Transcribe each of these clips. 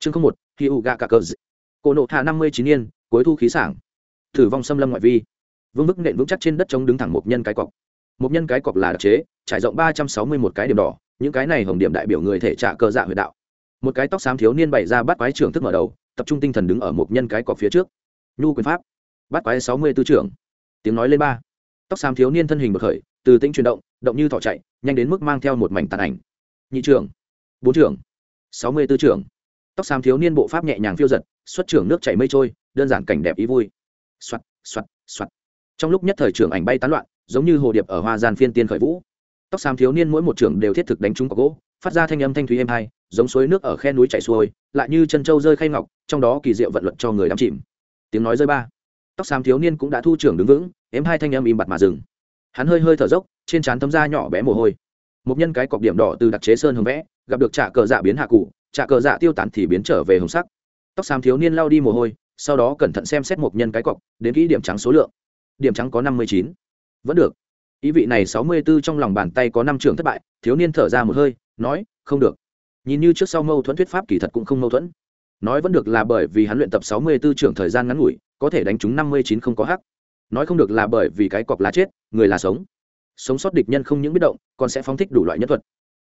chương không một khi u gạ cả cờ cổ nộ hạ năm mươi chín yên, cuối thu khí sảng. Thử vong xâm lâm ngoại vi. Vương vức nện vững chắc trên đất trống đứng thẳng một nhân cái cọc. Một nhân cái cọc là đặc chế, trải rộng ba trăm sáu mươi một cái điểm đỏ, những cái này hồng điểm đại biểu người thể trả cờ dạ huyệt đạo. Một cái tóc xám thiếu niên bày ra bắt quái trưởng thức mở đầu, tập trung tinh thần đứng ở một nhân cái cọc phía trước. Nhu quyền pháp. Bắt quái sáu mươi tư trưởng. Tiếng nói lên ba. Tóc xám thiếu niên thân hình bật khởi, từ tính chuyển động động như thỏ chạy, nhanh đến mức mang theo một mảnh tàn ảnh. Nhị trưởng. Bốn trưởng. Sáu mươi tư trưởng tóc xám thiếu niên bộ pháp nhẹ nhàng phiêu giật, xuất trưởng nước chảy mây trôi, đơn giản cảnh đẹp ý vui. Xoặt xoặt xoặt trong lúc nhất thời trưởng ảnh bay tán loạn, giống như hồ điệp ở hoa gian phiên tiên khởi vũ. Tóc xám thiếu niên mỗi một trưởng đều thiết thực đánh trúng có gỗ, phát ra thanh âm thanh thúy êm hai, giống suối nước ở khe núi chảy xuôi, lại như chân trâu rơi khay ngọc, trong đó kỳ diệu vận luật cho người đắm chìm. Tiếng nói rơi ba. Tóc xám thiếu niên cũng đã thu trưởng đứng vững, êm hai thanh âm im bặt mà dừng. Hắn hơi hơi thở dốc, trên trán thấm da nhỏ bé mồ hôi. Một nhân cái cọc điểm đỏ từ đặc chế sơn hồng vẽ, gặp được trả cờ dạ biến hạ cụ trả cờ dạ tiêu tán thì biến trở về hồng sắc. Tóc xám thiếu niên lao đi mồ hôi, sau đó cẩn thận xem xét một nhân cái cọc, đến kỹ điểm trắng số lượng. Điểm trắng có năm mươi chín. Vẫn được. Ý vị này sáu mươi b ố trong lòng bàn tay có năm trường thất bại, thiếu niên thở ra một hơi, nói, không được. Nhìn như trước sau mâu thuẫn thuyết pháp kỳ thật cũng không mâu thuẫn. Nói vẫn được là bởi vì hắn luyện tập sáu mươi b ố trường thời gian ngắn ngủi, có thể đánh trúng năm mươi chín không có hắc. Nói không được là bởi vì cái cọc lá chết, người là sống. Sống sót địch nhân không những biết động, còn sẽ phóng thích đủ loại nhân thuật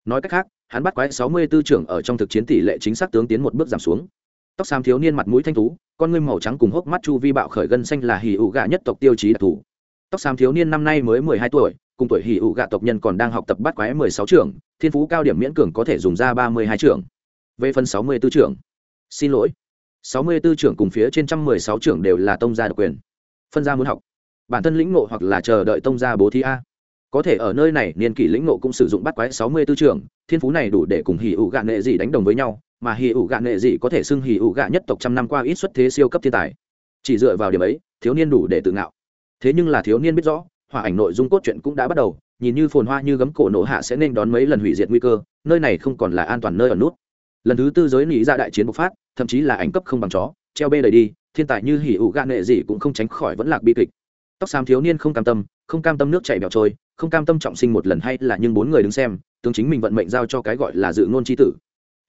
nói cách khác, hắn bắt quái sáu mươi b ố trưởng ở trong thực chiến tỷ lệ chính xác tướng tiến một bước giảm xuống. Tóc xám thiếu niên mặt mũi thanh tú, con ngươi màu trắng cùng hốc mắt chu vi bạo khởi gân xanh là hì ụ gạ nhất tộc tiêu chí đặc thù. Tóc xám thiếu niên năm nay mới mười hai tuổi, cùng tuổi hì ụ gạ tộc nhân còn đang học tập bắt quái mười sáu trưởng, thiên phú cao điểm miễn cường có thể dùng ra ba mươi hai trưởng. Về phần sáu mươi b ố trưởng, xin lỗi. sáu mươi b ố trưởng cùng phía trên trăm mười sáu trưởng đều là tông gia độc quyền. Phân gia muốn học. Bản thân lĩnh ngộ hoặc là chờ đợi tông gia bố thí a có thể ở nơi này, niên kỷ lĩnh ngộ cũng sử dụng bắt quái sáu mươi tư trưởng thiên phú này đủ để cùng hì ủ gạ nệ gì đánh đồng với nhau, mà hì ủ gạ nệ dị có thể xưng hì ủ gạ nhất tộc trăm năm qua ít xuất thế siêu cấp thiên tài. Chỉ dựa vào điểm ấy, thiếu niên đủ để tự ngạo. Thế nhưng là thiếu niên biết rõ hòa ảnh nội dung cốt truyện cũng đã bắt đầu, nhìn như phồn hoa như gấm cổ nổ hạ sẽ nên đón mấy lần hủy diệt nguy cơ, nơi này không còn là an toàn nơi ở nút. Lần thứ tư giới nỉ ra dạ đại chiến bộc phát, thậm chí là ảnh cấp không bằng chó, treo bê đầy đi, thiên tài như hỉ ủ gạ nệ gì cũng không tránh khỏi vẫn lạc bi kịch. Tóc xám thiếu niên không cam tâm, không cam tâm nước chảy bẹo trôi không cam tâm trọng sinh một lần hay là nhưng bốn người đứng xem, tướng chính mình vận mệnh giao cho cái gọi là dự ngôn tri tử.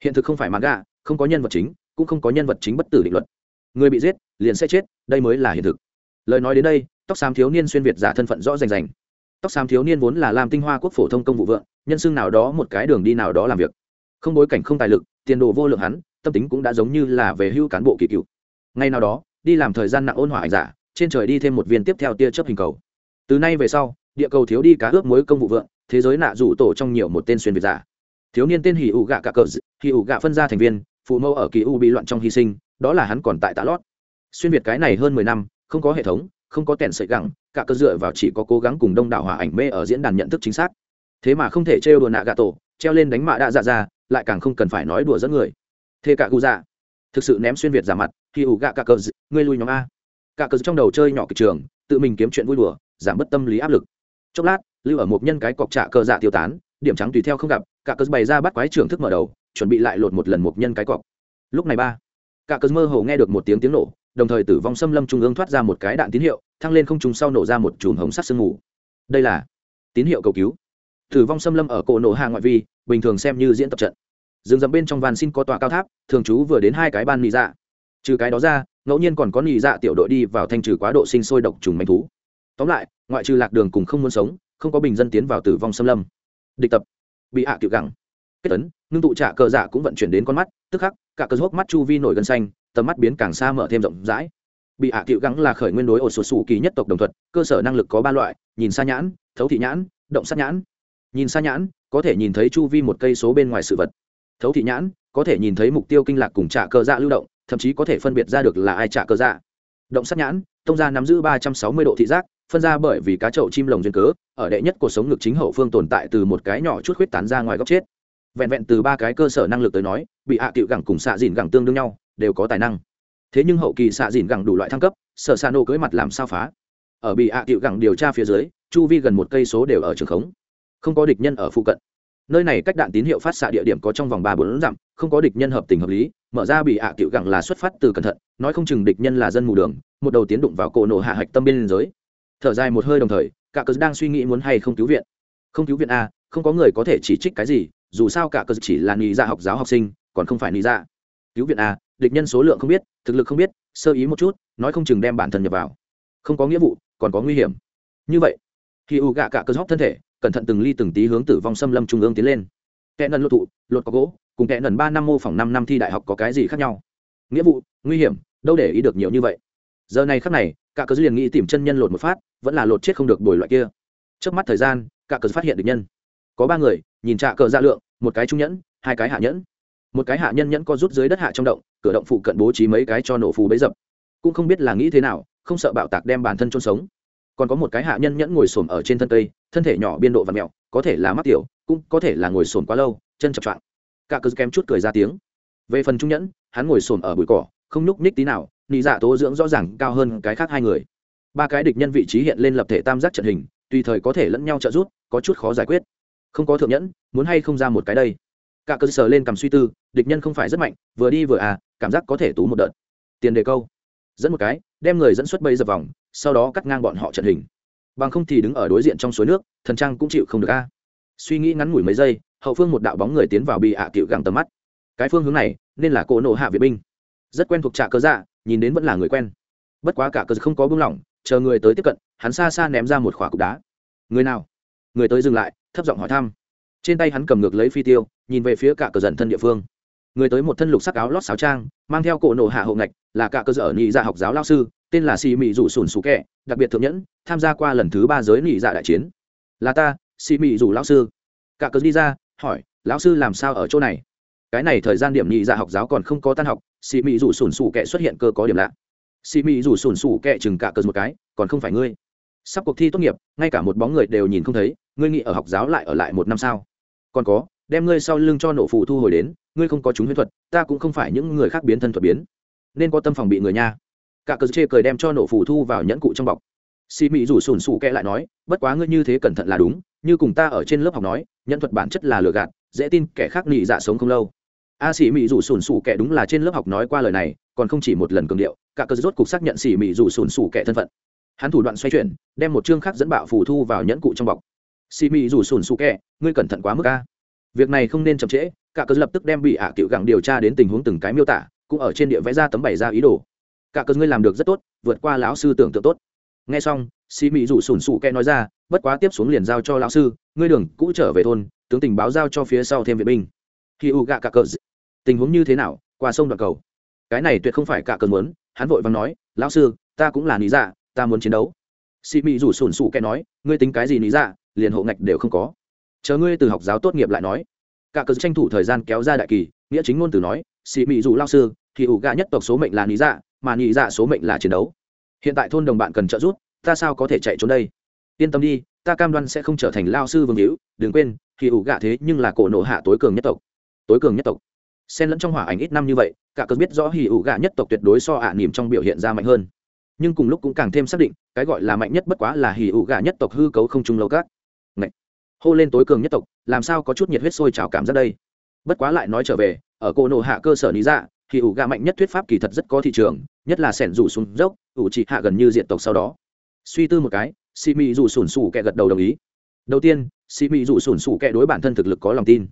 Hiện thực không phải mãn gà không có nhân vật chính, cũng không có nhân vật chính bất tử định luật. Người bị giết, liền sẽ chết, đây mới là hiện thực. Lời nói đến đây, tóc xám thiếu niên xuyên việt giả thân phận rõ rành rành. Tóc xám thiếu niên vốn là làm tinh hoa quốc phổ thông công vụ vượng, nhân xưng nào đó một cái đường đi nào đó làm việc. Không bối cảnh không tài lực, tiền đồ vô lượng hắn, tâm tính cũng đã giống như là về hưu cán bộ kỳ cựu. Ngay nào đó, đi làm thời gian nặng ôn hỏa ảnh giả, trên trời đi thêm một viên tiếp theo tia chớp hình cầu. Từ nay về sau địa cầu thiếu đi cá ướp mối công vụ vượng, thế giới nạ rủ tổ trong nhiều một tên xuyên việt giả. Thiếu niên tên hì ủ gạ cả cờ hì ủ gạ phân ra thành viên, phụ mẫu ở kỳ u bị loạn trong hy sinh, đó là hắn còn tại tạ lót. Xuyên việt cái này hơn mười năm, không có hệ thống, không có tèn sợi gẳng cả cơ dựa vào chỉ có cố gắng cùng đông đảo hòa ảnh mê ở diễn đàn nhận thức chính xác. Thế mà không thể trêu đùa nạ gà tổ treo lên đánh mạ đạ dạ ra, lại càng không cần phải nói đùa dẫn người. Thế cả cụ dạ thực sự ném xuyên việt giả mặt khi ủ gạ cả cờ ngươi lui nhóm a. Cả cờ trong đầu chơi nhỏ kịch trường, tự mình kiếm chuyện vui đùa, giảm bớt tâm lý áp lực chốc lát, lưu ở một nhân cái cọc trạ cờ dạ tiêu tán, điểm trắng tùy theo không gặp, cả cờ bày ra bắt quái trưởng thức mở đầu, chuẩn bị lại lột một lần một nhân cái cọc. Lúc này ba, cả cờ mơ hồ nghe được một tiếng tiếng nổ, đồng thời tử vong xâm lâm trung ương thoát ra một cái đạn tín hiệu, thăng lên không trung sau nổ ra một chùm hồng sắc sương mù. Đây là tín hiệu cầu cứu. Tử vong xâm lâm ở cổ nổ hạ ngoại vi, bình thường xem như diễn tập trận. Rừng rậm bên trong van xin có tòa cao tháp, thường trú vừa đến hai cái ban nị dạ. Trừ cái đó ra, ngẫu nhiên còn có nị dạ tiểu đội đi vào thanh trừ quá độ sinh sôi độc trùng manh thú tóm lại, ngoại trừ lạc đường cùng không muốn sống, không có bình dân tiến vào tử vong xâm lâm. Địch tập. Bị hạ à cựu gẳng. Kết tấn ngưng tụ trạ cờ dạ cũng vận chuyển đến con mắt, tức khắc, cả cơ hốc mắt chu vi nổi gân xanh, tầm mắt biến càng xa mở thêm rộng rãi. Bị hạ à cựu gắng là khởi nguyên đối ổ sổ sủ kỳ nhất tộc đồng thuật, cơ sở năng lực có ba loại, nhìn xa nhãn, thấu thị nhãn, động sát nhãn. Nhìn xa nhãn, có thể nhìn thấy chu vi một cây số bên ngoài sự vật. Thấu thị nhãn, có thể nhìn thấy mục tiêu kinh lạc cùng trả cờ dạ lưu động, thậm chí có thể phân biệt ra được là ai trả cờ dạ. Động sát nhãn, tông gia nắm giữ ba trăm sáu mươi độ thị giác phân ra bởi vì cá chậu chim lồng duyên cớ, ở đệ nhất cuộc sống ngực chính hậu phương tồn tại từ một cái nhỏ chút khuyết tán ra ngoài góc chết. Vẹn vẹn từ ba cái cơ sở năng lực tới nói, bị hạ à cựu gẳng cùng xạ dìn gẳng tương đương nhau, đều có tài năng. Thế nhưng hậu kỳ xạ dìn gẳng đủ loại thăng cấp, sở xa nô cưới mặt làm sao phá? Ở bị hạ à cựu gẳng điều tra phía dưới, chu vi gần một cây số đều ở trường khống. Không có địch nhân ở phụ cận. Nơi này cách đạn tín hiệu phát xạ địa điểm có trong vòng ba bốn dặm, không có địch nhân hợp tình hợp lý, mở ra bị hạ à cựu gẳng là xuất phát từ cẩn thận, nói không chừng địch nhân là dân mù đường, một đầu tiến đụng vào cổ nổ hạ hạch tâm biên giới thở dài một hơi đồng thời cả cớ đang suy nghĩ muốn hay không cứu viện. Không cứu viện a à, không có người có thể chỉ trích cái gì dù sao cả cớ chỉ là nghĩ dạ học giáo học sinh còn không phải nghĩ dạ. Cứu viện à địch nhân số lượng không biết thực lực không biết sơ ý một chút nói không chừng đem bản thân nhập vào. Không có nghĩa vụ còn có nguy hiểm. Như vậy khi u gạ cả cơ dốc thân thể cẩn thận từng ly từng tí hướng tử vong xâm lâm trung ương tiến lên. Kẻ nần lột thụ lột có gỗ cùng kẻ nần ba năm mô phỏng năm năm thi đại học có cái gì khác nhau? Nghĩa vụ nguy hiểm đâu để ý được nhiều như vậy. Giờ này khắc này cả cớ liền nghĩ tìm chân nhân lột một phát, vẫn là lột chết không được bồi loại kia. Trước mắt thời gian, cả cớ phát hiện được nhân. Có ba người, nhìn trạ cờ dạ lượng, một cái trung nhẫn, hai cái hạ nhẫn. Một cái hạ nhân nhẫn có rút dưới đất hạ trong động, cửa động phụ cận bố trí mấy cái cho nổ phù bấy dập. Cũng không biết là nghĩ thế nào, không sợ bạo tạc đem bản thân chôn sống. Còn có một cái hạ nhân nhẫn ngồi xổm ở trên thân cây, thân thể nhỏ biên độ và mẹo, có thể là mắc tiểu, cũng có thể là ngồi xổm quá lâu, chân chập choạng. Cả cớ kém chút cười ra tiếng. Về phần trung nhẫn, hắn ngồi xổm ở bụi cỏ, không nhúc ních tí nào nị dạ tố dưỡng rõ ràng cao hơn cái khác hai người. Ba cái địch nhân vị trí hiện lên lập thể tam giác trận hình, tùy thời có thể lẫn nhau trợ giúp, có chút khó giải quyết. Không có thượng nhẫn, muốn hay không ra một cái đây? Cả cơ sở lên cầm suy tư, địch nhân không phải rất mạnh, vừa đi vừa à cảm giác có thể tú một đợt. Tiền đề câu. Dẫn một cái, đem người dẫn xuất bây dập vòng, sau đó cắt ngang bọn họ trận hình. Bằng không thì đứng ở đối diện trong suối nước, thần trang cũng chịu không được a. Suy nghĩ ngắn ngủi mấy giây, hậu phương một đạo bóng người tiến vào bị ạ à cựu gẳng tầm mắt. Cái phương hướng này, nên là cỗ nộ hạ vệ binh. Rất quen thuộc trạ cơ dạ nhìn đến vẫn là người quen. Bất quá cả cơ không có buông lỏng, chờ người tới tiếp cận, hắn xa xa ném ra một khỏa cục đá. Người nào? Người tới dừng lại, thấp giọng hỏi thăm. Trên tay hắn cầm ngược lấy phi tiêu, nhìn về phía cả cờ dần thân địa phương. Người tới một thân lục sắc áo lót sáo trang, mang theo cổ nổ hạ hậu ngạch, là cả cơ sở nhị dạ học giáo lao sư, tên là xì mị rủ sùn sù kẹ, đặc biệt thượng nhẫn, tham gia qua lần thứ ba giới nhị dạ đại chiến. Là ta xì mị rủ lao sư. Cả cơ đi ra, hỏi, lão sư làm sao ở chỗ này? Cái này thời gian điểm nhị dạ học giáo còn không có tan học, xì mị rủ sùn sù kệ xuất hiện cơ có điểm lạ. Xì mị rủ sùn sù kệ chừng cả cờ một cái, còn không phải ngươi. Sắp cuộc thi tốt nghiệp, ngay cả một bóng người đều nhìn không thấy, ngươi nghĩ ở học giáo lại ở lại một năm sao? Còn có, đem ngươi sau lưng cho nổ phụ thu hồi đến, ngươi không có chúng huyễn thuật, ta cũng không phải những người khác biến thân thuật biến. Nên có tâm phòng bị người nha. Cả cờ chê cười đem cho nổ phụ thu vào nhẫn cụ trong bọc. Xì mị rủ sùn sù kệ lại nói, bất quá ngươi như thế cẩn thận là đúng, như cùng ta ở trên lớp học nói, nhẫn thuật bản chất là lừa gạt, dễ tin kẻ khác nị dạ sống không lâu a xỉ mị rủ sùn sù kẻ đúng là trên lớp học nói qua lời này, còn không chỉ một lần cường điệu, cả cơ rốt cục xác nhận xỉ mị rủ sùn sù kẻ thân phận. Hắn thủ đoạn xoay chuyển, đem một chương khác dẫn bạo phù thu vào nhẫn cụ trong bọc. Xỉ mị rủ sùn sù kẻ, ngươi cẩn thận quá mức a. việc này không nên chậm trễ, cả cơ lập tức đem bị ả à cựu gặng điều tra đến tình huống từng cái miêu tả, cũng ở trên địa vẽ ra tấm bày ra ý đồ. Cả cơ ngươi làm được rất tốt, vượt qua lão sư tưởng tượng tốt. Nghe xong xỉ mị rủ sùn sù kẻ nói ra, bất quá tiếp xuống liền giao cho lão sư, ngươi đường cũ trở về thôn, tướng tình báo giao cho phía sau thêm vệ binh. Khi u gạ cả cờ tình huống như thế nào, qua sông đoạn cầu. Cái này tuyệt không phải cả cơn muốn, hắn vội vàng nói, lão sư, ta cũng là lý dạ ta muốn chiến đấu. Sĩ mỹ rủ sùn sù kẻ nói, ngươi tính cái gì lý dạ liền hộ ngạch đều không có. Chờ ngươi từ học giáo tốt nghiệp lại nói. Cả cờ tranh thủ thời gian kéo ra đại kỳ, nghĩa chính ngôn từ nói sĩ mỹ rủ lao sư, thì ủ gạ nhất tộc số mệnh là lý dạ mà lý dạ số mệnh là chiến đấu. Hiện tại thôn đồng bạn cần trợ giúp, ta sao có thể chạy trốn đây? Yên tâm đi, ta cam đoan sẽ không trở thành lao sư vương hữu, đừng quên, thì ủ gạ thế nhưng là cổ nộ hạ tối cường nhất tộc. Tối cường nhất tộc xen lẫn trong hỏa ảnh ít năm như vậy, cả cớ biết rõ hì ủ gạ nhất tộc tuyệt đối so ả à nỉm trong biểu hiện ra mạnh hơn. Nhưng cùng lúc cũng càng thêm xác định, cái gọi là mạnh nhất bất quá là hì ủ gạ nhất tộc hư cấu không trung lâu các. Hô lên tối cường nhất tộc, làm sao có chút nhiệt huyết sôi trào cảm giác đây? Bất quá lại nói trở về, ở cô nộ hạ cơ sở lý dạ hì ủ gạ mạnh nhất thuyết pháp kỳ thật rất có thị trường, nhất là sẻn rủ xuống dốc, ủ trị hạ gần như diện tộc sau đó. Suy tư một cái xì mị rủ sủn sủ kẻ gật đầu đồng ý. Đầu tiên xì mị rủ sủn sủ kẹ đối bản thân thực lực có lòng tin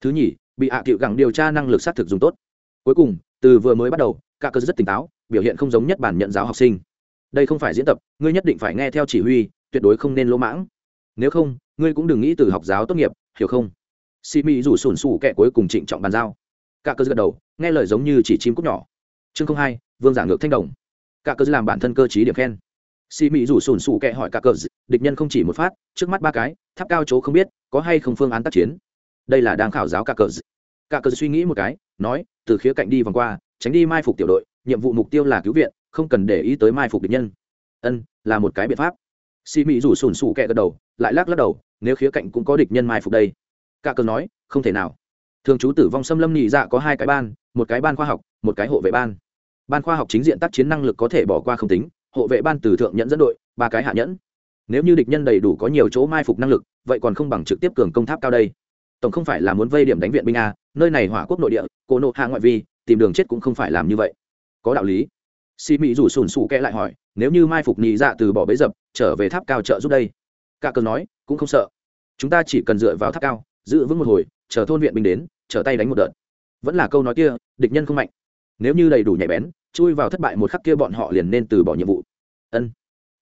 thứ nhì, bị hạ à cựu gẳng điều tra năng lực xác thực dùng tốt. Cuối cùng, từ vừa mới bắt đầu, cả cơ rất tỉnh táo, biểu hiện không giống nhất bản nhận giáo học sinh. Đây không phải diễn tập, ngươi nhất định phải nghe theo chỉ huy, tuyệt đối không nên lỗ mãng. Nếu không, ngươi cũng đừng nghĩ từ học giáo tốt nghiệp, hiểu không? Si mỹ rủ sùn sủ kẹ cuối cùng trịnh trọng bàn giao. Cả cơ gật đầu, nghe lời giống như chỉ chim cúc nhỏ. Chương không hai, vương giả ngược thanh đồng. Cả cơ làm bản thân cơ trí điểm khen. Si mỹ rủ sùn sủ kẹ hỏi cả cơ, địch nhân không chỉ một phát, trước mắt ba cái, tháp cao chỗ không biết, có hay không phương án tác chiến? Đây là đang khảo giáo cả cờ. Cả cờ suy nghĩ một cái, nói, từ khía cạnh đi vòng qua, tránh đi mai phục tiểu đội, nhiệm vụ mục tiêu là cứu viện, không cần để ý tới mai phục địch nhân. Ân, là một cái biện pháp. Xì mỹ rủ sùn sủ kẹ gật đầu, lại lắc lắc đầu, nếu khía cạnh cũng có địch nhân mai phục đây. Cả cờ nói, không thể nào. Thường trú tử vong xâm lâm nhị dạ có hai cái ban, một cái ban khoa học, một cái hộ vệ ban. Ban khoa học chính diện tác chiến năng lực có thể bỏ qua không tính, hộ vệ ban từ thượng nhẫn dẫn đội, ba cái hạ nhẫn. Nếu như địch nhân đầy đủ có nhiều chỗ mai phục năng lực, vậy còn không bằng trực tiếp cường công tháp cao đây tổng không phải là muốn vây điểm đánh viện binh a, nơi này hỏa quốc nội địa, cô nộ hạ ngoại vi, tìm đường chết cũng không phải làm như vậy. Có đạo lý. Xì mỹ rủ sùn sụ kẽ lại hỏi, nếu như mai phục nhị dạ từ bỏ bấy dập, trở về tháp cao trợ giúp đây? Cả cờ nói, cũng không sợ. Chúng ta chỉ cần dựa vào tháp cao, giữ vững một hồi, chờ thôn viện binh đến, trở tay đánh một đợt. Vẫn là câu nói kia, địch nhân không mạnh. Nếu như đầy đủ nhạy bén, chui vào thất bại một khắc kia bọn họ liền nên từ bỏ nhiệm vụ. Ân.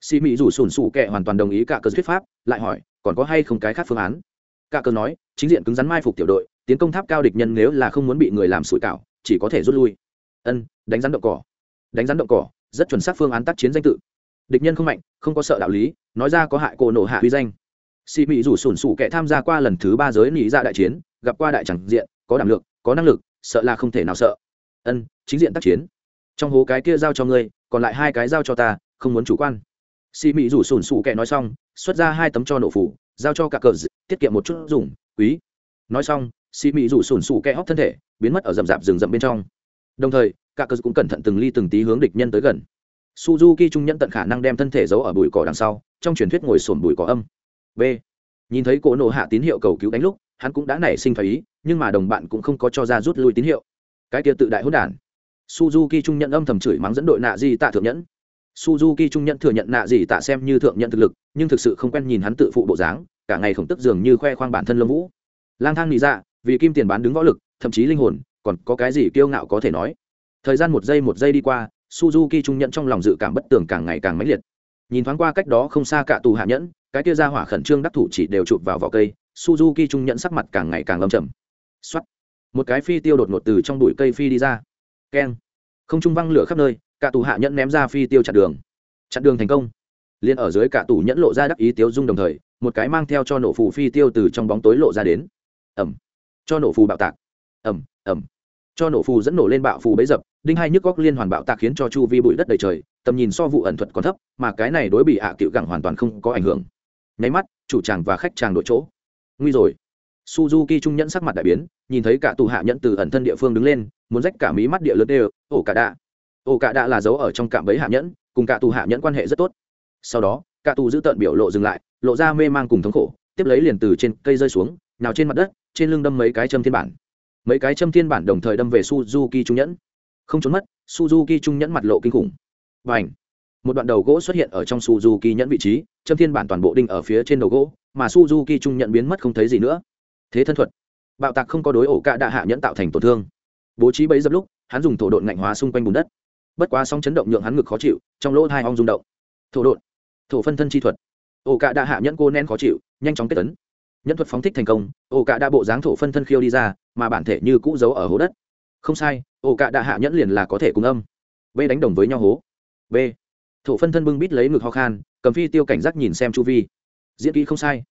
Xì mỹ rủ sùn sụ kệ hoàn toàn đồng ý cả cơ thuyết pháp, lại hỏi, còn có hay không cái khác phương án? Cả cờ nói, chính diện cứng rắn mai phục tiểu đội, tiến công tháp cao địch nhân nếu là không muốn bị người làm sủi cảo, chỉ có thể rút lui. Ân, đánh rắn động cỏ. Đánh rắn động cỏ, rất chuẩn xác phương án tác chiến danh tự. Địch nhân không mạnh, không có sợ đạo lý, nói ra có hại cổ nổ hạ uy danh. Xì mị rủ sủn sụ kẻ tham gia qua lần thứ ba giới nỉ ra đại chiến, gặp qua đại chẳng diện, có đảm lượng, có năng lực, sợ là không thể nào sợ. Ân, chính diện tác chiến. Trong hố cái kia giao cho ngươi, còn lại hai cái giao cho ta, không muốn chủ quan. Xì mị rủ sủn sụ kẻ nói xong, xuất ra hai tấm cho nổ phủ giao cho cả cờ tiết kiệm một chút dùng, quý. Nói xong, xì mị rủ sùn sụ kẽ hóc thân thể, biến mất ở rậm rạp rừng rậm bên trong. Đồng thời, cả cờ cũng cẩn thận từng ly từng tí hướng địch nhân tới gần. Suzuki trung nhẫn tận khả năng đem thân thể giấu ở bụi cỏ đằng sau, trong truyền thuyết ngồi sồn bụi cỏ âm. B. Nhìn thấy cỗ nổ hạ tín hiệu cầu cứu đánh lúc, hắn cũng đã nảy sinh phải ý, nhưng mà đồng bạn cũng không có cho ra rút lui tín hiệu. Cái kia tự đại hỗn đản. Suzuki trung nhận âm thầm chửi mắng dẫn đội nạ di tạ thượng nhẫn suzuki trung nhận thừa nhận nạ gì tạ xem như thượng nhận thực lực, nhưng thực sự không quen nhìn hắn tự phụ bộ dáng, cả ngày khổng tức dường như khoe khoang bản thân lâm vũ. Lang thang nghĩ ra dạ, vì kim tiền bán đứng võ lực, thậm chí linh hồn, còn có cái gì kiêu ngạo có thể nói. Thời gian một giây một giây đi qua, suzuki trung nhận trong lòng dự cảm bất tường càng ngày càng mãnh liệt. Nhìn thoáng qua cách đó không xa cả tù hạ nhẫn, cái kia ra hỏa khẩn trương đắc thủ chỉ đều chụp vào vỏ cây, suzuki trung nhẫn sắc mặt càng ngày càng lâm trầm. Xuất một cái phi tiêu đột ngột từ trong bụi cây phi đi ra. Keng. Không trung văng lửa khắp nơi cả tù hạ nhẫn ném ra phi tiêu chặn đường. Chặn đường thành công. Liên ở dưới cả tù nhẫn lộ ra đắc ý tiêu dung đồng thời, một cái mang theo cho nổ phù phi tiêu từ trong bóng tối lộ ra đến. Ẩm. Cho nổ phù bạo tạc. Ẩm ẩm. Cho nổ phù dẫn nổ lên bạo phù bấy dập, đinh hai nhức góc liên hoàn bạo tạc khiến cho chu vi bụi đất đầy trời, tầm nhìn so vụ ẩn thuật còn thấp, mà cái này đối bị hạ à cựu gẳng hoàn toàn không có ảnh hưởng. Nháy mắt, chủ tràng và khách tràng đội chỗ. Nguy rồi. Suzuki trung nhẫn sắc mặt đại biến, nhìn thấy cả tù hạ nhẫn từ ẩn thân địa phương đứng lên, muốn rách cả mí mắt địa lớn đều, ổ cả đạ ổ cả đã là dấu ở trong cạm bẫy hạ nhẫn, cùng cả tù hạ nhẫn quan hệ rất tốt. Sau đó, cả tù giữ tận biểu lộ dừng lại, lộ ra mê mang cùng thống khổ, tiếp lấy liền từ trên cây rơi xuống, nào trên mặt đất, trên lưng đâm mấy cái châm thiên bản. Mấy cái châm thiên bản đồng thời đâm về suzuki trung nhẫn. Không trốn mất, suzuki trung nhẫn mặt lộ kinh khủng. Và ảnh một đoạn đầu gỗ xuất hiện ở trong suzuki nhẫn vị trí, châm thiên bản toàn bộ đinh ở phía trên đầu gỗ, mà suzuki trung nhận biến mất không thấy gì nữa. Thế thân thuật. Bạo tạc không có đối ổ cạ đạ hạ nhẫn tạo thành tổn thương. Bố trí bấy dập lúc, hắn dùng thổ độn ngạnh hóa xung quanh bùn đất bất quá sóng chấn động nhượng hắn ngực khó chịu, trong lỗ hai ong rung động. Thổ đột thổ phân thân chi thuật. Ổ cạ đã hạ nhẫn cô nén khó chịu, nhanh chóng kết tấn. Nhẫn thuật phóng thích thành công, ổ cạ đã bộ dáng thổ phân thân khiêu đi ra, mà bản thể như cũ giấu ở hố đất. Không sai, ổ cạ đã hạ nhẫn liền là có thể cùng âm. B đánh đồng với nhau hố. B thổ phân thân bưng bít lấy ngực ho khan, cầm phi tiêu cảnh giác nhìn xem chu vi. Diễn kỹ không sai.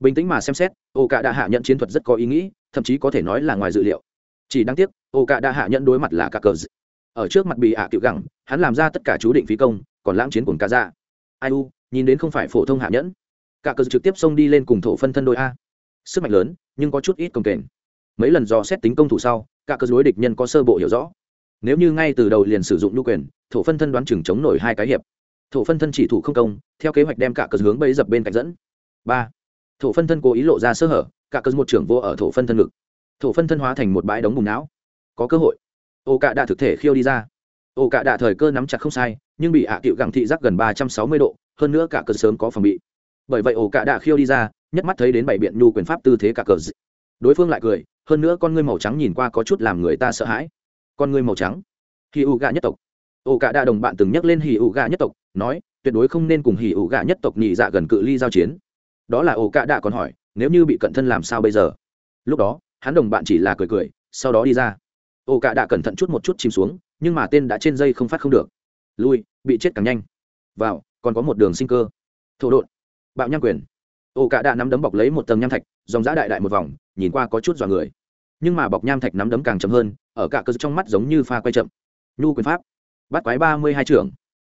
Bình tĩnh mà xem xét, ổ cạ đã hạ nhận chiến thuật rất có ý nghĩ, thậm chí có thể nói là ngoài dự liệu. Chỉ đáng tiếc, ổ cạ đã hạ nhận đối mặt là cả cờ d ở trước mặt bị ạ à cựu gẳng, hắn làm ra tất cả chú định phí công, còn lãng chiến cùng cả ra ai u, nhìn đến không phải phổ thông hạ nhẫn. Cả cờ trực tiếp xông đi lên cùng thổ phân thân đôi a. Sức mạnh lớn, nhưng có chút ít công kềnh. Mấy lần do xét tính công thủ sau, cả cờ đối địch nhân có sơ bộ hiểu rõ. Nếu như ngay từ đầu liền sử dụng nhu quyền, thổ phân thân đoán chừng chống nổi hai cái hiệp. Thổ phân thân chỉ thủ không công, theo kế hoạch đem cả cờ hướng bấy dập bên cạnh dẫn. Ba. Thổ phân thân cố ý lộ ra sơ hở, cả cơn một trưởng vô ở thổ phân thân ngực. Thổ phân thân hóa thành một bãi đống bùng não. Có cơ hội ô cạ đạ thực thể khiêu đi ra. Ô cạ đạ thời cơ nắm chặt không sai, nhưng bị hạ à tiệu gặng thị giác gần ba trăm sáu mươi độ, hơn nữa cả cờ sớm có phòng bị. Bởi vậy ổ cạ đạ khiêu đi ra, nhất mắt thấy đến bảy biện nhu quyền pháp tư thế cả cờ đối phương lại cười, hơn nữa con ngươi màu trắng nhìn qua có chút làm người ta sợ hãi. Con ngươi màu trắng. Hì ụ gạ nhất tộc. Ổ cạ đạ đồng bạn từng nhắc lên hì ụ gạ nhất tộc, nói, tuyệt đối không nên cùng hì ụ gạ nhất tộc nhị dạ gần cự ly giao chiến. Đó là ổ cạ đạ còn hỏi, nếu như bị cận thân làm sao bây giờ? Lúc đó, hắn đồng bạn chỉ là cười cười, sau đó đi ra ổ cạ đạ cẩn thận chút một chút chìm xuống, nhưng mà tên đã trên dây không phát không được. Lui, bị chết càng nhanh. Vào, còn có một đường sinh cơ. Thổ đột bạo nham quyền. Ổ cạ đạ nắm đấm bọc lấy một tầng nham thạch, dòng giã đại đại một vòng, nhìn qua có chút dọa người. Nhưng mà bọc nham thạch nắm đấm càng chậm hơn, ở cả cơ trong mắt giống như pha quay chậm. Nhu quyền pháp. Bắt quái ba mươi hai trưởng.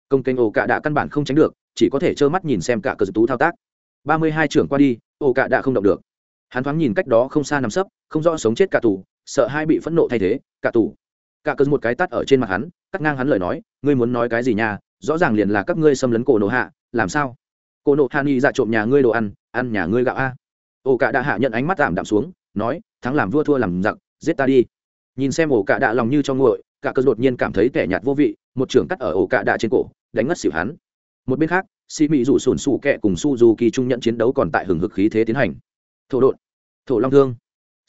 Công kênh ổ cạ đạ căn bản không tránh được, chỉ có thể trơ mắt nhìn xem cả cơ tú thao tác. ba mươi hai trưởng qua đi ổ cạ đã không động được. Hắn thoáng nhìn cách đó không xa nằm sấp, không rõ sống chết cả tù sợ hai bị phẫn nộ thay thế, cả tù. Cả cơn một cái tắt ở trên mặt hắn, cắt ngang hắn lời nói, ngươi muốn nói cái gì nha? Rõ ràng liền là các ngươi xâm lấn cổ nộ hạ, làm sao? Cổ nộ hạ nghi dạ trộm nhà ngươi đồ ăn ăn nhà ngươi gạo a. Ổ cạ đã hạ nhận ánh mắt tạm đạm xuống, nói, thắng làm vua thua làm giặc, giết ta đi. Nhìn xem ổ cạ đạ lòng như cho nguội, cả cơn đột nhiên cảm thấy tẻ nhạt vô vị, một trưởng cắt ở ổ cạ đạ trên cổ, đánh ngất xỉu hắn. Một bên khác xì mị rủ sùn sủ kẹ cùng suzuki trung nhận chiến đấu còn tại hừng hực khí thế tiến hành. Thổ đột thổ long thương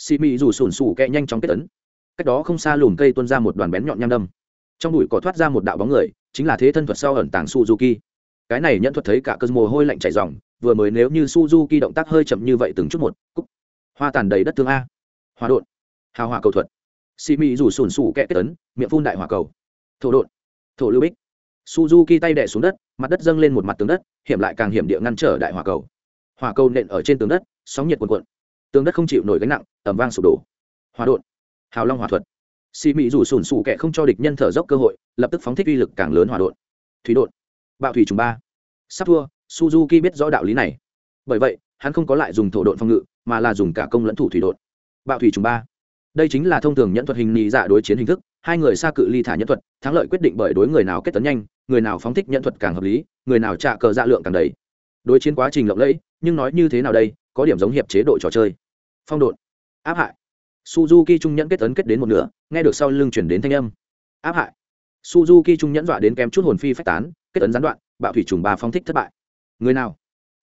xì mị dù sùn sù kẹ nhanh chóng kết tấn cách đó không xa lùm cây tuôn ra một đoàn bén nhọn nham đâm. Trong đùi có thoát ra một đạo bóng người, chính là thế thân thuật sau ẩn tàng suzuki. Cái này nhận thuật thấy cả cơn mồ hôi lạnh chảy ròng, vừa mới nếu như suzuki động tác hơi chậm như vậy từng chút một cúc hoa tàn đầy đất thương a. Hòa đột hào hòa cầu thuật. Xì mị dù sùn sù kẹ kết tấn miệng phun đại hỏa cầu. Thổ đột thổ lưu bích. Suzuki tay đẻ xuống đất, mặt đất dâng lên một mặt tường đất, hiểm lại càng hiểm địa ngăn trở đại hỏa cầu. Hỏa cầu nện ở trên tường đất, sóng nhiệt cuồn cuộn tường đất không chịu nổi gánh nặng ẩm vang sụp đổ. Hòa đột hào long hòa thuật. Xì mị rủ sùn sụ kẹ không cho địch nhân thở dốc cơ hội, lập tức phóng thích uy lực càng lớn hòa đột thủy đột bạo thủy trùng ba. Sắp thua, suzuki biết rõ đạo lý này. Bởi vậy, hắn không có lại dùng thổ đột phòng ngự, mà là dùng cả công lẫn thủ thủy đột bạo thủy trùng ba. Đây chính là thông thường nhẫn thuật hình nhị dạ đối chiến hình thức, hai người xa cự ly thả nhẫn thuật, thắng lợi quyết định bởi đối người nào kết tấn nhanh, người nào phóng thích nhẫn thuật càng hợp lý, người nào trả cờ dạ lượng càng đầy. Đối chiến quá trình lộng lẫy, nhưng nói như thế nào đây có điểm giống hiệp chế độ trò chơi. Phong độn. Áp hại. Suzuki trung nhẫn kết ấn kết đến một nửa, nghe được sau lưng chuyển đến thanh âm. Áp hại. Suzuki trung nhẫn dọa đến kém chút hồn phi phách tán, kết ấn gián đoạn, bạo thủy trùng ba phong thích thất bại. Người nào?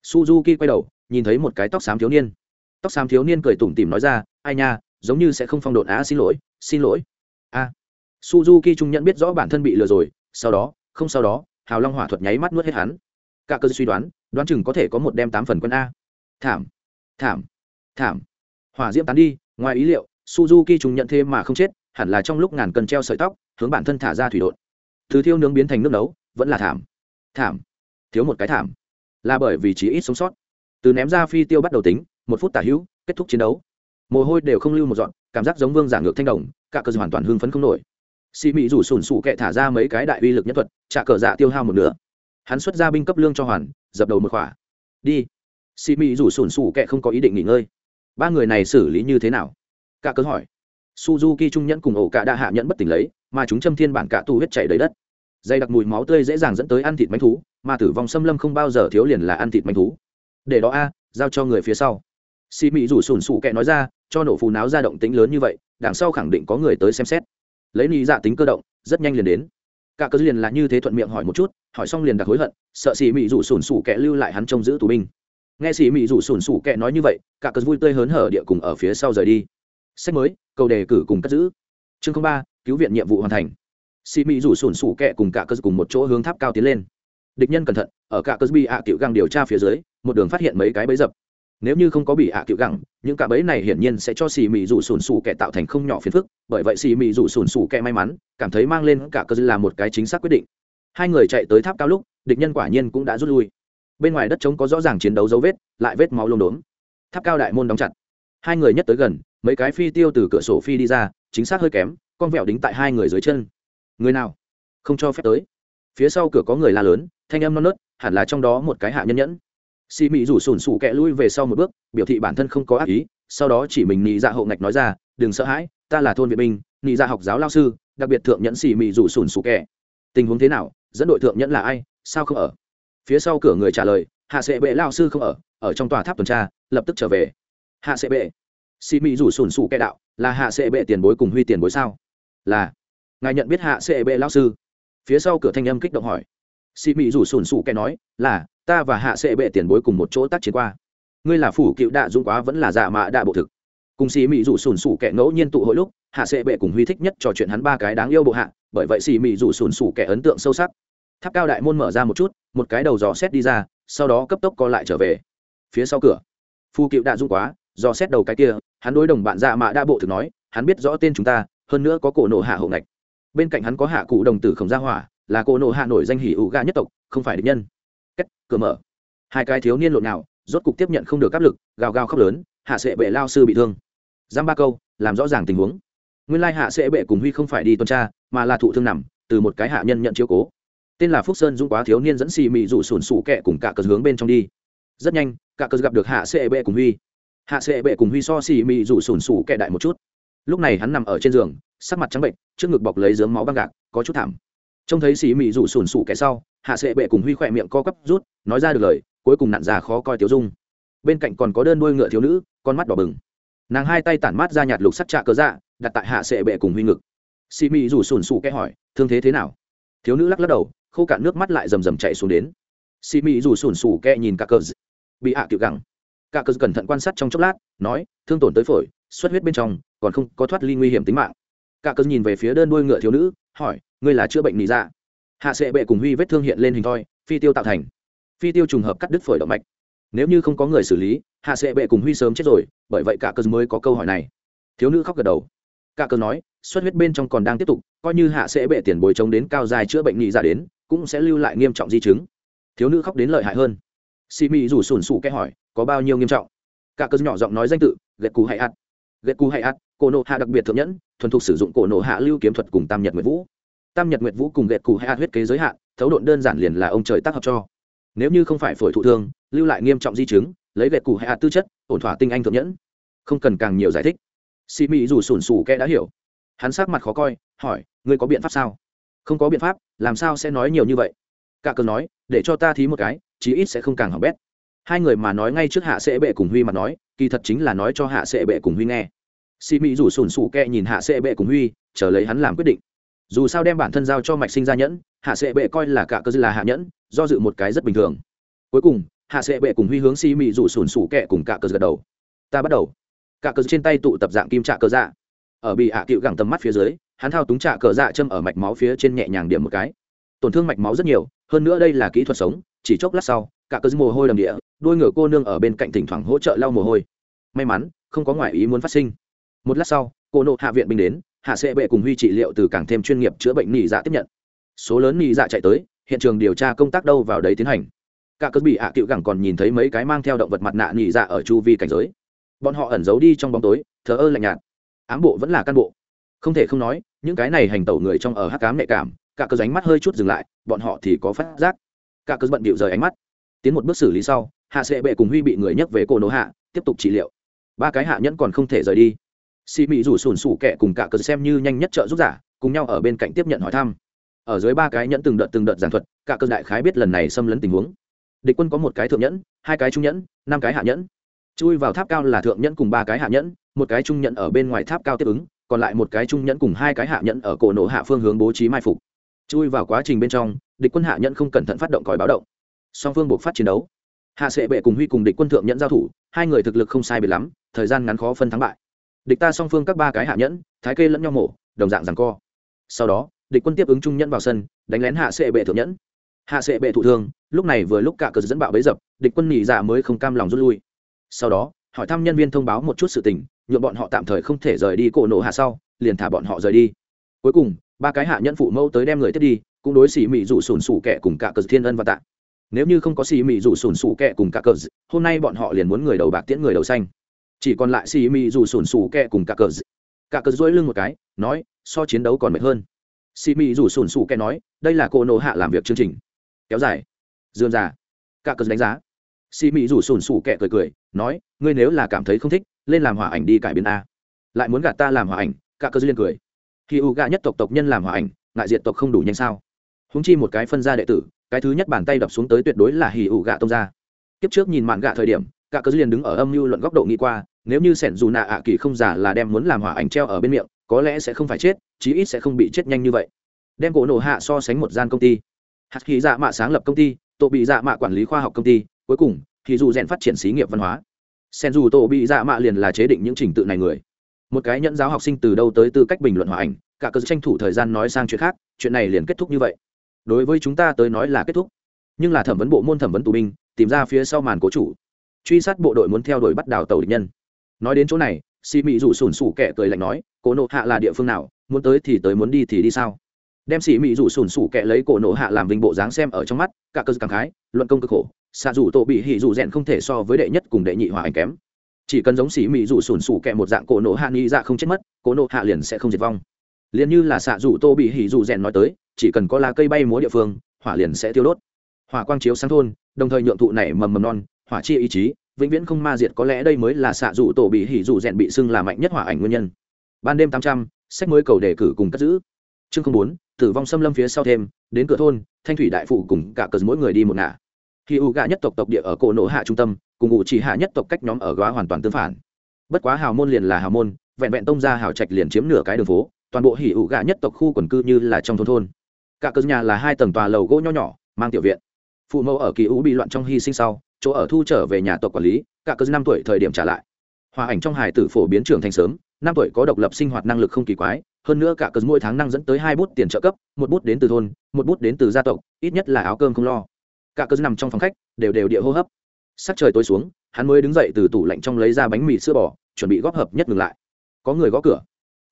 Suzuki quay đầu, nhìn thấy một cái tóc xám thiếu niên. Tóc xám thiếu niên cười tủm tỉm nói ra, ai nha, giống như sẽ không phong độn á, xin lỗi xin lỗi. A. Suzuki trung nhẫn biết rõ bản thân bị lừa rồi, sau đó, không sau đó, hào long hỏa thuật nháy mắt nuốt hết hắn. Cả cơ suy đoán đoán chừng có thể có một đem tám phần quân a. Thảm thảm. Thảm. Hỏa diễm tán đi, ngoài ý liệu, suzuki trùng nhận thêm mà không chết, hẳn là trong lúc ngàn cần treo sợi tóc, hướng bản thân thả ra thủy đột. Thứ thiêu nướng biến thành nước nấu, vẫn là thảm. Thảm. Thiếu một cái thảm. Là bởi vì chỉ ít sống sót. Từ ném ra phi tiêu bắt đầu tính, một phút tả hữu, kết thúc chiến đấu. Mồ hôi đều không lưu một dọn cảm giác giống vương giả ngược thanh đồng, cả cơ hoàn toàn hưng phấn không nổi. Xì mị rủ sùn sụ kệ thả ra mấy cái đại uy lực nhân thuật, trả cờ dạ tiêu hao một nửa. Hắn xuất ra binh cấp lương cho hoàn, dập đầu một khỏa. Đi xì mị rủ sùn sụ kệ không có ý định nghỉ ngơi. Ba người này xử lý như thế nào? Cả cớ hỏi. Suzuki trung nhẫn cùng ổ cả đã hạ nhẫn bất tỉnh lấy, mà chúng châm thiên bản cả tu huyết chảy đầy đất. Dây đặc mùi máu tươi dễ dàng dẫn tới ăn thịt manh thú, mà tử vong xâm lâm không bao giờ thiếu liền là ăn thịt manh thú. Để đó a, giao cho người phía sau. Xì mị rủ sùn sụ kệ nói ra, cho nổ phù náo ra động tính lớn như vậy, đằng sau khẳng định có người tới xem xét. Lấy lý dạ tính cơ động, rất nhanh liền đến. Cả cớ liền là như thế thuận miệng hỏi một chút, hỏi xong liền đặc hối hận, sợ xì mị rủ sùn sụ kệ lưu lại hắn trông giữ tù binh nghe xì mỹ rủ sùn sủ kệ nói như vậy, cả cớ vui tươi hớn hở địa cùng ở phía sau rời đi. Sách mới, câu đề cử cùng cất giữ. Chương ba, cứu viện nhiệm vụ hoàn thành. Xì mỹ rủ sùn sủ kệ cùng cả cớ cùng một chỗ hướng tháp cao tiến lên. Địch nhân cẩn thận, ở cả cớ bị ạ tiểu găng điều tra phía dưới, một đường phát hiện mấy cái bẫy dập. Nếu như không có bị ạ tiểu găng, những cả bẫy này hiển nhiên sẽ cho xì mị rủ sùn sủ kệ tạo thành không nhỏ phiền phức, bởi vậy xì mị rủ sùn sủ kệ may mắn, cảm thấy mang lên cả cơ là một cái chính xác quyết định. Hai người chạy tới tháp cao lúc, địch nhân quả nhiên cũng đã rút lui bên ngoài đất trống có rõ ràng chiến đấu dấu vết, lại vết máu lông đốm. Tháp cao đại môn đóng chặt. Hai người nhất tới gần, mấy cái phi tiêu từ cửa sổ phi đi ra, chính xác hơi kém, con vẹo đính tại hai người dưới chân. Người nào? Không cho phép tới. Phía sau cửa có người la lớn, thanh âm non nớt, hẳn là trong đó một cái hạ nhân nhẫn. Xì mị rủ sùn sủ kẹ lui về sau một bước, biểu thị bản thân không có ác ý, sau đó chỉ mình nị dạ hậu ngạch nói ra, đừng sợ hãi, ta là thôn viện binh, nị dạ học giáo lao sư, đặc biệt thượng nhẫn xì mị rủ sùn sủ kẹ. Tình huống thế nào? Dẫn đội thượng nhẫn là ai? Sao không ở? Phía sau cửa người trả lời, hạ sệ bệ lao sư không ở ở trong tòa tháp tuần tra, lập tức trở về. Hạ sệ bệ? Xì mỹ rủ sùn sù kẻ đạo, là hạ sệ bệ tiền bối cùng huy tiền bối sao? Là. Ngài nhận biết hạ sệ bệ lao sư? Phía sau cửa thanh âm kích động hỏi. Xì mỹ rủ sùn sù kẻ nói, là, ta và hạ sệ bệ tiền bối cùng một chỗ tác chiến qua. Ngươi là phủ cựu đạ dũng quá vẫn là giả mạ đạ bộ thực. Cùng xì mỹ rủ sùn sù kẻ ngẫu nhiên tụ hội lúc, hạ sệ bệ cùng huy thích nhất trò chuyện hắn ba cái đáng yêu bộ hạ, bởi vậy xì mỹ rủ sùn sù kẻ ấn tượng sâu sắc. Tháp cao đại môn mở ra một chút một cái đầu dò xét đi ra, sau đó cấp tốc co lại trở về. Phía sau cửa, phu cựu đã dũng quá, dò xét đầu cái kia, hắn đối đồng bạn dạ mạ đa bộ thực nói, hắn biết rõ tên chúng ta, hơn nữa có cổ nộ hạ hậu ngạch. Bên cạnh hắn có hạ cụ đồng tử khổng gia hỏa, là cổ nộ hạ nổi danh hỉ ủ ga nhất tộc, không phải địch nhân. Cách cửa mở. Hai cái thiếu niên lộn nào rốt cục tiếp nhận không được áp lực, gào gào khóc lớn, hạ sệ bệ lao sư bị thương. Giam ba câu, làm rõ ràng tình huống. Nguyên lai hạ sệ bệ cùng huy không phải đi tuần tra, mà là thụ thương nằm, từ một cái hạ nhân nhận chiếu cố tên là phúc sơn dũng quá thiếu niên dẫn xì mị rủ sùn sụ kẹ cùng cả cờ hướng bên trong đi. Rất nhanh, cả cờ gặp được hạ sệ bệ cùng huy. Hạ sệ bệ cùng huy so xì mị rủ sùn sụ kẹ đại một chút. Lúc này hắn nằm ở trên giường, sắc mặt trắng bệnh, trước ngực bọc lấy dướng máu băng gạc, có chút thảm. Trông thấy xì mị rủ sùn sụ kẹ sau, hạ sệ bệ cùng huy khỏe miệng co quắp rút, nói ra được lời, cuối cùng nặn già khó coi tiêu dung. Bên cạnh còn có đơn đuôi ngựa thiếu nữ, con mắt đỏ bừng. Nàng hai tay tản mát ra nhạt lục sắt trạ cớ dạ đặt tại hạ sệ bệ cùng huy ngực. Xì mị rủ sùn sụ kẽ hỏi, thương thế thế nào? Thiếu nữ lắc lắc đầu khô cạn nước mắt lại rầm rầm chạy xuống đến. Xì mị rủ sùn sụ kẹ nhìn cả cờ bị hạ kiểu gẳng. Cả cờ cẩn thận quan sát trong chốc lát, nói, thương tổn tới phổi, xuất huyết bên trong, còn không có thoát ly nguy hiểm tính mạng. Cả cờ nhìn về phía đơn đuôi ngựa thiếu nữ, hỏi, ngươi là chữa bệnh nị dạ? Hạ sệ bệ cùng huy vết thương hiện lên hình thoi, phi tiêu tạo thành. Phi tiêu trùng hợp cắt đứt phổi động mạch. Nếu như không có người xử lý, hạ sệ bệ cùng huy sớm chết rồi, bởi vậy cả cơ mới có câu hỏi này. Thiếu nữ khóc gật đầu. Cả cơ nói, xuất huyết bên trong còn đang tiếp tục, coi như hạ sẽ bệ tiền bồi chống đến cao dài chữa bệnh nhị dạ đến cũng sẽ lưu lại nghiêm trọng di chứng. Thiếu nữ khóc đến lợi hại hơn. Xì mị rủ sùn sụ kẽ hỏi, có bao nhiêu nghiêm trọng? Cả cơ nhỏ giọng nói danh tự ghét cù hay ắt ghét cù hay ắt cổ nộ hạ đặc biệt thượng nhẫn, thuần thục sử dụng cổ nộ hạ lưu kiếm thuật cùng tam nhật nguyệt vũ. Tam nhật nguyệt vũ cùng ghét cù hay ắt huyết kế giới hạn, thấu độn đơn giản liền là ông trời tác hợp cho. Nếu như không phải phổi thụ thương, lưu lại nghiêm trọng di chứng, lấy ghét cù hay ắt tư chất, ổn thỏa tinh anh thượng nhẫn. Không cần càng nhiều giải thích. Xì mị rủ sùn sù kẽ đã hiểu. Hắn sắc mặt khó coi, hỏi, ngươi có biện pháp sao? Không có biện pháp làm sao sẽ nói nhiều như vậy? Cả cờ nói, để cho ta thí một cái, chí ít sẽ không càng hỏng bét. Hai người mà nói ngay trước hạ sẽ bệ cùng huy mà nói, kỳ thật chính là nói cho hạ sẽ bệ cùng huy nghe. Xì mị rủ sùn sù kẹ nhìn hạ sẽ bệ cùng huy, chờ lấy hắn làm quyết định. Dù sao đem bản thân giao cho mạch sinh ra nhẫn, hạ sẽ bệ coi là cả cơ dư là hạ nhẫn, do dự một cái rất bình thường. Cuối cùng, hạ sẽ bệ cùng huy hướng xì mị rủ sùn sù kẹ cùng cả cơ gật đầu. Ta bắt đầu. Cả cơ trên tay tụ tập dạng kim trạ cơ dạ. Ở bị hạ cựu gẳng tầm mắt phía dưới hắn thao túng trạ cờ dạ châm ở mạch máu phía trên nhẹ nhàng điểm một cái. Tổn thương mạch máu rất nhiều, hơn nữa đây là kỹ thuật sống, chỉ chốc lát sau, cả cơn mồ hôi đầm địa, đôi ngựa cô nương ở bên cạnh thỉnh thoảng hỗ trợ lau mồ hôi. May mắn, không có ngoại ý muốn phát sinh. Một lát sau, cô nộ hạ viện binh đến, hạ sẽ bệ cùng huy trị liệu từ càng thêm chuyên nghiệp chữa bệnh nỉ dạ tiếp nhận. Số lớn nỉ dạ chạy tới, hiện trường điều tra công tác đâu vào đấy tiến hành. Cả cơn bị hạ cựu gẳng còn nhìn thấy mấy cái mang theo động vật mặt nạ nỉ dạ ở chu vi cảnh giới. Bọn họ ẩn giấu đi trong bóng tối, thờ ơ lạnh nhạt. Ám bộ vẫn là căn bộ không thể không nói, những cái này hành tẩu người trong ở hắc cám nhạy cảm, cả cơ ránh mắt hơi chút dừng lại, bọn họ thì có phát giác. Cả cơ bận bịu rời ánh mắt. Tiến một bước xử lý sau, hạ sệ bệ cùng huy bị người nhấc về cô nỗ hạ, tiếp tục trị liệu. Ba cái hạ nhẫn còn không thể rời đi. Xì mị rủ sùn sủ kẹ cùng cả cơ xem như nhanh nhất trợ giúp giả, cùng nhau ở bên cạnh tiếp nhận hỏi thăm. Ở dưới ba cái nhẫn từng đợt từng đợt giảng thuật, cả cơ đại khái biết lần này xâm lấn tình huống. Địch quân có một cái thượng nhẫn, hai cái trung nhẫn, năm cái hạ nhẫn. Chui vào tháp cao là thượng nhẫn cùng ba cái hạ nhẫn, một cái trung nhẫn ở bên ngoài tháp cao tiếp ứng còn lại một cái trung nhẫn cùng hai cái hạ nhẫn ở cổ nổ hạ phương hướng bố trí mai phục. Chui vào quá trình bên trong, địch quân hạ nhẫn không cẩn thận phát động còi báo động. Song phương buộc phát chiến đấu. Hạ sệ bệ cùng huy cùng địch quân thượng nhẫn giao thủ, hai người thực lực không sai biệt lắm, thời gian ngắn khó phân thắng bại. Địch ta song phương các ba cái hạ nhẫn, thái kê lẫn nhau mổ, đồng dạng rằng co. Sau đó, địch quân tiếp ứng trung nhẫn vào sân, đánh lén hạ sệ bệ thượng nhẫn. Hạ sệ bệ thụ thương, lúc này vừa lúc cả cờ dẫn bạo bấy dập, địch quân nhị dạ mới không cam lòng rút lui. Sau đó, hỏi thăm nhân viên thông báo một chút sự tình nhuộm bọn họ tạm thời không thể rời đi cổ nổ hạ sau, liền thả bọn họ rời đi. Cuối cùng, ba cái hạ nhân phụ mẫu tới đem người tiếp đi, cũng đối xỉ mị rủ sùn sủ kẻ cùng cả cờ thiên ân và tạ. Nếu như không có xỉ mị rủ sùn sủ kẻ cùng cả cờ, hôm nay bọn họ liền muốn người đầu bạc tiễn người đầu xanh. Chỉ còn lại xỉ mị rủ sùn sủ kẻ cùng cả cờ. Cả cờ dỗi lưng một cái, nói, so chiến đấu còn mệt hơn. Xỉ mị rủ sùn sủ kẻ nói, đây là cô nổ hạ làm việc chương trình. Kéo dài. Dườm già. Cả cờ đánh giá. Xỉ mị rủ sùn sủ kẻ cười cười, nói, ngươi nếu là cảm thấy không thích lên làm hỏa ảnh đi cải biến a. Lại muốn gạt ta làm hỏa ảnh, cả cơ duyên cười. Khi u gạ nhất tộc tộc nhân làm hỏa ảnh, ngại diệt tộc không đủ nhanh sao? Húng chi một cái phân gia đệ tử, cái thứ nhất bàn tay đập xuống tới tuyệt đối là hì ủ gạ tông ra Kiếp trước nhìn mạn gạ thời điểm, cả cơ duyên đứng ở âm mưu luận góc độ nghĩ qua, nếu như sẻn dù nạ ạ kỳ không giả là đem muốn làm hỏa ảnh treo ở bên miệng, có lẽ sẽ không phải chết, chí ít sẽ không bị chết nhanh như vậy. Đem cổ nổ hạ so sánh một gian công ty. Hạt khí dạ mạ sáng lập công ty, tổ bị dạ mạ quản lý khoa học công ty, cuối cùng thì dù rèn phát triển xí nghiệp văn hóa sen dù tổ bị dạ mạ liền là chế định những trình tự này người. Một cái nhẫn giáo học sinh từ đâu tới tư cách bình luận hòa ảnh, cả cơ tranh thủ thời gian nói sang chuyện khác, chuyện này liền kết thúc như vậy. Đối với chúng ta tới nói là kết thúc. Nhưng là thẩm vấn bộ môn thẩm vấn tù binh, tìm ra phía sau màn cố chủ. Truy sát bộ đội muốn theo đuổi bắt đào tàu địch nhân. Nói đến chỗ này xì mị rủ sùn sủ kẻ cười lạnh nói, cố nộ hạ là địa phương nào, muốn tới thì tới, muốn đi thì đi sao? Đem xỉ mị rủ sùn sủ kẹ lấy cổ nổ hạ làm vinh bộ dáng xem ở trong mắt, cả cơ cảm khái, luận công cực khổ, xạ rủ tổ bị hỉ rủ rèn không thể so với đệ nhất cùng đệ nhị hòa ảnh kém. Chỉ cần giống xỉ mị rủ sùn sủ kẹ một dạng cổ nổ hạ nghĩ dạ không chết mất, cổ nổ hạ liền sẽ không diệt vong. Liền như là xạ rủ tô bị hỉ rủ rèn nói tới, chỉ cần có lá cây bay múa địa phương, hỏa liền sẽ tiêu đốt. Hỏa quang chiếu sáng thôn, đồng thời nhượng thụ nảy mầm mầm non, hỏa chia ý chí, vĩnh viễn không ma diệt có lẽ đây mới là xạ rủ tổ bị hỉ rủ rèn bị xưng là mạnh nhất hỏa ảnh nguyên nhân. Ban đêm tám trăm, sách mới cầu đề cử cùng cất giữ chương không bốn, tử vong xâm lâm phía sau thêm, đến cửa thôn, thanh thủy đại phụ cùng cả cờ mỗi người đi một ngả. Khi u gạ nhất tộc tộc địa ở cổ nổ hạ trung tâm, cùng ngụ chỉ hạ nhất tộc cách nhóm ở góa hoàn toàn tương phản. Bất quá hào môn liền là hào môn, vẹn vẹn tông ra hào trạch liền chiếm nửa cái đường phố, toàn bộ hỉ ủ gạ nhất tộc khu quần cư như là trong thôn thôn. Cả cờ nhà là hai tầng tòa lầu gỗ nho nhỏ, mang tiểu viện. Phụ mẫu ở kỳ ú bị loạn trong hy sinh sau, chỗ ở thu trở về nhà tộc quản lý, cả cờ năm tuổi thời điểm trả lại. Hòa ảnh trong hài tử phổ biến trưởng thành sớm, năm tuổi có độc lập sinh hoạt năng lực không kỳ quái hơn nữa cả cờ mỗi tháng năng dẫn tới hai bút tiền trợ cấp, một bút đến từ thôn, một bút đến từ gia tộc, ít nhất là áo cơm không lo. Cả cờ nằm trong phòng khách, đều đều địa hô hấp. Sắc trời tối xuống, hắn mới đứng dậy từ tủ lạnh trong lấy ra bánh mì sữa bò, chuẩn bị góp hợp nhất ngừng lại. Có người gõ cửa.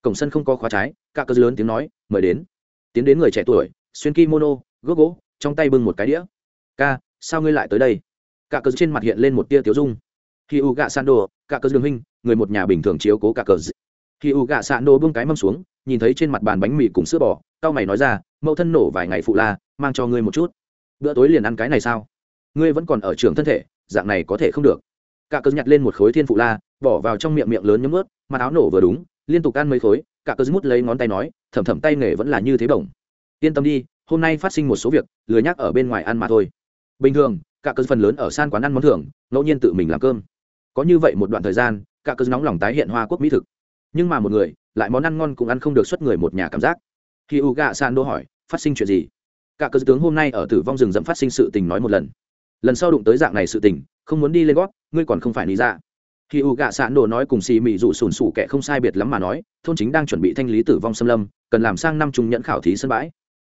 Cổng sân không có khóa trái, cả cờ lớn tiếng nói, mời đến. Tiến đến người trẻ tuổi, xuyên kimono, gốc gỗ, trong tay bưng một cái đĩa. Ca, sao ngươi lại tới đây? Cả cờ trên mặt hiện lên một tia tiếu dung. Khi u gạ san đồ cả cờ đường huynh, người một nhà bình thường chiếu cố cả cờ khi u gạ san đồ bưng cái mâm xuống nhìn thấy trên mặt bàn bánh mì cùng sữa bò tao mày nói ra, mẫu thân nổ vài ngày phụ la, mang cho ngươi một chút. Bữa tối liền ăn cái này sao? Ngươi vẫn còn ở trường thân thể, dạng này có thể không được. Cả cớ nhặt lên một khối thiên phụ la, bỏ vào trong miệng miệng lớn nhấm ướt, mặt áo nổ vừa đúng, liên tục ăn mấy khối cả cớ mút lấy ngón tay nói, thầm thầm tay nghề vẫn là như thế bổng. Yên tâm đi, hôm nay phát sinh một số việc, lười nhắc ở bên ngoài ăn mà thôi. Bình thường cả cớ phần lớn ở san quán ăn món thưởng, ngẫu nhiên tự mình làm cơm. Có như vậy một đoạn thời gian cả cớ nóng lòng tái hiện hoa quốc mỹ thực. Nhưng mà một người lại món ăn ngon cũng ăn không được xuất người một nhà cảm giác. Khi u gạ san đô hỏi, phát sinh chuyện gì? Cả cơ tướng hôm nay ở tử vong rừng rậm phát sinh sự tình nói một lần. Lần sau đụng tới dạng này sự tình, không muốn đi lên gót, ngươi còn không phải lý ra khi u gạ Sạn đồ nói cùng xì mị dụ sùn sủ kẻ không sai biệt lắm mà nói, thôn chính đang chuẩn bị thanh lý tử vong xâm lâm, cần làm sang năm trung nhẫn khảo thí sân bãi.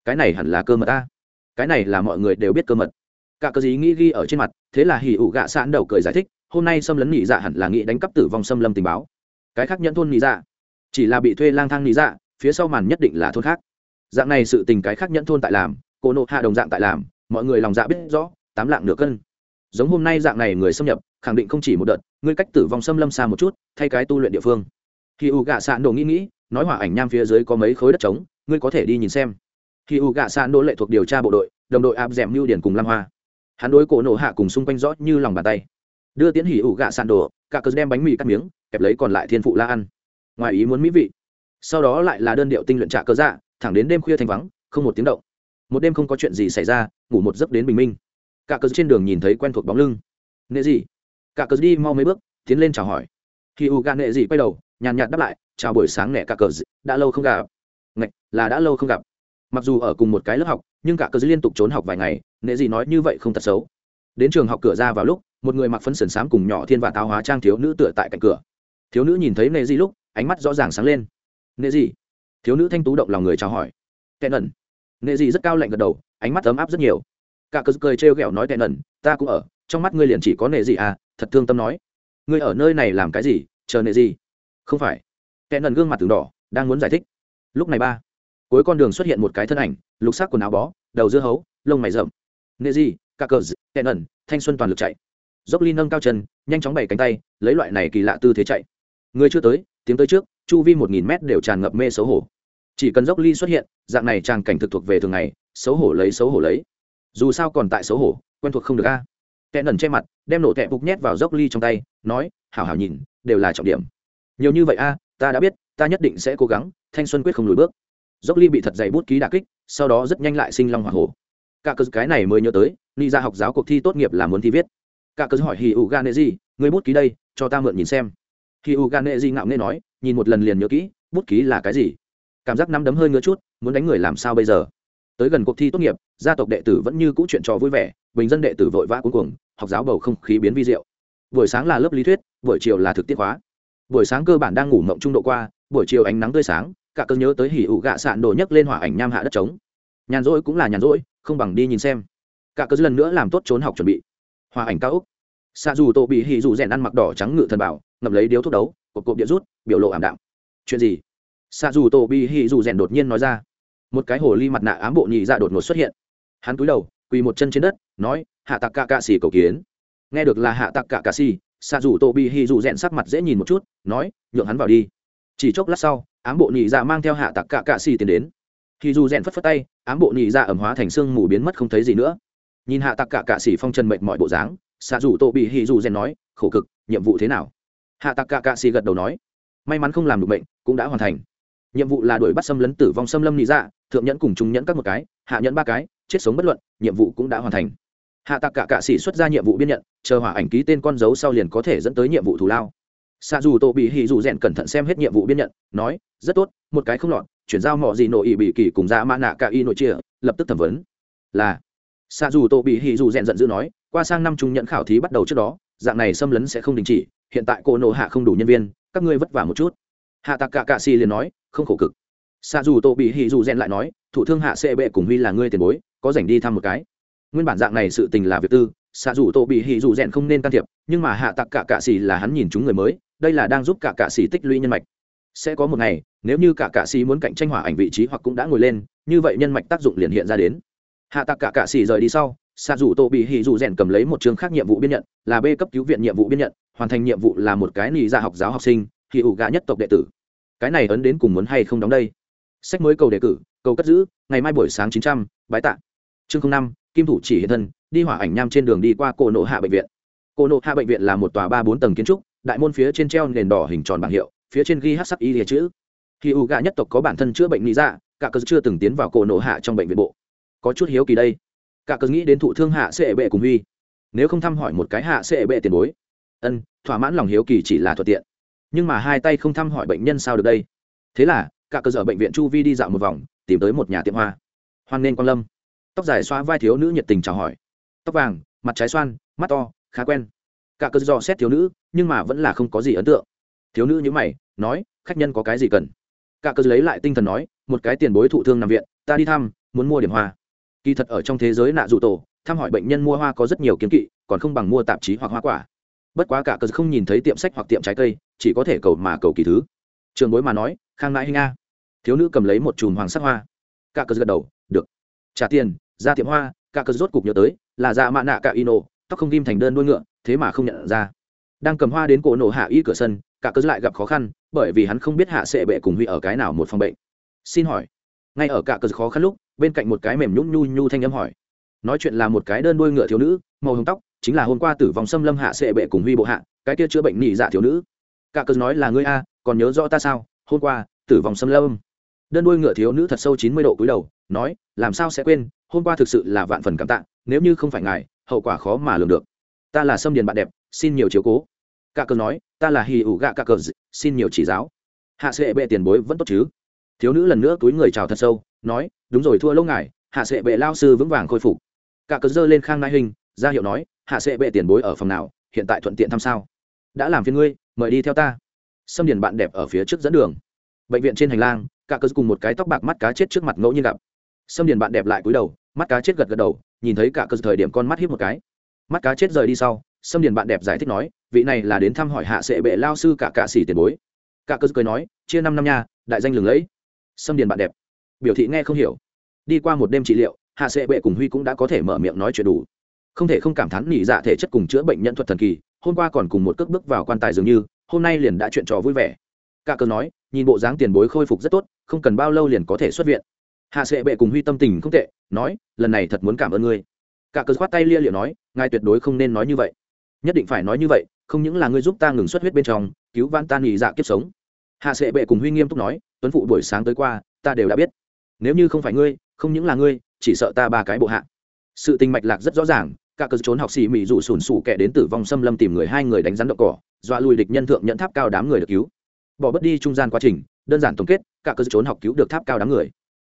Cái này hẳn là cơ mật ta. Cái này là mọi người đều biết cơ mật. Cả cơ dí nghĩ ghi ở trên mặt, thế là hỉ ủ gạ sạn đầu cười giải thích, hôm nay xâm lấn nhị dạ hẳn là nghĩ đánh cắp tử vong xâm lâm tình báo. Cái khác nhẫn thôn nhị dạ chỉ là bị thuê lang thang nhị dạ phía sau màn nhất định là thôn khác. Dạng này sự tình cái khác nhẫn thôn tại làm, cô nộ hạ đồng dạng tại làm, mọi người lòng dạ biết rõ, tám lạng nửa cân. Giống hôm nay dạng này người xâm nhập, khẳng định không chỉ một đợt, ngươi cách tử vong xâm lâm xa một chút, thay cái tu luyện địa phương. Khi u gạ sạn đồ nghĩ nghĩ, nói hỏa ảnh nham phía dưới có mấy khối đất trống, ngươi có thể đi nhìn xem. Khi u gạ sạn đồ lệ thuộc điều tra bộ đội, đồng đội áp d ẻ m mưu điển cùng lam hoa. Hắn đối cổ nổ hạ cùng xung quanh rõ như lòng bàn tay. Đưa tiến hỉ ủ gạ sàn đồ, cả cớ đem bánh mì cắt miếng, kẹp lấy còn lại thiên phụ la ăn ngoài ý muốn mỹ vị. Sau đó lại là đơn điệu tinh luyện trạ cơ dạ thẳng đến đêm khuya thanh vắng, không một tiếng động. Một đêm không có chuyện gì xảy ra, ngủ một giấc đến bình minh. Cả cớ trên đường nhìn thấy quen thuộc bóng lưng. Nệ gì cả cớ đi mau mấy bước, tiến lên chào hỏi. Khi u gạ nệ gì quay đầu, nhàn nhạt đáp lại, chào buổi sáng nẻ cả cớ đã lâu không gặp. Ngạch, là đã lâu không gặp. Mặc dù ở cùng một cái lớp học, nhưng cả cớ liên tục trốn học vài ngày, nệ gì nói như vậy không thật xấu. Đến trường học cửa ra vào lúc, một người mặc phấn sần sám cùng nhỏ thiên và táo hóa trang thiếu nữ tựa tại cạnh cửa. Thiếu nữ nhìn thấy nệ gì lúc ánh mắt rõ ràng sáng lên. Nệ gì thiếu nữ thanh tú động lòng người chào hỏi. Tệ ẩn nệ gì rất cao lạnh gật đầu, ánh mắt ấm áp rất nhiều. Cả cờ cười trêu ghẹo nói, tệ ẩn ta cũng ở, trong mắt ngươi liền chỉ có nệ gì à thật thương tâm nói. Ngươi ở nơi này làm cái gì? Chờ nệ gì không phải. Tệ ẩn gương mặt từng đỏ, đang muốn giải thích. Lúc này ba, cuối con đường xuất hiện một cái thân ảnh, lục sắc quần áo bó, đầu dưa hấu, lông mày rậm. Nệ gì cả cờ tệ ẩn thanh xuân toàn lực chạy. Dốc ly nâng cao chân, nhanh chóng bày cánh tay, lấy loại này kỳ lạ tư thế chạy. Người chưa tới tiếng tới trước, chu vi một nghìn mét đều tràn ngập mê xấu hổ. Chỉ cần dốc ly xuất hiện, dạng này tràng cảnh thực thuộc về thường ngày, xấu hổ lấy xấu hổ lấy. Dù sao còn tại xấu hổ, quen thuộc không được a. À. tệ che mặt, đem nổ tệ bục nhét vào dốc ly trong tay, nói, hảo hảo nhìn, đều là trọng điểm. Nhiều như vậy a, ta đã biết, ta nhất định sẽ cố gắng, thanh xuân quyết không lùi bước. Dốc ly bị thật dày bút ký đà kích, sau đó rất nhanh lại sinh long hỏa hổ. Cả cơ cái này mới nhớ tới, ni ra học giáo cuộc thi tốt nghiệp là muốn thi viết. Cả cơ hỏi hì ủ gan nệ gì người bút ký đây, cho ta mượn nhìn xem khi u gan nệ di ngạo nghe nói, nhìn một lần liền nhớ kỹ, bút ký là cái gì? Cảm giác nắm đấm hơi ngứa chút, muốn đánh người làm sao bây giờ? Tới gần cuộc thi tốt nghiệp, gia tộc đệ tử vẫn như cũ chuyện trò vui vẻ, bình dân đệ tử vội vã cuối cùng học giáo bầu không khí biến vi diệu. Buổi sáng là lớp lý thuyết, buổi chiều là thực tiết hóa buổi sáng cơ bản đang ngủ mộng trung độ qua, buổi chiều ánh nắng tươi sáng, cả cơn nhớ tới hỉ ủ gạ sạn đồ nhấc lên hỏa ảnh nham hạ đất trống. Nhàn rỗi cũng là nhàn rỗi, không bằng đi nhìn xem. Cả cơn lần nữa làm tốt trốn học chuẩn bị. Hòa ảnh cao úc xa dù tổ bị hỉ dù rèn ăn mặc đỏ trắng ngự thần bảo, ngậm lấy điếu thuốc đấu cột cộp điện rút, biểu lộ ảm đạm. Chuyện gì? Xa dù tổ bị hỉ dù rèn đột nhiên nói ra. Một cái hồ ly mặt nạ ám bộ nhị dạ đột ngột xuất hiện. Hắn cúi đầu, quỳ một chân trên đất, nói, hạ tặc cạ cạ xỉ cầu kiến. Nghe được là hạ tặc cạ cạ xỉ xa dù tổ bị hỉ dù rèn sắc mặt dễ nhìn một chút, nói, nhượng hắn vào đi. Chỉ chốc lát sau, ám bộ nhị dạ mang theo hạ tặc cạ cạ xỉ tiến đến. Khi dù rèn phất phất tay, ám bộ nhị dạ ẩm hóa thành xương mù biến mất không thấy gì nữa. Nhìn hạ tặc cạ cạ xỉ phong trần mệnh mọi bộ dáng xạ dù tổ bị hì dù rèn nói, khổ cực, nhiệm vụ thế nào? Hạ tặc cạ cạ xì gật đầu nói, may mắn không làm được bệnh, cũng đã hoàn thành. Nhiệm vụ là đuổi bắt xâm lấn tử vong xâm lâm nị dạ thượng nhẫn cùng trung nhẫn các một cái, hạ nhẫn ba cái, chết sống bất luận, nhiệm vụ cũng đã hoàn thành. Hạ tặc cạ cạ xì xuất ra nhiệm vụ biên nhận, chờ hỏa ảnh ký tên con dấu sau liền có thể dẫn tới nhiệm vụ thù lao. Xạ dù tổ bị hì dù rèn cẩn thận xem hết nhiệm vụ biên nhận, nói, rất tốt, một cái không lọt, chuyển giao mọi gì nội ỵ bị kỳ cùng ra mã nạ cả y nội chia lập tức thẩm vấn. Là, xạ dù tổ bị hì dù rèn giận dữ nói qua sang năm trung nhận khảo thí bắt đầu trước đó, dạng này xâm lấn sẽ không đình chỉ, hiện tại cô nộ hạ không đủ nhân viên, các ngươi vất vả một chút. Hạ tạc cả cạ xì liền nói, không khổ cực. Xa dù Tô bị hì dù rèn lại nói, thủ thương hạ sệ bệ cùng huy là ngươi tiền bối, có dành đi thăm một cái. Nguyên bản dạng này sự tình là việc tư xa dù Tô bị hì dù rèn không nên can thiệp, nhưng mà hạ Tạc cả cạ xì là hắn nhìn chúng người mới, đây là đang giúp cả cạ xì tích lũy nhân mạch. Sẽ có một ngày, nếu như cả cạ xì muốn cạnh tranh hỏa ảnh vị trí hoặc cũng đã ngồi lên, như vậy nhân mạch tác dụng liền hiện ra đến. Hạ Tạc cả cạ xì rời đi sau xạ dù tô bị hì dù rèn cầm lấy một chương khác nhiệm vụ biên nhận, là b cấp cứu viện nhiệm vụ biên nhận, hoàn thành nhiệm vụ là một cái nị ra dạ học giáo học sinh thì ủ gà nhất tộc đệ tử. Cái này ấn đến cùng muốn hay không đóng đây? Sách mới cầu đề cử, cầu cất giữ, ngày mai buổi sáng chín trăm, bái tạ. Chương năm, kim thủ chỉ hiện thân, đi hỏa ảnh nham trên đường đi qua cổ nộ hạ bệnh viện. Cổ nộ hạ bệnh viện là một tòa ba bốn tầng kiến trúc, đại môn phía trên treo nền đỏ hình tròn bảng hiệu, phía trên ghi hát sắc y lìa chữ. Khi u gà nhất tộc có bản thân chữa bệnh lý dạ cả cơ chưa từng tiến vào cổ nộ hạ trong bệnh viện bộ. Có chút hiếu kỳ đây cả cớ nghĩ đến thụ thương hạ sẽ bệ cùng huy. Nếu không thăm hỏi một cái hạ sẽ bệ tiền bối. Ân, thỏa mãn lòng hiếu kỳ chỉ là thuận tiện. Nhưng mà hai tay không thăm hỏi bệnh nhân sao được đây? Thế là, cả cơ sở bệnh viện chu vi đi dạo một vòng, tìm tới một nhà tiệm hoa. Hoan nên quan lâm. Tóc dài xoa vai thiếu nữ nhiệt tình chào hỏi. Tóc vàng, mặt trái xoan, mắt to, khá quen. Cả cơ dò xét thiếu nữ, nhưng mà vẫn là không có gì ấn tượng. Thiếu nữ như mày, nói, khách nhân có cái gì cần? Cả cơ lấy lại tinh thần nói, một cái tiền bối thụ thương nằm viện, ta đi thăm, muốn mua điểm hoa kỳ thật ở trong thế giới nạ dụ tổ, thăm hỏi bệnh nhân mua hoa có rất nhiều kiến kỵ, còn không bằng mua tạp chí hoặc hoa quả. Bất quá cả cờ không nhìn thấy tiệm sách hoặc tiệm trái cây, chỉ có thể cầu mà cầu kỳ thứ. Trường bối mà nói, khang nãi hinh a. Thiếu nữ cầm lấy một chùm hoàng sắc hoa. Cả cờ gật đầu, được. Trả tiền, ra tiệm hoa. Cả cờ rốt cục nhớ tới, là dạ mạ nạ cả ino, tóc không ghim thành đơn đuôi ngựa, thế mà không nhận ra. Đang cầm hoa đến cổ nổ hạ y cửa sân, cả cơ lại gặp khó khăn, bởi vì hắn không biết hạ sệ bệ cùng huy ở cái nào một phòng bệnh. Xin hỏi, ngay ở cả cơ khó khăn lúc bên cạnh một cái mềm nhũng nhu nhu thanh âm hỏi. Nói chuyện là một cái đơn đuôi ngựa thiếu nữ, màu hồng tóc, chính là hôm qua tử vong xâm lâm hạ sệ bệ cùng huy bộ hạ, cái kia chữa bệnh nị dạ thiếu nữ. Cả cơ nói là ngươi a, còn nhớ rõ ta sao? Hôm qua, tử vong xâm lâm. Đơn đuôi ngựa thiếu nữ thật sâu chín mươi độ cúi đầu, nói, làm sao sẽ quên, hôm qua thực sự là vạn phần cảm tạ, nếu như không phải ngài, hậu quả khó mà lường được. Ta là sâm điền bạn đẹp, xin nhiều chiếu cố. Cả cớ nói, ta là hì ủ gạ cả cớ xin nhiều chỉ giáo. Hạ sệ bệ tiền bối vẫn tốt chứ? Thiếu nữ lần nữa túi người chào thật sâu, nói đúng rồi, thua lâu ngài, hạ sệ bệ lao sư vững vàng khôi phục. Cả cớ dơ lên khang nai hình, ra hiệu nói, hạ sệ bệ tiền bối ở phòng nào, hiện tại thuận tiện thăm sao? Đã làm phiền ngươi, mời đi theo ta. Xâm điền bạn đẹp ở phía trước dẫn đường. Bệnh viện trên hành lang, cả cớ cùng một cái tóc bạc mắt cá chết trước mặt ngẫu nhiên gặp. Xâm điền bạn đẹp lại cúi đầu, mắt cá chết gật gật đầu, nhìn thấy cả cớ thời điểm con mắt hiếp một cái. Mắt cá chết rời đi sau xâm điền bạn đẹp giải thích nói, vị này là đến thăm hỏi hạ sệ bệ lao sư cả cạ xỉ tiền bối. Cả cớ cười nói, chia năm năm nha, đại danh lừng lẫy. Xâm điền bạn đẹp biểu thị nghe không hiểu. Đi qua một đêm trị liệu, hạ sệ bệ cùng huy cũng đã có thể mở miệng nói chuyện đủ. Không thể không cảm thán nỉ dạ thể chất cùng chữa bệnh nhân thuật thần kỳ, hôm qua còn cùng một cước bước vào quan tài dường như, hôm nay liền đã chuyện trò vui vẻ. Cả cớ nói, nhìn bộ dáng tiền bối khôi phục rất tốt, không cần bao lâu liền có thể xuất viện. Hạ sệ bệ cùng huy tâm tình không tệ, nói, lần này thật muốn cảm ơn ngươi. Cả cớ khoát tay lia liệu nói, ngài tuyệt đối không nên nói như vậy. Nhất định phải nói như vậy, không những là ngươi giúp ta ngừng xuất huyết bên trong, cứu van tan nghỉ dạ kiếp sống. Hạ sệ bệ cùng huy nghiêm túc nói, tuấn phụ buổi sáng tới qua, ta đều đã biết nếu như không phải ngươi, không những là ngươi, chỉ sợ ta ba cái bộ hạ. Sự tình mạch lạc rất rõ ràng, cả cơ trốn học sĩ mỹ rủ sùn sủ kẻ đến tử vong xâm lâm tìm người hai người đánh rắn đậu cỏ, dọa lùi địch nhân thượng nhận tháp cao đám người được cứu. Bỏ bớt đi trung gian quá trình, đơn giản tổng kết, cả cơ trốn học cứu được tháp cao đám người.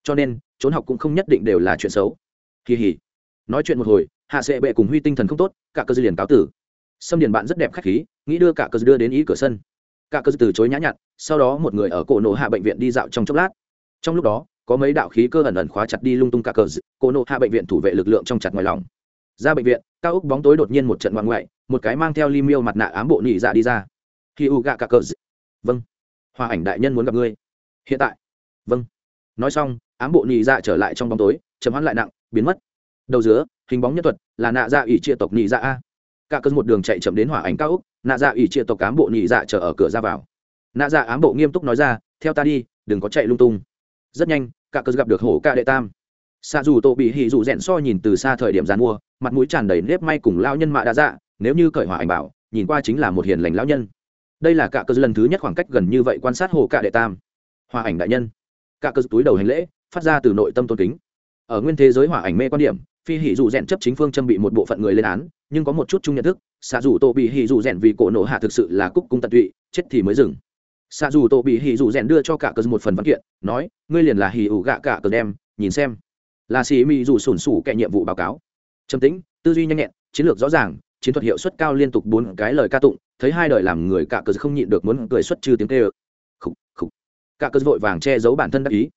Cho nên, trốn học cũng không nhất định đều là chuyện xấu. Kỳ hỉ nói chuyện một hồi, hạ sệ bệ cùng huy tinh thần không tốt, cả cơ dư liền cáo tử. Xâm điền bạn rất đẹp khách khí, nghĩ đưa cả cơ dư đưa đến ý cửa sân. Cả cơ dư từ chối nhã nhặn, sau đó một người ở cổ nổ hạ bệnh viện đi dạo trong chốc lát. Trong lúc đó có mấy đạo khí cơ ẩn ẩn khóa chặt đi lung tung cả cờ cô nộ hạ bệnh viện thủ vệ lực lượng trong chặt ngoài lòng. Ra bệnh viện, cao úc bóng tối đột nhiên một trận ngoan ngoại, một cái mang theo li miêu mặt nạ ám bộ nỉ dạ đi ra. Khi u gạ cả cờ vâng. Hòa ảnh đại nhân muốn gặp ngươi. Hiện tại. Vâng. Nói xong, ám bộ nỉ dạ trở lại trong bóng tối chấm hắn lại nặng, biến mất. Đầu giữa hình bóng nhân thuật, là nạ dạ ủy chia tộc nỉ dạ a. Cả cơn một đường chạy chậm đến hỏa ảnh cao úc nạ dạ ủy chia tộc ám bộ nhị dạ chờ ở cửa ra vào. Nạ dạ ám bộ nghiêm túc nói ra, theo ta đi, đừng có chạy lung tung. Rất nhanh cả cơn gặp được hổ ca đệ tam. Xa dù tổ bị hỉ dù rẽn so nhìn từ xa thời điểm gian mua, mặt mũi tràn đầy nếp may cùng lao nhân mạ đã dạ nếu như cởi hỏa ảnh bảo, nhìn qua chính là một hiền lành lão nhân. Đây là cả cơ lần thứ nhất khoảng cách gần như vậy quan sát hồ cạ đệ tam. Hòa ảnh đại nhân. Cả cơ túi đầu hành lễ, phát ra từ nội tâm tôn kính. Ở nguyên thế giới hỏa ảnh mê quan điểm, phi hỉ dù rèn chấp chính phương châm bị một bộ phận người lên án, nhưng có một chút chung nhận thức xạ dù tô bị hỉ dù rèn vì cổ nổ hạ thực sự là cúc cung tận tụy, chết thì mới dừng xạ dù tô bị hỉ dù rèn đưa cho cả cờ một phần văn kiện, nói, ngươi liền là hỉ ủ gạ cả cờ đem, nhìn xem. Là xì mị dù sủn sủ kệ nhiệm vụ báo cáo. Trầm tĩnh, tư duy nhanh nhẹn, chiến lược rõ ràng, chiến thuật hiệu suất cao liên tục bốn cái lời ca tụng, thấy hai đời làm người cả cờ không nhịn được muốn cười xuất trừ tiếng kêu. Khục khục. Cả cờ vội vàng che giấu bản thân đắc ý.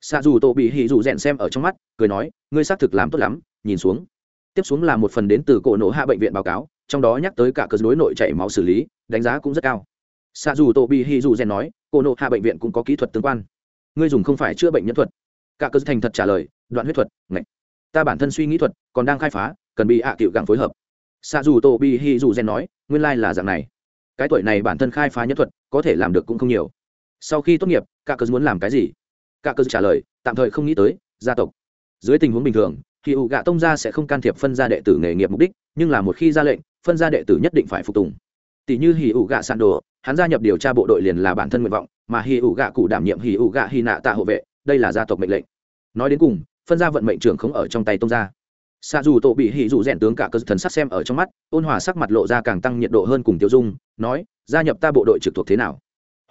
Xạ dù tổ bị hỉ dù rèn xem ở trong mắt, cười nói, ngươi xác thực làm tốt lắm, nhìn xuống. Tiếp xuống là một phần đến từ cổ nổ hạ bệnh viện báo cáo, trong đó nhắc tới cả cờ đối nội chảy máu xử lý, đánh giá cũng rất cao xạ dù tổ bị hỉ dù rèn nói, cô nộ hạ bệnh viện cũng có kỹ thuật tương quan. Ngươi dùng không phải chữa bệnh nhân thuật. Cả cơ thành thật trả lời, đoạn huyết thuật ngạy ta bản thân suy nghĩ thuật, còn đang khai phá, cần bị hạ à cựu gặng phối hợp. Xạ dù tổ bị hỉ dù rèn nói, nguyên lai là dạng này. Cái tuổi này bản thân khai phá nhân thuật, có thể làm được cũng không nhiều. Sau khi tốt nghiệp, cả cơ muốn làm cái gì? Cả cơ trả lời, tạm thời không nghĩ tới, gia tộc. Dưới tình huống bình thường thì ủ gạ tông gia sẽ không can thiệp phân gia đệ tử nghề nghiệp mục đích, nhưng là một khi ra lệnh, phân gia đệ tử nhất định phải phục tùng. Tỷ như hì ủ gạ sàn đồ hắn gia nhập điều tra bộ đội liền là bản thân nguyện vọng, mà hì ủ gạ cụ đảm nhiệm hì ủ gạ hy nạ tạ hộ vệ, đây là gia tộc mệnh lệnh. Nói đến cùng, phân gia vận mệnh trưởng không ở trong tay tông gia. Xa dù tổ bị hì dù rèn tướng cả cơ thần sắc xem ở trong mắt, ôn hòa sắc mặt lộ ra càng tăng nhiệt độ hơn cùng tiêu dung, nói, gia nhập ta bộ đội trực thuộc thế nào?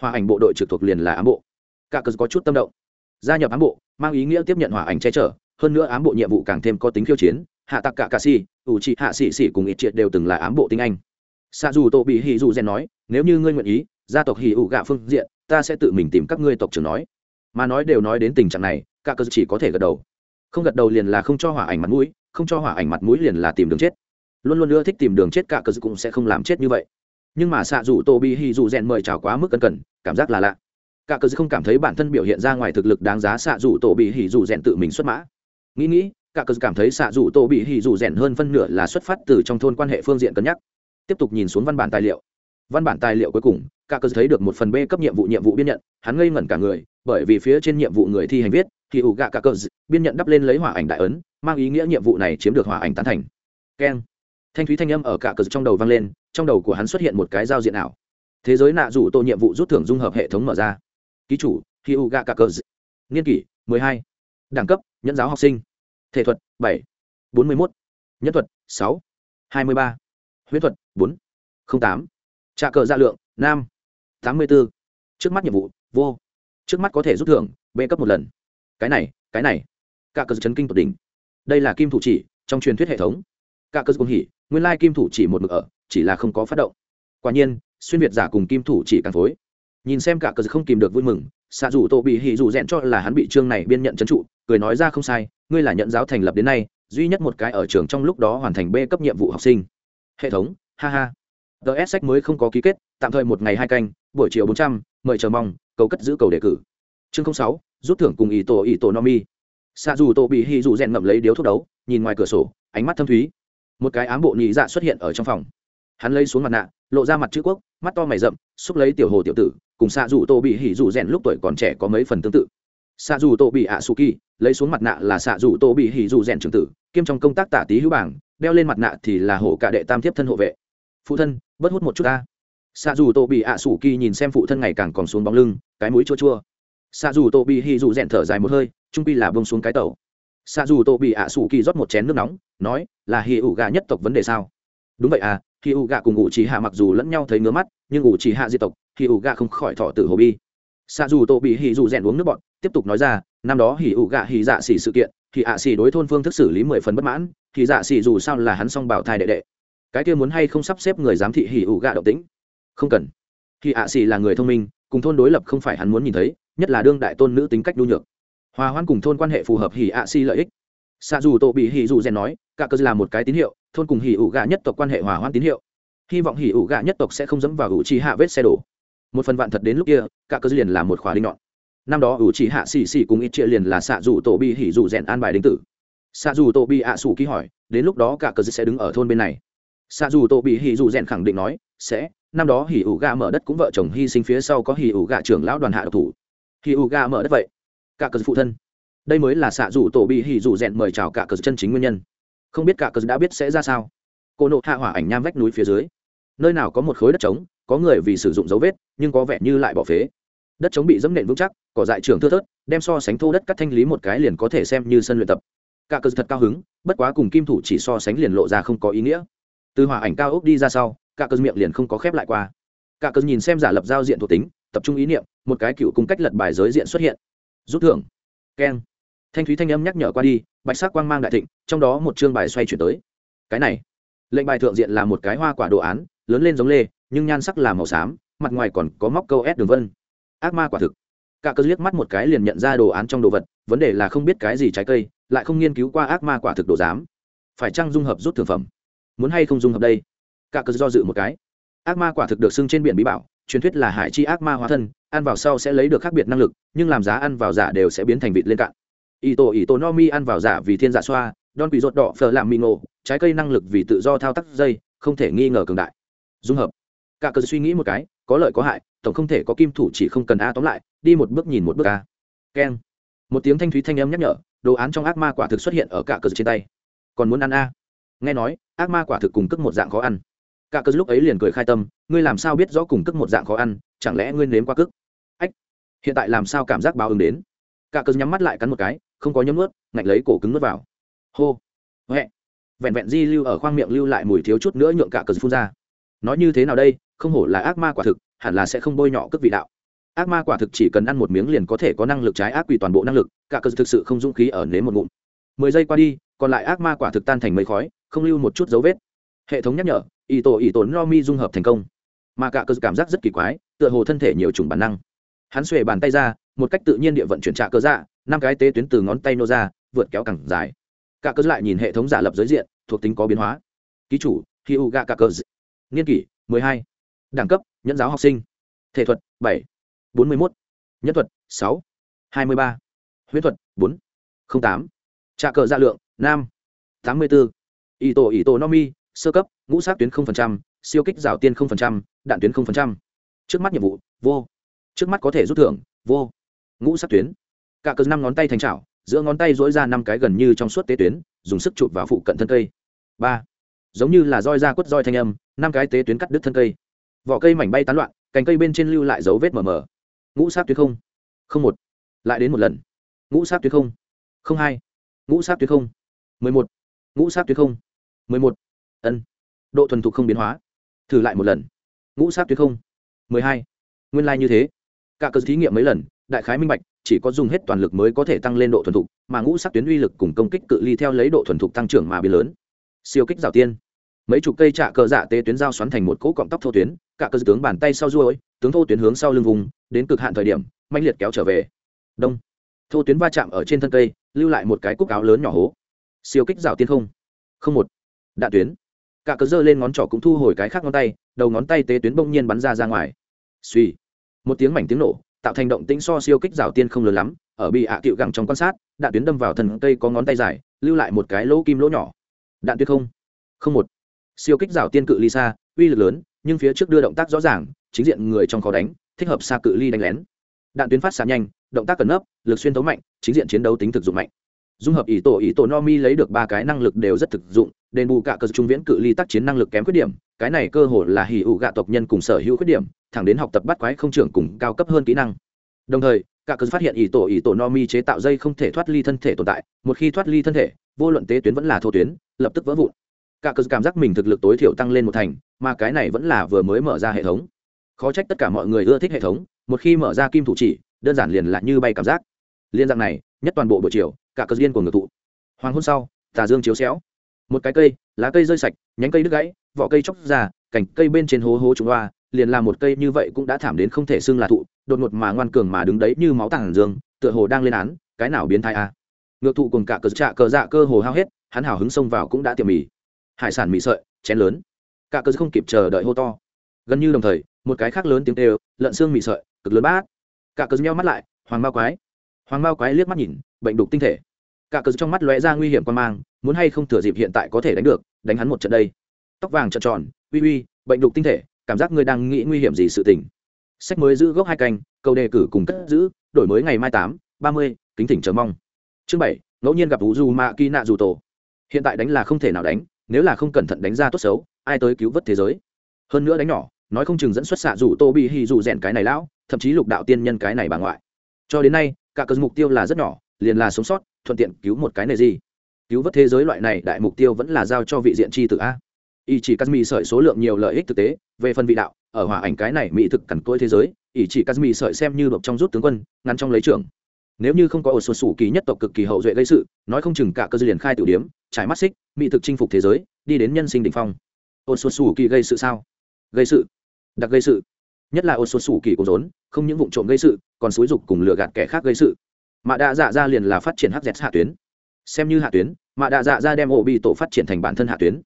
Hòa ảnh bộ đội trực thuộc liền là ám bộ. Cả cơ có chút tâm động. Gia nhập ám bộ, mang ý nghĩa tiếp nhận hòa ảnh che chở, hơn nữa ám bộ nhiệm vụ càng thêm có tính khiêu chiến, hạ tặc cả cà si ủ trị hạ sĩ sĩ cùng ít triệt đều từng là ám bộ tinh anh xa dù tổ bị hì dù rèn nói, nếu như ngươi nguyện ý, gia tộc hì ủ gạ phương diện, ta sẽ tự mình tìm các ngươi tộc trưởng nói. Mà nói đều nói đến tình trạng này, cả cơ chỉ có thể gật đầu. Không gật đầu liền là không cho hỏa ảnh mặt mũi, không cho hỏa ảnh mặt mũi liền là tìm đường chết. Luôn luôn ưa thích tìm đường chết, cả cơ cũng sẽ không làm chết như vậy. Nhưng mà xạ dù tô bị hì dù rèn mời chào quá mức cân cẩn cảm giác là lạ. Cả cơ không cảm thấy bản thân biểu hiện ra ngoài thực lực đáng giá xạ dù Tô bị hỉ dù rèn tự mình xuất mã. Nghĩ nghĩ, cả cơ cảm thấy xạ dù Tô bị hỉ dù rèn hơn phân nửa là xuất phát từ trong thôn quan hệ phương diện cân nhắc tiếp tục nhìn xuống văn bản tài liệu văn bản tài liệu cuối cùng, cả cơ thấy được một phần b cấp nhiệm vụ nhiệm vụ biên nhận, hắn ngây ngẩn cả người, bởi vì phía trên nhiệm vụ người thi hành viết, thì ủ gạ cả cơ biên nhận đắp lên lấy hỏa ảnh đại ấn, mang ý nghĩa nhiệm vụ này chiếm được hỏa ảnh tán thành keng thanh thúy thanh âm ở cả cờ trong đầu vang lên, trong đầu của hắn xuất hiện một cái giao diện ảo thế giới nạ rủ tô nhiệm vụ rút thưởng dung hợp hệ thống mở ra ký chủ hi u gạ cả cờ niên kỷ 12. đẳng cấp, nhẫn giáo học sinh thể thuật 7. 41. nhất thuật 6. 23 huyễn thuật, bốn, không tám. Trà cờ gia lượng nam tám mươi b ố trước mắt nhiệm vụ, vô. Trước mắt có thể rút thưởng b cấp một lần. Cái này cái này. Cả cờ chấn kinh tột đỉnh. Đây là kim thủ chỉ, trong truyền thuyết hệ thống. Cả cờ cũng hỉ, nguyên lai kim thủ chỉ một mực ở, chỉ là không có phát động. Quả nhiên, xuyên việt giả cùng kim thủ chỉ càng phối. Nhìn xem cả cờ không kìm được vui mừng xạ dù tô bị hỉ dù rẽn cho là hắn bị trương này biên nhận trấn trụ, cười nói ra không sai, ngươi là nhận giáo thành lập đến nay, duy nhất một cái ở trường trong lúc đó hoàn thành b cấp nhiệm vụ học sinh hệ thống, ha ha. Ts sách mới không có ký kết, tạm thời một ngày hai canh, buổi chiều bốn trăm, mời chờ mong, cầu cất giữ cầu đề cử. Chương sáu, rút thưởng cùng ý tổ ý tổ nomi xa dù tổ bị hỉ dù rèn ngậm lấy điếu thuốc đấu, nhìn ngoài cửa sổ, ánh mắt thâm thúy. Một cái ám bộ nhị dạ xuất hiện ở trong phòng. Hắn lấy xuống mặt nạ, lộ ra mặt chữ quốc, mắt to mày rậm, xúc lấy tiểu hồ tiểu tử, cùng xa dù tổ bị hỉ dù rèn lúc tuổi còn trẻ có mấy phần tương tự. Xa dù tổ bị ạ su kỳ lấy xuống mặt nạ là xạ dù tô bị hỉ dù rèn trưởng tử, kiêm trong công tác tả tý hữu bảng đeo lên mặt nạ thì là hộ cả đệ tam tiếp thân hộ vệ. Phụ thân bất hút một chút ta. Xạ dù tô bị ạ sủ kỳ nhìn xem phụ thân ngày càng còn xuống bóng lưng, cái mũi chua chua. Xạ dù tô bị hỉ dù rèn thở dài một hơi, trung pi là bông xuống cái tàu xạ dù tô bị ạ sủ kỳ rót một chén nước nóng, nói, là hỉ ủ gà nhất tộc vấn đề sao? Đúng vậy à khi u gạ cùng ủ trì hạ mặc dù lẫn nhau thấy ngứa mắt, nhưng ủ trì hạ di tộc khi ủ gạ không khỏi thọ tử hồ bi. Xa dù tô bị hỉ dù rèn uống nước bọn tiếp tục nói ra, năm đó hỉ ủ gạ hỉ dạ xỉ sự kiện thì ạ xì đối thôn phương thức xử lý mười phần bất mãn, thì dạ xì dù sao là hắn xong bảo thai đệ đệ. Cái kia muốn hay không sắp xếp người giám thị hỉ ủ gạ động tĩnh? Không cần. Thì ạ xì là người thông minh, cùng thôn đối lập không phải hắn muốn nhìn thấy, nhất là đương đại tôn nữ tính cách nhu nhược. Hòa hoãn cùng thôn quan hệ phù hợp hỉ ạ xì lợi ích. Xa dù tổ bị hỉ dù rèn nói, cả cơ là một cái tín hiệu, thôn cùng hỉ ủ gạ nhất tộc quan hệ hòa hoãn tín hiệu. Hy vọng hỉ ủ gạ nhất tộc sẽ không dẫm vào ủ trì hạ vết xe đổ. Một phần vạn thật đến lúc kia, cả cơ liền là một khóa đinh nhọn năm đó ủ chỉ hạ xì xì cùng ít chia liền là xạ dù tổ bi hỉ dù rèn an bài đính tử. Xạ dù tổ bi ạ à sủ ký hỏi, đến lúc đó cả cơ sẽ đứng ở thôn bên này. Xạ dù tổ bi hỉ dù rèn khẳng định nói, sẽ, năm đó hỉ ủ gà mở đất cũng vợ chồng hy sinh phía sau có hỉ ủ gà trưởng lão đoàn hạ độc thủ. Hỉ ủ gà mở đất vậy? Cả cờ phụ thân. Đây mới là xạ dù tổ bi hỉ dù rèn mời chào cả cờ chân chính nguyên nhân. Không biết cả cờ đã biết sẽ ra sao. Cô nộ hạ hỏa ảnh nham vách núi phía dưới. Nơi nào có một khối đất trống, có người vì sử dụng dấu vết, nhưng có vẻ như lại bỏ phế đất chống bị dẫm nện vững chắc, cỏ dại trường thưa thớt, đem so sánh thô đất cắt thanh lý một cái liền có thể xem như sân luyện tập. Cả cơ thật cao hứng, bất quá cùng kim thủ chỉ so sánh liền lộ ra không có ý nghĩa. Từ hòa ảnh cao ốc đi ra sau, cả cơ miệng liền không có khép lại qua. Cả cơ nhìn xem giả lập giao diện thuộc tính, tập trung ý niệm, một cái cựu cung cách lật bài giới diện xuất hiện. Rút thưởng. Keng. Thanh thúy thanh âm nhắc nhở qua đi, bạch sắc quang mang đại thịnh, trong đó một chương bài xoay chuyển tới. Cái này, lệnh bài thượng diện là một cái hoa quả đồ án, lớn lên giống lê, nhưng nhan sắc là màu xám, mặt ngoài còn có móc câu ép đường vân ác ma quả thực. Cả cơ liếc mắt một cái liền nhận ra đồ án trong đồ vật, vấn đề là không biết cái gì trái cây, lại không nghiên cứu qua ác ma quả thực đồ giám. Phải chăng dung hợp rút thực phẩm? Muốn hay không dung hợp đây? Cả cơ do dự một cái. Ác ma quả thực được xưng trên biển bí bảo, truyền thuyết là hải chi ác ma hóa thân, ăn vào sau sẽ lấy được khác biệt năng lực, nhưng làm giá ăn vào giả đều sẽ biến thành vịt lên cạn. Y tổ y tổ no mi ăn vào giả vì thiên giả xoa đòn quỷ rột đỏ phở làm mi ngộ trái cây năng lực vì tự do thao tác dây, không thể nghi ngờ cường đại. Dung hợp. Cả cơ suy nghĩ một cái có lợi có hại, tổng không thể có kim thủ chỉ không cần a tóm lại, đi một bước nhìn một bước a. Keng. Một tiếng thanh thúy thanh âm nhắc nhở, đồ án trong ác ma quả thực xuất hiện ở cả cờ trên tay. Còn muốn ăn a? Nghe nói, ác ma quả thực cùng cất một dạng khó ăn. Cả cờ lúc ấy liền cười khai tâm, ngươi làm sao biết rõ cùng cất một dạng khó ăn, chẳng lẽ ngươi nếm qua cức ách, hiện tại làm sao cảm giác báo ứng đến? Cả cờ nhắm mắt lại cắn một cái, không có nhấm nuốt, ngạnh lấy cổ cứng nuốt vào. Hô. Huệ vẹn vẹn di lưu ở khoang miệng lưu lại mùi thiếu chút nữa nhượng cả cờ phun ra nói như thế nào đây, không hổ là ác ma quả thực, hẳn là sẽ không bôi nhọ cước vị đạo. Ác ma quả thực chỉ cần ăn một miếng liền có thể có năng lực trái ác quỷ toàn bộ năng lực, cả cơ thực sự không dũng khí ở nếm một ngụm. Mười giây qua đi, còn lại ác ma quả thực tan thành mây khói, không lưu một chút dấu vết. Hệ thống nhắc nhở ý tổ ý tổ no mi dung hợp thành công. Mà cả cơ cảm giác rất kỳ quái, tựa hồ thân thể nhiều chủng bản năng. Hắn xuề bàn tay ra, một cách tự nhiên địa vận chuyển trạ cơ dạ năm cái tế tuyến từ ngón tay nô ra, vượt kéo cẳng dài. Cả cơ lại nhìn hệ thống giả lập giới diện, thuộc tính có biến hóa. Ký chủ khi u gạ cả cơ niên kỷ mười hai. Đẳng cấp nhân giáo học sinh. Thể thuật bảy. Bốn mươi mốt. Nhân thuật sáu. Hai mươi ba. Thuật bốn. Không tám. Trà cờ dạ lượng nam tám mươi bốn tổ y tổ no mi sơ cấp ngũ sát tuyến 0%, siêu kích rào tiên 0%, đạn tuyến 0%. trước mắt nhiệm vụ vô. Trước mắt có thể rút thưởng vô. Ngũ sát tuyến. Cả cờ năm ngón tay thành chảo, giữa ngón tay dỗi ra năm cái gần như trong suốt tế tuyến dùng sức chụp vào phụ cận thân cây. Ba giống như là roi ra quất roi thanh âm, năm cái tế tuyến cắt đứt thân cây. Vỏ cây mảnh bay tán loạn, cành cây bên trên lưu lại dấu vết mờ mờ. Ngũ sát tuyến không không một, lại đến một lần. Ngũ sát tuyến không không hai, ngũ sát tuyến không, mười một, ngũ sát tuyến không, mười một, ân. Độ thuần thục không biến hóa, thử lại một lần. Ngũ sát tuyến không, mười hai, nguyên lai、like、như thế. Cả cơ thí nghiệm mấy lần, đại khái minh bạch, chỉ có dùng hết toàn lực mới có thể tăng lên độ thuần thục, mà ngũ sắc tuyến uy lực cùng công kích cự ly theo lấy độ thuần thục tăng trưởng mà biến lớn. Siêu kích rào tiên mấy chục cây trạ cờ dạ tế tuyến dao xoắn thành một cỗ cọng tóc thô tuyến, cả cơ tướng bàn tay sau ruôi tướng thô tuyến hướng sau lưng vùng, đến cực hạn thời điểm mạnh liệt kéo trở về. Đông. Thô tuyến va chạm ở trên thân cây, lưu lại một cái cúc áo lớn nhỏ hố. Siêu kích rào tiên không. Không một. Đạn tuyến. Cả cờ giơ lên ngón trỏ cũng thu hồi cái khác ngón tay, đầu ngón tay tế tuyến bỗng nhiên bắn ra ra ngoài. Suy một tiếng mảnh tiếng nổ, tạo thành động tĩnh so siêu kích rào tiên không lớn lắm, ở bị hạ à cựu gẳng trong quan sát, đạn tuyến đâm vào thân cây có ngón tay dài, lưu lại một cái lỗ kim lỗ nhỏ. Đạn tuyến không. Không một siêu kích rào tiên cự ly xa, uy lực lớn, nhưng phía trước đưa động tác rõ ràng, chính diện người trong khó đánh, thích hợp xa cự ly đánh lén. Đạn tuyến phát xạ nhanh, động tác cần nấp, lực xuyên tấu mạnh, chính diện chiến đấu tính thực dụng mạnh. Dung hợp ý tổ ý tổ no mi lấy được ba cái năng lực đều rất thực dụng, đền bù cả cơ trung viễn cự ly tác chiến năng lực kém khuyết điểm, cái này cơ hội là hỉ ủ gạ tộc nhân cùng sở hữu khuyết điểm, thẳng đến học tập bắt quái không trưởng cùng cao cấp hơn kỹ năng. Đồng thời, cả cơ phát hiện ý tổ ý tổ no mi chế tạo dây không thể thoát ly thân thể tồn tại, một khi thoát ly thân thể, vô luận tế tuyến vẫn là thô tuyến, lập tức vỡ vụn cả cơ cảm giác mình thực lực tối thiểu tăng lên một thành, mà cái này vẫn là vừa mới mở ra hệ thống. Khó trách tất cả mọi người ưa thích hệ thống, một khi mở ra kim thủ chỉ, đơn giản liền là như bay cảm giác. Liên dạng này, nhất toàn bộ buổi chiều, cả cơ duyên của ngược tụ hoàng hôn sau, tà dương chiếu xéo. Một cái cây, lá cây rơi sạch, nhánh cây đứt gãy, vỏ cây chóc ra, cành cây bên trên hố hố trúng hoa, liền làm một cây như vậy cũng đã thảm đến không thể xưng là thụ, đột ngột mà ngoan cường mà đứng đấy như máu tàng dương, tựa hồ đang lên án, cái nào biến thai a à. ngược thụ cùng cả cờ trạ cờ dạ cơ hồ hao hết, hắn hào hứng xông vào cũng đã tiệm mì hải sản mì sợi, chén lớn. Cả cơ không kịp chờ đợi hô to. Gần như đồng thời, một cái khác lớn tiếng kêu, lợn xương mì sợi, cực lớn bát. Cả cơ nheo mắt lại, hoàng bao quái. Hoàng bao quái liếc mắt nhìn, bệnh đục tinh thể. Cả cơ trong mắt lóe ra nguy hiểm quan mang, muốn hay không thừa dịp hiện tại có thể đánh được, đánh hắn một trận đây. Tóc vàng trợn tròn, uy uy, bệnh đục tinh thể, cảm giác ngươi đang nghĩ nguy hiểm gì sự tình. Sách mới giữ gốc hai canh, câu đề cử cùng cất giữ, đổi mới ngày mai tám, ba mươi, kính thỉnh chờ mong. Chương bảy, ngẫu nhiên gặp vũ du mạ kỳ nạ dù tổ. Hiện tại đánh là không thể nào đánh nếu là không cẩn thận đánh ra tốt xấu, ai tới cứu vớt thế giới? Hơn nữa đánh nhỏ, nói không chừng dẫn xuất xạ dù tô bị hì dù rèn cái này lão, thậm chí lục đạo tiên nhân cái này bà ngoại. Cho đến nay, cả cơn mục tiêu là rất nhỏ, liền là sống sót, thuận tiện cứu một cái này gì? Cứu vớt thế giới loại này, đại mục tiêu vẫn là giao cho vị diện chi tự a. Ý chỉ Kazmi sợi số lượng nhiều lợi ích thực tế, về phần vị đạo, ở hòa ảnh cái này mỹ thực cằn cỗi thế giới, ý chỉ Kazmi sợi xem như độc trong rút tướng quân, ngăn trong lấy trưởng. Nếu như không có ổ sụt sủ kỳ nhất tộc cực kỳ hậu duệ gây sự, nói không chừng cả cơ dư liền khai tử điếm trải mắt xích, mỹ thực chinh phục thế giới, đi đến nhân sinh đỉnh phong. Ôn sụt sủ kỳ gây sự sao? Gây sự. Đặc gây sự. Nhất là ô số sủ kỳ của rốn, không những vụ trộm gây sự, còn xúi dục cùng lừa gạt kẻ khác gây sự. Mạ đạ dạ ra liền là phát triển hz hạ tuyến. Xem như hạ tuyến, mạ đạ dạ ra đem Ô bị tổ phát triển thành bản thân hạ tuyến.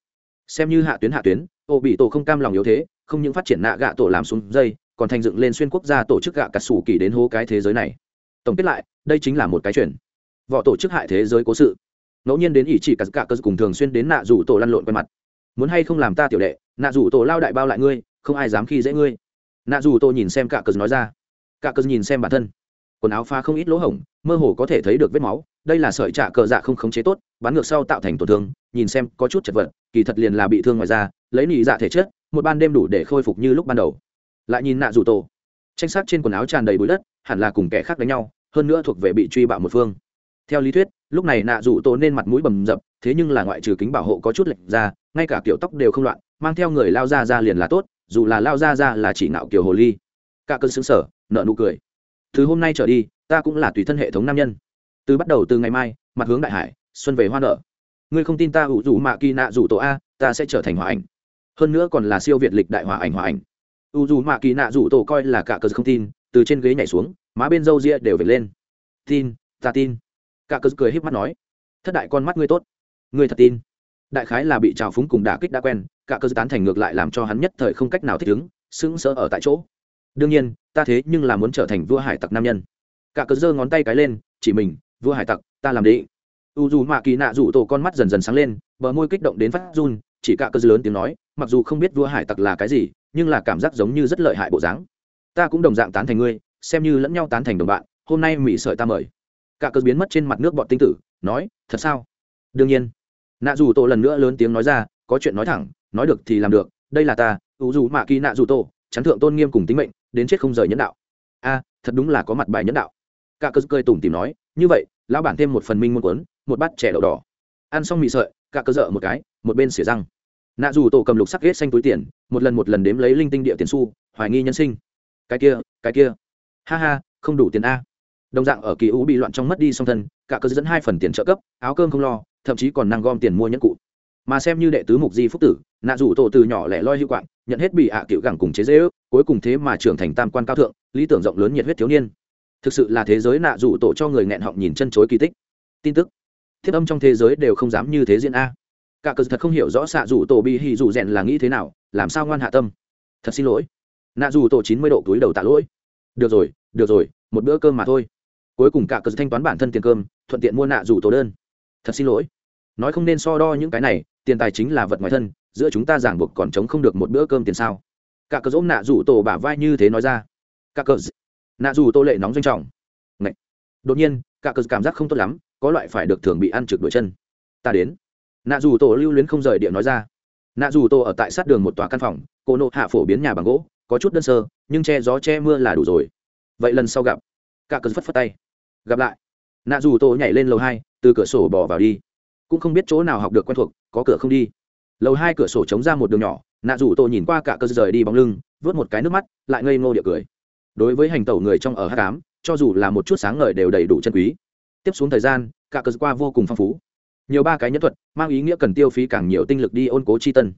Xem như hạ tuyến hạ tuyến Ô bị tổ không cam lòng yếu thế, không những phát triển nạ gạ tổ làm xuống dây, còn thành dựng lên xuyên quốc gia tổ chức gạ cà sủ kỳ đến hô cái thế giới này. Tổng kết lại, đây chính là một cái chuyện. Võ tổ chức hại thế giới cố sự ngẫu nhiên đến ỷ chỉ cả cả cơ cùng thường xuyên đến nạ rủ tổ lăn lộn quay mặt. Muốn hay không làm ta tiểu đệ, nạ rủ tổ lao đại bao lại ngươi, không ai dám khi dễ ngươi. Nạ rủ tổ nhìn xem cả cơ nói ra. Cả cơ nhìn xem bản thân. Quần áo pha không ít lỗ hổng, mơ hồ có thể thấy được vết máu. Đây là sợi trả cờ dạ không khống chế tốt, bắn ngược sau tạo thành tổn thương, nhìn xem có chút chật vật, kỳ thật liền là bị thương ngoài da, lấy nị dạ thể chất, một ban đêm đủ để khôi phục như lúc ban đầu. Lại nhìn nạ rủ tổ. Tranh sát trên quần áo tràn đầy bụi đất, hẳn là cùng kẻ khác đánh nhau, hơn nữa thuộc về bị truy bạo một phương. Theo lý thuyết lúc này nạ rủ tổ nên mặt mũi bầm dập, thế nhưng là ngoại trừ kính bảo hộ có chút lệch ra, ngay cả kiểu tóc đều không loạn, mang theo người lao ra ra liền là tốt, dù là lao ra ra là chỉ nạo kiểu hồ ly. Cả cơn xứng sở nợ nụ cười. Thứ hôm nay trở đi, ta cũng là tùy thân hệ thống nam nhân. Từ bắt đầu từ ngày mai, mặt hướng đại hải, xuân về hoa nợ ngươi không tin ta ủ rủ mạ kỳ nạ rủ tổ a, ta sẽ trở thành hòa ảnh. Hơn nữa còn là siêu việt lịch đại hòa ảnh hòa ảnh. U dù mạ kỳ nạ rủ tổ coi là cả cờ không tin, từ trên ghế nhảy xuống, má bên râu ria đều vệt lên. Tin, ta tin cả cờ cười híp mắt nói, thất đại con mắt ngươi tốt. Ngươi thật tin. Đại khái là bị trào phúng cùng đả kích đã quen, cả cơ tán thành ngược lại làm cho hắn nhất thời không cách nào thích ứng, sững sờ ở tại chỗ. Đương nhiên, ta thế nhưng là muốn trở thành vua hải tặc nam nhân. Cả cơ giơ ngón tay cái lên, chỉ mình, vua hải tặc, ta làm đi u dù mạ kỳ nạ rủ tổ con mắt dần dần sáng lên, bờ môi kích động đến phát run, chỉ cả cơ lớn tiếng nói, mặc dù không biết vua hải tặc là cái gì, nhưng là cảm giác giống như rất lợi hại bộ dáng. Ta cũng đồng dạng tán thành ngươi, xem như lẫn nhau tán thành đồng bạn, hôm nay mỹ sợi ta mời cả cơ biến mất trên mặt nước bọn tinh tử, nói, thật sao? Đương nhiên. Nạ dù tổ lần nữa lớn tiếng nói ra, có chuyện nói thẳng, nói được thì làm được, đây là ta u dù mạ kỳ nạ dù tổ chắn thượng tôn nghiêm cùng tính mệnh, đến chết không rời nhân đạo. A, thật đúng là có mặt bài nhân đạo. Cả cơ cười tủm tìm nói, như vậy, lão bản thêm một phần minh môn cuốn một bát chè đậu đỏ. Ăn xong mì sợi, cả cơ dợ một cái, một bên xỉa răng. Nạ dù tổ cầm lục sắc ghét xanh túi tiền, một lần một lần đếm lấy linh tinh địa tiền xu, hoài nghi nhân sinh. Cái kia cái kia. Ha ha, không đủ tiền a đồng dạng ở kỳ u bị loạn trong mất đi song thân, cả cơ dẫn hai phần tiền trợ cấp, áo cơm không lo, thậm chí còn năng gom tiền mua nhẫn cụ. Mà xem như đệ tứ mục di phúc tử, nạ rủ tổ từ nhỏ lẻ loi hữu quạng, nhận hết bị ạ à cựu gẳng cùng chế dễ ước, cuối cùng thế mà trưởng thành tam quan cao thượng, lý tưởng rộng lớn nhiệt huyết thiếu niên. Thực sự là thế giới nạ rủ tổ cho người nghẹn họng nhìn chân chối kỳ tích. Tin tức. Thiết âm trong thế giới đều không dám như thế diễn a. Cả cờ thật không hiểu rõ xạ rủ tổ bị hì rủ rèn là nghĩ thế nào, làm sao ngoan hạ tâm. Thật xin lỗi. Nạ rủ tổ chín mươi độ túi đầu tạ lỗi. Được rồi được rồi, một bữa cơm mà thôi cuối cùng cả cờ thanh toán bản thân tiền cơm, thuận tiện mua nạ rủ tổ đơn. Thật xin lỗi. Nói không nên so đo những cái này, tiền tài chính là vật ngoài thân, giữa chúng ta giảng buộc còn chống không được một bữa cơm tiền sao? Cả cờ ôm nạ rủ tổ bả vai như thế nói ra. Cả cờ nạ rủ tô lệ nóng doanh trọng. Ngậy. đột nhiên, cả cờ cảm giác không tốt lắm, có loại phải được thường bị ăn trực đuổi chân. Ta đến. Nạ rủ tổ lưu luyến không rời địa nói ra. Nạ rủ tổ ở tại sát đường một tòa căn phòng, cô nộ hạ phổ biến nhà bằng gỗ, có chút đơn sơ, nhưng che gió che mưa là đủ rồi. Vậy lần sau gặp. Cả cờ phất phất tay gặp lại. Nạ Dù tổ nhảy lên lầu hai, từ cửa sổ bỏ vào đi. Cũng không biết chỗ nào học được quen thuộc, có cửa không đi. Lầu hai cửa sổ chống ra một đường nhỏ, nạ Dù tổ nhìn qua cả cơ rời đi bóng lưng, vớt một cái nước mắt, lại ngây ngô địa cười. Đối với hành tẩu người trong ở hát tám cho dù là một chút sáng ngời đều đầy đủ chân quý. Tiếp xuống thời gian, cả cơ qua vô cùng phong phú. Nhiều ba cái nhân thuật, mang ý nghĩa cần tiêu phí càng nhiều tinh lực đi ôn cố chi tân.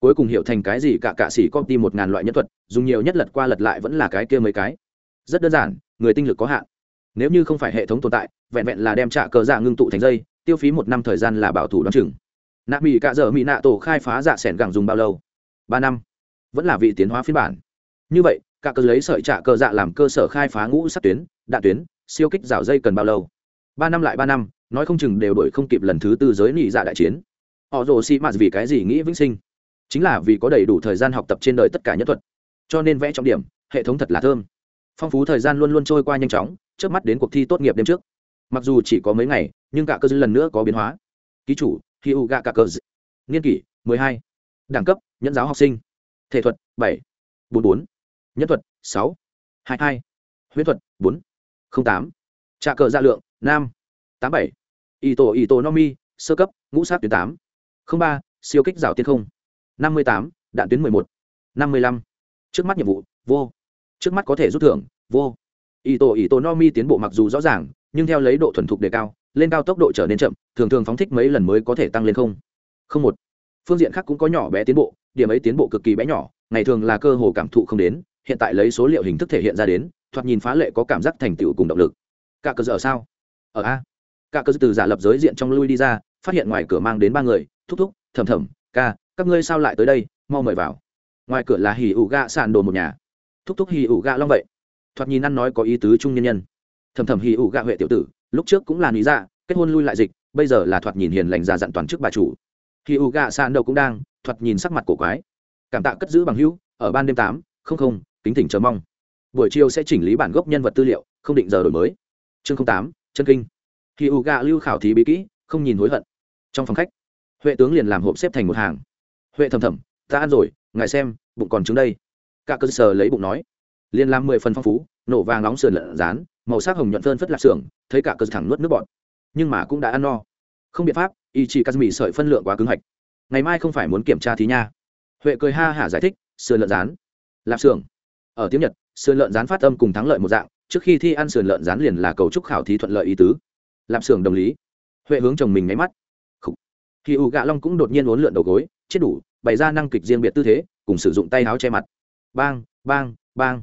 Cuối cùng hiểu thành cái gì cả cạ sĩ công ty một ngàn loại nhân thuật, dùng nhiều nhất lật qua lật lại vẫn là cái kia mấy cái. Rất đơn giản, người tinh lực có hạn nếu như không phải hệ thống tồn tại, vẹn vẹn là đem trả cờ dạ ngưng tụ thành dây, tiêu phí một năm thời gian là bảo thủ đ o á n chừng. Nạ mỹ cạ dở mỹ nạ tổ khai phá dạ s ẻ n gẳng dùng bao lâu? Ba năm. Vẫn là vị tiến hóa phiên bản. Như vậy, cả cơ lấy sợi trả cờ dạ làm cơ sở khai phá ngũ sắc tuyến, đạn tuyến, siêu kích rào dây cần bao lâu? Ba năm lại ba năm, nói không chừng đều đổi không kịp lần thứ tư giới nị dạ đại chiến. Họ rồ xị mạt vì cái gì nghĩ vĩnh sinh? Chính là vì có đầy đủ thời gian học tập trên đời tất cả nhất thuật. Cho nên vẽ trọng điểm, hệ thống thật là thơm. Phong phú thời gian luôn luôn trôi qua nhanh chóng trước mắt đến cuộc thi tốt nghiệp đêm trước. Mặc dù chỉ có mấy ngày, nhưng cả cơ dư lần nữa có biến hóa. Ký chủ khi u gạ cả cơ dư. Niên kỷ, mười hai. Đẳng cấp, nhẫn giáo học sinh. Thể thuật, bảy. Bốn bốn. Nhân thuật, sáu. Hai hai. Huyễn thuật, bốn. Không tám. Trà cờ gia lượng nam tám bảy. Y tổ y tổ nomi sơ cấp, ngũ sát tuyến tám. Không ba, siêu kích rào tiên không. Năm mươi tám, đạn tuyến mười một. Năm mươi lăm. Trước mắt nhiệm vụ, vô. Trước mắt có thể rút thưởng, vô ý tổ ý tổ nomi tiến bộ mặc dù rõ ràng, nhưng theo lấy độ thuần thục đề cao, lên cao tốc độ trở nên chậm, thường thường phóng thích mấy lần mới có thể tăng lên không. Không một. Phương diện khác cũng có nhỏ bé tiến bộ, điểm ấy tiến bộ cực kỳ bé nhỏ, ngày thường là cơ hồ cảm thụ không đến, hiện tại lấy số liệu hình thức thể hiện ra đến, thoạt nhìn phá lệ có cảm giác thành tựu cùng động lực. Cả cơ ở sao? Ở a. Cả cơ từ giả lập giới diện trong lui đi ra, phát hiện ngoài cửa mang đến ba người, thúc thúc, thầm thầm, ca, các ngươi sao lại tới đây, mau mời vào. Ngoài cửa là hì ủ gạ sàn đồ một nhà. Thúc thúc hì ủ gạ long vậy thoạt nhìn ăn nói có ý tứ trung nhân nhân. Thầm thầm hì ủ gạ huệ tiểu tử, lúc trước cũng là lý dạ kết hôn lui lại dịch, bây giờ là thoạt nhìn hiền lành già dặn toàn chức bà chủ. Hì ủ gạ sàn đầu cũng đang, thoạt nhìn sắc mặt cổ quái. Cảm tạ cất giữ bằng hữu, ở ban đêm tám, không không, kính thỉnh chờ mong. Buổi chiều sẽ chỉnh lý bản gốc nhân vật tư liệu, không định giờ đổi mới. Chương tám, chân kinh. Hì ủ gạ lưu khảo thí bí kỹ, không nhìn hối hận. Trong phòng khách, huệ tướng liền làm hộp xếp thành một hàng. Huệ thầm thầm, ta ăn rồi, ngài xem, bụng còn trứng đây. Cả cơ sở lấy bụng nói liền làm mười phần phong phú, nổ vàng nóng sườn lợn rán, màu sắc hồng nhuận phơn phất lạc xưởng, thấy cả cơ thẳng nuốt nước bọt. Nhưng mà cũng đã ăn no. Không biện pháp y chỉ cắt mì sợi phân lượng quá cứng hạch. Ngày mai không phải muốn kiểm tra thí nha. Huệ cười ha hả giải thích, sườn lợn rán. Lạp xưởng. Ở tiếng nhật, sườn lợn rán phát âm cùng thắng lợi một dạng, trước khi thi ăn sườn lợn rán liền là cầu chúc khảo thí thuận lợi ý tứ. Lạp xưởng đồng lý. Huệ hướng chồng mình nháy mắt. Khi u gạ long cũng đột nhiên uốn lượn đầu gối, chết đủ, bày ra năng kịch riêng biệt tư thế, cùng sử dụng tay áo che mặt. Bang bang bang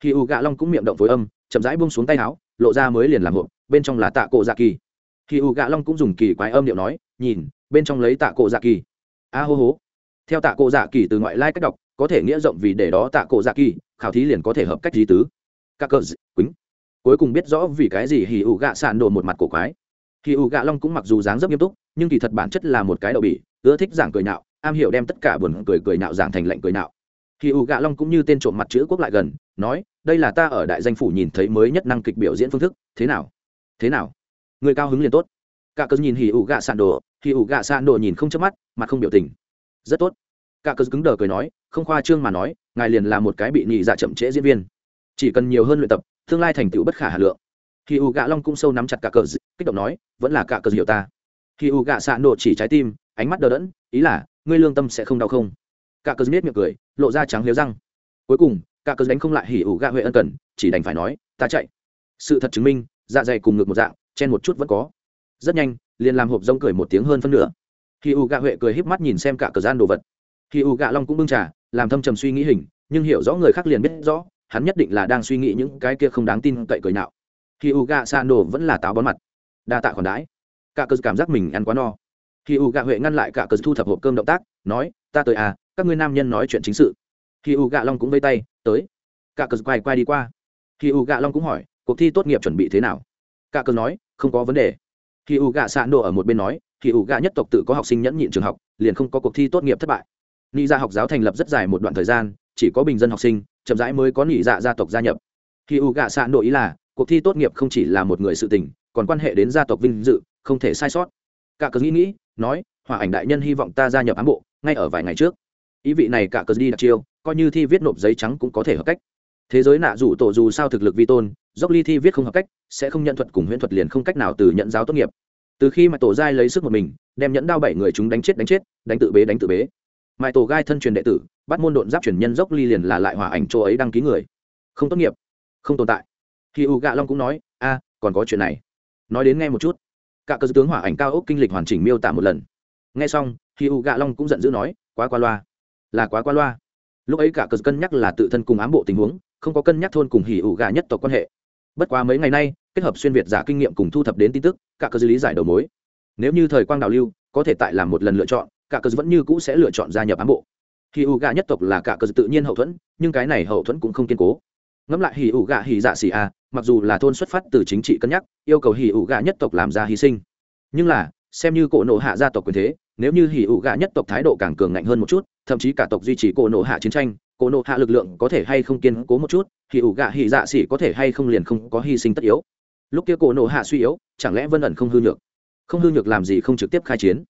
khi u gạ long cũng miệng động phối âm, chậm rãi buông xuống tay áo, lộ ra mới liền làm hộp, bên trong là tạ cổ dạ kỳ. Khi u gạ long cũng dùng kỳ quái âm điệu nói, nhìn, bên trong lấy tạ cổ dạ kỳ. A hô hố theo tạ cổ dạ kỳ từ ngoại lai cách đọc, có thể nghĩa rộng vì để đó tạ cổ dạ kỳ, khảo thí liền có thể hợp cách di tứ. Các cờ quýnh. Cuối cùng biết rõ vì cái gì hì ụ gạ sạn đồ một mặt cổ quái. Hì ụ gạ long cũng mặc dù dáng rất nghiêm túc, nhưng kỳ thật bản chất là một cái đậu bỉ, ưa thích giảng cười nạo am hiểu đem tất cả buồn cười cười nạo giảng thành lệnh cười nạo hì ụ gạ long cũng như tên trộm mặt chữ quốc lại gần nói, đây là ta ở đại danh phủ nhìn thấy mới nhất năng kịch biểu diễn phương thức, thế nào? Thế nào? Người cao hứng liền tốt. Cả cớ nhìn hì ủ gạ sạn đồ hì ủ gạ sạn đồ nhìn không chớp mắt, mặt không biểu tình. Rất tốt. Cả cớ cứng đờ cười nói, không khoa trương mà nói, ngài liền là một cái bị nhị dạ chậm trễ diễn viên. Chỉ cần nhiều hơn luyện tập, tương lai thành tựu bất khả hà lượng. Hì u gạ long cũng sâu nắm chặt cả cờ, kích động nói, vẫn là cả cờ hiểu ta. Hì u gạ sạn đồ chỉ trái tim, ánh mắt đờ đẫn, ý là, ngươi lương tâm sẽ không đau không? Cả cờ biết miệng cười, lộ ra trắng liếu răng. Cuối cùng cả cớ đánh không lại hỉ ủ gạ huệ ân cần, chỉ đành phải nói, ta chạy. Sự thật chứng minh dạ dày cùng ngược một dạng, chen một chút vẫn có. Rất nhanh, liền làm hộp rông cười một tiếng hơn phân nửa. Hỉ u gạ huệ cười híp mắt nhìn xem cả cờ gian đồ vật. Hỉ u gạ long cũng bưng trà, làm thâm trầm suy nghĩ hình, nhưng hiểu rõ người khác liền biết rõ, hắn nhất định là đang suy nghĩ những cái kia không đáng tin cậy cười nạo khi u gạ san nổ vẫn là táo bón mặt. Đa tạ còn đãi. Cả cờ cảm giác mình ăn quá no. Khi u gạ huệ ngăn lại cả cờ thu thập hộp cơm động tác, nói, ta tới à các ngươi nam nhân nói chuyện chính sự. Khi u gạ long cũng vây tay tới. Cả cờ quay quay đi qua. Khi u gạ long cũng hỏi, cuộc thi tốt nghiệp chuẩn bị thế nào? Cả cờ nói, không có vấn đề. Khi u gạ sạn đồ ở một bên nói, khi u gạ nhất tộc tự có học sinh nhẫn nhịn trường học, liền không có cuộc thi tốt nghiệp thất bại. Nị ra học giáo thành lập rất dài một đoạn thời gian, chỉ có bình dân học sinh, chậm rãi mới có nghỉ dạ gia tộc gia nhập. Khi u gạ xạ nội ý là, cuộc thi tốt nghiệp không chỉ là một người sự tình, còn quan hệ đến gia tộc vinh dự, không thể sai sót. Cả cờ nghĩ nghĩ, nói, hòa ảnh đại nhân hy vọng ta gia nhập ám bộ, ngay ở vài ngày trước ý vị này cả cờ đi đặc chiêu, coi như thi viết nộp giấy trắng cũng có thể hợp cách. Thế giới nạ rủ tổ dù sao thực lực vi tôn, dốc ly thi viết không hợp cách, sẽ không nhận thuật cùng huyễn thuật liền không cách nào từ nhận giáo tốt nghiệp. Từ khi mà tổ giai lấy sức một mình, đem nhẫn đao bảy người chúng đánh chết đánh chết, đánh tự bế đánh tự bế. Mãi tổ gai thân truyền đệ tử, bắt môn độn giáp truyền nhân dốc ly liền là lại hỏa ảnh chỗ ấy đăng ký người. Không tốt nghiệp, không tồn tại. Khi u gạ long cũng nói, a, còn có chuyện này. Nói đến nghe một chút. Cả cơ tướng hỏa ảnh cao ốc kinh lịch hoàn chỉnh miêu tả một lần. Nghe xong, khi u gạ long cũng giận dữ nói, quá qua loa là quá qua loa. Lúc ấy cả cờ cân nhắc là tự thân cùng ám bộ tình huống, không có cân nhắc thôn cùng hỉ ủ gà nhất tộc quan hệ. Bất quá mấy ngày nay, kết hợp xuyên việt giả kinh nghiệm cùng thu thập đến tin tức, cả cờ lý giải đầu mối. Nếu như thời quang đào lưu, có thể tại làm một lần lựa chọn, cả cờ vẫn như cũ sẽ lựa chọn gia nhập ám bộ. Hỉ ủ gà nhất tộc là cả cờ tự nhiên hậu thuẫn, nhưng cái này hậu thuẫn cũng không kiên cố. Ngẫm lại hỉ ủ gà hỉ dạ xì a à, mặc dù là thôn xuất phát từ chính trị cân nhắc, yêu cầu hỉ ủ gà nhất tộc làm ra hy sinh. Nhưng là, xem như cổ nộ hạ gia tộc quyền thế, nếu như hỉ ủ gà nhất tộc thái độ càng cường ngạnh hơn một chút thậm chí cả tộc duy trì cổ nộ hạ chiến tranh, cổ nộ hạ lực lượng có thể hay không kiên cố một chút hỉ ủ gạ hỉ dạ xỉ có thể hay không liền không có hy sinh tất yếu. Lúc kia cổ nộ hạ suy yếu, chẳng lẽ vân ẩn không hư nhược? Không hư nhược làm gì không trực tiếp khai chiến?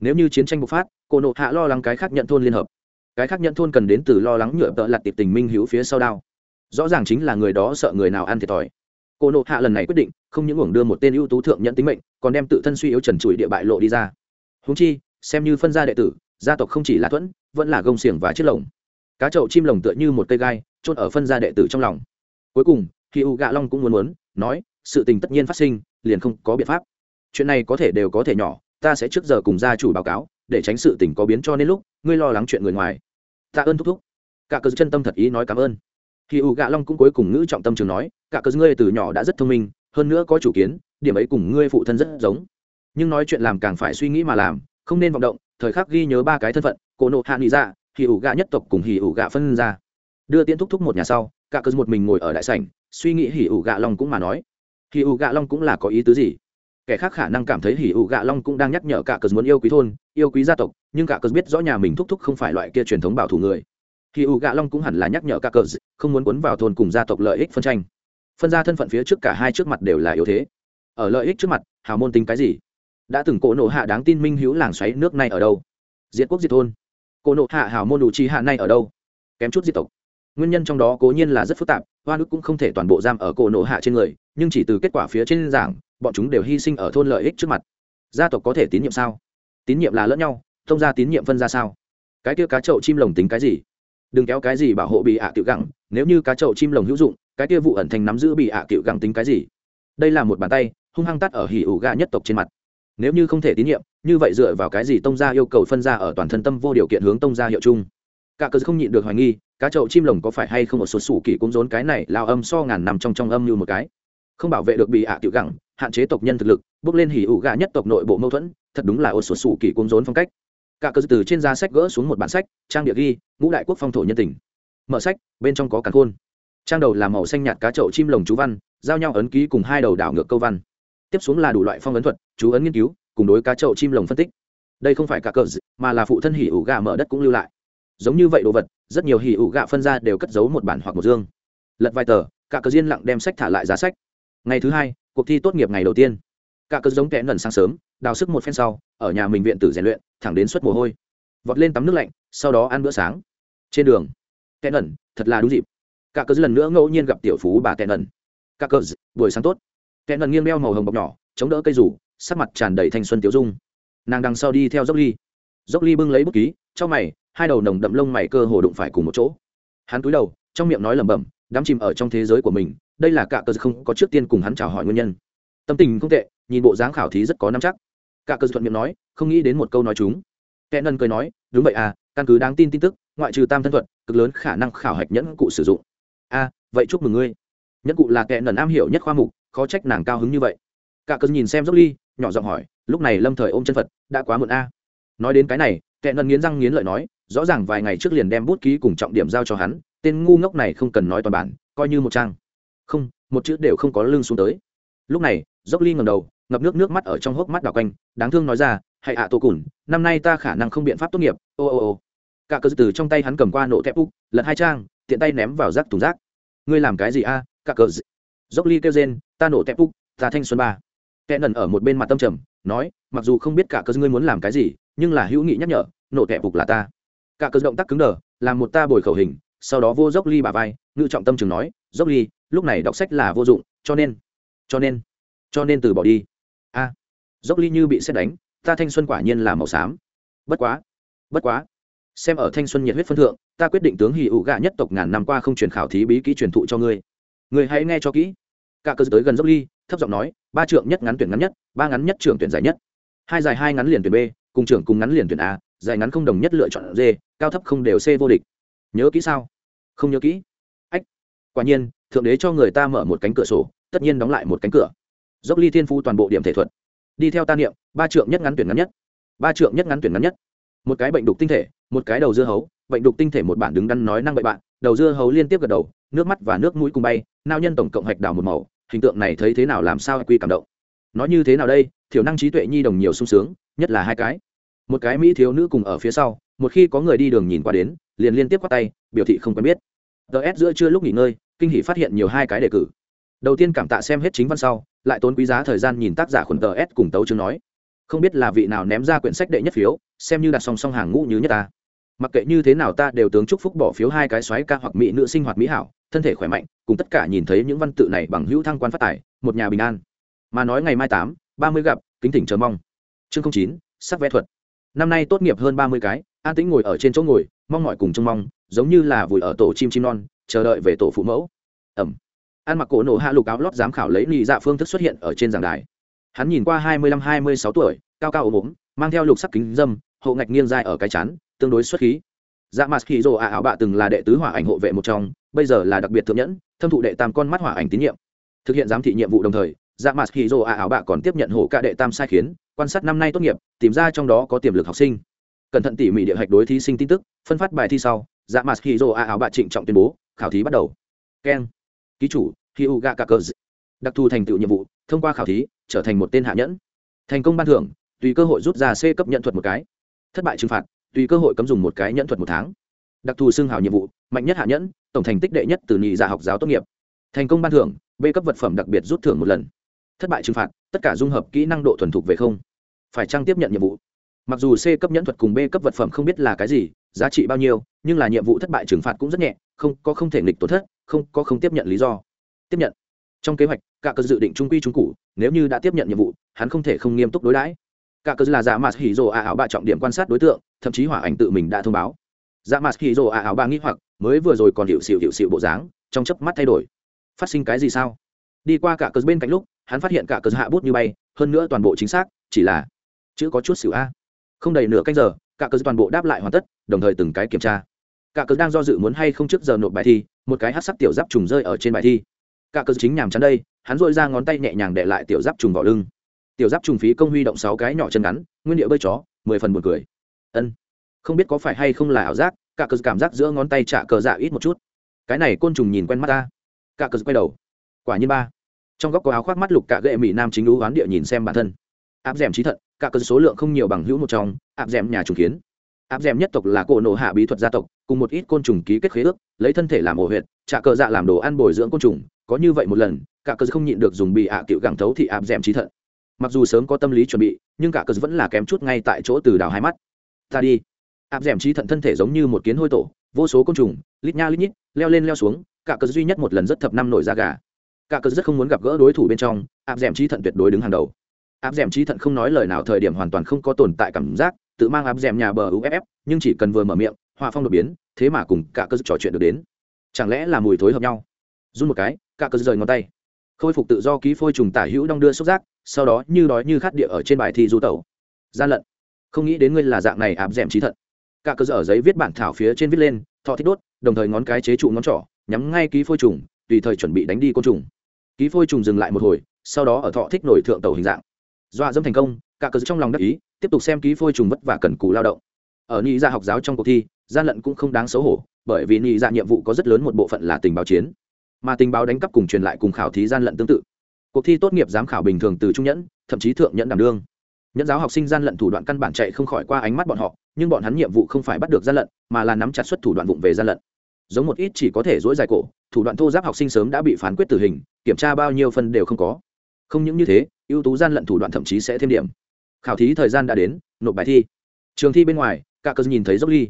Nếu như chiến tranh bộc phát, cổ nộ hạ lo lắng cái khác nhận thôn liên hợp. Cái khác nhận thôn cần đến từ lo lắng nhựa tợ lặt tiệp tình minh hữu phía sau đao. Rõ ràng chính là người đó sợ người nào ăn thiệt thòi. Cô nộ hạ lần này quyết định, không những uổng đưa một tên ưu tú thượng nhận tính mệnh, còn đem tự thân suy yếu trần trụi địa bại lộ đi ra. Húng chi, xem như phân gia đệ tử gia tộc không chỉ là thuẫn, vẫn là gông xiềng và chiếc lồng. Cá chậu chim lồng tựa như một cây gai trôn ở phân gia đệ tử trong lòng. Cuối cùng, khi u gạ long cũng muốn muốn, nói, sự tình tất nhiên phát sinh, liền không có biện pháp. Chuyện này có thể đều có thể nhỏ, ta sẽ trước giờ cùng gia chủ báo cáo, để tránh sự tình có biến cho nên lúc, ngươi lo lắng chuyện người ngoài. Tạ ơn thúc thúc. Cả cơ chân tâm thật ý nói cảm ơn. Khi U gạ long cũng cuối cùng ngữ trọng tâm trường nói, cả cơ ngươi từ nhỏ đã rất thông minh, hơn nữa có chủ kiến, điểm ấy cùng ngươi phụ thân rất giống. Nhưng nói chuyện làm càng phải suy nghĩ mà làm, không nên vọng động thời khắc ghi nhớ ba cái thân phận, cổ nộ hạ nghị dạ hì ủ gạ nhất tộc cùng hì ủ gạ phân ra. Đưa tiễn thúc thúc một nhà sau, cả cớ một mình ngồi ở đại sảnh, suy nghĩ hì ủ gạ long cũng mà nói. Hì ủ gạ long cũng là có ý tứ gì? Kẻ khác khả năng cảm thấy hỉ ủ gạ long cũng đang nhắc nhở cả cờ muốn yêu quý thôn, yêu quý gia tộc, nhưng cả cờ biết rõ nhà mình thúc thúc không phải loại kia truyền thống bảo thủ người. Hỉ ủ gạ long cũng hẳn là nhắc nhở cả cờ không muốn cuốn vào thôn cùng gia tộc lợi ích phân tranh. Phân ra thân phận phía trước cả hai trước mặt đều là yếu thế. Ở lợi ích trước mặt, hào môn tính cái gì? Đã từng cổ nộ hạ đáng tin minh hữu làng xoáy nước này ở đâu? Diệt quốc diệt thôn. Cổ nộ hạ hảo môn đủ trì hạ này ở đâu? Kém chút diệt tộc. Nguyên nhân trong đó cố nhiên là rất phức tạp, hoa nước cũng không thể toàn bộ giam ở cổ nộ hạ trên người, nhưng chỉ từ kết quả phía trên giảng, bọn chúng đều hy sinh ở thôn lợi ích trước mặt. Gia tộc có thể tín nhiệm sao? Tín nhiệm là lẫn nhau, thông ra tín nhiệm phân ra sao? Cái kia cá chậu chim lồng tính cái gì? Đừng kéo cái gì bảo hộ bị ạ à tiểu gẳng, nếu như cá chậu chim lồng hữu dụng, cái kia vụ ẩn thành nắm giữ bị ạ à tiểu gẳng tính cái gì? Đây là một bàn tay, hung hăng tắt ở hỉ ủ gà nhất tộc trên mặt nếu như không thể tín nhiệm, như vậy dựa vào cái gì tông gia yêu cầu phân ra ở toàn thân tâm vô điều kiện hướng tông gia hiệu chung? Cả cờ không nhịn được hoài nghi, cá chậu chim lồng có phải hay không một số sủ kỳ cũng rốn cái này lao âm so ngàn nằm trong trong âm như một cái? Không bảo vệ được bị ạ à tiểu gẳng, hạn chế tộc nhân thực lực, bước lên hỉ ủ gà nhất tộc nội bộ mâu thuẫn, thật đúng là ô sổ sủ kỳ cung rốn phong cách. Cả cơ từ trên giá sách gỡ xuống một bản sách, trang địa ghi, ngũ đại quốc phong thổ nhân tình. Mở sách, bên trong có cả khôn. Trang đầu là màu xanh nhạt cá chậu chim lồng chú văn, giao nhau ấn ký cùng hai đầu đảo ngược câu văn tiếp xuống là đủ loại phong ấn thuật, chú ấn nghiên cứu, cùng đối cá chậu chim lồng phân tích. Đây không phải cả cờ mà là phụ thân hỉ ủ gà mở đất cũng lưu lại. Giống như vậy đồ vật, rất nhiều hỉ ủ gà phân ra đều cất giấu một bản hoặc một dương. Lật vài tờ, cả cờ diên lặng đem sách thả lại giá sách. Ngày thứ hai, cuộc thi tốt nghiệp ngày đầu tiên. Cả cờ giống kẽ nần sáng sớm, đào sức một phen sau, ở nhà mình viện tử rèn luyện, thẳng đến suất mồ hôi. Vọt lên tắm nước lạnh, sau đó ăn bữa sáng. Trên đường kẽ nần, thật là đúng dịp. Cả cờ lần nữa ngẫu nhiên gặp tiểu phú bà kẽ nần. Cả cờ buổi sáng tốt kẽ nần nghiêng đeo màu hồng bọc nhỏ, chống đỡ cây rủ, sắc mặt tràn đầy thanh xuân tiểu dung. Nàng đằng sau đi theo dốc ly. Dốc ly bưng lấy bút ký trong mày, hai đầu nồng đậm lông mày cơ hồ đụng phải cùng một chỗ. Hắn cúi đầu, trong miệng nói lẩm bẩm đắm chìm ở trong thế giới của mình, đây là cả cơ không có trước tiên cùng hắn chào hỏi nguyên nhân. Tâm tình không tệ, nhìn bộ dáng khảo thí rất có năm chắc. Cả cơ thuận miệng nói, không nghĩ đến một câu nói chúng. Kẻ nân cười nói, đúng vậy à căn cứ đáng tin tin tức, ngoại trừ tam thân thuật, cực lớn khả năng khảo hạch nhẫn cụ sử dụng. A, vậy chúc mừng ngươi. Nhẫn cụ là kẻ nần am hiểu nhất khoa mục khó trách nàng cao hứng như vậy. Cả cơn nhìn xem dốc ly nhỏ giọng hỏi, lúc này lâm thời ôm chân phật, đã quá muộn a? Nói đến cái này tệ nần nghiến răng nghiến lợi nói, rõ ràng vài ngày trước liền đem bút ký cùng trọng điểm giao cho hắn, tên ngu ngốc này không cần nói toàn bản, coi như một trang. Không, một chữ đều không có lưng xuống tới. Lúc này dốc ly ngầm đầu, ngập nước nước mắt ở trong hốc mắt đào quanh, đáng thương nói ra hãy ạ à tô cùn, năm nay ta khả năng không biện pháp tốt nghiệp, ô ô ô. Cả cơ từ trong tay hắn cầm qua nổ thép úc, lật hai trang, tiện tay ném vào rác thùng rác. Ngươi làm cái gì a, cả cờ dốc ly kêu rên ta nổ tẹp úc, ta thanh xuân ba. Kẻ nần ở một bên mặt tâm trầm, nói, mặc dù không biết cả cơ ngươi muốn làm cái gì, nhưng là hữu nghị nhắc nhở, nổ tẹp úc là ta. Cả cơ động tác cứng đờ, làm một ta bồi khẩu hình, sau đó vô dốc ly bà vai, ngự trọng tâm trường nói, dốc ly, lúc này đọc sách là vô dụng, cho nên cho nên cho nên từ bỏ đi. A. Dốc ly như bị xét đánh, ta thanh xuân quả nhiên là màu xám. Bất quá bất quá, xem ở thanh xuân nhiệt huyết phân thượng, ta quyết định tướng hì ụ gạ nhất tộc ngàn năm qua không truyền khảo thí bí kỹ truyền thụ cho ngươi. Ngươi hãy nghe cho kỹ cả cơ tới gần dốc ly, thấp giọng nói, ba trượng nhất ngắn tuyển ngắn nhất, ba ngắn nhất trưởng tuyển dài nhất. Hai dài hai ngắn liền tuyển b, cùng trưởng cùng ngắn liền tuyển a, dài ngắn không đồng nhất lựa chọn d, cao thấp không đều c vô địch. Nhớ kỹ sao? Không nhớ kỹ. Ách, quả nhiên, thượng đế cho người ta mở một cánh cửa sổ, tất nhiên đóng lại một cánh cửa. Dốc ly thiên phu toàn bộ điểm thể thuật. Đi theo ta niệm, ba trượng nhất ngắn tuyển ngắn nhất. Ba trượng nhất ngắn tuyển ngắn nhất. Một cái bệnh đục tinh thể, một cái đầu dưa hấu. Bệnh đục tinh thể một bản đứng đắn nói năng bậy bạn, đầu dưa hấu liên tiếp gật đầu, nước mắt và nước mũi cùng bay, nao nhân tổng cộng hạch đào một màu hình tượng này thấy thế nào làm sao quy cảm động. Nói như thế nào đây? Thiểu năng trí tuệ nhi đồng nhiều sung sướng, nhất là hai cái. Một cái mỹ thiếu nữ cùng ở phía sau, một khi có người đi đường nhìn qua đến, liền liên tiếp quát tay, biểu thị không quen biết. Ts giữa trưa lúc nghỉ ngơi, kinh hỷ phát hiện nhiều hai cái đề cử. Đầu tiên cảm tạ xem hết chính văn sau, lại tốn quý giá thời gian nhìn tác giả khuẩn tờ s cùng tấu chương nói. Không biết là vị nào ném ra quyển sách đệ nhất phiếu, xem như đặt song song hàng ngũ như nhất ta mặc kệ như thế nào ta đều tướng chúc phúc bỏ phiếu hai cái xoáy ca hoặc mỹ nữ sinh hoạt mỹ hảo, thân thể khỏe mạnh, cùng tất cả nhìn thấy những văn tự này bằng hữu thăng quan phát tài, một nhà bình an. Mà nói ngày mai tám, ba mươi gặp, kính thỉnh chờ mong. Chương chín, sắc vẽ thuật. Năm nay tốt nghiệp hơn ba mươi cái, an tĩnh ngồi ở trên chỗ ngồi, mong mọi cùng trông mong, giống như là vùi ở tổ chim chim non, chờ đợi về tổ phụ mẫu. Ẩm. Ăn mặc cổ nổ hạ lục áo lót giám khảo lấy lì dạ phương thức xuất hiện ở trên giảng đài. Hắn nhìn qua hai mươi lăm, hai mươi sáu tuổi, cao cao ốm ốm, mang theo lục sắc kính dâm, hộ ngạch nghiêng dài ở cái chán tương đối xuất khí. Dạ mặt khi rồ ạ ảo bạ từng là đệ tứ hỏa ảnh hộ vệ một trong, bây giờ là đặc biệt thượng nhẫn, thâm thụ đệ tam con mắt hỏa ảnh tín nhiệm. Thực hiện giám thị nhiệm vụ đồng thời dạ mặt hì dô ảo bạ còn tiếp nhận hổ ca đệ tam sai khiến, quan sát năm nay tốt nghiệp, tìm ra trong đó có tiềm lực học sinh. Cẩn thận tỉ mỉ địa hạch đối thí sinh tin tức, phân phát bài thi sau dạ mặt hì dô ảo bạ trịnh trọng tuyên bố, khảo thí bắt đầu. Keng. Ký chủ hi u ga cờ đặc thù thành tựu nhiệm vụ, thông qua khảo thí, trở thành một tên hạ nhẫn. Thành công ban thưởng, tùy cơ hội rút ra c cấp nhận thuật một cái. Thất bại trừng phạt tùy cơ hội cấm dùng một cái nhẫn thuật một tháng. Đặc thù xương hào nhiệm vụ, mạnh nhất hạ nhẫn, tổng thành tích đệ nhất từ nhị giả học giáo tốt nghiệp. Thành công ban thưởng, b cấp vật phẩm đặc biệt rút thưởng một lần. Thất bại trừng phạt, tất cả dung hợp kỹ năng độ thuần thục về không. Phải trang tiếp nhận nhiệm vụ? Mặc dù c cấp nhẫn thuật cùng b cấp vật phẩm không biết là cái gì, giá trị bao nhiêu, nhưng là nhiệm vụ thất bại trừng phạt cũng rất nhẹ, không, có không thể nghịch tổn thất, không, có không tiếp nhận lý do. Tiếp nhận. Trong kế hoạch, cả cơ dự định trung quy trung cụ nếu như đã tiếp nhận nhiệm vụ, hắn không thể không nghiêm túc đối đãi cả cơ là dạ mạt hỉ rồ a ảo bạ trọng điểm quan sát đối tượng, thậm chí hỏa ảnh tự mình đã thông báo. Dạ mạt hỉ rồ a ảo bạ nghĩ hoặc, mới vừa rồi còn hiệu xịu hiệu xịu bộ dáng, trong chớp mắt thay đổi. Phát sinh cái gì sao? Đi qua cả cơ bên cạnh lúc, hắn phát hiện cả cơ hạ bút như bay, hơn nữa toàn bộ chính xác, chỉ là chữ có chút xỉu a. Không đầy nửa canh giờ, cả cơ toàn bộ đáp lại hoàn tất, đồng thời từng cái kiểm tra. Cả cơ đang do dự muốn hay không trước giờ nộp bài thi, một cái hát sắc tiểu giáp trùng rơi ở trên bài thi. Cả cơ chính nhàm chán đây, hắn dội ra ngón tay nhẹ nhàng để lại tiểu giáp trùng vào lưng tiểu giáp trùng phí công huy động sáu cái nhỏ chân ngắn, nguyên địa bơi chó, mười phần một cười. Ân, không biết có phải hay không là ảo giác, cả cờ cảm giác giữa ngón tay trả cờ dạ ít một chút. Cái này côn trùng nhìn quen mắt ta. Cả cờ quay đầu. Quả nhiên ba. Trong góc có áo khoác mắt lục cả gệ mỹ nam chính lũ hoán địa nhìn xem bản thân. Áp d trí thận, cả cờ số lượng không nhiều bằng hữu một trong, áp d nhà trùng kiến. Áp d nhất tộc là cổ nổ hạ bí thuật gia tộc, cùng một ít côn trùng ký kết khế ước, lấy thân thể làm ổ huyệt, trả cờ dạ làm đồ ăn bồi dưỡng côn trùng, có như vậy một lần, cả cờ không nhịn được dùng bị ạ à cựu gẳng thấu thị áp d trí thận mặc dù sớm có tâm lý chuẩn bị, nhưng cả cờ vẫn là kém chút ngay tại chỗ từ đào hai mắt. Ta đi. Áp d trí thận thân thể giống như một kiến hôi tổ, vô số côn trùng, lít nha lít nhít, leo lên leo xuống, cả cờ duy nhất một lần rất thập năm nổi da gà. Cả cờ rất không muốn gặp gỡ đối thủ bên trong, áp d trí thận tuyệt đối đứng hàng đầu. Áp d trí thận không nói lời nào thời điểm hoàn toàn không có tồn tại cảm giác, tự mang áp d nhà bờ uff nhưng chỉ cần vừa mở miệng hòa phong đột biến, thế mà cùng cả cờ trò chuyện được đến. Chẳng lẽ là mùi thối hợp nhau? Run một cái, cả cờ rời ngón tay khôi phục tự do ký phôi trùng tả hữu đong đưa xúc giác, sau đó như đói như khát địa ở trên bài thi du tẩu. Gian lận. Không nghĩ đến ngươi là dạng này áp d trí thận. Cả cơ sở giấy viết bản thảo phía trên viết lên, thọ thích đốt, đồng thời ngón cái chế trụ ngón trỏ, nhắm ngay ký phôi trùng, tùy thời chuẩn bị đánh đi côn trùng. Ký phôi trùng dừng lại một hồi, sau đó ở thọ thích nổi thượng tàu hình dạng. Dọa dẫm thành công, cả cơ trong lòng đắc ý, tiếp tục xem ký phôi trùng vất vả cần cù lao động. Ở ni ra học giáo trong cuộc thi, gian lận cũng không đáng xấu hổ, bởi vì ni ra nhiệm vụ có rất lớn một bộ phận là tình báo chiến mà tình báo đánh cắp cùng truyền lại cùng khảo thí gian lận tương tự. Cuộc thi tốt nghiệp giám khảo bình thường từ trung nhẫn, thậm chí thượng nhẫn đảm đương. Nhẫn giáo học sinh gian lận thủ đoạn căn bản chạy không khỏi qua ánh mắt bọn họ, nhưng bọn hắn nhiệm vụ không phải bắt được gian lận, mà là nắm chặt xuất thủ đoạn vụng về gian lận. Giống một ít chỉ có thể dỗi dài cổ, thủ đoạn thô giáp học sinh sớm đã bị phán quyết tử hình, kiểm tra bao nhiêu phân đều không có. Không những như thế, ưu tú gian lận thủ đoạn thậm chí sẽ thêm điểm. Khảo thí thời gian đã đến, nộp bài thi. Trường thi bên ngoài cả cờ nhìn thấy dốc ly.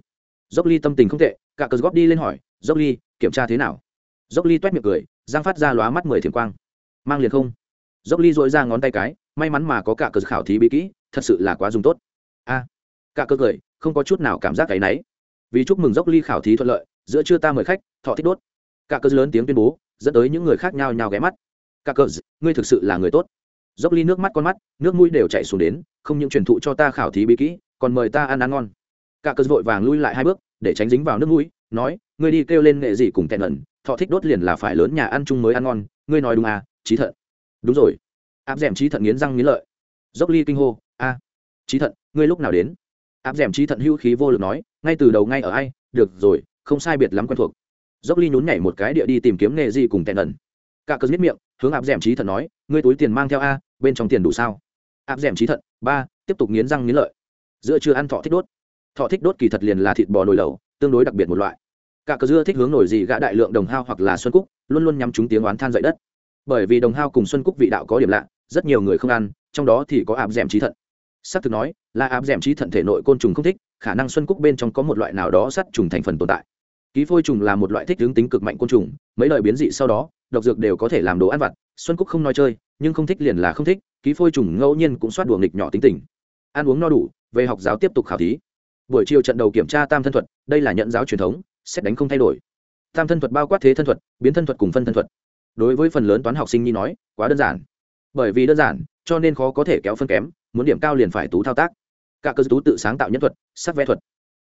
Dốc ly tâm tình không tệ cả cờ góp đi lên hỏi, dốc ly, kiểm tra thế nào? Dốc ly toét miệng cười, giang phát ra lóa mắt mười thiềm quang. Mang liền không. Dốc ly dội ra ngón tay cái, may mắn mà có cả cờ khảo thí bí kỹ, thật sự là quá dùng tốt. A. Cả cờ cười, không có chút nào cảm giác cái náy. Vì chúc mừng dốc ly khảo thí thuận lợi, giữa trưa ta mời khách, thọ thích đốt. Cả cờ lớn tiếng tuyên bố, dẫn tới những người khác nhau nhào ghé mắt. Cả cờ, ngươi thực sự là người tốt. Dốc ly nước mắt con mắt, nước mũi đều chạy xuống đến, không những truyền thụ cho ta khảo thí bí kỹ, còn mời ta ăn ăn ngon. Cả cờ vội vàng lui lại hai bước, để tránh dính vào nước mũi, nói ngươi đi kêu lên nghệ gì cùng tẹn ẩn thọ thích đốt liền là phải lớn nhà ăn chung mới ăn ngon ngươi nói đúng à trí thận. Đúng rồi. Áp d ẻ m trí thận nghiến răng nghiến lợi. Dốc ly kinh hô a à, trí thận ngươi lúc nào đến? Áp d ẻ m trí thận hữu khí vô lực nói ngay từ đầu ngay ở ai? Được rồi không sai biệt lắm quen thuộc. Dốc ly nhún nhảy một cái địa đi tìm kiếm nghề gì cùng tẹn ẩn. Cả cớ giết miệng hướng áp d ẻ m trí thận nói ngươi túi tiền mang theo a bên trong tiền đủ sao? Áp d ẻ m trí thận ba tiếp tục nghiến răng nghiến lợi. Giữa chưa ăn thọ thích đốt. Thọ thích đốt kỳ thật liền là thịt bò nồi lẩu tương đối đặc biệt một loại cả cờ dưa thích hướng nổi gì gã đại lượng đồng hao hoặc là xuân cúc, luôn luôn nhắm chúng tiếng oán than dậy đất. Bởi vì đồng hao cùng xuân cúc vị đạo có điểm lạ, rất nhiều người không ăn, trong đó thì có áp d trí thận. S ắ c thực nói, là áp d trí thận thể nội côn trùng không thích, khả năng xuân cúc bên trong có một loại nào đó sắt trùng thành phần tồn tại. Ký phôi trùng là một loại thích hướng tính cực mạnh côn trùng, mấy lời biến dị sau đó, độc dược đều có thể làm đồ ăn vặt, xuân cúc không nói chơi, nhưng không thích liền là không thích, ký phôi trùng ngẫu nhiên cũng soát đùa nghịch nhỏ tính tình. Ăn uống no đủ, về học giáo tiếp tục khảo thí. Buổi chiều trận đầu kiểm tra tam thân thuật, đây là nhận giáo truyền thống xét đánh không thay đổi. Tam thân thuật bao quát thế thân thuật, biến thân thuật cùng phân thân thuật. Đối với phần lớn toán học sinh nhi nói, quá đơn giản. Bởi vì đơn giản, cho nên khó có thể kéo phân kém, muốn điểm cao liền phải tú thao tác. Cả cơ tú tự sáng tạo nhân thuật, sắc vẽ thuật.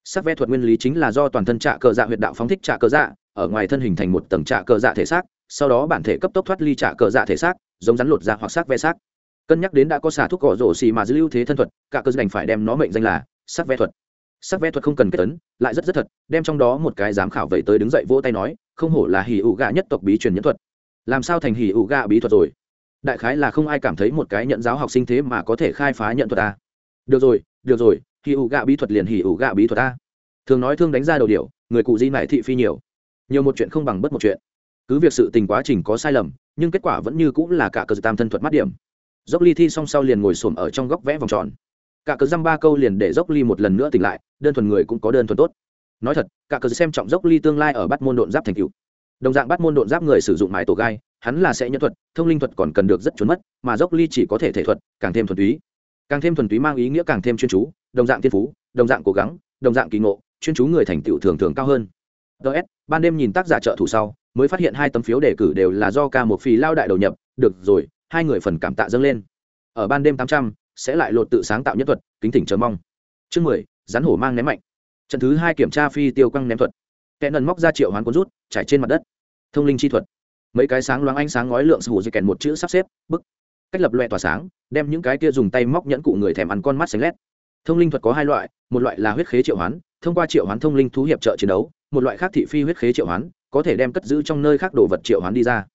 Sắc vẽ thuật nguyên lý chính là do toàn thân trạ cờ dạ huyệt đạo phóng thích trạ cờ dạ ở ngoài thân hình thành một tầng trạ cờ dạ thể xác, sau đó bản thể cấp tốc thoát ly trạ cờ dạ thể xác, giống rắn lột dạ hoặc sắc ve xác. Cân nhắc đến đã có xả thuốc cỏ rổ xì mà dư lưu thế thân thuật, cả cơ đành phải đem nó mệnh danh là sắc ve thuật sắc ve thuật không cần kết tấn lại rất rất thật, đem trong đó một cái giám khảo vậy tới đứng dậy vỗ tay nói, không hổ là hỉ ủ gạ nhất tộc bí truyền nhẫn thuật. Làm sao thành hỉ ủ gạ bí thuật rồi? Đại khái là không ai cảm thấy một cái nhận giáo học sinh thế mà có thể khai phá nhận thuật ta được rồi được rồi, hỉ ủ gạ bí thuật liền hỉ ủ gạ bí thuật ta thường nói thương đánh ra đầu điệu người cụ di mại thị phi nhiều. Nhiều một chuyện không bằng bất một chuyện. Cứ việc sự tình quá trình có sai lầm, nhưng kết quả vẫn như cũng là cả cờ tam thân thuật mắt điểm. Dốc ly thi xong sau liền ngồi xổm ở trong góc vẽ vòng tròn cả cớ dăm ba câu liền để dốc ly một lần nữa tỉnh lại, đơn thuần người cũng có đơn thuần tốt. Nói thật, cả cớ xem trọng dốc ly tương lai ở bắt môn độn giáp thành cựu đồng dạng bắt môn độn giáp người sử dụng mái tổ gai, hắn là sẽ nhân thuật, thông linh thuật còn cần được rất trốn mất, mà dốc ly chỉ có thể thể thuật, càng thêm thuần túy. Càng thêm thuần túy mang ý nghĩa càng thêm chuyên chú, đồng dạng thiên phú, đồng dạng cố gắng, đồng dạng kỳ ngộ, chuyên chú người thành tựu thường thường cao hơn. Ts ban đêm nhìn tác giả trợ thủ sau, mới phát hiện hai tấm phiếu đề cử đều là do ca một phì lao đại đầu nhập, được rồi, hai người phần cảm tạ dâng lên. Ở ban đêm tám trăm sẽ lại lột tự sáng tạo nhất thuật, kính thỉnh chờ mong. Chương mười, rắn hổ mang ném mạnh. Trận thứ hai kiểm tra phi tiêu quăng ném thuật. Kẻ nần móc ra triệu hoán cuốn rút, trải trên mặt đất. Thông linh chi thuật. Mấy cái sáng loáng ánh sáng ngói lượng sủ dây kèn một chữ sắp xếp, bức. Cách lập loẹ tỏa sáng, đem những cái kia dùng tay móc nhẫn cụ người thèm ăn con mắt xanh lét. Thông linh thuật có hai loại, một loại là huyết khế triệu hoán, thông qua triệu hoán thông linh thú hiệp trợ chiến đấu, một loại khác thị phi huyết khế triệu hoán, có thể đem cất giữ trong nơi khác đồ vật triệu hoán đi ra.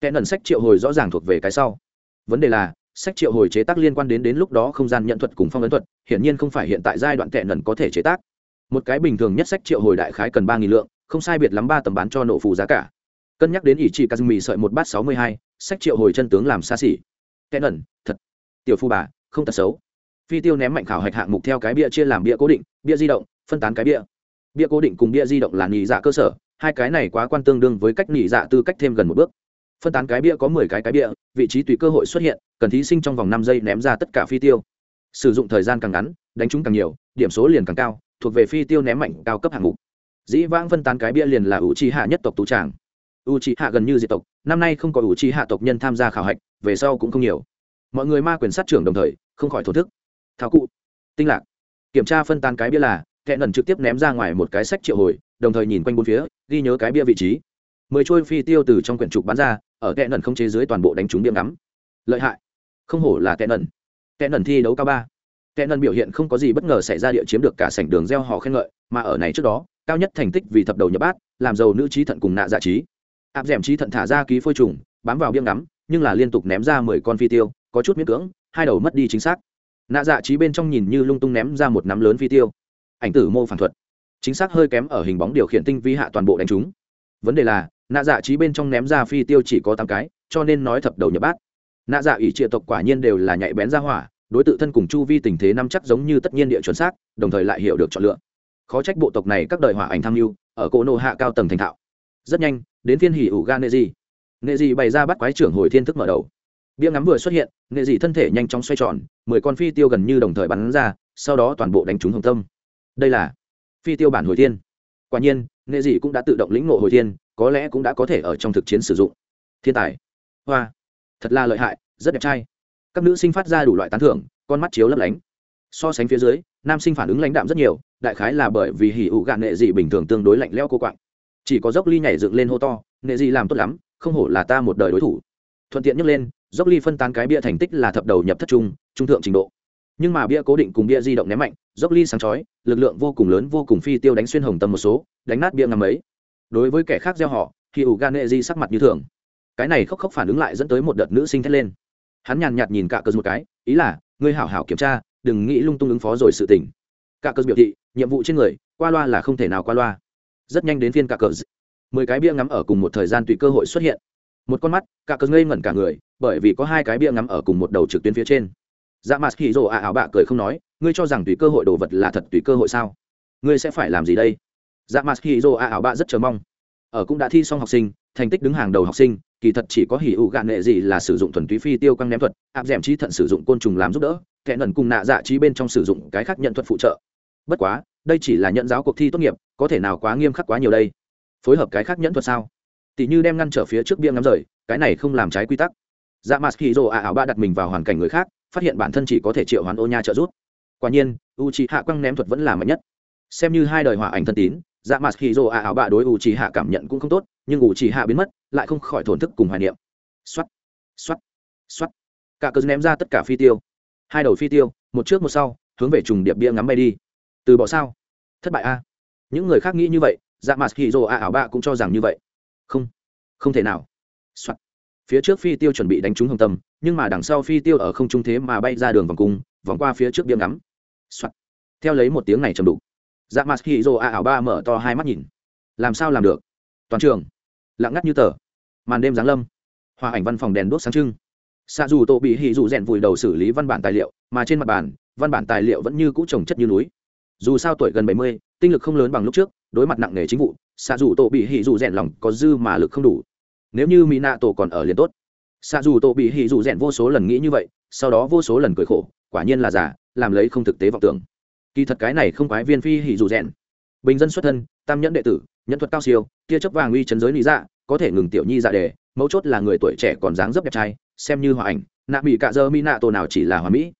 Kẻ nần sách triệu hồi rõ ràng thuộc về cái sau. Vấn đề là sách triệu hồi chế tác liên quan đến đến lúc đó không gian nhận thuật cùng phong ấn thuật, hiển nhiên không phải hiện tại giai đoạn tệ nần có thể chế tác. Một cái bình thường nhất sách triệu hồi đại khái cần ba nghìn lượng, không sai biệt lắm ba tầm bán cho nổ phù giá cả. Cân nhắc đến ỷ trị kazumi sợi một bát sáu mươi hai, sách triệu hồi chân tướng làm xa xỉ. Tệ nần, thật. Tiểu phu bà, không tật xấu. Phi tiêu ném mạnh khảo hạch hạng mục theo cái bia chia làm bia cố định bia di động, phân tán cái bia bia cố định cùng bia di động là nghỉ dạ cơ sở, hai cái này quá quan tương đương với cách nghỉ dạ tư cách thêm gần một bước phân tán cái bia có mười cái cái bia, vị trí tùy cơ hội xuất hiện, cần thí sinh trong vòng năm giây ném ra tất cả phi tiêu. Sử dụng thời gian càng ngắn, đánh trúng càng nhiều, điểm số liền càng cao, thuộc về phi tiêu ném mạnh cao cấp hạng mục. Dĩ vãng phân tán cái bia liền là ủ trì hạ nhất tộc tú tràng. Ủ trì hạ gần như diệt tộc, năm nay không có ủ trì hạ tộc nhân tham gia khảo hạch, về sau cũng không nhiều. Mọi người ma quyền sát trưởng đồng thời, không khỏi thổ thức. Thảo cụ, tinh lạc. Kiểm tra phân tán cái bia là, kẻ nần trực tiếp ném ra ngoài một cái sách triệu hồi, đồng thời nhìn quanh bốn phía, ghi nhớ cái bia vị trí mười trôi phi tiêu từ trong quyển trục bắn ra, ở kẽ nần không chế dưới toàn bộ đánh trúng điểm ngắm. Lợi hại. Không hổ là kẽ nần. Kẽ nần thi đấu cao ba. Kẽ nần biểu hiện không có gì bất ngờ xảy ra địa chiếm được cả sảnh đường gieo hò khen ngợi, mà ở này trước đó, cao nhất thành tích vì thập đầu nhập bát, làm giàu nữ trí thận cùng nạ dạ trí. Áp d trí thận thả ra ký phôi trùng, bám vào biếng ngắm, nhưng là liên tục ném ra mười con phi tiêu, có chút miễn cưỡng, hai đầu mất đi chính xác. Nạ dạ trí bên trong nhìn như lung tung ném ra một nắm lớn phi tiêu. Ảnh tử mô phản thuật. Chính xác hơi kém ở hình bóng điều khiển tinh vi hạ toàn bộ đánh chúng vấn đề là nạ dạ trí bên trong ném ra phi tiêu chỉ có tám cái, cho nên nói thập đầu nhập bát. Nạ dạ ỷ triệu tộc quả nhiên đều là nhạy bén ra hỏa, đối tự thân cùng chu vi tình thế năm chắc giống như tất nhiên địa chuẩn xác, đồng thời lại hiểu được chọn lựa. Khó trách bộ tộc này các đời hỏa ảnh tham mưu, ở cỗ nô hạ cao tầng thành thạo. Rất nhanh, đến phiên hỉ ủ ga nệ di. Nệ di bày ra bắt quái trưởng hồi thiên thức mở đầu. Bia ngắm vừa xuất hiện nệ dị thân thể nhanh chóng xoay tròn, mười con phi tiêu gần như đồng thời bắn ra, sau đó toàn bộ đánh trúng hồng tâm. Đây là phi tiêu bản hồi thiên. Quả nhiên nệ dị cũng đã tự động lĩnh ngộ hồi thiên, có lẽ cũng đã có thể ở trong thực chiến sử dụng. Thiên tài. Hoa. Thật là lợi hại, rất đẹp trai. Các nữ sinh phát ra đủ loại tán thưởng, con mắt chiếu lấp lánh. So sánh phía dưới, nam sinh phản ứng lãnh đạm rất nhiều, đại khái là bởi vì hỉ ụ gạn nệ dị bình thường tương đối lạnh lẽo cô quạng. Chỉ có dốc ly nhảy dựng lên hô to nệ dị làm tốt lắm, không hổ là ta một đời đối thủ. Thuận tiện nhắc lên, dốc ly phân tán cái bia thành tích là thập đầu nhập thất trung trung thượng trình độ nhưng mà bia cố định cùng bia di động ném mạnh, dốc ly sáng chói, lực lượng vô cùng lớn, vô cùng phi tiêu đánh xuyên hồng tâm một số, đánh nát bia ngầm ấy. Đối với kẻ khác gieo họ, thì ủ gan nệ di sắc mặt như thường. Cái này khóc khóc phản ứng lại dẫn tới một đợt nữ sinh thét lên. Hắn nhàn nhạt nhìn cả cờ một cái, ý là, ngươi hảo hảo kiểm tra, đừng nghĩ lung tung ứng phó rồi sự tỉnh cả cờ biểu thị, nhiệm vụ trên người, qua loa là không thể nào qua loa. Rất nhanh đến phiên cả cờ mười cái bia ngắm ở cùng một thời gian tùy cơ hội xuất hiện. Một con mắt cả cờ ngây ngẩn cả người, bởi vì có hai cái bia ngắm ở cùng một đầu trực tuyến phía trên dạ mặt hỉ rồ ạ, ảo bạ cười không nói, ngươi cho rằng tùy cơ hội đồ vật là thật tùy cơ hội sao? Ngươi sẽ phải làm gì đây? Dạ mặt hỉ rồ ạ, ảo bạ rất chờ mong. Ở cũng đã thi xong học sinh, thành tích đứng hàng đầu học sinh, kỳ thật chỉ có hỉ ủ gạn nghệ gì là sử dụng thuần túy phi tiêu căng ném thuật, áp d ẻ m trí thận sử dụng côn trùng làm giúp đỡ, kẻ nần cùng nạ dạ trí bên trong sử dụng cái khác nhận thuật phụ trợ. Bất quá, đây chỉ là nhận giáo cuộc thi tốt nghiệp, có thể nào quá nghiêm khắc quá nhiều đây? Phối hợp cái khác nhẫn thuật sao? Tỷ như đem ngăn trở phía trước bia ngắm rời, cái này không làm trái quy tắc. Dạ mặt khi rồ ả ảo ba đặt mình vào hoàn cảnh người khác phát hiện bản thân chỉ có thể triệu hoán ô nha trợ giúp. Quả nhiên u c hạ quăng ném thuật vẫn là mạnh nhất. Xem như hai đời hòa ảnh thân tín dạ mặt khi dô ạ ảo bạ đối ủ trì hạ cảm nhận cũng không tốt, nhưng ủ trì hạ biến mất, lại không khỏi thổn thức cùng hoài niệm. Xoắt xoắt xoắt cả cờ ném ra tất cả phi tiêu. Hai đầu phi tiêu, một trước một sau, hướng về trùng điệp bia ngắm bay đi. Từ bỏ sao? Thất bại a. Những người khác nghĩ như vậy dạ mặt khi dô ạ ảo bạ cũng cho rằng như vậy. Không không thể nào. Soạn phía trước phi tiêu chuẩn bị đánh trúng hồng tâm, nhưng mà đằng sau phi tiêu ở không trung thế mà bay ra đường vòng cung, vòng qua phía trước bia ngắm. Soạn. theo lấy một tiếng này chầm đủ dạ mặt hì rồ a ảo ba mở to hai mắt nhìn. Làm sao làm được? Toàn trường. Lặng ngắt như tờ. Màn đêm giáng lâm. Hòa ảnh văn phòng đèn đốt sáng trưng. Xa dù tổ bị hì dù rèn vùi đầu xử lý văn bản tài liệu, mà trên mặt bàn, văn bản tài liệu vẫn như cũ trồng chất như núi. Dù sao tuổi gần bảy mươi, tinh lực không lớn bằng lúc trước, đối mặt nặng nề chính vụ xa dù tổ bị hì dù rèn lòng có dư mà lực không đủ nếu như mỹ nạ tổ còn ở liền tốt. Xạ dù tổ bị hì dù rèn vô số lần nghĩ như vậy, sau đó vô số lần cười khổ, quả nhiên là giả làm lấy không thực tế vọng tưởng. Kỳ thật cái này không quái viên phi hì dù rèn. Bình dân xuất thân, tam nhẫn đệ tử, nhẫn thuật cao siêu, tia chấp vàng uy chấn giới lý dạ có thể ngừng tiểu nhi dạ đề, mấu chốt là người tuổi trẻ còn dáng dấp đẹp trai, xem như hòa ảnh, nạ mỹ cạ dơ mỹ nạ tổ nào chỉ là hòa mỹ.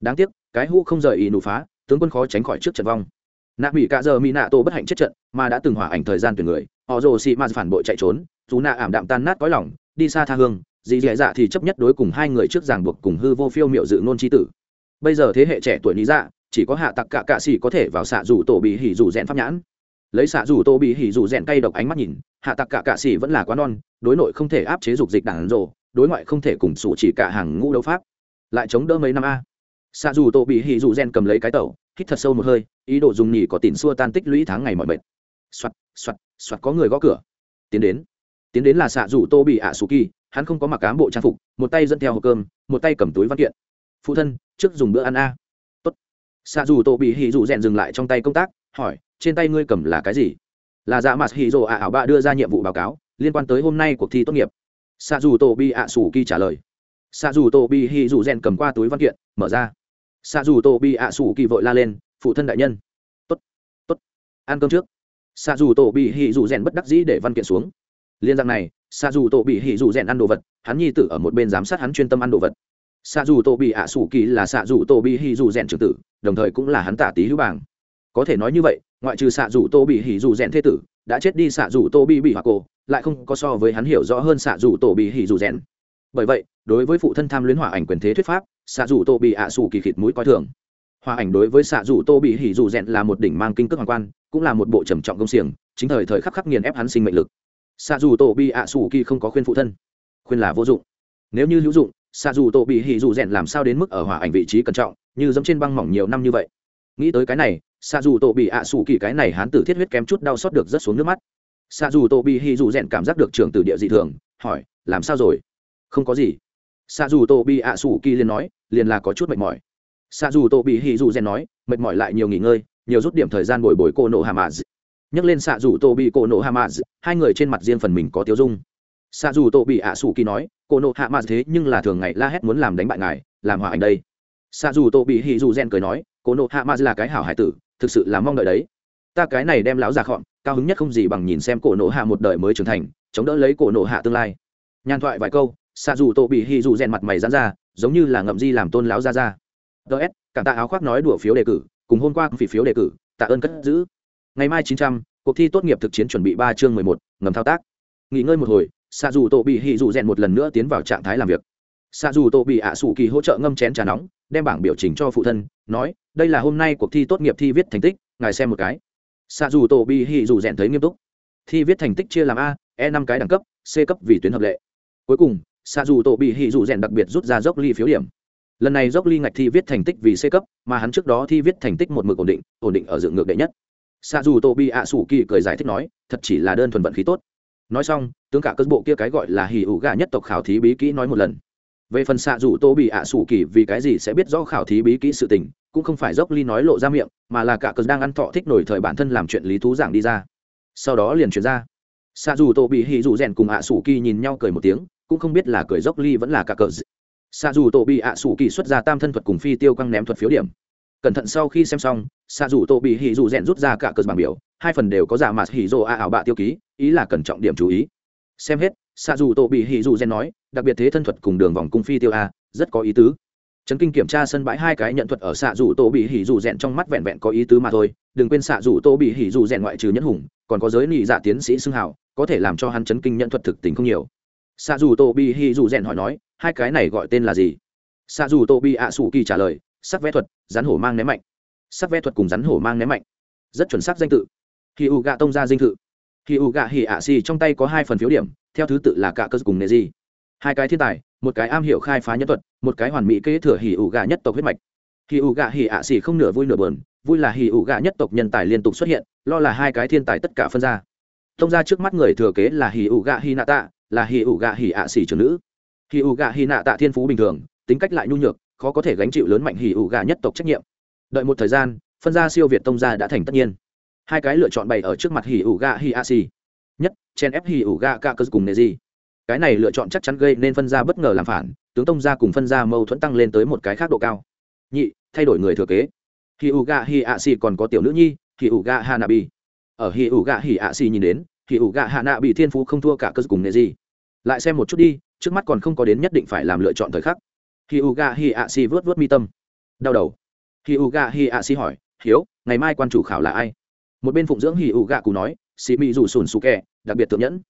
Đáng tiếc, cái hũ không rời ý nụ phá, tướng quân khó tránh khỏi trước trận vong. Nạ mỹ cạ dơ mỹ nạ tổ bất hạnh chết trận, mà đã từng hòa ảnh thời gian tuyển người, họ rồ xị ma phản bội chạy trốn dù nạ ảm đạm tan nát cõi lòng, đi xa tha hương, dì dì dạ thì chấp nhất đối cùng hai người trước ràng buộc cùng hư vô phiêu miệu dự nôn chi tử. Bây giờ thế hệ trẻ tuổi lý dạ chỉ có hạ tặc cạ cạ xỉ có thể vào xạ dù tổ bị hỉ dù rèn pháp nhãn. Lấy xạ dù tổ bị hỉ dù rèn cay độc ánh mắt nhìn, hạ tặc cạ cạ xỉ vẫn là quá non, đối nội không thể áp chế dục dịch đảng rồ, đối ngoại không thể cùng sủ chỉ cả hàng ngũ đấu pháp. Lại chống đỡ mấy năm a. Xạ dù tổ bị hỉ dù rèn cầm lấy cái tẩu, hít thật sâu một hơi, ý đồ dùng nhỉ có tiền xua tan tích lũy tháng ngày mọi mệt. Soạt soạt soạt, có người gõ cửa. Tiến đến tiến đến là xạ rủ tô bị ạ sù kỳ hắn không có mặc cám bộ trang phục, một tay dẫn theo hộp cơm, một tay cầm túi văn kiện. Phụ thân, trước dùng bữa ăn a. Tốt. Xạ dù tô bị hỉ dù rèn dừng lại trong tay công tác, hỏi, trên tay ngươi cầm là cái gì? Là dạ mặt hỉ dù ạ, ảo bạ đưa ra nhiệm vụ báo cáo, liên quan tới hôm nay cuộc thi tốt nghiệp. Xạ dù tô bị ạ sù kỳ trả lời. Xạ dù tô bị hỉ dù rèn cầm qua túi văn kiện, mở ra. Xạ dù tô bị ạ sù kỳ vội la lên, phụ thân đại nhân. Tốt tốt, ăn cơm trước. Xạ dù tổ bị hỉ dù rèn bất đắc dĩ để văn kiện xuống liên rằng này xa dù tổ bị hỉ dù rèn ăn đồ vật, hắn nhi tử ở một bên giám sát hắn chuyên tâm ăn đồ vật. Xạ dù tổ bị ạ sủ kỳ là xạ dù tổ bị hỉ dù rèn trưởng tử, đồng thời cũng là hắn tả tí hữu bảng có thể nói như vậy, ngoại trừ xạ dù tô bị hỉ dù rèn thế tử, đã chết đi xạ dù tô bị bị hoặc cô lại không có so với hắn hiểu rõ hơn xạ dù tổ bị hỉ dù rèn bởi vậy, đối với phụ thân tham luyến hỏa ảnh quyền thế thuyết pháp xạ dù tô bị ạ sủ kỳ khịt mũi coi thường. Hòa ảnh đối với xạ dù tô bị hỉ dù rèn là một đỉnh mang kinh cước hoàng quan, cũng là một bộ trầm trọng công xiềng, chính thời thời khắc khắc nghiền ép hắn sinh mệnh lực xạ dù tô bị ạ sủ kỳ không có khuyên phụ thân. Khuyên là vô dụng. Nếu như hữu dụng xạ dù tô bị hỉ dù rèn làm sao đến mức ở hỏa ảnh vị trí cẩn trọng, như dẫm trên băng mỏng nhiều năm như vậy. Nghĩ tới cái này xạ dù tô bị ạ sủ kỳ cái này hán tử thiết huyết kém chút đau xót được rất xuống nước mắt. Xạ dù tô bị hỉ dù rèn cảm giác được trưởng từ địa dị thường, hỏi, làm sao rồi? Không có gì. Xạ dù tô bị ạ sủ kỳ liền nói, liền là có chút mệt mỏi. Xạ dù tô bị hỉ dù rèn nói, mệt mỏi lại nhiều nghỉ ngơi, nhiều rút điểm thời gian bồi bồi cô nộ hà mã nhắc lên xạ dù tô bị cổ nộ hạ mã hai người trên mặt riêng phần mình có tiêu dung. Xạ dù tô bị ạ sủ kỳ nói, cổ nộ hạ mã thế nhưng là thường ngày la hét muốn làm đánh bại ngài, làm hòa ảnh đây. Xạ dù tô bị hì dù rèn cười nói, cổ nộ hạ mã là cái hảo hải tử, thực sự là mong đợi đấy. Ta cái này đem láo già khọn cao hứng nhất không gì bằng nhìn xem cổ nộ hạ một đời mới trưởng thành, chống đỡ lấy cổ nộ hạ tương lai. Nhàn thoại vài câu xạ dù tô bị hì dù rèn mặt mày dán ra, giống như là ngậm di làm tôn láo ra ra ts cảm tạ áo khoác nói đùa phiếu đề cử, cùng hôm qua phỉ phiếu đề cử, tạ ơn cất giữ ngày mai chín trăm, cuộc thi tốt nghiệp thực chiến chuẩn bị ba chương mười một, ngầm thao tác. Nghỉ ngơi một hồi xạ dù tổ bị hỉ dù rèn một lần nữa tiến vào trạng thái làm việc. Xạ dù tổ bị ạ sủ kỳ hỗ trợ ngâm chén trà nóng, đem bảng biểu trình cho phụ thân, nói, đây là hôm nay cuộc thi tốt nghiệp thi viết thành tích, ngài xem một cái. Xạ dù tổ bị hỉ dù rèn thấy nghiêm túc. Thi viết thành tích chia làm a e năm cái đẳng cấp, c cấp vì tuyến hợp lệ. Cuối cùng xạ dù tổ bị hỉ dù rèn đặc biệt rút ra dốc ly phiếu điểm. Lần này dốc ly ngạch thi viết thành tích vì c cấp, mà hắn trước đó thi viết thành tích một mực ổn định ổn định ở dựng ngược đệ nhất xạ dù tô bị ạ sủ kỳ cười giải thích nói, thật chỉ là đơn thuần vận khí tốt. Nói xong, tướng cả cơn bộ kia cái gọi là hì ủ gà nhất tộc khảo thí bí kỹ nói một lần. Về phần xạ dù tô bị ạ sủ kỳ vì cái gì sẽ biết rõ khảo thí bí kỹ sự tình, cũng không phải dốc ly nói lộ ra miệng, mà là cả cơn đang ăn thọ thích nổi thời bản thân làm chuyện lý thú giảng đi ra. Sau đó liền chuyển ra. Xạ dù tô bị hì dù rèn cùng ạ sủ kỳ nhìn nhau cười một tiếng, cũng không biết là cười dốc ly vẫn là cả cờ xạ dù tô bị ạ sủ kỳ xuất ra tam thân thuật cùng phi tiêu căng ném thuật phiếu điểm cẩn thận sau khi xem xong xạ dù tô bị hỉ dù rèn rút ra cả cờ bảng biểu, hai phần đều có giả mạt hỉ dô a ảo bạ tiêu ký, ý là cẩn trọng điểm chú ý. Xem hết xạ dù tô bị hỉ dù rèn nói, đặc biệt thế thân thuật cùng đường vòng cung phi tiêu a, rất có ý tứ. Trấn kinh kiểm tra sân bãi hai cái nhận thuật ở xạ dù tô bị hỉ dù rèn trong mắt vẹn vẹn có ý tứ mà thôi, đừng quên xạ dù tô bị hỉ dù rèn ngoại trừ nhẫn hùng, còn có giới nị dạ tiến sĩ xưng hảo có thể làm cho hắn chấn kinh nhận thuật thực tình không nhiều. Xạ dù tô bị hỉ dù rèn hỏi nói, hai cái này gọi tên là gì? Xạ dù tô bị ạ sủ kỳ trả lời sắc vẽ thuật, rắn hổ mang ném mạnh. Sắc vẽ thuật cùng rắn hổ mang ném mạnh. Rất chuẩn xác danh tự. Khi u gạ tông ra dinh thự. Khi u gạ hỉ ạ xì trong tay có hai phần phiếu điểm, theo thứ tự là cả cơ cùng nề gì hai cái thiên tài, một cái am hiểu khai phá nhân thuật, một cái hoàn mỹ kế thừa hỉ ủ gạ nhất tộc huyết mạch. Hỉ ủ gạ hỉ ạ xì không nửa vui nửa bờn vui là hỉ ủ gạ nhất tộc nhân tài liên tục xuất hiện, lo là hai cái thiên tài tất cả phân ra. Thông ra trước mắt người thừa kế là hỉ ủ gạ hỉ nạ tạ là hỉ ủ gạ hỉ ạ xì trưởng nữ. Hỉ ủ gạ hỉ nạ tạ thiên phú bình thường, tính cách lại nhu nhược khó có thể gánh chịu lớn mạnh hỉ ủ gà nhất tộc trách nhiệm. Đợi một thời gian, phân gia siêu việt tông gia đã thành tất nhiên. Hai cái lựa chọn bày ở trước mặt hỉ ủ gà hỉ a si nhất chen ép hỉ ủ gà ca cơ cùng nề gì. Cái này lựa chọn chắc chắn gây nên phân gia bất ngờ làm phản, tướng tông gia cùng phân gia mâu thuẫn tăng lên tới một cái khác độ cao. Nhị, thay đổi người thừa kế. Hỉ ủ gà hỉ a si còn có tiểu nữ nhi, hỉ ủ gà hà ở hỉ ủ gà hỉ a si nhìn đến, hỉ ủ gà hà thiên phú không thua cả cơ cùng nề gì. Lại xem một chút đi, trước mắt còn không có đến nhất định phải làm lựa chọn thời khắc hỉ U Gà hỉ ạ xì vớt vớt mi tâm. Đau đầu. Hỉ U Gà hỉ ạ xì hỏi, hiếu, ngày mai quan chủ khảo là ai? Một bên phụng dưỡng hỉ U Gà cụ nói, xì mị rủ sùn xù kẹ đặc biệt thượng nhẫn.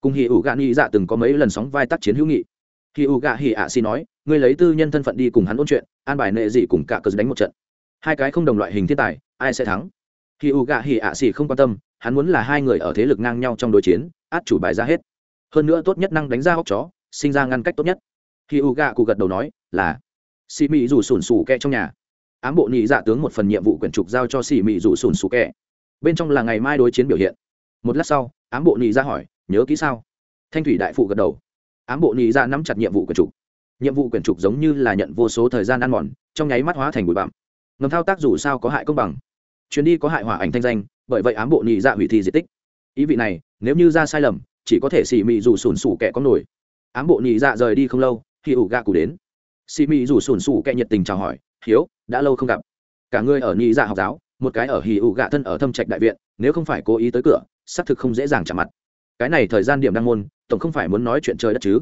Cùng hỉ U Gà nghĩ dạ từng có mấy lần sóng vai tác chiến hữu nghị. Hỉ U Gà hỉ ạ xì nói, ngươi lấy tư nhân thân phận đi cùng hắn ôn chuyện, an bài nệ dị cùng cả cờ đánh một trận. Hai cái không đồng loại hình thiên tài, ai sẽ thắng? Hỉ U Gà hỉ ạ xì không quan tâm, hắn muốn là hai người ở thế lực ngang nhau trong đối chiến, át chủ bài ra hết. Hơn nữa tốt nhất năng đánh ra hốc chó, sinh ra ngăn cách tốt nhất khi u gạ cụ gật đầu nói, là. Xì mị rủ sùn sù kẹ trong nhà. Ám bộ nhị dạ tướng một phần nhiệm vụ quyển trục giao cho xì mị rủ sùn sù kẹ. Bên trong là ngày mai đối chiến biểu hiện. Một lát sau, ám bộ nhị dạ hỏi, nhớ kỹ sao? Thanh thủy đại phụ gật đầu. Ám bộ nhị dạ nắm chặt nhiệm vụ quyển trục. Nhiệm vụ quyển trục giống như là nhận vô số thời gian ăn mòn, trong nháy mắt hóa thành bụi bặm. Ngầm thao tác dù sao có hại công bằng. Chuyến đi có hại hỏa ảnh thanh danh, bởi vậy ám bộ nhị dạ hủy thi di tích. Ý vị này, nếu như ra sai lầm, chỉ có thể xì mị rủ sùn sủ kẻ con nổi. Ám bộ nhị dạ rời đi không lâu khi ủ gạ cụ đến. Xì mị rủ sùn sù kẹ nhiệt tình chào hỏi, hiếu, đã lâu không gặp. Cả người ở nhị dạ học giáo, một cái ở hì ủ gạ thân ở thâm trạch đại viện, nếu không phải cố ý tới cửa, xác thực không dễ dàng chạm mặt. Cái này thời gian điểm đăng môn, tổng không phải muốn nói chuyện trời đất chứ.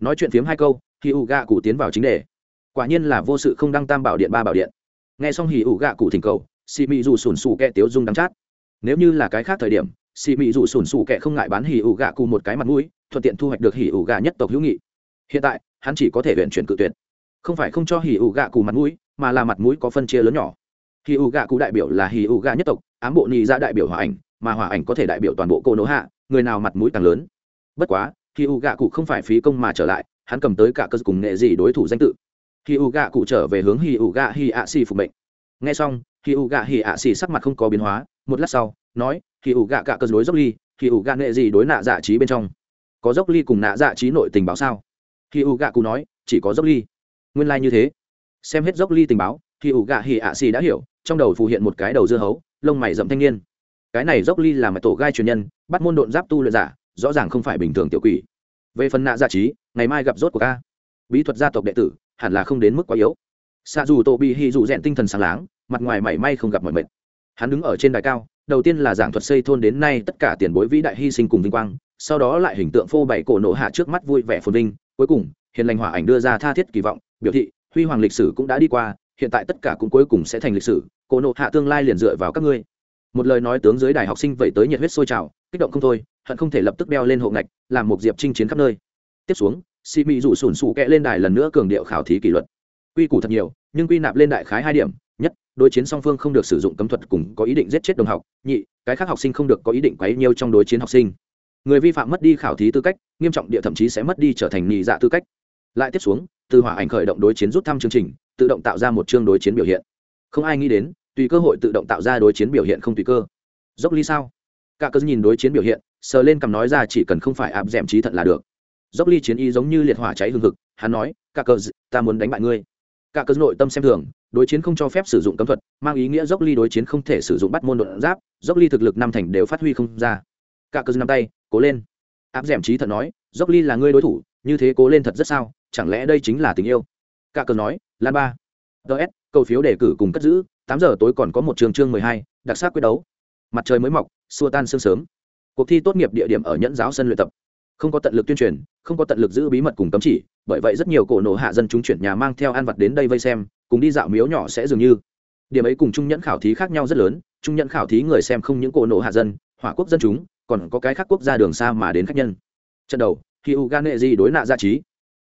Nói chuyện phiếm hai câu, hì ủ gạ cụ tiến vào chính đề. Quả nhiên là vô sự không đăng tam bảo điện ba bảo điện. Nghe xong hì ủ gạ cụ thỉnh cầu, xì mị dù sùn sù kẹ tiếu dung đắng chát. Nếu như là cái khác thời điểm, xì mị dù sùn sù kẹ không ngại bán hì ủ gạ cụ một cái mặt mũi, thuận tiện thu hoạch được hì ủ gạ nhất tộc hữu nghị hiện tại, hắn chỉ có thể huyện chuyển cự tuyệt. Không phải không cho hì ủ gạ cụ mặt mũi, mà là mặt mũi có phân chia lớn nhỏ. Hì ủ gạ cụ đại biểu là hì ủ gạ nhất tộc, ám bộ nhị ra dạ đại biểu hòa ảnh, mà hòa ảnh có thể đại biểu toàn bộ cô nỗ hạ, người nào mặt mũi càng lớn. Bất quá hì ủ gạ cụ không phải phí công mà trở lại, hắn cầm tới cả cơ cùng nghệ gì đối thủ danh tự. Hì ủ gạ cụ trở về hướng hì ủ gạ hì ạ xì phục mệnh. Nghe xong hì ủ gạ hì ạ xì sắc mặt không có biến hóa, một lát sau, nói hì ủ gạ cả cơ đối dốc ly hì ủ gạ nghệ gì đối nạ dạ trí bên trong. Có dốc ly cùng nạ dạ trí nội tình báo sao? Hì ụ gạ cụ nói, chỉ có dốc ly. Nguyên lai、like、như thế. Xem hết dốc ly tình báo hì ụ gạ hì ạ xì đã hiểu, trong đầu phù hiện một cái đầu dưa hấu, lông mày rậm thanh niên. Cái này dốc ly là mật tổ gai truyền nhân, bắt môn độn giáp tu luyện giả, rõ ràng không phải bình thường tiểu quỷ. Về phần nạ giả trí, ngày mai gặp rốt của ca. Bí thuật gia tộc đệ tử, hẳn là không đến mức quá yếu. Xa dù tổ bị hy dù rèn tinh thần sáng láng, mặt ngoài mảy may không gặp mọi mệt. Hắn đứng ở trên đài cao, đầu tiên là giảng thuật xây thôn đến nay tất cả tiền bối vĩ đại hy sinh cùng vinh quang, sau đó lại hình tượng phô bày cổ nộ hạ trước mắt vui vẻ phồn vinh cuối cùng, hiền lành hỏa ảnh đưa ra tha thiết kỳ vọng, biểu thị, huy hoàng lịch sử cũng đã đi qua, hiện tại tất cả cũng cuối cùng sẽ thành lịch sử, cổ nộ hạ tương lai liền dựa vào các ngươi. Một lời nói tướng dưới đài học sinh vậy tới nhiệt huyết sôi trào, kích động không thôi, hận không thể lập tức đeo lên hộ ngạch, làm một diệp chinh chiến khắp nơi. Tiếp xuống, sĩ mị rủ sủn sụ kẹ lên đài lần nữa cường điệu khảo thí kỷ luật. Quy củ thật nhiều, nhưng quy nạp lên đại khái hai điểm, nhất, đối chiến song phương không được sử dụng cấm thuật cùng có ý định giết chết đồng học, nhị, cái khác học sinh không được có ý định quấy nhiều trong đối chiến học sinh người vi phạm mất đi khảo thí tư cách, nghiêm trọng địa thậm chí sẽ mất đi trở thành nhị dạ tư cách. Lại tiếp xuống, từ hỏa ảnh khởi động đối chiến rút thăm chương trình, tự động tạo ra một chương đối chiến biểu hiện. Không ai nghĩ đến, tùy cơ hội tự động tạo ra đối chiến biểu hiện không tùy cơ. Dốc ly sao? Cả cớ nhìn đối chiến biểu hiện, sờ lên cầm nói ra chỉ cần không phải áp d ẻ m trí thận là được. Dốc ly chiến y giống như liệt hỏa cháy hương thực hắn nói, cả cớ ta muốn đánh bại ngươi. Cả cớ nội tâm xem thường, đối chiến không cho phép sử dụng cấm thuật, mang ý nghĩa dốc ly đối chiến không thể sử dụng bắt môn đột giáp, dốc ly thực lực năm thành đều phát huy không ra. Cả cớ năm tay cố lên. Áp d ẻ m trí thật nói, dốc ly là ngươi đối thủ, như thế cố lên thật rất sao, chẳng lẽ đây chính là tình yêu? Cả cờ nói, lan ba. Ts cầu phiếu đề cử cùng cất giữ, tám giờ tối còn có một trường chương mười hai, đặc sắc quyết đấu. Mặt trời mới mọc, xua tan sương sớm. Cuộc thi tốt nghiệp địa điểm ở nhẫn giáo sân luyện tập. Không có tận lực tuyên truyền, không có tận lực giữ bí mật cùng cấm chỉ, bởi vậy rất nhiều cổ nổ hạ dân chúng chuyển nhà mang theo ăn vặt đến đây vây xem, cùng đi dạo miếu nhỏ sẽ dường như. Điểm ấy cùng trung nhẫn khảo thí khác nhau rất lớn, trung nhẫn khảo thí người xem không những cổ nổ hạ dân, hỏa quốc dân chúng còn có cái khác quốc gia đường xa mà đến khách nhân. Trận đầu khi u gan nệ đối nạ ra trí.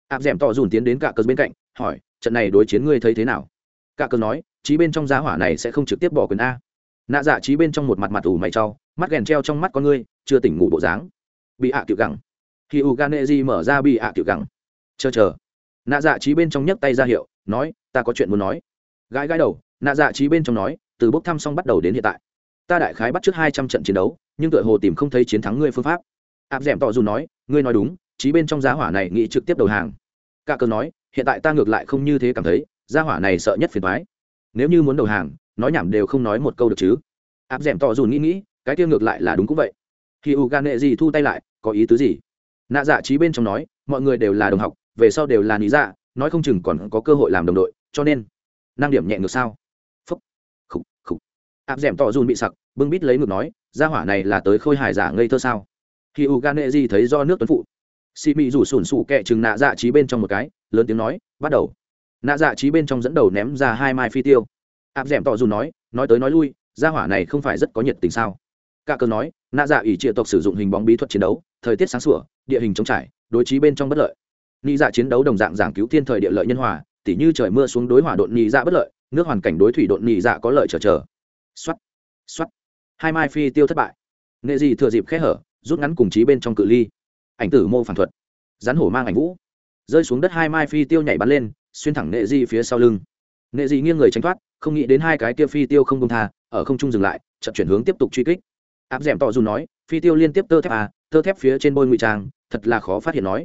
Áp d ẻ m tỏ dùn tiến đến cả cờ bên cạnh, hỏi, trận này đối chiến ngươi thấy thế nào? Cả cờ nói, trí bên trong giá hỏa này sẽ không trực tiếp bỏ quyền a. Nạ dạ trí bên trong một mặt mặt ủ mày trau mắt ghèn treo trong mắt con ngươi, chưa tỉnh ngủ bộ dáng. Bị ạ à tiểu gẳng. Khi u gan nệ mở ra bị ạ à tiểu gẳng. Chờ chờ. Nạ dạ trí bên trong nhấc tay ra hiệu, nói, ta có chuyện muốn nói. Gái gái đầu, nạ dạ trí bên trong nói, từ bốc thăm xong bắt đầu đến hiện tại. Ta đại khái bắt trước hai trăm trận chiến đấu nhưng tựa hồ tìm không thấy chiến thắng ngươi phương pháp. Áp d ẻ m tỏ dù nói, ngươi nói đúng trí bên trong giá hỏa này nghĩ trực tiếp đầu hàng. Cả cờ nói, hiện tại ta ngược lại không như thế cảm thấy giá hỏa này sợ nhất phiền thoái nếu như muốn đầu hàng, nói nhảm đều không nói một câu được chứ. Áp d ẻ m tỏ dù nghĩ nghĩ, cái tiêu ngược lại là đúng cũng vậy. Khi u gan nệ gì thu tay lại, có ý tứ gì? Nạ dạ trí bên trong nói, mọi người đều là đồng học, về sau đều là lý dạ nói không chừng còn có cơ hội làm đồng đội, cho nên, năng điểm nhẹ ngược sao? Phúc khúc khúc áp d ẻ m tỏ dùn bị sặc bưng bít lấy ngược nói ra hỏa này là tới khôi hài giả ngây thơ sao? Khi u gan nệ gì thấy do nước tuấn phụ xì mị rủ sủn sụ kẹ chừng nạ dạ trí bên trong một cái, lớn tiếng nói, bắt đầu. Nạ dạ trí bên trong dẫn đầu ném ra hai mai phi tiêu. Áp d ẻ m tỏ dù nói nói tới nói lui ra hỏa này không phải rất có nhiệt tình sao? Cả cờ nói, nạ dạ ỷ triệu tộc sử dụng hình bóng bí thuật chiến đấu, thời tiết sáng sủa, địa hình chống trải, đối trí bên trong bất lợi. Nị dạ chiến đấu đồng dạng giảng cứu thiên thời địa lợi nhân hòa, tỉ như trời mưa xuống đối hỏa độn nhị dạ bất lợi, nước hoàn cảnh đối thủy độn nhị dạ có lợi trở chờ. Xuất xuất hai mai phi tiêu thất bại. Nghệ dị thừa dịp khẽ hở, rút ngắn cùng trí bên trong cự ly. Ảnh tử mô phản thuật. Rắn hổ mang ảnh vũ. Rơi xuống đất hai mai phi tiêu nhảy bắn lên, xuyên thẳng nghệ dị phía sau lưng. Nghệ dị nghiêng người tránh thoát, không nghĩ đến hai cái kia phi tiêu không công tha, ở không trung dừng lại, chậm chuyển hướng tiếp tục truy kích. Áp d ẻ m tỏ dù nói, phi tiêu liên tiếp tơ thép à tơ thép phía trên bôi ngụy trang, thật là khó phát hiện nói.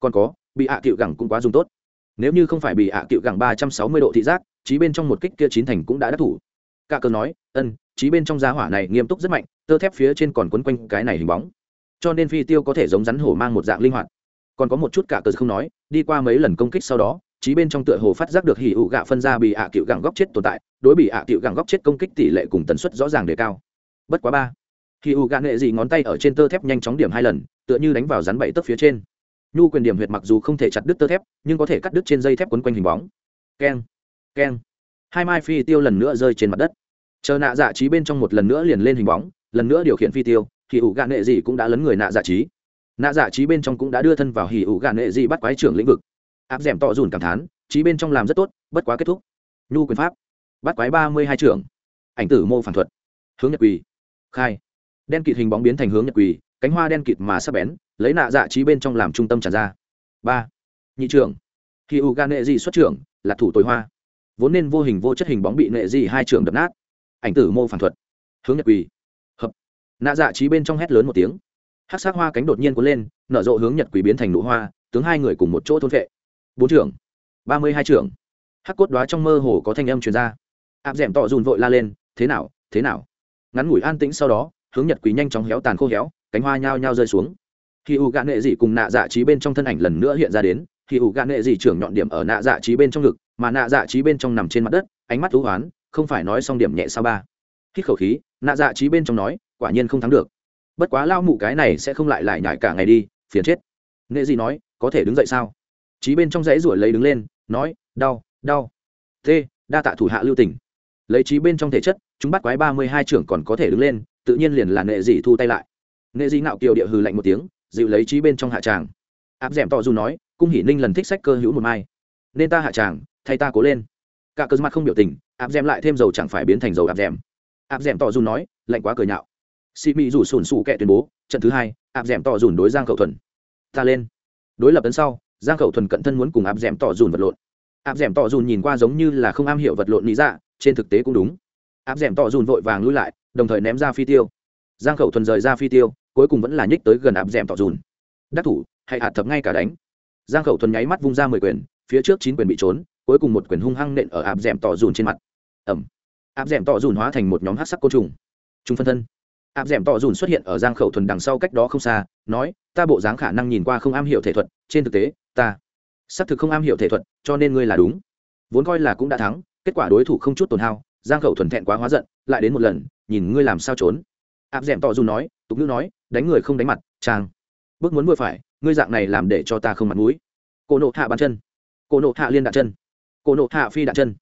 Còn có, bị ạ à cựu gẳng cũng quá dùng tốt. Nếu như không phải bị ạ à cựu gẳng ba trăm sáu mươi độ thị giác trí bên trong một kích kia chín thành cũng đã đắc thủ cả cờ nói, ân trí bên trong giá hỏa này nghiêm túc rất mạnh, tơ thép phía trên còn quấn quanh cái này hình bóng. Cho nên phi tiêu có thể giống rắn hổ mang một dạng linh hoạt. Còn có một chút cả cờ không nói, đi qua mấy lần công kích sau đó trí bên trong tựa hồ phát giác được hỉ ụ gạ phân ra bị ạ à cựu gẳng góc chết tồn tại, đối bị ạ à cựu gẳng góc chết công kích tỷ lệ cùng tần suất rõ ràng đề cao. Bất quá ba. Hỉ ụ gạ nghệ dị ngón tay ở trên tơ thép nhanh chóng điểm hai lần, tựa như đánh vào rắn bậy tấc phía trên. Nhu quyền điểm huyệt mặc dù không thể chặt đứt tơ thép, nhưng có thể cắt đứt trên dây thép quấn quanh hình bóng. Keng keng hai mai phi tiêu lần nữa rơi trên mặt đất. Chờ nạ dạ trí bên trong một lần nữa liền lên hình bóng, lần nữa điều khiển phi tiêu thì ủ gạn nghệ dị cũng đã lấn người nạ dạ trí. Nạ dạ trí bên trong cũng đã đưa thân vào hì ủ gạn nghệ dị bắt quái trưởng lĩnh vực. Áp d ẻ m tọ dùn cảm thán, trí bên trong làm rất tốt, bất quá kết thúc. Nhu quyền pháp, bắt quái ba mươi hai trưởng. Ảnh tử mô phản thuật, hướng nhật quỳ, khai. Đen kịt hình bóng biến thành hướng nhật quỳ, cánh hoa đen kịt mà sắp bén, lấy nạ dạ trí bên trong làm trung tâm tràn ra. Ba. Nhị trưởng. Hì ủ gạn nghệ dị xuất trưởng, là thủ tối hoa vốn nên vô hình vô chất hình bóng bị nệ dị hai trưởng đập nát. Ảnh tử mô phản thuật. Hướng nhật quỳ. Hợp. Nạ dạ trí bên trong hét lớn một tiếng. Hát sát hoa cánh đột nhiên cuốn lên, nở rộ hướng nhật quỳ biến thành nụ hoa, tướng hai người cùng một chỗ thôn vệ. Bốn trưởng. Ba mươi hai trưởng. Hắc cốt đoá trong mơ hồ có thanh âm truyền ra. Áp d ẻ m tỏ dùn vội la lên, thế nào thế nào? Ngắn ngủi an tĩnh sau đó, hướng nhật quỳ nhanh chóng héo tàn khô héo, cánh hoa nhao nhao rơi xuống. Khi u gạn nghệ dị cùng nạ dạ trí bên trong thân ảnh lần nữa hiện ra đến thì ủ gạn nệ dị trưởng nhọn điểm ở nạ dạ trí bên trong ngực, mà nạ dạ trí bên trong nằm trên mặt đất, ánh mắt thú hoán, không phải nói xong điểm nhẹ sao ba. Hít khẩu khí, nạ dạ trí bên trong nói, quả nhiên không thắng được. Bất quá lao mụ cái này sẽ không lại lại nhải cả ngày đi, phiền chết. Nệ dị nói, có thể đứng dậy sao? Trí bên trong dãy ruổi lấy đứng lên, nói, đau đau. T đa tạ thủ hạ lưu tỉnh lấy trí bên trong thể chất, chúng bắt quái ba mươi hai trưởng còn có thể đứng lên, tự nhiên liền là nệ dị thu tay lại. Nệ dị ngạo kiều địa hừ lạnh một tiếng, dịu lấy trí bên trong hạ tràng. Áp d ẻ m to dù nói cung hỷ ninh lần thích sách cơ hữu một mai. Nên ta hạ tràng, thay ta cố lên. Cả cơ mặt không biểu tình, áp d m lại thêm dầu chẳng phải biến thành dầu áp d ẻ m áp d m tỏ dùn nói, lạnh quá cười nhạo. Sĩ mỹ rủ sùn sụ kệ tuyên bố, trận thứ hai, áp d m tỏ dùn đối giang khẩu thuần. Ta lên. Đối lập tấn sau, giang khẩu thuần cận thân muốn cùng áp d m tỏ dùn vật lộn. Áp d m tỏ dùn nhìn qua giống như là không am hiểu vật lộn lý dạ trên thực tế cũng đúng. Áp d m tỏ dùn vội vàng lui lại, đồng thời ném ra phi tiêu. Giang khẩu thuần rời ra phi tiêu, cuối cùng vẫn là nhích tới gần áp d m tỏ dùn đắc thủ, hay hạt thập ngay cả đánh giang khẩu thuần nháy mắt vung ra mười quyền, phía trước chín quyền bị trốn, cuối cùng một quyền hung hăng nện ở áp d ẻ m tỏ dùn trên mặt. Ẩm. Áp d ẻ m tỏ dùn hóa thành một nhóm hát sắc côn trùng. Chúng phân thân. Áp d ẻ m tỏ dùn xuất hiện ở giang khẩu thuần đằng sau cách đó không xa, nói, ta bộ dáng khả năng nhìn qua không am hiểu thể thuật, trên thực tế, ta xác thực không am hiểu thể thuật, cho nên ngươi là đúng. Vốn coi là cũng đã thắng, kết quả đối thủ không chút tổn hao, giang khẩu thuần thẹn quá hóa giận, lại đến một lần, nhìn ngươi làm sao trốn. Áp d ẻ m tỏ dùn nói, tục ngữ nói, đánh người không đánh mặt trang bước muốn vừa phải ngươi dạng này làm để cho ta không mặt mũi. Cô nộ hạ bàn chân. Cô nộ hạ liên đạn chân. Cô nộ hạ phi đạn chân.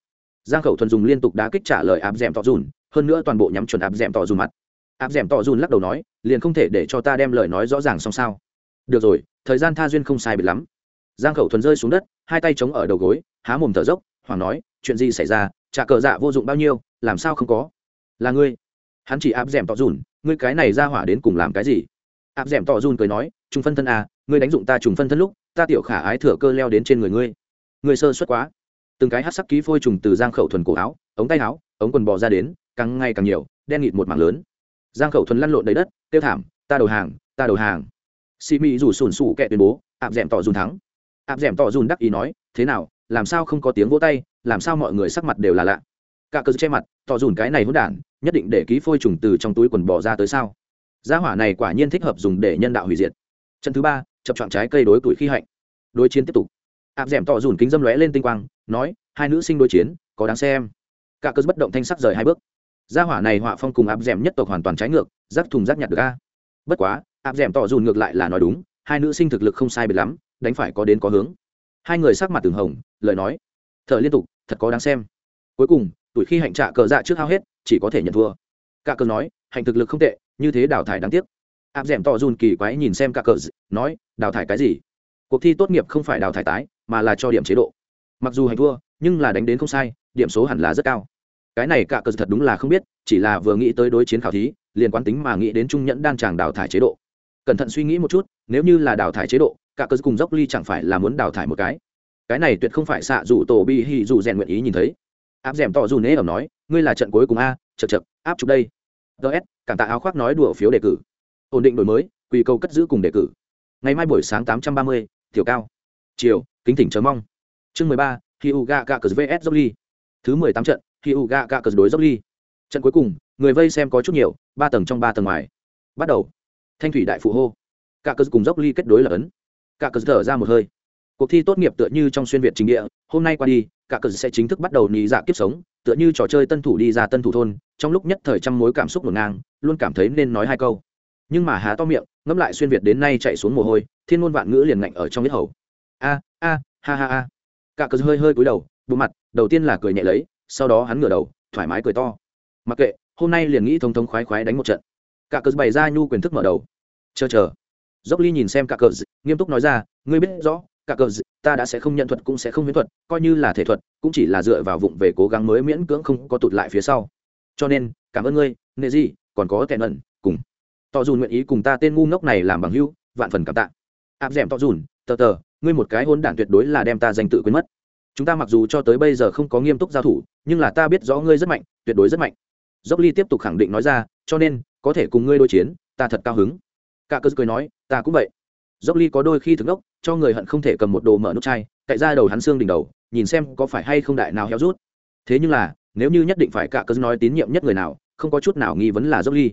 Giang khẩu thuần dùng liên tục đá kích trả lời áp d ẻ m tỏ dùn, hơn nữa toàn bộ nhắm chuẩn áp d ẻ m tỏ dùn mặt. Áp d ẻ m tỏ dùn lắc đầu nói, liền không thể để cho ta đem lời nói rõ ràng xong sao. Được rồi, thời gian tha duyên không sai biệt lắm. Giang khẩu thuần rơi xuống đất, hai tay chống ở đầu gối, há mồm thở dốc hoàng nói, chuyện gì xảy ra, trả cờ dạ vô dụng bao nhiêu, làm sao không có? Là ngươi. Hắn chỉ áp d ẻ m tỏ dùn, ngươi cái này ra hỏa đến cùng làm cái gì? Áp d ẻ m tỏ dùn cười nói chúng phân thân à ngươi đánh dụng ta trùng phân thân lúc, ta tiểu khả ái thừa cơ leo đến trên người ngươi. Ngươi sơ xuất quá. Từng cái hát sắc ký phôi trùng từ giang khẩu thuần cổ áo, ống tay áo, ống quần bò ra đến, càng ngày càng nhiều, đen nghịt một mảng lớn. Giang khẩu thuần lăn lộn đầy đất tiêu thảm, ta đầu hàng, ta đầu hàng. Xì mị rủ sùn sủ kẹ tuyên bố áp d ẻ m tỏ dùn thắng. Áp d ẻ m tỏ dùn đắc ý nói, thế nào, làm sao không có tiếng vỗ tay, làm sao mọi người sắc mặt đều là lạ? Cả cơ che mặt, tỏ dùn cái này hỗn đản, nhất định để ký phôi trùng từ trong túi quần bò ra tới sao? Gia hỏa này quả nhiên thích hợp dùng để nhân đạo hủy diệt. Trận thứ ba chập chọn trái cây đối tuổi khi hạnh. Đối chiến tiếp tục. Áp d ẻ m tỏ dùn kính dâm lóe lên tinh quang, nói, hai nữ sinh đối chiến, có đáng xem. Cả cơ bất động thanh sắc rời hai bước. Gia hỏa này họa phong cùng áp d ẻ m nhất tộc hoàn toàn trái ngược rác thùng rác nhặt được a. Bất quá, áp d ẻ m tỏ dùn ngược lại là nói đúng, hai nữ sinh thực lực không sai biệt lắm, đánh phải có đến có hướng. Hai người sắc mặt từng hồng, lời nói, thở liên tục, thật có đáng xem. Cuối cùng, tuổi khi hạnh trả cờ dạ trước hao hết, chỉ có thể nhận thua. Cả cờ nói, hạnh thực lực không tệ, như thế đào thải đáng tiếc áp d ẻ m tỏ dùn kỳ quái nhìn xem cả cờ nói, đào thải cái gì? Cuộc thi tốt nghiệp không phải đào thải tái, mà là cho điểm chế độ. Mặc dù hành thua, nhưng là đánh đến không sai, điểm số hẳn là rất cao. Cái này cả cờ thật đúng là không biết, chỉ là vừa nghĩ tới đối chiến khảo thí, liền quán tính mà nghĩ đến trung nhẫn đan tràng đào thải chế độ. Cẩn thận suy nghĩ một chút, nếu như là đào thải chế độ, cả cờ cùng dốc ly chẳng phải là muốn đào thải một cái. Cái này tuyệt không phải xạ dù tổ bi hi dù rèn nguyện ý nhìn thấy. Áp d ẻ m tỏ dù nế ẩm nói, ngươi là trận cuối cùng a chật chật áp chụp đây. Ts cảm tạ áo khoác nói đùa phiếu đề cử ổn định đổi mới quy cầu cất giữ cùng đề cử. Ngày mai buổi sáng tám trăm ba mươi, tiểu cao. Chiều, kính thỉnh chờ mong. Chương mười ba khi u ga ga cờ vs dốc ly thứ mười tám trận khi u ga ga cờ đối dốc ly trận cuối cùng, người vây xem có chút nhiều, ba tầng trong ba tầng ngoài. Bắt đầu. Thanh thủy đại phụ hô. Cả cờ cùng dốc ly kết đối là ấn. Cả cờ thở ra một hơi. Cuộc thi tốt nghiệp tựa như trong xuyên việt chính địa, hôm nay qua đi cả cờ sẽ chính thức bắt đầu nhị dạ kiếp sống, tựa như trò chơi tân thủ đi ra tân thủ thôn, trong lúc nhất thời trăm mối cảm xúc ngổn ngang, luôn cảm thấy nên nói hai câu nhưng mà há to miệng, ngẫm lại xuyên việt đến nay chạy xuống mồ hôi, thiên ngôn vạn ngữ liền ngạnh ở trong biết hầu. A a, ha ha a cả cờ hơi hơi cúi đầu bộ mặt, đầu tiên là cười nhẹ lấy, sau đó hắn ngửa đầu, thoải mái cười to. Mặc kệ, hôm nay liền nghĩ thông thống khoái khoái đánh một trận. Cả cờ bày ra nhu quyền thức mở đầu. Chờ chờ. Dốc ly nhìn xem cả cờ nghiêm túc nói ra, ngươi biết rõ, cả cờ ta đã sẽ không nhận thuật cũng sẽ không huyễn thuật, coi như là thể thuật, cũng chỉ là dựa vào vụng về cố gắng mới miễn cưỡng không có tụt lại phía sau. Cho nên, cảm ơn ngươi, nệ gì còn có tèn ẩn, cùng tỏ dùn nguyện ý cùng ta tên ngu ngốc này làm bằng hưu, vạn phần cảm tạ. Áp d ẻ m tỏ dùn, tờ tờ, ngươi một cái hôn đản tuyệt đối là đem ta danh tự quên mất. Chúng ta mặc dù cho tới bây giờ không có nghiêm túc giao thủ, nhưng là ta biết rõ ngươi rất mạnh, tuyệt đối rất mạnh. Dốc ly tiếp tục khẳng định nói ra, cho nên, có thể cùng ngươi đối chiến, ta thật cao hứng. Cả cơ cười nói, ta cũng vậy. Dốc ly có đôi khi thức ốc cho người hận không thể cầm một đồ mở nút chai, cậy ra đầu hắn xương đỉnh đầu, nhìn xem có phải hay không đại nào héo rút. Thế nhưng là, nếu như nhất định phải cả cơ nói tín nhiệm nhất người nào, không có chút nào nghi vấn là dốc ly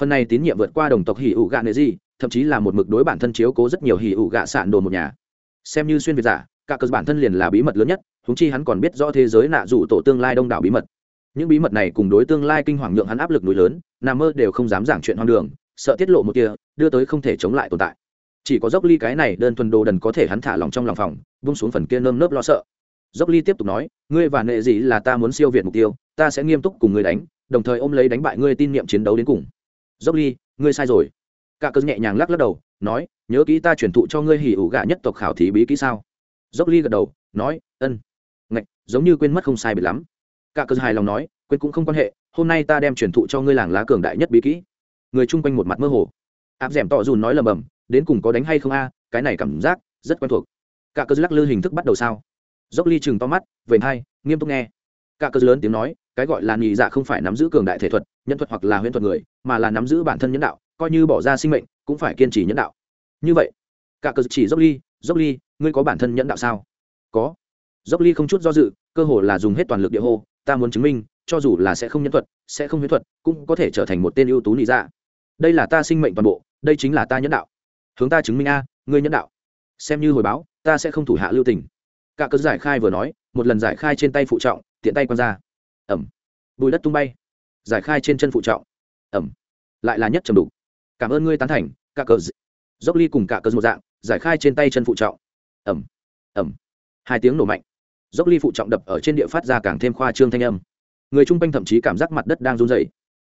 phần này tín nhiệm vượt qua đồng tộc hỉ ủ gạ nệ gì thậm chí là một mực đối bản thân chiếu cố rất nhiều hỉ ủ gạ sạn đồ một nhà. Xem như xuyên việt giả, cả cơ bản thân liền là bí mật lớn nhất húng chi hắn còn biết rõ thế giới nạ dụ tổ tương lai đông đảo bí mật. Những bí mật này cùng đối tương lai kinh hoàng nhượng hắn áp lực núi lớn nằm mơ đều không dám giảng chuyện hoang đường, sợ tiết lộ một kia, đưa tới không thể chống lại tồn tại. Chỉ có dốc ly cái này đơn thuần đồ đần có thể hắn thả lòng trong lòng phòng bung xuống phần kia nơm nớp lo sợ. Dốc ly tiếp tục nói, ngươi và nệ gì là ta muốn siêu việt mục tiêu, ta sẽ nghiêm túc cùng ngươi đánh, đồng thời ôm lấy đánh bại ngươi tin niệm chiến đấu đến cùng dốc ly, ngươi sai rồi. Cả cơn nhẹ nhàng lắc lắc đầu, nói, nhớ kỹ ta chuyển thụ cho ngươi hỉ ủ gạ nhất tộc khảo thí bí kỹ sao? Dốc ly gật đầu, nói, ân. Ngạch, giống như quên mất không sai biệt lắm. Cả cơn hài lòng nói, quên cũng không quan hệ, hôm nay ta đem truyền thụ cho ngươi làng lá cường đại nhất bí kỹ. Người chung quanh một mặt mơ hồ. Áp d ẻ m tọ dùn nói lầm bầm, đến cùng có đánh hay không a, cái này cảm giác rất quen thuộc. Cả cơ lắc lư hình thức bắt đầu sao? Dốc ly chừng to mắt, vểnh hai, nghiêm túc nghe. Cả cơ lớn tiếng nói cái gọi là nhị dạ không phải nắm giữ cường đại thể thuật, nhân thuật hoặc là huyễn thuật người, mà là nắm giữ bản thân nhân đạo, coi như bỏ ra sinh mệnh, cũng phải kiên trì nhân đạo. Như vậy, cả cơ chỉ dốc ly dốc ly, ngươi có bản thân nhân đạo sao? Có. Dốc ly không chút do dự, cơ hồ là dùng hết toàn lực địa hô, ta muốn chứng minh, cho dù là sẽ không nhân thuật, sẽ không huyễn thuật, cũng có thể trở thành một tên ưu tú nhị dạ. Đây là ta sinh mệnh toàn bộ, đây chính là ta nhân đạo. Hướng ta chứng minh a, ngươi nhân đạo. Xem như hồi báo, ta sẽ không thủ hạ lưu tình. Cả cớ giải khai vừa nói, một lần giải khai trên tay phụ trọng, tiện tay quăng ra ẩm. Bùi đất tung bay. Giải khai trên chân phụ trọng. Ẩm. Lại là nhất trầm đục. Cảm ơn ngươi tán thành cả cờ dốc ly cùng cả cờ một dạng, giải khai trên tay chân phụ trọng. Ẩm. Ẩm. Hai tiếng nổ mạnh. Dốc ly phụ trọng đập ở trên địa phát ra càng thêm khoa trương thanh âm. Người chung quanh thậm chí cảm giác mặt đất đang run dày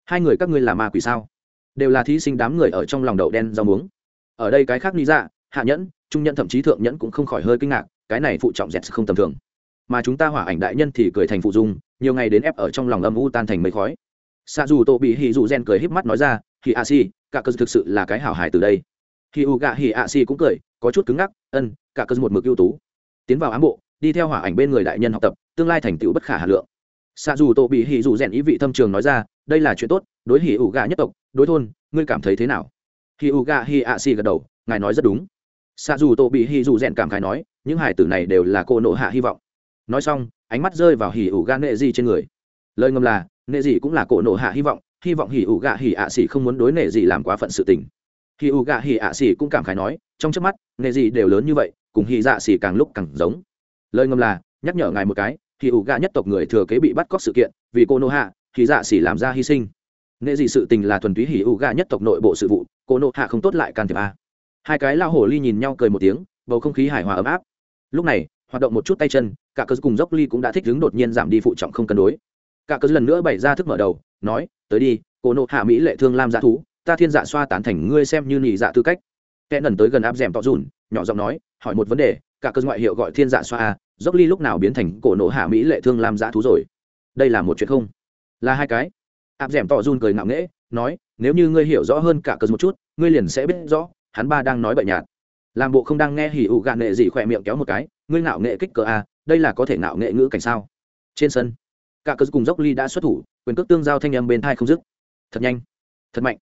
hai người các ngươi là ma quỷ sao? Đều là thí sinh đám người ở trong lòng đậu đen rau muống. Ở đây cái khác lý dạ hạ nhẫn, trung nhẫn thậm chí thượng nhẫn cũng không khỏi hơi kinh ngạc, cái này phụ trọng dẹt không tầm thường. Mà chúng ta hỏa ảnh đại nhân thì cười thành phụ dung nhiều ngày đến ép ở trong lòng âm u tan thành mây khói. Xa dù tô bị hì dù gen cười híp mắt nói ra hì a si, cả cơ thực sự là cái hảo hài từ đây. Hì u gạ hì a si cũng cười, có chút cứng ngắc, ân, cả cơ một mực ưu tú. Tiến vào ám bộ, đi theo hỏa ảnh bên người đại nhân học tập, tương lai thành tựu bất khả hà lượng. Xa dù tô bị hì dù rèn ý vị thâm trường nói ra, đây là chuyện tốt, đối hì ủ gạ nhất tộc, đối thôn, ngươi cảm thấy thế nào? Hì ủ gạ hì a si gật đầu, ngài nói rất đúng. Xa dù tô bị hì dù rèn cảm khái nói, những hải tử này đều là cô nộ hạ hy vọng nói xong, ánh mắt rơi vào hỉ ủ gạ nệ dị trên người. Lời ngầm là, nệ dị cũng là cổ nộ hạ hy vọng hy vọng hỉ ủ gạ hỉ ạ xỉ không muốn đối nệ dị làm quá phận sự tình. Hỉ ủ gạ hỉ ạ xỉ cũng cảm khái nói, trong trước mắt, nệ dị đều lớn như vậy, cùng hỉ dạ xỉ càng lúc càng giống. Lời ngầm là, nhắc nhở ngài một cái, hỉ ủ gạ nhất tộc người thừa kế bị bắt cóc sự kiện, vì cô nô hạ, hỉ dạ xỉ làm ra hy sinh. Nệ dị sự tình là thuần túy hỉ ủ gạ nhất tộc nội bộ sự vụ cô nô hạ không tốt lại can thiệp a. Hai cái lao hổ ly nhìn nhau cười một tiếng, bầu không khí hài hòa ấm áp. Lúc này hoạt động một chút tay chân, cả cơ cùng dốc ly cũng đã thích đứng đột nhiên giảm đi phụ trọng không cân đối. Cả cơ lần nữa bày ra thức mở đầu, nói, tới đi, cô nộ hạ mỹ lệ thương lam dạ thú, ta thiên dạ xoa tán thành ngươi xem như nhị dạ tư cách. Kẽ nần tới gần áp d tọ dùn nhỏ giọng nói, hỏi một vấn đề, cả cơ ngoại hiệu gọi thiên dạ xoa a dốc ly lúc nào biến thành cổ nộ hạ mỹ lệ thương lam dạ thú rồi? Đây là một chuyện không? Là hai cái. Áp d tọ dùn cười ngạo nghễ, nói, nếu như ngươi hiểu rõ hơn cả cơ một chút, ngươi liền sẽ biết rõ, hắn ba đang nói bậy nhạt. Làm bộ không đang nghe hỉ ụ gạn nệ gì khỏe miệng kéo một cái ngươi ngạo nghệ kích cỡ a, đây là có thể ngạo nghệ ngữ cảnh sao? Trên sân, cả cớ cùng dốc ly đã xuất thủ, quyền cước tương giao thanh âm bên thai không dứt. Thật nhanh, thật mạnh.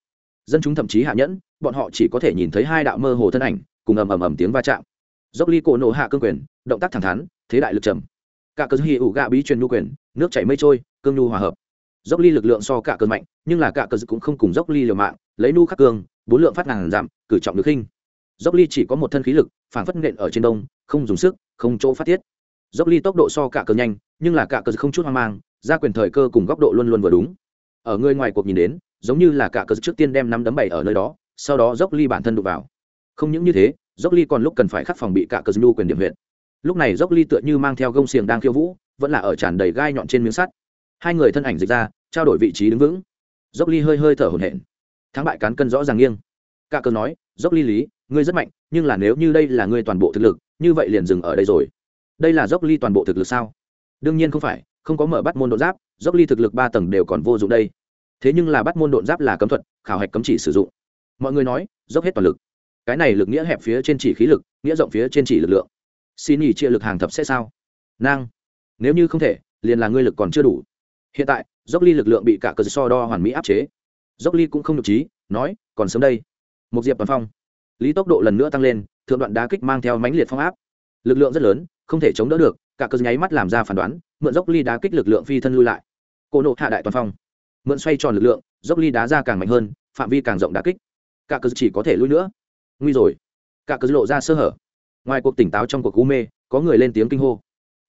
Dân chúng thậm chí hạ nhẫn, bọn họ chỉ có thể nhìn thấy hai đạo mơ hồ thân ảnh, cùng ầm ầm ầm tiếng va chạm. Dốc ly cổ nổ hạ cương quyền, động tác thẳng thắn, thế đại lực trầm. Cả cớ hì ủ gạ bí truyền nhu quyền, nước chảy mây trôi, cương nhu hòa hợp. Dốc ly lực lượng so cả cớ mạnh, nhưng là cả cớ cũng không cùng dốc ly liều mạng, lấy nu khắc cương, bốn lượng phát ngàn giảm, cử trọng được khinh. Dốc ly chỉ có một thân khí lực, phản phất nện ở trên đông không dùng sức, không chỗ phát tiết. Dốc ly tốc độ so cả cờ nhanh, nhưng là cả cờ không chút hoang mang ra quyền thời cơ cùng góc độ luôn luôn vừa đúng. Ở người ngoài cuộc nhìn đến, giống như là cả cờ trước tiên đem năm đấm bảy ở nơi đó, sau đó dốc ly bản thân đụng vào. Không những như thế, dốc ly còn lúc cần phải khắc phòng bị cả cờ nhu quyền điểm huyện lúc này dốc ly tựa như mang theo gông xiềng đang khiêu vũ, vẫn là ở tràn đầy gai nhọn trên miếng sắt. Hai người thân ảnh dịch ra, trao đổi vị trí đứng vững. Dốc ly hơi hơi thở hổn hển. Thắng bại cán cân rõ ràng nghiêng. Cả cờ nói dốc ly lý, ngươi rất mạnh, nhưng là nếu như đây là ngươi toàn bộ thực lực, như vậy liền dừng ở đây rồi. Đây là dốc ly toàn bộ thực lực sao? Đương nhiên không phải, không có mở bắt môn đột giáp, dốc ly thực lực ba tầng đều còn vô dụng đây. Thế nhưng là bắt môn đột giáp là cấm thuật, khảo hạch cấm chỉ sử dụng. Mọi người nói, dốc hết toàn lực. Cái này lực nghĩa hẹp phía trên chỉ khí lực, nghĩa rộng phía trên chỉ lực lượng. Xin nghỉ chia lực hàng thập sẽ sao? Nang, nếu như không thể, liền là ngươi lực còn chưa đủ. Hiện tại, dốc ly lực lượng bị cả cờ so đo hoàn mỹ áp chế. Dốc ly cũng không được trí, nói, còn sớm đây một diệp toàn phong. Lý tốc độ lần nữa tăng lên, thượng đoạn đá kích mang theo mãnh liệt phong áp. Lực lượng rất lớn, không thể chống đỡ được, cả cơ nháy mắt làm ra phán đoán, mượn dốc ly đá kích lực lượng phi thân lui lại. Cô nộ hạ đại toàn phong. Mượn xoay tròn lực lượng, dốc ly đá ra càng mạnh hơn, phạm vi càng rộng đá kích. Cả cơ chỉ có thể lui nữa. Nguy rồi. Cả cơ lộ ra sơ hở. Ngoài cuộc tỉnh táo trong cuộc u mê, có người lên tiếng kinh hô.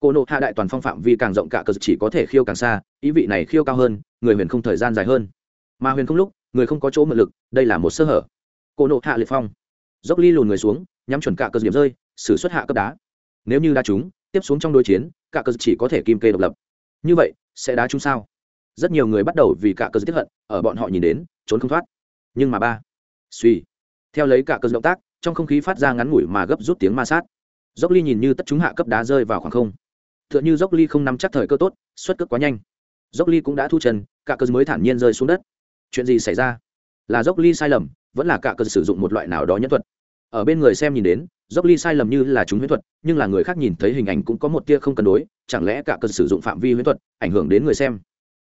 Cô nộ hạ đại toàn phong phạm vi càng rộng cả cơ chỉ có thể khiêu càng xa, ý vị này khiêu cao hơn, người huyền không thời gian dài hơn. Mà huyền không lúc, người không có chỗ mượn lực, đây là một sơ hở cô nộ hạ liệt phong. Dốc ly lùn người xuống, nhắm chuẩn cả cơ điểm rơi xử xuất hạ cấp đá. Nếu như đá chúng tiếp xuống trong đối chiến, cả cơ chỉ có thể kim kê độc lập. Như vậy, sẽ đá chúng sao? Rất nhiều người bắt đầu vì cả cơ tiếp hận, ở bọn họ nhìn đến, trốn không thoát. Nhưng mà ba, suy. Theo lấy cả cơ động tác, trong không khí phát ra ngắn ngủi mà gấp rút tiếng ma sát. Dốc ly nhìn như tất chúng hạ cấp đá rơi vào khoảng không. T h ư ợ n h ư dốc ly không nắm chắc thời cơ tốt, xuất cước quá nhanh. Dốc ly cũng đã thu trần cả cơ mới thản nhiên rơi xuống đất. Chuyện gì xảy ra? Là dốc ly sai lầm vẫn là cả cơ sử dụng một loại nào đó nhẫn thuật. Ở bên người xem nhìn đến dốc ly sai lầm như là chúng huyễn thuật, nhưng là người khác nhìn thấy hình ảnh cũng có một tia không cân đối, chẳng lẽ cả cơ sử dụng phạm vi huyễn thuật ảnh hưởng đến người xem?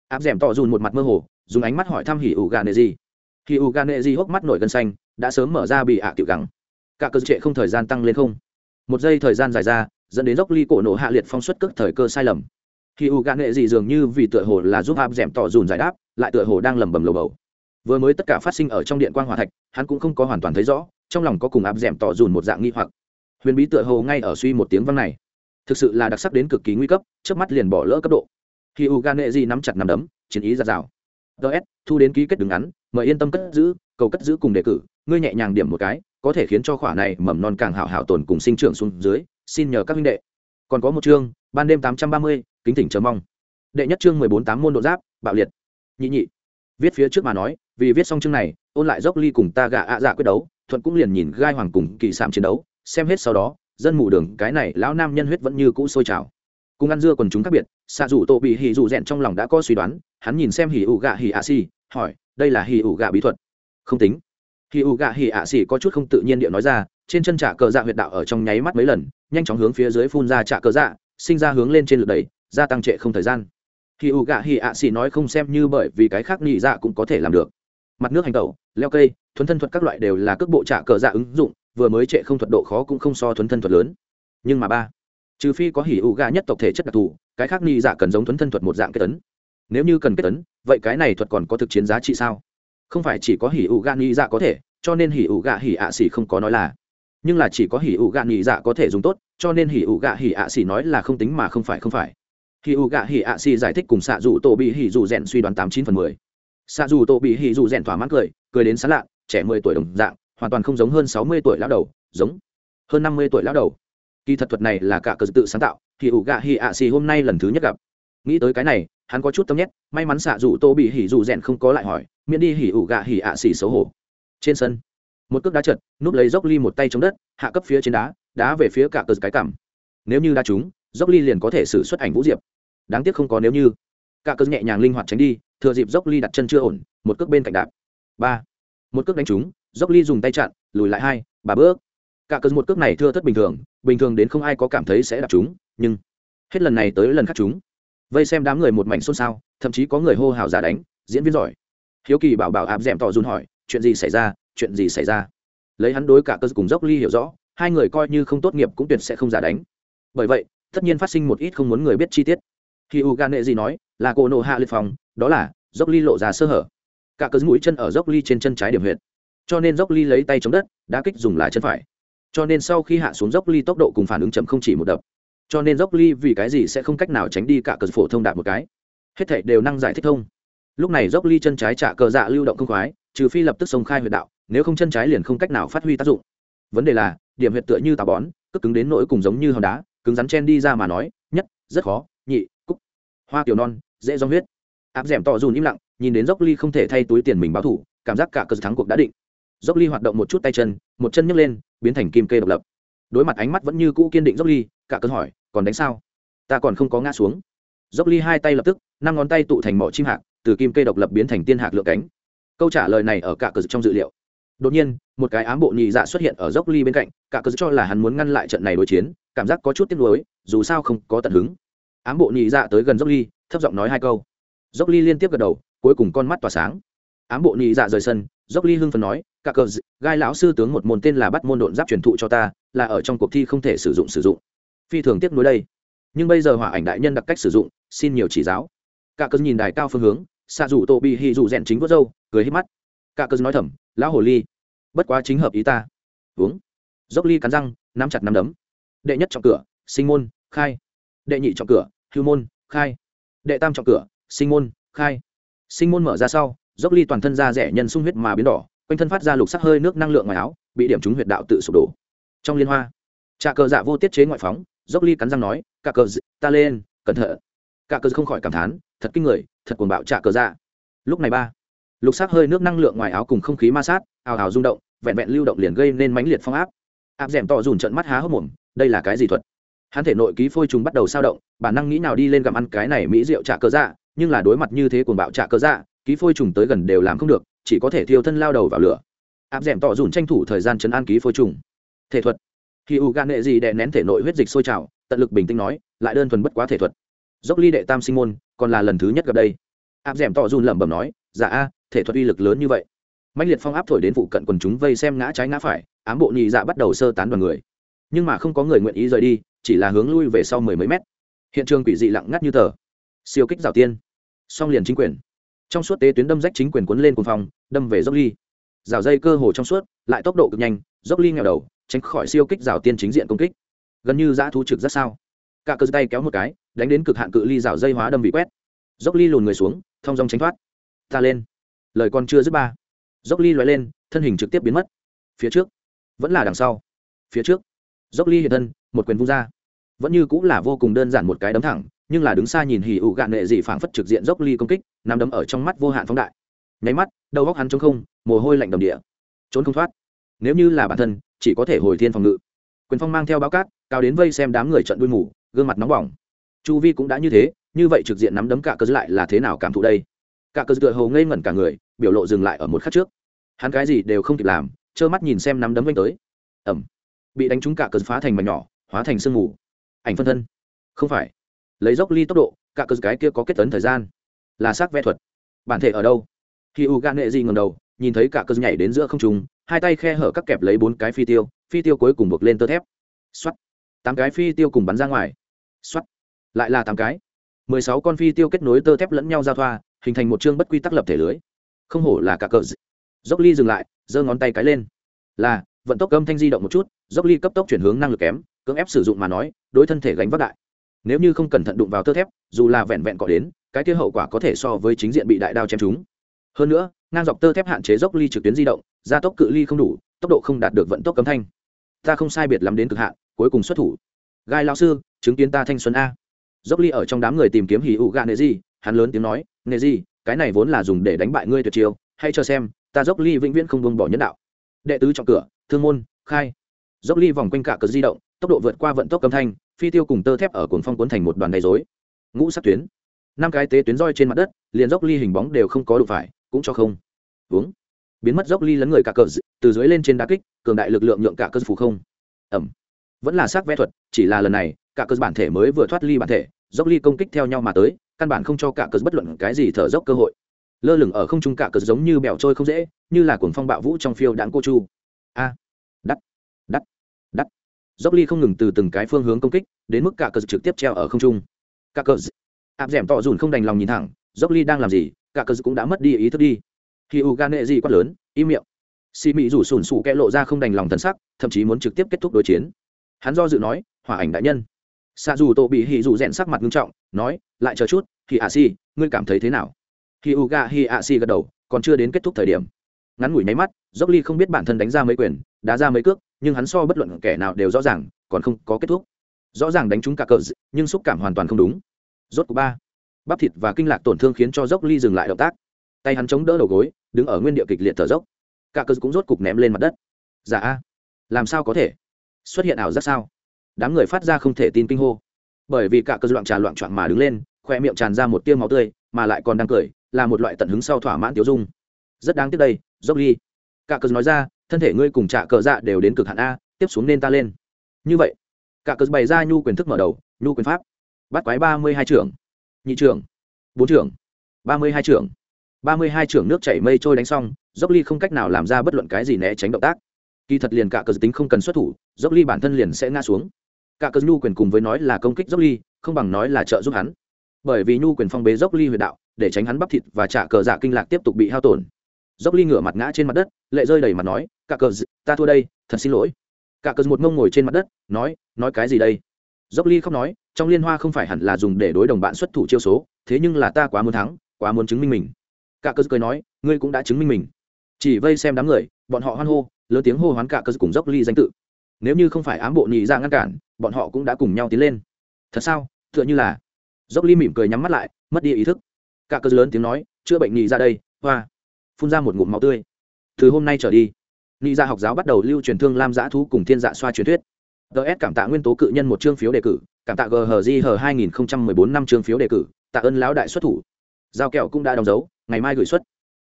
Áp dẻm tỏ dùn một mặt mơ hồ, dùng ánh mắt hỏi thăm hỉ ủ gà nệ gì hỉ ủ gà nệ gì hốc mắt nổi gân xanh, đã sớm mở ra bị ạ à tiểu gắng cả cơ trệ không thời gian tăng lên không? Một giây thời gian dài ra, dẫn đến dốc ly cổ nổ hạ liệt phong suất cước thời cơ sai lầm. Hỉ ủ gà nệ gì dường như vì tựa hồ là giúp áp dẻm tỏ dùn giải đáp, lại tựa hồ đang lẩm bẩm lầu bầu vừa mới tất cả phát sinh ở trong điện quan hòa thạch, hắn cũng không có hoàn toàn thấy rõ, trong lòng có cùng áp d ẻ m tỏ dùn một dạng nghi hoặc. Huyền bí tựa hồ ngay ở suy một tiếng văng này. Thực sự là đặc sắc đến cực kỳ nguy cấp trước mắt liền bỏ lỡ cấp độ. Khi u gan nệ di nắm chặt nắm đấm, chiến ý ra rào. Ts thu đến ký kết đứng ngắn, mời yên tâm cất giữ, cầu cất giữ cùng đề cử, ngươi nhẹ nhàng điểm một cái, có thể khiến cho khỏa này mầm non càng hảo hảo tồn cùng sinh trưởng xuống dưới, xin nhờ các huynh đệ. Còn có một chương, ban đêm tám trăm ba mươi, kính thỉnh chờ mong. Đệ nhất chương mười bốn tám môn độ giáp, bạo liệt. Nhị nhị viết phía trước mà nói, vì viết xong chương này, ôn lại dốc ly cùng ta gạ ạ dạ quyết đấu, thuận cũng liền nhìn gai hoàng cùng kỳ sạm chiến đấu, xem hết sau đó, dân mù đường, cái này lão nam nhân huyết vẫn như cũ sôi trào. Cùng ăn dưa còn chúng khác biệt xạ dù tổ bị hỉ dù rèn trong lòng đã có suy đoán, hắn nhìn xem hỉ ủ gạ hỉ ạ xì hỏi, đây là hỉ ủ gạ bí thuật? Không tính. Hỉ ủ gạ hỉ ạ xì có chút không tự nhiên điệu nói ra, trên chân trả cờ dạ huyệt đạo ở trong nháy mắt mấy lần, nhanh chóng hướng phía dưới phun ra trả cờ dạ sinh ra hướng lên trên lượt đẩy, gia tăng trệ không thời gian hỉ ủ gạ hỉ ạ xì nói không xem như bởi vì cái khác nhị dạ cũng có thể làm được. Mặt nước hành tẩu, leo cây, thuấn thân thuật các loại đều là cước bộ trả cờ dạ ứng dụng, vừa mới trệ không thuật độ khó cũng không so thuấn thân thuật lớn. Nhưng mà ba, trừ phi có hỉ ủ gạ nhất tộc thể chất đặc thù, cái khác ni dạ cần giống thuấn thân thuật một dạng kết tấn nếu như cần kết tấn vậy cái này thuật còn có thực chiến giá trị sao? Không phải chỉ có hỉ ủ gạ ni dạ có thể, cho nên hỉ ủ gạ hỉ ạ xỉ không có nói là. Nhưng là chỉ có hỉ ủ gạ ni dạ có thể dùng tốt, cho nên hỉ ủ gạ hỉ ạ xỉ nói là không tính mà không phải không phải. Khi ủ gạ hỉ ạ xì giải thích cùng xạ dù tổ bị hỉ dù rèn suy đoán tám chín phần mười. Xạ dù tổ bị hỉ dù rèn thỏa mãn cười cười đến sán lạ, trẻ mười tuổi đồng dạng, hoàn toàn không giống hơn sáu mươi tuổi lão đầu, giống hơn năm mươi tuổi lão đầu. Kỳ thật thuật này là cả cờ tự sáng tạo, khi ủ gạ hì ạ xì hôm nay lần thứ nhất gặp. Nghĩ tới cái này, hắn có chút tâm nhét, may mắn xạ dù tô bị hỉ dù rèn không có lại hỏi, miễn đi hỉ ủ gạ hỉ ạ xì xấu hổ. Trên sân, một cước đá trượt, núp lấy dốc ly một tay chống đất, hạ cấp phía trên đá đá về phía cả cờ cái cảm nếu như đá trúng dốc ly liền có thể xử xuất ảnh vũ diệp. Đáng tiếc không có nếu như. Cả cơn nhẹ nhàng linh hoạt tránh đi, thừa dịp dốc ly đặt chân chưa ổn, một cước bên cạnh đạp. Ba. Một cước đánh trúng, dốc ly dùng tay chặn, lùi lại hai, ba bước. Cả cơn một cước này thưa thất bình thường bình thường đến không ai có cảm thấy sẽ đạp chúng nhưng hết lần này tới lần khác chúng vây xem đám người một mảnh xôn xao, thậm chí có người hô hào giả đánh, diễn viên giỏi. Hiếu kỳ bảo bảo áp d ẻ m tỏ dùn hỏi, chuyện gì xảy ra? Chuyện gì xảy ra? Lấy hắn đối cả cơ cùng dốc ly hiểu rõ, hai người coi như không tốt nghiệp cũng tuyệt sẽ không giả đánh. Bởi vậy tất nhiên phát sinh một ít không muốn người biết chi tiết. Khi u gan nệ gì nói là cô nộ hạ liệt phòng đó là dốc ly lộ ra sơ hở. Cả cớ mũi chân ở dốc ly trên chân trái điểm huyệt, cho nên dốc ly lấy tay chống đất đã kích dùng lại chân phải. Cho nên sau khi hạ xuống dốc ly tốc độ cùng phản ứng chậm không chỉ một đập. Cho nên dốc ly vì cái gì sẽ không cách nào tránh đi cả cờ phổ thông đạt một cái. Hết thảy đều năng giải thích thông lúc này dốc ly chân trái trả cờ dạ lưu động không khoái trừ phi lập tức sông khai huyệt đạo nếu không chân trái liền không cách nào phát huy tác dụng. Vấn đề là điểm huyệt tựa như tà bón cất cứng đến nỗi cùng giống như hòn đá cứng rắn chen đi ra mà nói, nhất, rất khó, nhị, cúc. Hoa kiểu non, dễ do huyết. Áp d ẻ m tỏ dùn im lặng, nhìn đến dốc ly không thể thay túi tiền mình báo thủ, cảm giác cả cờ thắng cuộc đã định. Dốc ly hoạt động một chút tay chân, một chân nhấc lên, biến thành kim kê độc lập. Đối mặt ánh mắt vẫn như cũ kiên định dốc ly, cả cơn hỏi, còn đánh sao? Ta còn không có ngã xuống. Dốc ly hai tay lập tức, năm ngón tay tụ thành mỏ chim hạc, từ kim kê độc lập biến thành tiên hạc lựa cánh. Câu trả lời này ở cả cờ trong dự liệu đột nhiên, một cái ám bộ nhị dạ xuất hiện ở dốc ly bên cạnh, cả cớ cho là hắn muốn ngăn lại trận này đối chiến, cảm giác có chút tiếc nuối, dù sao không có tận hứng. Ám bộ nhị dạ tới gần dốc ly, thấp giọng nói hai câu. Dốc ly liên tiếp gật đầu, cuối cùng con mắt tỏa sáng. Ám bộ nhị dạ rời sân, dốc ly hưng phần nói, cả cờ, gai lão sư tướng một môn tên là bắt môn độn giáp truyền thụ cho ta, là ở trong cuộc thi không thể sử dụng sử dụng. Phi thường tiếp nối đây. Nhưng bây giờ hỏa ảnh đại nhân đặc cách sử dụng, xin nhiều chỉ giáo. Cả cờ nhìn đài cao phương hướng xạ rủ tổ bị hì rủ rèn chính vớt râu, cười hết mắt. Cả cờ nói thầm lão hồ ly. Bất quá chính hợp ý ta. Uống. Dốc ly cắn răng, nắm chặt nắm đấm. Đệ nhất trọng cửa, sinh môn, khai. Đệ nhị trọng cửa, hưu môn, khai. Đệ tam trọng cửa, sinh môn, khai. Sinh môn mở ra sau, dốc ly toàn thân da rẻ nhân sung huyết mà biến đỏ, quanh thân phát ra lục sắc hơi nước năng lượng ngoài áo, bị điểm trúng huyệt đạo tự sụp đổ. Trong liên hoa trà cờ dạ vô tiết chế ngoại phóng, dốc ly cắn răng nói cả cờ, ta lên, cẩn thận. Cả cờ không khỏi cảm thán, thật kinh người, thật cuồng bạo trà cờ dạ. Lúc này ba lục sắc hơi nước năng lượng ngoài áo cùng không khí ma sát, ào ào rung động, vẹn vẹn lưu động liền gây nên mãnh liệt phong áp. Áp d ẻ m to dùn trận mắt há hốc mồm, đây là cái gì thuật? Hắn thể nội ký phôi trùng bắt đầu sao động, bản năng nghĩ nào đi lên gặm ăn cái này mỹ rượu trả cơ dạ nhưng là đối mặt như thế cuồng bạo trả cơ dạ ký phôi trùng tới gần đều làm không được, chỉ có thể thiêu thân lao đầu vào lửa. Áp d ẻ m to dùn tranh thủ thời gian chấn an ký phôi trùng. Thể thuật. Khi u gan nệ gì đè nén thể nội huyết dịch sôi trào, tận lực bình tĩnh nói, lại đơn thuần bất quá thể thuật. Dốc ly đệ tam sinh môn, còn là lần thứ nhất gặp đây. Áp d ẻ m to dùn lẩm bẩm nói dạ a thể thuật uy lực lớn như vậy. Mạnh liệt phong áp thổi đến phụ cận quần chúng vây xem ngã trái ngã phải, ám bộ nhị dạ bắt đầu sơ tán đoàn người. Nhưng mà không có người nguyện ý rời đi, chỉ là hướng lui về sau mười mấy mét. Hiện trường quỷ dị lặng ngắt như tờ. Siêu kích rào tiên. Song liền chính quyền. Trong suốt tế tuyến đâm rách chính quyền cuốn lên cùng phòng đâm về dốc ly. Rào dây cơ hồ trong suốt, lại tốc độ cực nhanh, dốc ly nghèo đầu, tránh khỏi siêu kích rào tiên chính diện công kích. Gần như giã thu trực rất sao. Cả cơ tay kéo một cái, đánh đến cực hạn cự ly rào dây hóa đâm bị quét. Dốc ly lùn người xuống thong dong tránh thoát. Ta lên lời còn chưa dứt ba. Dốc ly loại lên, thân hình trực tiếp biến mất. Phía trước, vẫn là đằng sau. Phía trước, dốc ly hiện thân, một quyền vung ra. Vẫn như cũng là vô cùng đơn giản một cái đấm thẳng, nhưng là đứng xa nhìn hì ụ gạn nệ dị phảng phất trực diện dốc ly công kích nằm đấm ở trong mắt vô hạn phóng đại. Nháy mắt, đầu góc hắn trống không, mồ hôi lạnh đầm địa. Trốn không thoát. Nếu như là bản thân, chỉ có thể hồi thiên phòng ngự. Quyền phong mang theo báo cát, cao đến vây xem đám người trận đuôi mù, gương mặt nóng bỏng. Chu vi cũng đã như thế, như vậy trực diện nắm đấm cả cơ lại là thế nào cảm thụ đây? Cả cơ tựa hồ ngây ngẩn cả người, biểu lộ dừng lại ở một khắc trước. Hắn cái gì đều không kịp làm, trơ mắt nhìn xem nắm đấm vanh tới. Ẩm bị đánh trúng cả cơ phá thành mảnh nhỏ, hóa thành sương mù. Ảnh phân thân. Không phải. Lấy dốc ly tốc độ, cả cơ cái kia có kết tấn thời gian. Là xác vẽ thuật. Bản thể ở đâu? Khi u gan nghệ gì ngầm đầu, nhìn thấy cả cơ nhảy đến giữa không trung, hai tay khe hở các kẹp lấy bốn cái phi tiêu phi tiêu cuối cùng buộc lên tơ thép. Xoắt tám cái phi tiêu cùng bắn ra ngoài. Xoắt lại là tám cái. Mười sáu con phi tiêu kết nối tơ thép lẫn nhau giao thoa hình thành một chương bất quy tắc lập thể lưới. Không hổ là cả cờ dốc ly dừng lại, giơ ngón tay cái lên. Là, vận tốc âm thanh di động một chút, dốc ly cấp tốc chuyển hướng năng lực kém, cưỡng ép sử dụng mà nói, đối thân thể gánh vác đại. Nếu như không cẩn thận đụng vào tơ thép, dù là vẹn vẹn cọ đến, cái kia hậu quả có thể so với chính diện bị đại đao chém trúng. Hơn nữa, ngang dọc tơ thép hạn chế dốc ly trực tuyến di động, gia tốc cự ly không đủ, tốc độ không đạt được vận tốc cấm thanh. Ta không sai biệt lắm đến cực hạn, cuối cùng xuất thủ. Gai lao sư, chứng kiến ta thanh xuân a dốc ly ở trong đám người tìm kiếm hỉ ụ gạ nệ gì hắn lớn tiếng nói, nệ gì cái này vốn là dùng để đánh bại ngươi tuyệt chiêu hay cho xem, ta dốc ly vĩnh viễn không buông bỏ nhân đạo. Đệ tứ trọng cửa, thương môn, khai. Dốc ly vòng quanh cả cờ di động, tốc độ vượt qua vận tốc âm thanh, phi tiêu cùng tơ thép ở cuồng phong cuốn thành một đoàn đầy dối ngũ sắc tuyến, năm cái tế tuyến roi trên mặt đất, liền dốc ly hình bóng đều không có đủ phải, cũng cho không. Uống biến mất dốc ly lấn người cả cờ, từ dưới lên trên đá kích, cường đại lực lượng nhượng cả cơ phủ không. Ẩm. Vẫn là sắc vẽ thuật, chỉ là lần này cả cơ bản thể mới vừa thoát ly bản thể, dốc ly công kích theo nhau mà tới, căn bản không cho cả cơ bất luận cái gì thở dốc cơ hội. Lơ lửng ở không trung cả cơ giống như bèo trôi không dễ, như là cuồng phong bạo vũ trong phiêu đạn cô chu. A, đắt đắt đắt. Dốc ly không ngừng từ từng cái phương hướng công kích, đến mức cả cơ trực tiếp treo ở không trung. Cả cơ áp dẻm tỏ dùn không đành lòng nhìn thẳng, dốc ly đang làm gì, cả cơ cũng đã mất đi ý thức đi. Khi u gan nệ gì quát lớn, im miệng. Xì mị rủ sùn sụ kẽ lộ ra không đành lòng thân sắc, thậm chí muốn trực tiếp kết thúc đối chiến. Hắn do dự nói, hỏa ảnh đại nhân xạ dù tổ bị hì dù rèn sắc mặt nghiêm trọng, nói, lại chờ chút, hỉ ạ xì ngươi cảm thấy thế nào? Hỉ u ga hì ạ xì gật đầu, còn chưa đến kết thúc thời điểm. Ngắn ngủi nháy mắt, dốc ly không biết bản thân đánh ra mấy quyền, đá ra mấy cước, nhưng hắn so bất luận kẻ nào đều rõ ràng, còn không có kết thúc. Rõ ràng đánh trúng cả cờ nhưng xúc cảm hoàn toàn không đúng. Rốt của ba, bắp thịt và kinh lạc tổn thương khiến cho dốc ly dừng lại động tác. Tay hắn chống đỡ đầu gối, đứng ở nguyên địa kịch liệt thở dốc. Cả cờ cũng rốt cục ném lên mặt đất. Dạ a, làm sao có thể? Xuất hiện ảo giác sao? Đám người phát ra không thể tin kinh hô. Bởi vì cả cơ loạn trà loạn trọn mà đứng lên khoe miệng tràn ra một tiêu máu tươi, mà lại còn đang cười, là một loại tận hứng sau thỏa mãn tiêu dung. Rất đáng tiếc đây, dốc ly. Cả cơ nói ra, thân thể ngươi cùng trả cờ dạ đều đến cực hạn a, tiếp xuống nên ta lên. Như vậy, cả cơ bày ra nhu quyền thức mở đầu, nhu quyền pháp. Bắt quái ba mươi hai trưởng. Nhị trưởng. Bốn trưởng. Ba mươi hai trưởng. Ba mươi hai trưởng nước chảy mây trôi đánh xong, dốc ly không cách nào làm ra bất luận cái gì né tránh động tác. Kỳ thật liền cả cờ tính không cần xuất thủ, dốc ly bản thân liền sẽ ngã xuống cả cơn nhu quyền cùng với nói là công kích dốc ly, không bằng nói là trợ giúp hắn. Bởi vì nhu quyền phong bế dốc ly huyệt đạo, để tránh hắn bắp thịt và trả cờ dạ kinh lạc tiếp tục bị hao tổn. Dốc ly ngửa mặt ngã trên mặt đất, lệ rơi đầy mặt nói, cả cờ ta thua đây, thật xin lỗi. Cả cờ một mông ngồi trên mặt đất, nói nói cái gì đây? Dốc ly không nói, trong liên hoa không phải hẳn là dùng để đối đồng bạn xuất thủ chiêu số, thế nhưng là ta quá muốn thắng, quá muốn chứng minh mình. Cả cờ cười nói, ngươi cũng đã chứng minh mình. Chỉ vây xem đám người, bọn họ hoan hô, lớn tiếng hô hoán cả cờ cùng dốc ly danh tự. Nếu như không phải ám bộ nhị ra ngăn cản bọn họ cũng đã cùng nhau tiến lên. Thật sao? Tựa như là. Dốc ly mỉm cười nhắm mắt lại, mất đi ý thức. Cả cơ lớn tiếng nói, chữa bệnh nhị ra đây, hoa. Phun ra một ngụm máu tươi. Từ hôm nay trở đi. Nhị gia dạ học giáo bắt đầu lưu truyền thương lam giã thú cùng thiên dạ xoa truyền thuyết. Ts cảm tạ nguyên tố cự nhân một chương phiếu đề cử, cảm tạ ghg hai nghìn bốn năm chương phiếu đề cử, tạ ơn lão đại xuất thủ. Giao kẹo cũng đã đóng dấu, ngày mai gửi xuất.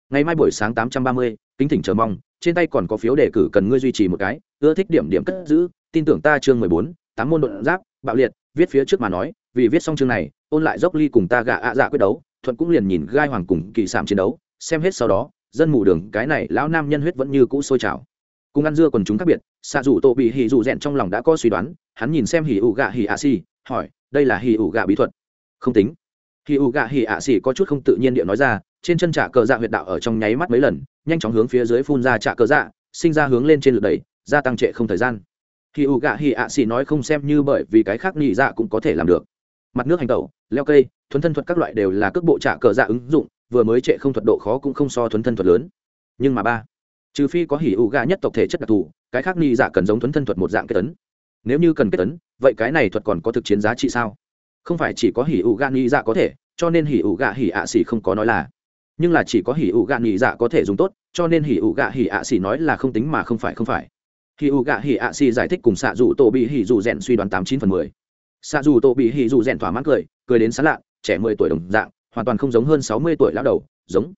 Ngày mai buổi sáng tám trăm ba mươi, kính thỉnh chờ mong, trên tay còn có phiếu đề cử cần ngươi duy trì một cái, ưa thích điểm điểm cất giữ, tin tưởng ta chương mười bốn tám môn đột giáp, bạo liệt, viết phía trước mà nói, vì viết xong chương này, ôn lại dốc ly cùng ta gạ ạ dạ quyết đấu, thuận cũng liền nhìn gai hoàng cùng kỳ sảm chiến đấu, xem hết sau đó, dân mù đường, cái này lão nam nhân huyết vẫn như cũ sôi trào. Cùng ăn dưa còn chúng khác biệt xạ rủ tổ bị hì rủ rẽn trong lòng đã có suy đoán, hắn nhìn xem hì ủ gạ hì ạ xì, hỏi, đây là hì ủ gạ bí thuật? Không tính. Hì ủ gạ hì ạ xì có chút không tự nhiên địa nói ra, trên chân trả cờ dạ huyệt đạo ở trong nháy mắt mấy lần, nhanh chóng hướng phía dưới phun ra trả cờ dạ sinh ra hướng lên trên lượt đẩy, gia tăng trệ không thời gian khi u gạ hì ạ xì nói không xem như bởi vì cái khác nhị dạ cũng có thể làm được. Mặt nước hành tẩu, leo cây, thuấn thân thuật các loại đều là cước bộ trả cờ dạ ứng dụng, vừa mới trệ không thuật độ khó cũng không so thuấn thân thuật lớn. Nhưng mà ba, trừ phi có hỉ u gạ nhất tộc thể chất đặc thù, cái khác nhị dạ cần giống thuấn thân thuật một dạng kết tấn. Nếu như cần kết tấn, vậy cái này thuật còn có thực chiến giá trị sao? Không phải chỉ có hỉ u gạ nhị dạ có thể, cho nên hỉ ủ gạ hỉ ạ xỉ không có nói là. Nhưng là chỉ có hỉ ủ gạ nghỉ dạ có thể dùng tốt, cho nên hỉ ủ gạ hỉ ạ xỉ nói là không tính mà không phải không phải hì ủ gạ hỉ ạ xì giải thích cùng xạ dù tổ bị hỉ dù rèn suy đoán tám chín phần mười. Xạ dù tổ bị hỉ dù rèn thỏa mãn cười cười đến sán lạ, trẻ mười tuổi đồng dạng, hoàn toàn không giống hơn sáu mươi tuổi lão đầu, giống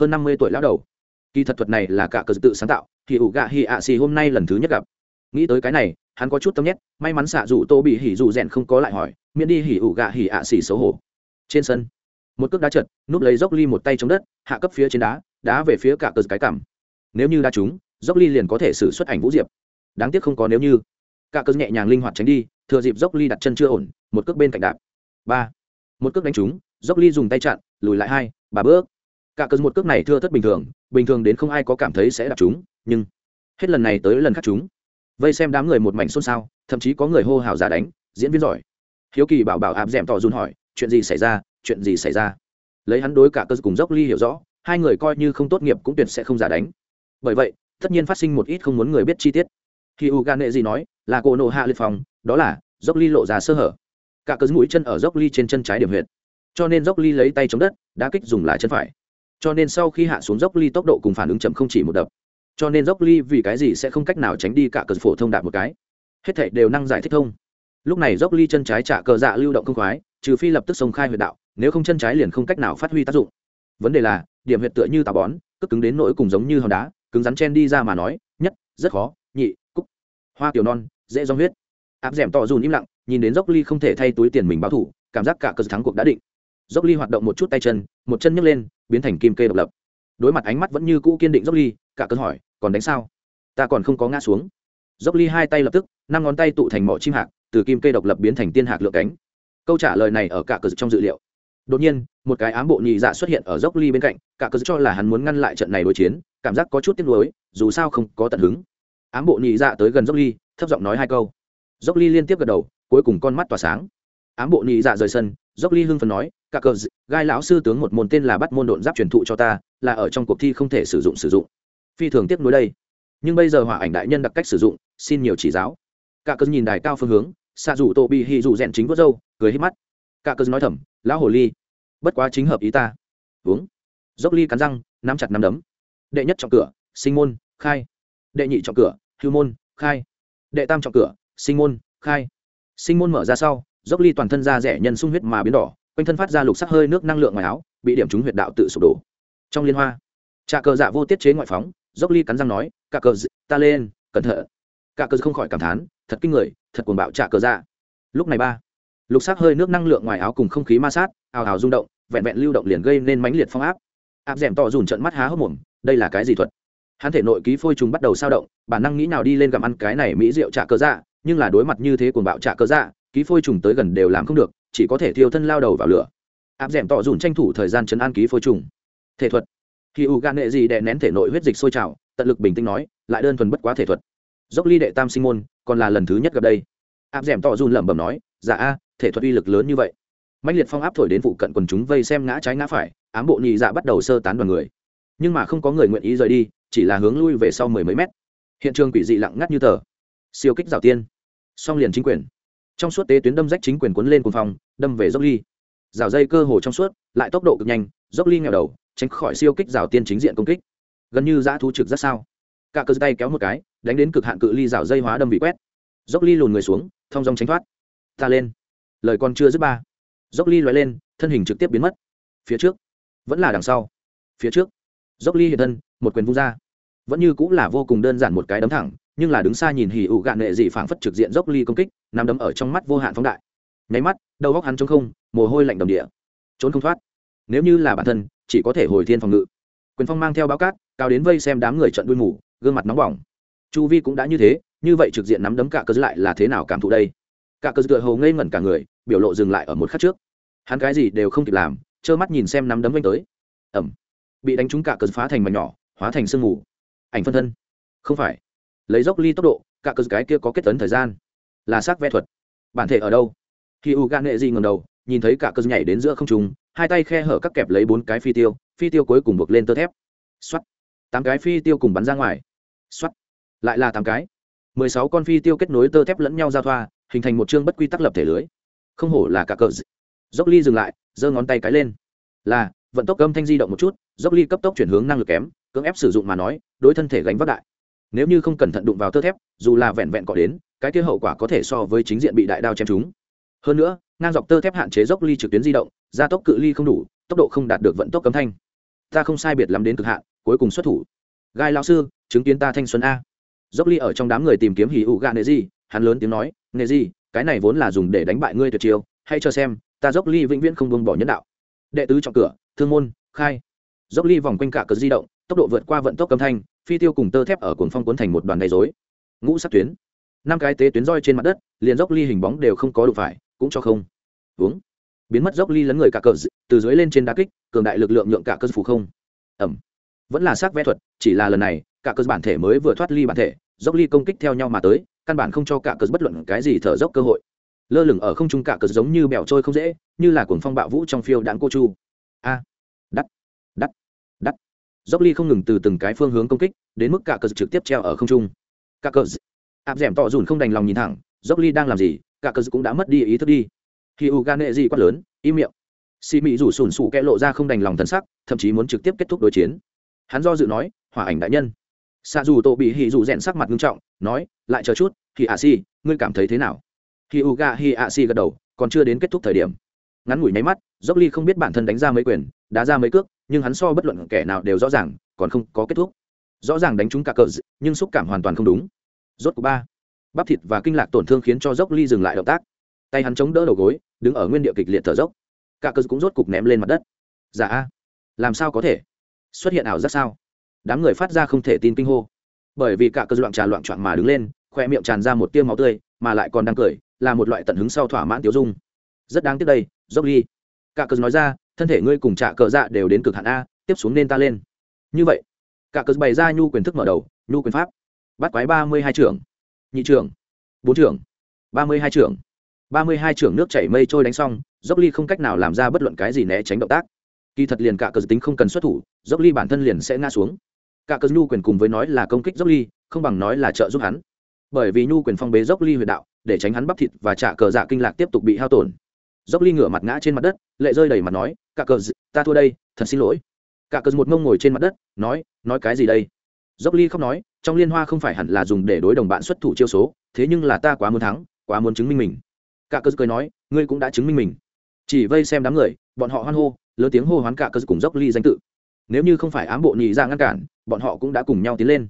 hơn năm mươi tuổi lão đầu. Kỳ thật thuật này là cả cờ tự sáng tạo hì ủ gạ hỉ ạ xì hôm nay lần thứ nhất gặp. Nghĩ tới cái này, hắn có chút tâm nhét, may mắn xạ dù tô bị hỉ dù rèn không có lại hỏi, miễn đi hỉ ủ gạ hỉ ạ xỉ xấu hổ. Trên sân, một cước đá chật núp lấy dốc ly một tay chống đất, hạ cấp phía trên đá đá về phía cả cờ cái cảm nếu như đá trúng, dốc ly liền có thể xử xuất ảnh vũ diệp đáng tiếc không có nếu như. Cả cờ nhẹ nhàng linh hoạt tránh đi, thừa dịp dốc ly đặt chân chưa ổn, một cước bên cạnh đạp. Ba. Một cước đánh trúng, dốc ly dùng tay chặn, lùi lại hai, ba bước. Cả cờ một cước này thưa thất bình thường bình thường đến không ai có cảm thấy sẽ đạp chúng nhưng hết lần này tới lần khác chúng vây xem đám người một mảnh xôn xao, thậm chí có người hô hào giả đánh, diễn viên giỏi. Hiếu kỳ bảo bảo áp d ẻ m tỏ run hỏi, chuyện gì xảy ra? Chuyện gì xảy ra? Lấy hắn đối cả cơ cùng dốc ly hiểu rõ, hai người coi như không tốt nghiệp cũng tuyệt sẽ không giả đánh. Bởi vậy, tất nhiên phát sinh một ít không muốn người biết chi tiết khi u gan nệ gì nói, là cô nộ hạ liệt phòng, đó là, dốc ly lộ ra sơ hở. Cả cớ mũi chân ở dốc ly trên chân trái điểm huyệt. Cho nên dốc ly lấy tay chống đất đã kích dùng lại chân phải. Cho nên sau khi hạ xuống dốc ly tốc độ cùng phản ứng chậm không chỉ một đập. Cho nên dốc ly vì cái gì sẽ không cách nào tránh đi cả cờ phổ thông đạt một cái. Hết thảy đều năng giải thích thông. Lúc này dốc ly chân trái trả cờ dạ lưu động không khoái, trừ phi lập tức sông khai huyệt đạo, nếu không chân trái liền không cách nào phát huy tác dụng. Vấn đề là, điểm huyệt tựa như tà bón, cứ cứng đến nỗi cùng giống như hòn đá, cứng rắn chen đi ra mà nói, nhất, rất khó, nhị hoa tiểu non, dễ do huyết. Áp d ẻ m tỏ dùn im lặng, nhìn đến dốc ly không thể thay túi tiền mình báo thủ, cảm giác cả cờ thắng cuộc đã định. Dốc ly hoạt động một chút tay chân, một chân nhấc lên, biến thành kim kê độc lập. Đối mặt ánh mắt vẫn như cũ kiên định dốc ly, cả cơn hỏi, còn đánh sao? Ta còn không có ngã xuống. Dốc ly hai tay lập tức, năm ngón tay tụ thành mỏ chim hạc, từ kim kê độc lập biến thành tiên hạc lựa cánh. Câu trả lời này ở cả cờ trong dự liệu. Đột nhiên, một cái ám bộ nhị dạ xuất hiện ở dốc ly bên cạnh, cả cờ cho là hắn muốn ngăn lại trận này đối chiến, cảm giác có chút tiếc nuối, dù sao không có tận hứng ám bộ nhị dạ tới gần dốc ly, thấp giọng nói hai câu. Dốc ly liên tiếp gật đầu, cuối cùng con mắt tỏa sáng. Ám bộ nhị dạ rời sân, dốc ly hưng phần nói, cả cờ gai lão sư tướng một môn tên là bắt môn độn giáp truyền thụ cho ta, là ở trong cuộc thi không thể sử dụng sử dụng. Phi thường tiếc nuối đây. Nhưng bây giờ hỏa ảnh đại nhân đặc cách sử dụng, xin nhiều chỉ giáo. Cả cơn nhìn đài cao phương hướng, xạ rủ tô bị hì rủ rèn chính vớt râu, cười hít mắt. Cả cơn nói thầm, lão hồ ly, bất quá chính hợp ý ta. Uống. Dốc ly cắn răng, nắm chặt nắm đấm. Đệ nhất trọng cửa, sinh môn, khai đệ nhị trọng cửa, hưu môn, khai. Đệ tam trọng cửa, sinh môn, khai. Sinh môn mở ra sau, dốc ly toàn thân da rẻ nhân sung huyết mà biến đỏ, quanh thân phát ra lục sắc hơi nước năng lượng ngoài áo, bị điểm trúng huyệt đạo tự sụp đổ. Trong liên hoa trà cờ dạ vô tiết chế ngoại phóng, dốc ly cắn răng nói cả cờ dạ, ta lên, cẩn thận. Cả cờ dạ không khỏi cảm thán, thật kinh người, thật cuồng bạo trà cờ dạ. Lúc này ba, lục sắc hơi nước năng lượng ngoài áo cùng không khí ma sát, ào ào rung động, vẹn vẹn lưu động liền gây nên mãnh liệt phong áp. Áp d ẻ m to dùn trận mắt há hốc mồm, đây là cái gì thuật? Hắn thể nội ký phôi trùng bắt đầu sao động bản năng nghĩ nào đi lên gặm ăn cái này mỹ rượu trả cơ dạ nhưng là đối mặt như thế cuồng bạo trả cơ dạ ký phôi trùng tới gần đều làm không được, chỉ có thể thiêu thân lao đầu vào lửa. Áp d ẻ m tỏ dùn tranh thủ thời gian chấn an ký phôi trùng. Thể thuật. Khi u gan nghệ gì đè nén thể nội huyết dịch sôi trào, tận lực bình tĩnh nói, lại đơn thuần bất quá thể thuật. Dốc ly đệ tam sinh môn, còn là lần thứ nhất gặp đây. Áp d ẻ m tỏ dùn lẩm bẩm nói dạ a, thể thuật uy lực lớn như vậy. Mạnh liệt phong áp thổi đến phụ cận quần chúng vây xem ngã trái ngã phải, ám bộ nhị dạ bắt đầu sơ tán đoàn người. Nhưng mà không có người nguyện ý rời đi chỉ là hướng lui về sau mười mấy mét. Hiện trường quỷ dị lặng ngắt như tờ. Siêu kích rào tiên. Song liền chính quyền. Trong suốt tế tuyến đâm rách chính quyền cuốn lên cùng phòng đâm về dốc ly. Rào dây cơ hồ trong suốt, lại tốc độ cực nhanh, dốc ly nghèo đầu, tránh khỏi siêu kích rào tiên chính diện công kích. Gần như giã thú trực rất sao. Cả cơ tay kéo một cái, đánh đến cực hạn cự ly rào dây hóa đâm bị quét. Dốc ly lùn người xuống thong dong tránh thoát. Ta lên. Lời còn chưa dứt ba. Dốc ly loại lên, thân hình trực tiếp biến mất. Phía trước. Vẫn là đằng sau. Phía trước. Dốc ly hiện thân một quyền vung ra. Vẫn như cũng là vô cùng đơn giản một cái đấm thẳng, nhưng là đứng xa nhìn hì ụ gạn nệ dị phảng phất trực diện dốc ly công kích nằm đấm ở trong mắt vô hạn phóng đại. Nháy mắt, đầu góc hắn trống không, mồ hôi lạnh đầm địa. Trốn không thoát. Nếu như là bản thân, chỉ có thể hồi thiên phòng ngự. Quyền phong mang theo báo cát, cao đến vây xem đám người trận đuôi mù, gương mặt nóng bỏng. Chu vi cũng đã như thế, như vậy trực diện nắm đấm cả cơ lại là thế nào cảm thụ đây? Cả cơ tựa hồ ngây ngẩn cả người, biểu lộ dừng lại ở một khắc trước. Hắn cái gì đều không kịp làm, trơ mắt nhìn xem nắm đấm vanh tới. Ẩm bị đánh trúng cả cơ phá thành mảnh nhỏ hóa thành sương mù. Ảnh phân thân. Không phải. Lấy dốc ly tốc độ, cả cơ cái kia có kết tấn thời gian. Là xác vẽ thuật. Bản thể ở đâu? Khi u gan nghệ gì ngầm đầu, nhìn thấy cả cơ nhảy đến giữa không trùng hai tay khe hở các kẹp lấy bốn cái phi tiêu phi tiêu cuối cùng buộc lên tơ thép. Xoắt tám cái phi tiêu cùng bắn ra ngoài. Xoắt lại là tám cái. Mười sáu con phi tiêu kết nối tơ thép lẫn nhau giao thoa, hình thành một chương bất quy tắc lập thể lưới. Không hổ là cả cờ dốc ly dừng lại, giơ ngón tay cái lên. Là, vận tốc âm thanh di động một chút, dốc ly cấp tốc chuyển hướng năng lực kém cưỡng ép sử dụng mà nói, đối thân thể gánh vác đại. Nếu như không cẩn thận đụng vào tơ thép, dù là vẹn vẹn cọ đến, cái kia hậu quả có thể so với chính diện bị đại đao chém trúng. Hơn nữa, ngang dọc tơ thép hạn chế dốc ly trực tuyến di động, gia tốc cự ly không đủ, tốc độ không đạt được vận tốc cấm thanh. Ta không sai biệt lắm đến cực hạn, cuối cùng xuất thủ. Gai lao sư, chứng kiến ta thanh xuân a. Dốc ly ở trong đám người tìm kiếm hỉ ụ gạ nệ gì hắn lớn tiếng nói, nệ gì cái này vốn là dùng để đánh bại ngươi tuyệt chiêu hay cho xem, ta dốc ly vĩnh viễn không buông bỏ nhân đạo. Đệ tứ chọn cửa, thương môn, khai. Dốc ly vòng quanh cả cờ di động tốc độ vượt qua vận tốc âm thanh, phi tiêu cùng tơ thép ở cuồng phong cuốn thành một đoàn gây dối ngũ sắc tuyến. Năm cái tế tuyến roi trên mặt đất, liền dốc ly hình bóng đều không có đủ phải, cũng cho không. Uống biến mất dốc ly lấn người cả cờ từ dưới lên trên đá kích, cường đại lực lượng nhượng cả cơ phủ không. Ẩm. Vẫn là xác vẽ thuật, chỉ là lần này, cả cơ bản thể mới vừa thoát ly bản thể, dốc ly công kích theo nhau mà tới, căn bản không cho cả cờ bất luận cái gì thở dốc cơ hội. Lơ lửng ở không trung cả cờ giống như bèo trôi không dễ, như là cuồng phong bạo vũ trong phiêu đạn cô chu. A dốc ly không ngừng từ từng cái phương hướng công kích, đến mức cả cờ trực tiếp treo ở không trung. Cả cờ áp d ẻ m tọ dùn không đành lòng nhìn thẳng, dốc ly đang làm gì, cả cờ cũng đã mất đi ý thức đi. Khi u gan nệ gì quát lớn, im miệng. Xì mị rủ sùn sụ kẽ lộ ra không đành lòng thần sắc, thậm chí muốn trực tiếp kết thúc đối chiến. Hắn do dự nói, hỏa ảnh đại nhân. Xa dù tổ bị hì dù rèn sắc mặt nghiêm trọng, nói, lại chờ chút thì ạ xì ngươi cảm thấy thế nào? Khi u ga hi ạ xì gật đầu, còn chưa đến kết thúc thời điểm. Ngắn ngủi nháy mắt, dốc ly không biết bản thân đánh ra mấy quyền, đá ra mấy cước nhưng hắn so bất luận kẻ nào đều rõ ràng, còn không có kết thúc. Rõ ràng đánh trúng cả cờ nhưng xúc cảm hoàn toàn không đúng. Rốt cuộc ba, bắp thịt và kinh lạc tổn thương khiến cho dốc ly dừng lại động tác. Tay hắn chống đỡ đầu gối, đứng ở nguyên địa kịch liệt thở dốc. Cả cờ cũng rốt cục ném lên mặt đất. Giả dạ a, làm sao có thể? Xuất hiện ảo giác sao? Đám người phát ra không thể tin kinh hô. Bởi vì cả cờ loạn trà loạn trọn mà đứng lên, khoe miệng tràn ra một tiêu máu tươi, mà lại còn đang cười, là một loại tận hứng sau thỏa mãn tiêu dung. Rất đáng tiếc đây, dốc ly. Cả cờ nói ra thân thể ngươi cùng trả cờ dạ đều đến cực hạn a, tiếp xuống nên ta lên. Như vậy, cả cờ bày ra nhu quyền thức mở đầu, nhu quyền pháp. Bắt quái ba mươi hai trưởng. Nhị trưởng. Bốn trưởng. ba mươi hai trưởng. ba mươi hai trưởng nước chảy mây trôi đánh xong, dốc ly không cách nào làm ra bất luận cái gì né tránh động tác. Kỳ thật liền cả cờ tính không cần xuất thủ, dốc ly bản thân liền sẽ ngã xuống. Cả cờ nhu quyền cùng với nói là công kích dốc ly, không bằng nói là trợ giúp hắn. Bởi vì nhu quyền phong bế dốc ly huyệt đạo, để tránh hắn bắp thịt và trả cờ dạ kinh lạc tiếp tục bị hao tổn. Dốc ly ngửa mặt ngã trên mặt đất, lệ rơi đầy mặt nói cả cờ ta thua đây, thật xin lỗi. Cả cờ một mông ngồi trên mặt đất, nói nói cái gì đây? Dốc ly không nói, trong liên hoa không phải hẳn là dùng để đối đồng bạn xuất thủ chiêu số, thế nhưng là ta quá muốn thắng, quá muốn chứng minh mình. Cả cờ cười nói, ngươi cũng đã chứng minh mình. Chỉ vây xem đám người, bọn họ hoan hô, lớn tiếng hô hoán cả cờ cùng dốc ly danh tự. Nếu như không phải ám bộ nhị ra ngăn cản, bọn họ cũng đã cùng nhau tiến lên.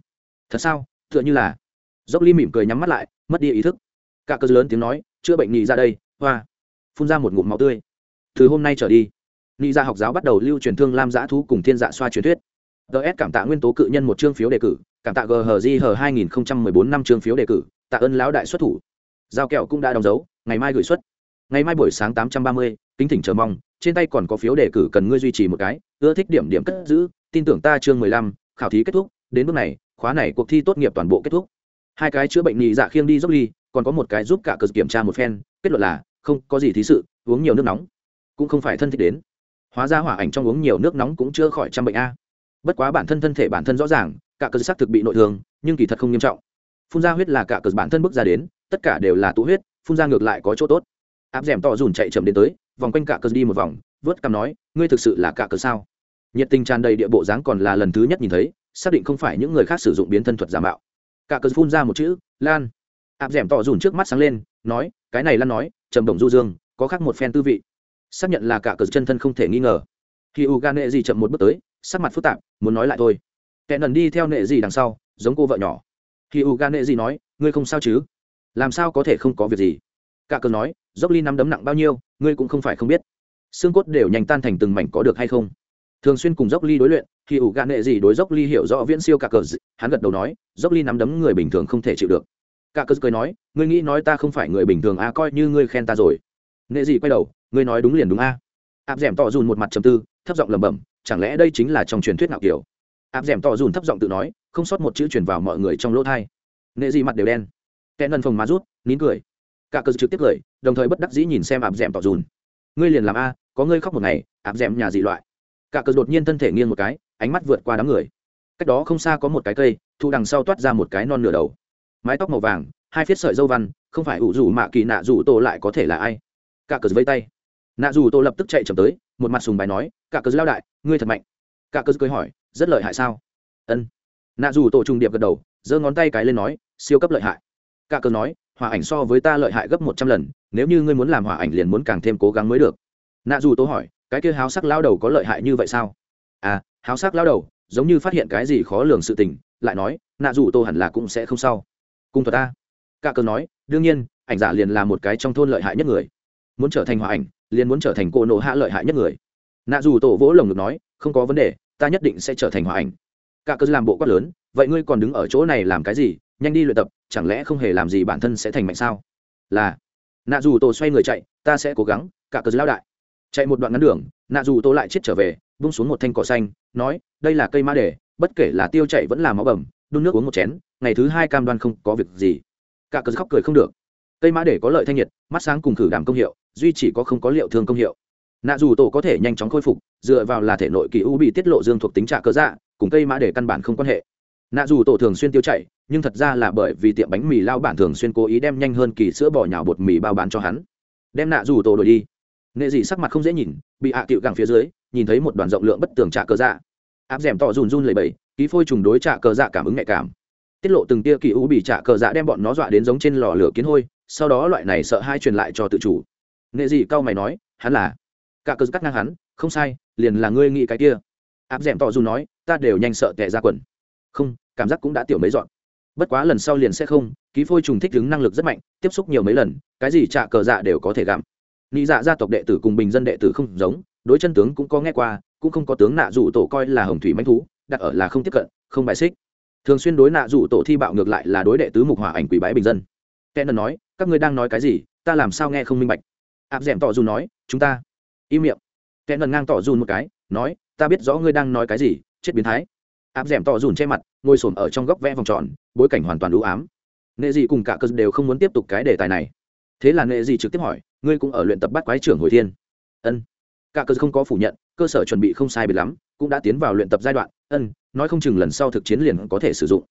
Thật sao? Tựa như là. Dốc ly mỉm cười nhắm mắt lại, mất đi ý thức. Cả cờ lớn tiếng nói, chữa bệnh nhị ra đây, hoa. Phun ra một ngụm máu tươi. Từ hôm nay trở đi nhị ra dạ học giáo bắt đầu lưu truyền thương lam giã thú cùng thiên dạ xoa truyền thuyết. Ts cảm tạ nguyên tố cự nhân một chương phiếu đề cử, cảm tạ ghg hờ hai nghìn bốn năm chương phiếu đề cử, tạ ơn lão đại xuất thủ. Giao kẹo cũng đã đóng dấu, ngày mai gửi xuất. Ngày mai buổi sáng tám trăm ba mươi, kính thỉnh chờ mong, trên tay còn có phiếu đề cử cần ngươi duy trì một cái, ưa thích điểm điểm cất giữ, tin tưởng ta chương mười lăm, khảo thí kết thúc, đến bước này, khóa này cuộc thi tốt nghiệp toàn bộ kết thúc. Hai cái chữa bệnh nhị dạ khiêng đi dốc ly, còn có một cái giúp cả cờ kiểm tra một phen, kết luận là, không có gì thí sự, uống nhiều nước nóng, cũng không phải thân thích đến hóa ra hỏa ảnh trong uống nhiều nước nóng cũng chưa khỏi trăm bệnh a. Bất quá bản thân thân thể bản thân rõ ràng, cả cờ xác thực bị nội thương, nhưng kỳ thật không nghiêm trọng. Phun ra huyết là cả cờ bản thân bước ra đến, tất cả đều là tụ huyết, phun ra ngược lại có chỗ tốt. Áp d ẻ m tỏ dùn chạy chậm đến tới, vòng quanh cả cờ đi một vòng, vớt cằm nói, ngươi thực sự là cả cờ sao? Nhiệt tình tràn đầy địa bộ dáng còn là lần thứ nhất nhìn thấy, xác định không phải những người khác sử dụng biến thân thuật giả mạo. Cả cờ phun ra một chữ, lan. Áp d ẻ m tỏ dùn trước mắt sáng lên, nói, cái này lan nói, trầm đồng du dương, có khác một phen tư vị xác nhận là cả cờ chân thân không thể nghi ngờ. Khi u gan nệ gì chậm một bước tới, sắc mặt phức tạp, muốn nói lại thôi. Kẻ nần đi theo nệ gì đằng sau, giống cô vợ nhỏ. Khi u gan nệ gì nói, ngươi không sao chứ? Làm sao có thể không có việc gì? Cả cờ nói, dốc ly nắm đấm nặng bao nhiêu, ngươi cũng không phải không biết. Xương cốt đều nhanh tan thành từng mảnh có được hay không? Thường xuyên cùng dốc ly đối luyện, khi ủ gạn nệ gì đối dốc ly hiểu rõ viễn siêu cả cờ hắn gật đầu nói, dốc ly nắm đấm người bình thường không thể chịu được. Cả cờ cười nói, ngươi nghĩ nói ta không phải người bình thường à coi như ngươi khen ta rồi. Nệ gì quay đầu ngươi nói đúng liền đúng a. À. áp d ẻ m tỏ dùn một mặt trầm tư, thấp giọng lẩm bẩm, chẳng lẽ đây chính là trong truyền thuyết nào kiểu? Áp d ẻ m tỏ dùn thấp giọng tự nói, không sót một chữ truyền vào mọi người trong lỗ thai nệ gì mặt đều đen. Kẽ nần phồng má rút, nín cười. Cả cờ trực tiếp cười, đồng thời bất đắc dĩ nhìn xem áp d ẻ m tỏ dùn. Ngươi liền làm a, có ngươi khóc một ngày, áp d ẻ m nhà dị loại. Cả cờ đột nhiên thân thể nghiêng một cái, ánh mắt vượt qua đám người. Cách đó không xa có một cái cây, thu đằng sau toát ra một cái non nửa đầu. Mái tóc màu vàng, hai phiết sợi dâu văn, không phải ủ rủ mạ kỳ nạ rủ tổ lại có thể là ai? Cả cờ vây tay nạ Dù tô lập tức chạy chậm tới, một mặt sùng bài nói, cả cờ lao đại, ngươi thật mạnh. Cả cơ cười hỏi, rất lợi hại sao? Ân nạ dù tổ trùng điệp gật đầu, giơ ngón tay cái lên nói, siêu cấp lợi hại. Cả cơ nói hỏa ảnh so với ta lợi hại gấp một trăm lần, nếu như ngươi muốn làm hỏa ảnh liền muốn càng thêm cố gắng mới được. Nạ dù Tô hỏi, cái kia háo sắc lao đầu có lợi hại như vậy sao? À háo sắc lao đầu, giống như phát hiện cái gì khó lường sự tình, lại nói, nạ dù tô hẳn là cũng sẽ không sao. Cung thuật ta. Cả cơ nói, đương nhiên, ảnh giả liền là một cái trong thôn lợi hại nhất người. Muốn trở thành hòa ảnh liền muốn trở thành cô nộ hạ lợi hại nhất người. Nạ dù tổ vỗ lồng ngực nói, không có vấn đề, ta nhất định sẽ trở thành hòa ảnh. Cả cơ làm bộ quát lớn, vậy ngươi còn đứng ở chỗ này làm cái gì? Nhanh đi luyện tập, chẳng lẽ không hề làm gì bản thân sẽ thành mạnh sao? Là. Nạ dù tổ xoay người chạy, ta sẽ cố gắng, cả cơ lao đại. Chạy một đoạn ngắn đường, nạ dù tổ lại chết trở về bung xuống một thanh cỏ xanh, nói, đây là cây ma đề, bất kể là tiêu chạy vẫn là máu bầm, đun nước uống một chén, ngày thứ hai cam đoan không có việc gì. Cả cờ khóc cười không được cây mã để có lợi thanh nhiệt, mắt sáng cùng khử đảm công hiệu, duy chỉ có không có liệu thương công hiệu. Nạ dù tổ có thể nhanh chóng khôi phục, dựa vào là thể nội kỳ u bị tiết lộ dương thuộc tính trạ cơ dạ cùng cây mã để căn bản không quan hệ. Nạ dù tổ thường xuyên tiêu chảy, nhưng thật ra là bởi vì tiệm bánh mì lao bản thường xuyên cố ý đem nhanh hơn kỳ sữa bỏ nhào bột mì bao bán cho hắn. Đem nạ dù tổ đổi đi. Nghệ dị sắc mặt không dễ nhìn, bị hạ à tiệu gẳng phía dưới, nhìn thấy một đoàn rộng lượng bất tường trạ cơ dạ. Áp d tỏ run run lầy bầy ký phôi trùng đối trạ cơ dạ cảm ứng nhạy cảm. Tiết lộ từng tia kỳ u bị trạ cơ dạ đem bọn nó dọa đến giống trên lò lửa kiến hôi sau đó loại này sợ hai truyền lại cho tự chủ. Nghệ gì cao mày nói, hắn là? Cả cờ cắt ngang hắn, không sai, liền là ngươi nghĩ cái kia. Áp d ẻ m tỏ dù nói, ta đều nhanh sợ tệ ra quần. Không, cảm giác cũng đã tiểu mấy dọn. Bất quá lần sau liền sẽ không, ký phôi trùng thích đứng năng lực rất mạnh, tiếp xúc nhiều mấy lần, cái gì trạ cờ dạ đều có thể gặm. Nghĩ dạ gia tộc đệ tử cùng bình dân đệ tử không giống, đối chân tướng cũng có nghe qua, cũng không có tướng nạ dụ tổ coi là hồng thủy manh thú, đặt ở là không tiếp cận, không bài xích. Thường xuyên đối nạ dụ tổ thi bạo ngược lại là đối đệ tứ mục hỏa ảnh quỷ bái bình dân. Kẻ nói các ngươi đang nói cái gì, ta làm sao nghe không minh bạch. Áp d ẻ m tỏ dù nói, chúng ta im miệng. Kẻ ngần ngang tỏ dùn một cái, nói, ta biết rõ ngươi đang nói cái gì, chết biến thái. Áp d ẻ m tỏ dùn che mặt, ngồi s ổ m ở trong góc vẽ vòng tròn, bối cảnh hoàn toàn đũ ám. Nệ dị cùng cả cơ đều không muốn tiếp tục cái đề tài này. Thế là nệ dị trực tiếp hỏi, ngươi cũng ở luyện tập bắt quái trưởng hồi thiên. Ân. Cả cơ không có phủ nhận, cơ sở chuẩn bị không sai biệt lắm, cũng đã tiến vào luyện tập giai đoạn. Ân, nói không chừng lần sau thực chiến liền có thể sử dụng.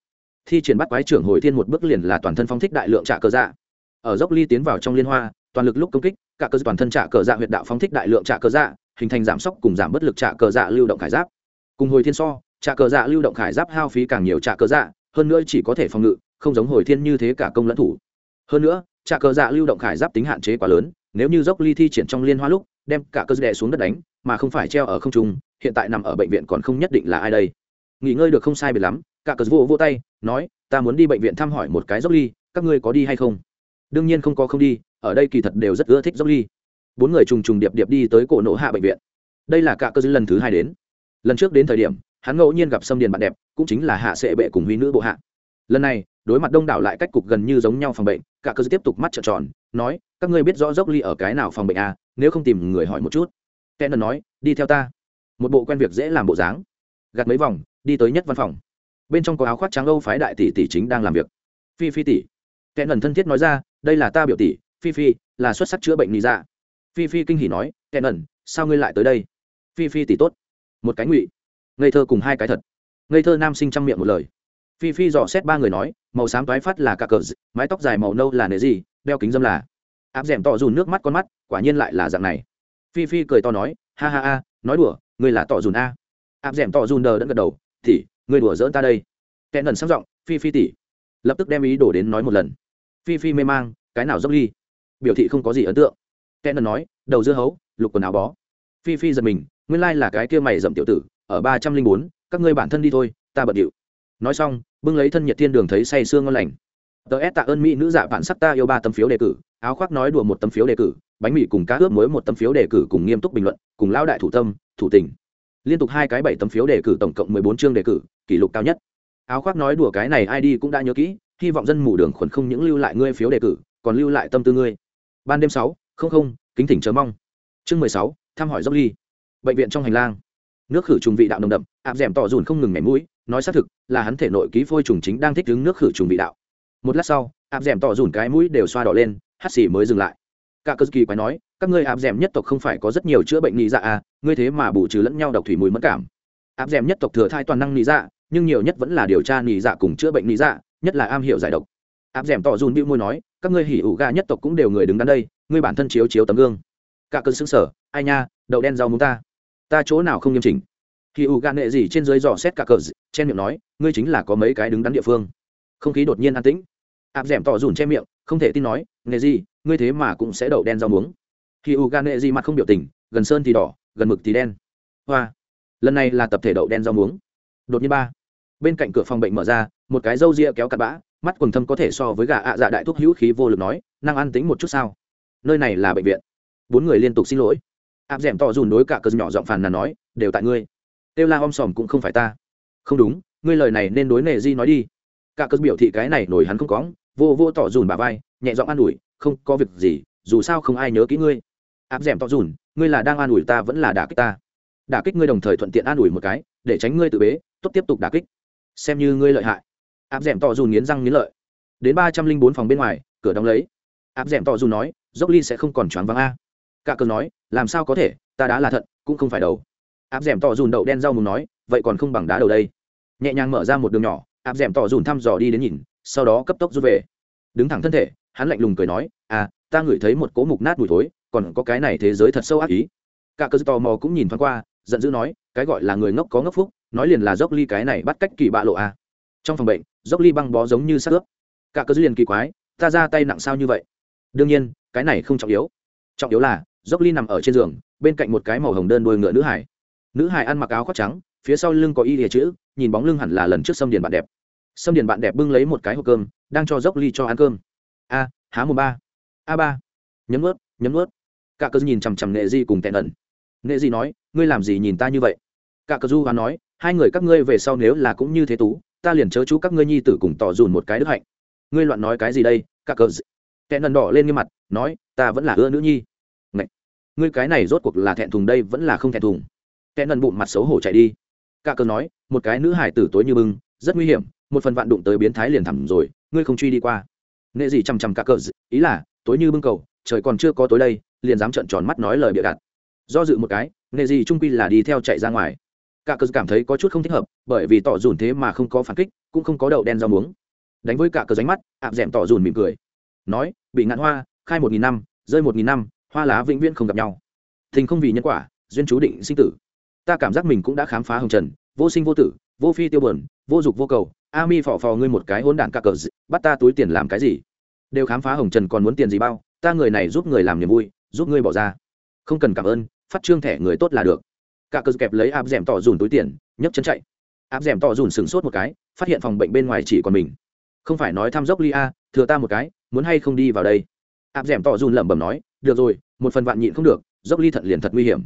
Thi triển bắt quái trưởng hồi thiên một bước liền là toàn thân phong thích đại lượng trả cơ dạ ở dốc ly tiến vào trong liên hoa, toàn lực lúc công kích, cả cơ toàn thân trả cờ dạ huyệt đạo phong thích đại lượng trả cờ dạ hình thành giảm sốc cùng giảm bất lực trả cờ dạ lưu động khải giáp. Cùng hồi thiên so, trả cờ dạ lưu động khải giáp hao phí càng nhiều trả cờ dạ hơn nữa chỉ có thể phòng ngự, không giống hồi thiên như thế cả công lẫn thủ. Hơn nữa, trả cờ dạ lưu động khải giáp tính hạn chế quá lớn, nếu như dốc ly thi triển trong liên hoa lúc, đem cả cơ đè xuống đất đánh, mà không phải treo ở không trung, hiện tại nằm ở bệnh viện còn không nhất định là ai đây. Nghỉ ngơi được không sai biệt lắm, cả cờ vô vô tay, nói, ta muốn đi bệnh viện thăm hỏi một cái dốc ly, các ngươi có đi hay không? Đương nhiên không có không đi, ở đây kỳ thật đều rất ưa thích dốc ly bốn người trùng trùng điệp điệp đi tới cổ nộ hạ bệnh viện. Đây là cả cơ dư lần thứ hai đến. Lần trước đến thời điểm, hắn ngẫu nhiên gặp sâm điền bạn đẹp, cũng chính là hạ sệ bệ cùng huy nữ bộ hạ. Lần này, đối mặt đông đảo lại cách cục gần như giống nhau phòng bệnh, cả cơ tiếp tục mắt trợn tròn, nói, các ngươi biết rõ dốc ly ở cái nào phòng bệnh à? Nếu không tìm người hỏi một chút. Kẻ nần nói, đi theo ta. Một bộ quen việc dễ làm bộ dáng. Gạt mấy vòng, đi tới nhất văn phòng. Bên trong có áo khoác trắng âu phái đại tỷ tỷ chính đang làm việc. Phi phi tỷ kẻ nần thân thiết nói ra, đây là ta biểu tỷ, phi phi, là xuất sắc chữa bệnh lý dạ. Phi phi kinh hỉ nói, kẻ nần, sao ngươi lại tới đây? Phi phi tỷ tốt. Một cái ngụy. Ngây thơ cùng hai cái thật. Ngây thơ nam sinh trăng miệng một lời. Phi phi dò xét ba người nói, màu xám toái phát là cà cờ mái tóc dài màu nâu là nề gì, đeo kính dâm là. Áp d ẻ m tỏ dùn nước mắt con mắt, quả nhiên lại là dạng này. Phi phi cười to nói, ha ha ha, nói đùa, ngươi là tỏ dùn a. Áp d ẻ m tỏ dùn đờ đẫn gật đầu thì ngươi đùa dỡn ta đây. Kẻ nần sang giọng, phi phi tỉ lập tức đem ý đổ đến nói một lần. Phi phi mê mang, cái nào dốc ly? Biểu thị không có gì ấn tượng. Kẻ nần nói, đầu dưa hấu, lục quần áo bó. Phi phi giật mình, nguyên lai là cái kia mày dậm tiểu tử, ở ba trăm linh bốn, các ngươi bản thân đi thôi, ta bận điệu. Nói xong, bưng lấy thân nhiệt thiên đường thấy say sương ngon lành. Tờ s tạ ơn mỹ nữ dạ bạn sắc ta yêu ba tấm phiếu đề cử, áo khoác nói đùa một tấm phiếu đề cử, bánh mì cùng cá ướp mới một tấm phiếu đề cử cùng nghiêm túc bình luận, cùng lão đại thủ tâm, thủ tình. Liên tục hai cái bảy tấm phiếu đề cử tổng cộng mười bốn chương đề cử, kỷ lục cao nhất áo khoác nói đùa cái này ai đi cũng đã nhớ kỹ, hy vọng dân mù đường khuẩn không những lưu lại ngươi phiếu đề cử, còn lưu lại tâm tư ngươi. Ban đêm sáu, không không, kính thỉnh chờ mong. Chương mười sáu, thăm hỏi dốc ly. Bệnh viện trong hành lang. Nước khử trùng vị đạo nồng đậm áp d ẻ m tỏ dùn không ngừng nhảy mũi, nói xác thực là hắn thể nội ký phôi trùng chính đang thích ứng nước khử trùng vị đạo. Một lát sau áp d ẻ m tỏ dùn cái mũi đều xoa đỏ lên hắt xì mới dừng lại. Cả cơ kỳ quái nói, các ngươi áp d ẻ m nhất tộc không phải có rất nhiều chữa bệnh nhị dạ à ngươi thế mà bù trừ lẫn nhau độc thủy mùi mất cảm. Áp d ẻ m nhất tộc thừa thai toàn năng nhị dạ nhưng nhiều nhất vẫn là điều tra nhị dạ cùng chữa bệnh nhị dạ nhất là am hiểu giải độc. Áp d ẻ m tỏ dùn bịu môi nói, các ngươi hỉ ủ ga nhất tộc cũng đều người đứng đắn đây, ngươi bản thân chiếu chiếu tấm gương. Cả cơn xứng sở ai nha, đậu đen rau muốn ta. Ta chỗ nào không nghiêm chỉnh? Khi ủ ga nệ gì trên dưới dò xét cả cờ chen miệng nói, ngươi chính là có mấy cái đứng đắn địa phương. Không khí đột nhiên an tĩnh. Áp d ẻ m tỏ dùn che miệng, không thể tin nói, nệ gì, ngươi thế mà cũng sẽ đậu đen rau muống. Khi ủ ga nệ gì mặt không biểu tình, gần sơn thì đỏ, gần mực thì đen. Hoa, lần này là tập thể đậu đen rau muống. Đột nhiên ba bên cạnh cửa phòng bệnh mở ra, một cái râu ria kéo cặp bã, mắt quần thâm có thể so với gà ạ dạ đại thuốc hữu khí vô lực nói, năng ăn tính một chút sao? Nơi này là bệnh viện. Bốn người liên tục xin lỗi. Áp d ẻ m to dùn đối cả cơn nhỏ giọng phàn nàn nói, đều tại ngươi. Têu la om sòm cũng không phải ta. Không đúng, ngươi lời này nên đối nề di nói đi. Cả cơn biểu thị cái này nổi hắn không có, vô vô tỏ dùn bà vai, nhẹ giọng an ủi, không, có việc gì, dù sao không ai nhớ kỹ ngươi. Áp d ẻ m to dùn, ngươi là đang an ủi ta vẫn là đả kích ta? Đả kích ngươi đồng thời thuận tiện an ủi một cái, để tránh ngươi tự bế, tốt tiếp tục đả kích xem như ngươi lợi hại. Áp d ẻ m tỏ dù nghiến răng nghiến lợi. Đến ba trăm linh bốn phòng bên ngoài, cửa đóng lấy. Áp d ẻ m tỏ dù nói, dốc ly sẽ không còn choáng vắng a. Cả cờ nói, làm sao có thể, ta đã là thận cũng không phải đầu. Áp d ẻ m tỏ dùn đậu đen rau mùng nói, vậy còn không bằng đá đầu đây. Nhẹ nhàng mở ra một đường nhỏ, áp d ẻ m tỏ dùn thăm dò đi đến nhìn, sau đó cấp tốc rút về. Đứng thẳng thân thể, hắn lạnh lùng cười nói à ta ngửi thấy một cỗ mục nát mùi thối, còn có cái này thế giới thật sâu ác ý. Cả cơ tò mò cũng nhìn thoáng qua, giận dữ nói, cái gọi là người ngốc có ngốc phúc nói liền là dốc ly cái này bắt cách kỳ bạ lộ à. trong phòng bệnh, dốc ly băng bó giống như sắc ướp. Cả cơ liền kỳ quái, ta ra tay nặng sao như vậy? Đương nhiên, cái này không trọng yếu. Trọng yếu là, dốc ly nằm ở trên giường, bên cạnh một cái màu hồng đơn đuôi ngựa nữ hải. Nữ hải ăn mặc áo khoác trắng, phía sau lưng có y địa chữ, nhìn bóng lưng hẳn là lần trước xâm điền bạn đẹp. Xâm điền bạn đẹp bưng lấy một cái hộp cơm, đang cho dốc ly cho ăn cơm. A, há một ba. A ba. Nhấm ướt nhấm ướt cả cơ nhìn chằm chằm nghệ di cùng tẹn ẩn. Nghệ di nói, ngươi làm gì nhìn ta như vậy? Cả cơ du và nói hai người các ngươi về sau nếu là cũng như thế tú, ta liền chớ chú các ngươi nhi tử cùng tỏ dùn một cái đức hạnh. Ngươi loạn nói cái gì đây cả cờ tẹn ẩn đỏ lên như mặt, nói, ta vẫn là ưa nữ nhi. Ngậy! ngươi cái này rốt cuộc là thẹn thùng đây vẫn là không thẹn thùng. Kẻ nần bụng mặt xấu hổ chạy đi. Cả cờ nói, một cái nữ hải tử tối như bưng, rất nguy hiểm, một phần vạn đụng tới biến thái liền thẳm rồi, ngươi không truy đi qua. Nệ gì chằm chằm cả cờ ý là, tối như bưng cầu, trời còn chưa có tối đây, liền dám trợn tròn mắt nói lời bịa đặt. Do dự một cái, nệ gì trung quy là đi theo chạy ra ngoài cả cờ cảm thấy có chút không thích hợp, bởi vì tỏ dùn thế mà không có phản kích, cũng không có đậu đen rau muống. Đánh với cả cờ ránh mắt, ạp d tỏ dùn mỉm cười. Nói, bị ngạn hoa, khai một nghìn năm, rơi một nghìn năm, hoa lá vĩnh viễn không gặp nhau. Thình không vì nhân quả, duyên chú định sinh tử. Ta cảm giác mình cũng đã khám phá hồng trần, vô sinh vô tử, vô phi tiêu bờn vô dục vô cầu. A mi phò phò ngươi một cái hôn đản cả cờ bắt ta túi tiền làm cái gì? Đều khám phá hồng trần còn muốn tiền gì bao? Ta người này giúp người làm niềm vui, giúp ngươi bỏ ra. Không cần cảm ơn, phát trương thẻ người tốt là được cả cơ kẹp lấy áp d tỏ dùn túi tiền, nhấc chân chạy. Áp d tỏ dùn sừng sốt một cái, phát hiện phòng bệnh bên ngoài chỉ còn mình. Không phải nói thăm dốc lia, thừa ta một cái, muốn hay không đi vào đây? Áp d tỏ dùn lẩm bẩm nói, được rồi, một phần vạn nhịn không được, dốc ly thận liền thật nguy hiểm.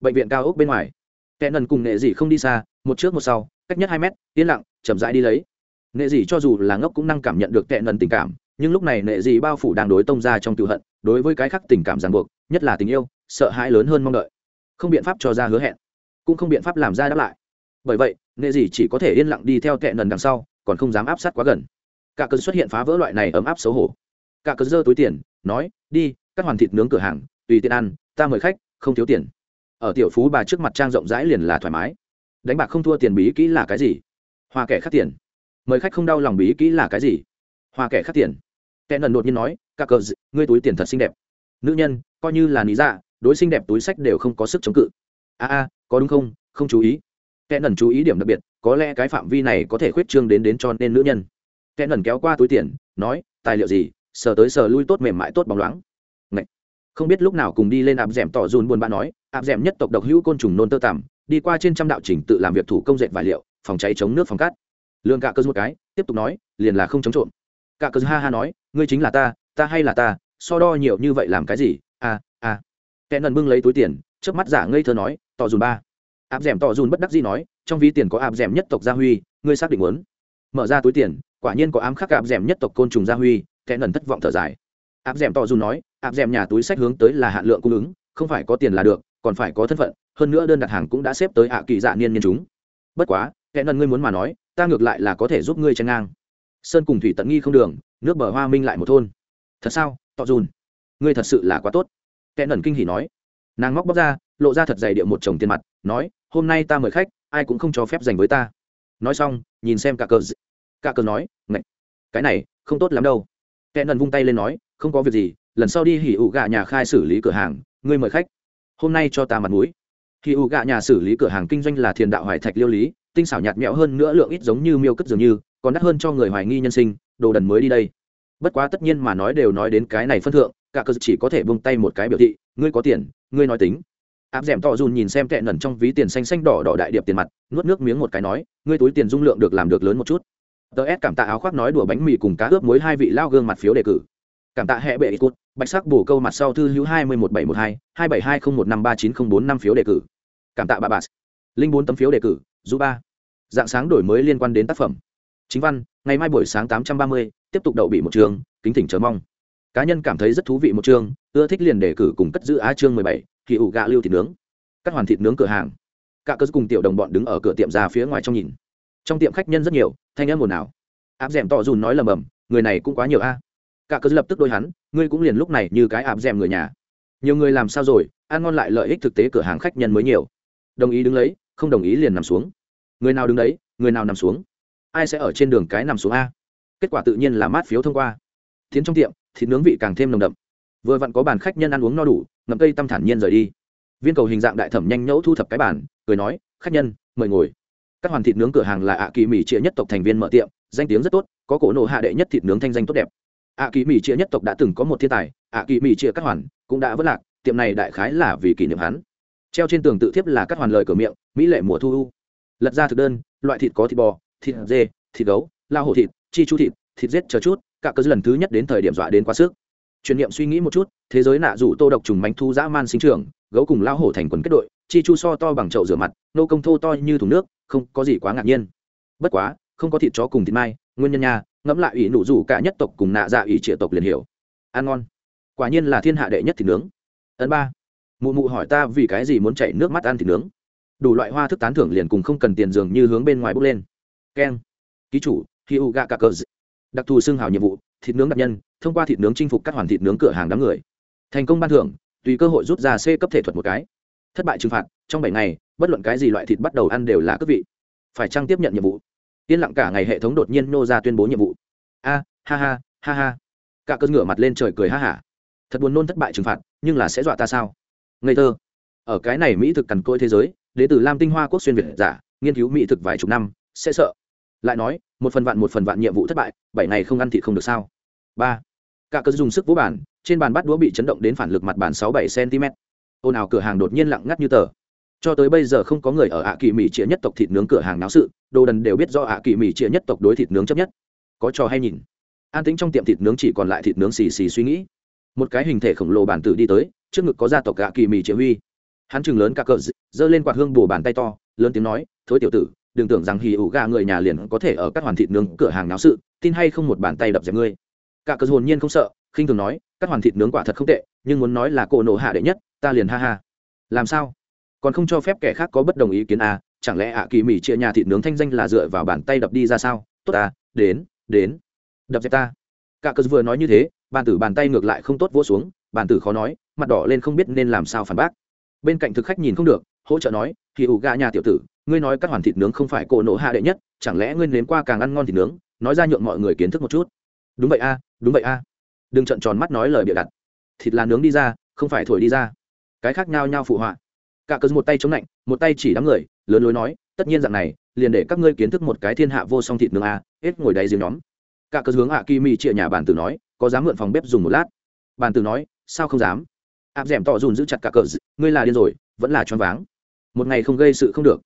Bệnh viện cao ốc bên ngoài. Kẻ nần cùng nghệ dị không đi xa, một trước một sau, cách nhất hai mét, yên lặng, chậm rãi đi lấy. Nghệ dị cho dù là ngốc cũng năng cảm nhận được kẻ nần tình cảm, nhưng lúc này nghệ dị bao phủ đang đối tông ra trong tự hận, đối với cái khác tình cảm ràng buộc, nhất là tình yêu, sợ hãi lớn hơn mong đợi. Không biện pháp cho ra hứa hẹn cũng không biện pháp làm ra đáp lại. Bởi vậy nghệ dị chỉ có thể yên lặng đi theo tệ nần đằng sau, còn không dám áp sát quá gần. Cả cơn xuất hiện phá vỡ loại này ấm áp xấu hổ. Cả cơn giơ túi tiền, nói, đi, cắt hoàn thịt nướng cửa hàng, tùy tiện ăn, ta mời khách, không thiếu tiền. Ở tiểu phú bà trước mặt trang rộng rãi liền là thoải mái. Đánh bạc không thua tiền bí kỹ là cái gì? Hoa kẻ khắc tiền. Mời khách không đau lòng bí kỹ là cái gì? Hoa kẻ khắc tiền. Tệ nần đột nhiên nói, cả cờ, ngươi túi tiền thật xinh đẹp. Nữ nhân, coi như là lý dạ đối xinh đẹp túi sách đều không có sức chống cự a a, có đúng không? Không chú ý. Kẻ nần chú ý điểm đặc biệt, có lẽ cái phạm vi này có thể khuyết trương đến đến cho nên nữ nhân. Kẻ nần kéo qua túi tiền, nói, tài liệu gì, sờ tới sờ lui tốt mềm mại tốt bóng loáng. Không biết lúc nào cùng đi lên áp d ẻ m tỏ dùn buồn bã nói áp d ẻ m nhất tộc độc hữu côn trùng nôn tơ tằm, đi qua trên trăm đạo trình tự làm việc thủ công dệt vải liệu, phòng cháy chống nước phòng cát. Lương cạ cơ một cái, tiếp tục nói, liền là không chống trộm. Cạ cơ ha ha nói, ngươi chính là ta ta hay là ta, so đo nhiều như vậy làm cái gì? À à. Kẻ nần bưng lấy túi tiền trước mắt giả ngây thơ nói tỏ dùn ba. Áp d ẻ m tỏ dùn bất đắc gì nói, trong ví tiền có áp d ẻ m nhất tộc gia huy, ngươi xác định muốn. Mở ra túi tiền, quả nhiên có ám khắc áp d ẻ m nhất tộc côn trùng gia huy, kẻ nần thất vọng thở dài. Áp d ẻ m tỏ dùn nói, áp d ẻ m nhà túi sách hướng tới là hạn lượng cung ứng, không phải có tiền là được, còn phải có thân phận, hơn nữa đơn đặt hàng cũng đã xếp tới ạ kỳ dạ niên niên chúng. Bất quá, kẻ nần ngươi muốn mà nói, ta ngược lại là có thể giúp ngươi tranh ngang. Sơn cùng thủy tận nghi không đường, nước bờ hoa minh lại một thôn. Thật sao tọ dùn? Ngươi thật sự là quá tốt. Kẻ nần kinh hỉ nói. Nàng móc bóc ra lộ ra thật dày điệu một chồng tiền mặt, nói, hôm nay ta mời khách, ai cũng không cho phép dành với ta. Nói xong, nhìn xem cả cờ cả cờ nói ngạch cái này không tốt lắm đâu. Kẻ nần vung tay lên nói, không có việc gì, lần sau đi hỉ ụ gà nhà khai xử lý cửa hàng, ngươi mời khách. Hôm nay cho ta mặt mũi. Khi u gạ nhà xử lý cửa hàng kinh doanh là thiền đạo hoài thạch liêu lý, tinh xảo nhạt nhẽo hơn nữa lượng ít giống như miêu cất dường như, còn đắt hơn cho người hoài nghi nhân sinh, đồ đần mới đi đây. Bất quá tất nhiên mà nói đều nói đến cái này phân thượng cả cơ chỉ có thể buông tay một cái biểu thị, ngươi có tiền, ngươi nói tính áp d ẻ m to dùn nhìn xem tệ nẩn trong ví tiền xanh xanh đỏ đỏ đại điệp tiền mặt, nuốt nước miếng một cái nói, ngươi túi tiền dung lượng được làm được lớn một chút. Tờ s cảm tạ áo khoác nói đùa bánh mì cùng cá ướp muối hai vị lao gương mặt phiếu đề cử. Cảm tạ hệ bệ ít cút bạch sắc bổ câu mặt sau thư hữu hai mươi một bảy một hai hai bảy hai không một năm ba chín không bốn năm phiếu đề cử. Cảm tạ bà bà. Linh bốn tấm phiếu đề cử du ba. Dạng sáng đổi mới liên quan đến tác phẩm. Chính văn, ngày mai buổi sáng tám trăm ba mươi, tiếp tục đậu bị một trường, kính thỉnh chờ mong cá nhân cảm thấy rất thú vị một chương, ưa thích liền đề cử cùng cất giữ á chương mười bảy, thì ủ gạ lưu thịt nướng, cắt hoàn thịt nướng cửa hàng. Cả cơ cùng tiểu đồng bọn đứng ở cửa tiệm ra phía ngoài trong nhìn. Trong tiệm khách nhân rất nhiều, thanh em ồn ào. Áp d ẻ m tỏ dùn nói lầm bầm, người này cũng quá nhiều a. Cả cơ lập tức đôi hắn, ngươi cũng liền lúc này như cái áp d ẻ m người nhà. Nhiều người làm sao rồi, ăn ngon lại lợi ích thực tế cửa hàng khách nhân mới nhiều. Đồng ý đứng lấy, không đồng ý liền nằm xuống. Người nào đứng đấy, người nào nằm xuống. Ai sẽ ở trên đường cái nằm xuống a? Kết quả tự nhiên là mát phiếu thông qua. Tiến trong tiệm thịt nướng vị càng thêm nồng đậm. Vừa vặn có bàn khách nhân ăn uống no đủ, ngậm cây tâm thản nhiên rời đi. Viên cầu hình dạng đại thẩm nhanh nhẫu thu thập cái bàn, cười nói, khách nhân, mời ngồi. Các hoàn thịt nướng cửa hàng là ạ kỳ mỹ trịa nhất tộc thành viên mở tiệm, danh tiếng rất tốt, có cổ nộ hạ đệ nhất thịt nướng thanh danh tốt đẹp. Ạ kỳ mỹ trịa nhất tộc đã từng có một thiên tài, ạ kỳ mỹ trịa các hoàn cũng đã vất lạc, tiệm này đại khái là vì kỷ niệm hắn. Treo trên tường tự thiếp là các hoàn lời cửa miệng, mỹ lệ mùa thu u. Lật ra thực đơn, loại thịt có thịt bò, thịt dê, thịt gấu, lao hổ thịt, chi chu thịt thịt rết chờ chút cả cơ lần thứ nhất đến thời điểm dọa đến quá sức. Truyền niệm suy nghĩ một chút, thế giới nạ rủ tô độc trùng mánh thu dã man sinh trưởng, gấu cùng lao hổ thành quần kết đội, chi chu so to bằng chậu rửa mặt, nô công thô to như thùng nước, không có gì quá ngạc nhiên. Bất quá, không có thịt chó cùng thịt mai, nguyên nhân nha, ngẫm lại ủy nụ rủ cả nhất tộc cùng nạ dạ ủy triệu tộc liền hiểu. Ăn ngon. Quả nhiên là thiên hạ đệ nhất thịt nướng. Ấn ba. Mụ mụ hỏi ta vì cái gì muốn chảy nước mắt ăn thịt nướng? Đủ loại hoa thức tán thưởng liền cùng không cần tiền dường như hướng bên ngoài bốc lên. Keng. Ký chủ hi u gạ cả cờ đặc thù xưng hào nhiệm vụ, thịt nướng đặc nhân, thông qua thịt nướng chinh phục các hoàn thịt nướng cửa hàng đám người. Thành công ban thưởng, tùy cơ hội rút ra c cấp thể thuật một cái. Thất bại trừng phạt, trong bảy ngày, bất luận cái gì loại thịt bắt đầu ăn đều là cướp vị. Phải trang tiếp nhận nhiệm vụ? Yên lặng cả ngày hệ thống đột nhiên nô ra tuyên bố nhiệm vụ. A, ha ha ha ha. Cả cơn ngửa mặt lên trời cười ha hả. Thật buồn nôn thất bại trừng phạt, nhưng là sẽ dọa ta sao? Ngây thơ. Ở cái này mỹ thực cằn côi thế giới đến từ lam tinh hoa quốc xuyên việt giả, nghiên cứu mỹ thực vài chục năm, sẽ sợ lại nói, một phần vạn một phần vạn nhiệm vụ thất bại, bảy ngày không ăn thịt không được sao? Ba. Cả cơ dùng sức vỗ bản trên bàn bắt đũa bị chấn động đến phản lực mặt bàn sáu bảy cm ồn ào cửa hàng đột nhiên lặng ngắt như tờ. Cho tới bây giờ không có người ở ạ kỳ mỹ chĩa nhất tộc thịt nướng cửa hàng náo sự, đồ đần đều biết do ạ kỳ mỹ chĩa nhất tộc đối thịt nướng chấp nhất. Có trò hay nhìn. An tính trong tiệm thịt nướng chỉ còn lại thịt nướng xì xì suy nghĩ. Một cái hình thể khổng lồ bản tử đi tới, trước ngực có gia tộc ạ kỳ mỹ chĩa huy. Hắn chừng lớn cả cờ giơ lên quạt hương bù bàn tay to, lớn tiếng nói, thối tiểu tử đừng tưởng rằng hì ủ gà người nhà liền có thể ở các hoàn thịt nướng cửa hàng náo sự, tin hay không một bàn tay đập dẹp ngươi. Cả cờ hồn nhiên không sợ, khinh thường nói, các hoàn thịt nướng quả thật không tệ, nhưng muốn nói là cổ nổ hạ đệ nhất, ta liền ha ha. Làm sao? Còn không cho phép kẻ khác có bất đồng ý kiến à chẳng lẽ ạ kỳ mỹ chia nhà thịt nướng thanh danh là dựa vào bàn tay đập đi ra sao? Tốt à đến đến. Đập dẹp ta. Cả cờ vừa nói như thế, bàn tử bàn tay ngược lại không tốt vỗ xuống, bàn tử khó nói, mặt đỏ lên không biết nên làm sao phản bác. Bên cạnh thực khách nhìn không được, hỗ trợ nói thì ủ gà nhà tiểu tử ngươi nói các hoàn thịt nướng không phải cổ nổ hạ đệ nhất, chẳng lẽ ngươi nếm qua càng ăn ngon thịt nướng? Nói ra nhượng mọi người kiến thức một chút. Đúng vậy a, đúng vậy a. Đừng trợn tròn mắt nói lời bịa đặt. Thịt là nướng đi ra, không phải thổi đi ra. Cái khác nhau nhau phụ họa. Cả cớ một tay chống lạnh, một tay chỉ đám người, lớn lối nói, tất nhiên dạng này, liền để các ngươi kiến thức một cái thiên hạ vô song thịt nướng a, hết ngồi đáy giếng nhóm. Cả cớ hướng ạ kỳ mi chia nhà bàn tử nói, có dám mượn phòng bếp dùng một lát? Bàn tử nói, sao không dám? Áp d ẻ m tỏ dùn giữ chặt cả cờ, ngươi là điên rồi, vẫn là choáng váng. Một ngày không gây sự không được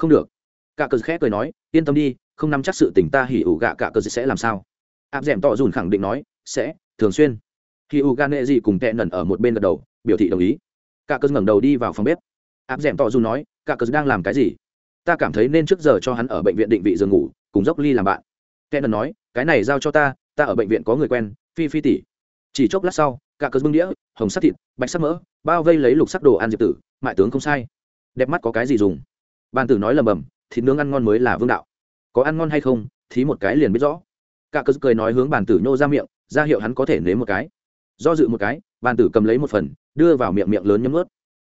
không được. Cả cờ khẽ cười nói, yên tâm đi, không nắm chắc sự tình ta hỉ ủ gạ cả cờ sẽ làm sao? Áp d ẻ m tỏ dùn khẳng định nói, sẽ, thường xuyên. Hỉ ủ gan nệ gì cùng tệ nần ở một bên gật đầu, biểu thị đồng ý. Cả cờ ngẩng đầu đi vào phòng bếp. Áp d ẻ m tỏ dùn nói, cả cờ đang làm cái gì? Ta cảm thấy nên trước giờ cho hắn ở bệnh viện định vị giường ngủ, cùng dốc ly làm bạn. Tệ nần nói, cái này giao cho ta ta ở bệnh viện có người quen, phi phi tỷ. Chỉ chốc lát sau, cả cờ bưng đĩa, hồng sắc thịt, bạch sắc mỡ, bao vây lấy lục sắc đồ ăn diệp tử, mại tướng không sai. Đẹp mắt có cái gì dùng? Bàn tử nói lầm bầm, thịt nướng ăn ngon mới là vương đạo. Có ăn ngon hay không thì một cái liền biết rõ. Cả cớ cười nói hướng bàn tử nhô ra miệng, ra hiệu hắn có thể nếm một cái. Do dự một cái, bàn tử cầm lấy một phần, đưa vào miệng miệng lớn nhấm ướt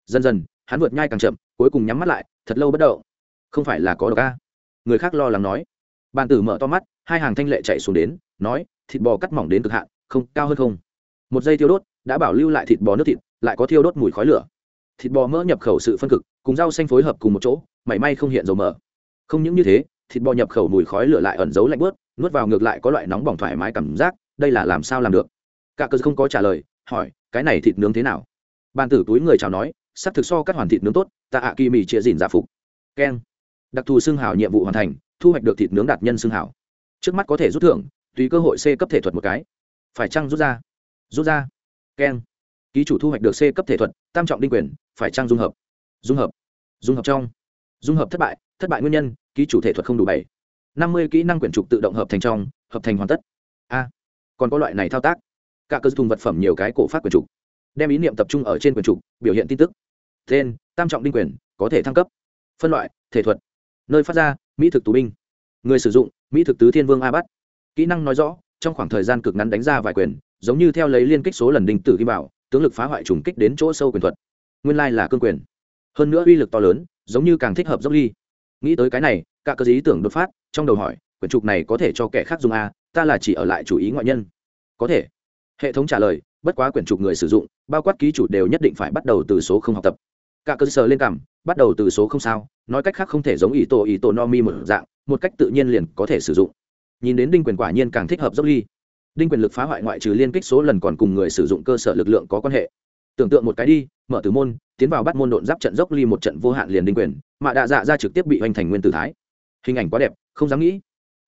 dần dần, hắn vượt nhai càng chậm, cuối cùng nhắm mắt lại, thật lâu bất động. Không phải là có độc a? Người khác lo lắng nói. Bàn tử mở to mắt, hai hàng thanh lệ chạy xuống đến, nói, thịt bò cắt mỏng đến cực hạn, không, cao hơn không. Một giây thiêu đốt, đã bảo lưu lại thịt bò nước thịt, lại có thiêu đốt mùi khói lửa. Thịt bò mỡ nhập khẩu sự phân cực, cùng rau xanh phối hợp cùng một chỗ mảy may không hiện dầu mỡ. Không những như thế, thịt bò nhập khẩu mùi khói lửa lại ẩn giấu lạnh bớt nuốt vào ngược lại có loại nóng bỏng thoải mái cảm giác, đây là làm sao làm được? Cả cơ không có trả lời, hỏi, cái này thịt nướng thế nào? Ban tử túi người chào nói, sắp thực so các hoàn thịt nướng tốt, ta ạ kỳ mì chia dìn giả phục. Keng. Đặc thù xương hào nhiệm vụ hoàn thành, thu hoạch được thịt nướng đạt nhân xương hào. Trước mắt có thể rút thưởng, tùy cơ hội c cấp thể thuật một cái. Phải chăng rút ra? Rút ra. Keng. Ký chủ thu hoạch được c cấp thể thuật, tam trọng đinh quyền, phải chăng dung hợp? Dung hợp. Dung hợp trong dung hợp thất bại thất bại nguyên nhân, ký chủ thể thuật không đủ bảy. Năm mươi kỹ năng quyển trục tự động hợp thành trong, hợp thành hoàn tất. A, còn có loại này thao tác. Cả cơ thùng vật phẩm nhiều cái cổ phát quyển trục. Đem ý niệm tập trung ở trên quyển trục, biểu hiện tin tức. Tên, tam trọng đinh quyền, có thể thăng cấp. Phân loại, thể thuật. Nơi phát ra, mỹ thực tù binh. Người sử dụng, mỹ thực tứ thiên vương a bắt kỹ năng nói rõ, trong khoảng thời gian cực ngắn đánh ra vài quyền, giống như theo lấy liên kích số lần đinh tử ghi bảo, tướng lực phá hoại trùng kích đến chỗ sâu quyền thuật. Nguyên lai là cương quyền. Hơn nữa uy lực to lớn giống như càng thích hợp dốc ly. Nghĩ tới cái này, cả cơ ý tưởng đột phát, trong đầu hỏi, quyển trục này có thể cho kẻ khác dùng a ta là chỉ ở lại chủ ý ngoại nhân. Có thể. Hệ thống trả lời, bất quá quyển trục người sử dụng, bao quát ký chủ đều nhất định phải bắt đầu từ số không học tập. Cả cơ sở lên cảm, bắt đầu từ số không sao, nói cách khác không thể giống ý tổ ý tổ no mi một dạng, một cách tự nhiên liền có thể sử dụng. Nhìn đến đinh quyền quả nhiên càng thích hợp dốc ly. Đinh quyền lực phá hoại ngoại trừ liên kích số lần còn cùng người sử dụng cơ sở lực lượng có quan hệ tưởng tượng một cái đi, mở tử môn, tiến vào bắt môn độn giáp trận dốc ly một trận vô hạn liền đinh quyền, mà đạ dạ ra trực tiếp bị hoành thành nguyên tử thái. Hình ảnh quá đẹp, không dám nghĩ.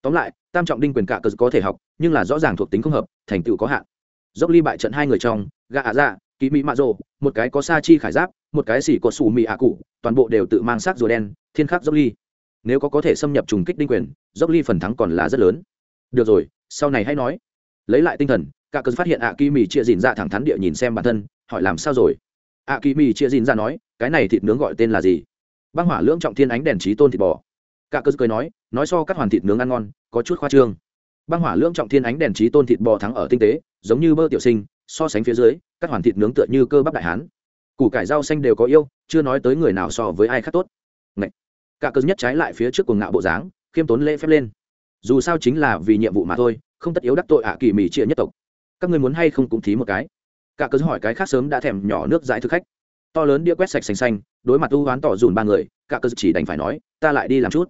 Tóm lại, tam trọng đinh quyền cả cờ có thể học, nhưng là rõ ràng thuộc tính không hợp, thành tựu có hạn. Dốc ly bại trận hai người trong gạ ạ dạ ký mỹ mạ rồ, một cái có sa chi khải giáp, một cái xỉ có xù mị ạ cụ, toàn bộ đều tự mang sắc rùa đen, thiên khắc dốc ly. Nếu có có thể xâm nhập trùng kích đinh quyền, dốc ly phần thắng còn là rất lớn. Được rồi, sau này hãy nói. Lấy lại tinh thần, cả cơn phát hiện ạ kỳ mì chia dìn ra dạ thẳng thắn địa nhìn xem bản thân hỏi làm sao rồi? Ạ kỳ mì chia dìn ra nói, cái này thịt nướng gọi tên là gì? Băng hỏa lưỡng trọng thiên ánh đèn trí tôn thịt bò. Cả cơ cười nói nói so các hoàn thịt nướng ăn ngon, có chút khoa trương. Băng hỏa lưỡng trọng thiên ánh đèn trí tôn thịt bò thắng ở tinh tế, giống như bơ tiểu sinh, so sánh phía dưới, các hoàn thịt nướng tựa như cơ bắp đại hán. Củ cải rau xanh đều có yêu, chưa nói tới người nào so với ai khác tốt. Ngậy. cả cơ nhất trái lại phía trước cuồng ngạo bộ dáng, khiêm tốn lễ phép lên. Dù sao chính là vì nhiệm vụ mà thôi, không tất yếu đắc tội ạ kỳ mì chia nhất tộc. Các người muốn hay không cũng thí một cái cả cớ hỏi cái khác sớm đã thèm nhỏ nước dãi thực khách. To lớn đĩa quét sạch xanh xanh, đối mặt u hoán tỏ dùn ba người, cả cớ chỉ đành phải nói, ta lại đi làm chút.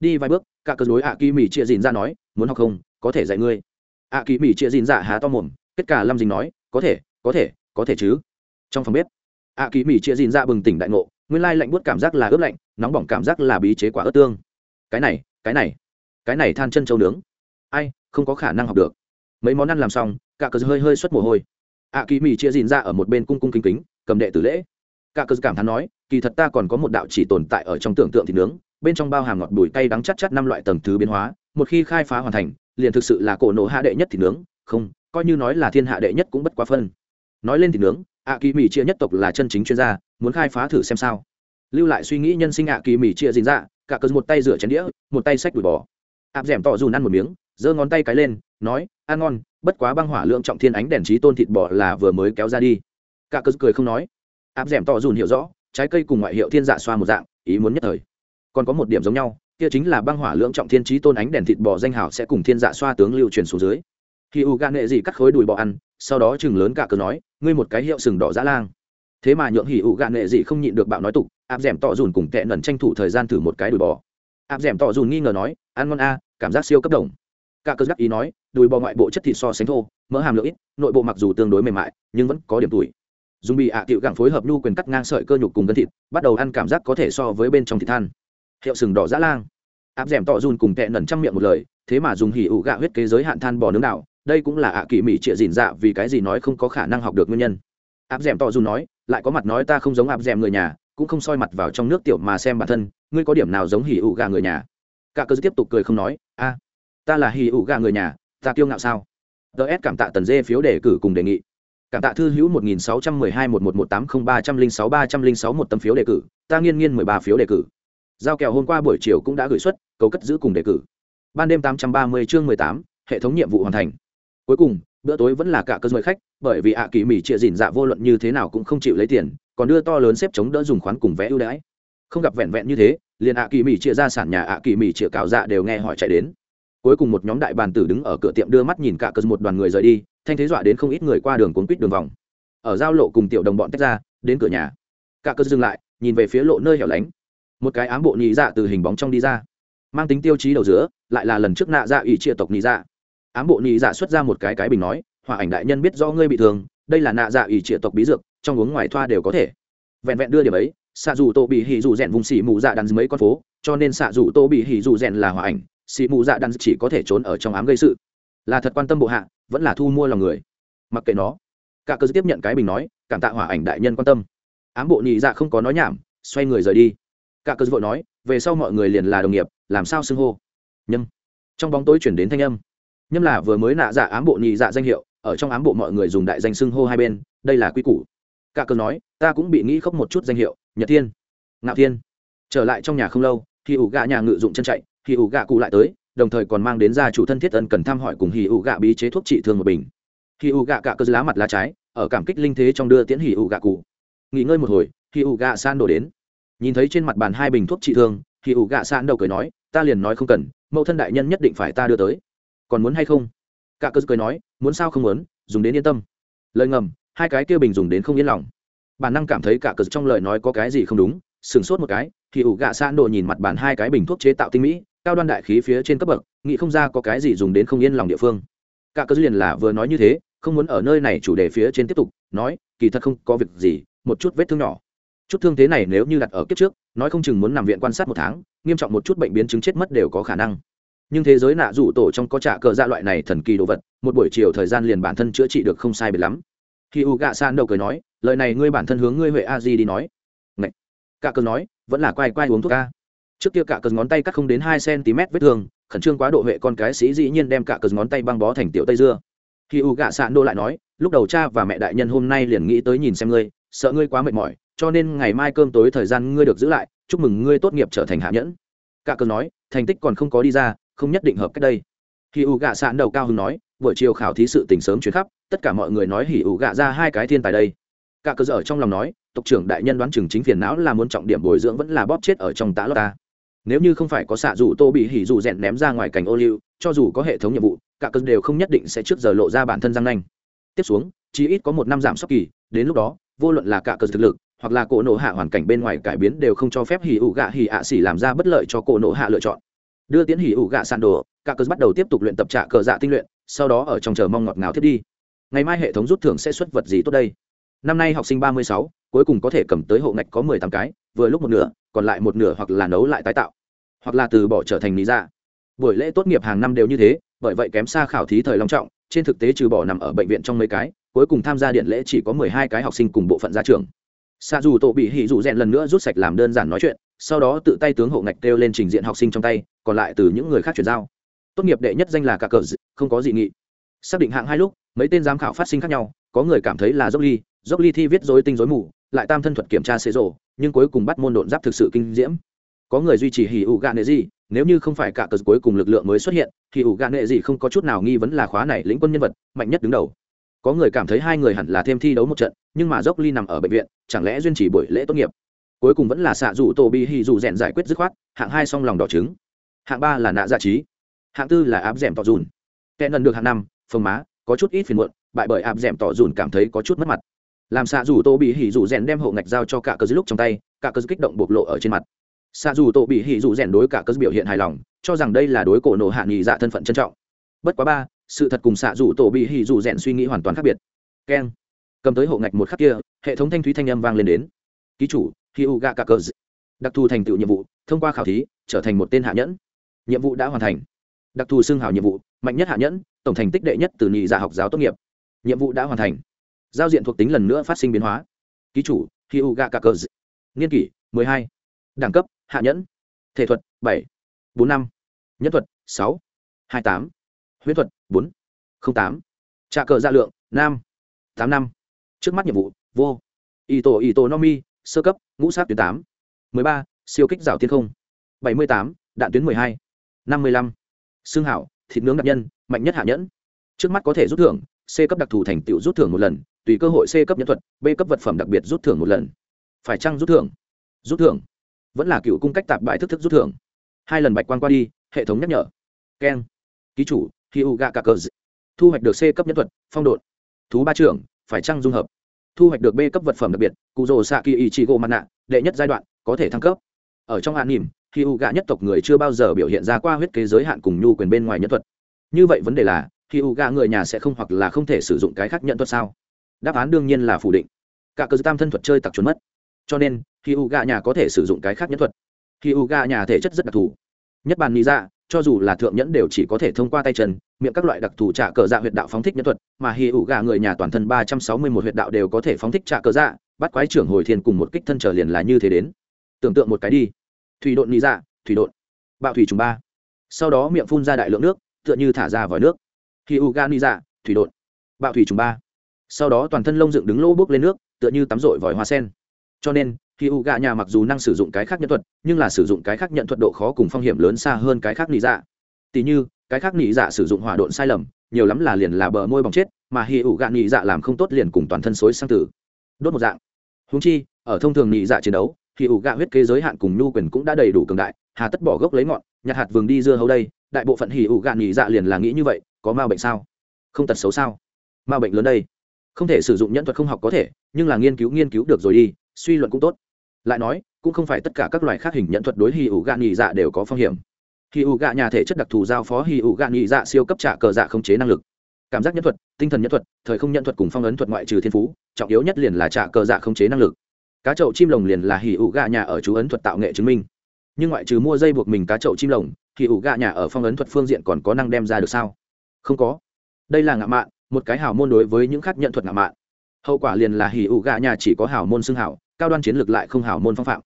Đi vài bước, cả cớ đối ạ kỳ mỹ chia dìn ra nói, muốn học không? Có thể dạy ngươi. Ạ kỳ mỹ chia dìn dạ há to mồm, kết cả lâm dình nói, có thể có thể có thể chứ. Trong phòng bếp ạ kỳ mỹ chia dìn ra bừng tỉnh đại ngộ, nguyên lai lạnh buốt cảm giác là ướp lạnh, nóng bỏng cảm giác là bí chế quả ớt tương. Cái này cái này cái này than chân châu nướng. Ai, không có khả năng học được. Mấy món ăn làm xong, cả cờ hơi hơi xuất mồ hôi ạ kỳ mì chia dìn ra ở một bên cung cung kính kính, cầm đệ tử lễ. Cả cơ cảm thán nói, kỳ thật ta còn có một đạo chỉ tồn tại ở trong tưởng tượng thịt nướng, bên trong bao hàm ngọt bùi cay đắng chắc chắc năm loại tầng thứ biến hóa, một khi khai phá hoàn thành, liền thực sự là cổ nổ hạ đệ nhất thịt nướng, không, coi như nói là thiên hạ đệ nhất cũng bất quá phân. Nói lên thịt nướng, ạ kỳ mì chia nhất tộc là chân chính chuyên gia, muốn khai phá thử xem sao. Lưu lại suy nghĩ nhân sinh ạ kỳ mì chia dìn ra, cả cơ một tay rửa chén đĩa, một tay xách đùi bò. Áp d tỏ dù ăn một miếng, giơ ngón tay cái lên, nói, ăn ngon bất quá băng hỏa lượng trọng thiên ánh đèn trí tôn thịt bò là vừa mới kéo ra đi. Cả cơ cười không nói. Áp d ẻ m tỏ dùn hiểu rõ, trái cây cùng ngoại hiệu thiên dạ xoa một dạng, ý muốn nhất thời. Còn có một điểm giống nhau, kia chính là băng hỏa lượng trọng thiên trí tôn ánh đèn thịt bò danh hảo sẽ cùng thiên dạ xoa tướng lưu truyền xuống dưới. Khi u gan nệ gì cắt khối đùi bò ăn, sau đó chừng lớn cả cờ nói, ngươi một cái hiệu sừng đỏ dã lang. Thế mà nhượng hỉ ụ gạn nệ gì không nhịn được bạo nói tục, áp d ẻ m tỏ dùn cùng tệ nần tranh thủ thời gian thử một cái đùi bò. Áp d ẻ m tỏ dùn nghi ngờ nói, ăn ngon a, cảm giác siêu cấp đồng cả cơ gác ý nói, đùi bò ngoại bộ chất thịt so sánh thô, mỡ hàm lượng ít, nội bộ mặc dù tương đối mềm mại, nhưng vẫn có điểm tuổi. Dùng bị ạ à tiệu gẳng phối hợp nhu quyền cắt ngang sợi cơ nhục cùng gân thịt, bắt đầu ăn cảm giác có thể so với bên trong thịt than. Hiệu sừng đỏ dã lang. Áp d ẻ m tỏ dùn cùng tệ nần trăm miệng một lời, thế mà dùng hỉ ủ gạ huyết kế giới hạn than bò nướng đạo đây cũng là ạ à kỳ mỹ trịa dìn dạ vì cái gì nói không có khả năng học được nguyên nhân. Áp d ẻ m tỏ dùn nói, lại có mặt nói ta không giống áp d ẻ m người nhà, cũng không soi mặt vào trong nước tiểu mà xem bản thân, ngươi có điểm nào giống hỉ ủ gạ người nhà? Cả cơ tiếp tục cười không nói, a ta là hì ủ gà người nhà, ta kiêu ngạo sao? Ts cảm tạ tần dê phiếu đề cử cùng đề nghị. Cảm tạ thư hữu một nghìn sáu trăm mười hai một một một tám không ba trăm linh sáu ba trăm linh sáu một tấm phiếu đề cử, ta nghiên nghiên mười ba phiếu đề cử. Giao kèo hôm qua buổi chiều cũng đã gửi xuất cầu cất giữ cùng đề cử. Ban đêm tám trăm ba mươi chương mười tám, hệ thống nhiệm vụ hoàn thành. Cuối cùng, bữa tối vẫn là cả cơ mời khách, bởi vì ạ kỳ mỹ trịa dìn dạ vô luận như thế nào cũng không chịu lấy tiền, còn đưa to lớn xếp chống đỡ dùng khoán cùng vé ưu đãi. Không gặp vẹn vẹn như thế, liền ạ kỳ mỹ trịa ra sản nhà ạ kỳ mỹ trịa cạo dạ đều nghe hỏi chạy đến cuối cùng một nhóm đại bàn tử đứng ở cửa tiệm đưa mắt nhìn cả cơn một đoàn người rời đi, thanh thế dọa đến không ít người qua đường cuốn quýt đường vòng. Ở giao lộ cùng tiểu đồng bọn tách ra, đến cửa nhà. Cả cơn dừng lại, nhìn về phía lộ nơi hẻo lánh. Một cái ám bộ nhị dạ từ hình bóng trong đi ra. Mang tính tiêu chí đầu giữa, lại là lần trước nạ dạ ủy chia tộc nhị dạ. Ám bộ nhị dạ xuất ra một cái cái bình nói hòa ảnh đại nhân biết do ngươi bị thương, đây là nạ dạ ủy chia tộc bí dược, trong uống ngoài thoa đều có thể. Vẹn vẹn đưa điểm ấy xạ dù tô bị hỉ dù rèn vùng xỉ mù dạ đắn mấy con phố, cho nên xạ dù tô bị hỉ dù rèn là hòa ảnh Sĩ mù dạ đan chỉ có thể trốn ở trong ám gây sự. Là thật quan tâm bộ hạ, vẫn là thu mua lòng người. Mặc kệ nó. Cả cơ tiếp nhận cái bình nói, cảm tạ hỏa ảnh đại nhân quan tâm. Ám bộ nhị dạ không có nói nhảm, xoay người rời đi. Cả cơ vội nói, về sau mọi người liền là đồng nghiệp, làm sao xưng hô? Nhâm. Trong bóng tối chuyển đến thanh âm. Nhâm là vừa mới nạ dạ ám bộ nhị dạ danh hiệu, ở trong ám bộ mọi người dùng đại danh xưng hô hai bên, đây là quy củ. Cả cơ nói, ta cũng bị nghĩ khóc một chút danh hiệu, nhật thiên. Ngạo thiên. Trở lại trong nhà không lâu, thì ủ gạ nhà ngự dụng chân chạy hì ủ gạ cụ lại tới, đồng thời còn mang đến gia chủ thân thiết ân cần thăm hỏi cùng hì ủ gạ bí chế thuốc trị thương một bình. Hì ủ gạ cạ cơ lá mặt lá trái, ở cảm kích linh thế trong đưa tiễn hì ủ gạ cụ. Nghỉ ngơi một hồi, hì ủ gạ san đổ đến. Nhìn thấy trên mặt bàn hai bình thuốc trị thương, hì ủ gạ san đầu cười nói, ta liền nói không cần, mẫu thân đại nhân nhất định phải ta đưa tới. Còn muốn hay không? Cạ cơ cười nói, muốn sao không muốn, dùng đến yên tâm. Lời ngầm, hai cái kia bình dùng đến không yên lòng. Bản năng cảm thấy cả cờ trong lời nói có cái gì không đúng, sửng sốt một cái thì ủ gạ san độ nhìn mặt bàn hai cái bình thuốc chế tạo tinh mỹ cao đoan đại khí phía trên cấp bậc, nghĩ không ra có cái gì dùng đến không yên lòng địa phương. Cả cơ liền là vừa nói như thế, không muốn ở nơi này chủ đề phía trên tiếp tục, nói, kỳ thật không có việc gì, một chút vết thương nhỏ. Chút thương thế này nếu như đặt ở kiếp trước, nói không chừng muốn nằm viện quan sát một tháng, nghiêm trọng một chút bệnh biến chứng chết mất đều có khả năng. Nhưng thế giới nạ rủ tổ trong có trả cờ dạ loại này thần kỳ đồ vật, một buổi chiều thời gian liền bản thân chữa trị được không sai biệt lắm. Khi u gạ san đầu cười nói, lời này ngươi bản thân hướng ngươi huệ a di đi nói. Ngậy. cả cờ nói, vẫn là quay quay uống thuốc ca trước kia cả cờ ngón tay cắt không đến hai cm vết thương, khẩn trương quá độ huệ con cái sĩ dĩ nhiên đem cả cờ ngón tay băng bó thành tiểu tây dưa. Khi u gạ sạn đô lại nói, lúc đầu cha và mẹ đại nhân hôm nay liền nghĩ tới nhìn xem ngươi, sợ ngươi quá mệt mỏi, cho nên ngày mai cơm tối thời gian ngươi được giữ lại, chúc mừng ngươi tốt nghiệp trở thành hạ nhẫn. Cả cờ nói, thành tích còn không có đi ra, không nhất định hợp cách đây. Khi u gạ sạn đầu cao hứng nói, buổi chiều khảo thí sự tình sớm chuyến khắp, tất cả mọi người nói hỉ ủ gạ ra hai cái thiên tài đây. Cả cơ dở trong lòng nói, tộc trưởng đại nhân đoán chừng chính phiền não là muốn trọng điểm bồi dưỡng vẫn là bóp chết ở trong tá lót ta nếu như không phải có xạ dù tô bị hỉ dù rèn ném ra ngoài cảnh ô liu, cho dù có hệ thống nhiệm vụ, cả cơn đều không nhất định sẽ trước giờ lộ ra bản thân răng nanh. Tiếp xuống, chỉ ít có một năm giảm sốc kỳ, đến lúc đó, vô luận là cả cơn thực lực, hoặc là cổ nổ hạ hoàn cảnh bên ngoài cải biến đều không cho phép hỉ ủ gạ hỉ ạ xỉ làm ra bất lợi cho cổ nổ hạ lựa chọn. Đưa tiến hỉ ủ gạ sàn đồ, cả cơn bắt đầu tiếp tục luyện tập trạ cờ dạ tinh luyện, sau đó ở trong chờ mong ngọt ngào thiết đi. Ngày mai hệ thống rút thưởng sẽ xuất vật gì tốt đây? Năm nay học sinh ba mươi sáu cuối cùng có thể cầm tới hộ ngạch có mười tám cái, vừa lúc một nửa, còn lại một nửa hoặc là nấu lại tái tạo, hoặc là từ bỏ trở thành lý ra buổi lễ tốt nghiệp hàng năm đều như thế, bởi vậy kém xa khảo thí thời long trọng, trên thực tế trừ bỏ nằm ở bệnh viện trong mấy cái, cuối cùng tham gia điện lễ chỉ có mười hai cái học sinh cùng bộ phận ra trường xa dù tổ bị hỉ dù rèn lần nữa rút sạch làm đơn giản nói chuyện, sau đó tự tay tướng hộ ngạch kêu lên trình diện học sinh trong tay, còn lại từ những người khác chuyển giao. Tốt nghiệp đệ nhất danh là cả cờ không có gì nghị. Xác định hạng hai lúc, mấy tên giám khảo phát sinh khác nhau có người cảm thấy là dốc ly dốc ly thi viết dối tinh dối mù, lại tam thân thuật kiểm tra xế rộ nhưng cuối cùng bắt môn độn giáp thực sự kinh diễm. Có người duy trì hỉ ủ gạ nệ gì, nếu như không phải cả cờ cuối cùng lực lượng mới xuất hiện thì ủ gạ nệ gì không có chút nào nghi vấn là khóa này lĩnh quân nhân vật, mạnh nhất đứng đầu. Có người cảm thấy hai người hẳn là thêm thi đấu một trận, nhưng mà dốc ly nằm ở bệnh viện, chẳng lẽ duyên chỉ buổi lễ tốt nghiệp? Cuối cùng vẫn là xạ rủ tổ Hỉ hì dù rèn giải quyết dứt khoát, hạng hai song lòng đỏ trứng. Hạng ba là nạ dạ trí. Hạng tư là áp dẻm tọt m dùn. Kẻ lần được hạng năm, phồng má, có chút ít phiền muộn bại bởi áp d ẻ m tỏ dùn cảm thấy có chút mất mặt. Làm xạ dù tô bị hỉ dù rèn đem hộ ngạch giao cho cả cờ lúc trong tay cả cờ kích động bộc lộ ở trên mặt. Xạ dù tô bị hỉ dù rèn đối cả cờ biểu hiện hài lòng, cho rằng đây là đối cổ nổ hạ nghị dạ thân phận trân trọng. Bất quá ba, sự thật cùng xạ dù tô bị hỉ dù rèn suy nghĩ hoàn toàn khác biệt. Keng, cầm tới hộ ngạch một khắc kia, hệ thống thanh thúy thanh âm vang lên đến. Ký chủ hi u gạ cả cờ đặc thù thành tựu nhiệm vụ, thông qua khảo thí, trở thành một tên hạ nhẫn. Nhiệm vụ đã hoàn thành. Đặc thù xưng hào nhiệm vụ, mạnh nhất hạ nhẫn, tổng thành tích đệ nhất từ nhị dạ học giáo tốt nghiệp nhiệm vụ đã hoàn thành. Giao diện thuộc tính lần nữa phát sinh biến hóa. Ký chủ hi u gạ cả cờ nghiên kỷ mười hai. Đẳng cấp hạ nhẫn. Thể thuật bảy. Bốn năm. Nhân thuật sáu. Hai tám. Huyễn thuật bốn. Tám. Trà cờ gia lượng nam tám năm. Trước mắt nhiệm vụ vô. Y tổ y tổ nomi sơ cấp ngũ sát tuyến tám. Mười ba siêu kích rào thiên không. Bảy mươi tám đạn tuyến mười hai. Năm mươi năm, xương hảo thịt nướng đặc nhân mạnh nhất hạ nhẫn. Trước mắt có thể rút thưởng c cấp đặc thù thành tựu rút thưởng một lần, tùy cơ hội c cấp nhân thuật, b cấp vật phẩm đặc biệt rút thưởng một lần. Phải chăng rút thưởng? Rút thưởng. Vẫn là cựu cung cách tạp bại thức thức rút thưởng. Hai lần bạch quan qua đi, hệ thống nhắc nhở. Keng. Ký chủ hi u gạ cờ thu hoạch được c cấp nhân thuật, phong độn thú ba trưởng, phải chăng dung hợp? Thu hoạch được b cấp vật phẩm đặc biệt cụ rồ xạ kỳ ý chị gỗ mặt nạ đệ nhất giai đoạn, có thể thăng cấp. Ở trong hạn nỉm khi u gạ nhất tộc người chưa bao giờ biểu hiện ra qua huyết kế giới hạn cùng nhu quyền bên ngoài nhân thuật. Như vậy vấn đề là khi u gạ người nhà sẽ không hoặc là không thể sử dụng cái khác nhận thuật sao? Đáp án đương nhiên là phủ định. Cả cơ tam thân thuật chơi tặc trốn mất. Cho nên, khi u gạ nhà có thể sử dụng cái khác nhận thuật, khi u gạ nhà thể chất rất đặc thù. Nhất bàn nghĩ ra, cho dù là thượng nhẫn đều chỉ có thể thông qua tay chân, miệng các loại đặc thù trả cờ dạ huyệt đạo phóng thích nhân thuật, mà hi ủ gà người nhà toàn thân ba trăm sáu mươi một huyệt đạo đều có thể phóng thích trả cờ dạ bắt quái trưởng hồi thiền cùng một kích thân trở liền là như thế đến. Tưởng tượng một cái đi. Thủy độn nghĩ dạ thủy độn. Bạo thủy trùng ba. Sau đó miệng phun ra đại lượng nước, tựa như thả ra vòi nước hi u gan dạ thủy độn. Bạo thủy trùng ba. Sau đó toàn thân lông dựng đứng lỗ bước lên nước, tựa như tắm rội vòi hoa sen. Cho nên, khi u gạ nhà mặc dù năng sử dụng cái khác nhận thuật, nhưng là sử dụng cái khác nhận thuật độ khó cùng phong hiểm lớn xa hơn cái khác nị dạ. Tỉ như, cái khác nị dạ sử dụng hỏa độn sai lầm, nhiều lắm là liền là bờ môi bỏng chết, mà hi u gạ nị dạ làm không tốt liền cùng toàn thân xối sang tử. Đốt một dạng. Húng chi, ở thông thường nị dạ chiến đấu thì u gạ huyết kế giới hạn cùng nhu quyền cũng đã đầy đủ cường đại, hà tất bỏ gốc lấy ngọn, nhặt hạt vườn đi dưa hấu đây, đại bộ phận hỉ ủ gạ nị dạ liền là nghĩ như vậy có ma bệnh sao? Không tật xấu sao? Ma bệnh lớn đây. Không thể sử dụng nhân thuật không học có thể, nhưng là nghiên cứu nghiên cứu được rồi đi, suy luận cũng tốt. Lại nói, cũng không phải tất cả các loài khác hình nhận thuật đối hì ủ gạ nhị dạ đều có phong hiểm. Hì ủ gạ nhà thể chất đặc thù giao phó hì ủ gạ nhị dạ siêu cấp trả cờ dạ không chế năng lực. Cảm giác nhân thuật, tinh thần nhân thuật, thời không nhân thuật cùng phong ấn thuật ngoại trừ thiên phú, trọng yếu nhất liền là trả cờ dạ không chế năng lực. Cá chậu chim lồng liền là hì ủ gạ nhà ở chú ấn thuật tạo nghệ chứng minh. Nhưng ngoại trừ mua dây buộc mình cá chậu chim lồng hì ủ gạ nhà ở phong ấn thuật phương diện còn có năng đem ra được sao? Không có. Đây là ngạo mạn, một cái hào môn đối với những khác nhận thuật ngạo mạn. Hậu quả liền là hì ủ gạ nhà chỉ có hào môn xưng hảo, cao đoan chiến lược lại không hảo môn phong phạm.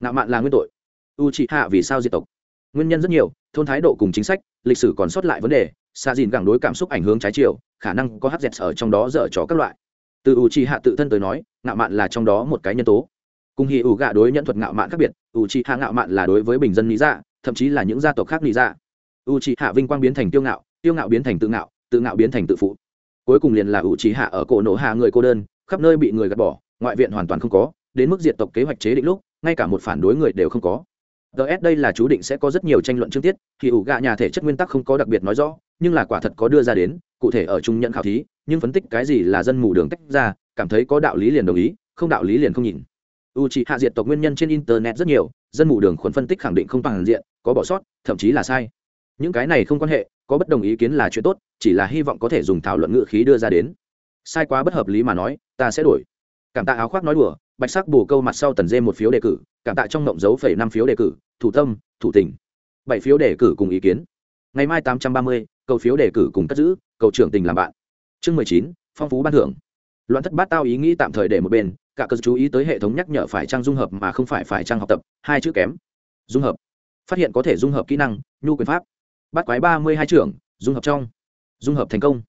Ngạo mạn là nguyên tội. U trị hạ vì sao diệt tộc? Nguyên nhân rất nhiều, thôn thái độ cùng chính sách, lịch sử còn sót lại vấn đề xa dìn gẳng đối cảm xúc ảnh hưởng trái chiều, khả năng có hz ở trong đó dở trò các loại. Từ u trị hạ tự thân tới nói, ngạo mạn là trong đó một cái nhân tố. Cùng hì ủ gạ đối nhận thuật ngạo mạn khác biệt, u trị hạ ngạo mạn là đối với bình dân lý dạ thậm chí là những gia tộc khác lý dạ. U trị hạ vinh quang biến thành tiêu ngạo tiêu ngạo biến thành tự ngạo tự ngạo biến thành tự phụ. Cuối cùng liền là ủ trí hạ ở cổ nổ hạ người cô đơn, khắp nơi bị người gạt bỏ, ngoại viện hoàn toàn không có, đến mức diệt tộc kế hoạch chế định lúc, ngay cả một phản đối người đều không có. Ts đây là chú định sẽ có rất nhiều tranh luận chương tiết, thì ủ gạ nhà thể chất nguyên tắc không có đặc biệt nói rõ, nhưng là quả thật có đưa ra đến, cụ thể ở trung nhận khảo thí, nhưng phân tích cái gì là dân mù đường tách ra, cảm thấy có đạo lý liền đồng ý, không đạo lý liền không nhìn. U c hạ diệt tộc nguyên nhân trên internet rất nhiều, dân mù đường khuẩn phân tích khẳng định không toàn diện, có bỏ sót, thậm chí là sai. Những cái này không quan hệ có bất đồng ý kiến là chuyện tốt, chỉ là hy vọng có thể dùng thảo luận ngự khí đưa ra đến. Sai quá bất hợp lý mà nói, ta sẽ đổi. Cảm tạ áo khoác nói đùa, bạch sắc bù câu mặt sau tần dê một phiếu đề cử, cảm tạ trong mộng dấu phẩy năm phiếu đề cử, thủ tâm, thủ tỉnh bảy phiếu đề cử cùng ý kiến. Ngày mai tám trăm ba mươi, cầu phiếu đề cử cùng cất giữ, cầu trưởng tình làm bạn. Chương mười chín, phong phú ban thưởng. Loạn thất bát tao ý nghĩ tạm thời để một bên, cả cơ chú ý tới hệ thống nhắc nhở phải trang dung hợp mà không phải phải trang học tập, hai chữ kém. Dung hợp. Phát hiện có thể dung hợp kỹ năng, nhu quyền pháp bắt quái ba mươi hai trưởng, dung hợp trong. Dung hợp thành công.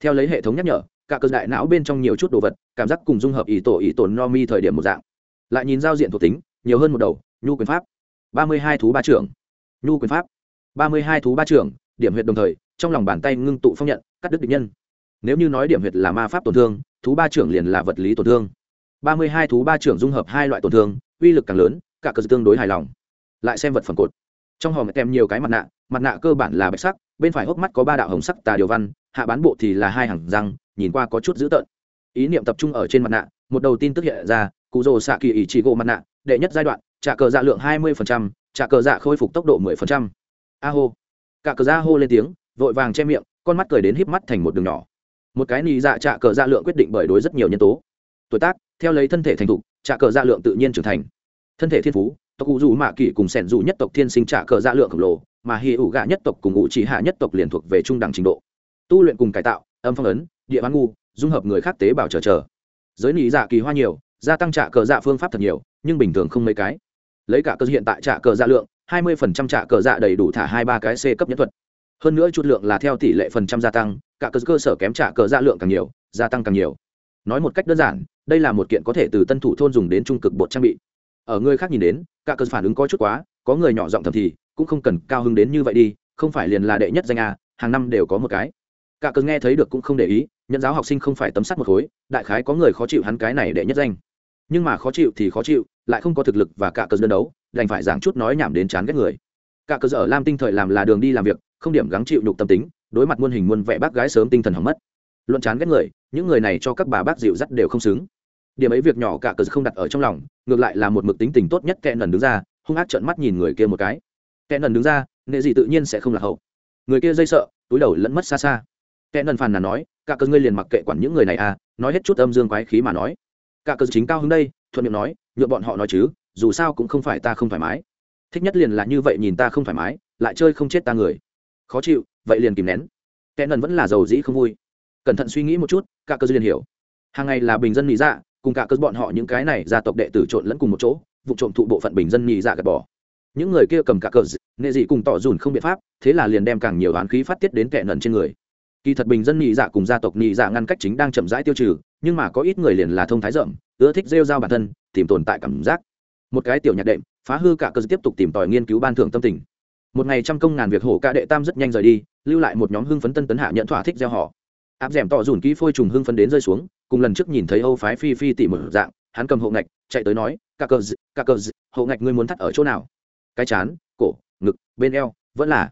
Theo lấy hệ thống nhắc nhở, cả cơ đại não bên trong nhiều chút đồ vật, cảm giác cùng dung hợp ý tổ ý tổ no mi thời điểm một dạng. Lại nhìn giao diện thuộc tính, nhiều hơn một đầu, nhu quyền pháp. ba mươi hai thú ba trưởng. Nhu quyền pháp. ba mươi hai thú ba trưởng, điểm huyệt đồng thời, trong lòng bàn tay ngưng tụ phong nhận, cắt đứt địch nhân. Nếu như nói điểm huyệt là ma pháp tổn thương, thú ba trưởng liền là vật lý tổn thương. ba mươi hai thú ba trưởng dung hợp hai loại tổn thương, uy lực càng lớn, cả cơ tương đối hài lòng. Lại xem vật phẩm cột. Trong hòm kèm nhiều cái mặt nạ mặt nạ cơ bản là bạch sắc, bên phải hốc mắt có ba đạo hồng sắc tà điều văn, hạ bán bộ thì là hai hàng răng, nhìn qua có chút dữ tợn. Ý niệm tập trung ở trên mặt nạ, một đầu tin tức hiện ra, cụ rồ xạ kỳ ý chỉ gỗ mặt nạ, đệ nhất giai đoạn, trả cờ dạ lượng hai mươi trả cờ dạ khôi phục tốc độ mười phần trăm. A hô. Cả cờ dạ hô lên tiếng, vội vàng che miệng, con mắt cười đến híp mắt thành một đường nhỏ. Một cái nì dạ trả cờ dạ lượng quyết định bởi đối rất nhiều nhân tố. Tuổi tác, theo lấy thân thể thành thục, trả cờ dạ lượng tự nhiên trưởng thành. Thân thể thiên phú tộc cụ dù mạ kỷ cùng sẻn dù nhất tộc thiên sinh trả cờ dạ lượng khổng lồ, mà hi ủ gạ nhất tộc cùng ngụ chỉ hạ nhất tộc liền thuộc về trung đẳng trình độ. Tu luyện cùng cải tạo, âm phong ấn, địa bán ngu, dung hợp người khác tế bào chờ chờ. Giới nị dạ kỳ hoa nhiều, gia tăng trả cờ dạ phương pháp thật nhiều, nhưng bình thường không mấy cái. Lấy cả cơ hiện tại trả cờ dạ lượng, hai mươi phần trăm trả cờ dạ đầy đủ thả hai ba cái c cấp nhất thuật. Hơn nữa chút lượng là theo tỷ lệ phần trăm gia tăng, cả cơ cơ sở kém trả cờ dạ lượng càng nhiều, gia tăng càng nhiều. Nói một cách đơn giản, đây là một kiện có thể từ tân thủ thôn dùng đến trung cực bột trang bị ở người khác nhìn đến, cả cơn phản ứng có chút quá, có người nhỏ giọng thầm thì, cũng không cần cao hứng đến như vậy đi, không phải liền là đệ nhất danh a, hàng năm đều có một cái. Cả cơn nghe thấy được cũng không để ý nhân giáo học sinh không phải tấm sắt một khối, đại khái có người khó chịu hắn cái này đệ nhất danh. Nhưng mà khó chịu thì khó chịu, lại không có thực lực và cả cơn đơn đấu, đành phải giảng chút nói nhảm đến chán ghét người. Cả cơ ở lam tinh thời làm là đường đi làm việc, không điểm gắng chịu nhục tâm tính, đối mặt muôn hình muôn vẻ bác gái sớm tinh thần hỏng mất. Luận chán ghét người, những người này cho các bà bác dịu dắt đều không xứng điểm ấy việc nhỏ cả cờ không đặt ở trong lòng, ngược lại là một mực tính tình tốt nhất kẻ nần đứng ra, hung ác trợn mắt nhìn người kia một cái. Kẻ nần đứng ra, nệ gì tự nhiên sẽ không là hậu. Người kia dây sợ, túi đầu lẫn mất xa xa. Kẻ nần phàn nàn nói, cả cờ ngươi liền mặc kệ quản những người này à nói hết chút âm dương quái khí mà nói. Cả cờ chính cao hứng đây, thuận miệng nói nhựa bọn họ nói chứ, dù sao cũng không phải ta không thoải mái. Thích nhất liền là như vậy nhìn ta không thoải mái, lại chơi không chết ta người. Khó chịu, vậy liền kìm nén. Kẻ nần vẫn là giàu dĩ không vui. Cẩn thận suy nghĩ một chút, cả cơ liền hiểu. Hàng ngày là bình dân nhị dạ cùng cả cơ bọn họ những cái này gia tộc đệ tử trộn lẫn cùng một chỗ, vụ trộm thụ bộ phận bình dân nhì dạ gạt bỏ. Những người kia cầm cả cờ nệ dị cùng tỏ dùn không biện pháp, thế là liền đem càng nhiều oán khí phát tiết đến kẻ nần trên người. Kỳ thật bình dân nhị dạ cùng gia tộc nhị dạ ngăn cách chính đang chậm rãi tiêu trừ, nhưng mà có ít người liền là thông thái rộng, ưa thích rêu rao bản thân, tìm tồn tại cảm giác. Một cái tiểu nhạc đệm, phá hư cả cơ tiếp tục tìm tòi nghiên cứu ban thưởng tâm tình. Một ngày trăm công ngàn việc hổ ca đệ tam rất nhanh rời đi, lưu lại một nhóm hưng phấn tân tấn hạ nhận thỏa thích gieo họ. Áp d ẻ m tỏ dùn kỹ phôi trùng hưng phấn đến rơi xuống cùng lần trước nhìn thấy âu phái phi phi tỉ một dạng hắn cầm hộ ngạch chạy tới nói ca cờ d, ca cờ d, hộ ngạch ngươi muốn thắt ở chỗ nào? Cái chán cổ ngực bên eo vẫn là.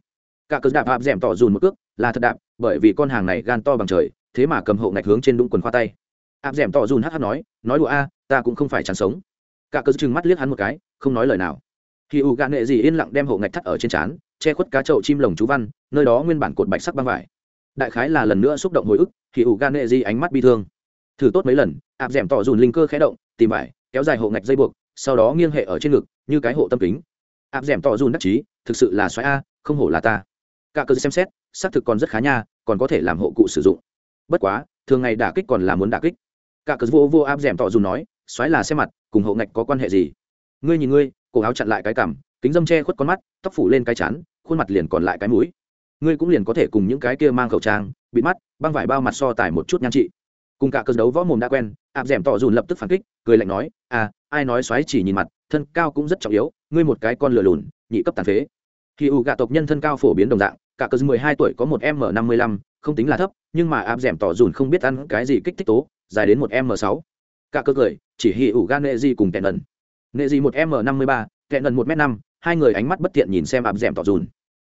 Ca cờ đạp áp d ẻ m tỏ dùn một cước là thật đạp bởi vì con hàng này gan to bằng trời thế mà cầm hộ ngạch hướng trên đũng quần khoa tay. Áp d ẻ m tỏ dùn hh nói nói đùa a ta cũng không phải chán sống. Cả cờ chừng mắt liếc hắn một cái không nói lời nào. Khi u gạn nghệ gì yên lặng đem hộ ngạch thắt ở trên trán che khuất cá chậu chim lồng chú văn nơi đó nguyên bản cột bạch sắc băng vải. Đại khái là lần nữa xúc động hồi ức thì ủ gan nệ di ánh mắt bi thương thử tốt mấy lần áp d ẻ m tỏ dùn linh cơ khé động, tìm vải, kéo dài hộ ngạch dây buộc, sau đó nghiêng hệ ở trên ngực, như cái hộ tâm kính. Áp d ẻ m tỏ dùn đắc chí, thực sự là xoáy a, không hổ là ta. Cả cơ xem xét, xác thực còn rất khá nha, còn có thể làm hộ cụ sử dụng. Bất quá, thường ngày đả kích còn là muốn đả kích. Cả cơ vô vô áp d ẻ m tỏ dùn nói xoáy là xe mặt, cùng hộ ngạch có quan hệ gì? Ngươi nhìn ngươi, cổ áo chặn lại cái cằm, kính dâm che khuất con mắt, tóc phủ lên cái chán, khuôn mặt liền còn lại cái mũi. Ngươi cũng liền có thể cùng những cái kia mang khẩu trang bị mắt, băng vải bao mặt so tài một chút nhan trị cùng cả cờ đấu võ mồm đã quen áp d ẻ m tỏ dùn lập tức phản kích, cười lạnh nói à ai nói xoáy chỉ nhìn mặt, thân cao cũng rất trọng yếu, ngươi một cái con lừa lùn, nhị cấp tàn phế. Khi ủ gạ tộc nhân thân cao phổ biến đồng dạng, cả cơ mười hai tuổi có một m năm mươi lăm, không tính là thấp, nhưng mà áp d ẻ m tỏ dùn không biết ăn cái gì kích thích tố, dài đến một m sáu. Cả cơ cười, chỉ hì ủ ga nệ di cùng tẹn ẩn. Nệ di một m năm mươi ba, tẹn ẩn một m năm, hai người ánh mắt bất thiện nhìn xem áp d ẻ m tỏ dùn.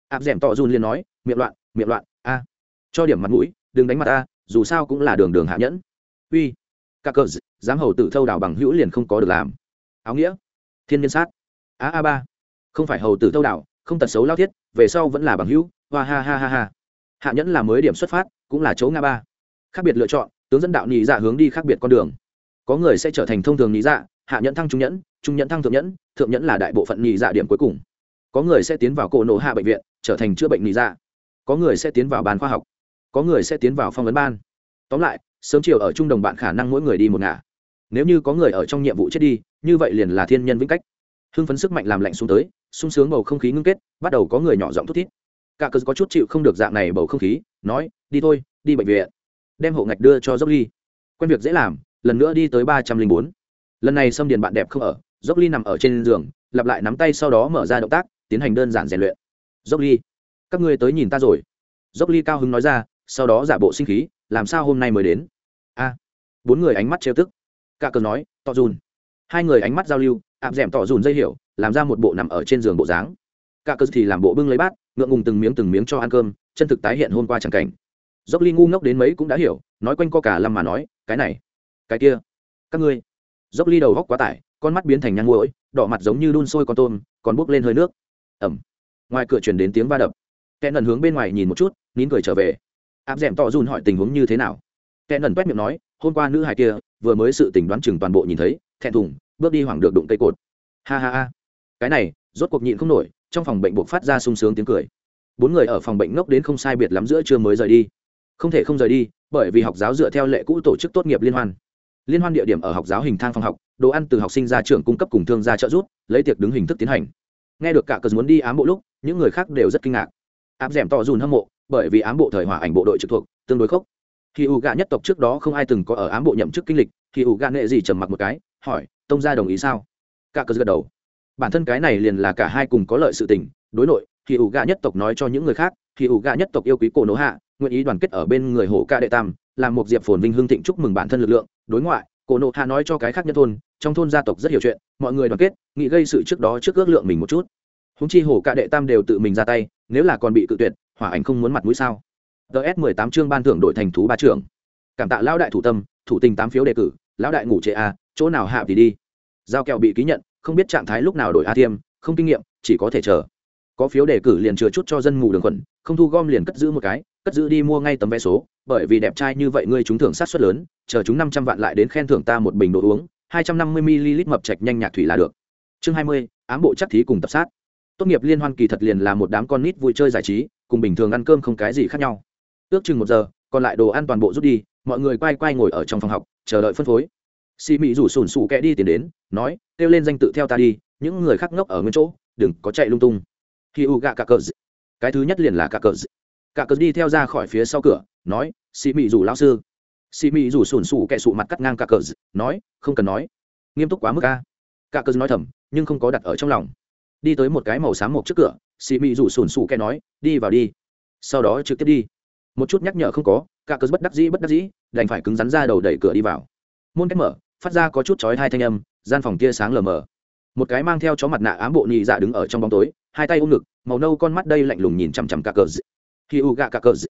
Áp d ẻ m tỏ dùn liền nói, miệng loạn miệng loạn, a, cho điểm mặt mũi, đừng đánh mặt a dù sao cũng là đường đường hạ nhẫn. Uy, các cờ dám hầu tử thâu đảo bằng hữu liền không có được làm. Áo nghĩa, thiên nhân sát. A a ba, không phải hầu tử thâu đảo, không tật xấu lao thiết, về sau vẫn là bằng hữu, hoa ha ha ha ha. Hạ nhẫn là mới điểm xuất phát, cũng là chỗ nga ba. Khác biệt lựa chọn, tướng dẫn đạo nhị dạ hướng đi khác biệt con đường. Có người sẽ trở thành thông thường nhị dạ hạ nhẫn thăng trung nhẫn trung nhẫn thăng thượng nhẫn thượng nhẫn là đại bộ phận nhị dạ điểm cuối cùng. Có người sẽ tiến vào cổ nổ hạ bệnh viện, trở thành chữa bệnh nhị dạ. Có người sẽ tiến vào bàn khoa học có người sẽ tiến vào phong ấn ban. Tóm lại, sớm chiều ở trung đồng bạn khả năng mỗi người đi một ngả. Nếu như có người ở trong nhiệm vụ chết đi, như vậy liền là thiên nhân vĩnh cách. Hưng phấn sức mạnh làm lạnh xuống tới, sung sướng bầu không khí ngưng kết, bắt đầu có người nhỏ giọng thút thít. Cả cớ có chút chịu không được dạng này bầu không khí, nói, đi thôi, đi bệnh viện. Đem hộ ngạch đưa cho dốc ly. Quen việc dễ làm, lần nữa đi tới ba trăm linh bốn. Lần này xâm điền bạn đẹp không ở, dốc ly nằm ở trên giường, lặp lại nắm tay sau đó mở ra động tác, tiến hành đơn giản rèn luyện. Dốc ly, các ngươi tới nhìn ta rồi. Dốc ly cao hứng nói ra sau đó giả bộ sinh khí, làm sao hôm nay mới đến? A, bốn người ánh mắt trêu tức. Cả cờ nói tỏ dùn. Hai người ánh mắt giao lưu áp d ẻ m tỏ dùn dây hiểu, làm ra một bộ nằm ở trên giường bộ dáng. Cả cờ thì làm bộ bưng lấy bát, ngượng ngùng từng miếng từng miếng cho ăn cơm, chân thực tái hiện hôm qua chẳng cảnh. Dốc ly ngu ngốc đến mấy cũng đã hiểu, nói quanh co cả lâm mà nói, cái này, cái kia, các ngươi. Dốc ly đầu góc quá tải, con mắt biến thành nhăn mũi đỏ mặt giống như đun sôi con tôm, còn bốc lên hơi nước. Ẩm ngoài cửa chuyển đến tiếng va đập. Kẹn lần hướng bên ngoài nhìn một chút, nín cười trở về áp d ẻ m tỏ dùn hỏi tình huống như thế nào. Kẻ nần quét miệng nói, hôm qua nữ hải kia vừa mới sự tình đoán chừng toàn bộ nhìn thấy, thẹn thùng, bước đi hoảng được đụng cây cột. Ha ha ha. Cái này, rốt cuộc nhịn không nổi, trong phòng bệnh buộc phát ra sung sướng tiếng cười. Bốn người ở phòng bệnh ngốc đến không sai biệt lắm giữa trưa mới rời đi. Không thể không rời đi, bởi vì học giáo dựa theo lệ cũ tổ chức tốt nghiệp liên hoan. Liên hoan địa điểm ở học giáo hình thang phòng học, đồ ăn từ học sinh ra trường cung cấp cùng thương gia trợ giúp, lấy tiệc đứng hình thức tiến hành. Nghe được cả cờ muốn đi ám bộ lúc, những người khác đều rất kinh ngạc. Áp d ẻ m tỏ dùn hâm mộ bởi vì ám bộ thời hỏa ảnh bộ đội trực thuộc, tương đối khốc. Khi u gạ nhất tộc trước đó không ai từng có ở ám bộ nhậm chức kinh lịch khi u gạ nghệ gì trầm mặc một cái, hỏi, tông gia đồng ý sao? Cả cờ gật đầu. Bản thân cái này liền là cả hai cùng có lợi sự tình. Đối nội khi u gạ nhất tộc nói cho những người khác khi u gạ nhất tộc yêu quý cổ nỗ hạ, nguyện ý đoàn kết ở bên người hổ ca đệ tam, làm một diệp phồn vinh hưng thịnh chúc mừng bản thân lực lượng. Đối ngoại, cổ nộ hạ nói cho cái khác nhất thôn, trong thôn gia tộc rất hiểu chuyện, mọi người đoàn kết, nghĩ gây sự trước đó trước ước lượng mình một chút. Húng chi hổ ca đệ tam đều tự mình ra tay, nếu là còn bị cự tuyệt hỏa ảnh không muốn mặt mũi sao? Ts mười tám chương ban thưởng đội thành thú ba trưởng. Cảm tạ lão đại thủ tâm, thủ tình tám phiếu đề cử, lão đại ngủ trệ a à, chỗ nào hạ thì đi. Giao kẹo bị ký nhận, không biết trạng thái lúc nào đổi a thiêm, không kinh nghiệm, chỉ có thể chờ. Có phiếu đề cử liền chừa chút cho dân mù đường khuẩn, không thu gom liền cất giữ một cái, cất giữ đi mua ngay tấm vé số, bởi vì đẹp trai như vậy ngươi trúng thưởng sát suất lớn, chờ chúng năm trăm vạn lại đến khen thưởng ta một bình đồ uống, hai trăm năm mươi ml mập trạch nhanh nhạc thủy là được. Chương hai mươi, ám bộ chắc thí cùng tập sát. Tốt nghiệp liên hoan kỳ thật liền là một đám con nít vui chơi giải trí cùng bình thường ăn cơm không cái gì khác nhau. Ước chừng một giờ, còn lại đồ ăn toàn bộ rút đi, mọi người quay quay ngồi ở trong phòng học, chờ đợi phân phối. Xì mị rủ sùn sụ kẽ đi tiền đến, nói, kêu lên danh tự theo ta đi, những người khác ngốc ở nguyên chỗ, đừng có chạy lung tung. Khi u gạ cả cờ cái thứ nhất liền là cả cờ cả cờ đi theo ra khỏi phía sau cửa, nói, xì mị rủ lao sư. Xì mị rủ sùn sụ kẽ sụ mặt cắt ngang cả cờ nói, không cần nói. Nghiêm túc quá mức ca cả cờ nói thầm, nhưng không có đặt ở trong lòng. Đi tới một cái màu xám mộc trước cửa xì mị rủ sùn sụ kẻ nói, đi vào đi. Sau đó trực tiếp đi. Một chút nhắc nhở không có, cả cớ bất đắc dĩ bất đắc dĩ, đành phải cứng rắn ra đầu đẩy cửa đi vào. Môn cách mở, phát ra có chút chói hai thanh âm, gian phòng kia sáng lờ mờ. Một cái mang theo chó mặt nạ ám bộ nhị dạ đứng ở trong bóng tối, hai tay ôm ngực, màu nâu con mắt đây lạnh lùng nhìn chằm chằm cả cờ d... khi u gạ cả cờ d...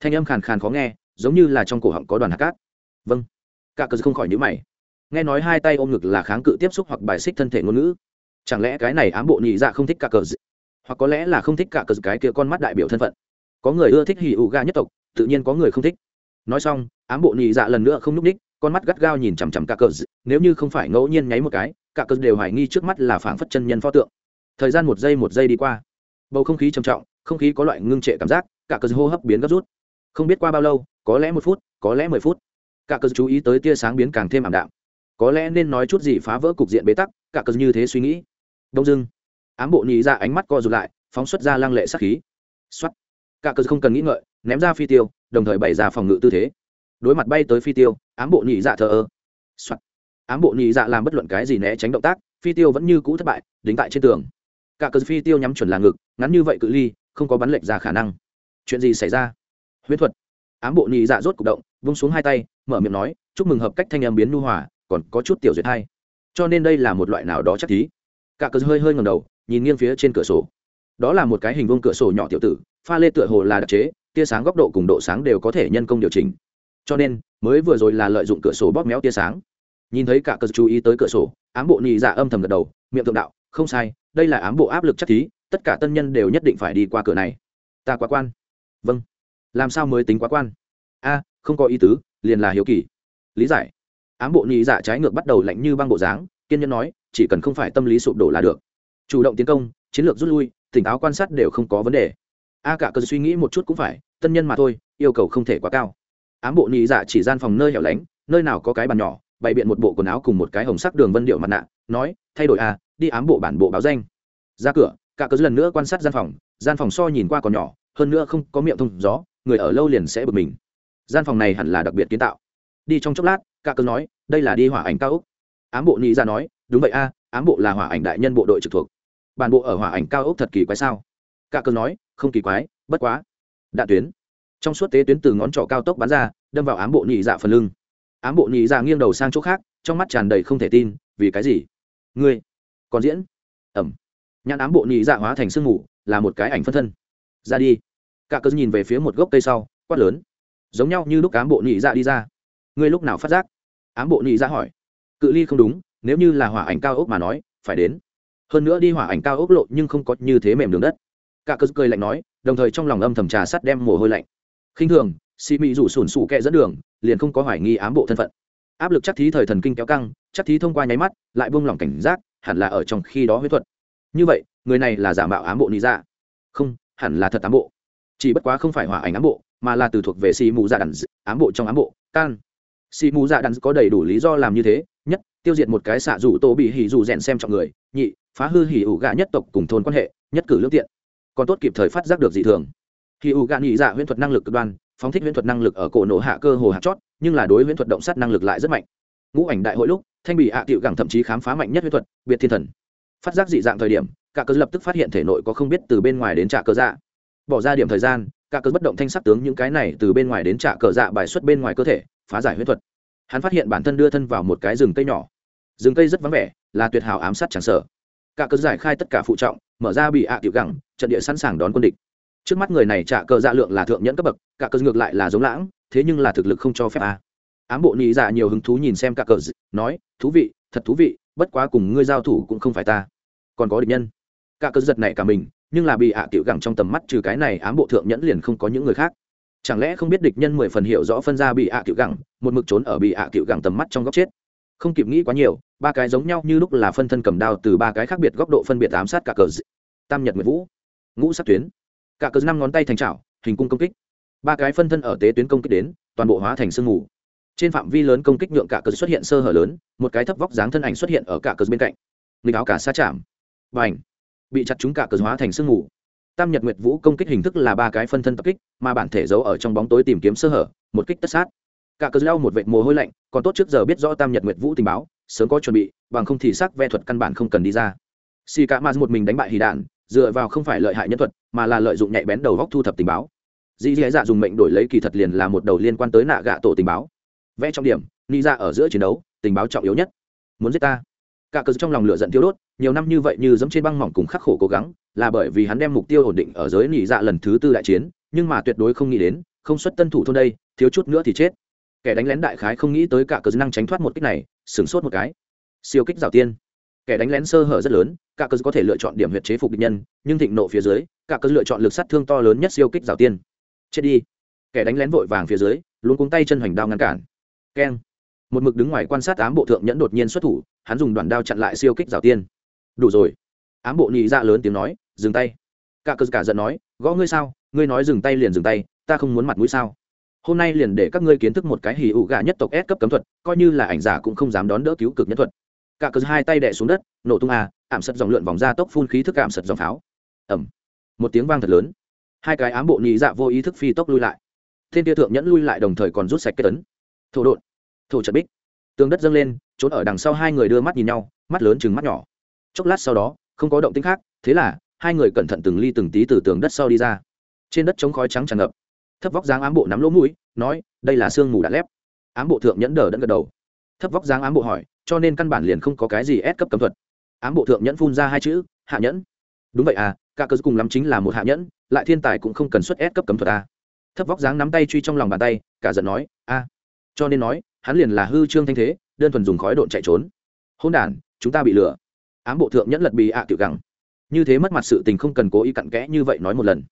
thanh âm khàn khàn khó nghe, giống như là trong cổ họng có đoàn hạt cát. Vâng. Cả cờ không khỏi nhíu mày. Nghe nói hai tay ôm ngực là kháng cự tiếp xúc hoặc bài xích thân thể ngôn ngữ. Chẳng lẽ cái này ám bộ nhị dạ không thích cả cờ d hoặc có lẽ là không thích cả cờ cái kia con mắt đại biểu thân phận. Có người ưa thích hì ủ ga nhất tộc, tự nhiên có người không thích. Nói xong, ám bộ nhị dạ lần nữa không núp ních, con mắt gắt gao nhìn chằm chằm cả cờ. Nếu như không phải ngẫu nhiên nháy một cái, cả cờ đều hoài nghi trước mắt là phảng phất chân nhân pho tượng. Thời gian một giây một giây đi qua, bầu không khí trầm trọng, không khí có loại ngưng trệ cảm giác, cả cờ hô hấp biến gấp rút. Không biết qua bao lâu, có lẽ một phút, có lẽ mười phút, cả cờ chú ý tới tia sáng biến càng thêm ảm đạm. Có lẽ nên nói chút gì phá vỡ cục diện bế tắc, cả cờ như thế suy nghĩ. Đông dưng ám bộ nhị ra ánh mắt co rụt lại, phóng xuất ra lăng lệ sắc khí. Xuất cả cơ không cần nghĩ ngợi, ném ra phi tiêu, đồng thời bày ra phòng ngự tư thế. Đối mặt bay tới phi tiêu, ám bộ nhị dạ thờ ơ. Xuất ám bộ nhị dạ làm bất luận cái gì né tránh động tác, phi tiêu vẫn như cũ thất bại, đính tại trên tường. Cả cơ phi tiêu nhắm chuẩn là ngực, ngắn như vậy cự ly, không có bắn lệch ra khả năng. Chuyện gì xảy ra? Huyễn thuật. Ám bộ nhị dạ rốt cục động, vung xuống hai tay, mở miệng nói, chúc mừng hợp cách thanh em biến nu hòa, còn có chút tiểu duyệt hay. Cho nên đây là một loại nào đó chắc thí. Cả cơ hơi hơi ngầm đầu nhìn nghiêng phía trên cửa sổ. Đó là một cái hình vuông cửa sổ nhỏ tiểu tử, pha lê tựa hồ là đặc chế, tia sáng góc độ cùng độ sáng đều có thể nhân công điều chỉnh. Cho nên, mới vừa rồi là lợi dụng cửa sổ bóp méo tia sáng. Nhìn thấy cả cờ chú ý tới cửa sổ, ám bộ nhị dạ âm thầm gật đầu, miệng thượng đạo, không sai, đây là ám bộ áp lực chắc thí, tất cả tân nhân đều nhất định phải đi qua cửa này. Ta quá quan. Vâng. Làm sao mới tính quá quan? A, không có ý tứ, liền là hiếu kỳ. Lý giải. Ám bộ nhị dạ trái ngược bắt đầu lạnh như băng bộ dáng, kiên nhân nói, chỉ cần không phải tâm lý sụp đổ là được chủ động tiến công, chiến lược rút lui, tỉnh táo quan sát đều không có vấn đề. A cả cần suy nghĩ một chút cũng phải, tân nhân mà thôi, yêu cầu không thể quá cao. Ám bộ nhị dạ chỉ gian phòng nơi hẻo lánh, nơi nào có cái bàn nhỏ, bày biện một bộ quần áo cùng một cái hồng sắc đường vân điệu mặt nạ, nói, thay đổi a đi ám bộ bản bộ báo danh. Ra cửa, cả cớ lần nữa quan sát gian phòng gian phòng so nhìn qua còn nhỏ, hơn nữa không có miệng thông gió, người ở lâu liền sẽ bực mình. Gian phòng này hẳn là đặc biệt kiến tạo. Đi trong chốc lát, cả cớ nói, đây là đi hỏa ảnh cao úc. ám bộ nhị dạ nói, đúng vậy a, ám bộ là hỏa ảnh đại nhân bộ đội trực thuộc bản bộ ở hỏa ảnh cao ốc thật kỳ quái sao? Cả cớ nói, không kỳ quái, bất quá. Đạn tuyến. Trong suốt tế tuyến từ ngón trỏ cao tốc bắn ra, đâm vào ám bộ nhị dạ phần lưng. Ám bộ nhị dạ nghiêng đầu sang chỗ khác, trong mắt tràn đầy không thể tin, vì cái gì? Ngươi còn diễn? Ẩm. Nhãn ám bộ nhị dạ hóa thành sương mù, là một cái ảnh phân thân. Ra đi. Cả cớ nhìn về phía một gốc cây sau, quát lớn. Giống nhau như lúc ám bộ nhị dạ đi ra. Ngươi lúc nào phát giác? Ám bộ nhị dạ hỏi. Cự ly không đúng, nếu như là hỏa ảnh cao ốc mà nói, phải đến hơn nữa đi hỏa ảnh cao ốc lộ nhưng không có như thế mềm đường đất. Cả cơ cười lạnh nói, đồng thời trong lòng âm thầm trà sắt đem mồ hôi lạnh. Khinh thường, xì mị rủ sùn sụ kẹ dẫn đường, liền không có hoài nghi ám bộ thân phận. Áp lực chắc thí thời thần kinh kéo căng, chắc thí thông qua nháy mắt, lại buông lỏng cảnh giác, hẳn là ở trong khi đó huyết thuật. Như vậy, người này là giả mạo ám bộ lý ra dạ. không, hẳn là thật ám bộ. Chỉ bất quá không phải hỏa ảnh ám bộ, mà là từ thuộc về xì mù dạ đàn ám bộ trong ám bộ can xì mù dạ đàn có đầy đủ lý do làm như thế, nhất, tiêu diệt một cái xạ rủ tô bị hỉ rủ rèn xem trọng người, nhị phá hư hỉ ủ gạ nhất tộc cùng thôn quan hệ, nhất cử lương tiện. Còn tốt kịp thời phát giác được dị thường. Hỉ ủ gạ nhị dạ huyễn thuật năng lực cực đoan, phóng thích huyễn thuật năng lực ở cổ nổ hạ cơ hồ hạt chót, nhưng là đối huyễn thuật động sát năng lực lại rất mạnh. Ngũ ảnh đại hội lúc, thanh bị hạ à tiệu gẳng thậm chí khám phá mạnh nhất huyễn thuật, biệt thiên thần. Phát giác dị dạng thời điểm, cả cơ lập tức phát hiện thể nội có không biết từ bên ngoài đến trả cơ dạ. Bỏ ra điểm thời gian, cả cơ bất động thanh sắc tướng những cái này từ bên ngoài đến trả cờ dạ bài xuất bên ngoài cơ thể, phá giải huyễn thuật. Hắn phát hiện bản thân đưa thân vào một cái rừng cây nhỏ. Rừng cây rất vắng vẻ, là tuyệt hảo ám sát chẳng sở cả cơ giải khai tất cả phụ trọng, mở ra bị ạ à tiệu gẳng, trận địa sẵn sàng đón quân địch. Trước mắt người này trả cờ dạ lượng là thượng nhẫn cấp bậc, cả cờ ngược lại là giống lãng, thế nhưng là thực lực không cho phép a. Ám bộ nị dạ nhiều hứng thú nhìn xem cả cờ nói, thú vị, thật thú vị, bất quá cùng ngươi giao thủ cũng không phải ta. Còn có địch nhân. Cả cờ giật này cả mình, nhưng là bị ạ à tiểu gẳng trong tầm mắt trừ cái này ám bộ thượng nhẫn liền không có những người khác. Chẳng lẽ không biết địch nhân mười phần hiểu rõ phân ra bị ạ tiểu gẳng, một mực trốn ở bị ạ tiểu gẳng tầm mắt trong góc chết? Không kịp nghĩ quá nhiều, ba cái giống nhau như lúc là phân thân cầm đao từ ba cái khác biệt góc độ phân biệt ám sát cả cờ d... tam nhật nguyệt vũ, ngũ sắc tuyến. Cả cờ năm ngón tay thành trảo hình cung công kích. Ba cái phân thân ở tế tuyến công kích đến, toàn bộ hóa thành sương mù. Trên phạm vi lớn công kích nhượng cả cờ xuất hiện sơ hở lớn, một cái thấp vóc dáng thân ảnh xuất hiện ở cả cờ bên cạnh. Nghịch áo cả xa chạm. Và ảnh bị chặt chúng cả cờ hóa thành sương mù. Tam nhật nguyệt vũ công kích hình thức là ba cái phân thân tập kích, mà bản thể giấu ở trong bóng tối tìm kiếm sơ hở, một kích tất sát. Cả cờ lau một vệt mồ hôi lạnh còn tốt trước giờ biết rõ tam nhật nguyệt vũ tình báo, sớm có chuẩn bị, bằng không thì sắc ve thuật căn bản không cần đi ra. Xì cả ma một mình đánh bại hì đạn, dựa vào không phải lợi hại nhân thuật, mà là lợi dụng nhạy bén đầu góc thu thập tình báo. Dì dì dạ dùng mệnh đổi lấy kỳ thật liền là một đầu liên quan tới nạ gạ tổ tình báo. Vẽ trọng điểm ni ra dạ ở giữa chiến đấu, tình báo trọng yếu nhất. Muốn giết ta? Cả cờ trong lòng lửa giận tiêu đốt, nhiều năm như vậy như dẫm trên băng mỏng cùng khắc khổ cố gắng, là bởi vì hắn đem mục tiêu ổn định ở giới nỉ dạ lần thứ tư đại chiến, nhưng mà tuyệt đối không nghĩ đến, không xuất tân thủ thôn đây, thiếu chút nữa thì chết kẻ đánh lén đại khái không nghĩ tới cả cờ năng tránh thoát một kích này, sửng sốt một cái. Siêu kích rào tiên. Kẻ đánh lén sơ hở rất lớn, cả cờ có thể lựa chọn điểm huyệt chế phục địch nhân, nhưng thịnh nộ phía dưới, cả cờ lựa chọn lực sát thương to lớn nhất siêu kích rào tiên. Chết đi. Kẻ đánh lén vội vàng phía dưới, luôn cuống tay chân hoành đao ngăn cản. Keng. Một mực đứng ngoài quan sát ám bộ thượng nhẫn đột nhiên xuất thủ, hắn dùng đoàn đao chặn lại siêu kích rào tiên. Đủ rồi. Ám bộ nhị dạ lớn tiếng nói, dừng tay. Cả cờ cả giận nói, gõ ngươi sao? Ngươi nói dừng tay liền dừng tay, ta không muốn mặt mũi sao? Hôm nay liền để các ngươi kiến thức một cái hì ụ gà nhất tộc S cấp cấm thuật, coi như là ảnh giả cũng không dám đón đỡ cứu cực nhất thuật. Cả cờ hai tay đẻ xuống đất, nổ tung à ảm sật dòng lượn vòng ra tốc phun khí thức ảm sật dòng pháo. Ẩm một tiếng vang thật lớn. Hai cái ám bộ nhị dạ vô ý thức phi tốc lui lại. Thiên tia thượng nhẫn lui lại đồng thời còn rút sạch kết tấn thổ đột thổ trật bích. Tường đất dâng lên, trốn ở đằng sau hai người đưa mắt nhìn nhau, mắt lớn chừng mắt nhỏ. Chốc lát sau đó, không có động tĩnh khác, thế là hai người cẩn thận từng ly từng tí từ tường đất sau đi ra. Trên đất chống khói trắng tràn ngập thấp vóc dáng ám bộ nắm lỗ mũi, nói, đây là sương mù đã lép. Ám bộ thượng nhẫn đờ đẫn gật đầu. Thấp vóc dáng ám bộ hỏi, cho nên căn bản liền không có cái gì ép cấp cấm thuật. Ám bộ thượng nhẫn phun ra hai chữ, hạ nhẫn. Đúng vậy à cả cơ cùng lắm chính là một hạ nhẫn, lại thiên tài cũng không cần xuất ép cấp cấm thuật à. thấp vóc dáng nắm tay truy trong lòng bàn tay, cả giận nói, a. Cho nên nói, hắn liền là hư trương thanh thế, đơn thuần dùng khói độn chạy trốn. Hôn đ chúng ta bị lừa. Ám bộ thượng nhẫn lật bì ạ à tiểu gẳng. Như thế mất mặt sự tình không cần cố ý cặn kẽ như vậy nói một lần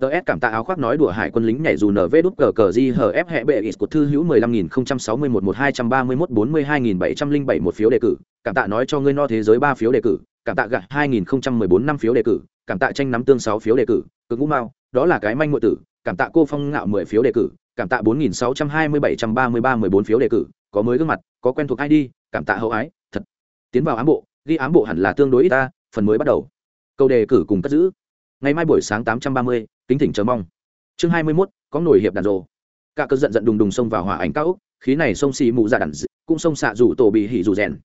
ts cảm tạ áo khoác nói đùa hải quân lính nhảy dù nv đút cờ cờ di hờ ép hẹ bệ ít cột thư hữu mười lăm nghìn không trăm sáu mươi một một hai trăm ba mươi mốt bốn mươi hai nghìn bảy trăm linh bảy một phiếu đề cử. Cảm tạ nói cho ngươi no thế giới ba phiếu đề cử. Cảm tạ gạt hai nghìn không trăm mười bốn năm phiếu đề cử. Cảm tạ tranh nắm tương sáu phiếu đề cử. Cực ngũ mao, đó là cái manh ngoại tử. Cảm tạ cô phong ngạo mười phiếu đề cử. Cảm tạ bốn nghìn sáu trăm hai mươi bảy trăm ba mươi ba mười bốn phiếu đề cử. Có mới gương mặt, có quen thuộc id cảm tạ hậu ái, thật. Tiến vào ám bộ, ghi ám bộ hẳn là tương đối ít ta, phần mới bắt đầu. Câu đề cử cùng cất giữ. Ngày mai buổi sáng tám trăm ba mươi kính thỉnh chờ mong. Chương hai mươi mốt, có nổi hiệp đàn rồ. Cả cơn giận giận đùng đùng xông vào hỏa ảnh cao úc khí này xông xì mù dạ ra đàn d... cũng xông xạ rủ tổ bị hỉ rủ rèn.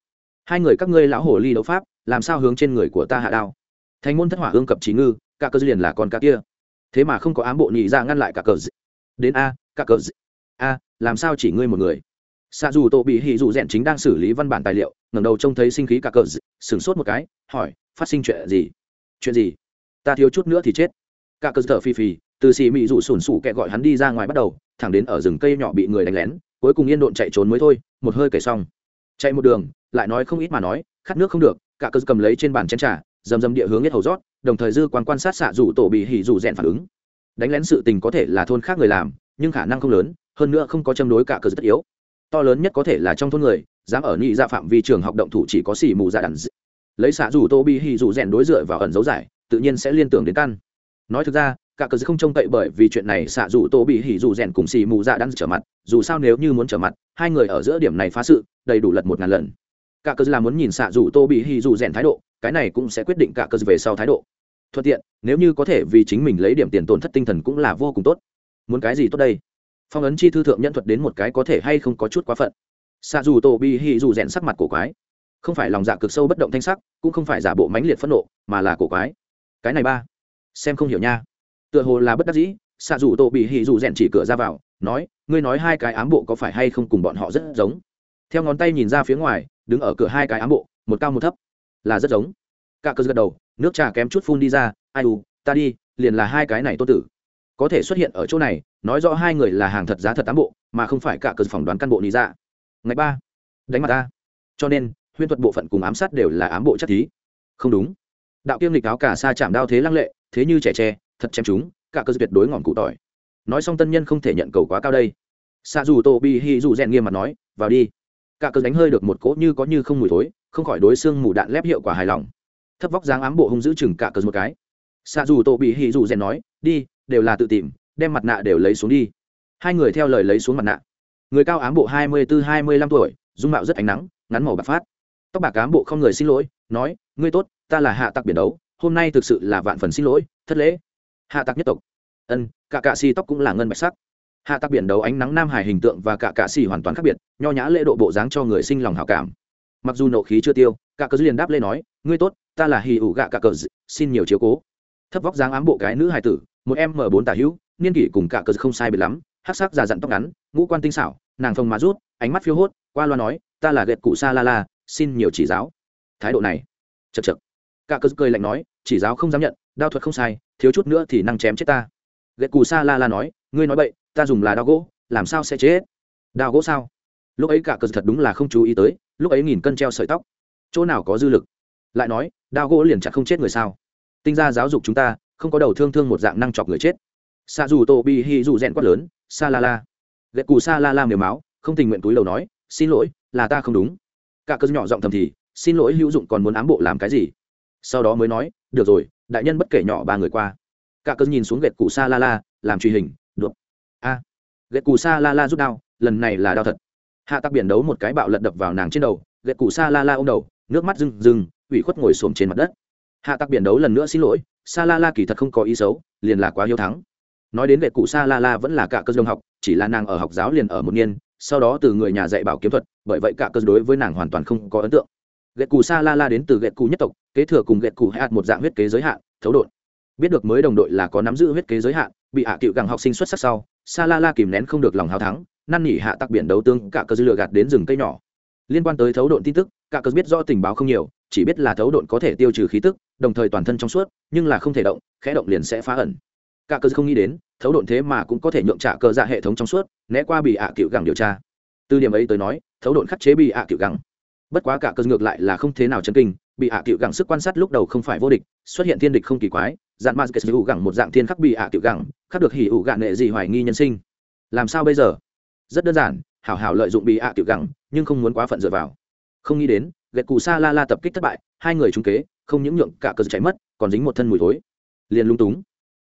Hai người các ngươi lão hồ ly đấu pháp, làm sao hướng trên người của ta hạ đao? Thành môn thất hỏa ương cập trí ngư, cả cơ liền là con cá kia. Thế mà không có ám bộ nhị ra ngăn lại cả cờ d... đến a, cả cờ d... a, làm sao chỉ ngươi một người? Xạ dù tổ bị hỉ rủ rèn chính đang xử lý văn bản tài liệu, ngẩng đầu trông thấy sinh khí cả cờ d... sửng sốt một cái, hỏi, phát sinh chuyện gì? Chuyện gì? Ta thiếu chút nữa thì chết cả cơ sở phi phì, từ xì mị rủ sủn sủ kẹ gọi hắn đi ra ngoài bắt đầu, thẳng đến ở rừng cây nhỏ bị người đánh lén, cuối cùng yên độn chạy trốn mới thôi, một hơi kể xong. Chạy một đường, lại nói không ít mà nói, khát nước không được, cả cơ cầm lấy trên bàn chén trà, dầm dầm địa hướng nhất hầu rót, đồng thời dư quan quan sát xạ rủ tổ bị hỉ rủ rèn phản ứng. Đánh lén sự tình có thể là thôn khác người làm, nhưng khả năng không lớn, hơn nữa không có châm đối cả cơ tất yếu. To lớn nhất có thể là trong thôn người, dám ở nhị ra phạm vi trường học động thủ chỉ có xì mù dạ đàn lấy xạ rủ tổ bị hỉ rủ rèn đối dựa vào ẩn dấu giải, tự nhiên sẽ liên tưởng đến căn nói thực ra, cả cờ không trông cậy bởi vì chuyện này xạ dù tô bị hỉ dù rèn cùng xì mù dạ đang trở mặt. Dù sao nếu như muốn trở mặt, hai người ở giữa điểm này phá sự, đầy đủ lật một ngàn lần. Cả cờ là muốn nhìn xạ dù tô bị hỉ dù rèn thái độ, cái này cũng sẽ quyết định cả cờ về sau thái độ. Thuận tiện, nếu như có thể vì chính mình lấy điểm tiền tổn thất tinh thần cũng là vô cùng tốt. Muốn cái gì tốt đây? Phong ấn chi thư thượng nhân thuật đến một cái có thể hay không có chút quá phận. Xạ dù tô bị hỉ dù rèn sắc mặt cổ quái. Không phải lòng dạ cực sâu bất động thanh sắc, cũng không phải giả bộ mãnh liệt phẫn nộ, mà là cổ quái. Cái này ba xem không hiểu nha. Tựa hồ là bất đắc dĩ xạ dù tổ bị hì dù rèn chỉ cửa ra vào, nói, ngươi nói hai cái ám bộ có phải hay không cùng bọn họ rất giống? Theo ngón tay nhìn ra phía ngoài, đứng ở cửa hai cái ám bộ, một cao một thấp, là rất giống. Cả cơ gật đầu, nước trà kém chút phun đi ra, ai u, ta đi, liền là hai cái này tô tử. Có thể xuất hiện ở chỗ này, nói rõ hai người là hàng thật giá thật ám bộ, mà không phải cả cơ phỏng đoán căn bộ lý ra ngày ba, đánh mặt ta. Cho nên, huyễn thuật bộ phận cùng ám sát đều là ám bộ chất thí. Không đúng. Đạo kiêm lịch áo cả xa chạm đao thế lăng lệ thế như trẻ tre, thật chém chúng, cả cơ tuyệt đối ngọn cụ tỏi. Nói xong tân nhân không thể nhận cầu quá cao đây. Xa dù tô bi hi dù rèn nghiêm mặt nói, vào đi. Cả cơ đánh hơi được một cỗ như có như không mùi thối, không khỏi đối xương mù đạn lép hiệu quả hài lòng. Thấp vóc dáng ám bộ hung giữ chừng cả cơ một cái. Xa dù tô bị hi dù rèn nói, đi, đều là tự tìm, đem mặt nạ đều lấy xuống đi. Hai người theo lời lấy xuống mặt nạ. Người cao ám bộ hai mươi bốn hai mươi lăm tuổi, dung mạo rất ánh nắng, ngắn màu bạc phát. Tóc bạc ám bộ không người xin lỗi, nói, ngươi tốt, ta là hạ tặc biển đấu hôm nay thực sự là vạn phần xin lỗi, thất lễ. Hạ tặc nhất tộc. Ân, cả cạ xì tóc cũng là ngân bạch sắc. Hạ tặc biển đấu ánh nắng nam hải hình tượng và cả cạ xì hoàn toàn khác biệt, nho nhã lễ độ bộ dáng cho người sinh lòng hảo cảm. Mặc dù nộ khí chưa tiêu, cả cờ liền đáp lên nói, ngươi tốt, ta là hì ủ gạ cả cờ xin nhiều chiếu cố. Thấp vóc dáng ám bộ cái nữ hài tử, một em m bốn tả hữu, niên kỷ cùng cả cờ không sai biệt lắm, hắc sắc già dặn tóc ngắn, ngũ quan tinh xảo, nàng phồng má rút, ánh mắt phiêu hốt, qua loa nói, ta là ghẹt cụ sa la la, xin nhiều chỉ giáo. Thái độ này, chật chật. Cả cờ cười lạnh nói chỉ giáo không dám nhận, đao thuật không sai, thiếu chút nữa thì năng chém chết ta. Ghệ cù sa la la nói, ngươi nói bậy, ta dùng là đao gỗ, làm sao sẽ chết? Đao gỗ sao? Lúc ấy cả cờ thật đúng là không chú ý tới, lúc ấy nghìn cân treo sợi tóc. Chỗ nào có dư lực? Lại nói, đao gỗ liền chặt không chết người sao? Tinh ra giáo dục chúng ta, không có đầu thương thương một dạng năng chọc người chết. Xa dù tô bi hi dù rèn quát lớn, sa la la. Ghệ cù sa la la mềm máu không tình nguyện túi đầu nói, xin lỗi, là ta không đúng. Cả cơn nhỏ giọng thầm thì, xin lỗi hữu dụng còn muốn ám bộ làm cái gì? Sau đó mới nói, được rồi, đại nhân bất kể nhỏ ba người qua. Cả cơn nhìn xuống ghét cù sa la la, làm truy hình được a à. ghét cù sa la la rút đao, lần này là đao thật. Hạ tắc biển đấu một cái bạo lật đập vào nàng trên đầu ghét cù sa la la ô m đầu, nước mắt rừng rừng ủy khuất ngồi xổm trên mặt đất. Hạ tắc biển đấu lần nữa xin lỗi, sa la la kỳ thật không có ý xấu, liền là quá hiếu thắng. Nói đến vệ cụ sa la la vẫn là cả cơ dông học, chỉ là nàng ở học giáo liền ở một niên, sau đó từ người nhà dạy bảo kiếm thuật, bởi vậy cả cơ đối với nàng hoàn toàn không có ấn tượng gậy cù sa la la đến từ gậy cù nhất tộc, kế thừa cùng gậy cù hạ một dạng huyết kế giới hạn, thấu đột biết được mới đồng đội là có nắm giữ huyết kế giới hạn, bị hạ cựu gặng học sinh xuất sắc sau, sa la la kìm nén không được lòng hào thắng, năn nỉ hạ tặc biển đấu tương cả cơ dư lựa gạt đến rừng cây nhỏ. Liên quan tới thấu độn tin tức cả cơ biết rõ tình báo không nhiều, chỉ biết là thấu độn có thể tiêu trừ khí tức, đồng thời toàn thân trong suốt, nhưng là không thể động, khẽ động liền sẽ phá ẩn. Cả cơ không nghĩ đến, thấu độn thế mà cũng có thể nhượng trả cơ dạ hệ thống trong suốt, né qua bị hạ cựu gẳng điều tra. Từ điểm ấy tới nói, thấu độn khắc chế bị hạ cựu gẳng bất quá cả cơ ngược lại là không thế nào chân kinh, bị hạ cựu gẳng sức quan sát lúc đầu không phải vô địch, xuất hiện thiên địch không kỳ quái, dạn ma kết hữu gẳng một dạng thiên khắc bị hạ cựu gẳng, khắc được hỉ ủ gạn nghệ gì hoài nghi nhân sinh. Làm sao bây giờ? Rất đơn giản, hảo hảo lợi dụng bị hạ cựu gẳng, nhưng không muốn quá phận dựa vào. Không nghĩ đến, gạch cù sa la la tập kích thất bại, hai người trúng kế, không những nhượng cả cơ cháy mất, còn dính một thân mùi thối. Liền lung túng.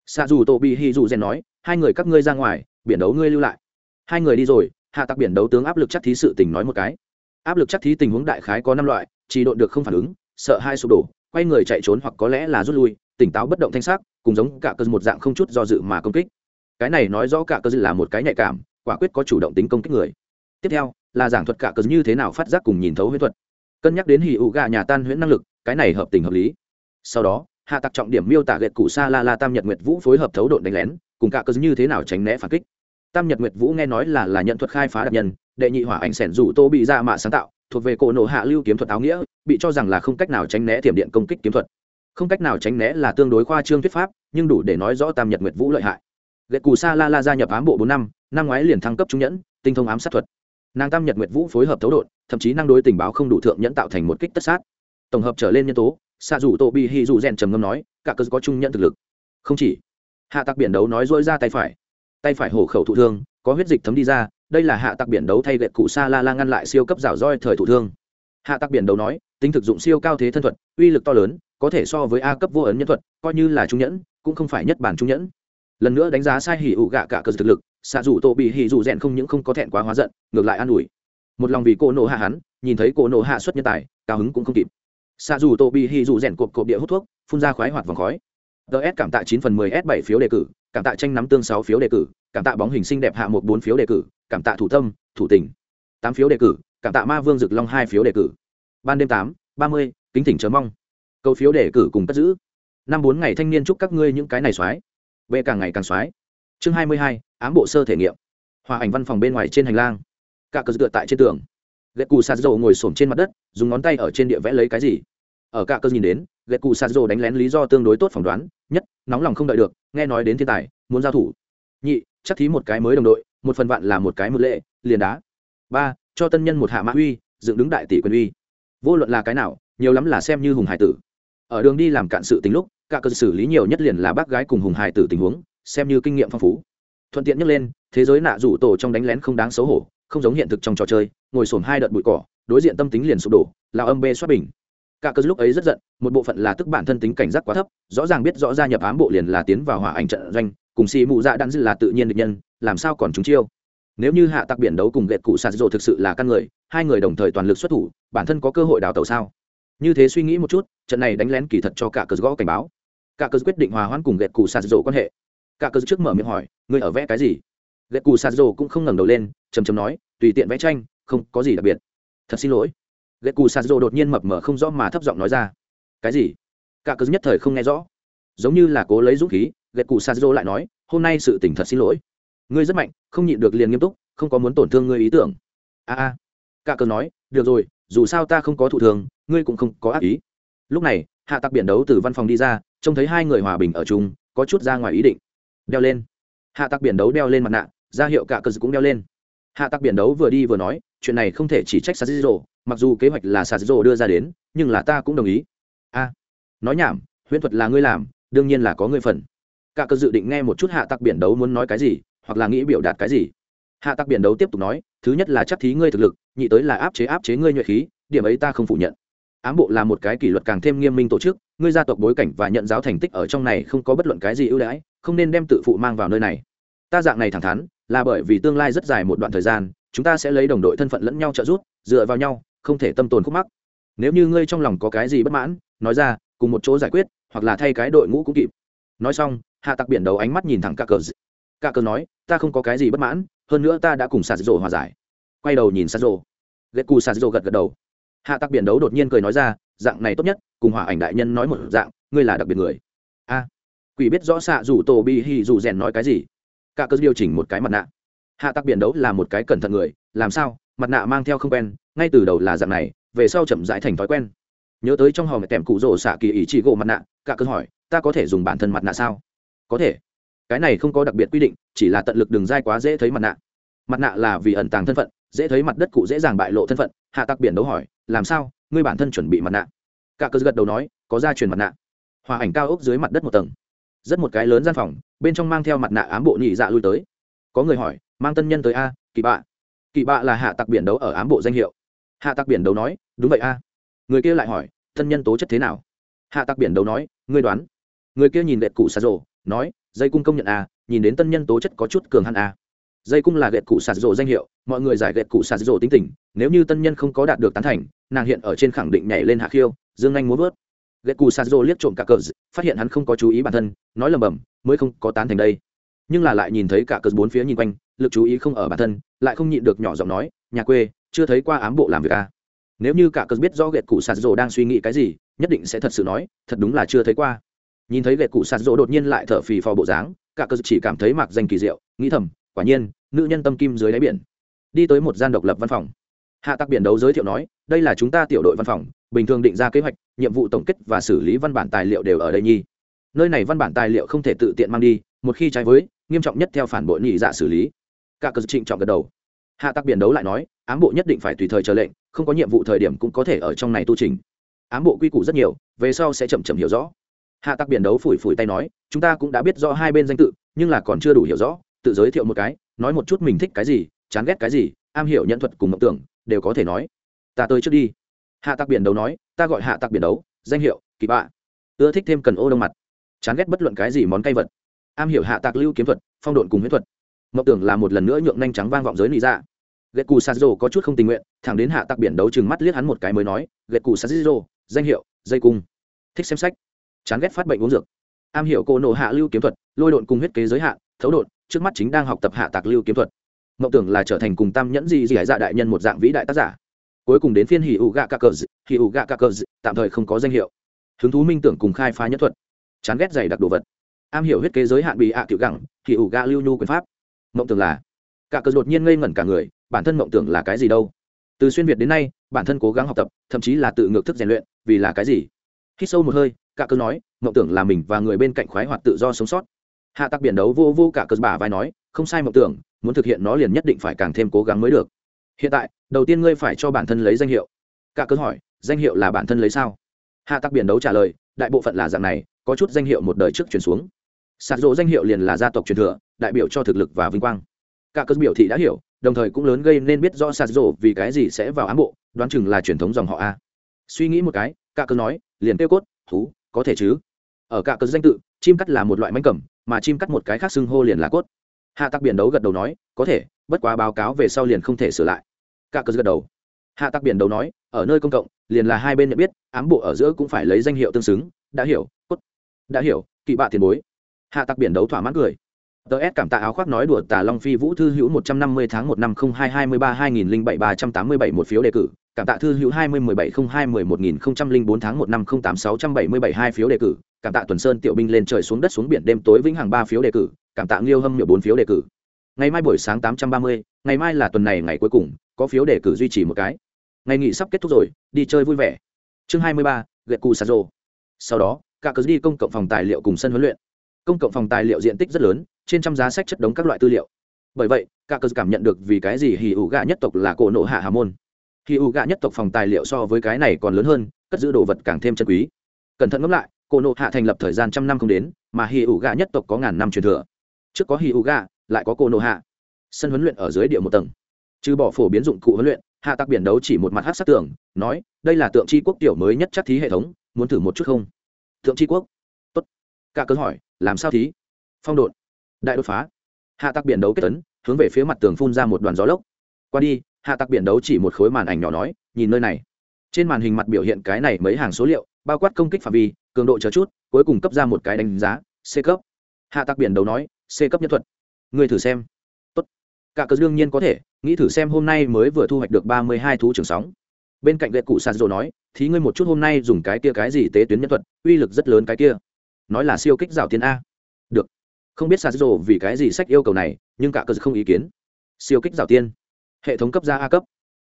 Xa dù tô bị hi dù rèn nói, hai người các ngươi ra ngoài, biển đấu ngươi lưu lại. Hai người đi rồi, hạ tặc biển đấu tướng áp lực chắc thí sự tình nói một cái áp lực chắc thí tình huống đại khái có năm loại, chỉ độ được không phản ứng, sợ hai sụp đổ, quay người chạy trốn hoặc có lẽ là rút lui, tỉnh táo bất động thanh sắc, cùng giống cả cơ một dạng không chút do dự mà công kích. Cái này nói rõ cả cơ dự là một cái nhạy cảm, quả quyết có chủ động tính công kích người. Tiếp theo, là giảng thuật cả cơ như thế nào phát giác cùng nhìn thấu huyễn thuật. Cân nhắc đến hỉ ụ gà nhà tan huyễn năng lực, cái này hợp tình hợp lý. Sau đó, hạ tặc trọng điểm miêu tả gậy cụ sa la la tam nhật nguyệt vũ phối hợp thấu độn đánh lén, cùng cả cơ như thế nào tránh né phản kích. Tam nhật nguyệt vũ nghe nói là là nhận thuật khai phá đặc nhân đệ nhị hỏa ảnh sẻn rủ tô bị ra mạ sáng tạo, thuộc về cổ nổ hạ lưu kiếm thuật áo nghĩa, bị cho rằng là không cách nào tránh né tiềm điện công kích kiếm thuật. Không cách nào tránh né là tương đối khoa trương thuyết pháp, nhưng đủ để nói rõ tam nhật nguyệt vũ lợi hại. Gậy cù sa la la gia nhập ám bộ bốn năm năm ngoái liền thăng cấp trung nhẫn, tinh thông ám sát thuật. Nàng tam nhật nguyệt vũ phối hợp thấu đột thậm chí năng đối tình báo không đủ thượng nhẫn tạo thành một kích tất sát. Tổng hợp trở lên nhân tố xạ dù tô bị hy dù rèn trầm ngâm nói, cả cơ có trung nhẫn thực lực. Không chỉ. Hạ tặc biển đấu nói dối ra tay phải. Tay phải hổ khẩu thụ thương, có huyết dịch thấm đi ra đây là hạ tặc biển đấu thay gậy cụ sa la la ngăn lại siêu cấp rào roi thời thủ thương. Hạ tặc biển đấu nói, tính thực dụng siêu cao thế thân thuật, uy lực to lớn, có thể so với a cấp vô ấn nhân thuật, coi như là trung nhẫn, cũng không phải nhất bản trung nhẫn. Lần nữa đánh giá sai hỉ ụ gạ cả cơ thực lực, xạ dù tô bị hỉ dù rèn không những không có thẹn quá hóa giận, ngược lại an ủi. Một lòng vì cô nộ hạ hắn, nhìn thấy cô nộ hạ xuất nhân tài, cao hứng cũng không kịp. Xạ dù tô bị Hỉ dù rèn cộp cộp địa hút thuốc, phun ra khoái hoạt vòng khói. Ts cảm tạ chín phần mười s bảy phiếu đề cử, cảm tạ tranh nắm tương sáu phiếu đề cử cảm tạ bóng hình xinh đẹp hạ một bốn phiếu đề cử, cảm tạ thủ tâm, thủ tỉnh tám phiếu đề cử, cảm tạ ma vương dực long hai phiếu đề cử. Ban đêm tám, ba mươi, kính thỉnh chờ mong. Câu phiếu đề cử cùng cất giữ. Năm bốn ngày thanh niên chúc các ngươi những cái này soái về càng ngày càng soái chương hai mươi hai, ám bộ sơ thể nghiệm. Hòa ảnh văn phòng bên ngoài trên hành lang. Cả cờ dựa tại trên tường. Ghét cù sạt dầu ngồi s trên mặt đất, dùng ngón tay ở trên địa vẽ lấy cái gì? Ở cả cờ nhìn đến ghét cù sạt dầu đánh lén lý do tương đối tốt phỏng đoán, nhất, nóng lòng không đợi được, nghe nói đến thiên tài, muốn giao thủ. Nhị chắc thí một cái mới đồng đội, một phần vạn là một cái một lệ, liền đá. Ba, cho tân nhân một hạ mã uy, dựng đứng đại tỷ quyền uy. Vô luận là cái nào, nhiều lắm là xem như hùng hải tử. Ở đường đi làm cạn sự tính lúc, cả cơ xử lý nhiều nhất liền là bác gái cùng hùng hải tử tình huống, xem như kinh nghiệm phong phú. Thuận tiện nhắc lên, thế giới nạ rủ tổ trong đánh lén không đáng xấu hổ, không giống hiện thực trong trò chơi, ngồi sổm hai đợt bụi cỏ, đối diện tâm tính liền sụp đổ, là âm bê xuất bình. Cả cơ lúc ấy rất giận, một bộ phận là tức bản thân tính cảnh giác quá thấp, rõ ràng biết rõ gia nhập ám bộ liền là tiến vào hỏa ảnh trận doanh cùng xì mụ dạ đạn dư là tự nhiên địch nhân, làm sao còn chúng chiêu? Nếu như hạ tặc biển đấu cùng ghẹt cụ sạt rộ thực sự là căn người, hai người đồng thời toàn lực xuất thủ, bản thân có cơ hội đào tẩu sao? Như thế suy nghĩ một chút, trận này đánh lén kỳ thật cho cả cờ gõ cảnh báo. Cả cờ quyết định hòa hoãn cùng ghẹt cụ sạt rộ quan hệ. Cả cờ trước mở miệng hỏi, ngươi ở vẽ cái gì? Ghẹt cụ sạt rộ cũng không ngẩng đầu lên chầm chầm nói, tùy tiện vẽ tranh, không có gì đặc biệt. Thật xin lỗi. Ghẹt cụ sạt rộ đột nhiên mập mờ không rõ mà thấp giọng nói ra, cái gì? Cả cờ nhất thời không nghe rõ. Giống như là cố lấy dũng khí ghẹt cụ sạt lại nói, hôm nay sự tỉnh thật xin lỗi. Ngươi rất mạnh, không nhịn được liền nghiêm túc, không có muốn tổn thương ngươi ý tưởng. A a. Cả cờ nói, được rồi, dù sao ta không có thụ thường, ngươi cũng không có ác ý. Lúc này, hạ tặc biển đấu từ văn phòng đi ra, trông thấy hai người hòa bình ở chung, có chút ra ngoài ý định. Đeo lên. Hạ tặc biển đấu đeo lên mặt nạ, ra hiệu cả cờ cũng đeo lên. Hạ tặc biển đấu vừa đi vừa nói, chuyện này không thể chỉ trách saziro mặc dù kế hoạch là saziro đưa ra đến, nhưng là ta cũng đồng ý. A. Nói nhảm, huyễn thuật là ngươi làm, đương nhiên là có ngươi phần cả cơ dự định nghe một chút hạ tặc biển đấu muốn nói cái gì, hoặc là nghĩ biểu đạt cái gì. Hạ tặc biển đấu tiếp tục nói, thứ nhất là chắc thí ngươi thực lực, nhị tới là áp chế áp chế ngươi nhuệ khí, điểm ấy ta không phủ nhận. Ám bộ là một cái kỷ luật càng thêm nghiêm minh tổ chức, ngươi gia tộc bối cảnh và nhận giáo thành tích ở trong này không có bất luận cái gì ưu đãi, không nên đem tự phụ mang vào nơi này. Ta dạng này thẳng thắn, là bởi vì tương lai rất dài một đoạn thời gian, chúng ta sẽ lấy đồng đội thân phận lẫn nhau trợ giúp, dựa vào nhau, không thể tâm tồn khúc mắc. Nếu như ngươi trong lòng có cái gì bất mãn, nói ra, cùng một chỗ giải quyết, hoặc là thay cái đội ngũ cũng kịp. Nói xong hạ tặc biển đầu ánh mắt nhìn thẳng cả cờ cả cờ nói, ta không có cái gì bất mãn, hơn nữa ta đã cùng sạt hòa giải. Quay đầu nhìn sạt rổ ghét cù sạt gật gật đầu. Hạ tặc biển đấu đột nhiên cười nói ra, dạng này tốt nhất, cùng hòa ảnh đại nhân nói một dạng, ngươi là đặc biệt người. A, quỷ biết rõ xạ dù tổ bi hi dù rèn nói cái gì? Cả cờ điều chỉnh một cái mặt nạ. Hạ tặc biển đấu là một cái cẩn thận người, làm sao? Mặt nạ mang theo không quen, ngay từ đầu là dạng này, về sau chậm rãi thành thói quen. Nhớ tới trong hòm tèm cụ rổ xạ kỳ ý chỉ gỗ mặt nạ cả cờ hỏi, ta có thể dùng bản thân mặt nạ sao? Có thể. Cái này không có đặc biệt quy định, chỉ là tận lực đường dai quá dễ thấy mặt nạ. Mặt nạ là vì ẩn tàng thân phận, dễ thấy mặt đất cụ dễ dàng bại lộ thân phận, hạ tặc biển đấu hỏi, làm sao? Ngươi bản thân chuẩn bị mặt nạ? Cả cơ gật đầu nói, có gia truyền mặt nạ. Hòa ảnh cao ốc dưới mặt đất một tầng. Rất một cái lớn gian phòng, bên trong mang theo mặt nạ ám bộ nhị dạ lui tới. Có người hỏi, mang tân nhân tới a kỳ bạ? Kỳ bạ là hạ tặc biển đấu ở ám bộ danh hiệu. Hạ tặc biển đấu nói, đúng vậy a. Người kia lại hỏi, tân nhân tố chất thế nào? Hạ tặc biển đấu nói, ngươi đoán. Người kia nhìn lệch cụ xa rồ nói, dây cung công nhận a nhìn đến tân nhân tố chất có chút cường hẳn a à. dây cung là ghẹt cụ sạt rộ danh hiệu, mọi người giải ghẹt cụ sạt rộ tính tình, nếu như tân nhân không có đạt được tán thành, nàng hiện ở trên khẳng định nhảy lên hạ khiêu, dương anh muốn vớt. Ghẹt cụ sạt rộ liếc trộm cả cờ phát hiện hắn không có chú ý bản thân, nói lầm bầm, mới không có tán thành đây. Nhưng là lại nhìn thấy cả cờ bốn phía nhìn quanh, lực chú ý không ở bản thân, lại không nhịn được nhỏ giọng nói, nhà quê, chưa thấy qua ám bộ làm việc à. nếu như cả cờ biết rõ ghẹt cụ sạt rộ đang suy nghĩ cái gì, nhất định sẽ thật sự nói, thật đúng là chưa thấy qua nhìn thấy gậy cụ sạt rồ đột nhiên lại thở phì phò bộ dáng, cả cơ chỉ cảm thấy mặc danh kỳ diệu, nghĩ thầm, quả nhiên, nữ nhân tâm kim dưới đáy biển. Đi tới một gian độc lập văn phòng. Hạ tặc biển đấu giới thiệu nói, đây là chúng ta tiểu đội văn phòng, bình thường định ra kế hoạch, nhiệm vụ tổng kết và xử lý văn bản tài liệu đều ở đây nhi. Nơi này văn bản tài liệu không thể tự tiện mang đi, một khi trái với, nghiêm trọng nhất theo phản bội nhị dạ xử lý. Cả cơ trịnh trọng gật đầu. Hạ tặc biển đấu lại nói, ám bộ nhất định phải tùy thời chờ lệnh, không có nhiệm vụ thời điểm cũng có thể ở trong này tu trình. Ám bộ quy củ rất nhiều, về sau sẽ chậm chậm hiểu rõ hạ tặc biển đấu phủi phủi tay nói, chúng ta cũng đã biết rõ hai bên danh tự, nhưng là còn chưa đủ hiểu rõ, tự giới thiệu một cái, nói một chút mình thích cái gì, chán ghét cái gì, am hiểu nhận thuật cùng mộng tưởng, đều có thể nói. Ta tới trước đi. Hạ tặc biển đấu nói, ta gọi hạ tặc biển đấu, danh hiệu kỳ bạ. Ưa thích thêm cần ô đông mặt, chán ghét bất luận cái gì món cay vật. Am hiểu hạ Tạc lưu kiếm thuật, phong độn cùng huyết thuật. Mộng tưởng là một lần nữa nhượng nhanh trắng vang vọng giới nị dạ. ra ghét cù sazzo có chút không tình nguyện, thẳng đến hạ Tạc biển đấu chừng mắt liếc hắn một cái mới nói ghét cù sazzo danh hiệu dây cung. Thích xem sách chán ghét phát bệnh uống dược. Am hiểu cô nổ hạ lưu kiếm thuật, lôi độn cùng huyết kế giới hạn thấu độn, trước mắt chính đang học tập hạ tạc lưu kiếm thuật. Mộng tưởng là trở thành cùng tam nhẫn gì gì hải dạ đại nhân một dạng vĩ đại tác giả. Cuối cùng đến phiên hỉ ủ gạ ca cờ hỉ ủ gạ ca cờ tạm thời không có danh hiệu. Hứng thú minh tưởng cùng khai phá nhất thuật. Chán ghét dày đặc đồ vật. Am hiểu huyết kế giới hạn bị ạ à tiểu gẳng, hỉ ủ gạ lưu nhu quyền pháp. Mộng tưởng là cả cờ đột nhiên ngây ngẩn cả người, bản thân mộng tưởng là cái gì đâu? Từ xuyên việt đến nay, bản thân cố gắng học tập, thậm chí là tự ngược thức rèn luyện, vì là cái gì? Khi sâu một hơi cả cơ nói, mộng tưởng là mình và người bên cạnh khoái hoạt tự do sống sót. Hạ tặc biển đấu vô vô cả cơ bà vai nói, không sai mộng tưởng, muốn thực hiện nó liền nhất định phải càng thêm cố gắng mới được. Hiện tại, đầu tiên ngươi phải cho bản thân lấy danh hiệu. Cả cớ hỏi, danh hiệu là bản thân lấy sao? Hạ tắc biển đấu trả lời, đại bộ phận là dạng này, có chút danh hiệu một đời trước chuyển xuống. Sạt rộ danh hiệu liền là gia tộc truyền thừa, đại biểu cho thực lực và vinh quang. Cả cớ biểu thị đã hiểu, đồng thời cũng lớn gây nên biết rõ sạt rộ vì cái gì sẽ vào ám bộ, đoán chừng là truyền thống dòng họ a. Suy nghĩ một cái, cả cớ nói, liền tiêu cốt thú có thể chứ? Ở cả cớ danh tự, chim cắt là một loại mánh cẩm mà chim cắt một cái khác xưng hô liền là cốt. Hạ tặc biển đấu gật đầu nói, có thể, bất quá báo cáo về sau liền không thể sửa lại. Cả cớ gật đầu. Hạ tặc biển đấu nói, ở nơi công cộng, liền là hai bên nhận biết, ám bộ ở giữa cũng phải lấy danh hiệu tương xứng, đã hiểu, cốt, đã hiểu, kỵ bạ tiền bối. Hạ tặc biển đấu thỏa mãn cười tờ s cảm tạ áo khoác nói đùa tà long phi vũ thư hữu một trăm năm mươi tháng một năm không hai hai mươi ba hai nghìn linh bảy ba trăm tám mươi bảy một phiếu đề cử. Cảm tạ thư hữu hai mươi mười bảy không hai mười một nghìn không trăm linh bốn tháng một năm không tám sáu trăm bảy mươi bảy hai phiếu đề cử. Cảm tạ tuần sơn tiểu binh lên trời xuống đất xuống biển đêm tối vĩnh hằng ba phiếu đề cử. Cảm tạ liêu hâm nhiều bốn phiếu đề cử. Ngày mai buổi sáng tám trăm ba mươi, ngày mai là tuần này ngày cuối cùng, có phiếu đề cử duy trì một cái. Ngày nghỉ sắp kết thúc rồi, đi chơi vui vẻ. Chương hai mươi ba gậy cù sạt rồ. Sau đó, cả cớ đi công cộng phòng tài liệu cùng sân huấn luyện. Công cộng phòng tài liệu diện tích rất lớn trên trăm giá sách chất đống các loại tư liệu. Bởi vậy, cả cơ cảm nhận được vì cái gì hì ủ gạ nhất tộc là cổ nộ hạ hà môn. Hì ủ gạ nhất tộc phòng tài liệu so với cái này còn lớn hơn, cất giữ đồ vật càng thêm chân quý. Cẩn thận ngẫm lại, cổ nộ hạ thành lập thời gian trăm năm không đến, mà hì ủ gạ nhất tộc có ngàn năm truyền thừa. Trước có hì ủ gạ, lại có cổ nộ hạ. Sân huấn luyện ở dưới địa một tầng. Trừ bỏ phổ biến dụng cụ huấn luyện, hạ tặc biển đấu chỉ một mặt hát sát tưởng nói, đây là tượng tri quốc tiểu mới nhất chắc thí hệ thống, muốn thử một chút không? Tượng tri quốc? Tốt. Cả cớ hỏi, làm sao thí? Phong độn đại đột phá. Hạ tặc biển đấu kết tấn hướng về phía mặt tường phun ra một đoàn gió lốc. Qua đi, hạ tặc biển đấu chỉ một khối màn ảnh nhỏ nói, nhìn nơi này. Trên màn hình mặt biểu hiện cái này mấy hàng số liệu, bao quát công kích phạm vi, cường độ chờ chút, cuối cùng cấp ra một cái đánh giá, c cấp. Hạ tặc biển đấu nói, c cấp nhân thuật. Người thử xem. Tốt. Cả cớ đương nhiên có thể, nghĩ thử xem hôm nay mới vừa thu hoạch được ba mươi hai thú trường sóng. Bên cạnh gậy cụ sạt rồ nói, thí ngươi một chút hôm nay dùng cái kia cái gì tế tuyến nhân thuật, uy lực rất lớn cái kia. Nói là siêu kích rào tiên a không biết sạt vì cái gì sách yêu cầu này, nhưng cả cơ không ý kiến. Siêu kích rào tiên. Hệ thống cấp ra a cấp.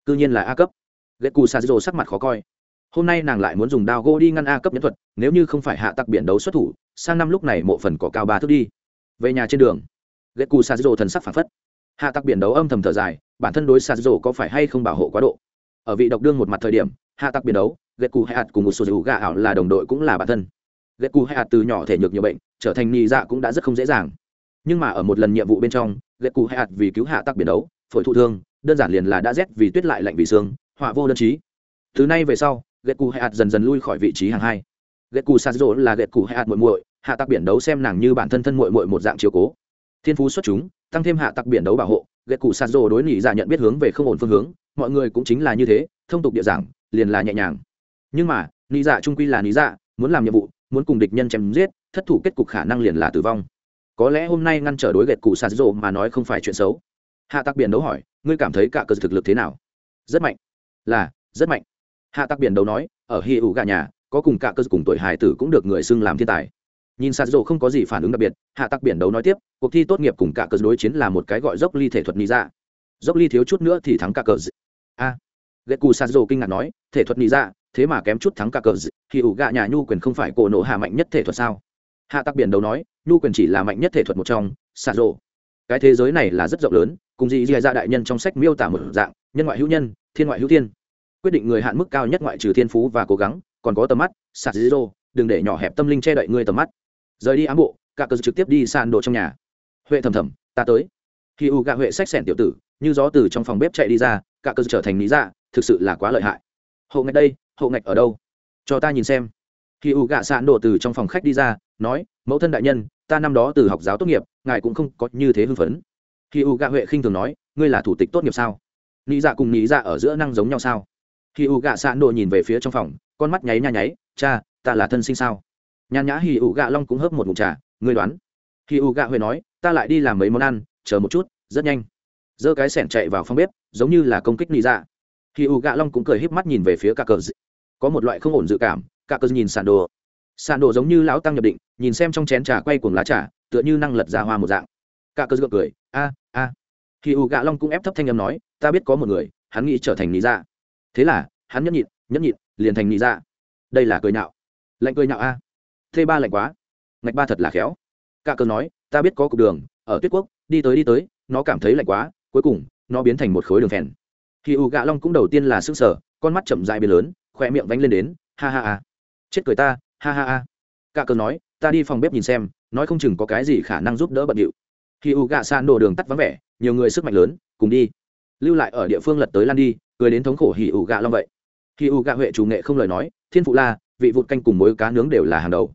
Cư nhiên là a cấp. Ghét cù sạt sắc mặt khó coi. Hôm nay nàng lại muốn dùng đao gỗ đi ngăn a cấp nhẫn thuật, nếu như không phải hạ tặc biển đấu xuất thủ, sang năm lúc này mộ phần cỏ cao ba thước đi. Về nhà trên đường ghét cù sạt thần sắc phản phất. Hạ tặc biển đấu âm thầm thở dài, bản thân đối sạt có phải hay không bảo hộ quá độ? Ở vị độc đương một mặt thời điểm, hạ tặc biển đấu ghét cù hay hạt cùng một số dù gà ảo là đồng đội cũng là bản thân ghét cù hay hạt từ nhỏ thể nhược nhiều bệnh, trở thành nhị dạ cũng đã rất không dễ dàng. Nhưng mà ở một lần nhiệm vụ bên trong ghét cù hay hạt vì cứu hạ Tắc biển đấu, phổi thụ thương, đơn giản liền là đã rét vì tuyết lại lạnh vì xương, họa vô đơn trí. Từ nay về sau ghét cù hay hạt dần dần lui khỏi vị trí hàng hai. Ghét cù sạt là ghét cù hay hạt muội muội, hạ Tắc biển đấu xem nàng như bản thân thân muội muội một dạng chiếu cố. Thiên phú xuất chúng, tăng thêm hạ tặc biển đấu bảo hộ ghét cụ sạt rồ đối nỉ dạ nhận biết hướng về không ổn phương hướng, mọi người cũng chính là như thế, thông tục địa giảng, liền là nhẹ nhàng. Nhưng mà nỉ dạ trung quy là nỉ dạ muốn làm nhiệm vụ muốn cùng địch nhân chém giết thất thủ kết cục khả năng liền là tử vong. Có lẽ hôm nay ngăn trở đối ghét cụ sạt rồ mà nói không phải chuyện xấu. Hạ tặc biển đấu hỏi ngươi cảm thấy cả cơ thực lực thế nào? Rất mạnh. Là rất mạnh. Hạ tặc biển đấu nói ở hi ủ gà nhà có cùng cả cơ cùng tuổi hài tử cũng được người xưng làm thiên tài. Nhìn sạt rộ không có gì phản ứng đặc biệt hạ tặc biển đấu nói tiếp cuộc thi tốt nghiệp cùng cả cơ đối chiến là một cái gọi dốc ly thể thuật lý ra dạ. dốc ly thiếu chút nữa thì thắng cả cơ. a. À, ghét cù sạt rộ kinh ngạc nói thể thuật lý ra dạ, thế mà kém chút thắng cả cờ thì ủ gạ nhà nhu quyền không phải cổ nộ hạ mạnh nhất thể thuật sao? Hạ tặc biển đầu nói, nhu quyền chỉ là mạnh nhất thể thuật một trong sạt rộ. Cái thế giới này là rất rộng lớn, cùng gì dì ra đại nhân trong sách miêu tả một dạng, nhân ngoại hữu nhân, thiên ngoại hữu thiên. Quyết định người hạn mức cao nhất ngoại trừ thiên phú và cố gắng, còn có tầm mắt sạt rộ, đừng để nhỏ hẹp tâm linh che đậy ngươi tầm mắt. Rời đi ám bộ, cả cờ trực tiếp đi sàn đồ trong nhà. Huệ thầm thầm, ta tới. Khi u gạ huệ xách xẻn tiểu tử, như gió từ trong phòng bếp chạy đi ra, cả cờ trở thành lý dạ thực sự là quá lợi hại. Hậu ngạch đây hậu ngạch ở đâu? Cho ta nhìn xem. Khi u gạ Sạn đồ từ trong phòng khách đi ra, nói, mẫu thân đại nhân, ta năm đó từ học giáo tốt nghiệp, ngài cũng không có như thế hưng phấn. Khi u gạ huệ khinh thường nói, ngươi là thủ tịch tốt nghiệp sao? Nghĩ dạ cùng nghĩ dạ ở giữa năng giống nhau sao? Khi u gạ Sạn đồ nhìn về phía trong phòng, con mắt nháy nha nháy, cha, ta là thân sinh sao? Nhàn nhã hì ụ gạ long cũng hớp một mục trà, ngươi đoán. Hì ụ gạ huệ nói, ta lại đi làm mấy món ăn, chờ một chút, rất nhanh. Giơ cái sẻn chạy vào phòng bếp, giống như là công kích nị dạ. Hì ụ gạ long cũng cười híp mắt nhìn về phía cả cờ có một loại không ổn dự cảm, cả cơ nhìn sàn đồ. Sàn đồ giống như lão tăng nhập định, nhìn xem trong chén trà quay cuồng lá trà, tựa như năng lật ra hoa một dạng. Cả cơ gượng cười, a a. Khi U gạ long cũng ép thấp thanh âm nói, ta biết có một người, hắn nghĩ trở thành nị dạ. Thế là, hắn nhẫn nhịn nhẫn nhịn, liền thành nị dạ. Đây là cười nhạo. Lạnh cười nhạo a. T ba lạnh quá. Ngạch ba thật là khéo. Cả cơ nói, ta biết có cục đường, ở tuyết quốc, đi tới đi tới, nó cảm thấy lạnh quá, cuối cùng, nó biến thành một khối đường phèn. Khi u gạ long cũng đầu tiên là s ư n g sở con mắt chậm dại biến lớn khoe miệng vánh lên đến, ha ha ha. Chết cười ta, ha ha ha. Cả cờ nói, ta đi phòng bếp nhìn xem, nói không chừng có cái gì khả năng giúp đỡ bận điệu. Khi u gạ san đồ đường tắt vắng vẻ, nhiều người sức mạnh lớn, cùng đi. Lưu lại ở địa phương lật tới lan đi, cười đến thống khổ hỉ ủ gạ long vậy. Hỉ ủ gạ huệ chủ nghệ không lời nói, thiên phụ la, vị vụt canh cùng mối cá nướng đều là hàng đầu.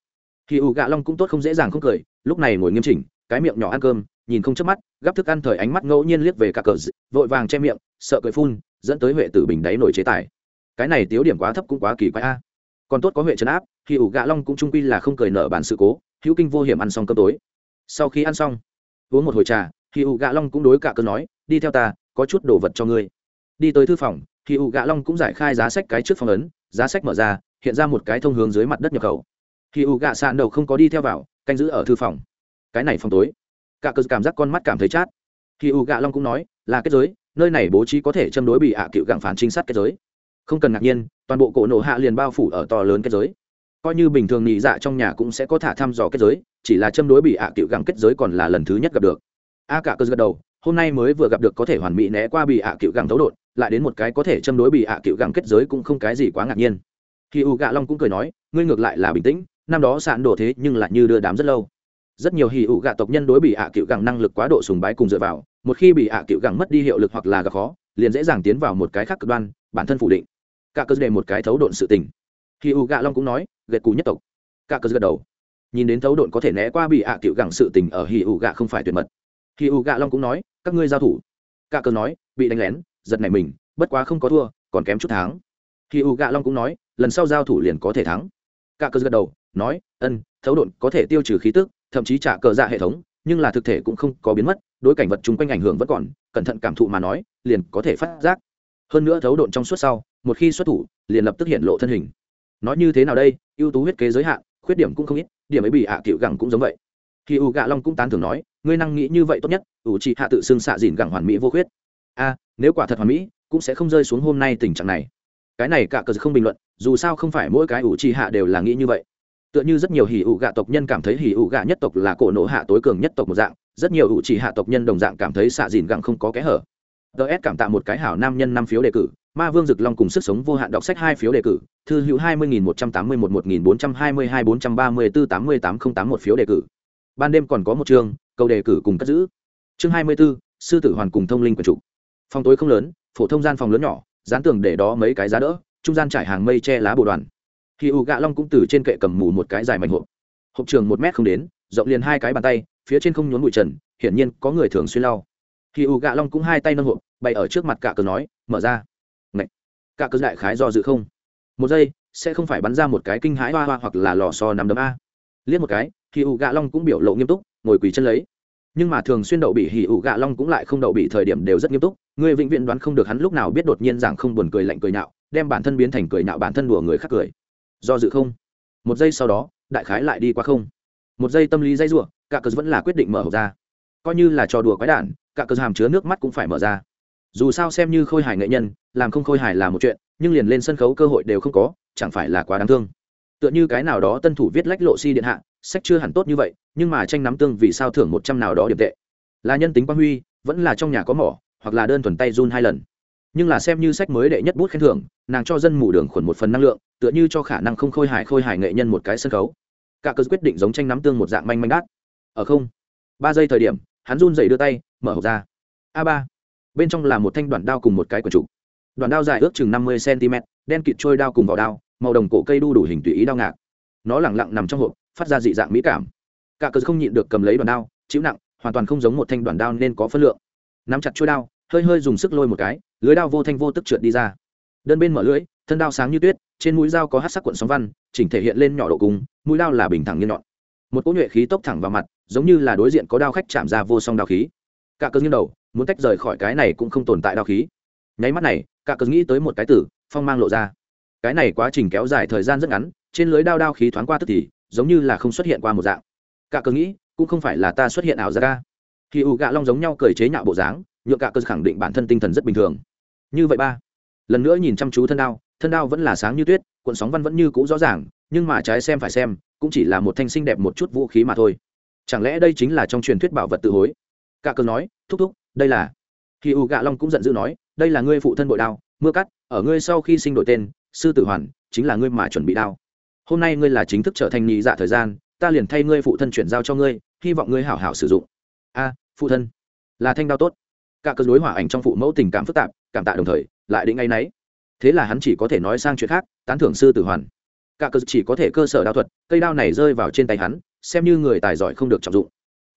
Hỉ ủ gạ long cũng tốt không dễ dàng không cười, lúc này ngồi nghiêm chỉnh, cái miệng nhỏ ăn cơm, nhìn không chớp mắt, gắp thức ăn thời ánh mắt ngẫu nhiên liếc về cả cờ, vội vàng che miệng, sợ cười phun, dẫn tới huệ tử bình đáy nổi chế tài cái này tiếu điểm quá thấp cũng quá kỳ quái a. Còn tốt có huệ trấn áp khi ủ gạ long cũng trung quy là không cười nở bản sự cố, hữu kinh vô hiểm ăn xong cơm tối. Sau khi ăn xong, uống một hồi trà khi ủ gạ long cũng đối cả cơn nói, đi theo ta, có chút đồ vật cho ngươi. Đi tới thư phòng thì ủ gạ long cũng giải khai giá sách cái trước phong ấn, giá sách mở ra, hiện ra một cái thông hướng dưới mặt đất nhập khẩu. Thì ủ gạ sạn đầu không có đi theo vào, canh giữ ở thư phòng. Cái này phòng tối. Cả cơn cảm giác con mắt cảm thấy chát. Thì ủ gạ long cũng nói, là kết giới, nơi này bố trí có thể châm đối bị hạ cựu gặng phản trinh sát kết giới không cần ngạc nhiên, toàn bộ cổ nổ hạ liền bao phủ ở to lớn kết giới. Coi như bình thường nhị dạ trong nhà cũng sẽ có thả thăm dò kết giới, chỉ là châm đối bị ạ cựu gặng kết giới còn là lần thứ nhất gặp được. A cả cơ gật đầu, hôm nay mới vừa gặp được có thể hoàn mỹ né qua bị ạ cựu gắng thấu đột, lại đến một cái có thể châm đối bị ạ cựu gắng kết giới cũng không cái gì quá ngạc nhiên. Khi u gạ long cũng cười nói, ngươi ngược lại là bình tĩnh, năm đó sạn đổ thế nhưng lại như đưa đám rất lâu. Rất nhiều hì ụ gạ tộc nhân đối bị ạ cựu gẳng năng lực quá độ sùng bái cùng dựa vào, một khi bị ạ cựu gẳng mất đi hiệu lực hoặc là gặp khó, liền dễ dàng tiến vào một cái khác cực đoan, bản thân phủ định cả cơ đề một cái thấu độn sự tình. Khi u gạ long cũng nói gật cù nhất tộc. Cả cơ gật đầu. Nhìn đến thấu độn có thể né qua bị ạ tiểu gẳng sự tình ở hì u gạ không phải tuyệt mật. Hì u gạ long cũng nói, các ngươi giao thủ. Cả cơ nói, bị đánh lén, giật này mình, bất quá không có thua, còn kém chút thắng. Khi u gạ long cũng nói, lần sau giao thủ liền có thể thắng. Cả cơ gật đầu, nói, ân, thấu độn có thể tiêu trừ khí tức, thậm chí trả cờ dạ hệ thống, nhưng là thực thể cũng không có biến mất, đối cảnh vật chung quanh ảnh hưởng vẫn còn, cẩn thận cảm thụ mà nói, liền có thể phát giác. Hơn nữa thấu độn trong suốt sau một khi xuất thủ, liền lập tức hiện lộ thân hình. Nói như thế nào đây? Ưu tú huyết kế giới hạn, khuyết điểm cũng không ít, điểm ấy bị hạ à cựu gẳng cũng giống vậy. Khi u gạ long cũng tán thường nói, ngươi năng nghĩ như vậy tốt nhất, ủ trị hạ tự xưng xạ dìn gẳng hoàn mỹ vô khuyết. A, nếu quả thật hoàn mỹ, cũng sẽ không rơi xuống hôm nay tình trạng này. Cái này cả cờ không bình luận, dù sao không phải mỗi cái ủ trì hạ đều là nghĩ như vậy. Tựa như rất nhiều hỉ ủ gạ tộc nhân cảm thấy hỉ ủ gạ nhất tộc là cổ nổ hạ tối cường nhất tộc một dạng, rất nhiều ủ trì hạ tộc nhân đồng dạng cảm thấy xạ dìn gẳng không có kẽ hở. Ts cảm tạ một cái hảo nam nhân năm phiếu đề cử ma vương dực long cùng sức sống vô hạn đọc sách hai phiếu đề cử, thư hữu hai mươi nghìn một trăm tám mươi một một nghìn bốn trăm hai mươi hai bốn trăm ba mươi bốn tám mươi tám không tám một phiếu đề cử. Ban đêm còn có một chương, câu đề cử cùng cất giữ. Chương hai mươi b ố sư tử hoàn cùng thông linh quần chủ. phòng tối không lớn, phổ thông gian phòng lớn nhỏ, dán tường để đó mấy cái giá đỡ, trung gian trải hàng mây che lá bồ đoàn. Khi u gạ long cũng từ trên kệ cầm mù một cái dài mảnh hộp. Hộp trường một mét không đến, rộng liền hai cái bàn tay, phía trên không nhốn bụi trần, hiển nhiên có người thường xuyên lau. Khi u gạ long cũng hai tay nâng hộp, bày ở trước mặt cả cờ nói, mở ra cả cơ đại khái do dự không? Một giây, sẽ không phải bắn ra một cái kinh hãi hoa hoa hoặc là lò xo nằm đấm a. Liếc một cái khi u gạ long cũng biểu lộ nghiêm túc, ngồi quỳ chân lấy. Nhưng mà thường xuyên đậu bị hỉ ủ gạ long cũng lại không đậu bị thời điểm đều rất nghiêm túc, người vĩnh viễn đoán không được hắn lúc nào biết đột nhiên rằng không buồn cười lạnh cười nạo đem bản thân biến thành cười nạo bản thân đùa người khác cười. Do dự không? Một giây sau đó, đại khái lại đi qua không? Một giây tâm lý dây ruộng cả cớ vẫn là quyết định mở hộp ra. Coi như là trò đùa quái đản, cả cớ hàm chứa nước mắt cũng phải mở ra dù sao xem như khôi hài nghệ nhân, làm không khôi hài là một chuyện, nhưng liền lên sân khấu cơ hội đều không có, chẳng phải là quá đáng thương. Tựa như cái nào đó tân thủ viết lách lộ si điện hạ, sách chưa hẳn tốt như vậy, nhưng mà tranh nắm tương vì sao thưởng một trăm nào đó điểm tệ. Là nhân tính quang huy, vẫn là trong nhà có mỏ, hoặc là đơn thuần tay run hai lần. Nhưng là xem như sách mới đệ nhất bút khen thưởng, nàng cho dân mù đường khuẩn một phần năng lượng, tựa như cho khả năng không khôi hài khôi hài nghệ nhân một cái sân khấu. Cả cơ quyết định giống tranh nắm tương một dạng manh manh đắt ở không? Ba giây thời điểm, hắn run dậy đưa tay, mở hộp ra. A ba bên trong là một thanh đoạn đao cùng một cái quần trụ đoạn đao dài ước chừng năm mươi cm, đen kịt trôi đao cùng vỏ đao, màu đồng cổ cây đu đủ hình tùy ý đao ngạc. Nó lẳng lặng nằm trong hộp, phát ra dị dạng mỹ cảm. Cả cờ không nhịn được cầm lấy đoạn đao, chịu nặng, hoàn toàn không giống một thanh đoạn đao nên có phân lượng. Nắm chặt chuôi đao, hơi hơi dùng sức lôi một cái, lưới đao vô thanh vô tức trượt đi ra. Đơn bên mở lưới, thân đao sáng như tuyết, trên mũi dao có hát sắc cuộn sóng văn, chỉnh thể hiện lên nhỏ độ cung mũi đao là bình thẳng như nhọn. Một cỗ nhuệ khí tốc thẳng vào mặt, giống như là đối diện có đao khách chạm ra vô song đao khí. Cả cơn nghiêng đầu muốn tách rời khỏi cái này cũng không tồn tại đao khí. Nháy mắt này, cả cơn nghĩ tới một cái tử, phong mang lộ ra. Cái này quá trình kéo dài thời gian rất ngắn, trên lưới đao đao khí thoáng qua tức thì, giống như là không xuất hiện qua một dạng. Cả cờ nghĩ, cũng không phải là ta xuất hiện ảo ra ca khi u gạ long giống nhau cười chế nhạo bộ dáng nhựa cả cờ khẳng định bản thân tinh thần rất bình thường. Như vậy ba. Lần nữa nhìn chăm chú thân đao thân đao vẫn là sáng như tuyết, cuộn sóng văn vẫn như cũ rõ ràng, nhưng mà trái xem phải xem, cũng chỉ là một thanh xinh đẹp một chút vũ khí mà thôi. Chẳng lẽ đây chính là trong truyền thuyết bảo vật tự hối? Cả cờ nói, thúc thúc đây là khi u gạ long cũng giận dữ nói đây là ngươi phụ thân bội đao mưa cắt ở ngươi sau khi sinh đổi tên sư tử hoàn chính là ngươi mà chuẩn bị đao hôm nay ngươi là chính thức trở thành nhị dạ thời gian ta liền thay ngươi phụ thân chuyển giao cho ngươi hy vọng ngươi hảo hảo sử dụng a phụ thân là thanh đao tốt cả cơ đối hỏa ảnh trong phụ mẫu tình cảm phức tạp cảm tạ đồng thời lại định ngay nấy thế là hắn chỉ có thể nói sang chuyện khác tán thưởng sư tử hoàn cả cơ chỉ có thể cơ sở đao thuật cây đao này rơi vào trên tay hắn xem như người tài giỏi không được trọng dụng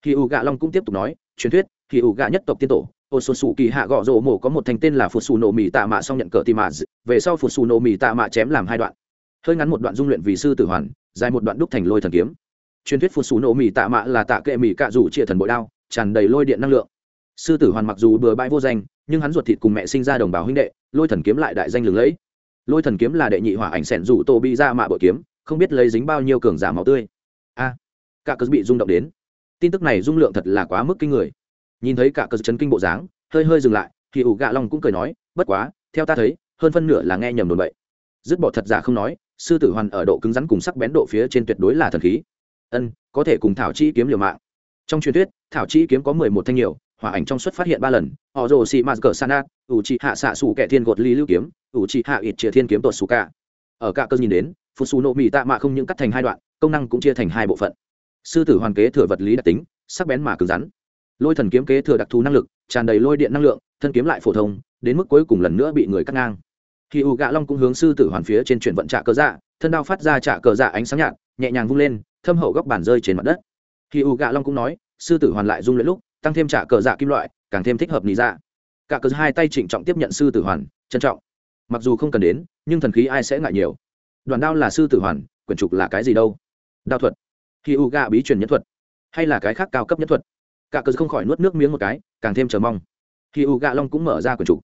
khi u gạ long cũng tiếp tục nói truyền thuyết khi ủ gạ nhất tộc tiên tổ ô xuân xù kỳ hạ gõ rổ mổ có một thành tên là phụt xù nổ mì tạ mạ xong nhận cờ tìm mạ về sau phụt xù nổ mì tạ mạ chém làm hai đoạn. Hơi ngắn một đoạn dung luyện vì sư tử hoàn, dài một đoạn đúc thành lôi thần kiếm. Truyền thuyết phụt xù nổ mì tạ mạ là tạ kệ mì cạ rủ chia thần bội đao, tràn đầy lôi điện năng lượng. Sư tử hoàn mặc dù bừa bãi vô danh, nhưng hắn ruột thịt cùng mẹ sinh ra đồng bào huynh đệ, lôi thần kiếm lại đại danh lừng lẫy. Lôi thần kiếm là đệ nhị hỏa ảnh sẻn rủ tô bị ra mạ bội kiếm, không biết lấy dính bao nhiêu cường giả máu tươi. A, cả cớ bị rung động đến. Tin tức này dung lượng thật là quá mức kinh người nhìn thấy cả cơ chấn kinh bộ dáng, hơi hơi dừng lại, thì ủ gạ long cũng cười nói, bất quá, theo ta thấy, hơn phân nửa là nghe nhầm đồn bậy. Dứt bỏ thật giả không nói, sư tử hoàn ở độ cứng rắn cùng sắc bén độ phía trên tuyệt đối là thần khí. Ân, có thể cùng thảo chi kiếm liều mạng. Trong truyền thuyết, thảo chi kiếm có mười một thanh nhiều, hỏa ảnh trong suất phát hiện ba lần họ rồ xị mạt cờ sanat ủ trị hạ xạ xù kẻ thiên gột ly lưu kiếm ủ trị hạ ít chia thiên kiếm tuột xù cả ở cả cơ nhìn đến phù xù nộ mỹ tạ mạ không những cắt thành hai đoạn, công năng cũng chia thành hai bộ phận. Sư tử hoàn kế thừa vật lý đặc tính, sắc bén mà cứng rắn lôi thần kiếm kế thừa đặc thù năng lực, tràn đầy lôi điện năng lượng, thân kiếm lại phổ thông, đến mức cuối cùng lần nữa bị người cắt ngang. Khi u gạ long cũng hướng sư tử hoàn phía trên chuyển vận trạ cờ dạ thân đao phát ra trạ cờ dạ ánh sáng nhạt, nhẹ nhàng vung lên, thâm hậu góc bàn rơi trên mặt đất. Khi u gạ long cũng nói, sư tử hoàn lại dung luyện lúc, tăng thêm trạ cờ dạ kim loại, càng thêm thích hợp lý dạ. Cả cờ hai tay trịnh trọng tiếp nhận sư tử hoàn, trân trọng. Mặc dù không cần đến, nhưng thần khí ai sẽ ngại nhiều. Đoàn đao là sư tử hoàn, quyển trục là cái gì đâu? Đao thuật. Khi u gạ bí truyền nhất thuật, hay là cái khác cao cấp nhất thuật? Cả cờ không khỏi nuốt nước miếng một cái càng thêm chờ mong. Khi u gạ long cũng mở ra quyển trục.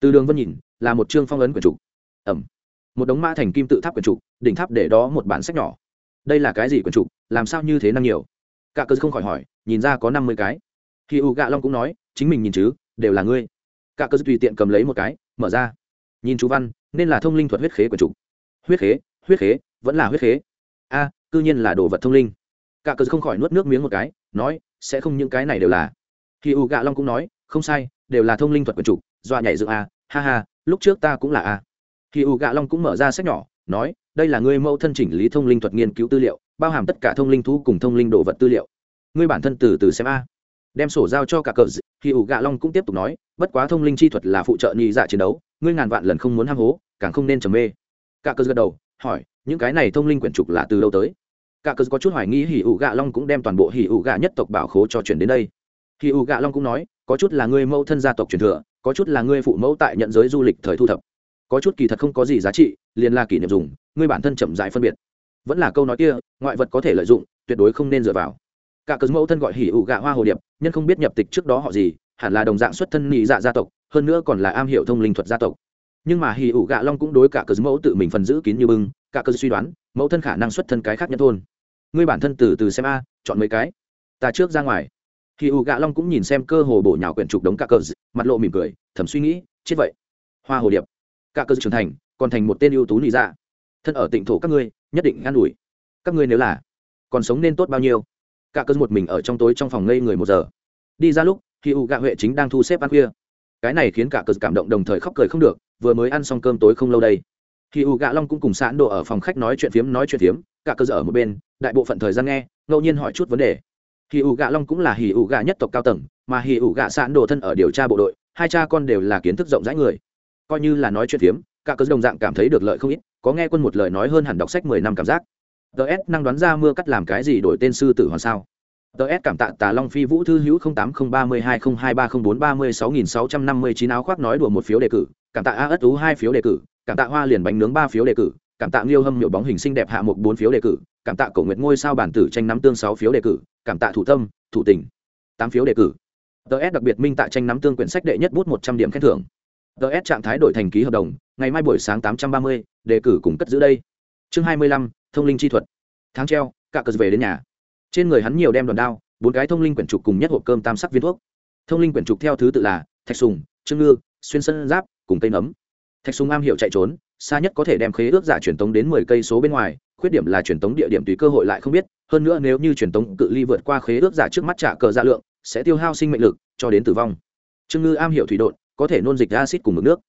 Từ đường vân nhìn là một chương phong ấn quyển trục. Ẩm. Một đống mã thành kim tự tháp quyển trục đỉnh tháp để đó một bản sách nhỏ. Đây là cái gì quyển trục làm sao như thế năng nhiều? Cả cờ không khỏi hỏi nhìn ra có năm mươi cái. Khi u gạ long cũng nói chính mình nhìn chứ đều là ngươi. Cả cờ tùy tiện cầm lấy một cái mở ra. Nhìn chú văn nên là thông linh thuật huyết khế quyển trục. Huyết khế huyết khế vẫn là huyết khế. A à, cư nhiên là đồ vật thông linh. Cả cờ không khỏi nuốt nước miếng một cái nói sẽ không những cái này đều là. Khi u gạ long cũng nói, không sai, đều là thông linh thuật quần trục Dọa nhảy dựng a, ha ha, lúc trước ta cũng là a. Khi u gạ long cũng mở ra sách nhỏ, nói, đây là ngươi mẫu thân chỉnh lý thông linh thuật nghiên cứu tư liệu, bao hàm tất cả thông linh thú cùng thông linh đồ vật tư liệu. Ngươi bản thân từ từ xem a. Đem sổ giao cho cả cờ khi ủ gạ long cũng tiếp tục nói, bất quá thông linh chi thuật là phụ trợ nhị dạ chiến đấu, ngươi ngàn vạn lần không muốn ham hố, càng không nên trầm mê. Cả cờ gật đầu, hỏi, những cái này thông linh quyển trục là từ đâu tới? Cả cớ có chút hoài nghi hỉ ủ gạ long cũng đem toàn bộ hỉ ủ gạ nhất tộc bảo khố cho chuyển đến đây. Hỉ ủ gạ long cũng nói, có chút là ngươi mẫu thân gia tộc truyền thừa, có chút là ngươi phụ mẫu tại nhận giới du lịch thời thu thập. Có chút kỳ thật không có gì giá trị, liền là kỷ niệm dùng ngươi bản thân chậm dại phân biệt. Vẫn là câu nói kia, ngoại vật có thể lợi dụng, tuyệt đối không nên dựa vào. Cả cớ mẫu thân gọi hỉ ủ gạ hoa hồ điệp, nhân không biết nhập tịch trước đó họ gì, hẳn là đồng dạng xuất thân nhị dạ gia tộc, hơn nữa còn là am hiểu thông linh thuật gia tộc. Nhưng mà hỉ ủ gạ long cũng đối cả cớ mẫu tự mình phần giữ kín như bưng, cả cớ suy đoán, mẫu thân khả năng xuất thân cái khác nhân thôn ngươi bản thân từ từ xem a, chọn mấy cái. Ta trước ra ngoài. Khi u gạ long cũng nhìn xem cơ hồ bổ nhào quyển trục đống cạ cờ mặt lộ mỉm cười, thầm suy nghĩ, chết vậy. Hoa hồ điệp. Cạ cờ trưởng thành, còn thành một tên ưu tú nhị dạ. Thân ở tịnh thổ các ngươi, nhất định an ủi. Các ngươi nếu là, còn sống nên tốt bao nhiêu? Cạ cờ một mình ở trong tối trong phòng ngây người một giờ. Đi ra lúc, khi u gạ huệ chính đang thu xếp ăn khuya. Cái này khiến cả cờ cảm động đồng thời khóc cười không được, vừa mới ăn xong cơm tối không lâu đây khi u gạ long cũng cùng sán đồ ở phòng khách nói chuyện phiếm, nói chuyện phiếm, cả cơ ở một bên, đại bộ phận thời gian nghe, ngẫu nhiên hỏi chút vấn đề. Hì ủ gạ long cũng là hì ủ gạ nhất tộc cao tầng, mà hì ủ gạ sạn đồ thân ở điều tra bộ đội, hai cha con đều là kiến thức rộng rãi người. Coi như là nói chuyện phiếm, cả cơ đồng dạng cảm thấy được lợi không ít, có nghe quân một lời nói hơn hẳn đọc sách mười năm cảm giác. Ts năng đoán ra mưa cắt làm cái gì đổi tên sư tử hoàn sao? Ts cảm tạ tà long phi vũ thư hữu tám không ba mươi hai không hai ba không bốn ba mươi sáu nghìn sáu trăm năm mươi chín áo khoác nói đùa một phiếu đề cử cảm tạ a ất tú hai phiếu đề cử, cảm tạ hoa liền bánh nướng ba phiếu đề cử, cảm tạ nghiêu hâm nhổ bóng hình xinh đẹp hạ một bốn phiếu đề cử, cảm tạ cổ nguyệt ngôi sao bản tử tranh nắm tương sáu phiếu đề cử, cảm tạ thủ tâm, thủ tỉnh tám phiếu đề cử. Ts đặc biệt minh tạ tranh nắm tương quyển sách đệ nhất bút một trăm điểm khen thưởng. Ts trạng thái đổi thành ký hợp đồng, ngày mai buổi sáng tám trăm ba mươi, đề cử cùng cất giữ đây. Chương hai mươi lăm, thông linh chi thuật. Tháng treo cả cờ về đến nhà. Trên người hắn nhiều đem đòn đao, bốn cái thông linh quyển trục cùng nhất hộp cơm tam sắc viên thuốc. Thông linh quyển trục theo thứ tự là thạch sùng, trương ngư, xuyên sân giáp cùng cây nấm. Thạch sùng am hiểu chạy trốn, xa nhất có thể đem khế ước giả truyền tống đến mười cây số bên ngoài, khuyết điểm là truyền tống địa điểm tùy cơ hội lại không biết, hơn nữa nếu như truyền tống cự ly vượt qua khế ước giả trước mắt trả cờ dạ lượng, sẽ tiêu hao sinh mệnh lực, cho đến tử vong. Trương ngư am hiểu thủy đột có thể nôn dịch acid cùng mực nước.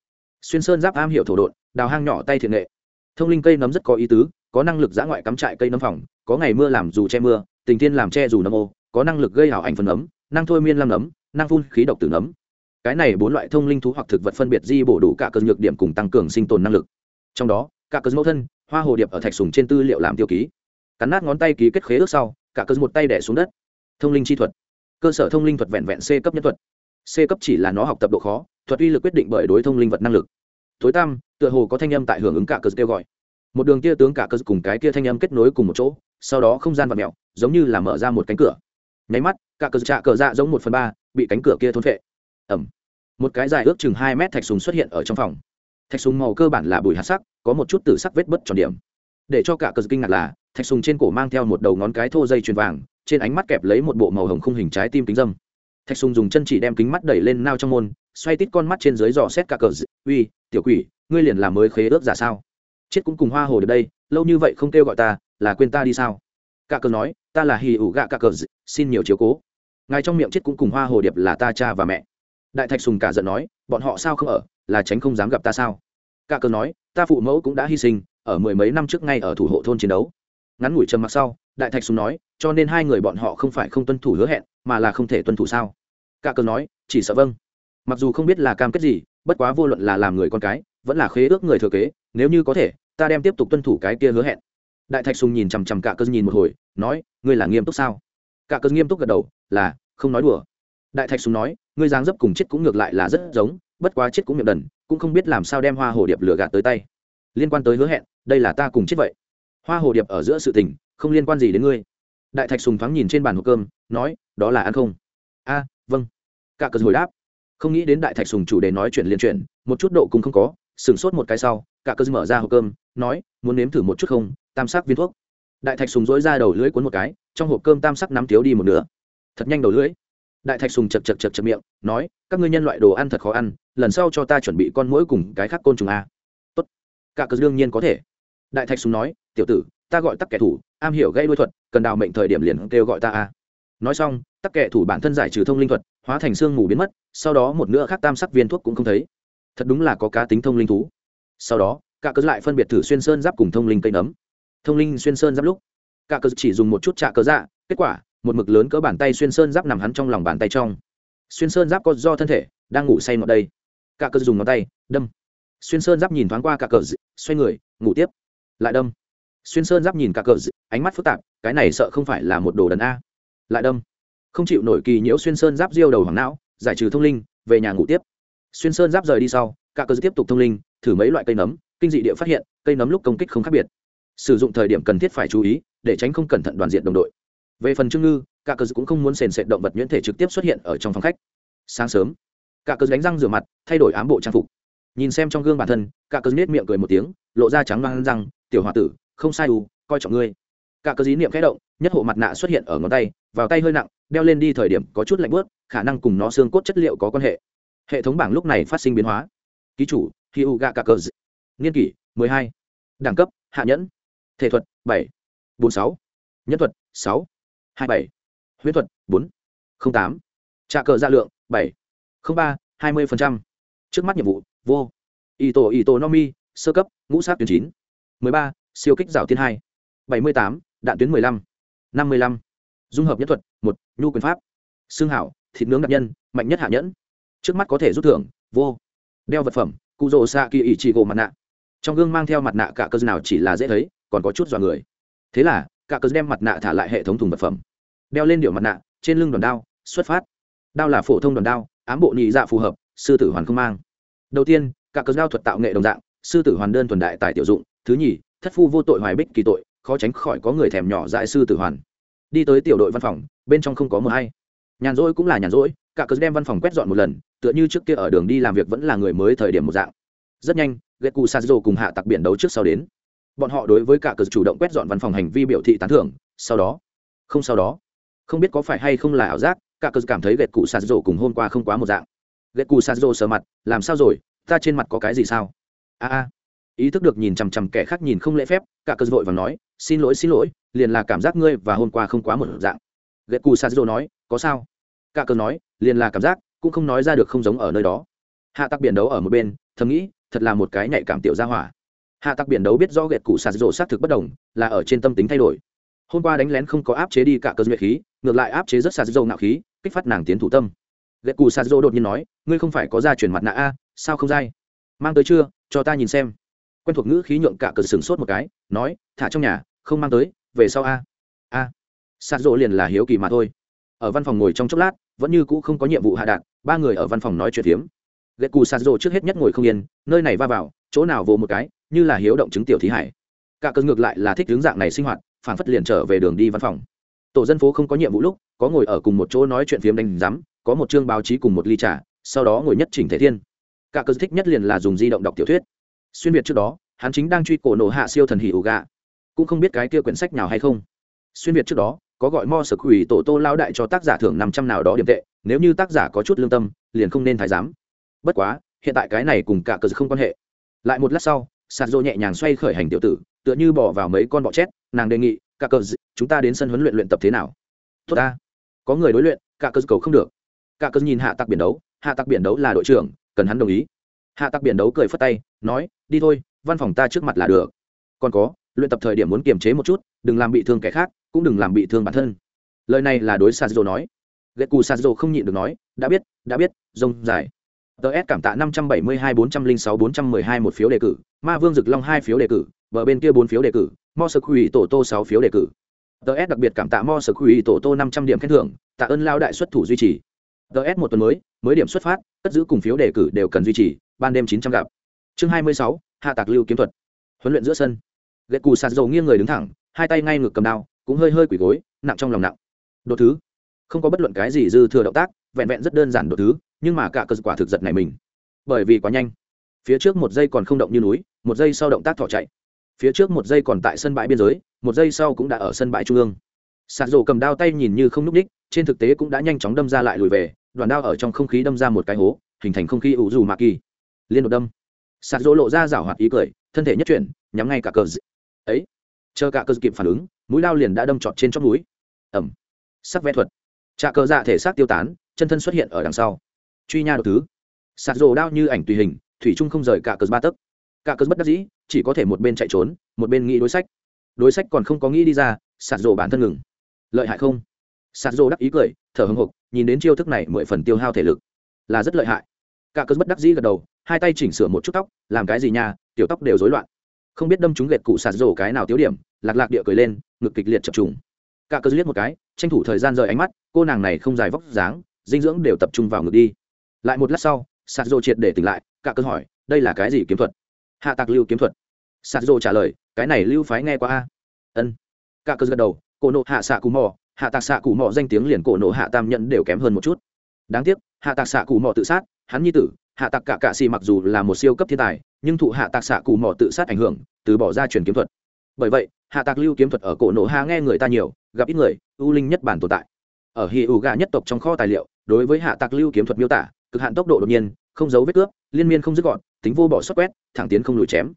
Xuyên sơn giáp am hiểu thổ độn, đào hang nhỏ tay thiện nghệ. Thông linh cây nấm rất có ý tứ, có năng lực giã ngoại cắm trại cây nấm phòng, có ngày mưa làm dù che mưa, tình thiên làm che dù nấm ô, có năng lực gây hảo ảnh phần nấm, năng thôi miên lam nấm, năng phun khí độc tử nấm cái này bốn loại thông linh thú hoặc thực vật phân biệt di bổ đủ cả cơ nhược điểm cùng tăng cường sinh tồn năng lực. Trong đó, cả cơ mẫu thân, hoa hồ điệp ở thạch sùng trên tư liệu làm tiêu ký. Cắn nát ngón tay ký kết khế ước sau, cả cơ một tay đẻ xuống đất. Thông linh chi thuật. Cơ sở thông linh thuật vẹn vẹn c cấp nhân thuật. C cấp chỉ là nó học tập độ khó, thuật uy lực quyết định bởi đối thông linh vật năng lực. Tối tam tựa hồ có thanh âm tại hưởng ứng cả cơ kêu gọi. Một đường kia tướng cả cơ cùng cái kia thanh âm kết nối cùng một chỗ, sau đó không gian và mẹo giống như là mở ra một cánh cửa. Nháy mắt, cả cơ trạ cờ dạ giống một phần ba, bị cánh cửa kia thôn phệ ẩm. Một cái dài ước chừng hai mét thạch súng xuất hiện ở trong phòng. Thạch súng màu cơ bản là bùi hạt sắc, có một chút tử sắc vết bất tròn điểm. Để cho cả cờ kinh ngạc là, thạch súng trên cổ mang theo một đầu ngón cái thô dây chuyền vàng, trên ánh mắt kẹp lấy một bộ màu hồng khung hình trái tim kính dâm. Thạch sùng dùng chân chỉ đem kính mắt đẩy lên nao trong môn, xoay tít con mắt trên dưới dò xét cả cờ uy, tiểu quỷ, ngươi liền làm mới khế ước giả sao? Chết cũng cùng hoa hồ được đây, lâu như vậy không kêu gọi ta, là quên ta đi sao? Cả cờ nói, ta là hì ủ gạ cả cờ xin nhiều chiếu cố. Ngài trong miệng chết cũng cùng hoa hồ điệp là ta cha và mẹ đại thạch sùng cả giận nói, bọn họ sao không ở? Là tránh không dám gặp ta sao? Cả cờ nói, ta phụ mẫu cũng đã hy sinh, ở mười mấy năm trước ngay ở thủ hộ thôn chiến đấu. Ngắn ngủi trầm mặc sau, đại thạch sùng nói, cho nên hai người bọn họ không phải không tuân thủ hứa hẹn, mà là không thể tuân thủ sao? Cả cờ nói, chỉ sợ vâng. Mặc dù không biết là cam kết gì, bất quá vô luận là làm người con cái, vẫn là khế ước người thừa kế, nếu như có thể, ta đem tiếp tục tuân thủ cái kia hứa hẹn. Đại thạch sùng nhìn chằm chằm cả cơn nhìn một hồi, nói, ngươi là nghiêm túc sao? Cả cơn nghiêm túc gật đầu, là, không nói đùa đại thạch sùng nói, ngươi dáng dấp cùng chết cũng ngược lại là rất giống, bất quá chết cũng miệng đần, cũng không biết làm sao đem hoa hồ điệp lừa gạt tới tay. Liên quan tới hứa hẹn, đây là ta cùng chết vậy. Hoa hồ điệp ở giữa sự tình, không liên quan gì đến ngươi. Đại thạch sùng thoáng nhìn trên bàn hộp cơm, nói, đó là ăn không? A vâng. Cả cờ hồi đáp, không nghĩ đến đại thạch sùng chủ đề nói chuyện liên chuyện, một chút độ cũng không có, sửng sốt một cái sau cả cờ mở ra hộp cơm, nói, muốn nếm thử một chút không, tam sắc viên thuốc. Đại thạch sùng dỗi ra đầu lưỡi cuốn một cái, trong hộp cơm tam sắc nắm thiếu đi một nửa. Thật nhanh đầu lưỡi đại thạch sùng chật chật chật chật miệng, nói, các ngươi nhân loại đồ ăn thật khó ăn, lần sau cho ta chuẩn bị con mũi cùng cái khác côn trùng a. Tốt, cả cớ đương nhiên có thể. Đại thạch sùng nói, tiểu tử, ta gọi tắc kẻ thủ, am hiểu gây đuôi thuật, cần đào mệnh thời điểm liền kêu gọi ta a. Nói xong, tắc kẻ thủ bản thân giải trừ thông linh thuật, hóa thành xương mù biến mất, sau đó một nữa khác tam sắc viên thuốc cũng không thấy. Thật đúng là có cá tính thông linh thú. Sau đó, cả cớ lại phân biệt thử xuyên sơn giáp cùng thông linh cây nấm. Thông linh xuyên sơn giáp lúc, cả cớ chỉ dùng một chút trạ cớ dạ kết quả một mực lớn cỡ bàn tay xuyên sơn giáp nằm hắn trong lòng bàn tay trong. Xuyên sơn giáp có do thân thể, đang ngủ say ngọt đây. Cả cờ dùng ngón tay, đâm. Xuyên sơn giáp nhìn thoáng qua cả cờ xoay người, ngủ tiếp. Lại đâm. Xuyên sơn giáp nhìn cả cờ ánh mắt phức tạp, cái này sợ không phải là một đồ đần a. Lại đâm. Không chịu nổi kỳ nhiễu xuyên sơn giáp diêu đầu hoàng não, giải trừ thông linh, về nhà ngủ tiếp. Xuyên sơn giáp rời đi sau cả cờ tiếp tục thông linh, thử mấy loại cây nấm, kinh dị địa phát hiện, cây nấm lúc công kích không khác biệt. Sử dụng thời điểm cần thiết phải chú ý, để tránh không cẩn thận đoàn diện đồng đội về phần trương ngư cả cờ cũng không muốn sền sệt động vật nhuyễn thể trực tiếp xuất hiện ở trong phòng khách. Sáng sớm cả cờ đánh răng rửa mặt, thay đổi ám bộ trang phục. Nhìn xem trong gương bản thân cả cờ nết miệng cười một tiếng, lộ ra trắng loang răng, tiểu h tử, không sai đủ coi trọng ngươi. Cả cờ dí niệm khẽ động, nhất hộ mặt nạ xuất hiện ở ngón tay, vào tay hơi nặng, đeo lên đi thời điểm có chút lạnh bớt khả năng cùng nó xương cốt chất liệu có quan hệ. Hệ thống bảng lúc này phát sinh biến hóa. Ký chủ hi u gạ cả cờ niên kỷ, mười hai. Đẳng cấp, hạ nhẫn. Thể thuật, bảy. Bốn sáu. Nhân thuật, sáu hai bảy huyết thuật, bốn tám trà cờ gia lượng, bảy ba, hai mươi trước mắt nhiệm vụ, vô y tổ y tổ nomi sơ cấp, ngũ sát tuyến chín, mười ba, siêu kích rào tiên hai, bảy mươi tám, đạn tuyến mười lăm, năm mươi lăm. Dung hợp nhất thuật, một, nhu quyền pháp, xương hảo, thịt nướng đặc nhân, mạnh nhất hạ nhẫn. Trước mắt có thể rút thưởng, vô. Đeo vật phẩm cụ rồ xạ kỳ ỷ trị gỗ mặt nạ. Trong gương mang theo mặt nạ cả cơ nào chỉ là dễ thấy, còn có chút dọa người. Thế là cả cờ đem mặt nạ thả lại hệ thống thùng vật phẩm. Đeo lên điệu mặt nạ, trên lưng đòn đao, xuất phát. Đao là phổ thông đòn đao, ám bộ nhị dạ phù hợp, sư tử hoàn không mang. Đầu tiên, cả cờ đao thuật tạo nghệ đồng dạng, sư tử hoàn đơn thuần đại tài tiểu dụng. Thứ nhì, thất phu vô tội hoài bích kỳ tội, khó tránh khỏi có người thèm nhỏ dại sư tử hoàn. Đi tới tiểu đội văn phòng, bên trong không có mờ hay. Nhàn rỗi cũng là nhàn rỗi, cả cớ đem văn phòng quét dọn một lần, tựa như trước kia ở đường đi làm việc vẫn là người mới thời điểm một dạng. Rất nhanh ghét cù sa dô cùng hạ tặc biển đấu trước sau đến bọn họ đối với cả cờ chủ động quét dọn văn phòng hành vi biểu thị tán thưởng, sau đó, không sau đó, không biết có phải hay không là ảo giác, cả cờ cảm thấy ghét cụ sazzo cùng hôm qua không quá một dạng. Ghét cụ sazzo sờ mặt, làm sao rồi? Ta trên mặt có cái gì sao? A a. Ý thức được nhìn chằm chằm kẻ khác nhìn không lễ phép, cả cờ vội và nói, xin lỗi xin lỗi, liền là cảm giác ngươi và hôm qua không quá một dạng. Ghét cụ sazzo nói, có sao? Cả cờ nói, liền là cảm giác, cũng không nói ra được không giống ở nơi đó. Hạ tắc biển đấu ở một bên, thầm nghĩ, thật là một cái nhạy cảm tiểu gia hỏa hạ tặc biển đấu biết do ghẹt cụ sạt rộ xác thực bất đồng, là ở trên tâm tính thay đổi. Hôm qua đánh lén không có áp chế đi cả cơ duyệt khí, ngược lại áp chế rất sạt rổ nạo khí, kích phát nàng tiến thủ tâm. Ghẹt cụ sạt rổ đột nhiên nói, ngươi không phải có ra chuyển mặt nạ a, sao không dai? Mang tới chưa, cho ta nhìn xem. Quen thuộc ngữ khí nhượng cả cờ sừng sốt một cái, nói, thả trong nhà, không mang tới, về sau a. A. Sạt rộ liền là hiếu kỳ mà thôi. Ở văn phòng ngồi trong chốc lát, vẫn như cũ không có nhiệm vụ hạ đạn ba người ở văn phòng nói chuyện hiếm ghét cù sạt rộ trước hết nhất ngồi không yên, nơi này va vào, chỗ nào vồ một cái, như là hiếu động chứng tiểu thí hải. Cả cơn ngược lại là thích hướng dạng này sinh hoạt phản phất liền trở về đường đi văn phòng. Tổ dân phố không có nhiệm vụ lúc, có ngồi ở cùng một chỗ nói chuyện phiếm đánh rắm có một chương báo chí cùng một ly trà, sau đó ngồi nhất chỉnh thể thiên. Cả cơn thích nhất liền là dùng di động đọc tiểu thuyết. Xuyên việt trước đó, hắn chính đang truy cổ nổ hạ siêu thần hỉ ủ gà cũng không biết cái kia quyển sách nào hay không. Xuyên việt trước đó, có gọi mo sực quỷ tổ tô lao đại cho tác giả thưởng năm trăm nào đó điểm tệ, nếu như tác giả có chút lương tâm, liền không nên thái giám bất quá, hiện tại cái này cùng cả cờ không quan hệ. Lại một lát sau sạt dô nhẹ nhàng xoay khởi hành tiểu tử, tựa như bỏ vào mấy con bọ chét nàng đề nghị, cả cờ, chúng ta đến sân huấn luyện luyện tập thế nào? Tốt ta. Có người đối luyện, cả cờ cầu không được. Cả cờ nhìn hạ tặc biển đấu, hạ tặc biển đấu là đội trưởng, cần hắn đồng ý. Hạ tặc biển đấu cười phất tay, nói, đi thôi, văn phòng ta trước mặt là được. Còn có, luyện tập thời điểm muốn kiềm chế một chút, đừng làm bị thương kẻ khác, cũng đừng làm bị thương bản thân. Lời này là đối sạt nói. Ghét cù sạt không nhịn được nói, đã biết đã biết, rông dài ts cảm tạ năm trăm bảy mươi hai bốn trăm linh sáu bốn trăm mười hai một phiếu đề cử, ma vương dực long hai phiếu đề cử, bờ bên kia bốn phiếu đề cử, mo sơ quỷ tổ tô sáu phiếu đề cử. Ts đặc biệt cảm tạ mo sơ quỷ tổ tô năm trăm điểm khen thưởng, tạ ơn lao đại xuất thủ duy trì. Ts một tuần mới mới điểm xuất phát, cất giữ cùng phiếu đề cử đều cần duy trì, ban đêm chín trăm gặp. Chương hai mươi sáu, hạ tạc lưu kiếm thuật. Huấn luyện giữa sân. Ghệ cù sạt dầu nghiêng người đứng thẳng, hai tay ngay ngực cầm đao, cũng hơi hơi quỳ gối, nặng trong lòng nặng. Đột thứ, không có bất luận cái gì dư thừa động tác vẹn vẹn rất đơn giản đột thứ, nhưng mà cả cơ quả thực giật này mình. Bởi vì quá nhanh. Phía trước một giây còn không động như núi, một giây sau động tác thỏ chạy. Phía trước một giây còn tại sân bãi biên giới, một giây sau cũng đã ở sân bãi trung ương. Sạt rổ cầm đao tay nhìn như không n ú c ních trên thực tế cũng đã nhanh chóng đâm ra lại lùi về, đoàn đao ở trong không khí đâm ra một cái hố, hình thành không khí ủ dù mạ kỳ. Liên đột đâm. Sạt rổ lộ ra rảo hoạt ý cười, thân thể nhất chuyển, nhắm ngay cả cờ ấy. Chờ cả cờ kịp phản ứng, mũi lao liền đã đâm trọt trên chót núi. Ẩm. Sắc vẽ thuật. Trà cờ dạ thể xác tiêu tán chân thân xuất hiện ở đằng sau. Truy nha đầu thứ. Sạt rồ đao như ảnh tùy hình, thủy trung không rời cả cờ ba tấc. Cả cờ bất đắc dĩ, chỉ có thể một bên chạy trốn, một bên nghĩ đối sách. Đối sách còn không có nghĩ đi ra, sạt rồ bản thân ngừng. Lợi hại không? Sạt rồ đắc ý cười, thở hưng hục nhìn đến chiêu thức này mười phần tiêu hao thể lực. Là rất lợi hại. Cả cờ bất đắc dĩ gật đầu, hai tay chỉnh sửa một chút tóc, làm cái gì nha, tiểu tóc đều rối loạn. Không biết đâm chúng gệt cụ sạt rồ cái nào tiêu điểm, lạc lạc địa cười lên, ngực kịch liệt chập trùng. Cả cờ liếc một cái, tranh thủ thời gian rời ánh mắt, cô nàng này không dài vóc dáng dinh dưỡng đều tập trung vào ngực đi. Lại một lát sau sạt dô triệt để tỉnh lại, cả cơn hỏi, đây là cái gì kiếm thuật? Hạ tạc lưu kiếm thuật. Sạt dô trả lời, cái này lưu phái nghe qua a? Ân. Cả cơn gật đầu, cổ nộ hạ xạ cù mò, hạ tạc xạ cù mò danh tiếng liền cổ nộ hạ tam nhận đều kém hơn một chút. Đáng tiếc, hạ tạc xạ cù mò tự sát, hắn nhi tử, hạ tạc cả cạ xì mặc dù là một siêu cấp thiên tài, nhưng thụ hạ tạc xạ cù mò tự sát ảnh hưởng, từ bỏ ra truyền kiếm thuật. Bởi vậy, hạ tạc lưu kiếm thuật ở cổ nộ hạ nghe người ta nhiều, gặp ít người, ưu linh nhất bản tồn tại. Ở hì ủ gà nhất tộc trong kho tài liệu đối với hạ tạc lưu kiếm thuật miêu tả, cực hạn tốc độ đột nhiên, không giấu vết cướp, liên miên không dứt gọn, tính vô bỏ xuất quét, thẳng tiến không lùi chém.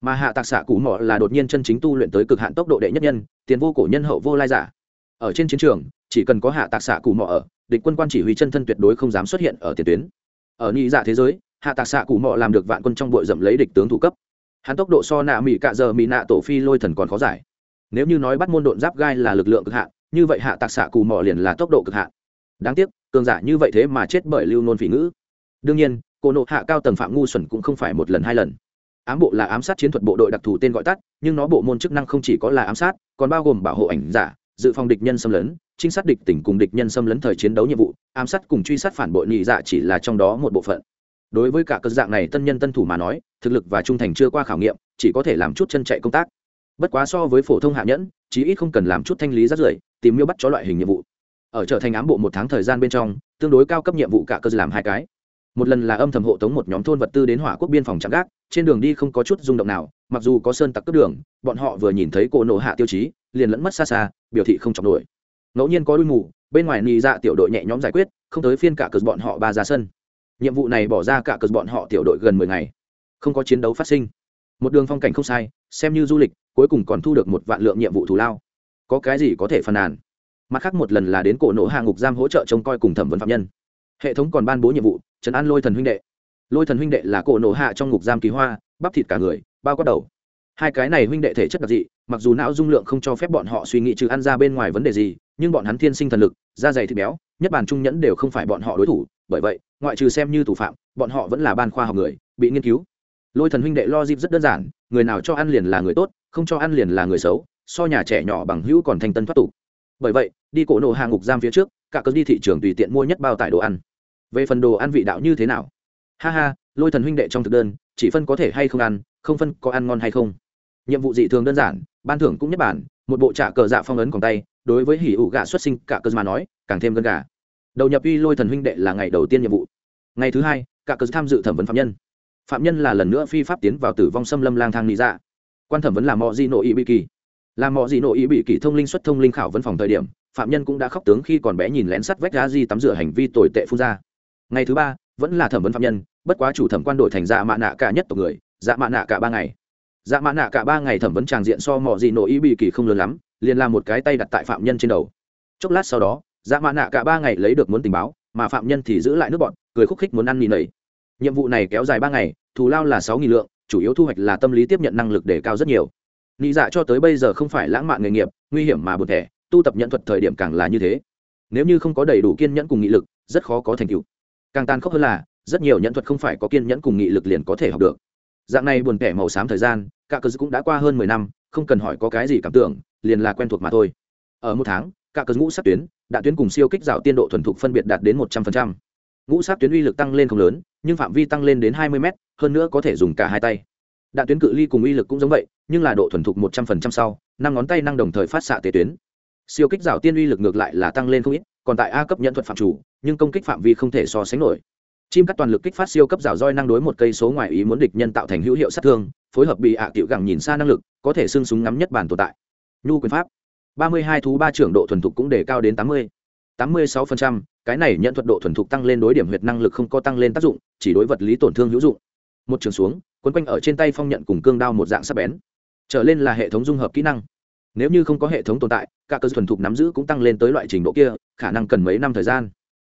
Mà hạ tạc xạ cụ mỏ là đột nhiên chân chính tu luyện tới cực hạn tốc độ đệ nhất nhân, tiền vô cổ nhân hậu vô lai giả. Ở trên chiến trường, chỉ cần có hạ tạc xạ cụ mỏ ở, địch quân quan chỉ huy chân thân tuyệt đối không dám xuất hiện ở tiền tuyến. Ở nhị dạ thế giới, hạ tạc xạ cụ mỏ làm được vạn quân trong bội dậm lấy địch tướng thủ cấp. Hắn tốc độ so nạ mỹ cạ giờ mỹ nạ tổ phi lôi thần còn khó giải. Nếu như nói bắt môn độn giáp gai là lực lượng cực hạn, như vậy hạ tạc xạ cụ mỏ liền là tốc độ cực hạn. Đáng tiếc cường giả như vậy thế mà chết bởi lưu nôn phỉ ngữ. Đương nhiên, cô nộ hạ cao tầng phạm ngu xuẩn cũng không phải một lần hai lần. Ám bộ là ám sát chiến thuật bộ đội đặc thù tên gọi tắt, nhưng nó bộ môn chức năng không chỉ có là ám sát, còn bao gồm bảo hộ ảnh giả, dự phòng địch nhân xâm lấn, trinh sát địch tỉnh cùng địch nhân xâm lấn thời chiến đấu nhiệm vụ, ám sát cùng truy sát phản bội nhị dạ chỉ là trong đó một bộ phận. Đối với cả cơ dạng này, tân nhân tân thủ mà nói, thực lực và trung thành chưa qua khảo nghiệm, chỉ có thể làm chút chân chạy công tác. Bất quá so với phổ thông hạ nhẫn, chí ít không cần làm chút thanh lý rất rưởi, tìm miêu bắt cho loại hình nhiệm vụ ở trở thành ám bộ một tháng thời gian bên trong, tương đối cao cấp nhiệm vụ cả cơ làm hai cái. Một lần là âm thầm hộ tống một nhóm thôn vật tư đến hỏa quốc biên phòng chạm gác, trên đường đi không có chút rung động nào, mặc dù có sơn tặc cướp đường, bọn họ vừa nhìn thấy cô nổ hạ tiêu chí, liền lẫn mất xa xa, biểu thị không chọc nổi. Ngẫu nhiên có đuôi mù, bên ngoài nì dạ tiểu đội nhẹ nhóm giải quyết, không tới phiên cả cờ bọn họ ba ra sân. Nhiệm vụ này bỏ ra cả cờ bọn họ tiểu đội gần mười ngày. Không có chiến đấu phát sinh. Một đường phong cảnh không sai, xem như du lịch, cuối cùng còn thu được một vạn lượng nhiệm vụ thù lao. Có cái gì có thể phàn nàn? Mặt khác một lần là đến cổ nổ hạ ngục giam hỗ trợ trông coi cùng thẩm vấn phạm nhân. Hệ thống còn ban bố nhiệm vụ, trấn an lôi thần huynh đệ. Lôi thần huynh đệ là cổ nổ hạ trong ngục giam kỳ hoa, bắp thịt cả người, bao quát đầu. Hai cái này huynh đệ thể chất đặc dị, mặc dù não dung lượng không cho phép bọn họ suy nghĩ trừ ăn ra bên ngoài vấn đề gì, nhưng bọn hắn thiên sinh thần lực, da dày thịt béo, nhất bản trung nhẫn đều không phải bọn họ đối thủ, bởi vậy, ngoại trừ xem như thủ phạm, bọn họ vẫn là ban khoa học người, bị nghiên cứu. Lôi thần huynh đệ lo dịp rất đơn giản, người nào cho ăn liền là người tốt, không cho ăn liền là người xấu, so nhà trẻ nhỏ bằng hữu còn thanh tân thoát tục bởi vậy, đi cổ nổ hàng ngục giam phía trước, cả cơn đi thị trường tùy tiện mua nhất bao tải đồ ăn. Về phần đồ ăn vị đạo như thế nào? Ha ha, lôi thần huynh đệ trong thực đơn, chỉ phân có thể hay không ăn, không phân có ăn ngon hay không. Nhiệm vụ dị thường đơn giản, ban thưởng cũng nhất bản, một bộ trả cờ dạ phong ấn còn tay, đối với hỉ ủ gạ xuất sinh, cả cơ mà nói, càng thêm gần gà. Đầu nhập uy lôi thần huynh đệ là ngày đầu tiên nhiệm vụ. Ngày thứ hai, cả cơ tham dự thẩm vấn phạm nhân. Phạm nhân là lần nữa phi pháp tiến vào tử vong xâm lâm lang thang lý dạ. Quan thẩm vấn là mọi di nội y bị kỳ là mọi gì nội ý bị kỳ thông linh xuất thông linh khảo vấn phòng thời điểm, phạm nhân cũng đã khóc tướng khi còn bé nhìn lén sắt vách đá di tắm rửa hành vi tồi tệ phun ra. Ngày thứ ba, vẫn là thẩm vấn phạm nhân, bất quá chủ thẩm quan đổi thành dạ mạ nạ cả nhất tộc người dạ mạ nạ cả ba ngày. Dạ mạ nạ cả ba ngày thẩm vấn tràng diện so mọi gì nội ý bị kỳ không lớn lắm, liền làm một cái tay đặt tại phạm nhân trên đầu. Chốc lát sau đó dạ mạ nạ cả ba ngày lấy được muốn tình báo, mà phạm nhân thì giữ lại nước bọn cười khúc khích muốn ăn mì nầy. Nhiệm vụ này kéo dài ba ngày, thù lao là sáu nghìn lượng, chủ yếu thu hoạch là tâm lý tiếp nhận năng lực để cao rất nhiều nghĩ dạ cho tới bây giờ không phải lãng mạn nghề nghiệp, nguy hiểm mà bột thẻ, tu tập nhận thuật thời điểm càng là như thế. Nếu như không có đầy đủ kiên nhẫn cùng nghị lực, rất khó có thành tựu. Càng tàn khốc hơn là, rất nhiều nhận thuật không phải có kiên nhẫn cùng nghị lực liền có thể học được. Dạng này buồn kẻ màu xám thời gian, cả cờ cũng đã qua hơn mười năm, không cần hỏi có cái gì cảm tưởng, liền là quen thuộc mà thôi. Ở một tháng, cả cờ ngũ sát tuyến, đạn tuyến cùng siêu kích rào tiên độ thuần thục phân biệt đạt đến một trăm phần trăm. Ngũ sát tuyến uy lực tăng lên không lớn, nhưng phạm vi tăng lên đến hai mươi m hơn nữa có thể dùng cả hai tay đạn tuyến cự ly cùng uy lực cũng giống vậy, nhưng là độ thuần thục một trăm phần trăm sau, năm ngón tay năng đồng thời phát xạ tế tuyến. Siêu kích rào tiên uy lực ngược lại là tăng lên không ít, còn tại a cấp nhận thuật phạm chủ, nhưng công kích phạm vi không thể so sánh nổi. Chim cắt toàn lực kích phát siêu cấp rào roi năng đối một cây số ngoài ý muốn địch nhân tạo thành hữu hiệu sát thương, phối hợp bị ạ à tiểu gẳng nhìn xa năng lực, có thể xưng súng ngắm nhất bản tồn tại. Nhu quyền pháp. ba mươi hai thú ba trưởng độ thuần thục cũng đề cao đến tám mươi. tám mươi sáu phần trăm, cái này nhận thuật độ thuần thục tăng lên đối điểm huyệt năng lực không có tăng lên tác dụng, chỉ đối vật lý tổn thương hữu dụng. Một trường xuống quấn quanh ở trên tay phong nhận cùng cương đao một dạng sắc bén, trở lên là hệ thống dung hợp kỹ năng. Nếu như không có hệ thống tồn tại, cả cơ thuần thục nắm giữ cũng tăng lên tới loại trình độ kia, khả năng cần mấy năm thời gian.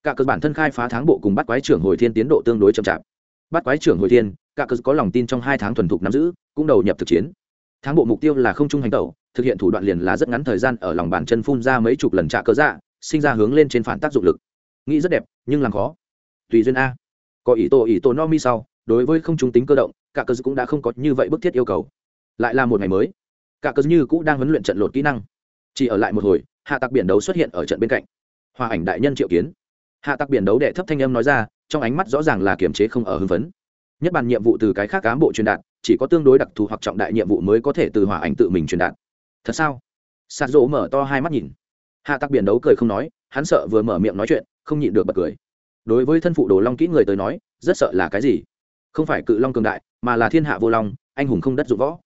Cả cơ bản thân khai phá tháng bộ cùng bắt quái trưởng hồi thiên tiến độ tương đối chậm chạp. Bắt quái trưởng hồi thiên, cả cơ có lòng tin trong hai tháng thuần thục nắm giữ, cũng đầu nhập thực chiến. Tháng bộ mục tiêu là không trung hành tẩu, thực hiện thủ đoạn liền là rất ngắn thời gian ở lòng bàn chân phun ra mấy chục lần trạ cơ dạ sinh ra hướng lên trên phản tác dụng lực. Nghĩ rất đẹp, nhưng làm khó. Tùy duyên a. Có ý tổ ý tổ no mi sau, đối với không trung tính cơ động cả cơ cũng đã không có như vậy bức thiết yêu cầu. Lại là một ngày mới. Cả cơ như cũng đang huấn luyện trận lột kỹ năng. Chỉ ở lại một hồi, hạ tặc biển đấu xuất hiện ở trận bên cạnh. Hòa ảnh đại nhân triệu kiến. Hạ tặc biển đấu đệ thấp thanh âm nói ra, trong ánh mắt rõ ràng là kiềm chế không ở hưng phấn. Nhất bàn nhiệm vụ từ cái khác cán bộ truyền đạt, chỉ có tương đối đặc thù hoặc trọng đại nhiệm vụ mới có thể từ hỏa ảnh tự mình truyền đạt. Thật sao? Sạt rỗ mở to hai mắt nhìn. Hạ tặc biển đấu cười không nói, hắn sợ vừa mở miệng nói chuyện, không nhịn được bật cười. Đối với thân phụ đồ long kỹ người tới nói, rất sợ là cái gì? Không phải cự long cường đại, mà là thiên hạ vô long, anh hùng không đất dụng võ.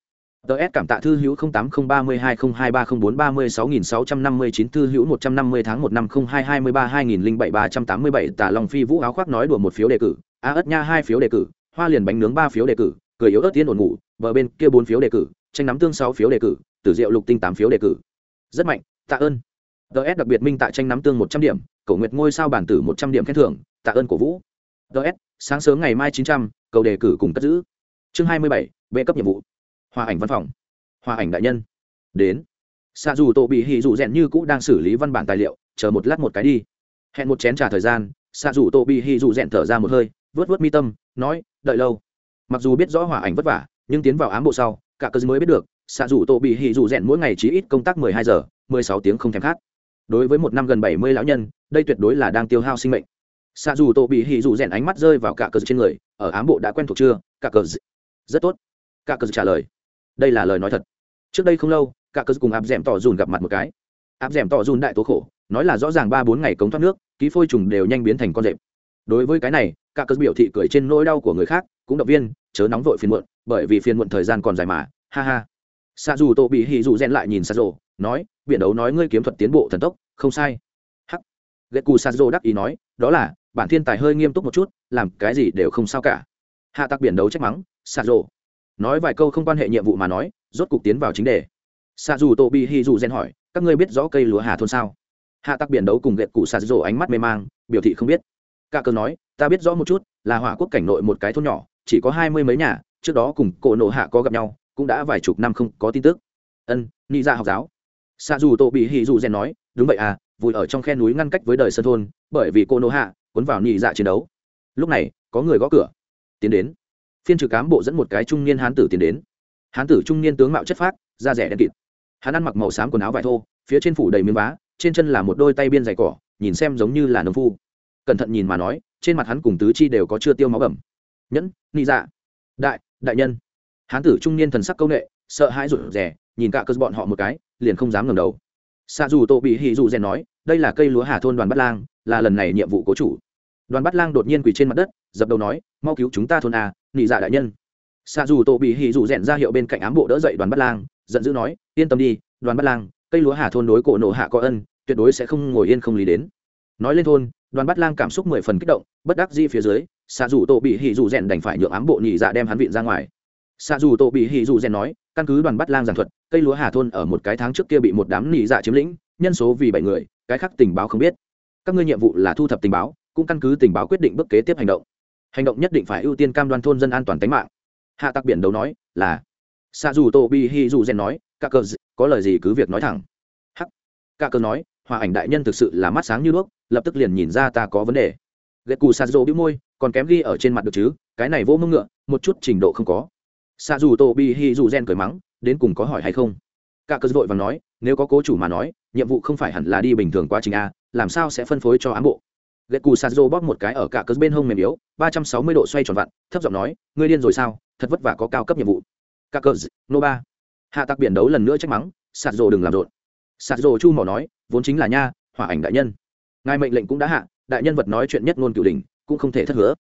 Ts cảm tạ thư hữu tám không ba mươi hai không hai ba không bốn ba mươi sáu nghìn sáu trăm năm mươi chín, thư hữu một trăm năm mươi tháng một năm không hai hai mươi ba hai nghìn linh bảy ba trăm tám mươi bảy, tả long phi vũ áo khoác nói đùa một phiếu đề cử a ất nha hai phiếu đề cử, hoa liền bánh nướng ba phiếu đề cử, cười yếu ớt tiên ổn ngủ, bờ bên kia bốn phiếu đề cử, tranh nắm tương sáu phiếu đề cử, tử diệu lục tinh tám phiếu đề cử. Rất mạnh, tạ ơn. Ts đặc biệt minh tạ tranh nắm tương một trăm điểm, cổ nguyệt ngôi sao bản tử một trăm điểm khen thưởng, tạ ơn cổ vũ. Ts sáng sớm ngày mai chín trăm cầu đề cử cùng cất giữ. Chương hai mươi bảy bệ cấp nhiệm vụ. Hòa ảnh văn phòng. Hòa ảnh đại nhân. Đến. Xa dù tổ bị hì dù rèn như cũ đang xử lý văn bản tài liệu, chờ một lát một cái đi. Hẹn một chén t r à thời gian xa dù tổ bị hì dù rèn thở ra một hơi, vớt vớt mi tâm, nói, đợi lâu. Mặc dù biết rõ hòa ảnh vất vả, nhưng tiến vào ám bộ sau, cả cơ mới biết được xạ dù tổ bị hì dù rèn mỗi ngày chỉ ít công tác mười hai giờ, mười sáu tiếng không thèm khát. Đối với một năm gần bảy mươi lão nhân, đây tuyệt đối là đang tiêu hao sinh mệnh xạ dù tổ bị hì dù rèn ánh mắt rơi vào cả cờ trên người, ở ám bộ đã quen thuộc chưa? Cả cờ rất tốt. Cả cờ trả lời. Đây là lời nói thật. Trước đây không lâu, cả cờ cùng áp d ẻ m tỏ dùn gặp mặt một cái. Áp d ẻ m tỏ dùn đại tố khổ, nói là rõ ràng ba bốn ngày cống thoát nước, ký phôi trùng đều nhanh biến thành con rệp. Đối với cái này, cả cờ biểu thị cười trên nỗi đau của người khác, cũng động viên, chớ nóng vội phiền muộn, bởi vì phiền muộn thời gian còn dài mà. Ha ha. Xạ dù tổ bị hì dù rèn lại nhìn xa rồ, nói biển đấu nói ngươi kiếm thuật tiến bộ thần tốc, không sai ghét cù xa rồ đắc ý nói, đó là, bản thiên tài hơi nghiêm túc một chút, làm cái gì đều không sao cả. Hạ tặc biển đấu trách mắng xa rồ nói vài câu không quan hệ nhiệm vụ mà nói, rốt cục tiến vào chính đề. Xa dù tô bi hi dù rèn hỏi, các ngươi biết rõ cây lúa hà thôn sao? Hạ tặc biển đấu cùng ghét cụ xa ánh mắt mê mang, biểu thị không biết. Cả cờ nói, ta biết rõ một chút, là hỏa quốc cảnh nội một cái thôn nhỏ, chỉ có hai mươi mấy nhà, trước đó cùng cổ nộ hạ có gặp nhau, cũng đã vài chục năm không có tin tức. Ân ni ra dạ học giáo. Xa dù Tô bị hì dù rèn nói đúng vậy à vùi ở trong khe núi ngăn cách với đời sân thôn, bởi vì cô nô hạ cuốn vào nhị dạ chiến đấu. Lúc này, có người gõ cửa. Tiến đến. Phiên trực cám bộ dẫn một cái trung niên hán tử tiến đến. Hán tử trung niên tướng mạo chất phác, da rẻ đen kịt. Hắn ăn mặc màu xám quần áo vải thô, phía trên phủ đầy miếng vá, trên chân là một đôi tay biên dày cỏ, nhìn xem giống như là nông phu. Cẩn thận nhìn mà nói, trên mặt hắn cùng tứ chi đều có chưa tiêu máu bẩm nhẫn nị dạ. Đại đại nhân. Hán tử trung niên thần sắc công nghệ, sợ hãi rụt rè, nhìn cả cơ bọn họ một cái, liền không dám ngẩng đầu xạ dù tô bị hì dù rèn nói, đây là cây lúa hà thôn đoàn bắt lang, là lần này nhiệm vụ cố chủ. Đoàn bắt lang đột nhiên quỳ trên mặt đất, dập đầu nói, mau cứu chúng ta thôn a, nị dạ đại nhân. Xạ dù tô bị hì dù rèn ra hiệu bên cạnh ám bộ đỡ dậy đoàn bắt lang, giận dữ nói, yên tâm đi, đoàn bắt lang, cây lúa hà thôn đối cổ nộ hạ có ân, tuyệt đối sẽ không ngồi yên không lý đến. Nói lên thôn, đoàn bắt lang cảm xúc mười phần kích động, bất đắc di phía dưới xạ dù tô bị hì dù rèn đành phải nhượng ám bộ nhị dạ đem hắn viện ra ngoài. Xạ dù tô bị hì dù rèn nói, căn cứ đoàn bắt lang giảng thuật cây lúa hà thôn ở một cái tháng trước kia bị một đám nị dạ chiếm lĩnh, nhân số vì bảy người, cái khác tình báo không biết. Các ngươi nhiệm vụ là thu thập tình báo, cũng căn cứ tình báo quyết định bước kế tiếp hành động. Hành động nhất định phải ưu tiên cam đoan thôn dân an toàn tính mạng. Hạ tặc biển Đầu nói, là. Xa dù tô bi hi dù gen nói, các cờ có lời gì cứ việc nói thẳng. Hắc. Cả cờ nói, hòa ảnh đại nhân thực sự là mắt sáng như đuốc, lập tức liền nhìn ra ta có vấn đề. Ghét cù sa dô bĩu môi, còn kém ghi ở trên mặt được chứ, cái này vô mông ngựa, một chút trình độ không có. Xa dù tô bi hi dù gen cười mắng đến cùng có hỏi hay không? Cả cơ vội và nói, nếu có cố chủ mà nói, nhiệm vụ không phải hẳn là đi bình thường quá trình a, làm sao sẽ phân phối cho ám bộ? Ghét cù rô bóp một cái ở cả cơ bên hông mềm yếu, ba trăm sáu mươi độ xoay tròn vặn, thấp giọng nói, ngươi điên rồi sao? Thật vất vả có cao cấp nhiệm vụ. Cả cơ nô ba. Hạ tặc biển đấu lần nữa trách mắng sạt rô đừng làm rộn. Sạt rô chu mỏ nói, vốn chính là nha, hỏa ảnh đại nhân. Ngài mệnh lệnh cũng đã hạ, đại nhân vật nói chuyện nhất ngôn cửu đình cũng không thể thất hứa.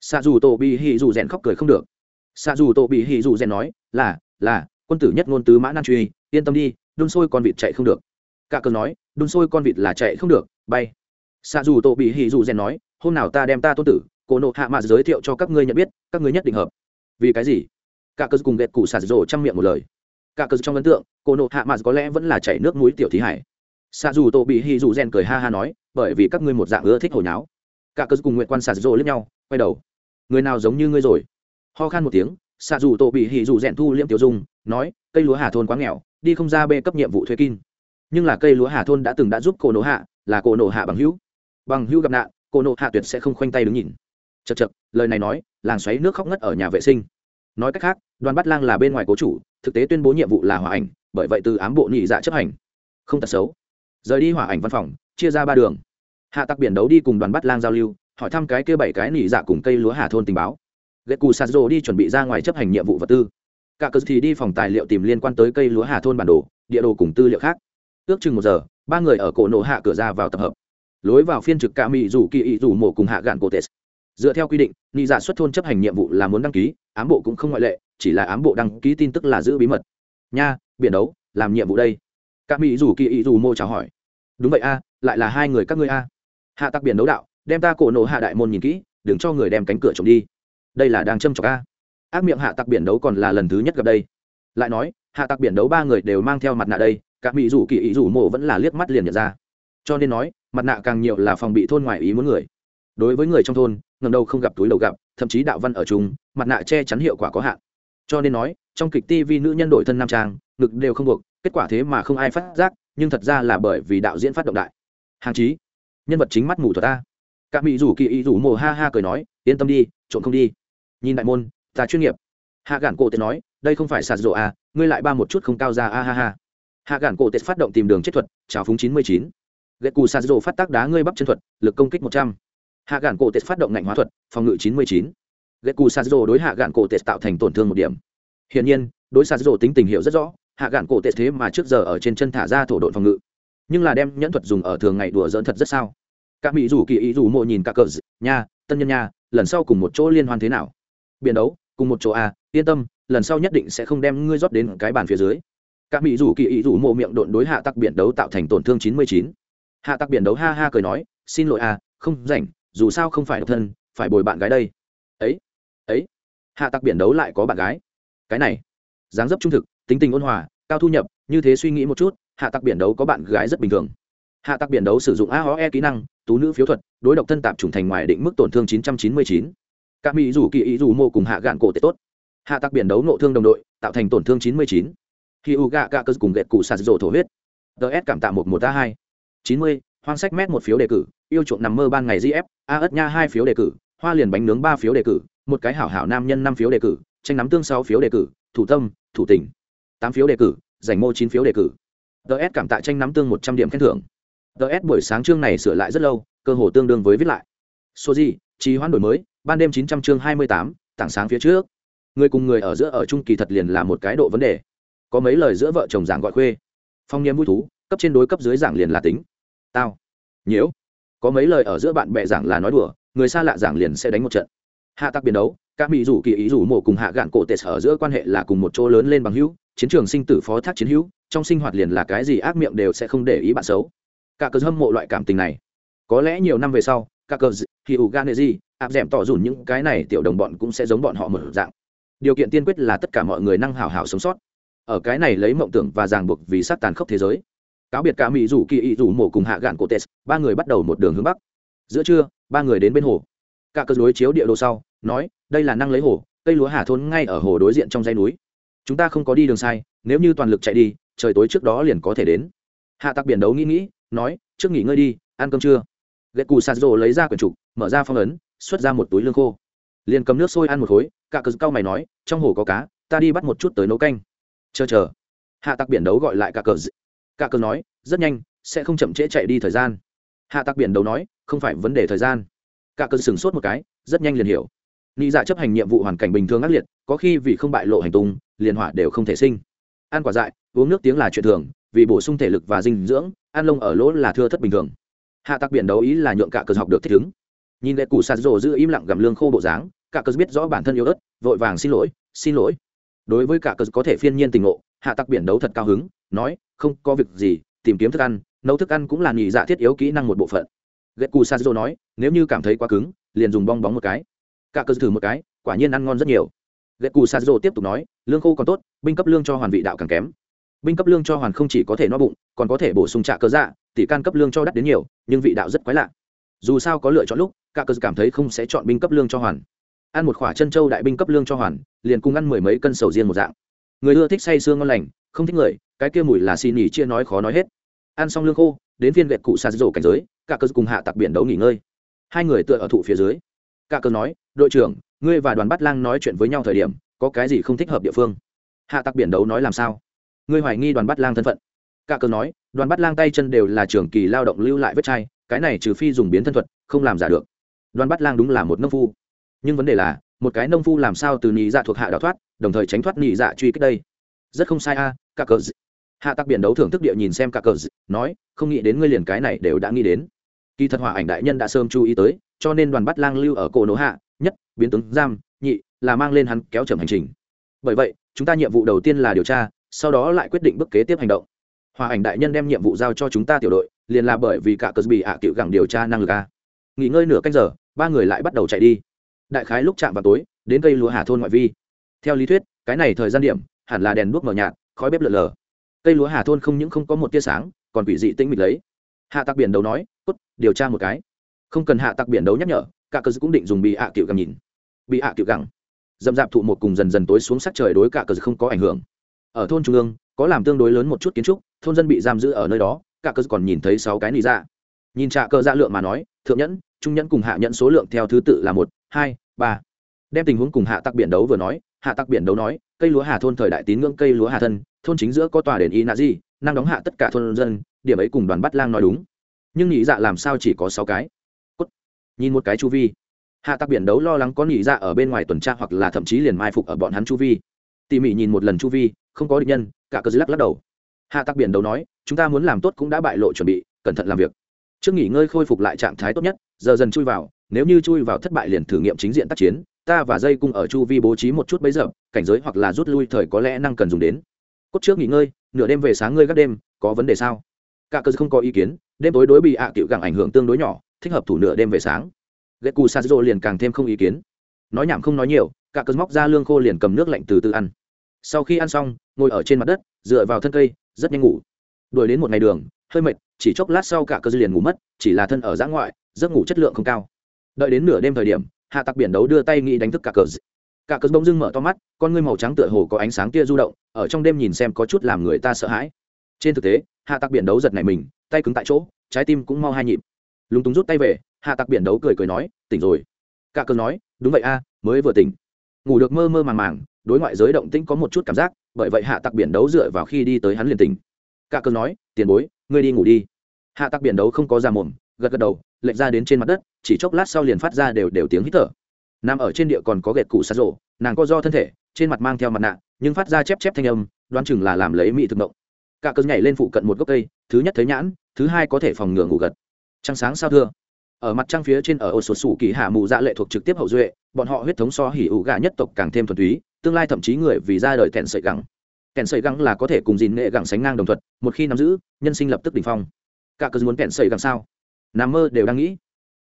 Xạ dù tổ bị hì dù rèn khóc cười không được. Xạ dù tổ bị hì dù rèn nói, là là quân tử nhất ngôn tứ mã nan truy, yên tâm đi, đun sôi con vịt chạy không được. Cả cơn nói, đun sôi con vịt là chạy không được, bay. Xạ dù tổ bị hỉ dù rèn nói, hôm nào ta đem ta tôn tử, cổ nộ hạ mạ giới thiệu cho các ngươi nhận biết, các ngươi nhất định hợp. Vì cái gì? Cả cơn cùng ghẹt cụ xạ rồ trong miệng một lời. Cả cơn trong ấn tượng, cổ nộ hạ mạ có lẽ vẫn là chảy nước mũi tiểu thí hải. Xạ dù tổ bị hỉ dù rèn cười ha ha nói, bởi vì các ngươi một dạng ưa thích hồi nháo cả cơn cùng nguyện quan xạ rồ lẫn nhau, quay đầu. Người nào giống như ngươi rồi? Ho khan một tiếng xạ dù tổ bị hỉ dù rèn thu liễm tiểu dung, nói, cây lúa hà thôn quá nghèo, đi không ra bê cấp nhiệm vụ thuê kin nhưng là cây lúa hà thôn đã từng đã giúp cổ nổ hạ, là cổ nổ hạ bằng hữu. Bằng hữu gặp nạn, cổ nổ hạ tuyệt sẽ không khoanh tay đứng nhìn. Chật chật lời này nói, làng xoáy nước khóc ngất ở nhà vệ sinh. Nói cách khác, đoàn bắt lang là bên ngoài cố chủ, thực tế tuyên bố nhiệm vụ là hòa ảnh, bởi vậy từ ám bộ nhị dạ chấp hành. Không tật xấu. Rời đi hòa ảnh văn phòng, chia ra ba đường. Hạ tặc biển đấu đi cùng đoàn bắt lang giao lưu, hỏi thăm cái kia bảy cái nhị dạ cùng cây lúa hà thôn tình báo ghét cù sạt rồ đi chuẩn bị ra ngoài chấp hành nhiệm vụ vật tư. Cả cờ thì đi phòng tài liệu tìm liên quan tới cây lúa hà thôn bản đồ, địa đồ cùng tư liệu khác. Ước chừng một giờ, ba người ở cổ nổ hạ cửa ra vào tập hợp. Lối vào phiên trực ca mỹ rủ kỳ ý rủ mổ cùng hạ gạn cổ tes dựa theo quy định ni giả dạ xuất thôn chấp hành nhiệm vụ là muốn đăng ký, ám bộ cũng không ngoại lệ, chỉ là ám bộ đăng ký tin tức là giữ bí mật. Nha, biển đấu, làm nhiệm vụ đây. Ca mỹ rủ kỳ ý rủ mô chào hỏi. Đúng vậy a, lại là hai người các ngươi a. Hạ tặc biển đấu đạo, đem ta cổ nổ hạ đại môn nhìn kỹ, đừng cho người đem cánh cửa trộm đi đây là đang châm chọc a. Ác miệng hạ tặc biển đấu còn là lần thứ nhất gặp đây. Lại nói, hạ tặc biển đấu ba người đều mang theo mặt nạ đây các mỹ rủ kỳ ý rủ mộ vẫn là liếc mắt liền nhận ra. Cho nên nói, mặt nạ càng nhiều là phòng bị thôn ngoài ý muốn người. Đối với người trong thôn ngầm đầu không gặp túi đầu gặp, thậm chí đạo văn ở chúng mặt nạ che chắn hiệu quả có hạn. Cho nên nói, trong kịch tv nữ nhân đổi thân nam trang, ngực đều không buộc, kết quả thế mà không ai phát giác, nhưng thật ra là bởi vì đạo diễn phát động đại. Hàng chí, nhân vật chính mắt mù thuật ta các mỹ rủ kỳ ý rủ mồ ha ha cười nói, yên tâm đi trộn không đi nhìn đại môn, ta chuyên nghiệp. Hạ gạn cổ tệ nói, đây không phải sạt rộ à ngươi lại ba một chút không cao ra, a ha ha. Hạ gạn cổ tệ phát động tìm đường chết thuật, trào phúng chín mươi chín. Ghét cù sạt rộ phát tác đá ngươi bắp chân thuật, lực công kích một trăm. Hạ gạn cổ tệ phát động ngạnh hóa thuật, phòng ngự chín mươi chín. Ghét cù sạt rộ đối hạ gạn cổ tệ tạo thành tổn thương một điểm. Hiển nhiên, đối sạt rộ tính tình hiệu rất rõ, hạ gạn cổ tệ thế mà trước giờ ở trên chân thả ra thổ độn phòng ngự. Nhưng là đem nhẫn thuật dùng ở thường ngày đùa dỡn thật rất sao? Các mỹ rủ kỳ ý rủ mộ nhìn cả cờ dạ, nha, tân nhân nha, lần sau cùng một chỗ liên hoan thế nào? Biển đấu, cùng một chỗ à yên tâm, lần sau nhất định sẽ không đem ngươi rót đến cái bàn phía dưới. Các mỹ rủ kỳ ý rủ mộ miệng độn đối hạ tặc biển đấu tạo thành tổn thương chín mươi chín. Hạ tặc biển đấu ha ha cười nói, xin lỗi à không rảnh, dù sao không phải độc thân, phải bồi bạn gái đây. Ấy ấy. Hạ tặc biển đấu lại có bạn gái. Cái này, dáng dấp trung thực, tính tình ôn hòa, cao thu nhập, như thế suy nghĩ một chút, hạ tặc biển đấu có bạn gái rất bình thường. Hạ tặc biển đấu sử dụng a ho e kỹ năng, tú nữ phiếu thuật, đối độc thân tạp chủng thành ngoài định mức tổn thương 999. Cả mỹ rủ kỳ ý rủ mô cùng hạ gạn cổ tệ tốt. Hạ tặc biển đấu nộ thương đồng đội, tạo thành tổn thương 99. khi u gạ gạ cơ cùng gẹt cụ sạt rổ thổ huyết. Ts cảm tạ một một a hai. chín mươi, hoang sách mét một phiếu đề cử, yêu chuộng nằm mơ ban ngày gf a ất nha hai phiếu đề cử, hoa liền bánh nướng ba phiếu đề cử, một cái hảo hảo nam nhân năm phiếu đề cử, tranh nắm tương sáu phiếu đề cử, thủ tâm, thủ tỉnh tám phiếu đề cử giành mô chín phiếu đề cử. Ts cảm tạ tranh nắm tương một trăm điểm khen thưởng. Ts buổi sáng chương này sửa lại rất lâu, cơ hồ tương đương với viết lại. Số gì trì hoãn đổi mới ban đêm chín trăm chương hai mươi tám, tảng sáng phía trước. Người cùng người ở giữa ở trung kỳ thật liền là một cái độ vấn đề. Có mấy lời giữa vợ chồng giảng gọi khuê. Phong niêm vui thú, cấp trên đối cấp dưới giảng liền là tính. Tao. Nhiễu. Có mấy lời ở giữa bạn bè giảng là nói đùa, người xa lạ giảng liền sẽ đánh một trận. Hạ tắc biến đấu, các mỹ rủ kỳ ý rủ mộ cùng hạ gạn cổ tệ ở giữa quan hệ là cùng một chỗ lớn lên bằng hữu, chiến trường sinh tử phó thác chiến hữu, trong sinh hoạt liền là cái gì ác miệng đều sẽ không để ý bạn xấu. Cả cờ hâm mộ loại cảm tình này. Có lẽ nhiều năm về sau, cả cờ thì ủ gan gì áp d tỏ dùn những cái này tiểu đồng bọn cũng sẽ giống bọn họ mở dạng. Điều kiện tiên quyết là tất cả mọi người năng hào hào sống sót. Ở cái này lấy mộng tưởng và ràng buộc vì sát tàn khốc thế giới. Cáo biệt cả mỹ rủ kỳ ý rủ mộ cùng hạ gạn cổ tes ba người bắt đầu một đường hướng bắc. Giữa trưa, ba người đến bên hồ. Cả cơ đối chiếu địa đồ sau, nói, đây là năng lấy hồ, cây lúa hà thôn ngay ở hồ đối diện trong dãy núi. Chúng ta không có đi đường sai, nếu như toàn lực chạy đi, trời tối trước đó liền có thể đến. Hạ tặc biển đấu nghĩ nghĩ, nói, trước nghỉ ngơi đi, ăn cơm trưa ghét cù sạt rồ lấy ra quyển trục, mở ra phong ấn, xuất ra một túi lương khô. Liền cầm nước sôi ăn một khối, cả cờ cao mày nói, trong hồ có cá, ta đi bắt một chút tới nấu canh. Chờ chờ. Hạ tặc biển đấu gọi lại cả cờ cả cờ nói, rất nhanh, sẽ không chậm trễ chạy đi thời gian. Hạ tặc biển đấu nói, không phải vấn đề thời gian. Cả cờ sửng sốt một cái, rất nhanh liền hiểu. Nghĩ dạ chấp hành nhiệm vụ hoàn cảnh bình thường ác liệt, có khi vì không bại lộ hành tung, liền hỏa đều không thể sinh. Ăn quả dại, uống nước tiếng là chuyện thường, vì bổ sung thể lực và dinh dưỡng, ăn lông ở lỗ là thưa thất bình thường hạ tặc biển đấu ý là nhượng cả cờ học được thích ứng. Nhìn lệ cụ sạt rổ giữ im lặng gặm lương khô bộ dáng, cả cờ biết rõ bản thân yếu ớt, vội vàng xin lỗi xin lỗi. Đối với cả cờ có thể phiên nhiên tình ngộ, hạ tặc biển đấu thật cao hứng, nói, không có việc gì, tìm kiếm thức ăn, nấu thức ăn cũng là nghỉ dạ thiết yếu kỹ năng một bộ phận. Ghét cù sa nói, nếu như cảm thấy quá cứng, liền dùng bong bóng một cái. Cả cơ thử một cái, quả nhiên ăn ngon rất nhiều. Ghét cù sa tiếp tục nói, lương khô còn tốt, binh cấp lương cho hoàn vị đạo càng kém. Binh cấp lương cho hoàn không chỉ có thể no bụng, còn có thể bổ sung trạ cơ dạ tỷ can cấp lương cho đắt đến nhiều, nhưng vị đạo rất quái lạ. Dù sao có lựa chọn lúc, cả cơ cảm thấy không sẽ chọn binh cấp lương cho hoàn. Ăn một khỏa chân châu đại binh cấp lương cho hoàn, liền cùng ăn mười mấy cân sầu riêng một dạng. Người ưa thích say sương ngon lành, không thích người, cái kia mùi là xì nỉ chia nói khó nói hết. Ăn xong lương khô, đến viên gạch cụ sạt rổ cảnh giới, cả cơ cùng hạ tặc biển đấu nghỉ ngơi. Hai người tựa ở thụ phía dưới. Cả cơ nói, đội trưởng, ngươi và đoàn bắt lang nói chuyện với nhau thời điểm, có cái gì không thích hợp địa phương? Hạ tặc biển đấu nói làm sao? Ngươi hoài nghi đoàn bắt lang thân phận cả cờ nói đoàn bắt lang tay chân đều là trường kỳ lao động lưu lại vết chai cái này trừ phi dùng biến thân thuật không làm giả được. Đoàn bắt lang đúng là một nông phu. Nhưng vấn đề là một cái nông phu làm sao từ nhị dạ thuộc hạ đào thoát đồng thời tránh thoát nhị dạ truy kích đây? Rất không sai a à, cả cờ hạ tác biển đấu thưởng thức địa nhìn xem cả cờ nói không nghĩ đến ngươi liền cái này đều đã nghĩ đến. Kỳ thật hỏa ảnh đại nhân đã sớm chú ý tới cho nên đoàn bắt lang lưu ở cổ nỗ hạ nhất biến tướng giam nhị là mang lên hắn kéo chậm hành trình. Bởi vậy chúng ta nhiệm vụ đầu tiên là điều tra sau đó lại quyết định bước kế tiếp hành động hòa ảnh đại nhân đem nhiệm vụ giao cho chúng ta tiểu đội, liền là bởi vì cả cờ bị hạ à tiểu gẳng điều tra năng lực a. Nghỉ ngơi nửa canh giờ, ba người lại bắt đầu chạy đi. Đại khái lúc chạm vào tối, đến cây lúa hà thôn ngoại vi. Theo lý thuyết, cái này thời gian điểm, hẳn là đèn đuốc mờ nhạt, khói bếp lợn lờ. Cây lúa hà thôn không những không có một tia sáng, còn quỷ dị tĩnh mịch lấy. Hạ tặc biển đấu nói cốt điều tra một cái. Không cần hạ tặc biển đấu nhắc nhở, cả cờ cũng định dùng bị hạ à cựu gẳng nhìn. Bị hạ à cựu gẳng. Dậm dạp thụ một cùng dần dần tối xuống sắc trời đối cả cờ không có ảnh hưởng. Ở thôn trung ương, có làm tương đối lớn một chút kiến trúc thôn dân bị giam giữ ở nơi đó, cả cơ còn nhìn thấy sáu cái nị dạ. Nhìn trạ cơ dạ lượng mà nói, thượng nhẫn, trung nhẫn cùng hạ nhẫn số lượng theo thứ tự là một, hai, ba. Đem tình huống cùng hạ tặc biển đấu vừa nói, hạ tặc biển đấu nói, cây lúa hà thôn thời đại tín ngưỡng cây lúa hà thân, thôn chính giữa có tòa đền y nạ di năng đóng hạ tất cả thôn dân, điểm ấy cùng đoàn bắt lang nói đúng. Nhưng nhị dạ làm sao chỉ có sáu cái? Cốt. nhìn một cái chu vi. Hạ tặc biển đấu lo lắng có nhị dạ ở bên ngoài tuần tra hoặc là thậm chí liền mai phục ở bọn hắn chu vi. Tỉ mỉ nhìn một lần chu vi, không có địch nhân, cả cơ dưới lắc lắc đầu hạ tặc biển đầu nói, chúng ta muốn làm tốt cũng đã bại lộ chuẩn bị, cẩn thận làm việc. Trước nghỉ ngơi khôi phục lại trạng thái tốt nhất, giờ dần chui vào, nếu như chui vào thất bại liền thử nghiệm chính diện tác chiến, ta và dây cung ở chu vi bố trí một chút bấy giờ, cảnh giới hoặc là rút lui thời có lẽ năng cần dùng đến. Cốt trước nghỉ ngơi, nửa đêm về sáng ngươi các đêm, có vấn đề sao? Cả cơ không có ý kiến, đêm tối đối bị ạ à cựu gẳng ảnh hưởng tương đối nhỏ, thích hợp thủ nửa đêm về sáng. Ghét cù sa liền càng thêm không ý kiến. Nói nhảm không nói nhiều, cả cơn móc ra lương khô liền cầm nước lạnh từ từ ăn. Sau khi ăn xong, ngồi ở trên mặt đất, dựa vào thân cây rất nhanh ngủ. Đuổi đến một ngày đường, hơi mệt, chỉ chốc lát sau cả cơ dư liền ngủ mất, chỉ là thân ở giã ngoại, giấc ngủ chất lượng không cao. Đợi đến nửa đêm thời điểm, hạ tặc biển đấu đưa tay nghĩ đánh thức cả cờ cả cờ bông dưng mở to mắt, con ngươi màu trắng tựa hồ có ánh sáng tia du động, ở trong đêm nhìn xem có chút làm người ta sợ hãi. Trên thực tế, hạ tặc biển đấu giật này mình, tay cứng tại chỗ, trái tim cũng mau hai nhịp. Lúng túng rút tay về, hạ tặc biển đấu cười cười nói, tỉnh rồi. Cả cờ nói, đúng vậy a, mới vừa tỉnh. Ngủ được mơ mơ màng màng đối ngoại giới động tĩnh có một chút cảm giác, bởi vậy hạ tặc biển đấu dựa vào khi đi tới hắn liền tỉnh. Cả cơn nói, tiền bối, ngươi đi ngủ đi. Hạ tặc biển đấu không có ra mồm, gật gật đầu lệnh ra đến trên mặt đất, chỉ chốc lát sau liền phát ra đều đều tiếng hít thở. Nằm ở trên địa còn có gệt cụ sát rộ, nàng co do thân thể, trên mặt mang theo mặt nạ, nhưng phát ra chép chép thanh âm, đoán chừng là làm lấy mỹ thực động. Cả cơn nhảy lên phụ cận một gốc cây, thứ nhất thấy nhãn, thứ hai có thể phòng ngừa ngủ gật. Trăng sáng sao thưa? Ở mặt trăng phía trên ở ô sột sủ kỳ hạ mù dạ lệ thuộc trực tiếp hậu duệ, bọn họ huyết thống so hỉ ủ gà nhất tộc càng thêm thuần túy tương lai thậm chí người vì ra đời kẹn sợi gẳng, kẹn sợi gẳng là có thể cùng dìn nghệ gẳng sánh ngang đồng thuật một khi nắm giữ nhân sinh lập tức đỉnh phong. Cả cơ muốn kẹn sợi gẳng sao? Nằm mơ đều đang nghĩ.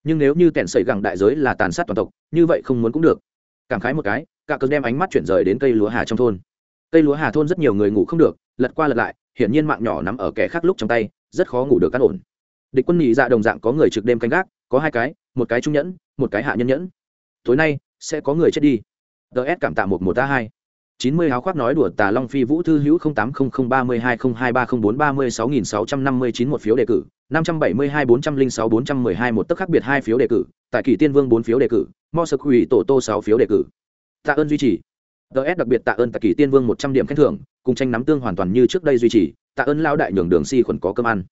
Nhưng nếu như kẹn sợi gẳng đại giới là tàn sát toàn tộc như vậy không muốn cũng được. Cảm khái một cái cả cơ đem ánh mắt chuyển rời đến cây lúa hà trong thôn. Cây lúa hà thôn rất nhiều người ngủ không được lật qua lật lại hiển nhiên mạng nhỏ nằm ở kẻ khác lúc trong tay rất khó ngủ được cắt ổn. Địch quân nhị dạ đồng dạng có người trực đêm canh gác có hai cái một cái trung nhẫn một cái hạ nhân nhẫn. Tối nay sẽ có người chết đi ts cảm tạ một một a hai. Chín mươi áo khoác nói đùa tà long phi vũ thư hữu không tám không không ba mươi hai không hai ba không bốn ba mươi sáu nghìn sáu trăm năm mươi chín một phiếu đề cử, năm trăm bảy mươi hai bốn trăm linh sáu bốn trăm mười hai một tức khác biệt hai phiếu đề cử, tại kỳ tiên vương bốn phiếu đề cử, mo sơ quỷ tổ tô sáu phiếu đề cử. Tạ ơn duy trì. Ts đặc biệt tạ ơn tại kỳ tiên vương một trăm điểm khen thưởng, cùng tranh nắm tương hoàn toàn như trước đây duy trì, tạ ơn lao đại nhường đường si khuẩn có cơm ăn.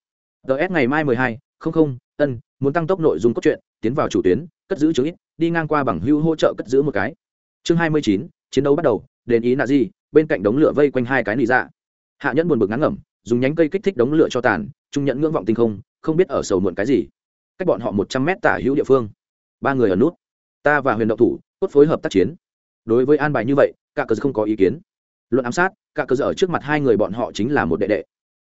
Ts ngày mai mười hai, không không, ân, muốn tăng tốc nội dung cốt truyện, tiến vào chủ tuyến, cất giữ chữ ít, đi ngang qua bằng hưu hỗ trợ cất giữ một cái chương hai mươi chín, chiến đấu bắt đầu, đền ý nạ gì, bên cạnh đống lửa vây quanh hai cái nị dạ. Hạ nhẫn buồn bực ngắn ngẩm, dùng nhánh cây kích thích đống lửa cho tàn, trung nhẫn ngưỡng vọng tinh không không biết ở sầu muộn cái gì. Cách bọn họ một trăm mét tả hữu địa phương. Ba người ở nút. Ta và huyền động thủ, cốt phối hợp tác chiến. Đối với an bài như vậy cả cờ không có ý kiến. Luận ám sát cả cơ ở trước mặt hai người bọn họ chính là một đệ đệ.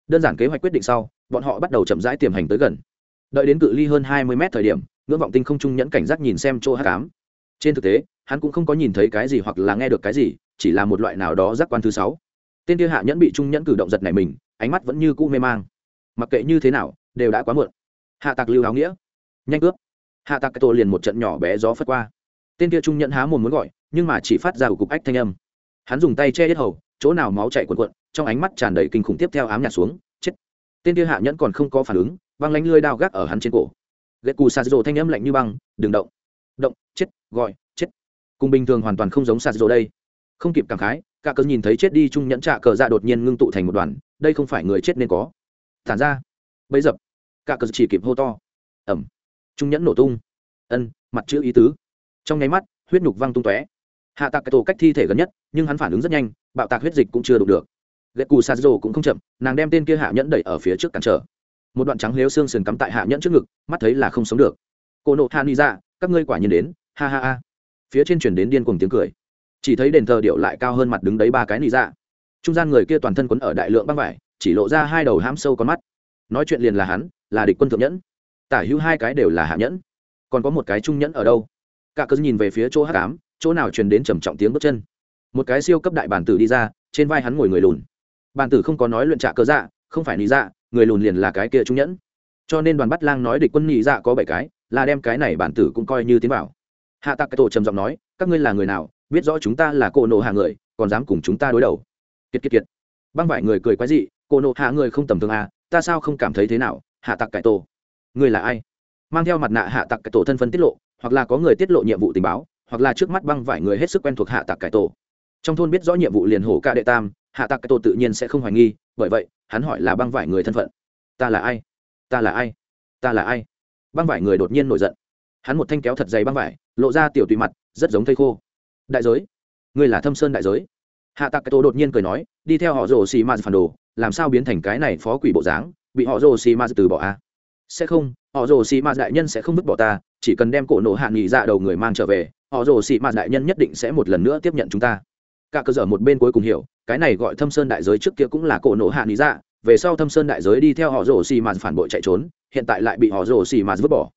Đơn giản kế hoạch quyết định sau, bọn họ bắt đầu chậm rãi tiềm hành tới gần. Đợi đến cự ly hơn hai mươi mét thời điểm, ngưỡng vọng tinh không trung nhẫn cảnh giác nhìn xem chỗ hát cám trên thực tế, hắn cũng không có nhìn thấy cái gì hoặc là nghe được cái gì, chỉ là một loại nào đó giác quan thứ sáu. Tên kia hạ nhẫn bị trung nhẫn cử động giật này mình, ánh mắt vẫn như cũ mê mang. Mặc kệ như thế nào, đều đã quá muộn. Hạ tạc lưu áo nghĩa. Nhanh cướp. Hạ tạc cái tổ liền một trận nhỏ bé gió phất qua. Tên kia trung nhẫn há mồm muốn gọi, nhưng mà chỉ phát ra của cục ách thanh âm. Hắn dùng tay che hết hầu, chỗ nào máu chạy cuộn cuộn, trong ánh mắt tràn đầy kinh khủng tiếp theo ám nhạt xuống, chết. Tên kia hạ nhẫn còn không có phản ứng băng lánh lưới đao gác ở hắn trên cổ. Ghét cù sạt rồ thanh âm lạnh như băng, đừng động động, chết, gọi, chết. Cùng bình thường hoàn toàn không giống sạt rồ đây. Không kịp cảm khái, cả cơn nhìn thấy chết đi trung nhẫn trạ cờ dạ đột nhiên ngưng tụ thành một đoàn, đây không phải người chết nên có. Thản ra. Bấy dập. Cả cờ chỉ kịp hô to. Ẩm. Trung nhẫn nổ tung. Ân, mặt chữ ý tứ. Trong nháy mắt, huyết nhục văng tung tóe. Hạ tạc cái tổ cách thi thể gần nhất, nhưng hắn phản ứng rất nhanh, bạo tạc huyết dịch cũng chưa đụng được. Ghét cù sạt rồ cũng không chậm, nàng đem tên kia hạ nhẫn đẩy ở phía trước cản trở. Một đoạn trắng lếu xương sườn cắm tại hạ nhẫn trước ngực, mắt thấy là không sống được. Cô nộ hạ ni ra các ngươi quả nhiên đến ha ha ha. Phía trên chuyển đến điên cùng tiếng cười. Chỉ thấy đền thờ điệu lại cao hơn mặt đứng đấy ba cái nị dạ, trung gian người kia toàn thân quấn ở đại lượng băng vải chỉ lộ ra hai đầu hãm sâu con mắt. Nói chuyện liền là hắn là địch quân thượng nhẫn. Tả hữu hai cái đều là hạ nhẫn. Còn có một cái trung nhẫn ở đâu? Cả cớ nhìn về phía chỗ hát cám chỗ nào truyền đến trầm trọng tiếng bước chân. Một cái siêu cấp đại bản tử đi ra trên vai hắn ngồi người lùn. Bản tử không có nói luyện trạ cơ dạ không phải lý dạ người lùn liền là cái kia trung nhẫn. Cho nên đoàn bắt lang nói địch quân nhị dạ có bảy cái là đem cái này bản tử cũng coi như tiến vào. Hạ tạc cái tổ trầm giọng nói, các ngươi là người nào, biết rõ chúng ta là cô nộ hạ người, còn dám cùng chúng ta đối đầu. Kiệt kiệt kiệt. Băng vải người cười quái dị cô nộ hạ người không tầm thường à ta sao không cảm thấy thế nào, hạ tạc cải tổ. Người là ai? Mang theo mặt nạ hạ tạc cải tổ thân phân tiết lộ, hoặc là có người tiết lộ nhiệm vụ tình báo, hoặc là trước mắt băng vải người hết sức quen thuộc hạ tạc cải tổ. Trong thôn biết rõ nhiệm vụ liền hổ ca đệ tam, hạ tạc cải tổ tự nhiên sẽ không hoài nghi, bởi vậy, hắn hỏi là băng vải người thân phận. Ta là ai? Ta là ai? Ta là ai? Băng vải người đột nhiên nổi giận. Hắn một thanh kéo thật dày băng vải, lộ ra tiểu tùy mặt, rất giống thây khô. Đại giới, ngươi là thâm sơn đại giới. Hạ tạc cái tô đột nhiên cười nói, đi theo họ rồ xì ma phản đồ, làm sao biến thành cái này phó quỷ bộ dáng, bị họ rồ xì ma từ bỏ a? À? sẽ không, họ rồ xì ma đại nhân sẽ không vứt bỏ ta, chỉ cần đem cổ nổ hạ nghỉ dạ đầu người mang trở về, họ rồ xì ma đại nhân nhất định sẽ một lần nữa tiếp nhận chúng ta. Cả cơ sở một bên cuối cùng hiểu, cái này gọi thâm sơn đại giới trước kia cũng là cổ nổ hạ nghỉ dạ về sau thâm sơn đại giới đi theo họ rồ xì mạt phản bội chạy trốn, hiện tại lại bị họ rồ xì mạt vứt bỏ.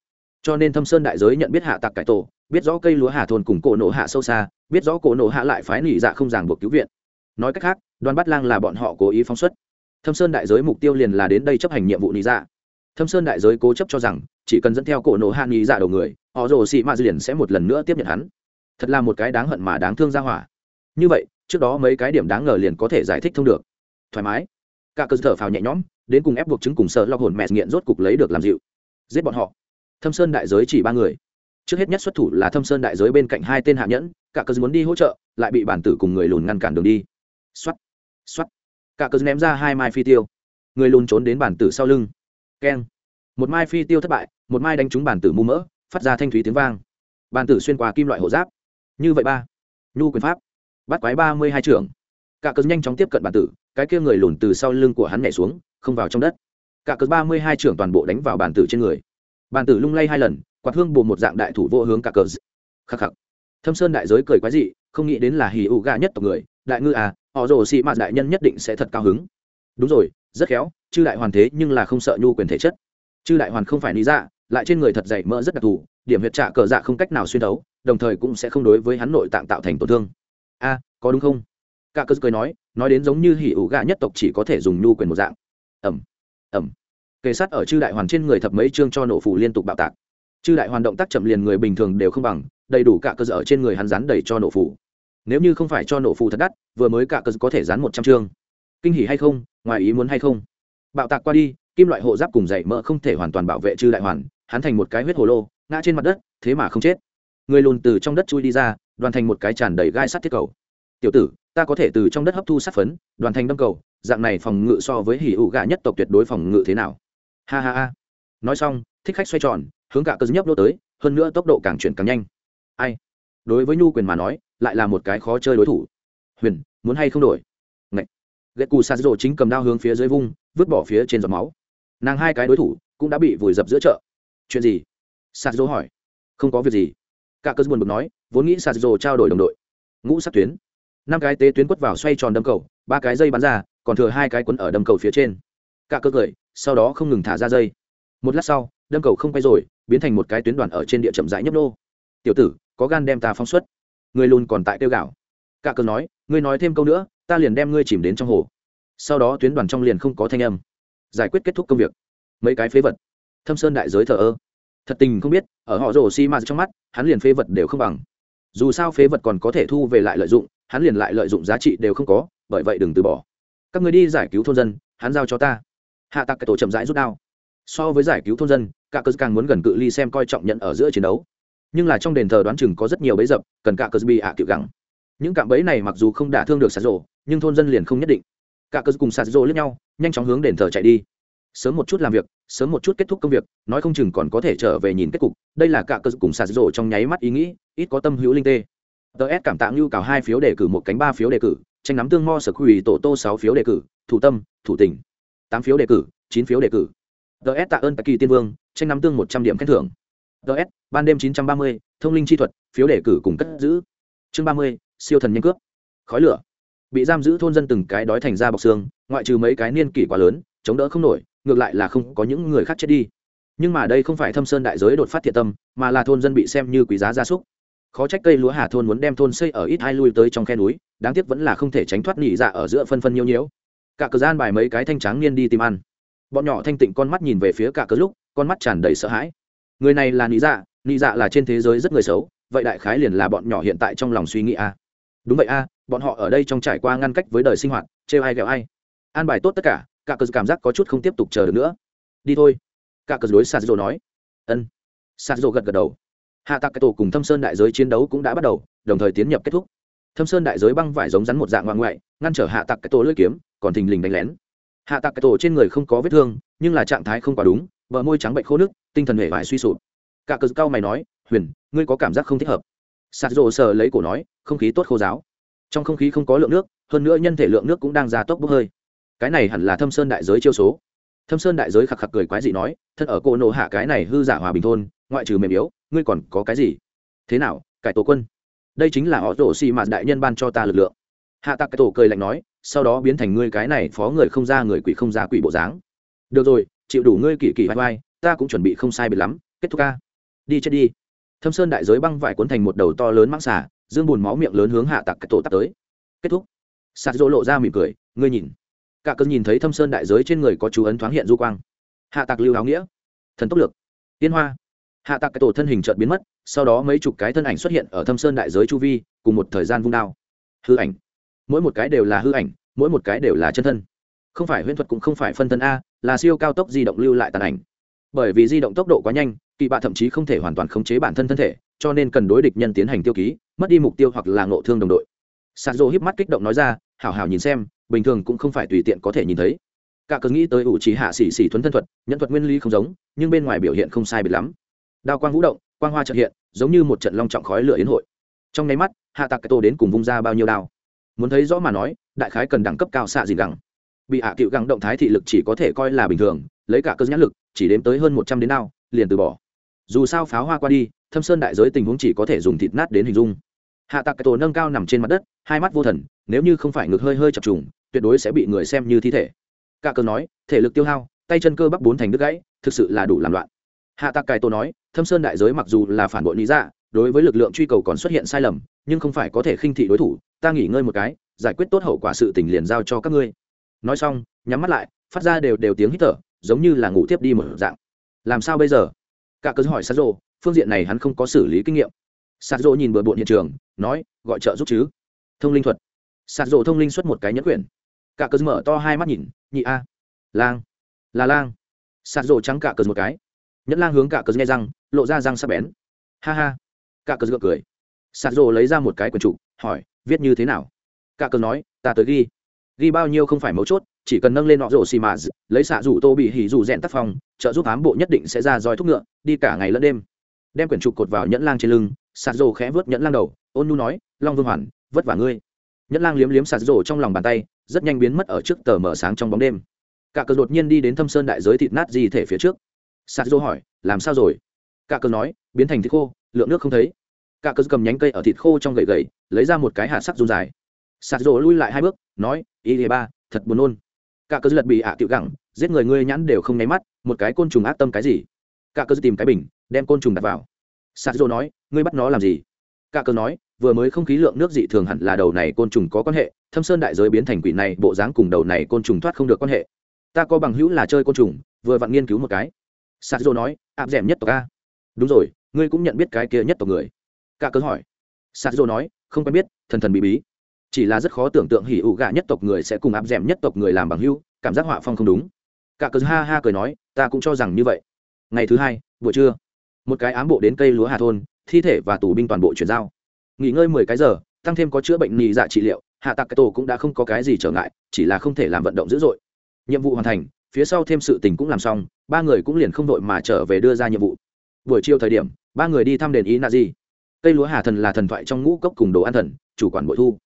Cho nên thâm sơn đại giới nhận biết hạ tặc cải tổ, biết rõ cây lúa hà thôn cùng cổ nổ hạ sâu xa, biết rõ cổ nổ hạ lại phái nỉ dạ không ràng buộc cứu viện. Nói cách khác đoàn bắt lang là bọn họ cố ý phóng xuất. Thâm sơn đại giới mục tiêu liền là đến đây chấp hành nhiệm vụ nỉ dạ. Thâm sơn đại giới cố chấp cho rằng, chỉ cần dẫn theo cổ nổ hạ nỉ dạ đầu người, họ rồ xị mạt liền sẽ một lần nữa tiếp nhận hắn. Thật là một cái đáng hận mà đáng thương ra hỏa. Như vậy, trước đó mấy cái điểm đáng ngờ liền có thể giải thích thông được. Thoải mái cả cơ thở phào nhẹ nhõm, đến cùng ép buộc chứng cùng sợ lo hồn mẹ nghiện rốt cục lấy được làm dịu. Giết bọn họ. Thâm sơn đại giới chỉ ba người. Trước hết nhất xuất thủ là thâm sơn đại giới bên cạnh hai tên hạ nhẫn, cả cơ muốn đi hỗ trợ, lại bị bản tử cùng người lùn ngăn cản đường đi. Xoắt xoắt cả cơ ném ra hai mai phi tiêu. Người lùn trốn đến bản tử sau lưng. Keng. Một mai phi tiêu thất bại, một mai đánh trúng bản tử mù mỡ, phát ra thanh thúy tiếng vang. Bản tử xuyên qua kim loại hộ giáp. Như vậy ba. Nhu quyền pháp. Bắt quái ba mươi hai trưởng cả cớ nhanh chóng tiếp cận bản tử, cái kia người lùn từ sau lưng của hắn nhảy xuống, không vào trong đất. Cả cớ ba mươi hai trưởng toàn bộ đánh vào bản tử trên người. Bản tử lung lay hai lần, quạt hương bù một dạng đại thủ vô hướng cả cớ khắc khắc. Thâm sơn đại giới cười quái dị, không nghĩ đến là hì ụ gà nhất tộc người. Đại ngư à họ rồ xị mạt đại nhân nhất định sẽ thật cao hứng. Đúng rồi, rất khéo, chư đại hoàn thế nhưng là không sợ nhu quyền thể chất. Chư đại hoàn không phải lý dạ lại trên người thật dày mỡ rất đặc thù, điểm huyệt trạ cờ dạ không cách nào xuyên đấu đồng thời cũng sẽ không đối với hắn nội tạng tạo thành tổn thương. A, có đúng không? Cả cơ cười nói nói đến giống như hỉ ủ gạ nhất tộc chỉ có thể dùng nhu quyền một dạng. Ẩm ẩm. Kề sát ở chư đại hoàn trên người thập mấy chương cho nổ phủ liên tục bạo tạc. Chư đại hoàn động tác chậm liền người bình thường đều không bằng, đầy đủ cả cơ ở trên người hắn rán đầy cho nổ phủ nếu như không phải cho nổ phủ thật đắt, vừa mới cả cơ có thể rán một trăm chương. Kinh hỉ hay không, ngoài ý muốn hay không? Bạo tạc qua đi, kim loại hộ giáp cùng dày mỡ không thể hoàn toàn bảo vệ chư đại hoàn, hắn thành một cái huyết hồ lô, ngã trên mặt đất, thế mà không chết. Người lùn từ trong đất chui đi ra, đoàn thành một cái tràn đầy gai sắt thiết cầu. Tiểu tử ta có thể từ trong đất hấp thu sát phấn, đoàn thành đâm cầu, dạng này phòng ngự so với hỉ ụ gà nhất tộc tuyệt đối phòng ngự thế nào? Ha ha ha. Nói xong, thích khách xoay tròn, hướng cả cơ nhấp đô tới, hơn nữa tốc độ càng chuyển càng nhanh. Ai? Đối với nhu quyền mà nói, lại là một cái khó chơi đối thủ. Huyền, muốn hay không đổi? Ngậy. ghét cù sa dỗ chính cầm đao hướng phía dưới vung, vứt bỏ phía trên giọt máu. Nàng hai cái đối thủ cũng đã bị vùi dập giữa chợ. Chuyện gì? Sa dỗ hỏi. Không có việc gì. Cả cơ buồn bực nói, vốn nghĩ sa dỗ trao đổi đồng đội. Ngũ sát tuyến năm cái tế tuyến quất vào xoay tròn đâm cầu, ba cái dây bắn ra, còn thừa hai cái quấn ở đâm cầu phía trên. Cả cơ cười, sau đó không ngừng thả ra dây. Một lát sau, đâm cầu không quay rồi, biến thành một cái tuyến đoàn ở trên địa chậm rãi nhấp nô. Tiểu tử, có gan đem ta phóng xuất. Người lùn còn tại tiêu gạo cả cơ nói, ngươi nói thêm câu nữa, ta liền đem ngươi chìm đến trong hồ. Sau đó tuyến đoàn trong liền không có thanh âm. Giải quyết kết thúc công việc. Mấy cái phế vật. Thâm sơn đại giới thờ ơ. Thật tình không biết, ở họ rồ xi ma trong mắt, hắn liền phế vật đều không bằng. Dù sao phế vật còn có thể thu về lại lợi dụng hắn liền lại lợi dụng giá trị đều không có, bởi vậy đừng từ bỏ. Các người đi giải cứu thôn dân, hắn giao cho ta. Hạ tặc cái tổ chậm rãi rút đao. So với giải cứu thôn dân cả cơ càng muốn gần cự ly xem coi trọng nhận ở giữa chiến đấu. Nhưng là trong đền thờ đoán chừng có rất nhiều bẫy dập, cần cả cơ bị hạ à gắng những cạm bẫy này mặc dù không đả thương được sạt rộ nhưng thôn dân liền không nhất định. Cả cơ cùng sạt rộ lẫn nhau, nhanh chóng hướng đền thờ chạy đi. Sớm một chút làm việc, sớm một chút kết thúc công việc, nói không chừng còn có thể trở về nhìn kết cục. Đây là cả cơ cùng sạt rộ trong nháy mắt ý nghĩ, ít có tâm hữu linh tê ts cảm tạ ngưu cào hai phiếu đề cử, một cánh ba phiếu đề cử, tranh nắm tương mo sở quỳ tổ tô sáu phiếu đề cử, thủ tâm, thủ tỉnh tám phiếu đề cử, chín phiếu đề cử. Ts tạ ơn các kỳ tiên vương, tranh nắm tương một trăm điểm khen thưởng. Ts ban đêm chín trăm ba mươi, thông linh chi thuật, phiếu đề cử cùng cất giữ. Chương ba mươi, siêu thần nhanh cướp. Khói lửa. Bị giam giữ thôn dân từng cái đói thành ra bọc xương, ngoại trừ mấy cái niên kỷ quá lớn, chống đỡ không nổi, ngược lại là không có những người khác chết đi. Nhưng mà đây không phải thâm sơn đại giới đột phát thiệt tâm, mà là thôn dân bị xem như quý giá gia súc khó trách cây lúa hà thôn muốn đem thôn xây ở ít hai lui tới trong khe núi, đáng tiếc vẫn là không thể tránh thoát nỉ dạ ở giữa phân phân nhiêu nhiễu. Cả cờ gian bài mấy cái thanh tráng niên đi tìm ăn. Bọn nhỏ thanh tịnh con mắt nhìn về phía cả cờ lúc, con mắt tràn đầy sợ hãi. Người này là nỉ dạ nỉ dạ là trên thế giới rất người xấu, vậy đại khái liền là bọn nhỏ hiện tại trong lòng suy nghĩ a. Đúng vậy a, bọn họ ở đây trong trải qua ngăn cách với đời sinh hoạt, trêu ai ghẹo ai. An bài tốt tất cả cả cờ cảm giác có chút không tiếp tục chờ được nữa. Đi thôi. Cả cờ đối sạt dồ nói. Ân. Sạt dồ gật gật đầu hạ tạc cái tổ cùng thâm sơn đại giới chiến đấu cũng đã bắt đầu, đồng thời tiến nhập kết thúc. Thâm sơn đại giới băng vải giống rắn một dạng ngoại ngoại, ngăn trở hạ tạc cái tổ lưỡi kiếm, còn thình lình đánh lén. Hạ tạc cái tổ trên người không có vết thương, nhưng là trạng thái không quá đúng vợ môi trắng bệnh khô nước, tinh thần hề vải suy sụp. Cả cờ cao mày nói, huyền, ngươi có cảm giác không thích hợp? Sạt rộ sờ lấy cổ nói, không khí tốt khô giáo trong không khí không có lượng nước, hơn nữa nhân thể lượng nước cũng đang gia tốc bốc hơi. Cái này hẳn là thâm sơn đại giới chiêu số. Thâm sơn đại giới khạc khạc cười quái dị nói thân ở cô nộ hạ cái này hư giả hòa bình thôn ngoại trừ mềm yếu, ngươi còn có cái gì? Thế nào, cải tổ quân? Đây chính là họ rổ xì mạt đại nhân ban cho ta lực lượng. Hạ tạc cái tổ cười lạnh nói, sau đó biến thành ngươi cái này phó người không ra người quỷ không ra quỷ bộ dáng. Được rồi, chịu đủ ngươi kỳ kỳ vai vai, ta cũng chuẩn bị không sai biệt lắm, kết thúc ca. Đi chết đi. Thâm sơn đại giới băng vải cuốn thành một đầu to lớn mãng xả dương bùn máu miệng lớn hướng hạ tạc cái tổ tắt tới. Kết thúc. Sạt dỗ lộ ra mỉm cười, ngươi nhìn. Cả cơn nhìn thấy thâm sơn đại giới trên người có chú ấn thoáng hiện du quang. Hạ tạc lưu áo nghĩa. Thần tốc lực tiên hoa hạ tạc cái tổ thân hình chợt biến mất, sau đó mấy chục cái thân ảnh xuất hiện ở thâm sơn đại giới chu vi, cùng một thời gian vung đao. Hư ảnh. Mỗi một cái đều là hư ảnh, mỗi một cái đều là chân thân. Không phải huyễn thuật cũng không phải phân thân a, là siêu cao tốc di động lưu lại tàn ảnh. Bởi vì di động tốc độ quá nhanh, kỳ bạ thậm chí không thể hoàn toàn khống chế bản thân thân thể, cho nên cần đối địch nhân tiến hành tiêu ký, mất đi mục tiêu hoặc là ngộ thương đồng đội. Sạt dô híp mắt kích động nói ra, hảo hảo nhìn xem, bình thường cũng không phải tùy tiện có thể nhìn thấy. Cả cớ nghĩ tới ủ trí hạ xỉ xỉ thuấn thân thuật, nhân thuật nguyên lý không giống, nhưng bên ngoài biểu hiện không sai biệt lắm đao quang vũ động, quang hoa trợ hiện, giống như một trận long trọng khói lửa yến hội. Trong nháy mắt, hạ tạc cái tô đến cùng vung ra bao nhiêu đao? Muốn thấy rõ mà nói, đại khái cần đẳng cấp cao xạ gì gẳng. Bị hạ cựu gẳng động thái thị lực chỉ có thể coi là bình thường, lấy cả cơ nhãn lực, chỉ đếm tới hơn một trăm đến đao, liền từ bỏ. Dù sao pháo hoa qua đi, thâm sơn đại giới tình huống chỉ có thể dùng thịt nát đến hình dung. Hạ tạc cái tổ nâng cao nằm trên mặt đất, hai mắt vô thần, nếu như không phải ngực hơi hơi chập trùng, tuyệt đối sẽ bị người xem như thi thể. Cả cơ nói, thể lực tiêu hao, tay chân cơ bắp bốn thành đứt gãy, thực sự là đủ làm loạn hạ tạc cải tổ nói, thâm sơn đại giới mặc dù là phản bội lý dạ đối với lực lượng truy cầu còn xuất hiện sai lầm, nhưng không phải có thể khinh thị đối thủ, ta nghỉ ngơi một cái, giải quyết tốt hậu quả sự tình liền giao cho các ngươi. Nói xong, nhắm mắt lại, phát ra đều đều tiếng hít thở, giống như là ngủ tiếp đi một dạng. Làm sao bây giờ? Cả cớ hỏi sát rộ phương diện này hắn không có xử lý kinh nghiệm. Sát rộ nhìn bừa bộn hiện trường, nói, gọi trợ giúp chứ? Thông linh thuật. Sát rộ thông linh xuất một cái nhẫn quyển. Cả cớ mở to hai mắt nhìn, nhị a. Lang. Là lang. Sát rộ trắng cả cớ một cái nhẫn lang hướng cả cờ nghe răng lộ ra răng sắc bén. Ha ha. Cả cờ gượng cười. Sạt rộ lấy ra một cái quyển trụ, hỏi viết như thế nào? Cả cờ nói ta tới ghi. Ghi bao nhiêu không phải mấu chốt chỉ cần nâng lên họ rổ xì mà lấy xạ rủ tô bị hỉ rủ rèn tác phong trợ giúp ám bộ nhất định sẽ ra roi thúc ngựa đi cả ngày lẫn đêm. Đem quyển trục cột vào nhẫn lang trên lưng sạt rổ khẽ vớt nhẫn lang đầu ôn nu nói long vương hoàn vất vả ngươi. Nhẫn lang liếm liếm sạt rổ trong lòng bàn tay rất nhanh biến mất ở trước tờ mở sáng trong bóng đêm. Cả cờ đột nhiên đi đến thâm sơn đại giới thịt nát gì thể phía trước sạt Dô hỏi, làm sao rồi? Cả cờ nói, biến thành thịt khô, lượng nước không thấy. Cả cờ cầm nhánh cây ở thịt khô trong gậy gậy, lấy ra một cái hạ sắc run dài. Sạt Dô lui lại hai bước, nói Y địa ba, thật buồn nôn. Cả cờ lật bị ạ tiểu gẳng, giết người ngươi nhãn đều không nháy mắt, một cái côn trùng ác tâm cái gì? Cả cờ tìm cái bình, đem côn trùng đặt vào. Sạt dô nói, ngươi bắt nó làm gì? Cả cờ nói, vừa mới không khí lượng nước dị thường hẳn là đầu này côn trùng có quan hệ, thâm sơn đại giới biến thành quỷ này, bộ dáng cùng đầu này côn trùng thoát không được quan hệ. Ta có bằng hữu là chơi côn trùng, vừa vặn nghiên cứu một cái sạt dô nói, áp d nhất tộc a. Đúng rồi, ngươi cũng nhận biết cái kia nhất tộc người. Cả cớ hỏi. Sạt dô nói, không quen biết, thần thần bí bí. Chỉ là rất khó tưởng tượng hỉ ủ gà nhất tộc người sẽ cùng áp d nhất tộc người làm bằng hưu cảm giác họa phong không đúng. Cả cớ ha ha cười nói, ta cũng cho rằng như vậy. Ngày thứ hai, buổi trưa, một cái ám bộ đến cây lúa hà thôn, thi thể và tù binh toàn bộ chuyển giao. Nghỉ ngơi mười cái giờ, tăng thêm có chữa bệnh nhị dạ trị liệu, hạ tạc cái tổ cũng đã không có cái gì trở ngại, chỉ là không thể làm vận động dữ dội. Nhiệm vụ hoàn thành phía sau thêm sự tình cũng làm xong, ba người cũng liền không đội mà trở về đưa ra nhiệm vụ. Buổi chiều thời điểm, ba người đi thăm đền ý na di cây lúa hà thần là thần thoại trong ngũ cốc cùng đồ an thần, chủ quản bội thu.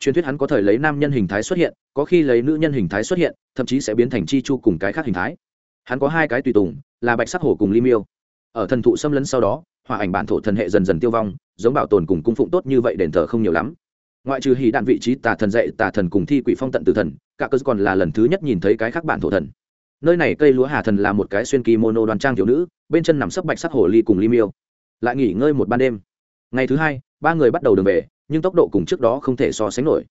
Truyền thuyết hắn có thời lấy nam nhân hình thái xuất hiện, có khi lấy nữ nhân hình thái xuất hiện, thậm chí sẽ biến thành chi chu cùng cái khác hình thái. Hắn có hai cái tùy tùng, là bạch sắc hổ cùng ly miêu. Ở thần thụ xâm lấn sau đó hòa ảnh bản thổ thần hệ dần dần tiêu vong, giống bảo tồn cùng cung phụng tốt như vậy đền thờ không nhiều lắm. Ngoại trừ hì đạn vị trí tà thần dạy tà thần cùng thi quỷ phong tận tử thần, cả cơ còn là lần thứ nhất nhìn thấy cái khác bản thổ thần nơi này cây lúa hà thần là một cái xuyên kỳ mono đoàn trang thiếu nữ, bên chân nằm sấp bạch sắc hồ ly cùng ly miêu. Lại nghỉ ngơi một ban đêm. Ngày thứ hai, ba người bắt đầu đường về, nhưng tốc độ cùng trước đó không thể so sánh nổi.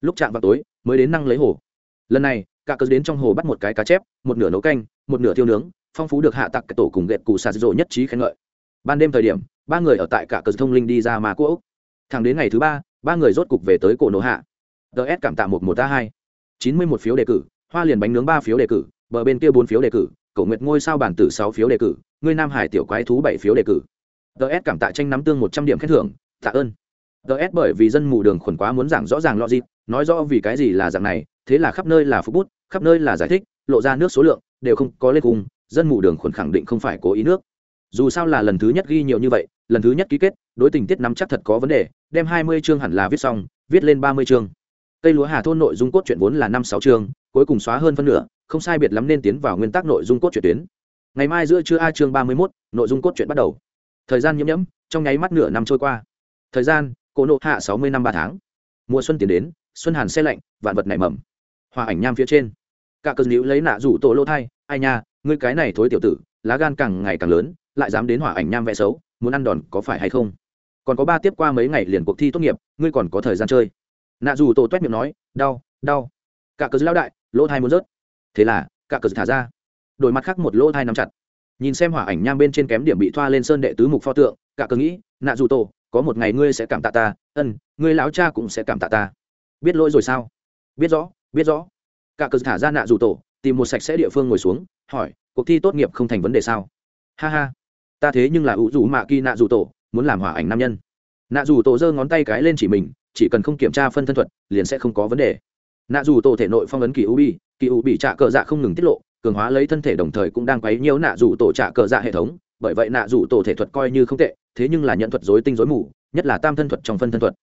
Lúc chạm vào tối, mới đến năng lấy hồ. Lần này, cả cớ đến trong hồ bắt một cái cá chép, một nửa nấu canh, một nửa thiêu nướng, phong phú được hạ tặc cái tổ cùng ghẹt cụ sạt rộ nhất trí khen ngợi. Ban đêm thời điểm, ba người ở tại cả cờ thông linh đi ra mà cỗ thẳng đến ngày thứ ba ba người rốt cục về tới cổ nổ hạ. Ts cảm tạ một một a hai. Chín mươi một phiếu đề cử, hoa liền bánh nướng ba phiếu đề cử bờ bên kia bốn phiếu đề cử, cổ nguyệt ngôi sao bản tử sáu phiếu đề cử, ngươi nam hải tiểu quái thú bảy phiếu đề cử. Ts cảm tạ tranh nắm tương một trăm điểm khen thưởng, tạ ơn. Ts bởi vì dân mù đường khuẩn quá muốn giảng rõ ràng logic, nói rõ vì cái gì là dạng này, thế là khắp nơi là phúc bút, khắp nơi là giải thích, lộ ra nước số lượng, đều không có lên cùng, dân mù đường khuẩn khẳng định không phải cố ý nước. Dù sao là lần thứ nhất ghi nhiều như vậy, lần thứ nhất ký kết, đối tình tiết nắm chắc thật có vấn đề, đem hai mươi chương hẳn là viết xong, viết lên ba mươi chương. Cây lúa hà thôn nội dung cốt truyện vốn là năm sáu chương cuối cùng xóa hơn phân nửa, không sai biệt lắm nên tiến vào nguyên tắc nội dung cốt truyện tuyến. Ngày mai giữa trưa a chương ba mươi mốt, nội dung cốt truyện bắt đầu. Thời gian nhiễm nhẫm trong nháy mắt nửa năm trôi qua. Thời gian, cổ nộ hạ sáu mươi năm ba tháng. Mùa xuân tiến đến, xuân hàn xe lạnh, vạn vật nảy mầm. Hòa ảnh nham phía trên. Cả cơn níu lấy nạ rủ tổ lô thai, ai nha, ngươi cái này thối tiểu tử, lá gan càng ngày càng lớn, lại dám đến hỏa ảnh nham vẽ xấu, muốn ăn đòn có phải hay không? Còn có ba tiếp qua mấy ngày liền cuộc thi tốt nghiệp, ngươi còn có thời gian chơi. Nạ dù tổ toét miệng nói, đau đau. Cả cớ lao đại lỗ thai muốn rớt. Thế là, cả cờ thả ra. Đổi mặt khác một lỗ thai nắm chặt. Nhìn xem hỏa ảnh nham bên trên kém điểm bị thoa lên sơn đệ tứ mục pho tượng, cả cờ nghĩ, nạ dù tổ, có một ngày ngươi sẽ cảm tạ ta, ân, ngươi lão cha cũng sẽ cảm tạ ta. Biết lỗi rồi sao? Biết rõ biết rõ. Cả cờ thả ra nạ dù tổ, tìm một sạch sẽ địa phương ngồi xuống, hỏi, cuộc thi tốt nghiệp không thành vấn đề sao? Ha ha, ta thế nhưng là ủ dù mạ kỳ nạ dù tổ, muốn làm hỏa ảnh nam nhân. Nạ dù tổ giơ ngón tay cái lên chỉ mình, chỉ cần không kiểm tra phân thân thuật, liền sẽ không có vấn đề nạ dù tổ thể nội phong ấn kỳ u bi kỳ u bị Trả cờ dạ không ngừng tiết lộ, cường hóa lấy thân thể đồng thời cũng đang quấy nhiễu nạ dù tổ Trả cờ dạ hệ thống, bởi vậy nạ dù tổ thể thuật coi như không tệ, thế nhưng là nhận thuật dối tinh dối mù, nhất là tam thân thuật trong phân thân thuật.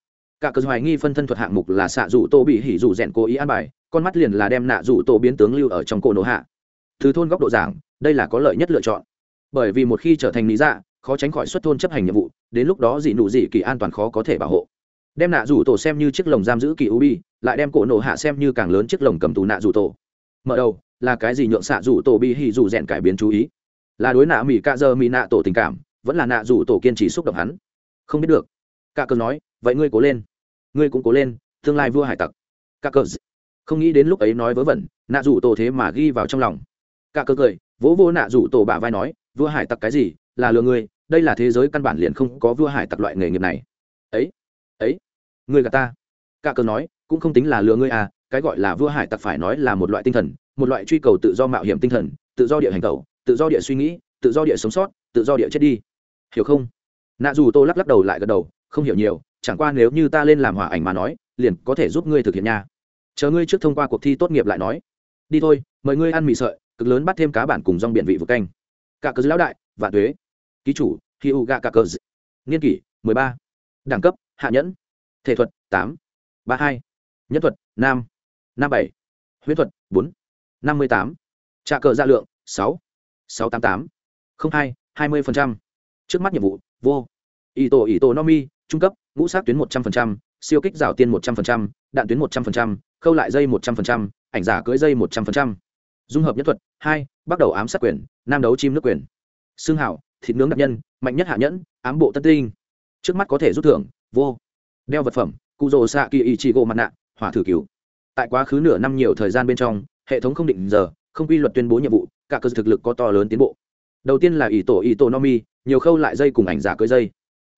Cả cờ hoài nghi phân thân thuật hạng mục là xạ dù tô bị hỉ dù rèn cố ý an bài, con mắt liền là đem nạ dù tô biến tướng lưu ở trong cổ nổ hạ. Từ thôn góc độ giảng, đây là có lợi nhất lựa chọn. Bởi vì một khi trở thành lý dạ khó tránh khỏi xuất thôn chấp hành nhiệm vụ, đến lúc đó dị nụ dị kỳ an toàn khó có thể bảo hộ đem nạ rủ tổ xem như chiếc lồng giam giữ kỳ ubi lại đem cổ nổ hạ xem như càng lớn chiếc lồng cầm tù nạ rủ tổ. Mở đầu, là cái gì nhượng xạ rủ tổ bị hì rủ rèn cải biến chú ý? Là đối nạ mỹ cạ dơ mỹ nạ tổ tình cảm, vẫn là nạ rủ tổ kiên trì xúc động hắn? Không biết được. Cạ cờ nói, vậy ngươi cố lên. Ngươi cũng cố lên, tương lai vua hải tặc. Cạ cờ không nghĩ đến lúc ấy nói vớ vẩn, nạ rủ tổ thế mà ghi vào trong lòng. Cạ cờ cười, vỗ vô nạ rủ tổ bả vai nói, vua hải tặc cái gì, là lừa ngươi, đây là thế giới căn bản liền không có vua hải tặc loại nghề nghiệp này. Ấy ấy ngươi gạt ta. Cả cờ nói, cũng không tính là lừa ngươi à cái gọi là vua hải tặc phải nói là một loại tinh thần, một loại truy cầu tự do mạo hiểm tinh thần, tự do địa hành tẩu, tự do địa suy nghĩ, tự do địa sống sót, tự do địa chết đi. Hiểu không? Nạ dù tô lắc lắc đầu lại gật đầu, không hiểu nhiều, chẳng qua nếu như ta lên làm hòa ảnh mà nói, liền có thể giúp ngươi thực hiện nha. Chờ ngươi trước thông qua cuộc thi tốt nghiệp lại nói. Đi thôi, mời ngươi ăn mì sợi, cực lớn bắt thêm cá bản cùng rong biển vị vực canh. Cả cờ lão đại, vạn thuế ký chủ hi u gạ cả cờ. Niên kỷ, mười ba. Đẳng cấp, hạ nhẫn thể thuật, tám, ba hai, nhân thuật nam năm bảy, huyễn thuật, bốn, năm mươi tám trà cờ gia lượng, sáu sáu tám tám, không hai hai mươi trước mắt nhiệm vụ, vô. Ý tổ ý tổ no mi, trung cấp, ngũ sát tuyến một trăm linh siêu kích rào tiên một trăm linh đạn tuyến một trăm linh khâu lại dây một trăm linh ảnh giả cưỡi dây một trăm linh dung hợp nhất thuật, hai, bắt đầu ám sát quyền, nam đấu chim nước quyền. Xương hảo, thịt nướng đặc nhân, mạnh nhất hạ nhẫn, ám bộ tân tinh. Trước mắt có thể rút thưởng, vô đeo vật phẩm cụ rồ xạ kỳ ý chị gỗ mặt nạ hỏa thử cứu. Tại quá khứ nửa năm nhiều thời gian bên trong, hệ thống không định giờ, không quy luật tuyên bố nhiệm vụ, cả cơ thực lực có to lớn tiến bộ. Đầu tiên là ý tổ ý tổ nomi nhiều khâu lại dây cùng ảnh giả cưới dây.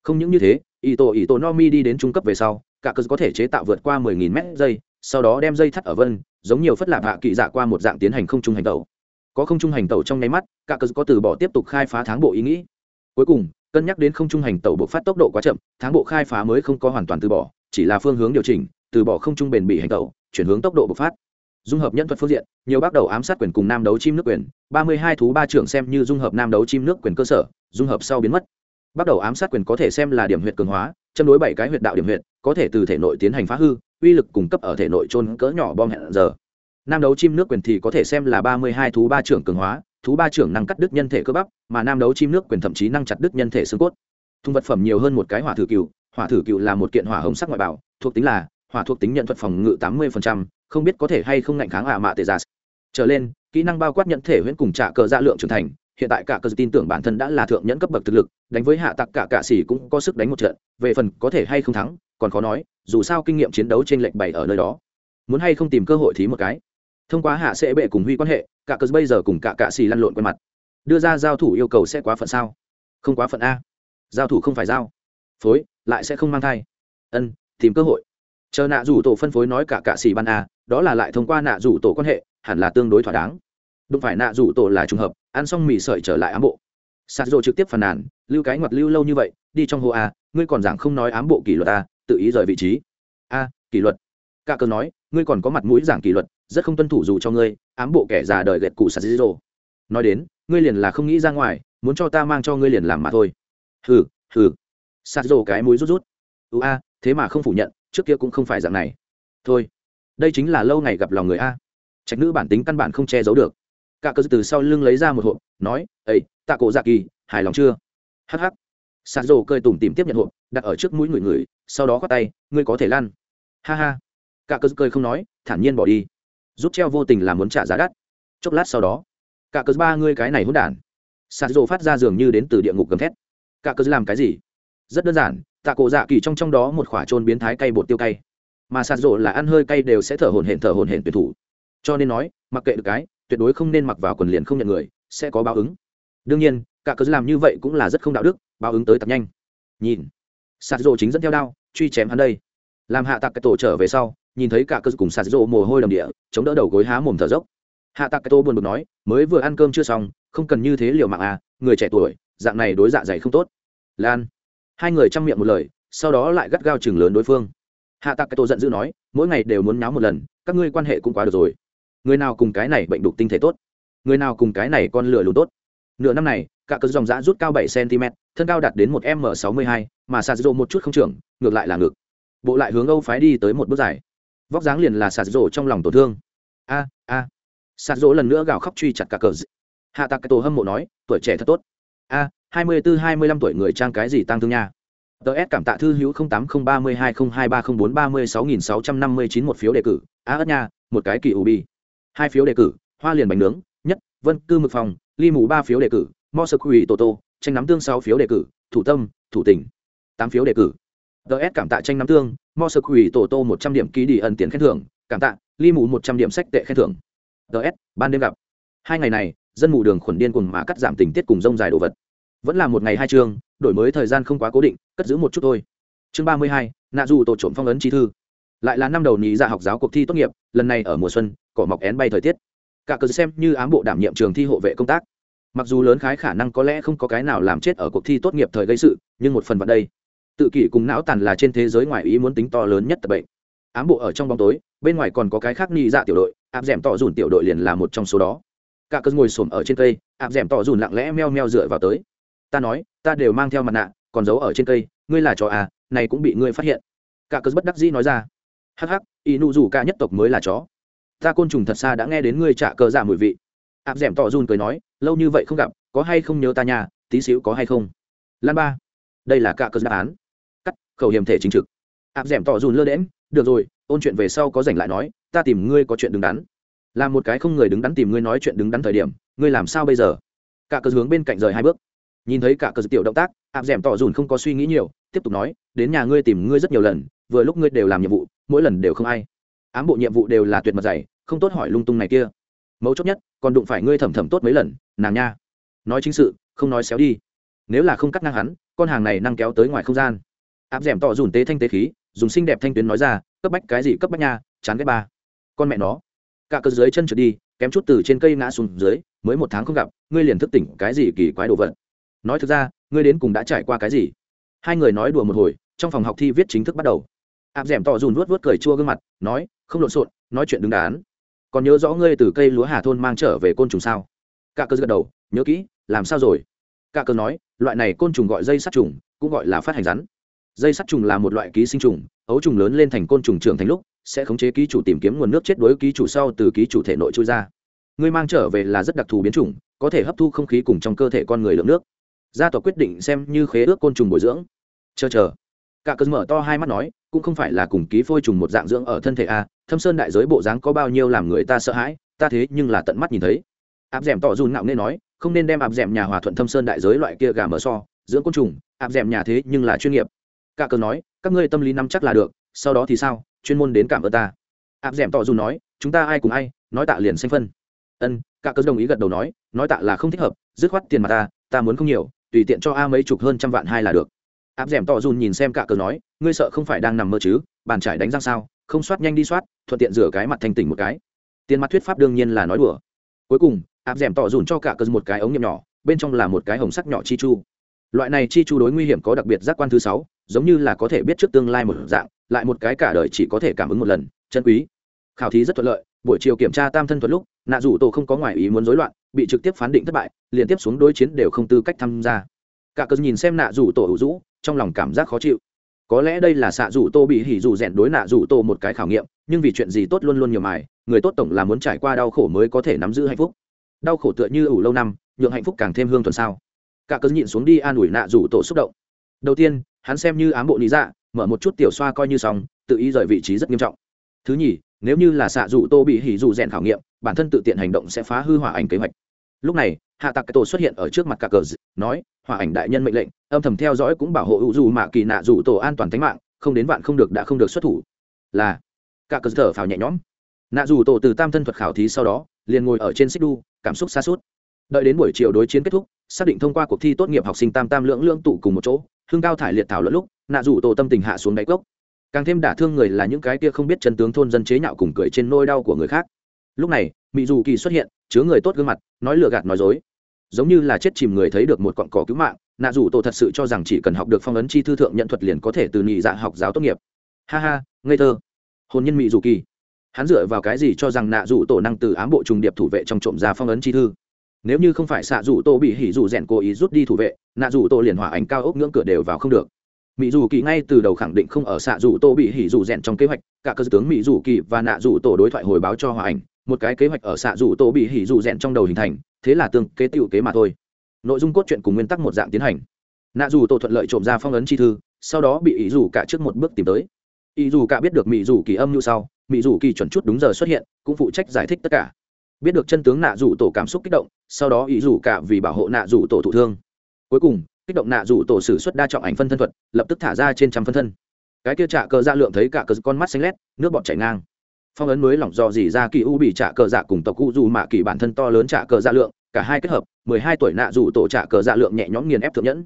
Không những như thế ý tổ ý tổ nomi đi đến trung cấp về sau, cả cơ có thể chế tạo vượt qua 10.000 mét dây, sau đó đem dây thắt ở vân, giống nhiều phất lạp hạ kỵ giả qua một dạng tiến hành không trung hành tẩu. Có không trung hành tẩu trong nháy mắt, cả cơ có từ bỏ tiếp tục khai phá tháng bộ ý nghĩ. Cuối cùng cân nhắc đến không trung hành tàu buộc phát tốc độ quá chậm tháng bộ khai phá mới không có hoàn toàn từ bỏ chỉ là phương hướng điều chỉnh từ bỏ không trung bền bỉ hành tàu, chuyển hướng tốc độ bộc phát. Dung hợp nhân thuật phương diện nhiều bắt đầu ám sát quyền cùng nam đấu chim nước quyền ba mươi hai thú ba trưởng xem như dung hợp nam đấu chim nước quyền cơ sở dung hợp sau biến mất. Bắt đầu ám sát quyền có thể xem là điểm huyệt cường hóa châm đối bảy cái huyệt đạo điểm huyệt có thể từ thể nội tiến hành phá hư uy lực cung cấp ở thể nội trôn cỡ nhỏ bom hẹn giờ. Nam đấu chim nước quyền thì có thể xem là ba mươi hai thú ba trưởng cường hóa thú ba trưởng năng cắt đứt nhân thể cơ bắp, mà nam đấu chim nước quyền thậm chí năng chặt đứt nhân thể xương cốt. Thùng vật phẩm nhiều hơn một cái hỏa thử cựu hỏa thử cựu là một kiện hỏa hồng sắc ngoại bảo, thuộc tính là hỏa thuộc tính nhận thuật phòng ngự tám mươi không biết có thể hay không ngạnh kháng ả mạ tề giả. Trở lên, kỹ năng bao quát nhận thể huyễn cùng trả cờ dạ lượng trưởng thành, hiện tại cả cờ tin tưởng bản thân đã là thượng nhẫn cấp bậc thực lực, đánh với hạ tặc cả cạ xỉ cũng có sức đánh một trận, về phần có thể hay không thắng, còn khó nói, dù sao kinh nghiệm chiến đấu trên lệnh bày ở nơi đó. Muốn hay không tìm cơ hội thí một cái. Thông qua hạ sẽ bệ cùng huy quan hệ cả cơ bây giờ cùng cả cạ xì lăn lộn quen mặt. Đưa ra giao thủ yêu cầu sẽ quá phận sao? Không quá phận a. Giao thủ không phải giao. Phối, lại sẽ không mang thai. Ân, tìm cơ hội. Chờ nạ rủ tổ phân phối nói cả cạ xì ban a, đó là lại thông qua nạ rủ tổ quan hệ, hẳn là tương đối thỏa đáng. Đúng phải nạ rủ tổ là trùng hợp, ăn xong mì sợi trở lại ám bộ. Sạt rộ trực tiếp phàn nàn, lưu cái ngoặt lưu lâu như vậy, đi trong hồ a, ngươi còn giảng không nói ám bộ kỷ luật a, tự ý rời vị trí. A, kỷ luật cả cờ nói, ngươi còn có mặt mũi giảng kỷ luật, rất không tuân thủ dù cho ngươi, ám bộ kẻ già đời gẹt cụ sạt rộ nói đến, ngươi liền là không nghĩ ra ngoài, muốn cho ta mang cho ngươi liền làm mà thôi. Hừ hừ. Sạt rộ cái mũi rút rút. Ưu a, thế mà không phủ nhận, trước kia cũng không phải dạng này. Thôi, đây chính là lâu ngày gặp lòng người a. Trạch nữ bản tính căn bản không che giấu được. Cả cơ từ sau lưng lấy ra một hộp, nói ây tạ cổ dạ kỳ, hài lòng chưa? Hh hắc. sạt cười tủm tìm tiếp nhận hộp, đặt ở trước mũi người người, sau đó khoác tay, ngươi có thể lăn. Ha ha cả cơ cười không nói, thản nhiên bỏ đi. Rút treo vô tình là muốn trả giá đắt. Chốc lát sau đó, cả cơ ba ngươi cái này hỗn đản. Sạt rộ phát ra dường như đến từ địa ngục gầm thét. Cả cơ làm cái gì? Rất đơn giản, tạ cổ dạ kỳ trong trong đó một khỏa trôn biến thái cây bột tiêu cay. Mà sạt rộ là ăn hơi cay đều sẽ thở hồn hển, thở hồn hển tuyệt thủ. Cho nên nói, mặc kệ được cái, tuyệt đối không nên mặc vào quần liền không nhận người, sẽ có báo ứng. Đương nhiên, cả cớ làm như vậy cũng là rất không đạo đức, báo ứng tới tập nhanh. Nhìn, sạt rộ chính dẫn theo đao, truy chém hắn đây. Làm hạ tạc cái tổ trở về sau nhìn thấy cả cơ cùng sạt rộ mồ hôi đầm địa, chống đỡ đầu gối há mồm thở dốc. Hạ tạc cái tổ buồn bực nói, mới vừa ăn cơm chưa xong, không cần như thế liều mạng à người trẻ tuổi, dạng này đối dạ dày không tốt. Lan. Hai người chăm miệng một lời, sau đó lại gắt gao chừng lớn đối phương. Hạ tạc cái tổ giận dữ nói, mỗi ngày đều muốn nháo một lần, các ngươi quan hệ cũng quá được rồi. Người nào cùng cái này bệnh đục tinh thể tốt? Người nào cùng cái này con lửa lùn tốt? Nửa năm này, cả cơ dòng giã rút cao bảy cm thân cao đạt đến một m sáu mươi hai, mà sạt rộ một chút không trưởng, ngược lại là ngực. Bộ lại hướng âu phái đi tới một bước dài vóc dáng liền là sạt rổ trong lòng tổn thương. A a. À. sạt rổ lần nữa gào khóc truy chặt cả cờ hạ tạc cái tổ hâm mộ nói, tuổi trẻ thật tốt. A, hai mươi bốn hai mươi lăm tuổi người trang cái gì tăng thương nha. Tờ s cảm tạ thư hữu tám không ba mươi hai không hai ba không bốn ba mươi sáu nghìn sáu trăm năm mươi chín một phiếu đề cử. A ất nha, một cái kỳ ủ bi. Hai phiếu đề cử, hoa liền bánh nướng, nhất, vân, cư mực phòng, ly mù ba phiếu đề cử, mo sơ quỷ tổ tô, tranh nắm tương sáu phiếu đề cử, thủ tâm, thủ tỉnh. Tám phiếu đề cử ts cảm tạ tranh nắm tương, mo sơ quỷ tổ tô một trăm điểm ký đi ẩn tiền khen thưởng, cảm tạ ly mù một trăm điểm sách tệ khen thưởng. Ts ban đêm gặp. Hai ngày này, dân mù đường khuẩn điên cùng mà cắt giảm tình tiết cùng rông dài đồ vật. Vẫn là một ngày hai chương, đổi mới thời gian không quá cố định, cất giữ một chút thôi. Chương ba mươi hai, nạ dù tổ trộm phong ấn chi thư. Lại là năm đầu nhị ra học giáo cuộc thi tốt nghiệp, lần này ở mùa xuân, cỏ mọc én bay thời tiết. Cả cờ xem như ám bộ đảm nhiệm trường thi hộ vệ công tác. Mặc dù lớn khái khả năng có lẽ không có cái nào làm chết ở cuộc thi tốt nghiệp thời gây sự, nhưng một phần vào đây tự kỷ cùng não tàn là trên thế giới ngoài ý muốn tính to lớn nhất tập bệnh. Ám bộ ở trong bóng tối, bên ngoài còn có cái khác nghi dạ tiểu đội áp d ẻ m tỏ dùn tiểu đội liền là một trong số đó. Cả cơn ngồi xổm ở trên cây áp d ẻ m tỏ dùn lặng lẽ meo meo dựa vào tới. Ta nói, ta đều mang theo mặt nạ, còn giấu ở trên cây, ngươi là chó à này cũng bị ngươi phát hiện. Cả cơn bất đắc dĩ nói ra. Hắc hắc y nụ dù cả nhất tộc mới là chó. Ta côn trùng thật xa đã nghe đến ngươi trả cờ giả mùi vị. Áp d ẻ m tỏ dùn cười nói, lâu như vậy không gặp, có hay không nhớ ta nhà tí xíu có hay không? Lan ba, đây là cả cơn đáp án khẩu hiểm thể chính trực. Áp d ẻ m tỏ dùn lơ đễm được rồi, ôn chuyện về sau có rảnh lại nói, ta tìm ngươi có chuyện đứng đắn. Là một cái không người đứng đắn tìm ngươi nói chuyện đứng đắn thời điểm, ngươi làm sao bây giờ? Cả cơ hướng bên cạnh rời hai bước. Nhìn thấy cả cơ tiểu động tác, áp d ẻ m tỏ dùn không có suy nghĩ nhiều, tiếp tục nói, đến nhà ngươi tìm ngươi rất nhiều lần, vừa lúc ngươi đều làm nhiệm vụ, mỗi lần đều không ai. Ám bộ nhiệm vụ đều là tuyệt mật dày, không tốt hỏi lung tung này kia. Mấu chốt nhất, còn đụng phải ngươi thẩm thẩm tốt mấy lần, nàng nha. Nói chính sự, không nói xéo đi. Nếu là không cắt ngang hắn, con hàng này năng kéo tới ngoài không gian áp d ẻ m tỏ dùn tế thanh tế khí, dùng xinh đẹp thanh tuyến nói ra, cấp bách cái gì cấp bách nha, chán cái ba. Con mẹ nó. Cả cơ dưới chân trượt đi, kém chút từ trên cây ngã xuống dưới, mới một tháng không gặp, ngươi liền thức tỉnh cái gì kỳ quái đồ vật. Nói thực ra, ngươi đến cùng đã trải qua cái gì? Hai người nói đùa một hồi, trong phòng học thi viết chính thức bắt đầu. Áp d ẻ m tỏ dùn vuốt vuốt cười chua gương mặt, nói, không lộn xộn, nói chuyện đứng đán còn nhớ rõ ngươi từ cây lúa hà thôn mang trở về côn trùng sao? Cả cơ gật đầu, nhớ kỹ, làm sao rồi? Cả cơ nói, loại này côn trùng gọi dây sắt trùng, cũng gọi là phát hành rắn dây sắt trùng là một loại ký sinh trùng, ấu trùng lớn lên thành côn trùng trưởng thành lúc, sẽ khống chế ký chủ tìm kiếm nguồn nước chết đối ký chủ sau từ ký chủ thể nội trôi ra. Ngươi mang trở về là rất đặc thù biến chủng, có thể hấp thu không khí cùng trong cơ thể con người lượng nước. Gia tộc quyết định xem như khế ước côn trùng bồi dưỡng. Chờ chờ. Cả cơn mở to hai mắt nói, cũng không phải là cùng ký phôi trùng một dạng dưỡng ở thân thể a thâm sơn đại giới bộ dáng có bao nhiêu làm người ta sợ hãi, ta thế nhưng là tận mắt nhìn thấy. Áp d ẻ m tỏ run ngạo nghe nói, không nên đem áp d ẻ m nhà hòa thuận thâm sơn đại giới loại kia gà mở so, dưỡng côn trùng, áp d ẻ m nhà thế nhưng là chuyên nghiệp cả cờ nói, các ngươi tâm lý nắm chắc là được, sau đó thì sao? Chuyên môn đến cảm ơn ta. Áp dẻm tỏ dù nói, chúng ta ai cùng ai, nói tạ liền xanh phân. Ân, cả cớ đồng ý gật đầu nói nói tạ là không thích hợp, dứt khoát tiền mà ta ta muốn không nhiều, tùy tiện cho a mấy chục hơn trăm vạn hai là được. Áp dẻm tỏ dùn nhìn xem cả cờ nói, ngươi sợ không phải đang nằm mơ chứ, bàn trải đánh răng sao, không soát nhanh đi soát, thuận tiện rửa cái mặt thanh tỉnh một cái. Tiền mặt thuyết pháp đương nhiên là nói đùa. Cuối cùng, áp dẻm tỏ dùn cho cả cờ một cái ống nhậm nhỏ, bên trong là một cái hồng sắc nhỏ chi chu loại này chi chu đối nguy hiểm có đặc biệt giác quan thứ sáu, giống như là có thể biết trước tương lai một dạng, lại một cái cả đời chỉ có thể cảm ứng một lần, chân quý. Khảo thí rất thuận lợi, buổi chiều kiểm tra tam thân thuật lúc, nạ rủ tổ không có ngoại ý muốn rối loạn, bị trực tiếp phán định thất bại liên tiếp xuống đối chiến đều không tư cách tham gia. Cả cờ nhìn xem nạ rủ tổ hữu rũ, trong lòng cảm giác khó chịu. Có lẽ đây là xạ rủ tô bị hỉ rủ rèn đối nạ rủ tô một cái khảo nghiệm, nhưng vì chuyện gì tốt luôn luôn nhiều mài, người tốt tổng là muốn trải qua đau khổ mới có thể nắm giữ hạnh phúc. Đau khổ tựa như ủ lâu năm, nhượng hạnh phúc càng thêm hương thuần sao cả cớ nhịn xuống đi an ủi nạ rủ tổ xúc động. Đầu tiên, hắn xem như ám bộ lý dạ mở một chút tiểu xoa coi như xong, tự ý rời vị trí rất nghiêm trọng. Thứ nhì, nếu như là xạ rủ tô bị hỉ rủ rèn khảo nghiệm, bản thân tự tiện hành động sẽ phá hư hỏa ảnh kế hoạch. Lúc này, hạ tạc cái tổ xuất hiện ở trước mặt cả cờ nói, hỏa ảnh đại nhân mệnh lệnh, âm thầm theo dõi cũng bảo hộ hữu dù mạ kỳ nạ rủ tổ an toàn tính mạng, không đến vạn không được đã không được xuất thủ. Là, cả cờ thở phào nhẹ nhõm. Nạ rủ tổ từ tam thân thuật khảo thí sau đó, liền ngồi ở trên xích đu, cảm xúc xa suốt đợi đến buổi chiều đối chiến kết thúc, xác định thông qua cuộc thi tốt nghiệp học sinh tam tam lưỡng lưỡng tụ cùng một chỗ hương cao thải liệt thảo luận lúc, nạ rủ tổ tâm tình hạ xuống đáy cốc. Càng thêm đả thương người là những cái kia không biết chân tướng thôn dân chế nhạo cùng cười trên nôi đau của người khác. Lúc này mỹ dù kỳ xuất hiện, chứa người tốt gương mặt, nói lừa gạt nói dối. Giống như là chết chìm người thấy được một cọn cỏ cứu mạng, nạ rủ tổ thật sự cho rằng chỉ cần học được phong ấn chi thư thượng nhận thuật liền có thể từ nhị dạ học giáo tốt nghiệp. Ha ha, ngây thơ. Hồn nhân mỹ dù kỳ. Hắn dựa vào cái gì cho rằng nạ rủ tổ năng từ ám bộ trùng điệp thủ vệ trong trộm ra phong ấn chi thư? Nếu như không phải xạ dù tô bị hỉ dù rèn cố ý rút đi thủ vệ, nạ dù tô liền hỏa ảnh cao ốc ngưỡng cửa đều vào không được. Mỹ dù kỳ ngay từ đầu khẳng định không ở xạ dù tô bị hỉ dù rèn trong kế hoạch, cả cơ tướng mỹ dù kỳ và nạ dù tổ đối thoại hồi báo cho hỏa ảnh, một cái kế hoạch ở xạ dù tô bị hỉ dù rèn trong đầu hình thành, thế là tương kế tựu kế mà thôi. Nội dung cốt truyện cùng nguyên tắc một dạng tiến hành. Nạ dù tổ thuận lợi trộm ra phong ấn chi thư, sau đó bị ý dù cả trước một bước tìm tới. Ý dù cả biết được mỹ dù kỳ âm như sau mỹ dù kỳ chuẩn chút đúng giờ xuất hiện, cũng phụ trách giải thích tất cả biết được chân tướng nạ rủ tổ cảm xúc kích động, sau đó ý rủ cả vì bảo hộ nạ rủ tổ thụ thương. Cuối cùng, kích động nạ rủ tổ sử xuất đa trọng ảnh phân thân thuật, lập tức thả ra trên trăm phân thân. Cái kia trả cờ dạ lượng thấy cả cờ con mắt xanh lét, nước bọt chảy ngang. Phong ấn mới lỏng do dỉ ra kỳ u bị trả cờ dạ cùng tộc u dù mạ kỳ bản thân to lớn trả cờ dạ lượng, cả hai kết hợp, mười hai tuổi nạ rủ tổ trả cờ dạ lượng nhẹ nhõm nghiền ép thượng nhẫn.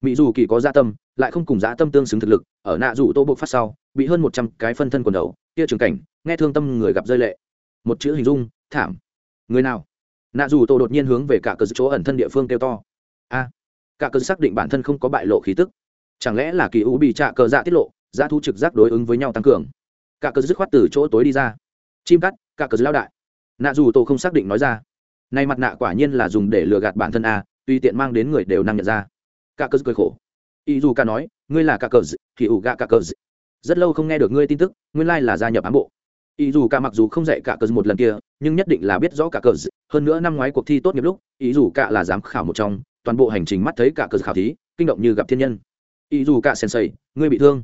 Mỹ dù kỳ có dạ tâm, lại không cùng dạ tâm tương xứng thực lực, ở nạ rủ tô bộc phát sau, bị hơn một trăm cái phân thân quần đầu, kia trường cảnh, nghe thương tâm người gặp rơi lệ. Một chữ hình dung, thảm người nào? Nạ dù tô đột nhiên hướng về cả cờ chỗ ẩn thân địa phương kêu to. A, cả cờ xác định bản thân không có bại lộ khí tức. Chẳng lẽ là kỳ u bị trạ cờ dạ tiết lộ, giá thu trực giác đối ứng với nhau tăng cường? Cả cờ dứt khoát từ chỗ tối đi ra. Chim cắt, cả cờ lao đại. Nạ dù tô không xác định nói ra. Nay mặt nạ quả nhiên là dùng để lừa gạt bản thân a, tuy tiện mang đến người đều năng nhận ra. Cả cờ cười khổ. Ý dù cả nói, ngươi là cả cờ thì ủ gạ cả cờ rất lâu không nghe được ngươi tin tức, nguyên lai là gia nhập ám bộ ý dù cả mặc dù không dạy cả cờ một lần kia, nhưng nhất định là biết rõ cả cờ hơn nữa năm ngoái cuộc thi tốt nghiệp lúc, ý dù cả là giám khảo một trong, toàn bộ hành trình mắt thấy cả cờ khảo thí, kinh động như gặp thiên nhân. Ý dù cả sensei, ngươi bị thương.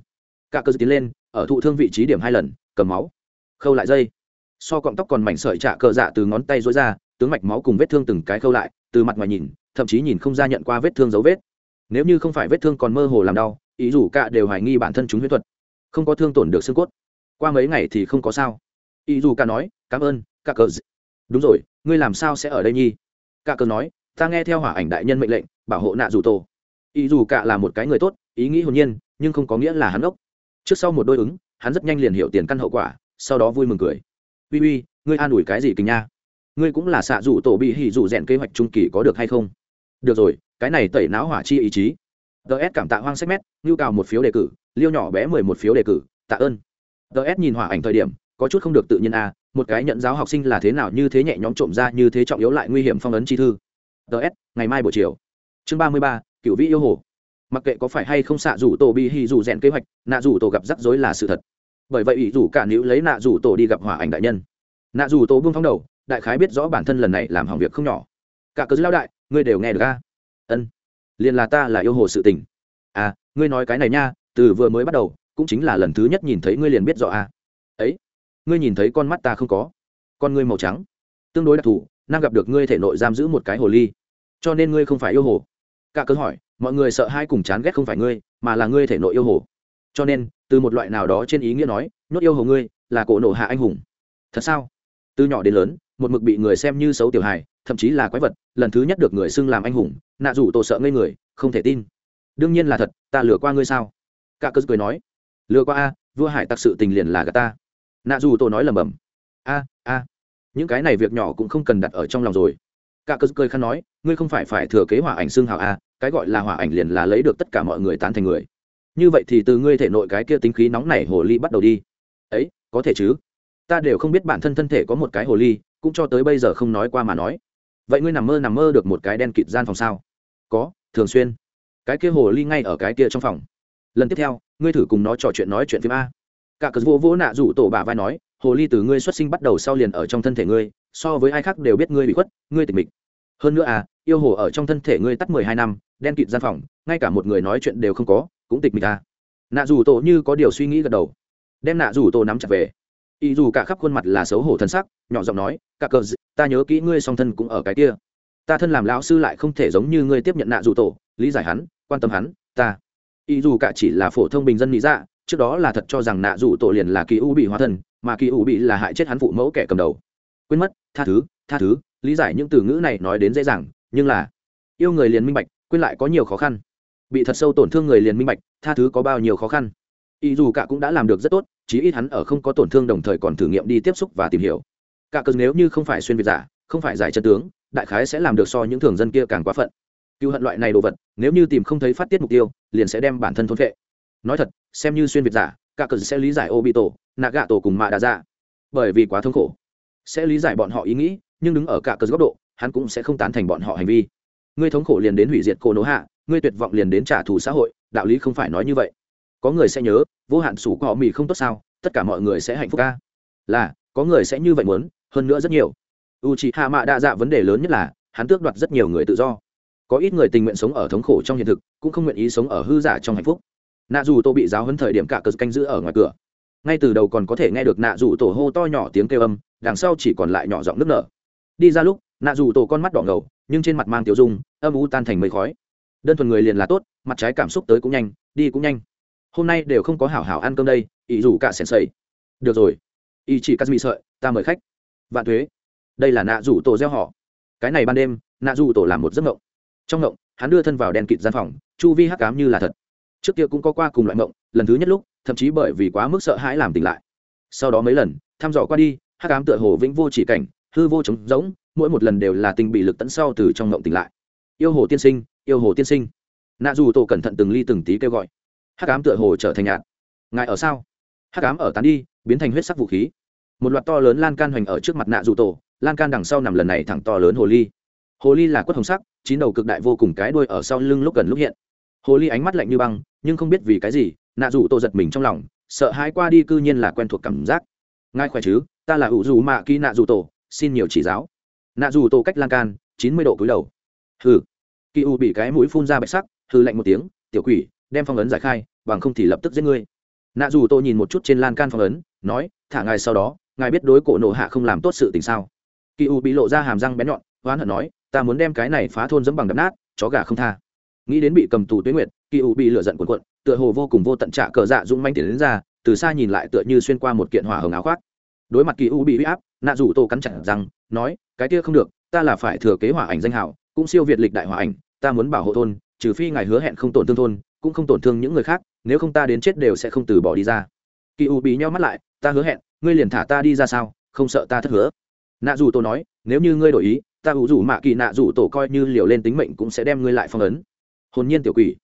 Cả cờ tiến lên, ở thụ thương vị trí điểm hai lần, cầm máu. Khâu lại dây. So cọng tóc còn mảnh sợi trả cờ dạ từ ngón tay rối ra, tướng mạch máu cùng vết thương từng cái khâu lại, từ mặt ngoài nhìn, thậm chí nhìn không ra nhận qua vết thương dấu vết. Nếu như không phải vết thương còn mơ hồ làm đau, ý dù cả đều hoài nghi bản thân chúng huyết thuật. Không có thương tổn được xương cốt. Qua mấy ngày thì không có sao ý dù cả nói, cảm ơn, cả cờ đúng rồi, ngươi làm sao sẽ ở đây nhi cả cờ nói, ta nghe theo hỏa ảnh đại nhân mệnh lệnh, bảo hộ nạ dù tổ. Ý dù cả là một cái người tốt, ý nghĩ hồn nhiên, nhưng không có nghĩa là hắn ốc trước sau một đôi ứng, hắn rất nhanh liền hiểu tiền căn hậu quả, sau đó vui mừng cười. Uy uy, ngươi an ủi cái gì kình nha? Ngươi cũng là xạ dù tổ bị hỉ dù rèn kế hoạch trung kỳ có được hay không? Được rồi, cái này tẩy não hỏa chi ý chí. Ts cảm tạ hoang sách mét nhu cào một phiếu đề cử, liêu nhỏ bé mười một phiếu đề cử, tạ ơn. Ts nhìn hỏa ảnh thời điểm có chút không được tự nhiên à, một cái nhận giáo học sinh là thế nào như thế nhẹ nhõm trộm ra như thế trọng yếu lại nguy hiểm phong ấn chi thư. Ts ngày mai buổi chiều. Chương ba mươi ba cựu vĩ yêu hồ. Mặc kệ có phải hay không xạ rủ tổ bị hì rủ rèn kế hoạch nạ rủ tổ gặp rắc rối là sự thật. Bởi vậy ủy rủ cả nữ lấy nạ rủ tổ đi gặp hỏa ảnh đại nhân. Nạ rủ tổ buông thong đầu đại khái biết rõ bản thân lần này làm hỏng việc không nhỏ. Cả cớ lao đại ngươi đều nghe được a ân liền là ta là yêu hồ sự tình. À ngươi nói cái này nha từ vừa mới bắt đầu cũng chính là lần thứ nhất nhìn thấy ngươi liền biết rõ a ngươi nhìn thấy con mắt ta không có? Con ngươi màu trắng. Tương đối đặc thù, năng gặp được ngươi thể nội giam giữ một cái hồ ly. Cho nên ngươi không phải yêu hồ. Cả cớ hỏi, mọi người sợ hai cùng chán ghét không phải ngươi, mà là ngươi thể nội yêu hồ. Cho nên, từ một loại nào đó trên ý nghĩa nói, nhốt yêu hồ ngươi là cổ nổ hạ anh hùng. Thật sao? Từ nhỏ đến lớn, một mực bị người xem như xấu tiểu hài, thậm chí là quái vật, lần thứ nhất được người xưng làm anh hùng, nạ rủ tổ sợ ngây người, không thể tin. Đương nhiên là thật, ta lừa qua ngươi sao? Cả cơ cười nói, lừa qua a, vua hải tặc sự tình liền là gà ta nạ dù tôi nói lầm bầm a a, những cái này việc nhỏ cũng không cần đặt ở trong lòng rồi. Cả cơ cười khăn nói, ngươi không phải phải thừa kế hỏa ảnh xương hào a, cái gọi là hỏa ảnh liền là lấy được tất cả mọi người tán thành người. Như vậy thì từ ngươi thể nội cái kia tính khí nóng này hồ ly bắt đầu đi. Ấy, có thể chứ? Ta đều không biết bản thân thân thể có một cái hồ ly, cũng cho tới bây giờ không nói qua mà nói. Vậy ngươi nằm mơ nằm mơ được một cái đen kịt gian phòng sao? Có, thường xuyên. Cái kia hồ ly ngay ở cái kia trong phòng. Lần tiếp theo, ngươi thử cùng nó trò chuyện nói chuyện phim a cả cớ vô vỗ nạ rủ tổ bà vai nói, hồ ly từ ngươi xuất sinh bắt đầu sau liền ở trong thân thể ngươi, so với ai khác đều biết ngươi bị khuất, ngươi tịch mịch. Hơn nữa à yêu hồ ở trong thân thể ngươi tắt mười hai năm, đen kịt gian phòng, ngay cả một người nói chuyện đều không có, cũng tịch mịch à. Nạ rủ tổ như có điều suy nghĩ gật đầu. Đem nạ rủ tổ nắm chặt về. Ý dù cả khắp khuôn mặt là xấu hổ thân sắc, nhỏ giọng nói, cả cờ ta nhớ kỹ ngươi song thân cũng ở cái kia. Ta thân làm lão sư lại không thể giống như ngươi tiếp nhận nạ dù tổ, lý giải hắn, quan tâm hắn, ta. Ý dù cả chỉ là phổ thông bình dân lý dạ trước đó là thật cho rằng nạ dù tổ liền là kỳ u bị hóa thần, mà kỳ u bị là hại chết hắn phụ mẫu kẻ cầm đầu. Quên mất tha thứ tha thứ lý giải những từ ngữ này nói đến dễ dàng nhưng là yêu người liền minh bạch quên lại có nhiều khó khăn. Bị thật sâu tổn thương người liền minh bạch tha thứ có bao nhiêu khó khăn. Y dù cả cũng đã làm được rất tốt chí ít hắn ở không có tổn thương đồng thời còn thử nghiệm đi tiếp xúc và tìm hiểu. Cả cơn nếu như không phải xuyên việt giả không phải giải chân tướng đại khái sẽ làm được so những thường dân kia càng quá phận. Cựu hận loại này đồ vật nếu như tìm không thấy phát tiết mục tiêu liền sẽ đem bản thân thôn vệ nói thật, xem như xuyên việt giả, cả cờ sẽ lý giải ô bị tổ nạ gạ tổ cùng mạ đà ra bởi vì quá thống khổ. Sẽ lý giải bọn họ ý nghĩ, nhưng đứng ở cả cờ góc độ, hắn cũng sẽ không tán thành bọn họ hành vi. Ngươi thống khổ liền đến hủy diệt cô nỗ hạ ngươi tuyệt vọng liền đến trả thù xã hội, đạo lý không phải nói như vậy. Có người sẽ nhớ, vô hạn sủ của họ mì không tốt sao, tất cả mọi người sẽ hạnh phúc ca. Là, có người sẽ như vậy muốn, hơn nữa rất nhiều. U c h hạ mạ đa dạ vấn đề lớn nhất là, hắn tước đoạt rất nhiều người tự do. Có ít người tình nguyện sống ở thống khổ trong hiện thực, cũng không nguyện ý sống ở hư giả trong hạnh phúc nạ dù tô bị giáo hấn thời điểm cả cờ canh giữ ở ngoài cửa. Ngay từ đầu còn có thể nghe được nạ dù tổ hô to nhỏ tiếng kêu âm, đằng sau chỉ còn lại nhỏ giọng nước nở. Đi ra lúc, nạ dù tổ con mắt đỏ ngầu, nhưng trên mặt mang tiểu dung, âm u tan thành mây khói. Đơn thuần người liền là tốt, mặt trái cảm xúc tới cũng nhanh, đi cũng nhanh. Hôm nay đều không có hảo hảo ăn cơm đây ý dù cả sèn sầy. Được rồi. Ý chỉ cắt bị sợi, ta mời khách. Vạn thuế. Đây là nạ rủ tổ gieo họ. Cái này ban đêm, nạ rủ tổ làm một giấc mộng trong mộng hắn đưa thân vào đèn kịt gian phòng, chu vi hắc cám như là thật trước kia cũng có qua cùng loại mộng, lần thứ nhất lúc, thậm chí bởi vì quá mức sợ hãi làm tỉnh lại. Sau đó mấy lần, thăm dò qua đi, hắc cám tựa hồ vĩnh vô chỉ cảnh, hư vô trống rỗng, mỗi một lần đều là tình bị lực tẫn sau từ trong mộng tỉnh lại. Yêu hồ tiên sinh, yêu hồ tiên sinh. Nạ dù tổ cẩn thận từng ly từng tí kêu gọi. Hắc ám tựa hồ trở thành nhạt. Ngài ở sao? Hắc ám ở tán đi, biến thành huyết sắc vũ khí. Một loạt to lớn lan can hoành ở trước mặt nạ dù tổ, lan can đằng sau nằm lần này thẳng to lớn hồ ly. Hồ ly là quất hồng sắc, chín đầu cực đại vô cùng cái đuôi ở sau lưng lúc gần lúc hiện. Hồ ly ánh mắt lạnh như băng nhưng không biết vì cái gì, nạ dù tổ giật mình trong lòng, sợ hãi qua đi cư nhiên là quen thuộc cảm giác. Ngài khỏe chứ? Ta là ủ dù mạ kỳ nạ dù tổ, xin nhiều chỉ giáo. Nạ dù tổ cách lan can, chín mươi độ cúi đầu. Hừ. Kỳ u bị cái mũi phun ra bạch sắc hư lạnh một tiếng, tiểu quỷ, đem phong ấn giải khai, bằng không thì lập tức giết ngươi. Nạ dù tô nhìn một chút trên lan can phong ấn, nói, thả ngài sau đó, ngài biết đối cổ nộ hạ không làm tốt sự tình sao? Kỳ u bị lộ ra hàm răng bén nhọn oán hận nói, ta muốn đem cái này phá thôn dẫm bằng đập nát, chó gà không tha. Nghĩ đến bị cầm tù tuyến nguyệt kỳ u bị lửa giận cuộn cuộn, tựa hồ vô cùng vô tận trạ cờ dạ dũng manh tiến đến ra, từ xa nhìn lại tựa như xuyên qua một kiện hỏa hồng áo khoác. Đối mặt kỳ u bị huy áp, nạ rủ tô cắn chặt rằng nói, cái kia không được, ta là phải thừa kế hỏa ảnh danh hảo, cũng siêu việt lịch đại hỏa ảnh, ta muốn bảo hộ thôn, trừ phi ngài hứa hẹn không tổn thương thôn, cũng không tổn thương những người khác, nếu không ta đến chết đều sẽ không từ bỏ đi ra. Kỳ u bị nhau mắt lại, ta hứa hẹn, ngươi liền thả ta đi ra sao, không sợ ta thất hứa? Nạ dù tổ nói, nếu như ngươi đổi ý, ta ủ rủ mạ kỳ nạ dù tổ coi như liều lên tính mệnh cũng sẽ đem ngươi lại phong ấn. Hồn nhiên tiểu quỷ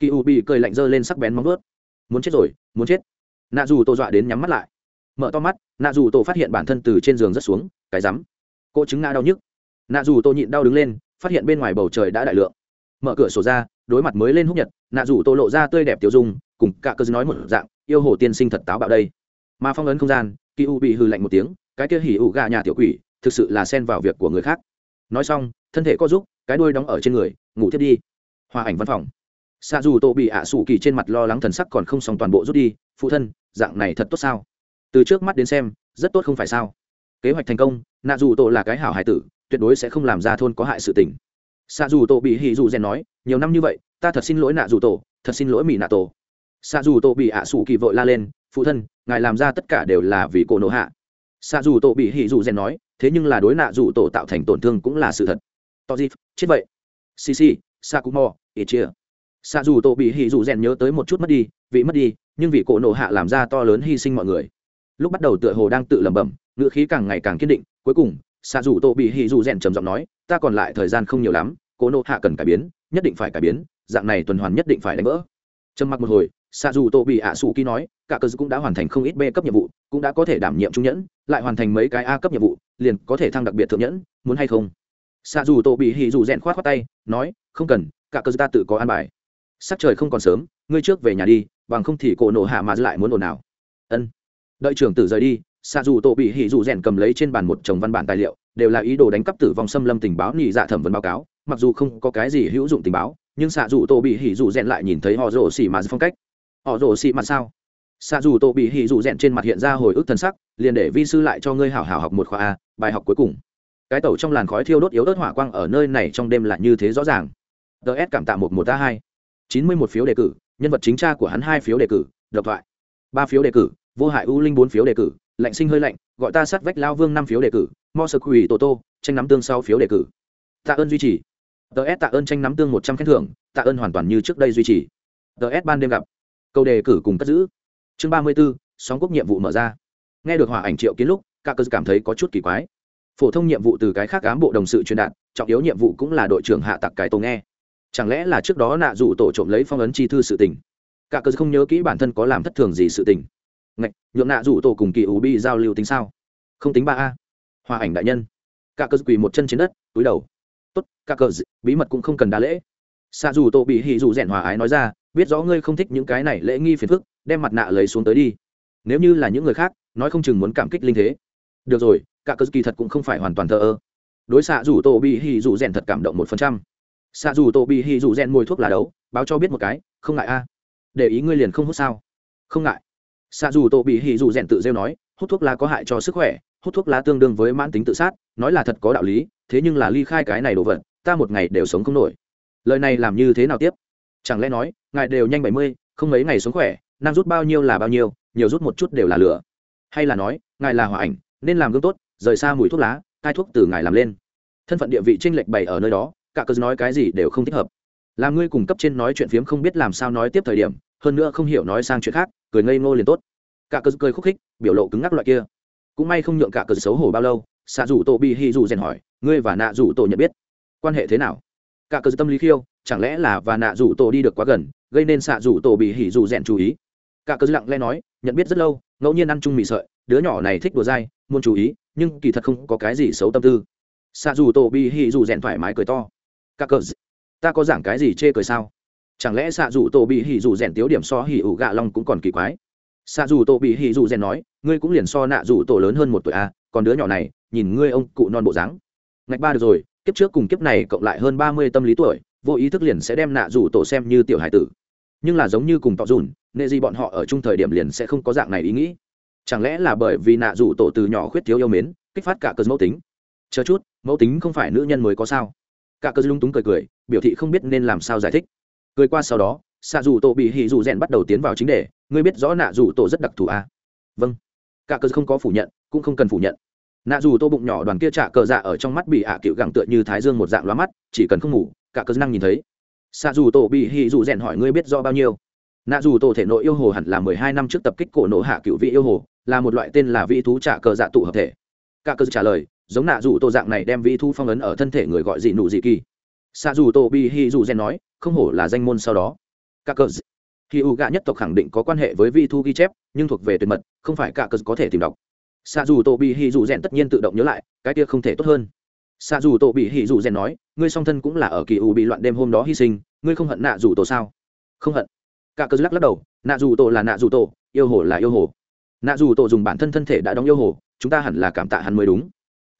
kỳ u bị cười lạnh dơ lên sắc bén móng vớt muốn chết rồi, muốn chết. Nạ dù tổ dọa đến nhắm mắt lại. Mở to mắt, nạ dù tổ phát hiện bản thân từ trên giường rất xuống, cái rắm. Cô chứng ngã đau nhức. Nạ dù tổ nhịn đau đứng lên, phát hiện bên ngoài bầu trời đã đại lượng. Mở cửa sổ ra, đối mặt mới lên húc nhật, nạ dù tô lộ ra tươi đẹp tiêu dung, cùng cả cơ nói một dạng, yêu hồ tiên sinh thật táo bạo đây. Mà phong ấn không gian, kỳ u bị hư lạnh một tiếng, cái kia hỉ ủ gà nhà tiểu quỷ, thực sự là xen vào việc của người khác. Nói xong, thân thể có giúp cái đuôi đóng ở trên người, ngủ thiết đi. Hòa ảnh văn phòng xa dù tô bị ạ sủ kỳ trên mặt lo lắng thần sắc còn không xong toàn bộ rút đi, phụ thân, dạng này thật tốt sao? Từ trước mắt đến xem, rất tốt không phải sao? Kế hoạch thành công, nạ dù tổ là cái hảo hải tử, tuyệt đối sẽ không làm ra thôn có hại sự tình. Xạ dù tổ bị hỉ dù rèn nói, nhiều năm như vậy, ta thật xin lỗi nạ dù tổ, thật xin lỗi mỹ nạ tổ. Xạ dù tổ bị ạ sủ kỳ vội la lên, phụ thân, ngài làm ra tất cả đều là vì cổ nổ hạ. Xạ dù tổ bị hỉ dù rèn nói, thế nhưng là đối nạ dù tổ tạo thành tổn thương cũng là sự thật. To dịp chết vậy. Xì xạ Ichia. mò chia xạ dù tổ bị hỉ dù rèn nhớ tới một chút mất đi, vị mất đi, nhưng vì cổ nộ hạ làm ra to lớn hy sinh mọi người. Lúc bắt đầu tựa hồ đang tự lẩm bẩm, ngữ khí càng ngày càng kiên định, cuối cùng, xạ dù tổ bị hỉ dù rèn trầm giọng nói, ta còn lại thời gian không nhiều lắm, Cổ nộ hạ cần cải biến, nhất định phải cải biến, dạng này tuần hoàn nhất định phải đánh vỡ. Trầm mặc một hồi, xạ dù tổ bị ạ sủ ký nói, cả cơ cũng đã hoàn thành không ít b cấp nhiệm vụ, cũng đã có thể đảm nhiệm trung nhẫn, lại hoàn thành mấy cái a cấp nhiệm vụ, liền có thể thăng đặc biệt thượng nhẫn, muốn hay không? Xạ dù tổ bị hỉ dù rèn khoát khoát tay, nói, không cần, cả cơ ta tự có an bài sắc trời không còn sớm, ngươi trước về nhà đi, bằng không thì cổ nổ hạ mà lại muốn ồn nào ân. Đợi trưởng tử rời đi xạ dù tổ bị hỉ dù rèn cầm lấy trên bàn một chồng văn bản tài liệu, đều là ý đồ đánh cắp tử vong xâm lâm tình báo nhị dạ thẩm vấn báo cáo, mặc dù không có cái gì hữu dụng tình báo, nhưng xạ dù tổ bị hỉ dù rèn lại nhìn thấy họ rổ xỉ mà phong cách. Họ rổ xỉ mà sao? Xạ dù tổ bị hỉ dù rèn trên mặt hiện ra hồi ức thân sắc, liền để vi sư lại cho ngươi hảo hảo học một khoa a, bài học cuối cùng. Cái tẩu trong làn khói thiêu đốt yếu ớt hỏa quang ở nơi này trong đêm là như thế rõ ràng. Ts cảm tạ một một a hai chín mươi một phiếu đề cử, nhân vật chính tra của hắn hai phiếu đề cử, độc thoại. Ba phiếu đề cử, vô hại u linh bốn phiếu đề cử, lạnh sinh hơi lạnh, gọi ta sát vách lao vương năm phiếu đề cử, mo sơ quỷ tổ tô, tranh nắm tương sau phiếu đề cử. Tạ ơn duy trì. Ts tạ ơn tranh nắm tương một trăm khen thưởng, tạ ơn hoàn toàn như trước đây duy trì. Ts ban đêm gặp. Câu đề cử cùng cất giữ. Chương ba mươi b ố sóng quốc nhiệm vụ mở ra. Nghe được hỏa ảnh triệu kiến lúc cả cơ cảm thấy có chút kỳ quái. Phổ thông nhiệm vụ từ cái khác ám bộ đồng sự truyền đạt, trọng yếu nhiệm vụ cũng là đội trưởng hạ tặc cái tổ nghe chẳng lẽ là trước đó nạ dụ tổ trộm lấy phong ấn chi thư sự tình? Cả cơ không nhớ kỹ bản thân có làm thất thường gì sự tình. Ngạch, nhượng nạ dụ tổ cùng kỳ ủ bi giao lưu tính sao? Không tính ba a. Hòa ảnh đại nhân. Cả cơ quỳ một chân trên đất, túi đầu. Tốt, cả cơ bí mật cũng không cần đa lễ. Xạ dù tổ bị hì dù rèn hòa ái nói ra, biết rõ ngươi không thích những cái này lễ nghi phiền phức, đem mặt nạ lấy xuống tới đi. Nếu như là những người khác, nói không chừng muốn cảm kích linh thế. Được rồi, cả cơ kỳ thật cũng không phải hoàn toàn thờ ơ. Đối xạ dù tổ bị hì dù rèn thật cảm động một phần trăm xạ dù tổ bị hì dù rèn mồi thuốc là đấu, báo cho biết một cái, không ngại a. Để ý ngươi liền không hút sao? Không ngại. Xạ dù tổ bị hì dù rèn tự rêu nói, hút thuốc lá có hại cho sức khỏe, hút thuốc lá tương đương với mãn tính tự sát, nói là thật có đạo lý, thế nhưng là ly khai cái này đồ vật, ta một ngày đều sống không nổi. Lời này làm như thế nào tiếp? Chẳng lẽ nói, ngài đều nhanh bảy mươi, không mấy ngày sống khỏe, năng rút bao nhiêu là bao nhiêu, nhiều rút một chút đều là lửa. Hay là nói, ngài là hòa ảnh, nên làm gương tốt, rời xa mùi thuốc lá cai thuốc từ ngài làm lên. Thân phận địa vị tranh lệch bày ở nơi đó cả cớ nói cái gì đều không thích hợp. Làm ngươi cùng cấp trên nói chuyện phiếm không biết làm sao nói tiếp thời điểm, hơn nữa không hiểu nói sang chuyện khác, cười ngây ngô liền tốt. Cả cớ cười khúc khích, biểu lộ cứng ngắc loại kia. Cũng may không nhượng cả cớ xấu hổ bao lâu xạ rủ tổ bị hy rủ rèn hỏi, ngươi và nạ rủ tổ nhận biết quan hệ thế nào? Cả cớ tâm lý khiêu, chẳng lẽ là và nạ rủ tổ đi được quá gần, gây nên xạ rủ tổ bị hỉ rủ rèn chú ý? Cả cớ lặng lẽ nói, nhận biết rất lâu, ngẫu nhiên ăn chung mì sợi, đứa nhỏ này thích đùa dai, muốn chú ý, nhưng kỳ thật không có cái gì xấu tâm tư. Xạ rủ tổ bị hỉ rủ rèn thoải mái cười to cả cờ, ta có giảng cái gì chê cười sao? Chẳng lẽ xạ rủ tổ bị hỉ rủ rèn tiếu điểm so hỉ ủ gạ long cũng còn kỳ quái? Xạ rủ tổ bị hỉ rủ rèn nói ngươi cũng liền so nạ rủ tổ lớn hơn một tuổi a à, còn đứa nhỏ này nhìn ngươi ông cụ non bộ dáng. Ngạch ba được rồi kiếp trước cùng kiếp này cộng lại hơn ba mươi tâm lý tuổi vô ý thức liền sẽ đem nạ rủ tổ xem như tiểu hải tử. Nhưng là giống như cùng tọ dùn nệ gì bọn họ ở chung thời điểm liền sẽ không có dạng này ý nghĩ. Chẳng lẽ là bởi vì nạ rủ tổ từ nhỏ khuyết thiếu yêu mến kích phát cả cơn mẫu tính? Chờ chút mẫu tính không phải nữ nhân mới có sao? Cả cơ lung túng cười cười, biểu thị không biết nên làm sao giải thích. Cười qua sau đó xạ Dù tổ bị hỉ dù rèn bắt đầu tiến vào chính đề, ngươi biết rõ nạ Dù tổ rất đặc thù à? vâng. Cả cơ không có phủ nhận, cũng không cần phủ nhận. Nạ dù tô bụng nhỏ đoàn kia trả cờ dạ ở trong mắt bị ạ à cựu gẳng tựa như thái dương một dạng loa mắt, chỉ cần không ngủ, cả cơ năng nhìn thấy. Xạ dù tổ bị hì dù rèn hỏi ngươi biết rõ bao nhiêu? Nạ dù tổ thể nội yêu hồ hẳn là mười hai năm trước tập kích cổ nổ hạ cựu vị yêu hồ, là một loại tên là vị thú trả cờ dạ tụ hợp thể. Cả cơ trả lời giống nạ dù tổ dạng này đem vị thu phong ấn ở thân thể người gọi dị nụ dị kỳ. Xạ dù tổ bi hi dù gen nói, không hổ là danh môn sau đó. Cả cờ khi u gạ nhất tộc khẳng định có quan hệ với vị thu ghi chép, nhưng thuộc về tuyệt mật, không phải cả cờ có thể tìm đọc. Xạ dù tổ bi hi dù gen tất nhiên tự động nhớ lại, cái kia không thể tốt hơn. Xạ dù tổ bị hi dù rèn nói, ngươi song thân cũng là ở kỳ u bị loạn đêm hôm đó hy sinh, ngươi không hận nạ dù tổ sao? Không hận. Cả cơ lắc lắc đầu, nạ dù tổ là nạ dù tổ, yêu hồ là yêu hồ. Nạ dù tổ dùng bản thân thân thể đã đóng yêu hồ, chúng ta hẳn là cảm tạ hắn mới đúng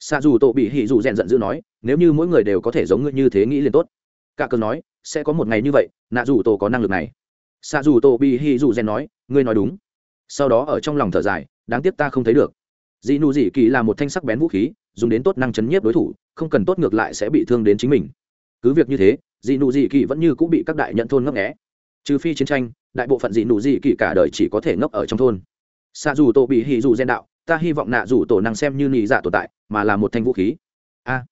xạ dù tổ bị Hỉ dù rèn giận dữ nói, nếu như mỗi người đều có thể giống ngươi như thế nghĩ liền tốt. Cả cơn nói, sẽ có một ngày như vậy, nạ dù tổ có năng lực này. Xạ dù tổ bị Hỉ dù rèn nói, ngươi nói đúng. Sau đó ở trong lòng thở dài, đáng tiếc ta không thấy được. Dị nụ dị kỳ là một thanh sắc bén vũ khí, dùng đến tốt năng chấn nhiếp đối thủ, không cần tốt ngược lại sẽ bị thương đến chính mình. Cứ việc như thế, dị nụ dị kỳ vẫn như cũng bị các đại nhận thôn ngấp nghẽ trừ phi chiến tranh, đại bộ phận dị nụ dị kỳ cả đời chỉ có thể ngốc ở trong thôn. Xa dù tổ bị hì dù gen đạo, ta hy vọng nạ dù tổ năng xem như nị dạ tồn tại mà là một thanh vũ khí. A,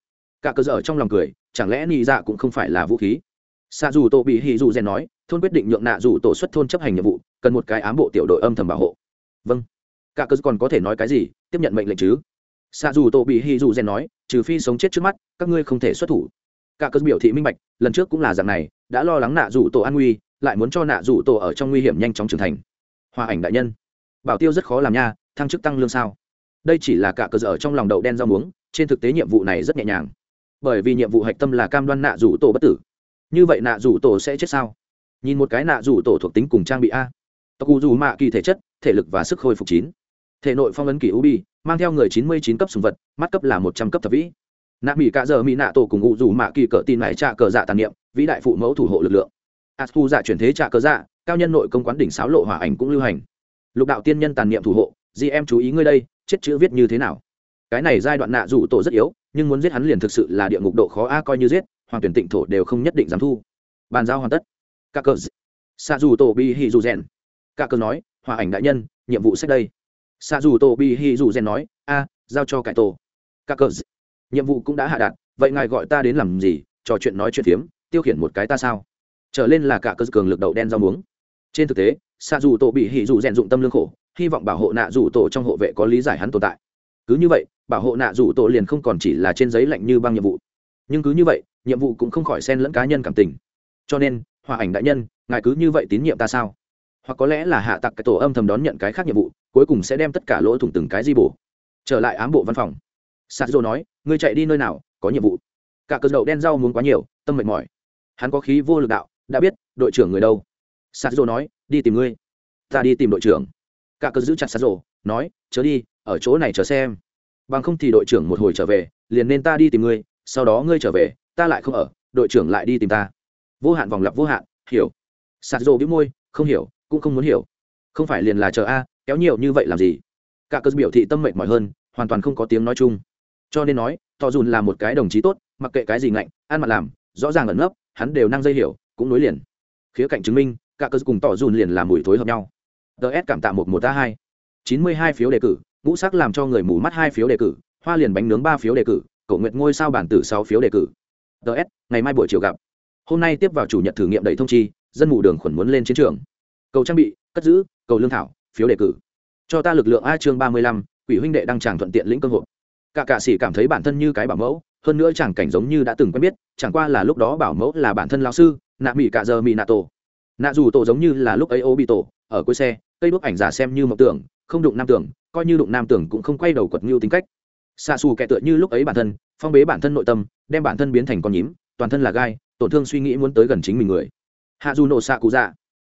cả cơ dở trong lòng cười, chẳng lẽ nị dạ cũng không phải là vũ khí? Xa dù tổ bị hì dù rèn nói, thôn quyết định nhượng nạ dù tổ xuất thôn chấp hành nhiệm vụ, cần một cái ám bộ tiểu đội âm thầm bảo hộ. Vâng. Cả cơ còn có thể nói cái gì? Tiếp nhận mệnh lệnh chứ? Xa dù tổ bị Hì dù rèn nói, trừ phi sống chết trước mắt, các ngươi không thể xuất thủ. Cả cơ biểu thị minh bạch, lần trước cũng là dạng này, đã lo lắng nạ dù tổ an nguy, lại muốn cho nạ dù tổ ở trong nguy hiểm nhanh chóng trưởng thành. Hòa ảnh đại nhân. Bảo tiêu rất khó làm nha, thăng chức tăng lương sao? Đây chỉ là cả cơ sở trong lòng đậu đen rau muống, trên thực tế nhiệm vụ này rất nhẹ nhàng. Bởi vì nhiệm vụ hạch tâm là cam đoan nạ rủ tổ bất tử. Như vậy nạ rủ tổ sẽ chết sao? Nhìn một cái nạ rủ tổ thuộc tính cùng trang bị a. Tộc u dù mạ kỳ thể chất, thể lực và sức hồi phục chín. Thể nội phong ấn kỳ ubi mang theo người chín mươi chín cấp sùng vật, mắt cấp là một trăm cấp thập vĩ. Nạ mỹ cả giờ mỹ nạ tổ cùng ngụ dù mạ kỳ cỡ tin mãi trạ cờ dạ tàn niệm, vĩ đại phụ mẫu thủ hộ lực lượng. A thu dạ chuyển thế trạ cờ dạ cao nhân nội công quán đỉnh sáo lộ hỏa ảnh cũng lưu hành. Lục đạo tiên nhân tàn niệm thủ hộ di em chú ý ngươi đây, chết chữ viết như thế nào? Cái này giai đoạn nạ rủ tổ rất yếu, nhưng muốn giết hắn liền thực sự là địa ngục độ khó a, coi như giết, hoàng tuyển tịnh thổ đều không nhất định dám thu. Bàn giao hoàn tất. Các cờ xa dù tổ bi hi dù rèn. Các cờ nói, hòa ảnh đại nhân, nhiệm vụ sách đây. Sa dù tổ bi hi dù rèn nói, a, giao cho cải tổ. Các cờ nhiệm vụ cũng đã hạ đạt, vậy ngài gọi ta đến làm gì? Trò chuyện nói chuyện phiếm, tiêu khiển một cái ta sao? Trở lên là cả cơ cường lực đậu đen rau muống. Trên thực tế xa dù tổ bị hỉ dù rèn dụng tâm lương khổ hy vọng bảo hộ nạ rủ tổ trong hộ vệ có lý giải hắn tồn tại. Cứ như vậy, bảo hộ nạ rủ tổ liền không còn chỉ là trên giấy lạnh như băng nhiệm vụ. Nhưng cứ như vậy, nhiệm vụ cũng không khỏi xen lẫn cá nhân cảm tình. Cho nên, hòa ảnh đại nhân, ngài cứ như vậy tín nhiệm ta sao? Hoặc có lẽ là hạ tặc cái tổ âm thầm đón nhận cái khác nhiệm vụ, cuối cùng sẽ đem tất cả lỗ thủng từng cái di bổ. Trở lại ám bộ văn phòng. Sạt dô nói, ngươi chạy đi nơi nào, có nhiệm vụ? Cả cơn đậu đen rau muốn quá nhiều, tâm mệt mỏi. Hắn có khí vô lực đạo, đã biết, đội trưởng người đâu? Sạt dô nói, đi tìm ngươi. Ta đi tìm đội trưởng cả cớ giữ chặt sạt rổ, nói chớ đi ở chỗ này chờ xem. Bằng không thì đội trưởng một hồi trở về liền nên ta đi tìm ngươi sau đó ngươi trở về ta lại không ở đội trưởng lại đi tìm ta. Vô hạn vòng lặp vô hạn hiểu. Sạt rổ bĩu môi không hiểu cũng không muốn hiểu. Không phải liền là chờ a kéo nhiều như vậy làm gì? Cả cơ biểu thị tâm mệnh mỏi hơn hoàn toàn không có tiếng nói chung. Cho nên nói tỏ dùn là một cái đồng chí tốt mặc kệ cái gì ngạnh ăn mặt làm rõ ràng ẩn nấp hắn đều năng dây hiểu cũng nối liền. Khía cạnh chứng minh cả cơ cùng tỏ dùn liền làm mùi thối hợp nhau ts cảm tạ một một a hai. Chín mươi hai phiếu đề cử, ngũ sắc làm cho người mù mắt hai phiếu đề cử, hoa liền bánh nướng ba phiếu đề cử, cổ nguyện ngôi sao bản tử sáu phiếu đề cử. Ts ngày mai buổi chiều gặp. Hôm nay tiếp vào chủ nhật thử nghiệm đầy thông chi, dân mù đường khuẩn muốn lên chiến trường. Cầu trang bị, cất giữ, cầu lương thảo, phiếu đề cử. Cho ta lực lượng a chương ba mươi lăm, quỷ huynh đệ đăng tràng thuận tiện lĩnh cơ hội. Cả cạ sĩ cảm thấy bản thân như cái bảo mẫu, hơn nữa chẳng cảnh giống như đã từng quen biết, chẳng qua là lúc đó bảo mẫu là bản thân lao sư, nạ mỹ cả giờ mỹ nạ tổ. Nạ dù tổ giống như là lúc ấy ô bị tổ ở cuối xe, cây đuốc ảnh giả xem như mộng tưởng, không đụng nam tưởng, coi như đụng nam tưởng cũng không quay đầu quật ngưu tính cách. Xa xù kẻ tựa như lúc ấy bản thân, phong bế bản thân nội tâm, đem bản thân biến thành con nhím, toàn thân là gai, tổn thương suy nghĩ muốn tới gần chính mình người. Hạ dù nổ xạ cụ dạ.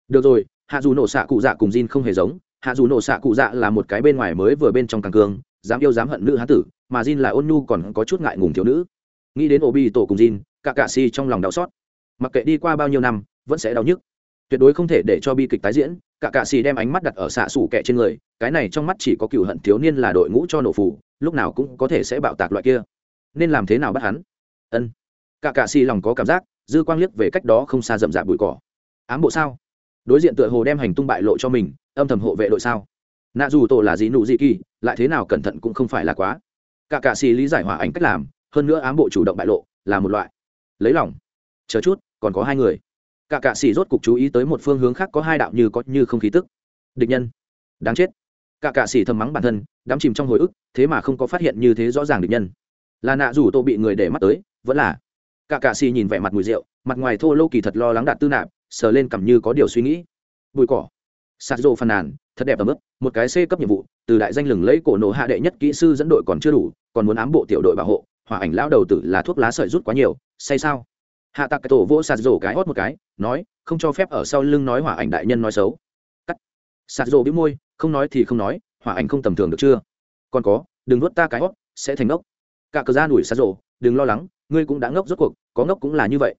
Được rồi, hạ dù nổ xạ cụ dạ cùng Jin không hề giống, hạ dù nổ xạ cụ dạ là một cái bên ngoài mới vừa bên trong càng cương dám yêu dám hận nữ hán tử, mà Jin là ôn nhu còn có chút ngại ngùng thiếu nữ. Nghĩ đến ổ bi tổ cùng Jin cả cạ si trong lòng đau xót. Mặc kệ đi qua bao nhiêu năm, vẫn sẽ đau nhức. Tuyệt đối không thể để cho bi kịch tái diễn cả cạ xì đem ánh mắt đặt ở xạ xủ kẹ trên người, cái này trong mắt chỉ có cựu hận thiếu niên là đội ngũ cho nổ phủ lúc nào cũng có thể sẽ bạo tạc loại kia. Nên làm thế nào bắt hắn? Ân. Cả cạ xì lòng có cảm giác, dư quang liếc về cách đó không xa rậm rạp bụi cỏ. Ám bộ sao? Đối diện tựa hồ đem hành tung bại lộ cho mình, âm thầm hộ vệ đội sao? Nạ dù tổ là gì nụ gì kỳ, lại thế nào cẩn thận cũng không phải là quá. Cả cạ xì lý giải hỏa ảnh cách làm, hơn nữa ám bộ chủ động bại lộ, là một loại. Lấy lòng. Chờ chút, còn có hai người cả cạ xì rốt cục chú ý tới một phương hướng khác có hai đạo như có như không khí tức. Địch nhân. Đáng chết. Cả cạ xì thầm mắng bản thân, đắm chìm trong hồi ức, thế mà không có phát hiện như thế rõ ràng địch nhân. Là nạ rủ tô bị người để mắt tới, vẫn là. Cả cạ xì nhìn vẻ mặt mùi rượu, mặt ngoài thô lô kỳ thật lo lắng đạt tư nạp, sờ lên cầm như có điều suy nghĩ. Bụi cỏ. Sạt rộ phàn nàn, thật đẹp ở mức một cái c cấp nhiệm vụ, từ đại danh lừng lấy cổ nổ hạ đệ nhất kỹ sư dẫn đội còn chưa đủ, còn muốn ám bộ tiểu đội bảo hộ, hỏa ảnh lão đầu tử là thuốc lá sợi rút quá nhiều, say sao? Hạ tạc cái tổ vỗ sạt rổ cái hót một cái, nói, không cho phép ở sau lưng nói hỏa ảnh đại nhân nói xấu. Cắt. Sạt rổ bĩu môi, không nói thì không nói, hỏa ảnh không tầm thường được chưa? Còn có, đừng nuốt ta cái hót, sẽ thành ngốc. Cả cờ ra đuổi sạt rổ đừng lo lắng, ngươi cũng đã ngốc rốt cuộc, có ngốc cũng là như vậy.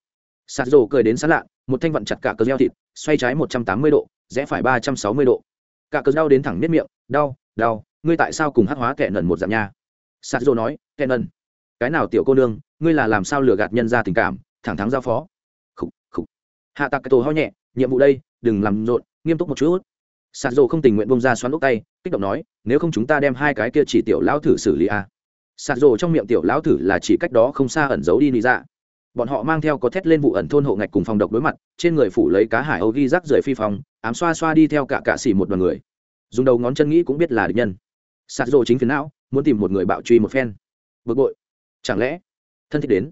Sạt rổ cười đến sán lạ, một thanh vặn chặt cả cờ gieo thịt, xoay trái một trăm tám mươi độ, rẽ phải ba trăm sáu mươi độ. Cả cờ dao đến thẳng nếp miệng, đau đau, ngươi tại sao cùng hát hóa kẻ nần một dạng nha? Sạt rổ nói, kẻ nần, cái nào tiểu cô nương, ngươi là làm sao lừa gạt nhân ra tình cảm? Thẳng thắng giao phó. Khủ khủ hạ tạc cái tổ ho nhẹ, nhiệm vụ đây, đừng làm rộn, nghiêm túc một chút. Sạt rộ không tình nguyện bông ra xoắn lúc tay, kích động nói, nếu không chúng ta đem hai cái kia chỉ tiểu lão thử xử lý à. sạt rộ trong miệng tiểu lão thử là chỉ cách đó không xa ẩn giấu đi lý dạ. Bọn họ mang theo có thét lên vụ ẩn thôn hộ ngạch cùng phòng độc đối mặt, trên người phủ lấy cá hải âu ghi rác rưởi phi phòng ám xoa xoa đi theo cả cạ xỉ một đoàn người. Dùng đầu ngón chân nghĩ cũng biết là địch nhân. Sạt rộ chính phiến não, muốn tìm một người bạo truy một phen. Bực bội. Chẳng lẽ thân thích đến?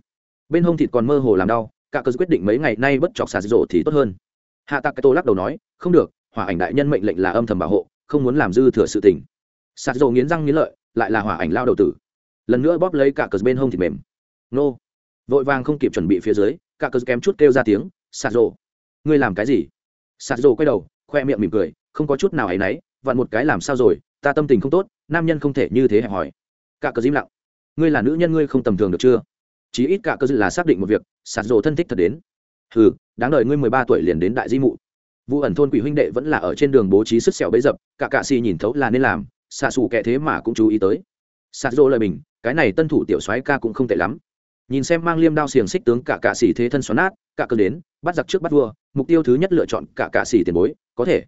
Bên hông thịt còn mơ hồ làm đau, cả cơ quyết định mấy ngày nay bất chọc xà rồ thì tốt hơn. Hạ tạc cái tô lắc đầu nói, không được, hỏa ảnh đại nhân mệnh lệnh là âm thầm bảo hộ, không muốn làm dư thừa sự tình. Xà rồ nghiến răng nghiến lợi, lại là hỏa ảnh lao đầu tử. Lần nữa bóp lấy cả cớ bên hông thịt mềm. Nô. Vội vàng không kịp chuẩn bị phía dưới, cả cớ kém chút kêu ra tiếng, xà rồ ngươi làm cái gì? Xà rồ quay đầu, khoe miệng mỉm cười, không có chút nào áy náy vặn một cái làm sao rồi, ta tâm tình không tốt, nam nhân không thể như thế hẹp hỏi cả cớ im lặng, ngươi là nữ nhân, ngươi không tầm thường được chưa? Chí ít cả cơ dự là xác định một việc sạt rồ thân thích thật đến. Hừ đáng đời ngươi mười ba tuổi liền đến đại di mụ. Vụ ẩn thôn quỷ huynh đệ vẫn là ở trên đường bố trí sức sẹo bấy dập cả cạ xì nhìn thấu là nên làm xạ xù kệ thế mà cũng chú ý tới. Sạt rồ lời mình, cái này tân thủ tiểu soái ca cũng không tệ lắm. Nhìn xem mang liêm đao xiềng xích tướng cả cạ xỉ thế thân xoắn nát cả cơ đến bắt giặc trước bắt vua mục tiêu thứ nhất lựa chọn cả cạ xỉ tiền bối có thể.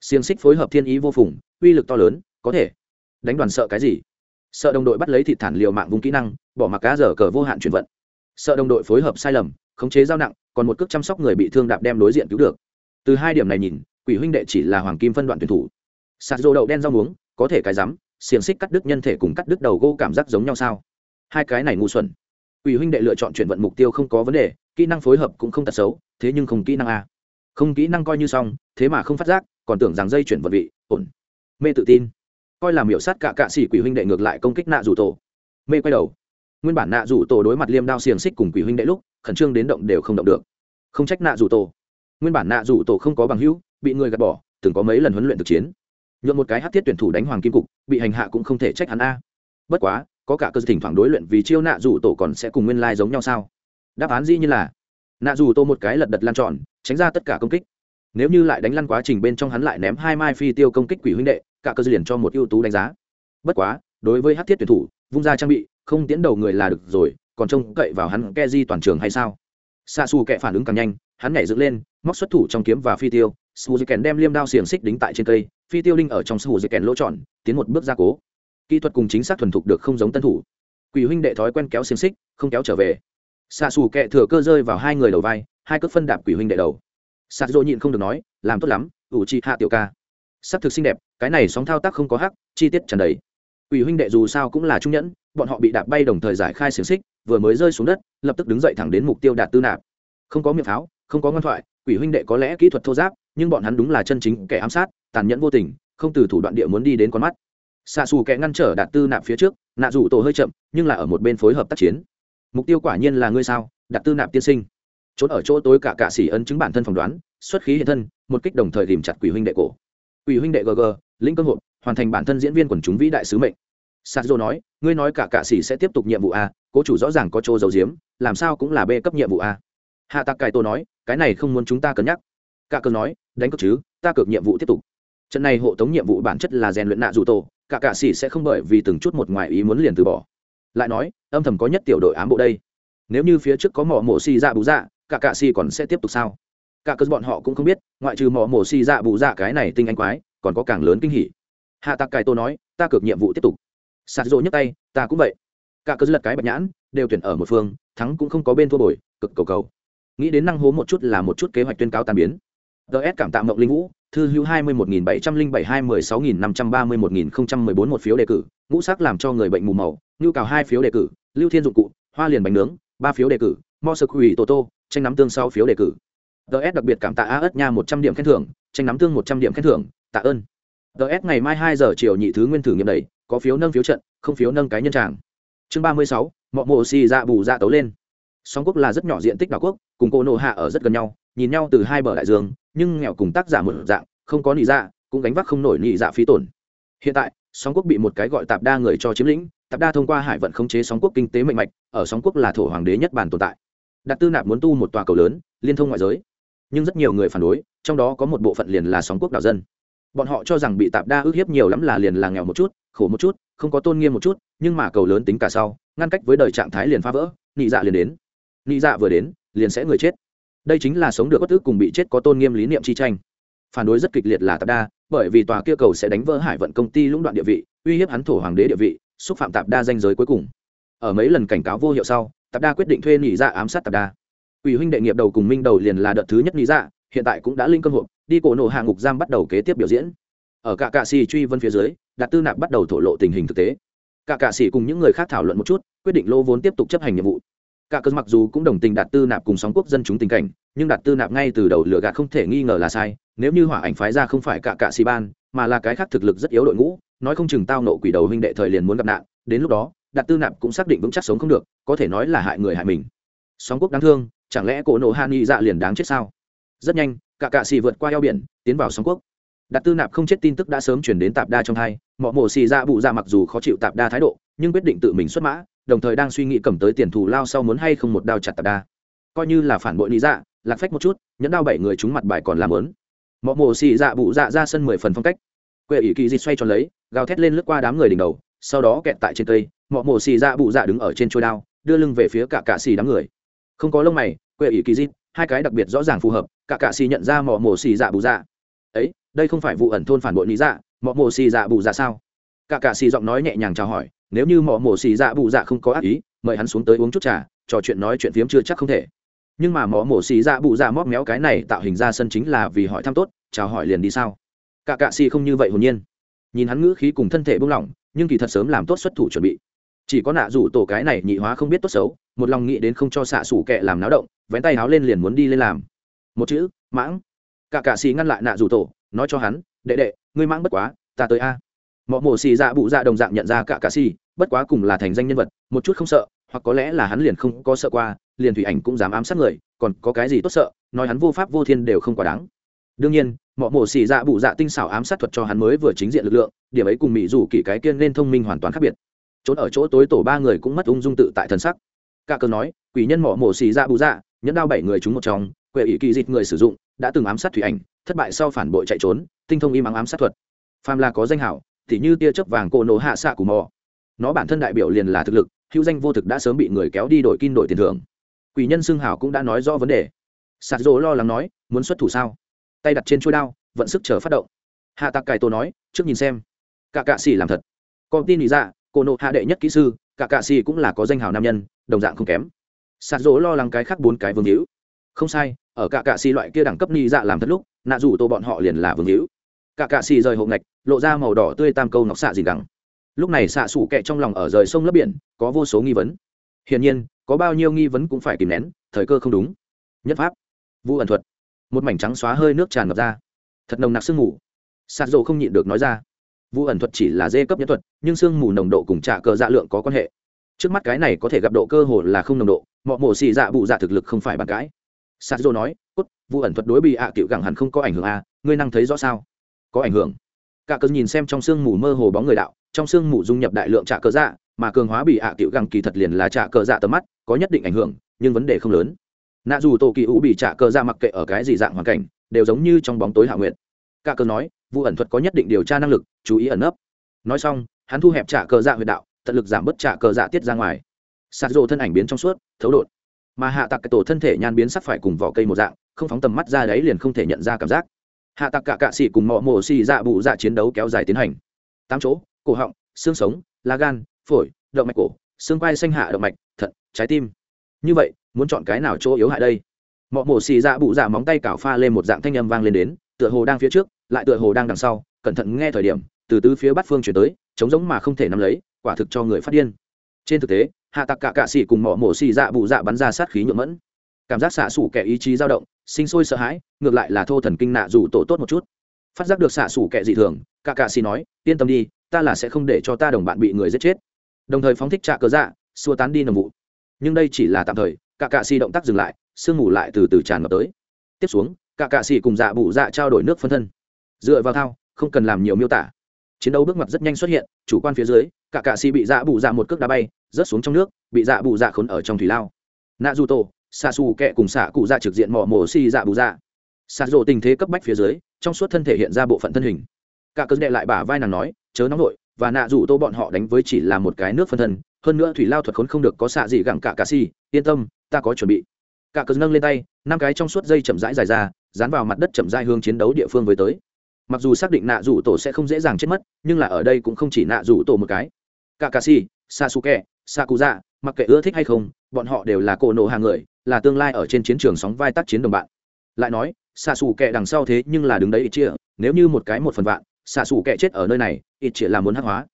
Xiềng xích phối hợp thiên ý vô phùng uy lực to lớn có thể. Đánh đoàn sợ cái gì? Sợ đồng đội bắt lấy thị thản liều mạng vùng kỹ năng, bỏ mặc cá dở cờ vô hạn chuyển vận. Sợ đồng đội phối hợp sai lầm, khống chế giao nặng, còn một cước chăm sóc người bị thương đạp đem đối diện cứu được. Từ hai điểm này nhìn, quỷ huynh đệ chỉ là hoàng kim phân đoạn tuyển thủ. Sạt rô đậu đen rau muống, có thể cái rắm, xiềng xích cắt đứt nhân thể cùng cắt đứt đầu gô cảm giác giống nhau sao? Hai cái này ngu xuẩn. Quỷ huynh đệ lựa chọn chuyển vận mục tiêu không có vấn đề, kỹ năng phối hợp cũng không tật xấu, thế nhưng không kỹ năng a. Không kỹ năng coi như xong, thế mà không phát giác, còn tưởng rằng dây chuyển vận vị, ổn. Mê tự tin coi là miểu sát cả cạ sĩ quỷ huynh đệ ngược lại công kích nạ rủ tổ. Mê quay đầu. Nguyên bản nạ rủ tổ đối mặt liêm đao xiềng xích cùng quỷ huynh đệ lúc, khẩn trương đến động đều không động được. Không trách nạ rủ tổ. Nguyên bản nạ rủ tổ không có bằng hữu, bị người gạt bỏ, từng có mấy lần huấn luyện thực chiến. Nhuộm một cái hát thiết tuyển thủ đánh hoàng kim cục, bị hành hạ cũng không thể trách hắn a. Bất quá, có cả cơ thỉnh thoảng đối luyện vì chiêu nạ rủ tổ còn sẽ cùng nguyên lai giống nhau sao? Đáp án dĩ như là, nạ rủ tổ một cái lật đật lan tròn, tránh ra tất cả công kích. Nếu như lại đánh lăn quá trình bên trong hắn lại ném hai mai phi tiêu công kích quỷ huynh đệ cả cơ liền cho một ưu tú đánh giá. Bất quá, đối với hát thiết tuyển thủ, vung ra trang bị, không tiến đầu người là được rồi, còn trông cậy vào hắn ke di toàn trường hay sao? Xa xù kệ phản ứng càng nhanh, hắn nhảy dựng lên, móc xuất thủ trong kiếm và phi tiêu sù dì kèn đem liêm đao xiềng xích đính tại trên cây, phi tiêu đinh ở trong sù dì kèn lỗ tròn, tiến một bước gia cố. Kỹ thuật cùng chính xác thuần thục được không giống tân thủ. Quỷ huynh đệ thói quen kéo xiềng xích, không kéo trở về. Xa xù kẹ thừa cơ rơi vào hai người đầu vai, hai cước phân đạp quỷ huynh đệ đầu. Sạt dỗ nhịn không được nói, làm tốt lắm ủ chi hạ tiểu ca sắp thực xinh đẹp, cái này sóng thao tác không có hắc, chi tiết trần đầy. Quỷ huynh đệ dù sao cũng là trung nhẫn, bọn họ bị đạp bay đồng thời giải khai xiềng xích, vừa mới rơi xuống đất, lập tức đứng dậy thẳng đến mục tiêu đạt tư nạp. Không có miệng pháo, không có ngoan thoại, quỷ huynh đệ có lẽ kỹ thuật thô giáp, nhưng bọn hắn đúng là chân chính kẻ ám sát, tàn nhẫn vô tình, không từ thủ đoạn địa muốn đi đến con mắt. Xạ xù kẻ ngăn trở đạt tư nạp phía trước, nạ rủ tổ hơi chậm, nhưng là ở một bên phối hợp tác chiến. Mục tiêu quả nhiên là ngươi sao, đạt tư nạp tiên sinh. Trốn ở chỗ tối cả cạ xỉ ấn chứng bản thân phỏng đoán, xuất khí hiện thân, một kích đồng thời tìm chặt quỷ huynh đệ cổ ủy huynh đệ gg lĩnh cơ hội hoàn thành bản thân diễn viên quần chúng vĩ đại sứ mệnh Sazo nói, ngươi nói cả cạ sĩ sẽ tiếp tục nhiệm vụ a, cố chủ rõ ràng có chỗ dầu diếm, làm sao cũng là B cấp nhiệm vụ a. Hạ Tạc Cải Tô nói, cái này không muốn chúng ta cân nhắc. Cả cơ nói, đánh cược chứ, ta cược nhiệm vụ tiếp tục. Trận này hộ tống nhiệm vụ bản chất là rèn luyện nạ dù tổ, cả cạ sĩ sẽ không bởi vì từng chút một ngoài ý muốn liền từ bỏ. Lại nói, âm thầm có nhất tiểu đội ám bộ đây. Nếu như phía trước có mỏ mổ xì dạ bù dạ, cả cạ sĩ còn sẽ tiếp tục sao? Cả cơ bọn họ cũng không biết, ngoại trừ mỏ mổ xì dạ bù dạ cái này tinh anh quái, còn có càng lớn kinh hỉ. Hạ Tạc cài Tô nói, ta cược nhiệm vụ tiếp tục. Sạt rộ nhấc tay ta cũng vậy. Cả cơ lật cái bạch nhãn đều tuyển ở một phương thắng cũng không có bên thua bồi cực cầu cầu. Nghĩ đến năng hố một chút là một chút kế hoạch tuyên cáo tàn biến. Ts cảm tạ mộng linh vũ thư hữu hai mươi một nghìn bảy trăm linh bảy hai mười sáu nghìn năm trăm ba mươi một nghìn không trăm mười bốn một phiếu đề cử ngũ sắc làm cho người bệnh mù màu nhu cào hai phiếu đề cử lưu thiên dụng cụ hoa liền bánh nướng ba phiếu đề cử mo sơ quỷ tô tô tranh nắm tương sau phiếu đề cử ts đặc biệt cảm tạ a ớt nha một trăm điểm khen thưởng, tranh nắm tương một trăm điểm khen thưởng, tạ ơn. Ts ngày mai hai giờ chiều nhị thứ nguyên thử nghiệm đầy, có phiếu nâng phiếu trận, không phiếu nâng cái nhân tràng. Chương ba mươi sáu mọi mộ xì dạ bù dạ tấu lên. Song quốc là rất nhỏ diện tích đảo quốc, cùng cô nộ hạ ở rất gần nhau, nhìn nhau từ hai bờ đại dương, nhưng nghèo cùng tác giả một dạng, không có nị dạ cũng gánh vác không nổi nị dạ phí tổn. Hiện tại, song quốc bị một cái gọi tạp đa người cho chiếm lĩnh, tạp đa thông qua hải vận khống chế song quốc kinh tế mạnh mạch, ở song quốc là thổ hoàng đế nhất bản tồn tại. Đặt tư nạp muốn tu một tòa cầu lớn, liên thông ngoại giới nhưng rất nhiều người phản đối, trong đó có một bộ phận liền là sóng quốc đảo dân. Bọn họ cho rằng bị tạp đa ước hiếp nhiều lắm là liền là nghèo một chút, khổ một chút, không có tôn nghiêm một chút, nhưng mà cầu lớn tính cả sau, ngăn cách với đời trạng thái liền phá vỡ, nị dạ liền đến. Nị dạ vừa đến, liền sẽ người chết. Đây chính là sống được bất tức cùng bị chết có tôn nghiêm lý niệm chi tranh. Phản đối rất kịch liệt là tạp đa, bởi vì tòa kia cầu sẽ đánh vỡ hải vận công ty lũng đoạn địa vị, uy hiếp hắn thổ hoàng đế địa vị, xúc phạm tạp đa danh giới cuối cùng. Ở mấy lần cảnh cáo vô hiệu sau, tạp đa quyết định thuê nị dạ ám sát tạp đa. Quỷ huynh đệ nghiệp đầu cùng minh đầu liền là đợt thứ nhất lý dạ hiện tại cũng đã linh cơ hộp, đi cổ nổ hạ ngục giam bắt đầu kế tiếp biểu diễn. Ở cả cạ sĩ truy vân phía dưới đạt tư nạp bắt đầu thổ lộ tình hình thực tế. Cả cạ sĩ cùng những người khác thảo luận một chút quyết định lô vốn tiếp tục chấp hành nhiệm vụ. Cả cơ mặc dù cũng đồng tình đạt tư nạp cùng sóng quốc dân chúng tình cảnh nhưng đạt tư nạp ngay từ đầu lựa gạt không thể nghi ngờ là sai nếu như hỏa ảnh phái ra không phải cả cạ sĩ ban mà là cái khác thực lực rất yếu đội ngũ nói không chừng tao nộ quỷ đầu huynh đệ thời liền muốn gặp nạn đến lúc đó đạt tư nạp cũng xác định vững chắc sống không được có thể nói là hại người hại mình. Sóng quốc đáng thương chẳng lẽ cổ nộ hạ nghị dạ liền đáng chết sao? Rất nhanh, cả cạ xì vượt qua eo biển, tiến vào sóng quốc. Đặt tư nạp không chết tin tức đã sớm chuyển đến tạp đa trong hai. Mọ mổ xì ra bụ ra mặc dù khó chịu tạp đa thái độ, nhưng quyết định tự mình xuất mã, đồng thời đang suy nghĩ cầm tới tiền thù lao sau muốn hay không một đao chặt tạp đa. Coi như là phản bội lý dạ lạc phách một chút, nhẫn đao bảy người chúng mặt bài còn làm lớn. Mọ mổ xì dạ bụ dạ ra sân mười phần phong cách. Quệ ỷ kỳ di xoay tròn lấy, gào thét lên lướt qua đám người đỉnh đầu, sau đó kẹt tại trên cây, mọ mổ xì dạ bụ dạ đứng ở trên trôi đao, đưa lưng về phía cả cạ xì đám người không có lông mày, quệ ỷ kỳ dít hai cái đặc biệt rõ ràng phù hợp, cả cạ xì nhận ra mọ mổ xì dạ bù dạ. Ấy, đây không phải vụ ẩn thôn phản bội lý dạ mọ mổ xì dạ bù dạ sao? Cả cạ xì giọng nói nhẹ nhàng chào hỏi, nếu như mỏ mổ xì dạ bù dạ không có ác ý, mời hắn xuống tới uống chút trà, trò chuyện nói chuyện phiếm chưa chắc không thể. Nhưng mà mỏ mổ xì dạ bù dạ móc méo cái này tạo hình ra sân chính là vì hỏi thăm tốt, chào hỏi liền đi sao? Cả cạ xì không như vậy hồn nhiên. Nhìn hắn ngữ khí cùng thân thể buông lỏng, nhưng kỳ thật sớm làm tốt xuất thủ chuẩn bị. Chỉ có nạ rủ tổ cái này nhị hóa không biết tốt xấu một lòng nghĩ đến không cho xạ xủ kẹ làm náo động, vén tay háo lên liền muốn đi lên làm. Một chữ, mãng. Cả cạ xì ngăn lại nạ rủ tổ, nói cho hắn, đệ đệ, ngươi mãng bất quá, ta tới a. Mọ mổ xì dạ bụ dạ đồng dạng nhận ra cả cạ xì, bất quá cùng là thành danh nhân vật, một chút không sợ, hoặc có lẽ là hắn liền không có sợ qua, liền thủy ảnh cũng dám ám sát người, còn có cái gì tốt sợ, nói hắn vô pháp vô thiên đều không quá đáng. Đương nhiên, mọ mổ xì dạ bụ dạ tinh xảo ám sát thuật cho hắn mới vừa chính diện lực lượng, điểm ấy cùng mỹ dù kỷ cái kiên nên thông minh hoàn toàn khác biệt. Trốn ở chỗ tối tổ ba người cũng mất ung dung tự tại thần sắc cả cờ nói, quỷ nhân mỏ mổ xì ra bù dạ nhẫn đao bảy người chúng một trong, quệ ỷ kỳ dịch người sử dụng, đã từng ám sát thủy ảnh, thất bại sau phản bội chạy trốn, tinh thông im ắng ám sát thuật. Phàm là có danh hảo, thì như tia chớp vàng cô nổ hạ xạ của mò. Nó bản thân đại biểu liền là thực lực, hữu danh vô thực đã sớm bị người kéo đi đổi kim đổi tiền thưởng. Quỷ nhân xưng hảo cũng đã nói rõ vấn đề. Sạt dỗ lo lắng nói, muốn xuất thủ sao? Tay đặt trên chuôi đao, vận sức chờ phát động. Hạ tạc cải tô nói, trước nhìn xem. Cả cạ xỉ làm thật. Con tin ý dạ cô nộ hạ đệ nhất kỹ sư, cả cạ xỉ cũng là có danh hào nam nhân đồng dạng không kém. Sạt dỗ lo lắng cái khác bốn cái vương hữu. Không sai, ở cả cạ xì loại kia đẳng cấp ni dạ làm thật lúc, nạ rủ tô bọn họ liền là vương hữu. Cả cạ xì rời hộ ngạch, lộ ra màu đỏ tươi tam câu nọc xạ gì đằng. Lúc này xạ xủ kẹ trong lòng ở rời sông lấp biển, có vô số nghi vấn. Hiển nhiên, có bao nhiêu nghi vấn cũng phải kìm nén, thời cơ không đúng. Nhất pháp. Vũ ẩn thuật. Một mảnh trắng xóa hơi nước tràn ngập ra. Thật nồng nặc sương mù. Sạt dỗ không nhịn được nói ra. Vũ ẩn thuật chỉ là dê cấp nhất thuật, nhưng sương mù nồng độ cùng trả cờ dạ lượng có quan hệ trước mắt cái này có thể gặp độ cơ hồ là không nồng độ mọi mổ xì dạ bụ dạ thực lực không phải bàn cãi. Sạt nói, cốt vụ ẩn thuật đối bị ạ à cựu gẳng hẳn không có ảnh hưởng à ngươi năng thấy rõ sao? Có ảnh hưởng. Cả cơn nhìn xem trong sương mù mơ hồ bóng người đạo, trong sương mù dung nhập đại lượng trả cờ dạ mà cường hóa bị ạ à cựu gẳng kỳ thật liền là trả cờ dạ tầm mắt, có nhất định ảnh hưởng, nhưng vấn đề không lớn. Nạ dù tổ kỳ ủ bị trả cờ dạ mặc kệ ở cái gì dạng hoàn cảnh, đều giống như trong bóng tối hạ nguyện cả cơn nói vụ ẩn thuật có nhất định điều tra năng lực, chú ý ẩn nấp. Nói xong, hắn thu hẹp trả cờ dạ huyệt đạo tận lực giảm bớt trả cờ dạ tiết ra ngoài. Sạt rộ thân ảnh biến trong suốt, thấu đột. Mà hạ tặc cái tổ thân thể nhan biến sắc phải cùng vỏ cây một dạng, không phóng tầm mắt ra đấy liền không thể nhận ra cảm giác. Hạ tặc cả cạ xỉ cùng mọ mổ xì dạ bụ dạ chiến đấu kéo dài tiến hành. Tám chỗ, cổ họng, xương sống, lá gan, phổi, động mạch cổ, xương quai xanh hạ động mạch, thận, trái tim. Như vậy, muốn chọn cái nào chỗ yếu hại đây? Mọ mổ xì dạ bụ dạ móng tay cào pha lên một dạng thanh âm vang lên đến, tựa hồ đang phía trước, lại tựa hồ đang đằng sau, cẩn thận nghe thời điểm từ tứ phía bắt phương chuyển tới chống giống mà không thể nắm lấy, quả thực cho người phát điên. Trên thực tế, hạ tặc cả cạ xỉ cùng mỏ mổ xì dạ bụ dạ bắn ra sát khí nhuộm mẫn. Cảm giác xạ xủ kẻ ý chí dao động, sinh sôi sợ hãi, ngược lại là thô thần kinh nạ dù tổ tốt một chút. Phát giác được xạ xủ kẻ dị thường, cả cạ xỉ nói, yên tâm đi, ta là sẽ không để cho ta đồng bạn bị người giết chết. Đồng thời phóng thích trạ cớ dạ xua tán đi nồng vụ. Nhưng đây chỉ là tạm thời, cả cạ xì động tác dừng lại, sương mù lại từ từ tràn ngập tới. Tiếp xuống, cả cạ xì cùng dạ bụ dạ trao đổi nước phân thân. Dựa vào thao, không cần làm nhiều miêu tả chiến đấu bước ngoặt rất nhanh xuất hiện, chủ quan phía dưới, cả cạ xì bị dạ bụ dạ một cước đá bay, rớt xuống trong nước, bị dạ bụ dạ khốn ở trong thủy lao. Nạ dù tổ xạ xù kẹ cùng xạ cụ dạ trực diện mỏ mổ xì dạ bụ dạ. Xạ rộ tình thế cấp bách phía dưới, trong suốt thân thể hiện ra bộ phận thân hình. Cả cơn đệ lại bả vai nàng nói, chớ nóng vội, và nạ dù tô bọn họ đánh với chỉ là một cái nước phân thân, hơn nữa thủy lao thuật khốn không được có xạ gì gặng cả cà si, yên tâm, ta có chuẩn bị. Cả cơn nâng lên tay, năm cái trong suốt dây chậm rãi dài ra, dán vào mặt đất chậm rãi hướng chiến đấu địa phương với tới mặc dù xác định nạ rủ tổ sẽ không dễ dàng chết mất, nhưng là ở đây cũng không chỉ nạ rủ tổ một cái. Cả cà si sasuke, sakuza, mặc kệ ưa thích hay không, bọn họ đều là cổ nổ hàng người, là tương lai ở trên chiến trường sóng vai tác chiến đồng bạn. Lại nói xạ xù kệ đằng sau thế nhưng là đứng đấy ít chia nếu như một cái một phần vạn xạ xù kệ chết ở nơi này ít chia là muốn hắc hóa.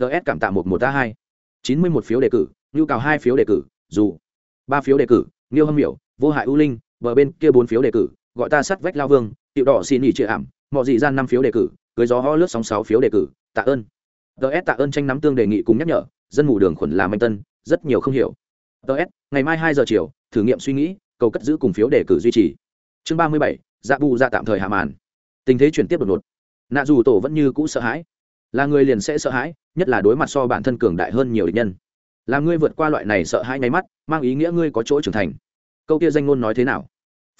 Ts cảm tạ một một ta hai. Chín mươi một phiếu đề cử nhu cầu hai phiếu đề cử, dù. Ba phiếu đề cử, nghiêu hâm miểu, vô hại ưu linh, bờ bên kia bốn phiếu đề cử, gọi ta sắt vách lao vương, tiểu đỏ xin nghỉ chia ảm mọi dị gian năm phiếu đề cử, cưới gió ho lướt sóng sáu phiếu đề cử, tạ ơn. Ts tạ ơn tranh nắm tương đề nghị cùng nhắc nhở, dân mù đường khuẩn làm anh tân, rất nhiều không hiểu. Ts ngày mai hai giờ chiều, thử nghiệm suy nghĩ, cầu cất giữ cùng phiếu đề cử duy trì. Chương ba mươi bảy dạ bù ra dạ tạm thời hạ màn. Tình thế chuyển tiếp đột ngột. Nạ dù tổ vẫn như cũ sợ hãi. Là người liền sẽ sợ hãi, nhất là đối mặt so bản thân cường đại hơn nhiều địch nhân. Là ngươi vượt qua loại này sợ hãi nháy mắt, mang ý nghĩa ngươi có chỗ trưởng thành. Câu kia danh ngôn nói thế nào?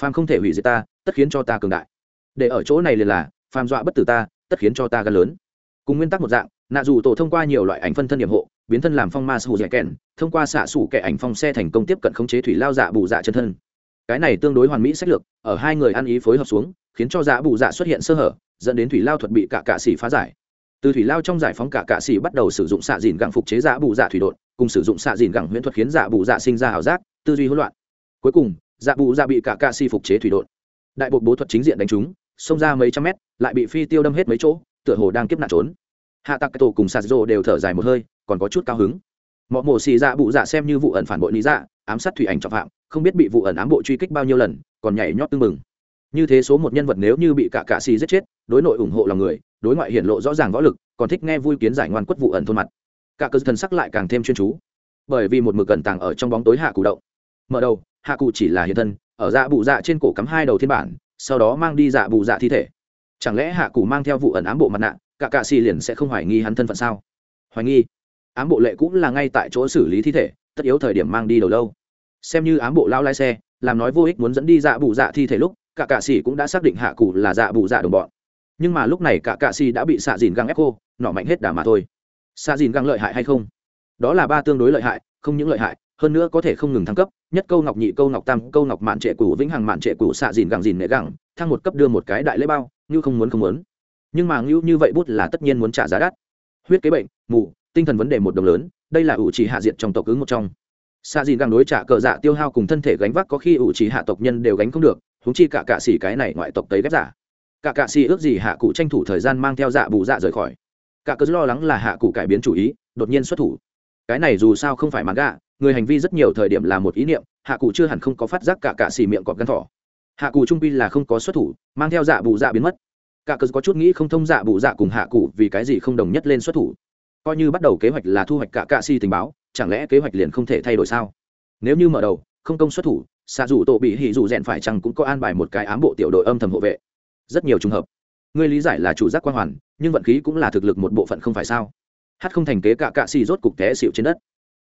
Phàm không thể hủy diệt ta, tất khiến cho ta cường đại để ở chỗ này liền là, phàm dọa bất tử ta, tất khiến cho ta gan lớn. Cùng nguyên tắc một dạng, nạ dù tổ thông qua nhiều loại ảnh phân thân nhiệm hộ, biến thân làm phong ma sù dẻ kèn thông qua xạ sủ kẻ ảnh phong xe thành công tiếp cận khống chế thủy lao dạ bù dạ chân thân. Cái này tương đối hoàn mỹ sách lược, ở hai người ăn ý phối hợp xuống, khiến cho dạ bù dạ xuất hiện sơ hở, dẫn đến thủy lao thuật bị cả cạ xỉ phá giải. Từ thủy lao trong giải phóng cả cạ xì bắt đầu sử dụng xạ dìn gẳng phục chế dạ bù dạ thủy đột, cùng sử dụng xạ dìn gẳng huyễn thuật khiến dạ bù dạ sinh ra ảo giác, tư duy hỗn loạn. Cuối cùng dạ bù dạ bị cả cạ xỉ phục chế thủy đột. Đại bột bố thuật chính diện đánh trúng xông ra mấy trăm mét, lại bị phi tiêu đâm hết mấy chỗ, tựa hồ đang kiếp nạn trốn. Hạ tặc tổ cùng sạt rô đều thở dài một hơi, còn có chút cao hứng. Mọi mổ xì dạ bụ dạ xem như vụ ẩn phản bội lý dạ ám sát thủy ảnh trọng phạm, không biết bị vụ ẩn ám bộ truy kích bao nhiêu lần, còn nhảy nhót tưng mừng như thế số một nhân vật nếu như bị cả cạ xì giết chết, đối nội ủng hộ lòng người, đối ngoại hiển lộ rõ ràng võ lực, còn thích nghe vui kiến giải ngoan quất vụ ẩn thôn mặt. Cả cơ thần sắc lại càng thêm chuyên chú. Bởi vì một mực cẩn tàng ở trong bóng tối hạ cụ động. Mở đầu, hạ cụ chỉ là hiện thân, ở dạ bụ dạ trên cổ cắm hai đầu thiên bản sau đó mang đi dạ bù dạ thi thể. Chẳng lẽ hạ cụ mang theo vụ ẩn ám bộ mặt nạ, cả cạ xì liền sẽ không hoài nghi hắn thân phận sao? Hoài nghi. Ám bộ lệ cũng là ngay tại chỗ xử lý thi thể, tất yếu thời điểm mang đi đầu lâu. Xem như ám bộ lao lai xe, làm nói vô ích muốn dẫn đi dạ bù dạ thi thể lúc, cả cạ xì cũng đã xác định hạ cụ là dạ bù dạ đồng bọn. Nhưng mà lúc này cả cạ xì đã bị xạ dìn găng ép cô nọ mạnh hết đà mà thôi. Xạ dìn găng lợi hại hay không? Đó là ba tương đối lợi hại, không những lợi hại hơn nữa có thể không ngừng thăng cấp, nhất câu ngọc nhị câu ngọc tam câu ngọc mạn trệ cũ vĩnh hằng mạn trệ cũ xạ dìn gẳng dìn nệ gẳng, thăng một cấp đưa một cái đại lễ bao, như không muốn không muốn. Nhưng mà ngưu như vậy bút là tất nhiên muốn trả giá đắt. Huyết kế bệnh, mù, tinh thần vấn đề một đồng lớn, đây là ủ trì hạ diện trong tộc ứng một trong. Xạ dìn gẳng đối trả cờ dạ tiêu hao cùng thân thể gánh vác có khi ủ trì hạ tộc nhân đều gánh không được húng chi cả cạ xỉ cái này ngoại tộc tấy ghép giả. Cả cạ xỉ ước gì hạ cụ tranh thủ thời gian mang theo dạ bù dạ rời khỏi. Cả cớ lo lắng là hạ cụ cải biến chủ ý, đột nhiên xuất thủ. Cái này dù sao không phải mãn gạ người hành vi rất nhiều thời điểm là một ý niệm, hạ cụ chưa hẳn không có phát giác cả cạ xì miệng cọp gắn thỏ. Hạ cụ trung pi là không có xuất thủ, mang theo dạ bù dạ biến mất. Cả cờ có chút nghĩ không thông dạ bù dạ cùng hạ cụ vì cái gì không đồng nhất lên xuất thủ. Coi như bắt đầu kế hoạch là thu hoạch cả cạ xì tình báo, chẳng lẽ kế hoạch liền không thể thay đổi sao? Nếu như mở đầu, không công xuất thủ, xạ dù tổ bị hỉ dù rèn phải chăng cũng có an bài một cái ám bộ tiểu đội âm thầm hộ vệ. Rất nhiều trường hợp. Ngươi lý giải là chủ giác quan hoàn, nhưng vận khí cũng là thực lực một bộ phận không phải sao? Hát không thành kế cả cạ xì rốt cục té xịu trên đất.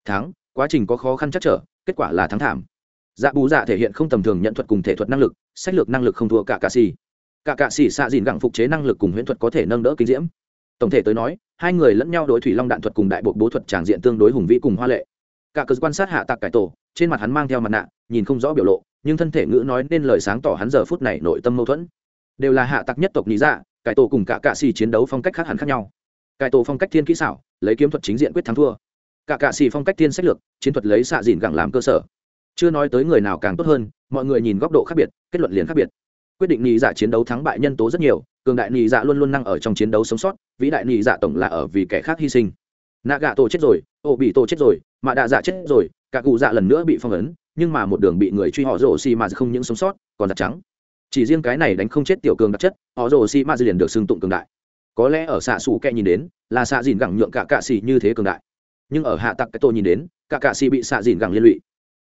Thắng quá trình có khó khăn chắc trở, kết quả là thắng thảm. Dạ bù dạ thể hiện không tầm thường nhận thuật cùng thể thuật năng lực, sách lược năng lực không thua cả cạ xì cả cạ xì xạ dìn gẳng phục chế năng lực cùng huyễn thuật có thể nâng đỡ kinh diễm. Tổng thể tới nói, hai người lẫn nhau đối thủy long đạn thuật cùng đại bộ bố thuật tràng diện tương đối hùng vĩ cùng hoa lệ. Cả cờ quan sát hạ tạc cải tổ, trên mặt hắn mang theo mặt nạ, nhìn không rõ biểu lộ, nhưng thân thể ngữ nói nên lời sáng tỏ hắn giờ phút này nội tâm mâu thuẫn. Đều là hạ tạc nhất tộc lý dạ cải tổ cùng cả cạ xì chiến đấu phong cách khác hẳn khác nhau. Cải tổ phong cách thiên kỹ xảo, lấy kiếm thuật chính diện quyết thắng thua cả cạ xì phong cách tiên sách lược, chiến thuật lấy xạ dìn gẳng làm cơ sở. Chưa nói tới người nào càng tốt hơn, mọi người nhìn góc độ khác biệt, kết luận liền khác biệt. Quyết định nhị dạ chiến đấu thắng bại nhân tố rất nhiều, cường đại nhị dạ luôn luôn năng ở trong chiến đấu sống sót, vĩ đại nhị dạ tổng là ở vì kẻ khác hy sinh. Nạ gạ tổ chết rồi ô bị tổ chết rồi mạ đạ dạ chết rồi cả cụ dạ lần nữa bị phong ấn, nhưng mà một đường bị người truy họ rổ xì mà không những sống sót, còn giặt trắng. Chỉ riêng cái này đánh không chết tiểu cường đặc chất, họ rổ xì mà liền được xưng tụng cường đại. Có lẽ ở xạ xù kẹ nhìn đến, là xạ dìn gẳng nhượng cả cạ xì như thế cường đại nhưng ở hạ tặc cái tôi nhìn đến, cả cạ xì bị xạ dìn gẳng liên lụy.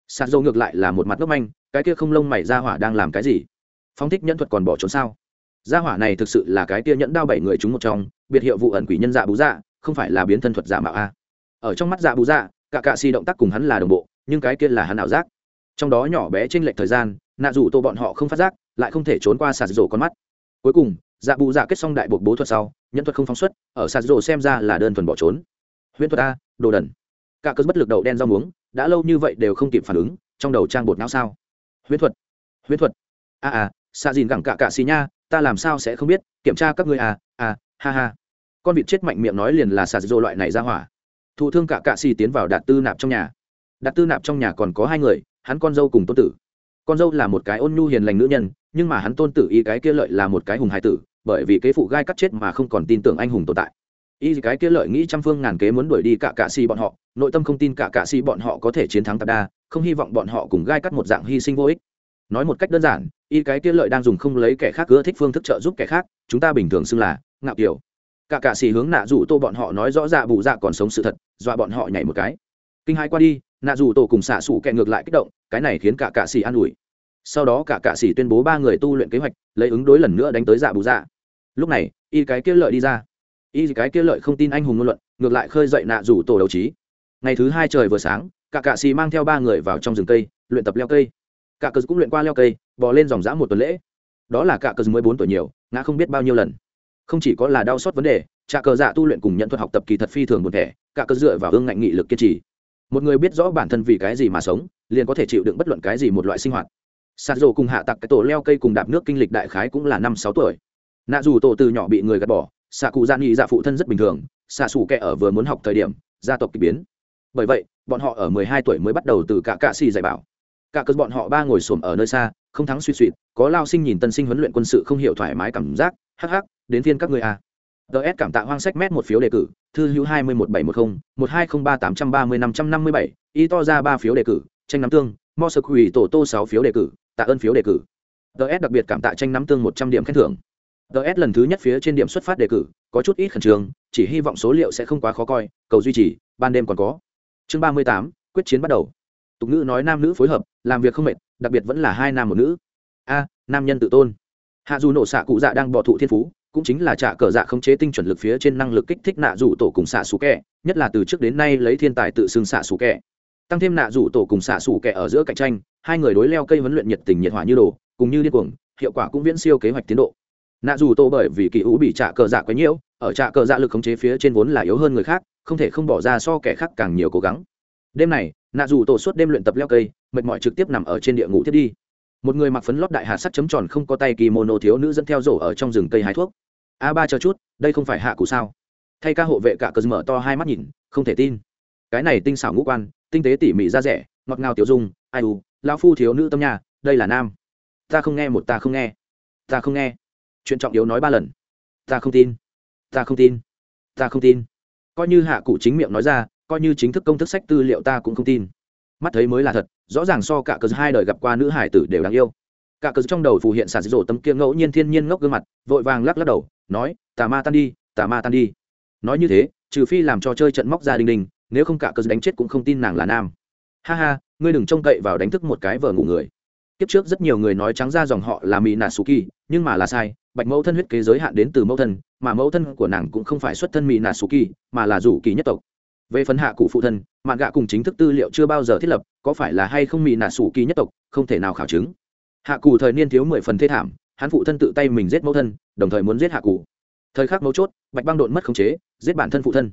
Sạt dâu ngược lại là một mặt ngốc manh, cái kia không lông mày ra hỏa đang làm cái gì? Phong thích nhẫn thuật còn bỏ trốn sao? Gia hỏa này thực sự là cái kia nhẫn đao bảy người chúng một trong, biệt hiệu vụ ẩn quỷ nhân dạ bú dạ không phải là biến thân thuật giả mạo a. Ở trong mắt dạ bú dạ cả cạ xì động tác cùng hắn là đồng bộ, nhưng cái kia là hắn ảo giác. Trong đó nhỏ bé trên lệch thời gian, nạ dù tô bọn họ không phát giác, lại không thể trốn qua sạt dầu con mắt. Cuối cùng dạ bù dạ kết xong đại buộc bố thuật sau, nhẫn thuật không phóng xuất, ở sạt dầu xem ra là đơn thuần bỏ trốn huyễn thuật a đồ đần. Cả cơn bất lực đầu đen rau muống đã lâu như vậy đều không kịp phản ứng trong đầu trang bột não sao? Huyễn thuật huyễn thuật. A à, à xa dìn gẳng cả cạ xì nha ta làm sao sẽ không biết kiểm tra các ngươi à à ha ha. Con vịt chết mạnh miệng nói liền là sạt dô loại này ra hỏa. Thụ thương cả cạ xì tiến vào đạt tư nạp trong nhà. Đạt tư nạp trong nhà còn có hai người hắn con dâu cùng tôn tử. Con dâu là một cái ôn nhu hiền lành nữ nhân nhưng mà hắn tôn tử y cái kia lợi là một cái hùng hải tử bởi vì kế phụ gai cắt chết mà không còn tin tưởng anh hùng tồn tại y cái kia lợi nghĩ trăm phương ngàn kế muốn đuổi đi cả cạ xì bọn họ, nội tâm không tin cả cạ xì bọn họ có thể chiến thắng tạp đa, không hy vọng bọn họ cùng gai cắt một dạng hy sinh vô ích. Nói một cách đơn giản, y cái kia lợi đang dùng không lấy kẻ khác ưa thích phương thức trợ giúp kẻ khác, chúng ta bình thường xưng là ngạo kiểu. Cả cạ xì hướng nạ dù tô bọn họ nói rõ dạ bù dạ còn sống sự thật, dọa bọn họ nhảy một cái. Kinh hai qua đi, nạ dù tổ cùng xạ xủ kẹ ngược lại kích động, cái này khiến cả cạ xì an ủi. Sau đó cả cạ xì tuyên bố ba người tu luyện kế hoạch, lấy ứng đối lần nữa đánh tới dạ bù dạ. Lúc này, y cái kia lợi đi ra y cái kia lợi không tin anh hùng ngôn luận, ngược lại khơi dậy nạ rủ tổ đấu trí. Ngày thứ hai trời vừa sáng, cả cạ xì mang theo ba người vào trong rừng cây, luyện tập leo cây. Cả cờ cũng luyện qua leo cây, bò lên dòng dã một tuần lễ. Đó là cả cờ mới bốn tuổi nhiều, ngã không biết bao nhiêu lần. Không chỉ có là đau xót vấn đề trà cờ dạ tu luyện cùng nhận thuật học tập kỳ thật phi thường một thẻ, cả cờ dựa vào hương ngạnh nghị lực kiên trì. Một người biết rõ bản thân vì cái gì mà sống, liền có thể chịu đựng bất luận cái gì một loại sinh hoạt. Sạt rổ cùng hạ tặc cái tổ leo cây cùng đạp nước kinh lịch đại khái cũng là năm sáu tuổi. Nạ dù tổ từ nhỏ bị người gạt bỏ xạ cụ gian nghị dạ phụ thân rất bình thường, xạ xù kẹ ở vừa muốn học thời điểm, gia tộc k ỳ biến. Bởi vậy, bọn họ ở mười hai tuổi mới bắt đầu từ cả cạ xì dạy bảo. Cả cơn bọn họ ba ngồi xổm ở nơi xa, không thắng suy suy, có lao sinh nhìn tân sinh huấn luyện quân sự không hiểu thoải mái cảm giác, hắc hắc, đến phiên các người a. Ts cảm tạ hoang sách mét một phiếu đề cử, thư hữu hai mươi một bảy một mươi một hai không ba tám trăm ba mươi năm trăm năm mươi bảy, y to ra ba phiếu đề cử, tranh nắm tương mo sơ tổ tô sáu phiếu đề cử, tạ ơn phiếu đề cử. Ts đặc biệt cảm tạ tranh nắm tương một trăm điểm khen thưởng ts lần thứ nhất phía trên điểm xuất phát đề cử, có chút ít khẩn trương, chỉ hy vọng số liệu sẽ không quá khó coi, cầu duy trì, ban đêm còn có. Chương ba mươi tám, quyết chiến bắt đầu. Tục ngữ nói nam nữ phối hợp, làm việc không mệt, đặc biệt vẫn là hai nam một nữ. A, nam nhân tự tôn. Hạ dù nổ xạ cụ dạ đang bỏ thụ thiên phú, cũng chính là trả cờ dạ khống chế tinh chuẩn lực phía trên năng lực kích thích nạ rủ tổ cùng xạ xù kẹ nhất là từ trước đến nay lấy thiên tài tự xưng xạ xù kẹ tăng thêm nạ rủ tổ cùng xạ xù kẹ ở giữa cạnh tranh, hai người đối leo cây huấn luyện nhiệt tình nhiệt hỏa như đồ, cùng như điên cuồng, hiệu quả cũng viễn siêu kế hoạch tiến độ nạ dù tô bởi vì kỳ ủ bị trả cờ dạ quấy nhiễu, ở trả cờ dạ lực khống chế phía trên vốn là yếu hơn người khác, không thể không bỏ ra so kẻ khác càng nhiều cố gắng. Đêm này, nạ Dù tổ suốt đêm luyện tập leo cây, mệt mỏi trực tiếp nằm ở trên địa ngủ thiết đi. Một người mặc phấn lót đại hạt sắt chấm tròn không có tay kỳ mono thiếu nữ dẫn theo rổ ở trong rừng cây hái thuốc. A ba chờ chút, đây không phải hạ cụ sao? Thay ca hộ vệ cả cờ mở to hai mắt nhìn, không thể tin. Cái này tinh xảo ngũ quan, tinh tế tỉ mỉ ra rẻ, ngọt ngào tiểu dung, ai u, lão phu thiếu nữ tâm nhà đây là nam. Ta không nghe một ta không nghe. Ta không nghe chuyện trọng yếu nói ba lần. Ta không tin. Ta không tin. Ta không tin. Coi như hạ cụ chính miệng nói ra, coi như chính thức công thức sách tư liệu ta cũng không tin. Mắt thấy mới là thật, rõ ràng so cả cờ hai đời gặp qua nữ hải tử đều đáng yêu. Cả cờ trong đầu phù hiện sản rổ tấm kia ngẫu nhiên thiên nhiên ngốc gương mặt, vội vàng lắc lắc đầu, nói, tà ma tan đi, tà ma tan đi. Nói như thế, trừ phi làm cho chơi trận móc ra đình đình nếu không cả cờ đánh chết cũng không tin nàng là nam. Ha ha, ngươi đừng trông cậy vào đánh thức một cái vợ ngủ người. Kiếp trước rất nhiều người nói trắng ra dòng họ là mỹ nà suki nhưng mà là sai bạch mẫu thân huyết kế giới hạn đến từ mẫu thân, mà mẫu thân của nàng cũng không phải xuất thân mỹ nà suki mà là rủ kỳ nhất tộc. Về phần hạ cụ phụ thân mạn gạ cùng chính thức tư liệu chưa bao giờ thiết lập, có phải là hay không mỹ nà sủ kỳ nhất tộc, không thể nào khảo chứng. Hạ cụ thời niên thiếu mười phần thê thảm, hắn phụ thân tự tay mình giết mẫu thân, đồng thời muốn giết hạ cụ. Thời khắc mấu chốt, bạch băng đột mất khống chế, giết bản thân phụ thân.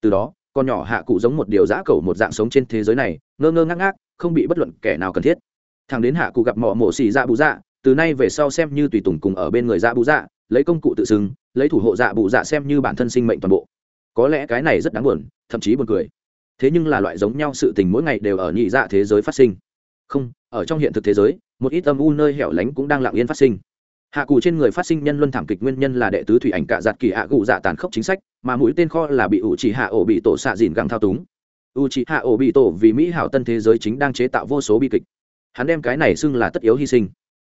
Từ đó, con nhỏ hạ cụ giống một điều giã cầu một dạng sống trên thế giới này, ngơ ngơ ngác ngác, không bị bất luận kẻ nào cần thiết. Thằng đến hạ cụ gặp mỏ mổ xì dạ bù dạ từ nay về sau xem như tùy tùng cùng ở bên người dạ bù dạ lấy công cụ tự xưng, lấy thủ hộ dạ bù dạ xem như bản thân sinh mệnh toàn bộ. Có lẽ cái này rất đáng buồn, thậm chí buồn cười. Thế nhưng là loại giống nhau sự tình mỗi ngày đều ở nhị dạ thế giới phát sinh. Không, ở trong hiện thực thế giới, một ít âm u nơi hẻo lánh cũng đang lặng yên phát sinh. Hạ cụ trên người phát sinh nhân luân thảm kịch nguyên nhân là đệ tứ thủy ảnh cạ giặt kỳ hạ cụ dạ tàn khốc chính sách, mà mũi tên kho là bị ủ chỉ hạ ổ bị tổ xạ dìn găng thao túng. U chỉ hạ ổ bị tổ vì mỹ hảo tân thế giới chính đang chế tạo vô số bi kịch. Hắn đem cái này xưng là tất yếu hy sinh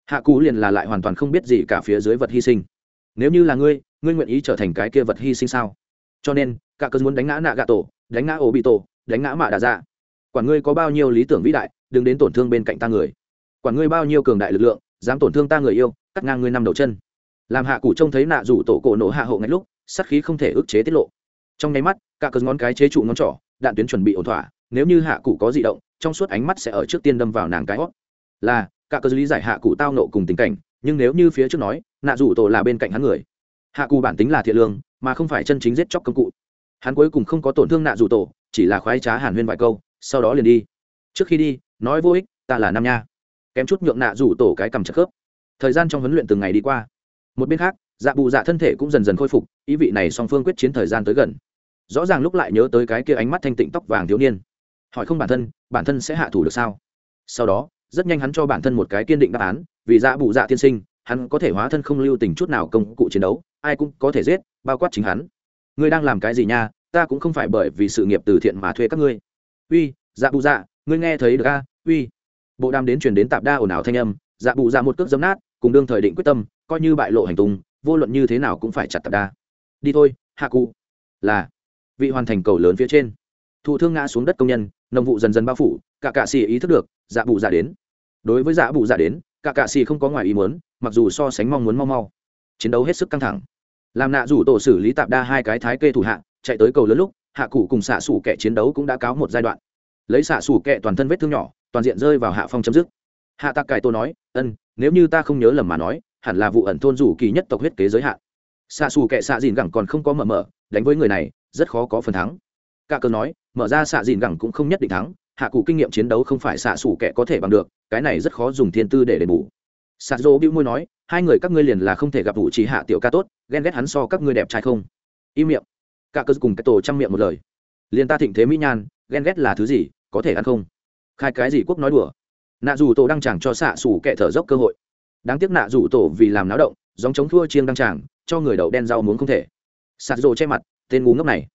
hạ cụ liền là lại hoàn toàn không biết gì cả phía dưới vật hy sinh. Nếu như là ngươi ngươi nguyện ý trở thành cái kia vật hy sinh sao? Cho nên cả cơn muốn đánh ngã nạ gạ tổ, đánh ngã ổ bị tổ đánh ngã mạ đà dạ. Quản ngươi có bao nhiêu lý tưởng vĩ đại, đừng đến tổn thương bên cạnh ta người. Quản ngươi bao nhiêu cường đại lực lượng, dám tổn thương ta người yêu, cắt ngang ngươi năm đầu chân. Làm hạ cụ trông thấy nạ rủ tổ cổ nổ hạ hậu ngay lúc sắt khí không thể ức chế tiết lộ. Trong nháy mắt cả cơn ngón cái chế trụ ngón trỏ, đạn tuyến chuẩn bị ổn thỏa. Nếu như hạ cụ có di động, trong suốt ánh mắt sẽ ở trước tiên đâm vào nàng cái hót là cả cơ lý giải hạ cụ tao nộ cùng tình cảnh, nhưng nếu như phía trước nói, nạ rủ tổ là bên cạnh hắn người, hạ cụ bản tính là thiện lương, mà không phải chân chính giết chóc công cụ. Hắn cuối cùng không có tổn thương nạ rủ tổ, chỉ là khoái trá hàn huyên vài câu, sau đó liền đi. Trước khi đi, nói vô ích, ta là nam nha. Kém chút nhượng nạ rủ tổ cái cầm chặt khớp. Thời gian trong huấn luyện từng ngày đi qua. Một bên khác dạ bù dạ thân thể cũng dần dần khôi phục, ý vị này song phương quyết chiến thời gian tới gần. Rõ ràng lúc lại nhớ tới cái kia ánh mắt thanh tịnh tóc vàng thiếu niên. Hỏi không bản thân bản thân sẽ hạ thủ được sao? Sau đó rất nhanh hắn cho bản thân một cái kiên định đáp án, vì dạ bù dạ tiên sinh, hắn có thể hóa thân không lưu tình chút nào công cụ chiến đấu, ai cũng có thể giết, bao quát chính hắn. Ngươi đang làm cái gì nha? Ta cũng không phải bởi vì sự nghiệp từ thiện mà thuê các ngươi. Uy dạ bù dạ ngươi nghe thấy được a? Uy. Bộ đàm đến truyền đến tạp đa ồn ào thanh âm dạ bù dạ một cước dấm nát, cùng đương thời định quyết tâm, coi như bại lộ hành tung, vô luận như thế nào cũng phải chặt tạp đa. Đi thôi, hạ cụ. Là. Vị hoàn thành cầu lớn phía trên. Thụ thương ngã xuống đất công nhân nông vụ dần dần bao phủ, cả cạ xì ý thức được dạ bù dạ đến đối với dạ bù dạ đến, cả cạ xì không có ngoài ý muốn, mặc dù so sánh mong muốn mau mau. Chiến đấu hết sức căng thẳng. Làm nạ rủ tổ xử lý tạp đa hai cái thái kê thủ hạ, chạy tới cầu lớn lúc, hạ cụ cùng xạ xủ kẻ chiến đấu cũng đã cáo một giai đoạn. Lấy xạ xủ kẻ toàn thân vết thương nhỏ, toàn diện rơi vào hạ phong chấm dứt. Hạ tạc cải tô nói, ân, nếu như ta không nhớ lầm mà nói, hẳn là vụ ẩn thôn rủ kỳ nhất tộc huyết kế giới hạn. Xạ xù kẻ xạ dìn gẳng còn không có mở mở, đánh với người này, rất khó có phần thắng. Cả cơ nói, mở ra xạ dìn gẳng cũng không nhất định thắng hạ cụ kinh nghiệm chiến đấu không phải xạ xủ kẻ có thể bằng được, cái này rất khó dùng thiên tư để đền bù. Xạ dỗ bĩu môi nói, hai người các ngươi liền là không thể gặp vụ trí hạ tiểu ca tốt, ghen ghét hắn so các ngươi đẹp trai không? Im miệng. Cả cơ cùng cái tổ chăm miệng một lời. Liền ta thịnh thế mỹ nhan, ghen ghét là thứ gì, có thể ăn không? Khai cái gì quốc nói đùa? Nạ dù tổ đang chẳng cho xạ xủ kẻ thở dốc cơ hội. Đáng tiếc nạ dù tổ vì làm náo động, giống chống thua chiêng đăng tràng, cho người đậu đen rau muốn không thể. Sạt rồ che mặt, tên ngu ngốc này.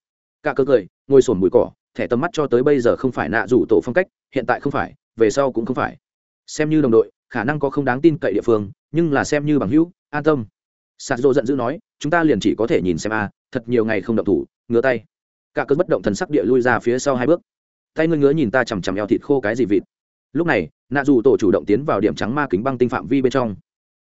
Cả cơ cười, ngồi sổn bụi cỏ thẻ tầm mắt cho tới bây giờ không phải nạ rủ tổ phong cách, hiện tại không phải, về sau cũng không phải. Xem như đồng đội, khả năng có không đáng tin cậy địa phương, nhưng là xem như bằng hữu, an tâm. Sạt dỗ giận dữ nói, chúng ta liền chỉ có thể nhìn xem a, thật nhiều ngày không động thủ, ngứa tay. Cả cơn bất động thần sắc địa lui ra phía sau hai bước. Tay ngươi ngứa nhìn ta chằm chằm eo thịt khô cái gì vịt. Lúc này, nạ dù tổ chủ động tiến vào điểm trắng ma kính băng tinh phạm vi bên trong.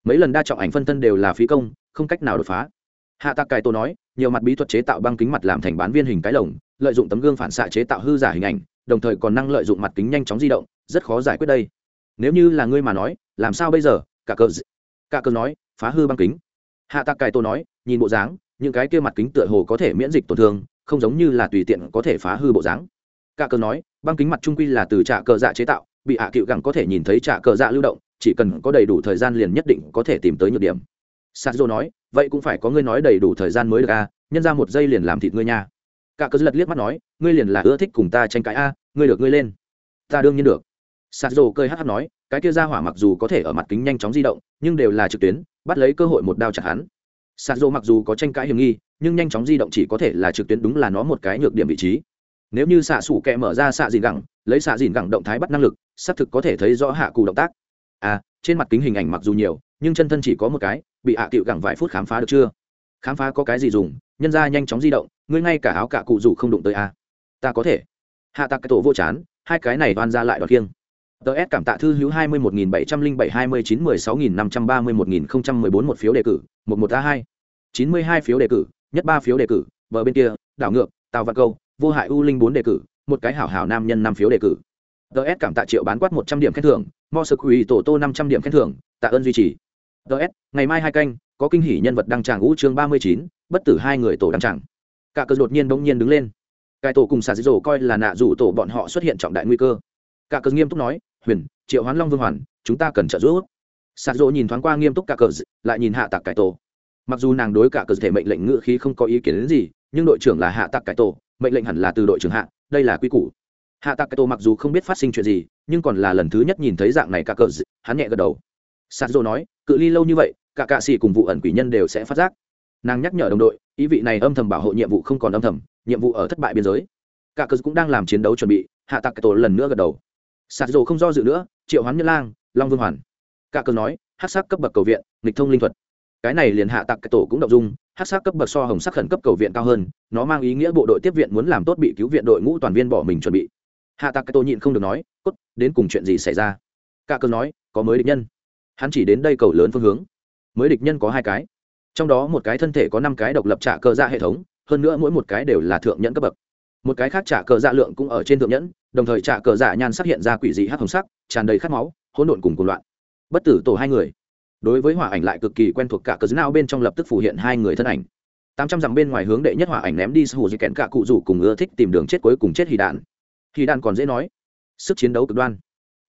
Mấy lần đa trọng ảnh phân thân đều là phí công, không cách nào đột phá hạ tạc Cải tổ nói, nhiều mặt bí thuật chế tạo băng kính mặt làm thành bán viên hình cái lồng, lợi dụng tấm gương phản xạ chế tạo hư giả hình ảnh, đồng thời còn năng lợi dụng mặt kính nhanh chóng di động, rất khó giải quyết đây. Nếu như là ngươi mà nói, làm sao bây giờ? Cả cờ cả cờ nói, phá hư băng kính. Hạ tạc Cải tổ nói, nhìn bộ dáng, những cái kia mặt kính tựa hồ có thể miễn dịch tổn thương, không giống như là tùy tiện có thể phá hư bộ dáng. Cả cờ nói, băng kính mặt trung quy là từ trạ cờ dạ chế tạo, bị hạ cựu gẳng có thể nhìn thấy trạ cờ dạ lưu động, chỉ cần có đầy đủ thời gian liền nhất định có thể tìm tới nhược điểm. Sazo nói, vậy cũng phải có ngươi nói đầy đủ thời gian mới được a, nhân ra một giây liền làm thịt ngươi nha. Cả cớ lật liếc mắt nói, ngươi liền là ưa thích cùng ta tranh cãi a, ngươi được ngươi lên. Ta đương nhiên được. Sazo cười hắc hắc nói, cái kia ra hỏa mặc dù có thể ở mặt kính nhanh chóng di động, nhưng đều là trực tuyến, bắt lấy cơ hội một đao chặt hắn. Sazo mặc dù có tranh cãi hiểm nghi, nhưng nhanh chóng di động chỉ có thể là trực tuyến đúng là nó một cái nhược điểm vị trí. Nếu như xạ sủ kẹ mở ra xạ dìn gẳng, lấy xạ dìn gẳng động thái bắt năng lực, xác thực có thể thấy rõ hạ cụ động tác. À, trên mặt kính hình ảnh mặc dù nhiều, nhưng chân thân chỉ có một cái, bị ạ à tiệu gẳng vài phút khám phá được chưa? Khám phá có cái gì dùng? Nhân ra nhanh chóng di động, ngươi ngay cả áo cả cụ rủ không đụng tới a à? ta có thể. Hạ tạc cái tổ vô chán, hai cái này đoan ra lại đoạt kiêng. Tờ s cảm tạ thư hữu hai mươi một nghìn bảy trăm linh bảy hai mươi chín mười sáu nghìn năm trăm ba mươi một nghìn không trăm mười bốn một phiếu đề cử, một một a hai. Chín mươi hai phiếu đề cử, nhất ba phiếu đề cử vợ bên kia, đảo ngược tàu văn câu, vô hại u linh bốn đề cử, một cái hảo hảo nam nhân năm phiếu đề cử. Ts cảm tạ triệu bán quát một trăm điểm khen thưởng, mo sơ quỳ tổ tô năm trăm điểm khen thưởng, tạ ơn duy trì ts ngày mai hai canh, có kinh hỉ nhân vật đăng tràng ngũ chương ba mươi chín, bất tử hai người tổ đăng tràng. Cả cờ đột nhiên bỗng nhiên đứng lên. Cải tổ cùng xà dĩ dỗ coi là nạ rủ tổ bọn họ xuất hiện trọng đại nguy cơ. Cả cờ nghiêm túc nói, huyền, triệu hoán long vương hoàn, chúng ta cần trợ giúp. Xà dỗ nhìn thoáng qua nghiêm túc cả cờ, lại nhìn hạ tạc cải tổ. Mặc dù nàng đối cả cờ thể mệnh lệnh ngự khí không có ý kiến đến gì, nhưng đội trưởng là hạ tạc cải tổ, mệnh lệnh hẳn là từ đội trưởng hạ, đây là quy củ. Hạ tạc cải tổ mặc dù không biết phát sinh chuyện gì, nhưng còn là lần thứ nhất nhìn thấy dạng này cả cờ, hắn nhẹ gật đầu sạt dô nói, cự ly lâu như vậy, cả cạ xì cùng vụ ẩn quỷ nhân đều sẽ phát giác. Nàng nhắc nhở đồng đội, ý vị này âm thầm bảo hộ nhiệm vụ không còn âm thầm, nhiệm vụ ở thất bại biên giới. Cả cờ cũng đang làm chiến đấu chuẩn bị, hạ tạc tổ lần nữa gật đầu. Sạt dô không do dự nữa, triệu hoán nhân lang, long vương hoàn. Cả cờ nói hát sắc cấp bậc cầu viện, nghịch thông linh thuật. Cái này liền hạ tạc tổ cũng động dung hát sắc cấp bậc so hồng sắc khẩn cấp cầu viện cao hơn, nó mang ý nghĩa bộ đội tiếp viện muốn làm tốt bị cứu viện đội ngũ toàn viên bỏ mình chuẩn bị. Hạ tạc tổ nhịn không được nói, cốt, đến cùng chuyện gì xảy ra? Cả cờ nói, có mới địch nhân hắn chỉ đến đây cầu lớn phương hướng. Mới địch nhân có hai cái. Trong đó một cái thân thể có năm cái độc lập trả cờ dạ hệ thống, hơn nữa mỗi một cái đều là thượng nhẫn cấp bậc. Một cái khác trả cờ dạ lượng cũng ở trên thượng nhẫn, đồng thời trả cờ dạ nhan sắc hiện ra quỷ dị hắc hồng sắc, tràn đầy khát máu, hỗn độn cùng cùng loạn. Bất tử tổ hai người. Đối với hỏa ảnh lại cực kỳ quen thuộc cả cờ nào bên trong lập tức phủ hiện hai người thân ảnh. Tám trăm dặm bên ngoài hướng đệ nhất hỏa ảnh ném đi hù di kẽn cả cụ rủ cùng ưa thích tìm đường chết cuối cùng chết hì đạn. Hì đạn còn dễ nói, sức chiến đấu cực đoan.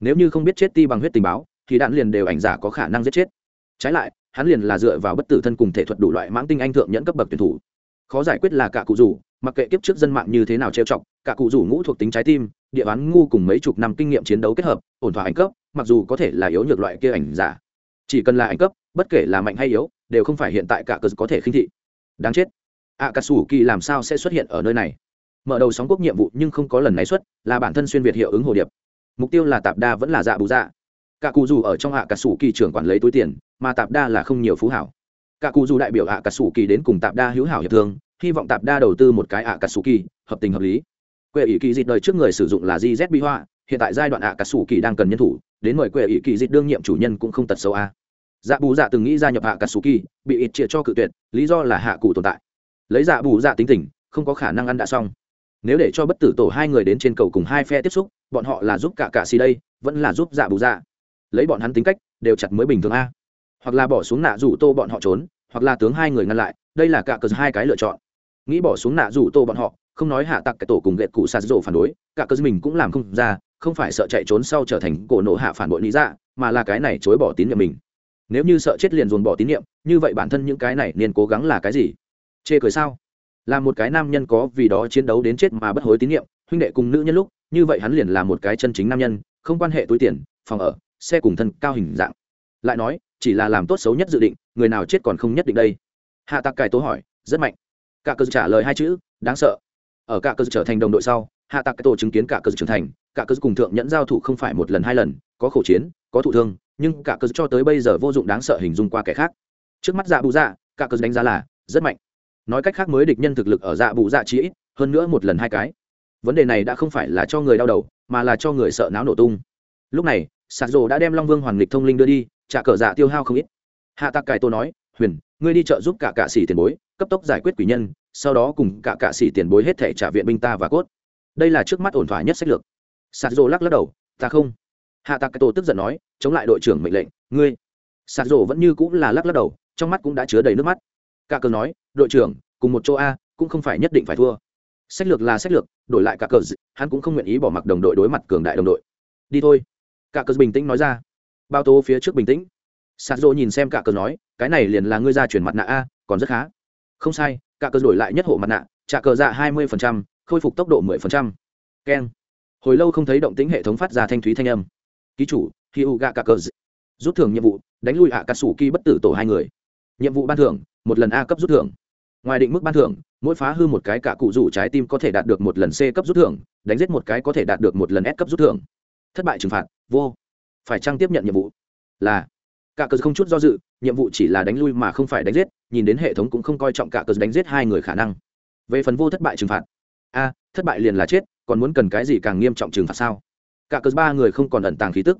Nếu như không biết chết ti bằng huyết tình báo thì đạn liền đều ảnh giả có khả năng giết chết. Trái lại, hắn liền là dựa vào bất tử thân cùng thể thuật đủ loại mãng tinh anh thượng nhẫn cấp bậc tuyển thủ. Khó giải quyết là cả cụ rủ, mặc kệ kiếp trước dân mạng như thế nào trêu chọc, cả cụ rủ ngũ thuộc tính trái tim, địa bán ngu cùng mấy chục năm kinh nghiệm chiến đấu kết hợp, ổn thỏa ảnh cấp, mặc dù có thể là yếu nhược loại kia ảnh giả. Chỉ cần là ảnh cấp, bất kể là mạnh hay yếu, đều không phải hiện tại cả cờ có thể khinh thị. Đáng chết. Ạ cà sủ kỳ làm sao sẽ xuất hiện ở nơi này? Mở đầu sóng quốc nhiệm vụ nhưng không có lần này xuất, là bản thân xuyên việt hiệu ứng hồ điệp. Mục tiêu là tạp đa vẫn là dạ bù dạ cả cụ dù ở trong hạ cả sủ kỳ trưởng quản lấy túi tiền, mà tạp đa là không nhiều phú hảo. Cả cụ dù đại biểu hạ cả sủ kỳ đến cùng tạp đa hữu hảo hiệp thương, hy vọng tạp đa đầu tư một cái hạ cả sủ kỳ, hợp tình hợp lý. Quệ ỷ kỳ dịch đời trước người sử dụng là gz bi hoa, hiện tại giai đoạn hạ cả sủ kỳ đang cần nhân thủ, đến mời quệ ỷ kỳ dịch đương nhiệm chủ nhân cũng không tật xấu a. Dạ bù dạ từng nghĩ gia nhập hạ cả sủ kỳ, bị ít triệt cho cự tuyệt, lý do là hạ cụ tồn tại. Lấy dạ bù dạ tính tình, không có khả năng ăn đã xong. Nếu để cho bất tử tổ hai người đến trên cầu cùng hai phe tiếp xúc, bọn họ là giúp cả cả xì đây, vẫn là giúp dạ bù dạ lấy bọn hắn tính cách, đều chặt mới bình thường a. Hoặc là bỏ xuống nạ rủ tô bọn họ trốn, hoặc là tướng hai người ngăn lại, đây là cả cờ hai cái lựa chọn. Nghĩ bỏ xuống nạ rủ tô bọn họ, không nói hạ tặc cái tổ cùng lệ cụ sạt rộ phản đối, cả cờ mình cũng làm không ra, không phải sợ chạy trốn sau trở thành cổ nổ hạ phản bội lý ra mà là cái này chối bỏ tín nhiệm mình. Nếu như sợ chết liền dồn bỏ tín nhiệm, như vậy bản thân những cái này nên cố gắng là cái gì? Chê cười sao? Là một cái nam nhân có vì đó chiến đấu đến chết mà bất hối tín nhiệm, huynh đệ cùng nữ nhân lúc, như vậy hắn liền là một cái chân chính nam nhân, không quan hệ túi tiền, phòng ở xe cùng thân cao hình dạng. Lại nói, chỉ là làm tốt xấu nhất dự định, người nào chết còn không nhất định đây. Hạ tạc cải tố hỏi, rất mạnh. Cả cơ trả lời hai chữ, đáng sợ. Ở cả cơ trở thành đồng đội sau, hạ tạc tổ chứng kiến cả cơ trưởng thành, cả cơ cùng thượng nhẫn giao thủ không phải một lần hai lần, có khẩu chiến, có thụ thương, nhưng cả cơ cho tới bây giờ vô dụng đáng sợ hình dung qua kẻ khác. Trước mắt dạ bù dạ cả cơ đánh giá là rất mạnh. Nói cách khác mới địch nhân thực lực ở dạ bù dạ chỉ ít, hơn nữa một lần hai cái. Vấn đề này đã không phải là cho người đau đầu, mà là cho người sợ não nổ tung. Lúc này sạt rồ đã đem long vương hoàng lịch thông linh đưa đi, trả cờ dạ tiêu hao không ít. Hạ tạc cải tô nói, huyền, ngươi đi chợ giúp cả cạ sĩ tiền bối, cấp tốc giải quyết quỷ nhân, sau đó cùng cả cạ sĩ tiền bối hết thể trả viện binh ta và cốt. Đây là trước mắt ổn thỏa nhất sách lược. Sạt rồ lắc lắc đầu, ta không. Hạ tạc cải tô tức giận nói, chống lại đội trưởng mệnh lệnh, ngươi. Sạt rồ vẫn như cũng là lắc lắc đầu, trong mắt cũng đã chứa đầy nước mắt. Cả cờ nói, đội trưởng, cùng một chỗ a, cũng không phải nhất định phải thua. Sách lược là sách lược, đổi lại cả cờ hắn cũng không nguyện ý bỏ mặc đồng đội đối mặt cường đại đồng đội. Đi thôi cả cờ bình tĩnh nói ra. Bao tố phía trước bình tĩnh. Sạt dỗ nhìn xem cả cờ nói, cái này liền là ngươi ra chuyển mặt nạ a, còn rất khá. Không sai, cả cờ đổi lại nhất hộ mặt nạ, trả cờ dạ hai mươi khôi phục tốc độ mười phần trăm. Keng. Hồi lâu không thấy động tính hệ thống phát ra thanh thúy thanh âm. Ký chủ khi u gạ cả cờ rút thưởng nhiệm vụ, đánh lui ạ cà sủ kỳ bất tử tổ hai người. Nhiệm vụ ban thưởng, một lần a cấp rút thưởng. Ngoài định mức ban thưởng, mỗi phá hư một cái cả cụ rủ trái tim có thể đạt được một lần c cấp rút thưởng, đánh giết một cái có thể đạt được một lần s cấp rút thưởng thất bại trừng phạt, vô. Phải trang tiếp nhận nhiệm vụ? Là. Cả cờ không chút do dự, nhiệm vụ chỉ là đánh lui mà không phải đánh giết, nhìn đến hệ thống cũng không coi trọng cả cờ đánh giết hai người khả năng. Về phần vô thất bại trừng phạt. A, thất bại liền là chết, còn muốn cần cái gì càng nghiêm trọng trừng phạt sao? Cả cờ ba người không còn ẩn tàng khí tức.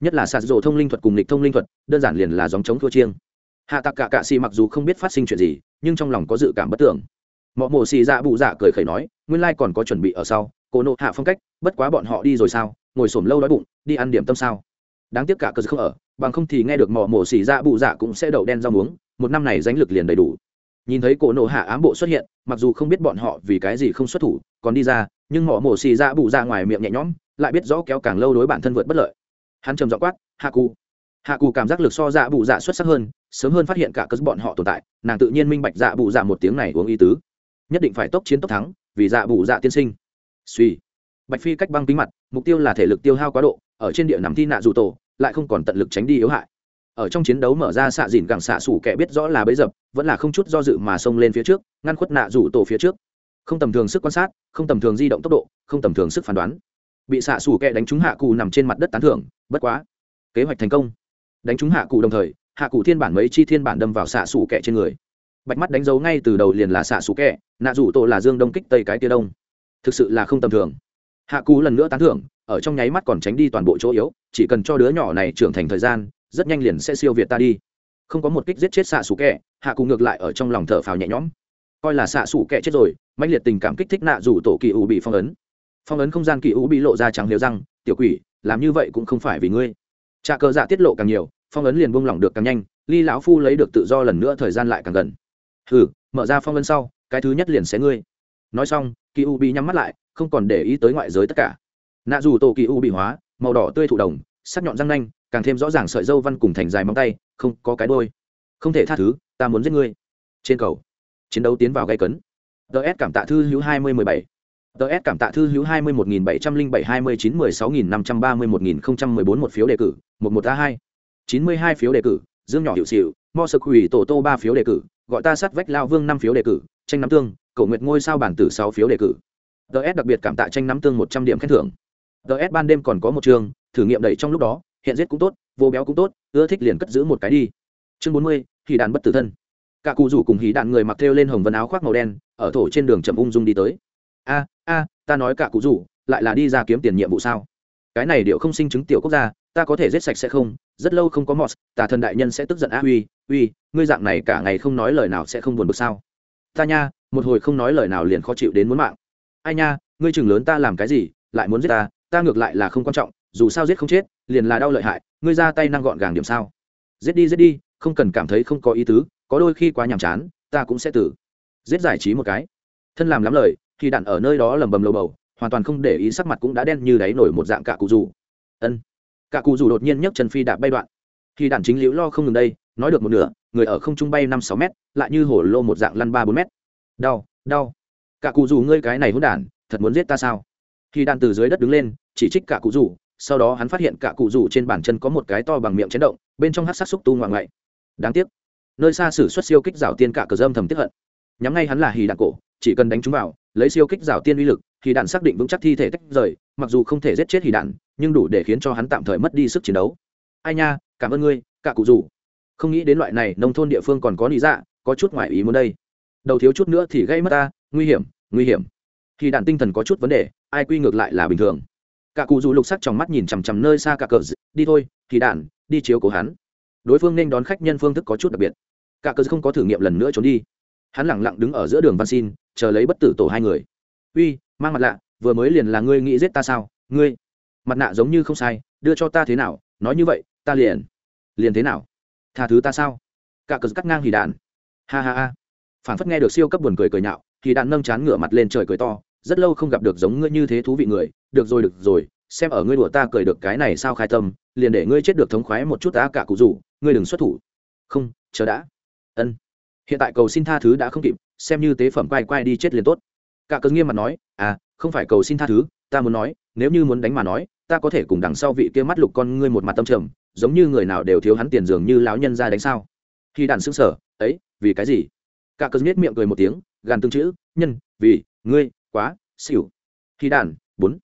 Nhất là sạt rộ thông linh thuật cùng lịch thông linh thuật, đơn giản liền là dòng chống thua chiêng. Hạ tạc cả cạ xì mặc dù không biết phát sinh chuyện gì, nhưng trong lòng có dự cảm bất tưởng. Mọi mổ xì dạ bụ dạ cười khẩy nói, nguyên lai còn có chuẩn bị ở sau, cô nộ hạ phong cách, bất quá bọn họ đi rồi sao? Ngồi xổm lâu đói bụng, đi ăn điểm tâm sao? Đáng tiếc cả cơ không ở, bằng không thì nghe được mò mổ xì ra bụ dạ cũng sẽ đậu đen rau muống, một năm này danh lực liền đầy đủ. Nhìn thấy cổ nộ hạ ám bộ xuất hiện, mặc dù không biết bọn họ vì cái gì không xuất thủ, còn đi ra, nhưng mỏ mổ xì ra bụ dạ ngoài miệng nhẹ nhõm, lại biết rõ kéo càng lâu đối bản thân vượt bất lợi. Hắn trầm dọ quát, hạ cụ. Hạ cụ cảm giác lực so dạ bụ dạ xuất sắc hơn, sớm hơn phát hiện cả cớ bọn họ tồn tại, nàng tự nhiên minh bạch dạ bụ dạ một tiếng này uống y tứ. Nhất định phải tốc chiến tốc thắng, vì dạ bụ dạ tiên sinh. Suy bạch phi cách băng kính mặt, mục tiêu là thể lực tiêu hao quá độ, ở trên địa nằm thi nạ dù tổ, lại không còn tận lực tránh đi yếu hại. Ở trong chiến đấu mở ra xạ dìn gẳng xạ sủ kẻ biết rõ là bấy dập, vẫn là không chút do dự mà xông lên phía trước, ngăn khuất nạ rủ tổ phía trước. Không tầm thường sức quan sát, không tầm thường di động tốc độ, không tầm thường sức phán đoán. Bị xạ sủ kẻ đánh trúng hạ cụ nằm trên mặt đất tán thưởng, bất quá. Kế hoạch thành công. Đánh trúng hạ cụ đồng thời, hạ cụ thiên bản mấy chi thiên bản đâm vào xạ sủ kẻ trên người. Bạch mắt đánh dấu ngay từ đầu liền là xạ sủ kẻ, nạ rủ tổ là dương đông kích tây cái tia đông. Thực sự là không tầm thường hạ Cú lần nữa tán thưởng, ở trong nháy mắt còn tránh đi toàn bộ chỗ yếu, chỉ cần cho đứa nhỏ này trưởng thành thời gian, rất nhanh liền sẽ siêu việt ta đi. Không có một kích giết chết xạ xù kẹ hạ Cú ngược lại ở trong lòng thở phào nhẹ nhõm. Coi là xạ xù kẹ chết rồi mạnh liệt tình cảm kích thích nạ dù tổ kỳ ủ bị phong ấn. Phong ấn không gian kỳ ủ bị lộ ra trắng liều răng, tiểu quỷ, làm như vậy cũng không phải vì ngươi. Trà cờ dạ tiết lộ càng nhiều, phong ấn liền buông lỏng được càng nhanh, ly lão phu lấy được tự do lần nữa thời gian lại càng gần. Hừ, mở ra phong ấn sau, cái thứ nhất liền sẽ ngươi. Nói xong kỳ u bị nhắm mắt lại không còn để ý tới ngoại giới tất cả. Nạ dù tổ kỳ u bị hóa, màu đỏ tươi thụ đồng, sắc nhọn răng nanh, càng thêm rõ ràng sợi dâu văn cùng thành dài móng tay, không có cái đôi. Không thể tha thứ, ta muốn giết ngươi. Trên cầu, chiến đấu tiến vào gây cấn. Ts cảm tạ thư hữu hai mươi mười bảy. Ts cảm tạ thư hữu hai mươi một nghìn bảy trăm linh bảy hai mươi chín mười sáu nghìn năm trăm ba mươi một nghìn không trăm mười bốn một phiếu đề cử, một một a hai. chín mươi hai phiếu đề cử, dương nhỏ hiệu xịu mo sơ quỷ tổ tô ba phiếu đề cử, gọi ta sát vách lao vương năm phiếu đề cử, tranh nắm tương cầu nguyệt ngôi sao bản tử sáu phiếu đề cử ts đặc biệt cảm tạ tranh nắm tương một trăm điểm khen thưởng. Ts ban đêm còn có một trường, thử nghiệm đầy trong lúc đó, hiện giết cũng tốt, vô béo cũng tốt, ưa thích liền cất giữ một cái đi. Chương bốn mươi hì đàn bất tử thân. Cả cụ rủ cùng hí đạn người mặc thêu lên hồng vân áo khoác màu đen, ở thổ trên đường chậm ung dung đi tới. A a, ta nói cả cụ rủ, lại là đi ra kiếm tiền nhiệm vụ sao? Cái này điệu không sinh chứng tiểu quốc gia, ta có thể giết sạch sẽ không? Rất lâu không có mọt, tà thần đại nhân sẽ tức giận a uy uy, ngươi dạng này cả ngày không nói lời nào sẽ không buồn bực sao? Ta nha, một hồi không nói lời nào liền khó chịu đến muốn mạng ai nha, ngươi chừng lớn ta làm cái gì, lại muốn giết ta ta ngược lại là không quan trọng, dù sao giết không chết, liền là đau lợi hại, ngươi ra tay năng gọn gàng điểm sao? Giết đi giết đi, không cần cảm thấy không có ý tứ, có đôi khi quá nhàm chán, ta cũng sẽ tử. Giết giải trí một cái. Thân làm lắm lời, thì đạn ở nơi đó lầm bầm lầu bầu, hoàn toàn không để ý sắc mặt cũng đã đen như đáy nổi một dạng cạ cụ dù ân. Cạ cụ dù đột nhiên nhấc chân phi đạp bay đoạn. Khi đạn chính liễu lo không ngừng đây, nói được một nửa, người ở không trung bay năm sáu mét, lại như hổ lô một dạng lăn ba bốn mét. Đau đau cả cụ dù ngươi cái này hỗn đản, thật muốn giết ta sao? Khi đàn từ dưới đất đứng lên, chỉ trích cả cụ dù sau đó hắn phát hiện cả cụ dù trên bàn chân có một cái to bằng miệng chấn động, bên trong hát sắc xúc tu ngoạn ngậy đáng tiếc, nơi xa sử xuất siêu kích rào tiên cả cờ dâm thầm tiếp hận. Nhắm ngay hắn là hì đạn cổ, chỉ cần đánh chúng vào, lấy siêu kích rào tiên uy lực thì đạn xác định vững chắc thi thể tách rời, mặc dù không thể giết chết hì đạn, nhưng đủ để khiến cho hắn tạm thời mất đi sức chiến đấu. Ai nha, cảm ơn ngươi, cả cụ dù không nghĩ đến loại này nông thôn địa phương còn có lý dạ có chút ngoại ý muốn đây. Đầu thiếu chút nữa thì gây mất ta nguy hiểm nguy hiểm. Khi đạn tinh thần có chút vấn đề, ai quy ngược lại là bình thường. Cả cụ dù lục sắc trong mắt nhìn chằm chằm nơi xa cả cờ đi thôi, thì đạn, đi chiếu cố hắn. Đối phương nên đón khách nhân phương thức có chút đặc biệt. Cả cờ không có thử nghiệm lần nữa trốn đi. Hắn lẳng lặng đứng ở giữa đường văn xin, chờ lấy bất tử tổ hai người. Uy, mang mặt lạ, vừa mới liền là ngươi nghĩ giết ta sao? Ngươi, mặt nạ giống như không sai, đưa cho ta thế nào? Nói như vậy, ta liền liền thế nào? Tha thứ ta sao? Cả cờ cắt ngang hì đạn. Ha ha ha. Phản phất nghe được siêu cấp buồn cười cười nhạo thì đạn nâng chán ngửa mặt lên trời cười to, rất lâu không gặp được giống ngươi như thế thú vị người, được rồi được rồi, xem ở ngươi đùa ta cười được cái này sao khai tâm, liền để ngươi chết được thống khoái một chút ta cả cụ rủ, ngươi đừng xuất thủ. Không, chờ đã. Ân. Hiện tại cầu xin tha thứ đã không kịp, xem như tế phẩm quay quay đi chết liền tốt. Cả cơn nghiêm mặt nói à không phải cầu xin tha thứ, ta muốn nói, nếu như muốn đánh mà nói, ta có thể cùng đằng sau vị kia mắt lục con ngươi một mặt tâm trầm, giống như người nào đều thiếu hắn tiền dường như lão nhân ra đánh sao. Khi đàn xứng sở ấy, vì cái gì? Cả cơn nhếch miệng cười một tiếng gàn tương chữ, nhân, vì, ngươi, quá, xỉu. Hy đản bốn.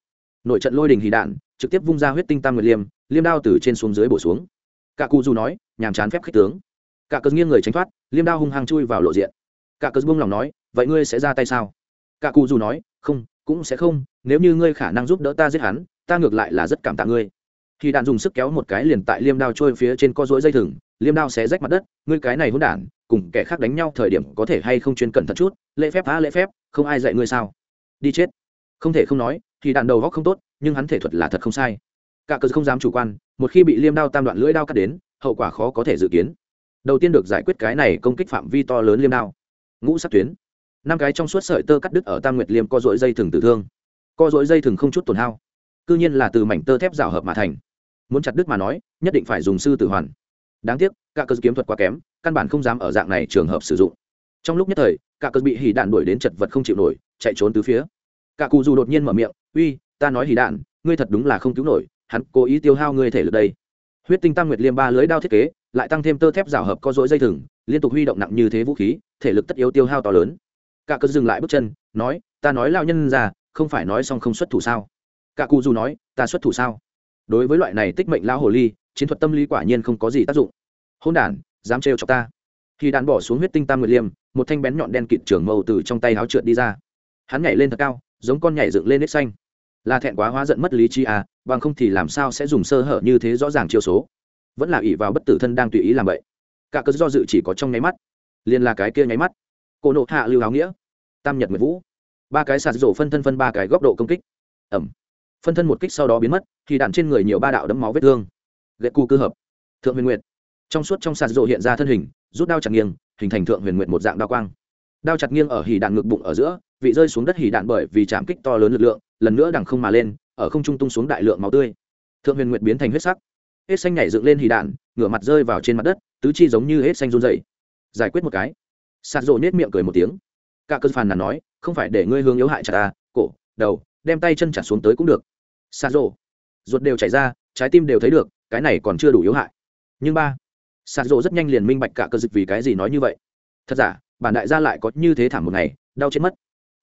Nội trận lôi đình hy đạn, trực tiếp vung ra huyết tinh tam nguyệt liêm liêm đao từ trên xuống dưới bổ xuống. Cả cụ dù nói, nhàm chán phép khích tướng. Cả cớ nghiêng người tránh thoát, liêm đao hung hăng chui vào lộ diện. Cả cớ buông lòng nói, vậy ngươi sẽ ra tay sao? Cả cụ dù nói, không, cũng sẽ không, nếu như ngươi khả năng giúp đỡ ta giết hắn, ta ngược lại là rất cảm tạ ngươi. Khi đạn dùng sức kéo một cái liền tại liêm đao trôi phía trên co rỗi dây thừng liêm đao sẽ rách mặt đất, ngươi cái này hỗn đản, cùng kẻ khác đánh nhau thời điểm có thể hay không chuyên cẩn thận chút, lễ phép phá lễ phép, không ai dạy ngươi sao? Đi chết. Không thể không nói, thì đạn đầu góc không tốt, nhưng hắn thể thuật là thật không sai. Cả cờ không dám chủ quan, một khi bị liêm đao tam đoạn lưỡi đao cắt đến, hậu quả khó có thể dự kiến. Đầu tiên được giải quyết cái này công kích phạm vi to lớn liêm đao. Ngũ sắc tuyến. Năm cái trong suốt sợi tơ cắt đứt ở tam nguyệt liêm co dội dây thừng tử thương. Co dội dây thừng không chút tổn hao. Cư nhiên là từ mảnh tơ thép rào hợp mà thành. Muốn chặt đứt mà nói, nhất định phải dùng sư tử hoàn đáng tiếc cả cơ kiếm thuật quá kém, căn bản không dám ở dạng này trường hợp sử dụng. Trong lúc nhất thời cả cơ bị hỉ đạn đuổi đến chật vật không chịu nổi, chạy trốn từ phía. Cả cụ dù đột nhiên mở miệng, uy, ta nói hỉ đạn, ngươi thật đúng là không cứu nổi, hắn cố ý tiêu hao ngươi thể lực đây. Huyết tinh tăng nguyệt liêm ba lưới đao thiết kế, lại tăng thêm tơ thép rào hợp có dối dây thừng, liên tục huy động nặng như thế vũ khí, thể lực tất yếu tiêu hao to lớn. Cả cơ dừng lại bước chân, nói, ta nói lao nhân ra không phải nói xong không xuất thủ sao? Cả cụ dù nói, ta xuất thủ sao? Đối với loại này tích mệnh lao hồ ly chiến thuật tâm lý quả nhiên không có gì tác dụng. Hôn đản, dám trêu chọc ta. Khi đàn bỏ xuống huyết tinh tam nguyệt liêm, một thanh bén nhọn đen kịt trưởng màu từ trong tay áo trượt đi ra. Hắn nhảy lên thật cao, giống con nhảy dựng lên nếp xanh. Là thẹn quá hóa giận mất lý trí à bằng không thì làm sao sẽ dùng sơ hở như thế rõ ràng chiêu số. Vẫn là ỷ vào bất tử thân đang tùy ý làm vậy. Cả cớ do dự chỉ có trong nháy mắt. Liền là cái kia nháy mắt. Cô nộ hạ lưu áo nghĩa. Tam nhật nguyệt vũ. Ba cái sạt rổ phân thân phân ba cái góc độ công kích. Ẩm. Phân thân một kích sau đó biến mất thì đạn trên người nhiều ba đạo đấm máu vết thương ghét cu cơ hợp. Thượng huyền nguyệt. Trong suốt trong sạt rộ hiện ra thân hình, rút đao chặt nghiêng, hình thành thượng huyền nguyệt một dạng đao quang. Đao chặt nghiêng ở hỉ đạn ngực bụng ở giữa, vị rơi xuống đất hỉ đạn bởi vì chạm kích to lớn lực lượng, lần nữa đằng không mà lên, ở không trung tung xuống đại lượng máu tươi. Thượng huyền nguyệt biến thành huyết sắc. Hết xanh nhảy dựng lên hỉ đạn, ngửa mặt rơi vào trên mặt đất, tứ chi giống như hết xanh run dày giải quyết một cái. Sạt rộ nết miệng cười một tiếng. Cả cơn phàn nàn nói, không phải để ngươi hướng yếu hại chặt ta, cổ, đầu, đem tay chân chặt xuống tới cũng được. Sạt rộ. Ruột đều chảy ra, trái tim đều thấy được cái này còn chưa đủ yếu hại. Nhưng ba sạt rộ rất nhanh liền minh bạch cả cơ dịch vì cái gì nói như vậy. Thật giả, bản đại gia lại có như thế thảm một ngày, đau chết mất.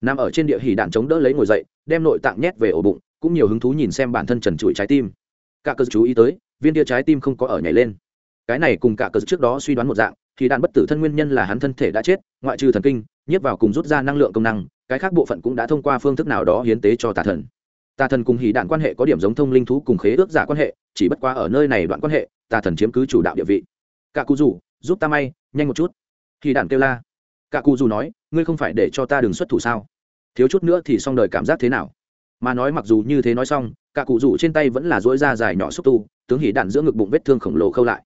Nằm ở trên địa hỉ đạn chống đỡ lấy ngồi dậy, đem nội tạng nhét về ổ bụng, cũng nhiều hứng thú nhìn xem bản thân trần trụi trái tim. Cả cơ chú ý tới, viên tia trái tim không có ở nhảy lên. Cái này cùng cả cơ trước đó suy đoán một dạng, thì đạn bất tử thân nguyên nhân là hắn thân thể đã chết, ngoại trừ thần kinh nhiếp vào cùng rút ra năng lượng công năng, cái khác bộ phận cũng đã thông qua phương thức nào đó hiến tế cho tà thần tà thần cùng hỉ đạn quan hệ có điểm giống thông linh thú cùng khế ước giả quan hệ, chỉ bất quá ở nơi này đoạn quan hệ, tà thần chiếm cứ chủ đạo địa vị. Cả cụ rủ, giúp ta may, nhanh một chút. Hỉ đạn kêu la. Cả cụ rủ nói, ngươi không phải để cho ta đừng xuất thủ sao? Thiếu chút nữa thì xong đời cảm giác thế nào? Mà nói mặc dù như thế nói xong, cả cụ rủ trên tay vẫn là dỗi da dài nhỏ xúc tu, tướng hỉ đạn giữa ngực bụng vết thương khổng lồ khâu lại.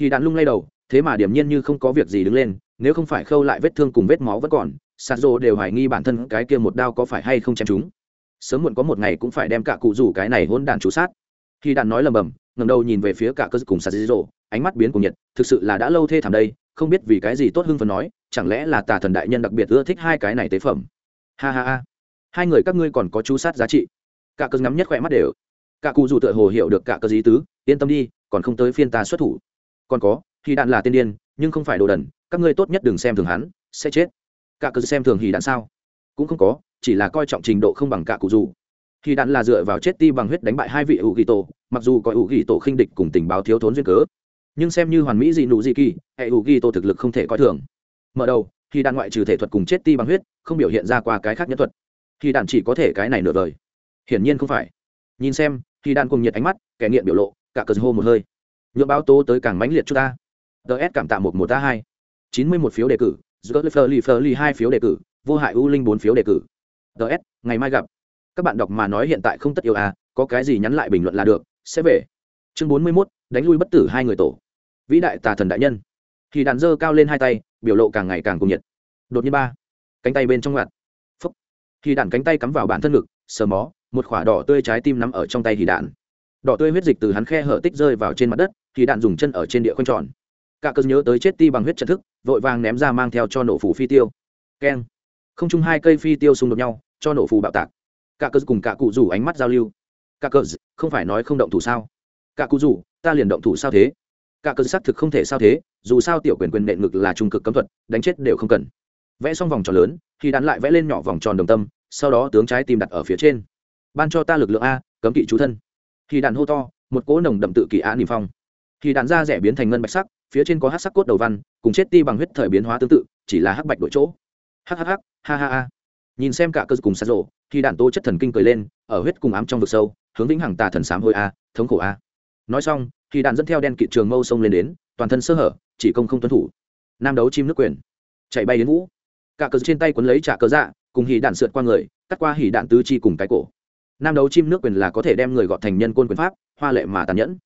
Hỉ đạn lung lay đầu, thế mà điểm nhiên như không có việc gì đứng lên, nếu không phải khâu lại vết thương cùng vết máu vẫn còn, sạt rồ đều hoài nghi bản thân cái kia một đao có phải hay không chém chúng sớm muộn có một ngày cũng phải đem cả cụ rủ cái này hôn đàn chủ sát. Khi đàn nói lầm bầm ngầm đầu nhìn về phía cả cơ cùng sạt rồ ánh mắt biến cùng nhiệt, thực sự là đã lâu thê thảm đây, không biết vì cái gì tốt hưng phần nói, chẳng lẽ là tà thần đại nhân đặc biệt ưa thích hai cái này tế phẩm? Ha ha ha. Hai người các ngươi còn có chú sát giá trị. Cả cơ ngắm nhất khỏe mắt đều. Cả cụ dù tựa hồ hiểu được cả cơ dí tứ, yên tâm đi, còn không tới phiên ta xuất thủ. Còn có, khi đạn là tiên điên, nhưng không phải đồ đần, các ngươi tốt nhất đừng xem thường hắn, sẽ chết. Cả cơ xem thường hỉ đạn sao? Cũng không có chỉ là coi trọng trình độ không bằng cả cụ dù. Khi đạn là dựa vào chết ti bằng huyết đánh bại hai vị hữu ghi tổ mặc dù coi hữu ghi tổ khinh địch cùng tình báo thiếu thốn duyên cớ. Nhưng xem như hoàn mỹ dị nụ dị kỳ, hệ hữu ghi tổ thực lực không thể coi thường. Mở đầu, khi đạn ngoại trừ thể thuật cùng chết ti bằng huyết, không biểu hiện ra qua cái khác nhất thuật. Khi đạn chỉ có thể cái này nửa đời. Hiển nhiên không phải. Nhìn xem, khi đạn cùng nhiệt ánh mắt, kẻ nghiện biểu lộ, cả cờ hô một hơi. Nhựa báo tố tới càng mãnh liệt chúng ta. Ts cảm tạ một một a hai. Chín mươi một phiếu đề cử giữa Fleur Fleur hai phiếu đề cử, vô hại u linh bốn phiếu đề cử ts ngày mai gặp. Các bạn đọc mà nói hiện tại không tất yêu à có cái gì nhắn lại bình luận là được, sẽ về. Chương bốn mươi mốt, đánh lui bất tử hai người tổ. Vĩ đại tà thần đại nhân. Thì đàn dơ cao lên hai tay, biểu lộ càng ngày càng cuồng nhiệt. Đột nhiên ba, cánh tay bên trong ngặt phúc. Thì đàn cánh tay cắm vào bản thân ngực, sờ mó, một khỏa đỏ tươi trái tim nắm ở trong tay thì đạn đỏ tươi huyết dịch từ hắn khe hở tích rơi vào trên mặt đất, thì đạn dùng chân ở trên địa khoanh tròn. Cả cơn nhớ tới chết ti bằng huyết trận thức, vội vàng ném ra mang theo cho nổ phủ phi tiêu. Keng. Không chung hai cây phi tiêu xung đột nhau cho nổ phù bạo tạc. Cả cơn cùng cả cụ rủ ánh mắt giao lưu. Cả cơn không phải nói không động thủ sao? Cả cụ rủ, ta liền động thủ sao thế? Cả cơn xác thực không thể sao thế, dù sao tiểu quyền quyền nện ngực là trung cực cấm thuật, đánh chết đều không cần. Vẽ xong vòng tròn lớn, thì đạn lại vẽ lên nhỏ vòng tròn đồng tâm, sau đó tướng trái tim đặt ở phía trên. Ban cho ta lực lượng a, cấm kỵ chú thân. Khi đạn hô to, một cỗ nồng đậm tự kỷ á niềm phong. Khi đạn da rẻ biến thành ngân bạch sắc, phía trên có hát sắc cốt đầu văn, cùng chết ti bằng huyết thời biến hóa tương tự, chỉ là hắc bạch đổi chỗ. Hhh ha ha ha nhìn xem cả cơ cùng sát rộ thì đạn tô chất thần kinh cười lên, ở huyết cùng ám trong vực sâu, hướng vĩnh hằng tà thần sám hôi a, thống khổ a. Nói xong thì đạn dẫn theo đen kịt trường mâu sông lên đến, toàn thân sơ hở, chỉ công không tuân thủ. Nam đấu chim nước quyền. Chạy bay đến vũ. Cả cờ trên tay quấn lấy trả cờ dạ cùng hỉ đạn sượt qua người, cắt qua hỉ đạn tứ chi cùng cái cổ. Nam đấu chim nước quyền là có thể đem người gọt thành nhân côn quyền pháp, hoa lệ mà tàn nhẫn.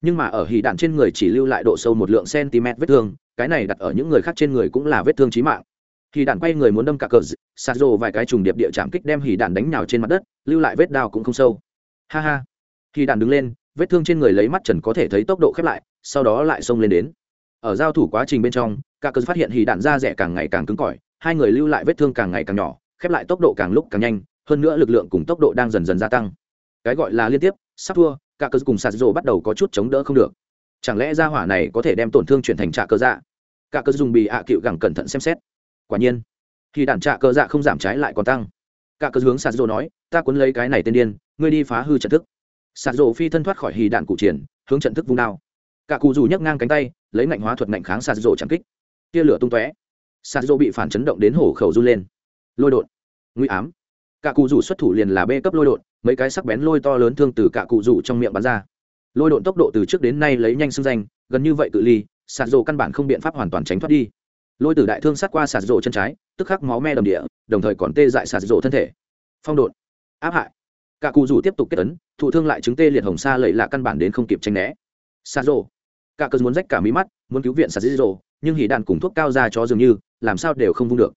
Nhưng mà ở hỉ đạn trên người chỉ lưu lại độ sâu một lượng cm vết thương, cái này đặt ở những người khác trên người cũng là vết thương chí mạng. Hì đạn quay người muốn đâm cả cờ sạt rồ vài cái trùng điệp địa chạm kích đem hỉ đạn đánh nhào trên mặt đất, lưu lại vết đao cũng không sâu. Ha ha. Hì đạn đứng lên, vết thương trên người lấy mắt trần có thể thấy tốc độ khép lại, sau đó lại xông lên đến. Ở giao thủ quá trình bên trong, cả cờ phát hiện hỉ đạn da rẻ càng ngày càng cứng cỏi, hai người lưu lại vết thương càng ngày càng nhỏ, khép lại tốc độ càng lúc càng nhanh, hơn nữa lực lượng cùng tốc độ đang dần dần gia tăng. Cái gọi là liên tiếp, sắp thua, cả cờ cùng sạt rồ bắt đầu có chút chống đỡ không được. Chẳng lẽ ra hỏa này có thể đem tổn thương chuyển thành trả cơ dạ? Cả cờ dùng bị ạ à cựu gẳng cẩn thận xem xét quả nhiên thì đạn trạ cơ dạ không giảm trái lại còn tăng. Cả cơ hướng sạt rồ nói, ta cuốn lấy cái này tên điên, ngươi đi phá hư trận thức. Sạt rồ phi thân thoát khỏi hì đạn cụ triển, hướng trận thức vung đao. Cả cụ dù nhấc ngang cánh tay, lấy ngạnh hóa thuật ngạnh kháng sạt rồ chẳng kích. Tia lửa tung tóe. Sạt rồ bị phản chấn động đến hổ khẩu run lên. Lôi đột. Nguy ám. Cả cụ rủ xuất thủ liền là bê cấp lôi đột, mấy cái sắc bén lôi to lớn thương từ cả cụ rủ trong miệng bắn ra. Lôi đột tốc độ từ trước đến nay lấy nhanh xưng danh, gần như vậy cự ly, sạt rộ căn bản không biện pháp hoàn toàn tránh thoát đi lôi từ đại thương sát qua sạt rộ chân trái tức khắc máu me đầm địa đồng thời còn tê dại sạt rộ thân thể. Phong độn. Áp hại. Cả cụ rủ tiếp tục kết ấn, thụ thương lại chứng tê liệt hồng sa lầy là căn bản đến không kịp tranh né. Sạt rộ. Cả cơn muốn rách cả mí mắt muốn cứu viện sạt rộ nhưng hỉ đạn cùng thuốc cao ra cho dường như làm sao đều không vung được.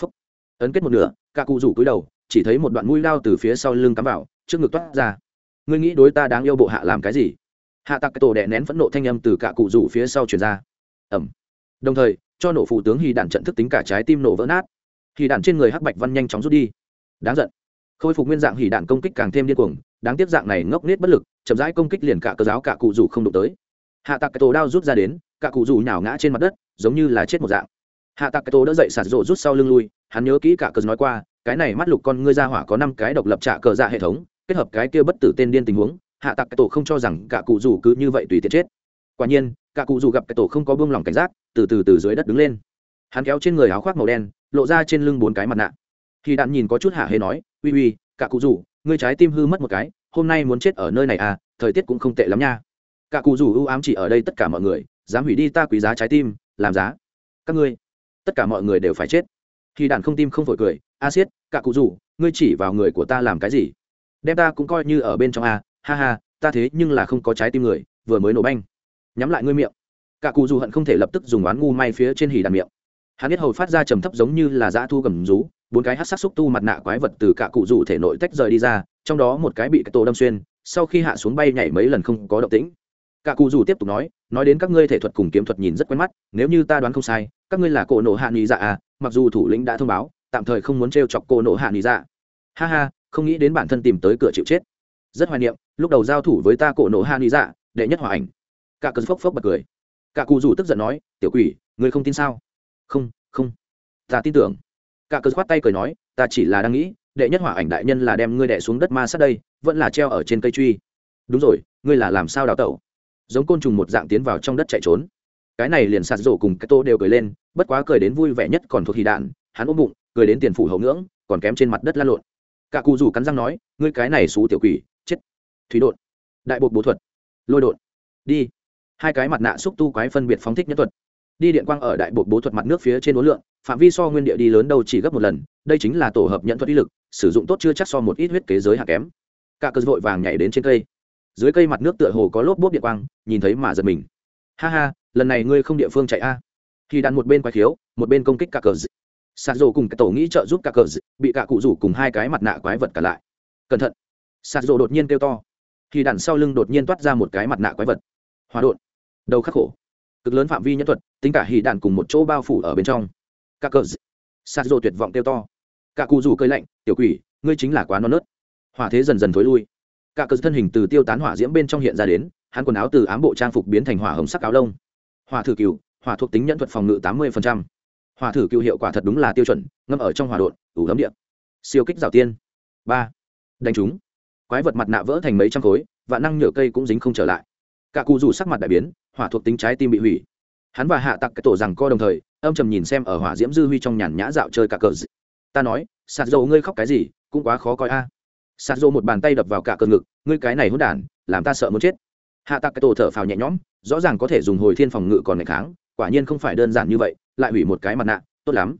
Phúc. ấn kết một nửa cả cụ rủ cúi đầu chỉ thấy một đoạn mũi lao từ phía sau lưng cắm vào trước ngực toát ra. Ngươi nghĩ đối ta đáng yêu bộ hạ làm cái gì? Hạ tặc tổ đè nén phẫn nộ thanh âm từ cả cụ rủ phía sau truyền ra. Ẩm đồng thời cho nổ phụ tướng hy đạn trận thức tính cả trái tim nổ vỡ nát. Hy đạn trên người hắc bạch văn nhanh chóng rút đi. Đáng giận. Khôi phục nguyên dạng hỉ đạn công kích càng thêm điên cuồng, đáng tiếc dạng này ngốc nết bất lực, chậm rãi công kích liền cả cơ giáo cả cụ rủ không đụng tới. Hạ tặc tổ đao rút ra đến, cả cụ rủ nhào ngã trên mặt đất, giống như là chết một dạng. Hạ tặc tổ đỡ dậy sạt rộ rút sau lưng lui, hắn nhớ kỹ cả cờ nói qua, cái này mắt lục con ngươi ra hỏa có năm cái độc lập trạ cờ dạ hệ thống, kết hợp cái kia bất tử tên điên tình huống, hạ tạc cái tổ không cho rằng cả cụ rủ cứ như vậy tùy tiện chết quả nhiên, cả cụ Dù gặp cái tổ không có buông lỏng cảnh giác, từ từ từ dưới đất đứng lên. Hắn kéo trên người áo khoác màu đen, lộ ra trên lưng bốn cái mặt nạ. Khi đạn nhìn có chút hạ hê nói, uy uy, cả cụ rủ ngươi trái tim hư mất một cái, hôm nay muốn chết ở nơi này à thời tiết cũng không tệ lắm nha. Cả cụ rủ ưu ám chỉ ở đây tất cả mọi người, dám hủy đi ta quý giá trái tim, làm giá. Các ngươi, tất cả mọi người đều phải chết. Khi đạn không tim không phổi cười, a siết, cả cụ rủ ngươi chỉ vào người của ta làm cái gì? Đem ta cũng coi như ở bên trong a, ha ha, ta thế nhưng là không có trái tim người, vừa mới nổ banh nhắm lại ngươi miệng. Cả cụ dù hận không thể lập tức dùng oán ngu may phía trên hỉ đàn miệng. Hắn biết hầu phát ra trầm thấp giống như là dã thu gầm rú, bốn cái hát sắc xúc tu mặt nạ quái vật từ cả cụ dù thể nội tách rời đi ra, trong đó một cái bị cái tổ đâm xuyên, sau khi hạ xuống bay nhảy mấy lần không có động tĩnh. Cả cụ dù tiếp tục nói nói đến các ngươi thể thuật cùng kiếm thuật nhìn rất quen mắt, nếu như ta đoán không sai, các ngươi là cổ nộ hạ nghỉ dạ à mặc dù thủ lĩnh đã thông báo, tạm thời không muốn t chọc cổ nộ hạ nghỉ dạ. Ha ha, không nghĩ đến bản thân tìm tới cửa chịu chết. Rất hoài niệm, lúc đầu giao thủ với ta cổ nộ hạ nghỉ dạ đệ nhất hòa ảnh cả cơn phốc phốc bật cười. Cả cụ rủ tức giận nói, tiểu quỷ, ngươi không tin sao? Không không. Ta tin tưởng. Cả cơn khoát tay cười nói, ta chỉ là đang nghĩ, đệ nhất hỏa ảnh đại nhân là đem ngươi đẻ xuống đất ma sát đây, vẫn là treo ở trên cây truy. Đúng rồi, ngươi là làm sao đào tẩu? Giống côn trùng một dạng tiến vào trong đất chạy trốn. Cái này liền sạt rổ cùng cái tô đều cười lên, bất quá cười đến vui vẻ nhất còn thuộc thì đạn, hắn ôm bụng, cười đến tiền phủ hậu ngưỡng, còn kém trên mặt đất lăn lộn. Cả cụ rủ cắn răng nói, ngươi cái này xú tiểu quỷ, chết. Thủy đột đại bột bố thuật. Lôi đột đi hai cái mặt nạ xúc tu quái phân biệt phóng thích nhất thuật. Đi điện quang ở đại bộ bố thuật mặt nước phía trên đối lượng, phạm vi so nguyên địa đi lớn đâu chỉ gấp một lần, đây chính là tổ hợp nhận thuật ý lực, sử dụng tốt chưa chắc so một ít huyết kế giới hạ kém. Cả cơn vội vàng nhảy đến trên cây. Dưới cây mặt nước tựa hồ có lốp bốp điện quang, nhìn thấy mà giật mình. Ha ha, lần này ngươi không địa phương chạy a. Khi đặt một bên quái khiếu, một bên công kích cả cờ sạt rồ cùng cái tổ nghĩ trợ giúp cả cờ bị cả cụ rủ cùng hai cái mặt nạ quái vật cả lại. Cẩn thận. Sạt rồ đột nhiên kêu to. Khi đạn sau lưng đột nhiên toát ra một cái mặt nạ quái vật. Hòa đột đầu khắc khổ. Cực lớn phạm vi nhân thuật, tính cả hì đạn cùng một chỗ bao phủ ở bên trong. Cả cờ sạt rồ tuyệt vọng kêu to. Cả cụ rủ cơi lạnh, tiểu quỷ, ngươi chính là quá non nớt. Hỏa thế dần dần thối lui. Cả cờ thân hình từ tiêu tán hỏa diễm bên trong hiện ra đến, hắn quần áo từ ám bộ trang phục biến thành hỏa hồng sắc áo lông. Hỏa thử cừu, hỏa thuộc tính nhẫn thuật phòng ngự tám mươi hỏa thử cừu hiệu quả thật đúng là tiêu chuẩn, ngâm ở trong hỏa đột ủ lấm điện siêu kích rào tiên. Ba. Đánh chúng quái vật mặt nạ vỡ thành mấy trăm khối và năng nhựa cây cũng dính không trở lại. Cả cụ rủ sắc mặt đại biến hỏa thuộc tính trái tim bị hủy. Hắn và hạ tặc cái tổ rằng co đồng thời, âm trầm nhìn xem ở hỏa diễm dư huy trong nhàn nhã dạo chơi cả cờ dị. ta nói, sạt dầu ngươi khóc cái gì? Cũng quá khó coi a. Sạt dầu một bàn tay đập vào cả cờ ngực, ngươi cái này hôn đản, làm ta sợ muốn chết. Hạ tặc cái tổ thở phào nhẹ nhõm, rõ ràng có thể dùng hồi thiên phòng ngự còn ngày kháng, quả nhiên không phải đơn giản như vậy, lại hủy một cái mặt nạ, tốt lắm.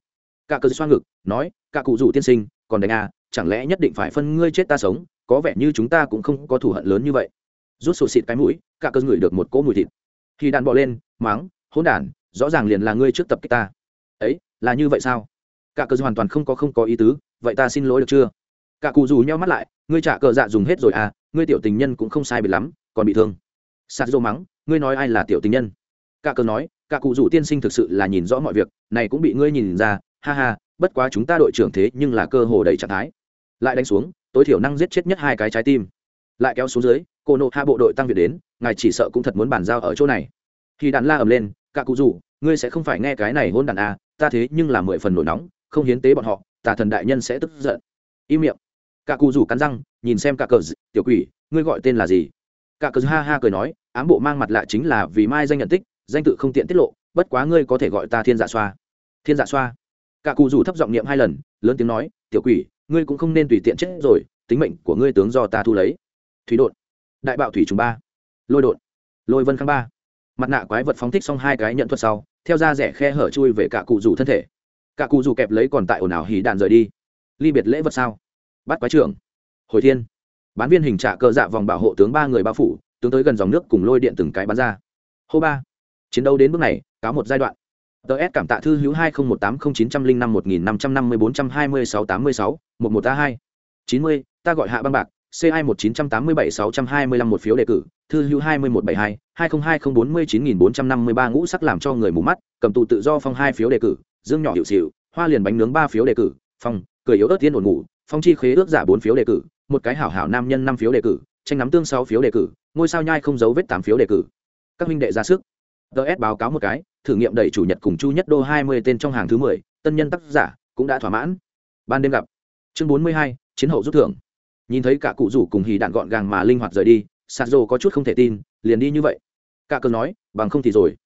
Cả cờ xoa ngực, nói, cả cụ rủ tiên sinh, còn đánh a, chẳng lẽ nhất định phải phân ngươi chết ta sống? Có vẻ như chúng ta cũng không có thù hận lớn như vậy. Rút sổ xịt cái mũi, cả cơn ngửi được một cỗ mùi thịt khi đàn bỏ lên mắng, hỗn đản rõ ràng liền là ngươi trước tập kích ta. Ấy là như vậy sao? Cả cờ hoàn toàn không có không có ý tứ vậy ta xin lỗi được chưa? Cả cụ dù nhau mắt lại ngươi trả cờ dạ dùng hết rồi à ngươi tiểu tình nhân cũng không sai bị lắm còn bị thương. Sạt dô mắng ngươi nói ai là tiểu tình nhân? Cả cờ nói cả cụ dù tiên sinh thực sự là nhìn rõ mọi việc này cũng bị ngươi nhìn ra ha ha bất quá chúng ta đội trưởng thế nhưng là cơ hồ đầy trạng thái. Lại đánh xuống tối thiểu năng giết chết nhất hai cái trái tim. Lại kéo xuống dưới cô nộ hạ bộ đội tăng viện đến ngài chỉ sợ cũng thật muốn bàn giao ở chỗ này. Khi đàn la ầm lên cả cụ rủ ngươi sẽ không phải nghe cái này hôn đàn a à, ta thế nhưng là mười phần nổi nóng không hiến tế bọn họ tà thần đại nhân sẽ tức giận. Im miệng. Cả cụ rủ cắn răng nhìn xem cả cờ tiểu quỷ ngươi gọi tên là gì? Cả cờ ha ha cười nói ám bộ mang mặt lạ chính là vì mai danh nhận tích danh tự không tiện tiết lộ bất quá ngươi có thể gọi ta thiên dạ xoa. Thiên dạ xoa. Cả cụ rủ thấp giọng niệm hai lần lớn tiếng nói tiểu quỷ ngươi cũng không nên tùy tiện chết rồi tính mệnh của ngươi tướng do ta thu lấy. Thủy đột đại bạo thủy trùng ba, lôi đột, lôi vân khang ba. Mặt nạ quái vật phóng thích xong hai cái nhận thuật sau, theo ra rẻ khe hở chui về cả cụ rủ thân thể. Cả cụ rủ kẹp lấy còn tại ồn ào hỉ đạn rời đi. Ly biệt lễ vật sao? Bắt quái trưởng. Hồi thiên. Bán viên hình trạ cơ dạ vòng bảo hộ tướng ba người bao phủ, tướng tới gần dòng nước cùng lôi điện từng cái bắn ra. Hô ba. Chiến đấu đến bước này, cáo một giai đoạn. Tờ s cảm tạ thư hữu hai nghìn một tám không chín trăm linh năm một nghìn năm trăm năm mươi bốn trăm hai mươi sáu tám mươi sáu, một một a hai. Chín mươi, ta gọi hạ băng bạc C2 1987 625 một phiếu đề cử, thư hữu 2172, 2020 ngũ sắc làm cho người mù mắt, cầm tụ tự do phong hai phiếu đề cử, dương nhỏ hiệu xỉu, hoa liền bánh nướng ba phiếu đề cử, phong, cười yếu ớt tiên ổn ngủ, phong chi khế ước giả bốn phiếu đề cử, một cái hảo hảo nam nhân năm phiếu đề cử, tranh nắm tương sáu phiếu đề cử, ngôi sao nhai không giấu vết tám phiếu đề cử. Các huynh đệ ra sức. DS báo cáo một cái, thử nghiệm đẩy chủ nhật cùng chu nhất đô 20 tên trong hàng thứ 10, tân nhân tác giả cũng đã thỏa mãn. Ban đêm gặp. Chương 42, chiến hậu rút thưởng nhìn thấy cả cụ rủ cùng hì đạn gọn gàng mà linh hoạt rời đi sạt dô có chút không thể tin, liền đi như vậy. Cả cơn nói, bằng không thì rồi.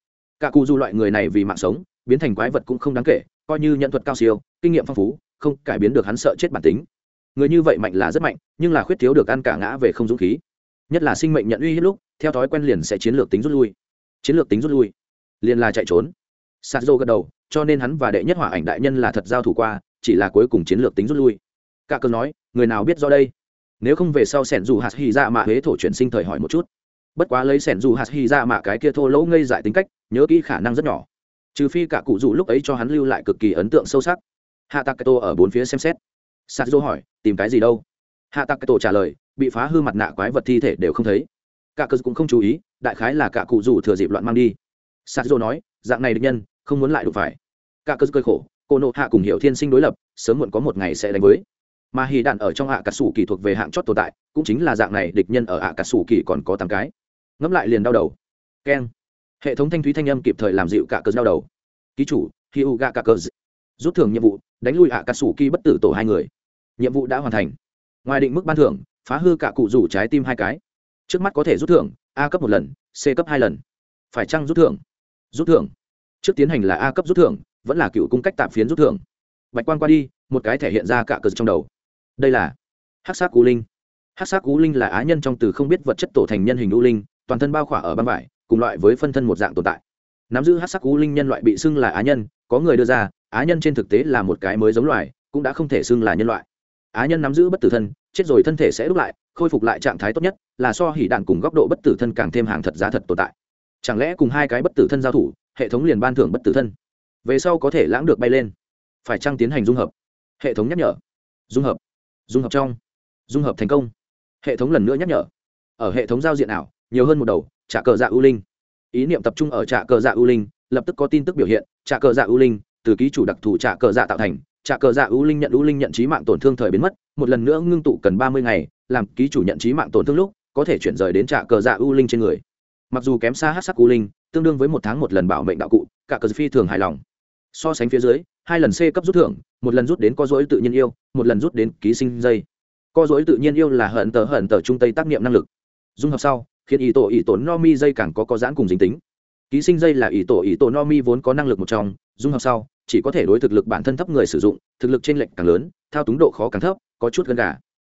Cả cụ dù loại người này vì mạng sống, biến thành quái vật cũng không đáng kể, coi như nhận thuật cao siêu, kinh nghiệm phong phú, không cải biến được hắn sợ chết bản tính. Người như vậy mạnh là rất mạnh, nhưng là khuyết thiếu được ăn cả ngã về không dũng khí. Nhất là sinh mệnh nhận uy hết lúc, theo thói quen liền sẽ chiến lược tính rút lui. Chiến lược tính rút lui, liền là chạy trốn. Sạt dô gật đầu, cho nên hắn và đệ nhất hỏa ảnh đại nhân là thật giao thủ qua, chỉ là cuối cùng chiến lược tính rút lui. Cả cơn nói, người nào biết do đây? Nếu không về sau sẻn dù hạt hy ra dạ mạ huế thổ chuyển sinh thời hỏi một chút. Bất quá lấy sẻn dù hạt hy ra dạ mạ cái kia thô lỗ ngây dại tính cách, nhớ kỹ khả năng rất nhỏ. Trừ phi cả cụ dù lúc ấy cho hắn lưu lại cực kỳ ấn tượng sâu sắc. Hạ tạc tô ở bốn phía xem xét. Sạt dô hỏi, tìm cái gì đâu? Hạ tạc tô trả lời, bị phá hư mặt nạ quái vật thi thể đều không thấy. Cả cơ cũng không chú ý, đại khái là cả cụ rủ thừa dịp loạn mang đi. Sạt dô nói, dạng này địch nhân, không muốn lại đụng phải. Cả cơ cơi khổ, cô nộ hạ cùng hiệu thiên sinh đối lập, sớm muộn có một ngày sẽ đánh với mà hì đạn ở trong hạ cà sủ kỳ thuộc về hạng chót tồn tại, cũng chính là dạng này, địch nhân ở hạ cà sủ kỳ còn có tám cái. Ngẫm lại liền đau đầu. Keng. Hệ thống thanh thúy thanh âm kịp thời làm dịu cả cờ đau đầu. Ký chủ hi u ga cả cờ rút thưởng nhiệm vụ, đánh lui hạ cà sủ kỳ bất tử tổ hai người. Nhiệm vụ đã hoàn thành. Ngoài định mức ban thưởng, phá hư cả cụ rủ trái tim hai cái. Trước mắt có thể rút thưởng, a cấp một lần, c cấp hai lần. Phải chăng rút thưởng? Rút thưởng. Trước tiến hành là a cấp rút thưởng, vẫn là cựu cung cách tạm phiến rút thưởng. Bạch quan qua đi, một cái thể hiện ra cả cờ trong đầu đây là hát sắc cú linh. Hát sắc cú linh là á nhân trong từ không biết vật chất tổ thành nhân hình u linh, toàn thân bao khỏa ở băng vải, cùng loại với phân thân một dạng tồn tại. Nắm giữ hát sắc cú linh nhân loại bị xưng là á nhân, có người đưa ra, á nhân trên thực tế là một cái mới giống loài, cũng đã không thể xưng là nhân loại. Á nhân nắm giữ bất tử thân, chết rồi thân thể sẽ đúc lại, khôi phục lại trạng thái tốt nhất, là so hỉ đạn cùng góc độ bất tử thân càng thêm hàng thật giá thật tồn tại. Chẳng lẽ cùng hai cái bất tử thân giao thủ, hệ thống liền ban thưởng bất tử thân? Về sau có thể lãng được bay lên. Phải chăng tiến hành dung hợp? Hệ thống nhắc nhở. Dung hợp dung hợp trong. Dung hợp thành công. Hệ thống lần nữa nhắc nhở. Ở hệ thống giao diện ảo, nhiều hơn một đầu, trả cờ dạ ưu linh. Ý niệm tập trung ở trả cờ dạ ưu linh, lập tức có tin tức biểu hiện, trả cờ dạ ưu linh, từ ký chủ đặc thù trả cờ dạ tạo thành, trả cờ dạ ưu linh nhận ưu linh nhận trí mạng tổn thương thời biến mất, một lần nữa ngưng tụ cần ba mươi ngày, làm ký chủ nhận trí mạng tổn thương lúc, có thể chuyển rời đến trả cờ dạ ưu linh trên người. Mặc dù kém xa hát sắc ưu linh, tương đương với một tháng một lần bảo mệnh đạo cụ, cả cờ phi thường hài lòng. So sánh phía dưới hai lần c cấp rút thưởng, một lần rút đến co dối tự nhiên yêu, một lần rút đến ký sinh dây. Co dối tự nhiên yêu là hận tờ hận tờ trung tây tác nghiệm năng lực. Dung hợp sau, khiến ý tổ ý tổ no mi dây càng có có giãn cùng dính tính. Ký sinh dây là ý tổ ý tổ no mi vốn có năng lực một trong, dung hợp sau, chỉ có thể đối thực lực bản thân thấp người sử dụng, thực lực trên lệnh càng lớn, thao túng độ khó càng thấp, có chút gần gà.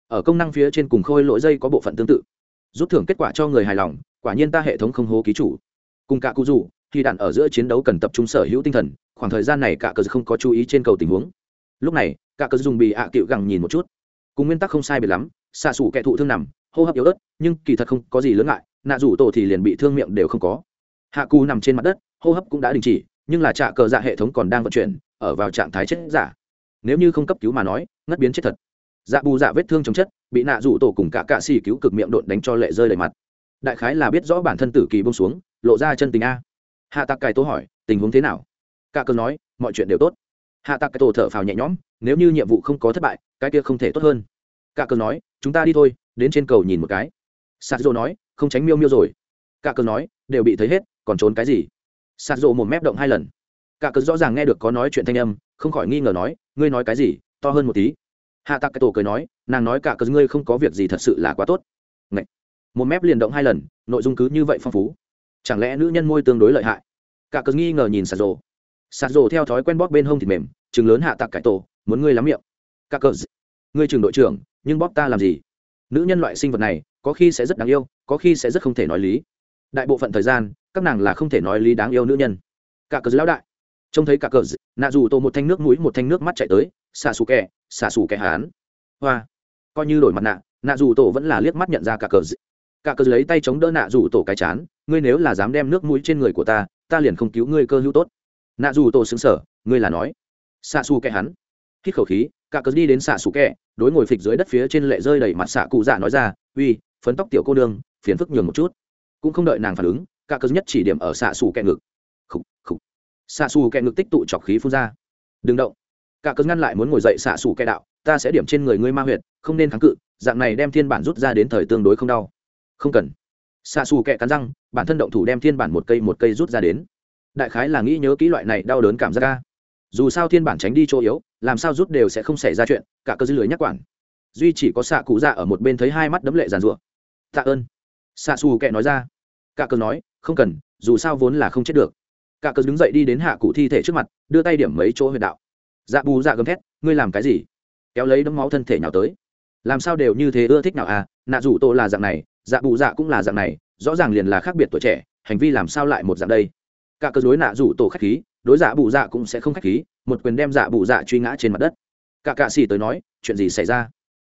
Ở công năng phía trên cùng khôi lỗi dây có bộ phận tương tự. Rút thưởng kết quả cho người hài lòng, quả nhiên ta hệ thống không hố ký chủ. Cùng cả cụ rủ thì đạn ở giữa chiến đấu cần tập trung sở hữu tinh thần khoảng thời gian này cả cờ không có chú ý trên cầu tình huống. Lúc này, cả cờ dùng bị ạ à cựu gẳng nhìn một chút. Cùng nguyên tắc không sai biệt lắm, xạ xủ kẻ thụ thương nằm, hô hấp yếu ớt, nhưng kỳ thật không có gì lớn ngại, nạ rủ tổ thì liền bị thương miệng đều không có. Hạ cù nằm trên mặt đất, hô hấp cũng đã đình chỉ, nhưng là trạ cờ dạ hệ thống còn đang vận chuyển, ở vào trạng thái chết giả. Nếu như không cấp cứu mà nói, ngất biến chết thật. Dạ bù dạ vết thương chống chất, bị nạ rủ tổ cùng cả cạ xì cứu cực miệng đột đánh cho lệ rơi đầy mặt. Đại khái là biết rõ bản thân tử kỳ bông xuống, lộ ra chân tình a. Hạ tạc cài tố hỏi, tình huống thế nào? Cả cơn nói, mọi chuyện đều tốt. Hạ tạc cái tổ thở phào nhẹ nhõm, nếu như nhiệm vụ không có thất bại, cái kia không thể tốt hơn. Cả cơn nói, chúng ta đi thôi, đến trên cầu nhìn một cái. Sạt dô nói, không tránh miêu miêu rồi. Cả cơn nói, đều bị thấy hết, còn trốn cái gì? Sạt dô một mép động hai lần. Cả cơn rõ ràng nghe được có nói chuyện thanh âm, không khỏi nghi ngờ nói, ngươi nói cái gì, to hơn một tí. Hạ tạc cái tổ cười nói, nàng nói cả cờ ngươi không có việc gì thật sự là quá tốt. Ngậy. một mép liền động hai lần, nội dung cứ như vậy phong phú. Chẳng lẽ nữ nhân môi tương đối lợi hại? Cả cờ nghi ngờ nhìn sạt dô sạt rổ theo thói quen bóp bên hông thịt mềm chừng lớn hạ tạc cải tổ, muốn ngươi lắm miệng. Cả cờ ngươi trường đội trưởng, nhưng bóp ta làm gì? Nữ nhân loại sinh vật này, có khi sẽ rất đáng yêu, có khi sẽ rất không thể nói lý. Đại bộ phận thời gian, các nàng là không thể nói lý đáng yêu nữ nhân. Cả cờ lão đại. Trông thấy cả cờ nạ dù tô một thanh nước mũi, một thanh nước mắt chạy tới, xả xù kẻ, xả xù kẻ hán. Hoa. Coi như đổi mặt nạ nạ dù tổ vẫn là liếc mắt nhận ra cả cờ cả cờ lấy tay chống đỡ nạ dù tổ cái chán, ngươi nếu là dám đem nước mũi trên người của ta ta liền không cứu ngươi cơ hữu tốt nạ dù tổ xứng sở ngươi là nói. Xạ xù kẻ hắn. Hít khẩu khí, cả cớ đi đến xạ xù kẻ đối ngồi phịch dưới đất phía trên lệ rơi đầy mặt xạ cụ dạ nói ra, uy, phấn tóc tiểu cô nương, phiền phức nhường một chút. Cũng không đợi nàng phản ứng, cả cớ nhất chỉ điểm ở xạ xù kẻ ngực. Khục khục. Xạ xù kẻ ngực tích tụ chọc khí phun ra. Đừng động. Cả cớ ngăn lại muốn ngồi dậy xạ xù kẻ đạo, ta sẽ điểm trên người ngươi ma huyệt, không nên kháng cự, dạng này đem thiên bản rút ra đến thời tương đối không đau. Không cần. Xạ xù kẻ cắn răng, bản thân động thủ đem thiên bản một cây một cây rút ra đến đại khái là nghĩ nhớ kỹ loại này đau đớn cảm giác ca. Dù sao thiên bản tránh đi chỗ yếu, làm sao rút đều sẽ không xảy ra chuyện, cả cơ dư lưới nhắc quản. Duy chỉ có xạ cụ dạ ở một bên thấy hai mắt đấm lệ giàn rụa tạ ơn. Xạ xù kệ nói ra. Cả cơ nói, không cần, dù sao vốn là không chết được. Cả cơ đứng dậy đi đến hạ cụ thi thể trước mặt, đưa tay điểm mấy chỗ huyệt đạo. Dạ bù dạ gầm thét, ngươi làm cái gì? Kéo lấy đấm máu thân thể nào tới. Làm sao đều như thế ưa thích nào à? Nạ rủ tô là dạng này dạ bù dạ cũng là dạng này, rõ ràng liền là khác biệt tuổi trẻ, hành vi làm sao lại một dạng đây? Cả cơ dối nạ rủ tổ khách khí, đối dạ bù dạ cũng sẽ không khách khí, một quyền đem dạ bù dạ truy ngã trên mặt đất. Cả cạ xì tới nói, chuyện gì xảy ra?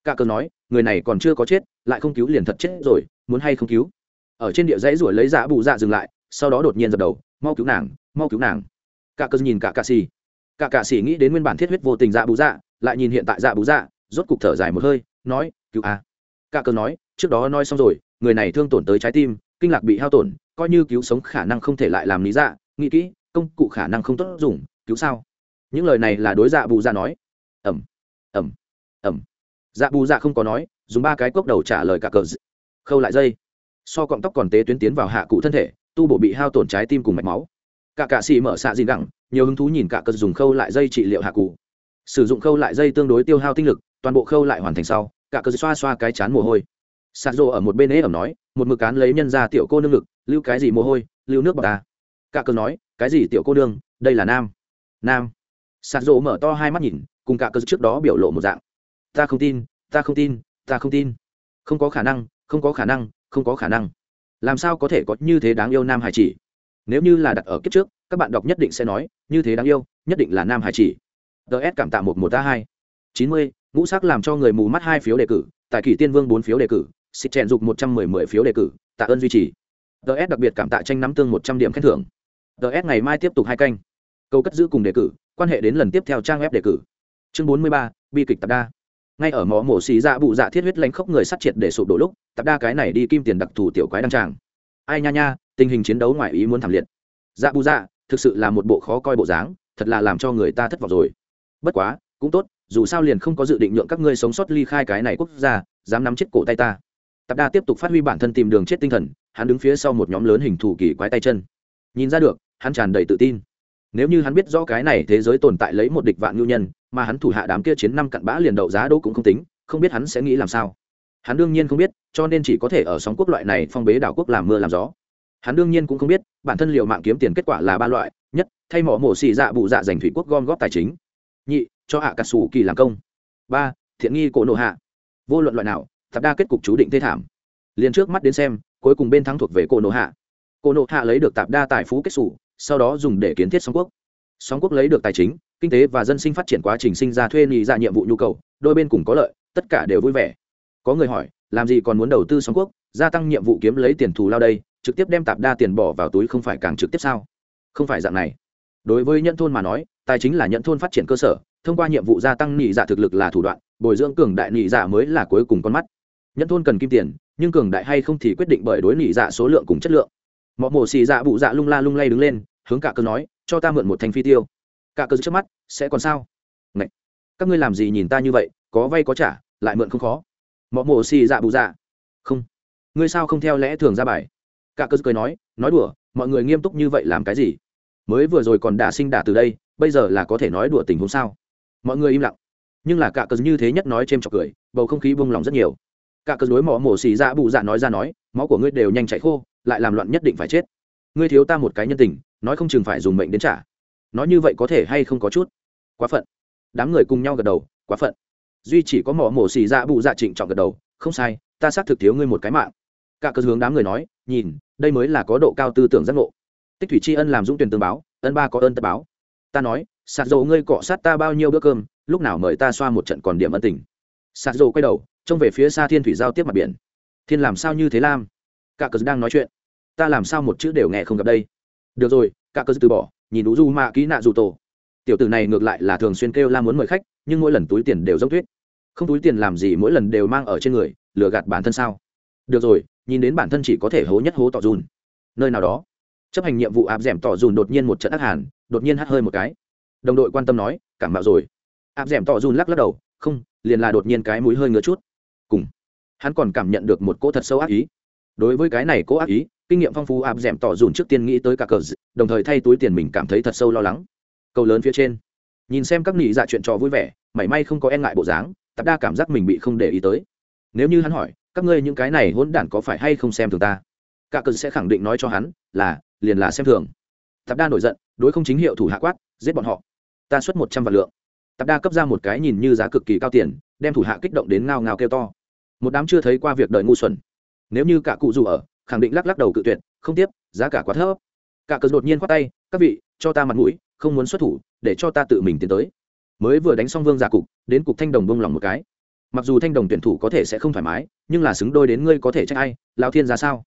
Cả cơ nói, người này còn chưa có chết, lại không cứu liền thật chết rồi, muốn hay không cứu? Ở trên địa dãy ruổi lấy dạ bù dạ dừng lại, sau đó đột nhiên dập đầu, mau cứu nàng, mau cứu nàng. Cả cơ nhìn cả cạ xì. Cả cạ xì nghĩ đến nguyên bản thiết huyết vô tình dạ bù dạ lại nhìn hiện tại dạ bù dạ rốt cục thở dài một hơi, nói, cứu a. À. cả cơ nói, trước đó nói xong rồi, người này thương tổn tới trái tim, kinh lạc bị hao tổn coi như cứu sống khả năng không thể lại làm lý dạ nghĩ kỹ, công cụ khả năng không tốt dùng, cứu sao? Những lời này là đối dạ bù dạ nói. Ẩm ẩm ẩm dạ bù dạ không có nói, dùng ba cái cốc đầu trả lời cả cờ d... khâu lại dây. So cọng tóc còn tế tuyến tiến vào hạ cụ thân thể, tu bổ bị hao tổn trái tim cùng mạch máu. Cả cạ xì mở xạ gì gẳng, nhiều hứng thú nhìn cả cờ dùng khâu lại dây trị liệu hạ cụ. Sử dụng khâu lại dây tương đối tiêu hao tinh lực, toàn bộ khâu lại hoàn thành sau, cả cờ xoa xoa cái chán mồ hôi. Sạt rộ ở một bên ế ẩm nói, một mực cán lấy nhân ra tiểu cô nương lực lưu cái gì mồ hôi lưu nước bọc ta? Cả cờ nói cái gì tiểu cô đương, đây là nam. Nam? Sạt rộ mở to hai mắt nhìn cùng cả cờ trước đó biểu lộ một dạng. Ta không tin ta không tin ta không tin. Không có khả năng không có khả năng không có khả năng. Làm sao có thể có như thế đáng yêu nam hải chỉ? Nếu như là đặt ở kiếp trước các bạn đọc nhất định sẽ nói như thế đáng yêu nhất định là nam hải chỉ. Ts cảm tạ một một a hai. Chín mươi ngũ sắc làm cho người mù mắt hai phiếu đề cử tại kỷ tiên vương bốn phiếu đề cử xịt chèn dục một trăm mười mười phiếu đề cử tạ ơn duy trì ts đặc biệt cảm tạ tranh nắm tương một trăm điểm khen thưởng. Ts ngày mai tiếp tục hai canh. Câu cất giữ cùng đề cử, quan hệ đến lần tiếp theo trang web đề cử. Chương bốn mươi ba, bi kịch Tạp đa. Ngay ở mỏ mổ xì dạ bụ dạ thiết huyết lánh khốc người sát triệt để sụp đổ lúc, Tạp đa cái này đi kim tiền đặc thù tiểu quái đăng tràng. Ai nha nha, tình hình chiến đấu ngoài ý muốn thảm liệt. Dạ bụ dạ thực sự là một bộ khó coi bộ dáng, thật là làm cho người ta thất vọng rồi. Bất quá, cũng tốt, dù sao liền không có dự định nhượng các ngươi sống sót ly khai cái này quốc gia, dám nắm chết cổ tay ta. Tạp đa tiếp tục phát huy bản thân tìm đường chết tinh thần hắn đứng phía sau một nhóm lớn hình thủ kỳ quái tay chân. Nhìn ra được, hắn tràn đầy tự tin. Nếu như hắn biết rõ cái này thế giới tồn tại lấy một địch vạn nhu nhân, mà hắn thủ hạ đám kia chiến năm cặn bã liền đậu giá đỗ cũng không tính, không biết hắn sẽ nghĩ làm sao. Hắn đương nhiên không biết, cho nên chỉ có thể ở sóng quốc loại này phong bế đảo quốc làm mưa làm gió. Hắn đương nhiên cũng không biết, bản thân liệu mạng kiếm tiền kết quả là ba loại, nhất, thay mỏ mổ xì dạ bụ dạ dành thủy quốc gom góp tài chính. Nhị, cho hạ cà sủ kỳ làm công. Ba, thiện nghi cổ nộ hạ. Vô luận loại nào, thập đa kết cục chú định thê thảm. Liền trước mắt đến xem cuối cùng bên thắng thuộc về cô nộ hạ. Cô nộ hạ lấy được tạp đa tài phú kết xù, sau đó dùng để kiến thiết song quốc. Song quốc lấy được tài chính, kinh tế và dân sinh phát triển quá trình sinh ra thuê nghị ra dạ nhiệm vụ nhu cầu, đôi bên cùng có lợi, tất cả đều vui vẻ. Có người hỏi, làm gì còn muốn đầu tư song quốc, gia tăng nhiệm vụ kiếm lấy tiền thù lao đây, trực tiếp đem tạp đa tiền bỏ vào túi không phải càng trực tiếp sao? Không phải dạng này. Đối với nhận thôn mà nói, tài chính là nhận thôn phát triển cơ sở, thông qua nhiệm vụ gia tăng nhị dạ thực lực là thủ đoạn, bồi dưỡng cường đại nhị dạ mới là cuối cùng con mắt nhận thôn cần kim tiền, nhưng cường đại hay không thì quyết định bởi đối nhị dạ số lượng cùng chất lượng. Mọi mổ xì dạ bụ dạ lung la lung lay đứng lên, hướng cả cơ nói, cho ta mượn một thanh phi tiêu. Cả cơ trước mắt, sẽ còn sao? Ngậy! các ngươi làm gì nhìn ta như vậy, có vay có trả, lại mượn không khó. Mọi mổ xì dạ bụ dạ không, ngươi sao không theo lẽ thường ra bài? Cả cơ cười nói nói đùa, mọi người nghiêm túc như vậy làm cái gì? Mới vừa rồi còn đả sinh đả từ đây, bây giờ là có thể nói đùa tình huống sao? Mọi người im lặng, nhưng là cả cờ như thế nhất nói c h chọc cười, bầu không khí buông lòng rất nhiều cả cờ đối mỏ mổ xì dạ ra bụ dạ nói ra nói, máu của ngươi đều nhanh chạy khô, lại làm loạn nhất định phải chết. Ngươi thiếu ta một cái nhân tình, nói không chừng phải dùng mệnh đến trả. Nói như vậy có thể hay không có chút? Quá phận. Đám người cùng nhau gật đầu, quá phận. Duy chỉ có mỏ mổ xì dạ ra bụ dạ trịnh trọng gật đầu, không sai, ta xác thực thiếu ngươi một cái mạng. Cả cờ hướng đám người nói, nhìn, đây mới là có độ cao tư tưởng giác ngộ. Tích thủy tri ân làm dũng tuyển tương báo, ân ba có ơn tất báo. Ta nói, sạt dầu ngươi cọ sát ta bao nhiêu bữa cơm, lúc nào mời ta xoa một trận còn điểm ân tình. Sạt dầu quay đầu trông về phía xa thiên thủy giao tiếp mặt biển. Thiên làm sao như thế lam? Cả cờ đang nói chuyện. Ta làm sao một chữ đều nghe không gặp đây? Được rồi, cả cờ từ bỏ, nhìn đủ du mạ kỹ nạ dù tổ. Tiểu tử này ngược lại là thường xuyên kêu la muốn mời khách, nhưng mỗi lần túi tiền đều dốc thuyết không túi tiền làm gì mỗi lần đều mang ở trên người, lừa gạt bản thân sao? Được rồi, nhìn đến bản thân chỉ có thể hố nhất hố tỏ dùn. Nơi nào đó, chấp hành nhiệm vụ áp d ẻ m tỏ dùn đột nhiên một trận ác hàn, đột nhiên hắt hơi một cái. Đồng đội quan tâm nói, cảm mạo rồi. Áp d ẻ m tỏ dùn lắc lắc đầu, không, liền là đột nhiên cái mũi hơi ngứa chút cùng. Hắn còn cảm nhận được một cỗ thật sâu ác ý. Đối với cái này cỗ ác ý, kinh nghiệm phong phú áp d ẻ m tỏ dùn trước tiên nghĩ tới cả cờ đồng thời thay túi tiền mình cảm thấy thật sâu lo lắng. Cầu lớn phía trên. Nhìn xem các nghị dạ chuyện trò vui vẻ, mảy may không có e ngại bộ dáng, tạp đa cảm giác mình bị không để ý tới. Nếu như hắn hỏi, các ngươi những cái này hỗn đản có phải hay không xem thường ta? Cả cờ sẽ khẳng định nói cho hắn, là, liền là xem thường. Tạp đa nổi giận, đối không chính hiệu thủ hạ quát, giết bọn họ. Ta xuất một trăm vạn lượng. Tạp đa cấp ra một cái nhìn như giá cực kỳ cao tiền, đem thủ hạ kích động đến ngao ngao kêu to một đám chưa thấy qua việc đợi ngu xuẩn. Nếu như cả cụ dù ở, khẳng định lắc lắc đầu cự tuyệt, không tiếp, giá cả quá thấp. Cả cờ đột nhiên khoát tay, các vị, cho ta mặt mũi, không muốn xuất thủ, để cho ta tự mình tiến tới. Mới vừa đánh xong vương giả cục, đến cục thanh đồng bông lòng một cái. Mặc dù thanh đồng tuyển thủ có thể sẽ không thoải mái, nhưng là xứng đôi đến ngươi có thể trách ai lao thiên ra sao?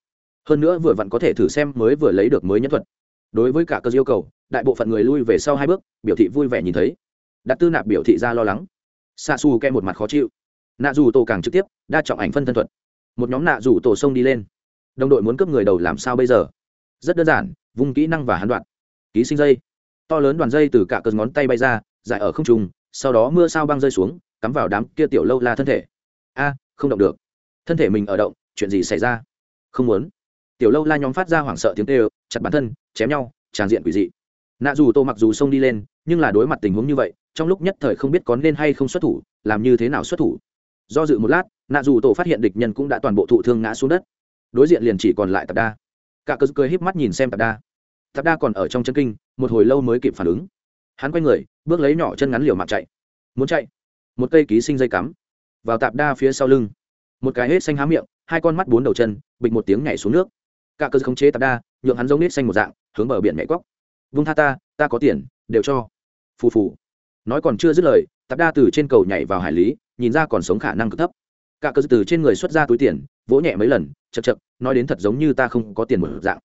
Hơn nữa vừa vặn có thể thử xem mới vừa lấy được mới nhân thuật. Đối với cả cơ yêu cầu, đại bộ phận người lui về sau hai bước, biểu thị vui vẻ nhìn thấy. Đặt tư nạp biểu thị ra lo lắng. Xa xù kẹ một mặt khó chịu nạ dù tổ càng trực tiếp, đa trọng ảnh phân thân thuật. Một nhóm nạ dù tổ sông đi lên. Đồng đội muốn cướp người đầu làm sao bây giờ? Rất đơn giản, vung kỹ năng và hắn đoạn. Ký sinh dây. To lớn đoàn dây từ cả cơn ngón tay bay ra dại ở không trùng sau đó mưa sao băng rơi xuống, cắm vào đám kia tiểu lâu la thân thể. A, không động được. Thân thể mình ở động, chuyện gì xảy ra? Không muốn. Tiểu lâu la nhóm phát ra hoảng sợ tiếng kêu, chặt bản thân, chém nhau, tràn diện quỷ dị. Nạ dù tô mặc dù xông đi lên, nhưng là đối mặt tình huống như vậy, trong lúc nhất thời không biết có nên hay không xuất thủ, làm như thế nào xuất thủ do dự một lát, nạ dù tổ phát hiện địch nhân cũng đã toàn bộ thụ thương ngã xuống đất. Đối diện liền chỉ còn lại tạp đa. Cả cơ cười híp mắt nhìn xem tạp đa. Tạp đa còn ở trong chân kinh, một hồi lâu mới kịp phản ứng. Hắn quay người, bước lấy nhỏ chân ngắn liều mạng chạy. Muốn chạy? Một cây ký sinh dây cắm. Vào tạp đa phía sau lưng. Một cái hết xanh há miệng, hai con mắt bốn đầu chân, bịch một tiếng nhảy xuống nước. Cả cơ khống chế tạp đa, nhượng hắn giống nít xanh một dạng, hướng bờ biển nhảy cóc vung tha ta ta có tiền, đều cho. Phù phù. Nói còn chưa dứt lời, tạp đa từ trên cầu nhảy vào hải lý nhìn ra còn sống khả năng cực thấp. Cả cơ từ trên người xuất ra túi tiền, vỗ nhẹ mấy lần chật chật nói đến thật giống như ta không có tiền một dạng.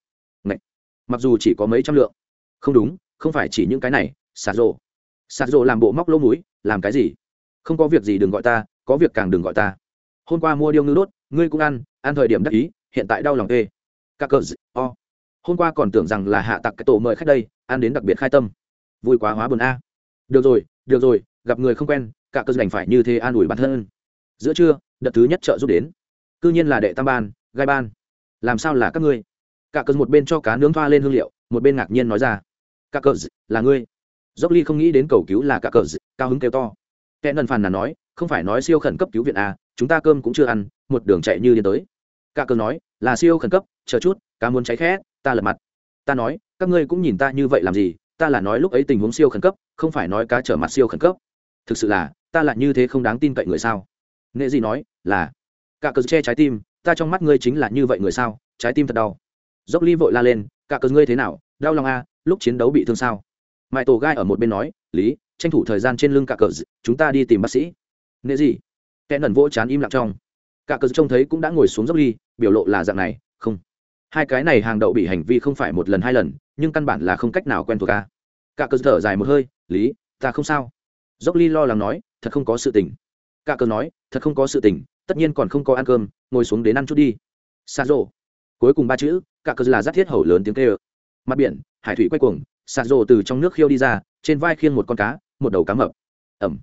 Ngậy. mặc dù chỉ có mấy trăm lượng. Không đúng, không phải chỉ những cái này sạt rộ sạt rộ làm bộ móc lỗ mũi, làm cái gì? Không có việc gì đừng gọi ta, có việc càng đừng gọi ta. Hôm qua mua điêu ngư đốt, ngươi cũng ăn ăn thời điểm đắc ý, hiện tại đau lòng ê các cờ o. Hôm qua còn tưởng rằng là hạ tặc cái tổ mời khách đây, ăn đến đặc biệt khai tâm. Vui quá hóa buồn a. Được rồi được rồi gặp người không quen, cả cơ đành phải như thế an ủi bản thân. Giữa trưa, đợt thứ nhất trợ giúp đến. Cư nhiên là đệ tam ban, gai ban. Làm sao là các ngươi? Cả cơ một bên cho cá nướng thoa lên hương liệu, một bên ngạc nhiên nói ra. Cả cờ là ngươi. Dốc ly không nghĩ đến cầu cứu là cả cờ cao hứng kêu to. Kẻ nần phàn là nói, không phải nói siêu khẩn cấp cứu viện à chúng ta cơm cũng chưa ăn, một đường chạy như điên tới. Cả cờ nói, là siêu khẩn cấp, chờ chút, cá muốn cháy khét, ta lật mặt. Ta nói, các ngươi cũng nhìn ta như vậy làm gì, ta là nói lúc ấy tình huống siêu khẩn cấp, không phải nói cá trở mặt siêu khẩn cấp thực sự là ta lại như thế không đáng tin cậy người sao? Nghệ gì nói là. Cả cờ che trái tim ta trong mắt ngươi chính là như vậy người sao? Trái tim thật đau. Dốc ly vội la lên cả cờ ngươi thế nào? Đau lòng a à, lúc chiến đấu bị thương sao? Mãi tổ gai ở một bên nói lý tranh thủ thời gian trên lưng cả cờ chúng ta đi tìm bác sĩ. Nghệ gì kẻ nần vỗ chán im lặng trong. Cả cờ trông thấy cũng đã ngồi xuống dốc ly biểu lộ là dạng này không. Hai cái này hàng đậu bị hành vi không phải một lần hai lần nhưng căn bản là không cách nào quen thuộc ca cả cờ thở dài một hơi lý ta không sao dốc ly lo lắng nói, thật không có sự tình. Cả cờ nói, thật không có sự tình, tất nhiên còn không có ăn cơm, ngồi xuống đến ăn chút đi. Xa rộ cuối cùng ba chữ, cả cờ là giáp thiết hầu lớn tiếng kêu. Mặt biển, hải thủy quay cuồng sạt rộ từ trong nước khiêu đi ra, trên vai khiêng một con cá, một đầu cá mập. Ẩm.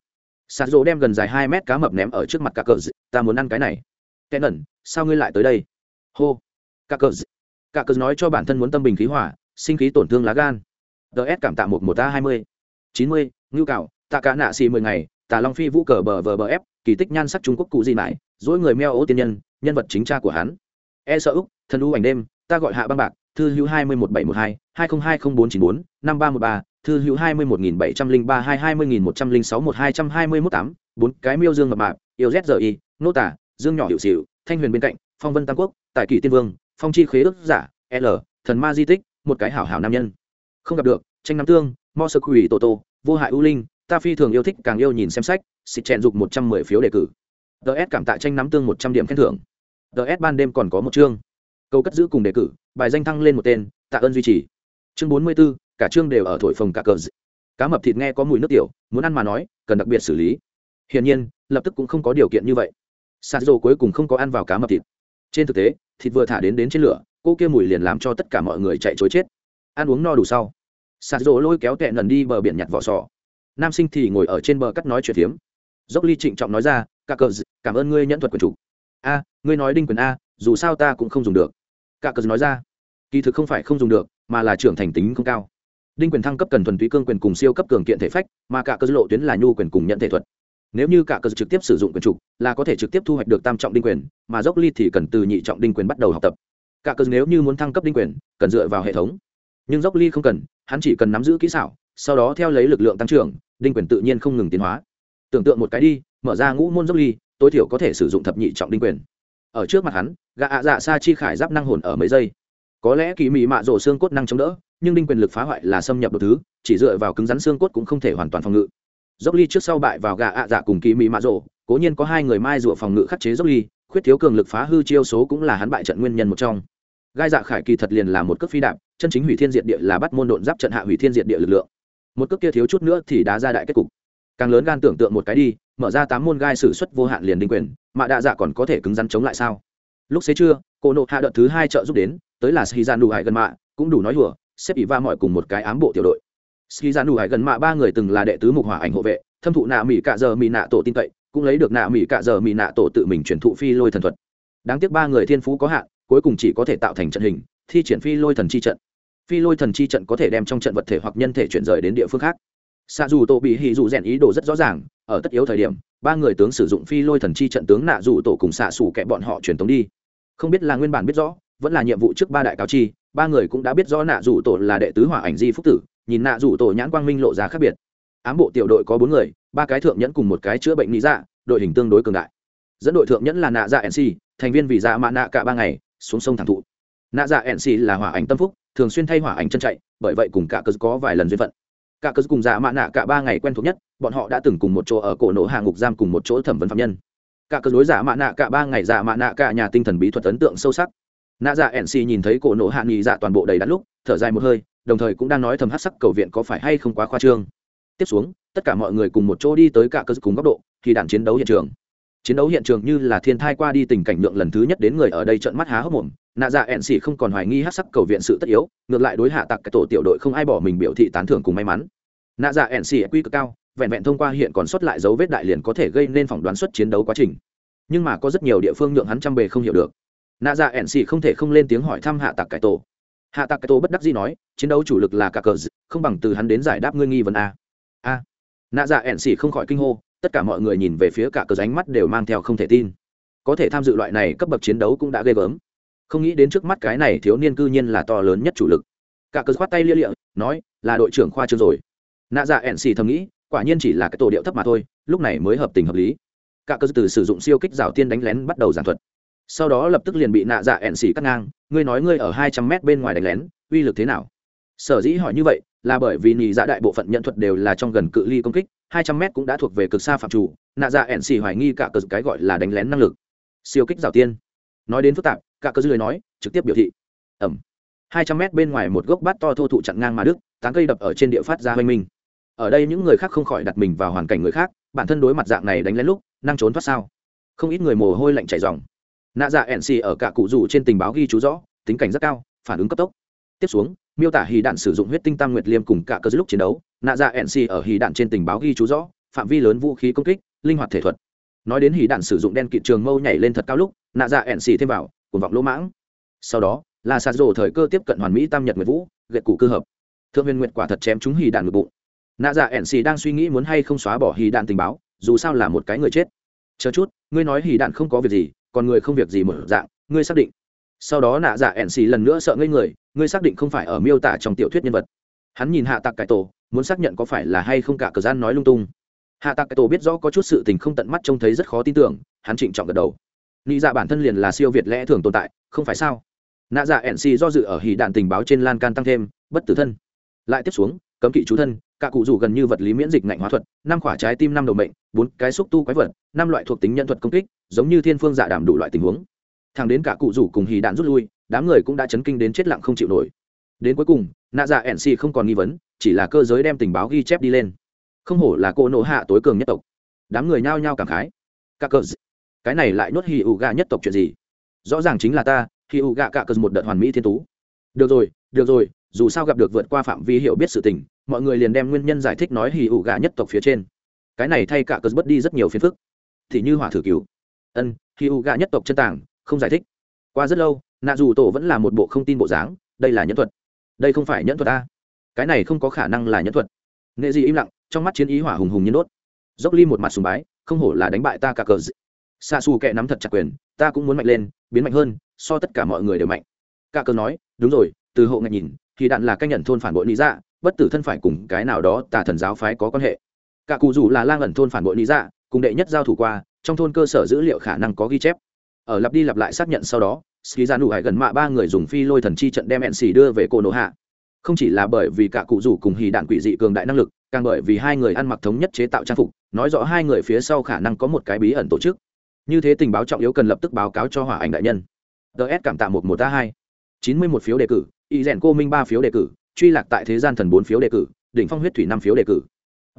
Sạt rộ đem gần dài hai mét cá mập ném ở trước mặt cả cờ. Ta muốn ăn cái này. Kẻ ẩn sao ngươi lại tới đây? Hô. Cả cờ. Cả cờ nói cho bản thân muốn tâm bình khí hỏa sinh khí tổn thương lá gan. Ts cảm tạ một một a hai mươi, chín mươi, ngưu cạo tạ cả nạ xì mười ngày tà long phi vũ cờ bờ vờ bờ ép, kỳ tích nhan sắc trung quốc cụ gì mãi dỗi người meo ố tiên nhân nhân vật chính cha của hắn. E sợ úc, thần u ảnh đêm, ta gọi hạ băng bạc, thư hữu hai mươi một bảy một hai hai không hai không bốn chín bốn, năm ba một ba, thư hữu hai mươi một nghìn bảy trăm linh ba hai hai mươi nghìn một trăm linh sáu một hai trăm hai mươi mốt tám, bốn, cái miêu dương mập mạp, yêu z giờ y, nô tả, dương nhỏ hiệu xịu thanh huyền bên cạnh, phong vân tam quốc, tại kỷ tiên vương, phong chi khế ước giả, l, thần ma di tích, một cái hảo hảo nam nhân. Không gặp được, tranh nam tương, mo sơ quỷ tổ tô vô hại u linh ta phi thường yêu thích càng yêu nhìn xem sách, xịt chèn dục một trăm mười phiếu đề cử. Ts cảm tạ tranh nắm tương một trăm điểm khen thưởng. Ts ban đêm còn có một chương. Câu cất giữ cùng đề cử, bài danh thăng lên một tên, tạ ơn duy trì. Chương bốn mươi b ố cả chương đều ở thổi phồng cả cờ d... cá mập thịt nghe có mùi nước tiểu, muốn ăn mà nói, cần đặc biệt xử lý. Hiển nhiên, lập tức cũng không có điều kiện như vậy. Sạt dầu cuối cùng không có ăn vào cá mập thịt. Trên thực tế, thịt vừa thả đến đến trên lửa, cô kia mùi liền làm cho tất cả mọi người chạy chối chết. Ăn uống no đủ sau. Sạt dầu lôi kéo tẹ nần đi bờ biển nhặt vỏ sò nam sinh thì ngồi ở trên bờ cắt nói chuyện phiếm. Dốc ly trịnh trọng nói ra cả cờ cảm ơn ngươi nhẫn thuật quần chủ. A, ngươi nói đinh quyền a, dù sao ta cũng không dùng được. Cả cờ nói ra, kỳ thực không phải không dùng được, mà là trưởng thành tính không cao. Đinh quyền thăng cấp cần thuần túy cương quyền cùng siêu cấp cường kiện thể phách, mà cả cơ lộ tuyến là nhu quyền cùng nhận thể thuật. Nếu như cả cơ trực tiếp sử dụng quyền trục là có thể trực tiếp thu hoạch được tam trọng đinh quyền, mà dốc ly thì cần từ nhị trọng đinh quyền bắt đầu học tập. Cả cơ nếu như muốn thăng cấp đinh quyền, cần dựa vào hệ thống. Nhưng dốc ly không cần, hắn chỉ cần nắm giữ kỹ xảo, sau đó theo lấy lực lượng tăng trưởng đinh quyền tự nhiên không ngừng tiến hóa. Tưởng tượng một cái đi, mở ra ngũ môn dốc ly, tối thiểu có thể sử dụng thập nhị trọng đinh quyền. Ở trước mặt hắn gạ ạ dạ sa chi khải giáp năng hồn ở mấy giây. Có lẽ kỳ mị mạ rổ xương cốt năng chống đỡ, nhưng đinh quyền lực phá hoại là xâm nhập đồ thứ, chỉ dựa vào cứng rắn xương cốt cũng không thể hoàn toàn phòng ngự. Dốc ly trước sau bại vào gạ ạ dạ cùng kỳ mị mạ rổ cố nhiên có hai người mai rụa phòng ngự khắc chế dốc ly, khuyết thiếu cường lực phá hư chiêu số cũng là hắn bại trận nguyên nhân một trong. Gai dạ khải kỳ thật liền là một cước phi đạp, chân chính hủy thiên diệt địa là bắt môn độn giáp trận hạ hủy thiên diệt địa lực lượng một cước kia thiếu chút nữa thì đá ra đại kết cục. Càng lớn gan tưởng tượng một cái đi, mở ra tám môn gai sử xuất vô hạn liền đinh quyền, mà đạ dạ còn có thể cứng rắn chống lại sao? Lúc xế trưa, cô nộ hạ đợt thứ hai trợ giúp đến, tới là ski gian đủ hải gần mạ, cũng đủ nói hùa, xếp ỷ va mọi cùng một cái ám bộ tiểu đội. Ski gian đủ hải gần mạ ba người từng là đệ tứ mục hỏa ảnh hộ vệ, thâm thụ nạ mỹ cạ giờ mỹ nạ tổ tin cậy, cũng lấy được nạ mỹ cạ giờ mỹ nạ tổ tự mình truyền thụ phi lôi thần thuật. Đáng tiếc ba người thiên phú có hạn, cuối cùng chỉ có thể tạo thành trận hình, thi triển phi lôi thần chi trận phi lôi thần chi trận có thể đem trong trận vật thể hoặc nhân thể chuyển rời đến địa phương khác. Xa dù tổ bị hì dù rèn ý đồ rất rõ ràng, ở tất yếu thời điểm, ba người tướng sử dụng phi lôi thần chi trận tướng nạ dù tổ cùng xạ xù kẹ bọn họ truyền tống đi. Không biết là nguyên bản biết rõ, vẫn là nhiệm vụ trước ba đại cáo chi, ba người cũng đã biết rõ nạ dù tổ là đệ tứ hỏa ảnh di phúc tử, nhìn nạ dù tổ nhãn quang minh lộ ra khác biệt. Ám bộ tiểu đội có bốn người, ba cái thượng nhẫn cùng một cái chữa bệnh lý dạ đội hình tương đối cường đại. Dẫn đội thượng nhẫn là nạ dạ nc thành viên vì dạ mạ nạ cả ba ngày, xuống sông thẳng thụ. Nạ dạ nc là hỏa ảnh tâm phúc thường xuyên thay hỏa ảnh chân chạy, bởi vậy cùng cả cơ có vài lần duyên phận. Cả cơ cùng dạ mạ nạ cả ba ngày quen thuộc nhất, bọn họ đã từng cùng một chỗ ở cổ nổ hạ ngục giam cùng một chỗ thẩm vấn phạm nhân. Cả cơ đối giả mạ nạ cả ba ngày giả mạ nạ cả nhà tinh thần bí thuật ấn tượng sâu sắc. Nạ dạ nc nhìn thấy cổ nổ hạ nghỉ dạ toàn bộ đầy đắt lúc, thở dài một hơi, đồng thời cũng đang nói thầm hát sắc cầu viện có phải hay không quá khoa trương. Tiếp xuống, tất cả mọi người cùng một chỗ đi tới cả cơ cùng góc độ thì đạn chiến đấu hiện trường chiến đấu hiện trường như là thiên thai qua đi tình cảnh lượng lần thứ nhất đến người ở đây trợn mắt há hốc mồm. Nạ dạ ẹn xỉ không còn hoài nghi hát sắc cầu viện sự tất yếu, ngược lại đối hạ tặc cái tổ tiểu đội không ai bỏ mình biểu thị tán thưởng cùng may mắn. Nạ dạ ẹn xỉ quy cực cao, vẹn vẹn thông qua hiện còn sót lại dấu vết đại liền có thể gây nên phỏng đoán suất chiến đấu quá trình. Nhưng mà có rất nhiều địa phương nhượng hắn trăm bề không hiểu được. Nạ dạ ẹn xỉ không thể không lên tiếng hỏi thăm hạ tặc cái tổ. Hạ tặc cái tổ bất đắc dĩ nói, chiến đấu chủ lực là cả cờ không bằng từ hắn đến giải đáp ngươi nghi vấn a. A. Nạ dạ ẹn xỉ không khỏi kinh hô tất cả mọi người nhìn về phía cả cờ ránh mắt đều mang theo không thể tin. Có thể tham dự loại này cấp bậc chiến đấu cũng đã ghê gớm. Không nghĩ đến trước mắt cái này thiếu niên cư nhiên là to lớn nhất chủ lực. Cả cờ khoát tay lia lịa, nói, là đội trưởng khoa trương rồi. Nạ dạ ẻn xì thầm nghĩ, quả nhiên chỉ là cái tổ điệu thấp mà thôi, lúc này mới hợp tình hợp lý. Cả cờ từ sử dụng siêu kích rào tiên đánh lén bắt đầu giảng thuật. Sau đó lập tức liền bị nạ dạ ẻn xì cắt ngang, ngươi nói ngươi ở hai trăm mét bên ngoài đánh lén, uy lực thế nào? Sở dĩ hỏi như vậy là bởi vì nhì dạ đại bộ phận nhận thuật đều là trong gần cự ly công kích hai trăm mét cũng đã thuộc về cực xa phạm chủ, nạ dạ ẻn xì hoài nghi cả cờ cái gọi là đánh lén năng lực. Siêu kích rào tiên. Nói đến phức tạp, cả cờ lười nói, trực tiếp biểu thị. Ẩm. hai trăm mét bên ngoài một gốc bát to thô thụ chặn ngang mà đức tán cây đập ở trên địa phát ra hoanh minh. Ở đây những người khác không khỏi đặt mình vào hoàn cảnh người khác, bản thân đối mặt dạng này đánh lén lúc, năng trốn thoát sao? Không ít người mồ hôi lạnh chảy dòng nạ dạ ẻn xì ở cả cụ rủ trên tình báo ghi chú rõ, tính cảnh rất cao, phản ứng cấp tốc. Tiếp xuống miêu tả hì đạn sử dụng huyết tinh tam nguyệt liêm cùng cả cơ lúc chiến đấu, nạ dạ nc ở hì đạn trên tình báo ghi chú rõ, phạm vi lớn vũ khí công kích, linh hoạt thể thuật. Nói đến hì đạn sử dụng đen kịt trường mâu nhảy lên thật cao lúc, nạ dạ nc thêm vào, cuồng vọng lỗ mãng. Sau đó là sạt rổ thời cơ tiếp cận hoàn mỹ tam nhật nguyệt vũ, gậy cụ cơ hợp. Thượng huyền nguyệt quả thật chém chúng hì đạn ngực bụng. Nạ dạ nc đang suy nghĩ muốn hay không xóa bỏ hì đạn tình báo, dù sao là một cái người chết. Chờ chút, ngươi nói hì đạn không có việc gì, còn người không việc gì một dạng, ngươi xác định. Sau đó nạ dạ ẻn xì lần nữa sợ ngây người ngươi xác định không phải ở miêu tả trong tiểu thuyết nhân vật. Hắn nhìn hạ Tạc cải tổ, muốn xác nhận có phải là hay không cả cờ gian nói lung tung. Hạ Tạc cải tổ biết rõ có chút sự tình không tận mắt trông thấy rất khó tin tưởng, hắn trịnh trọng gật đầu. Nghĩ dạ bản thân liền là siêu việt lẽ thường tồn tại, không phải sao? Nạ dạ ẻn xì do dự ở hì đạn tình báo trên lan can tăng thêm, bất tử thân. Lại tiếp xuống, cấm kỵ chú thân, cả cụ rủ gần như vật lý miễn dịch ngạnh hóa thuật, năm quả trái tim năm đầu mệnh, bốn cái xúc tu quái vật, năm loại thuộc tính nhân thuật công kích, giống như thiên phương giả đảm đủ loại tình huống. Thằng đến cả cụ rủ cùng hì đạn rút lui đám người cũng đã chấn kinh đến chết lặng không chịu nổi. Đến cuối cùng, nạ dạ ẻn xì không còn nghi vấn, chỉ là cơ giới đem tình báo ghi chép đi lên. Không hổ là cô nộ hạ tối cường nhất tộc. Đám người nhao nhao cảm khái. Các cờ cái này lại nhốt hì ụ gà nhất tộc chuyện gì? Rõ ràng chính là ta hì ụ gà cả cờ một đợt hoàn mỹ thiên tú. Được rồi được rồi, dù sao gặp được vượt qua phạm vi hiểu biết sự tình, mọi người liền đem nguyên nhân giải thích nói hì ụ gà nhất tộc phía trên. Cái này thay cả cờ bất đi rất nhiều phiền phức. Thì như hỏa thử cứu. Ân hì ụ gà nhất tộc chân tàng, không giải thích. Qua rất lâu nạ dù tổ vẫn là một bộ không tin bộ dáng, đây là nhẫn thuật. Đây không phải nhẫn thuật ta cái này không có khả năng là nhẫn thuật. Nghệ gì im lặng, trong mắt chiến ý hỏa hùng hùng nhiên đốt. Dốc ly một mặt sùng bái, không hổ là đánh bại ta cả cờ xa xù kệ nắm thật chặt quyền, ta cũng muốn mạnh lên, biến mạnh hơn, so tất cả mọi người đều mạnh. Cả cờ nói, đúng rồi, từ hộ ngạch nhìn, thì đạn là cách nhận thôn phản bội lý dạ bất tử thân phải cùng cái nào đó tà thần giáo phái có quan hệ. Cả cụ dù là lang ẩn thôn phản bội lý dạ cùng đệ nhất giao thủ qua, trong thôn cơ sở dữ liệu khả năng có ghi chép ở lặp đi lặp lại xác nhận sau đó, ski ra nụ hải gần mạ ba người dùng phi lôi thần chi trận đem ẹn xì đưa về cổ nổ hạ. Không chỉ là bởi vì cả cụ rủ cùng hì đạn quỷ dị cường đại năng lực, càng bởi vì hai người ăn mặc thống nhất chế tạo trang phục, nói rõ hai người phía sau khả năng có một cái bí ẩn tổ chức. Như thế tình báo trọng yếu cần lập tức báo cáo cho hỏa ảnh đại nhân. Ts cảm tạ một một a hai. Chín mươi một phiếu đề cử, y rèn cô minh ba phiếu đề cử, truy lạc tại thế gian thần bốn phiếu đề cử, đỉnh phong huyết thủy năm phiếu đề cử.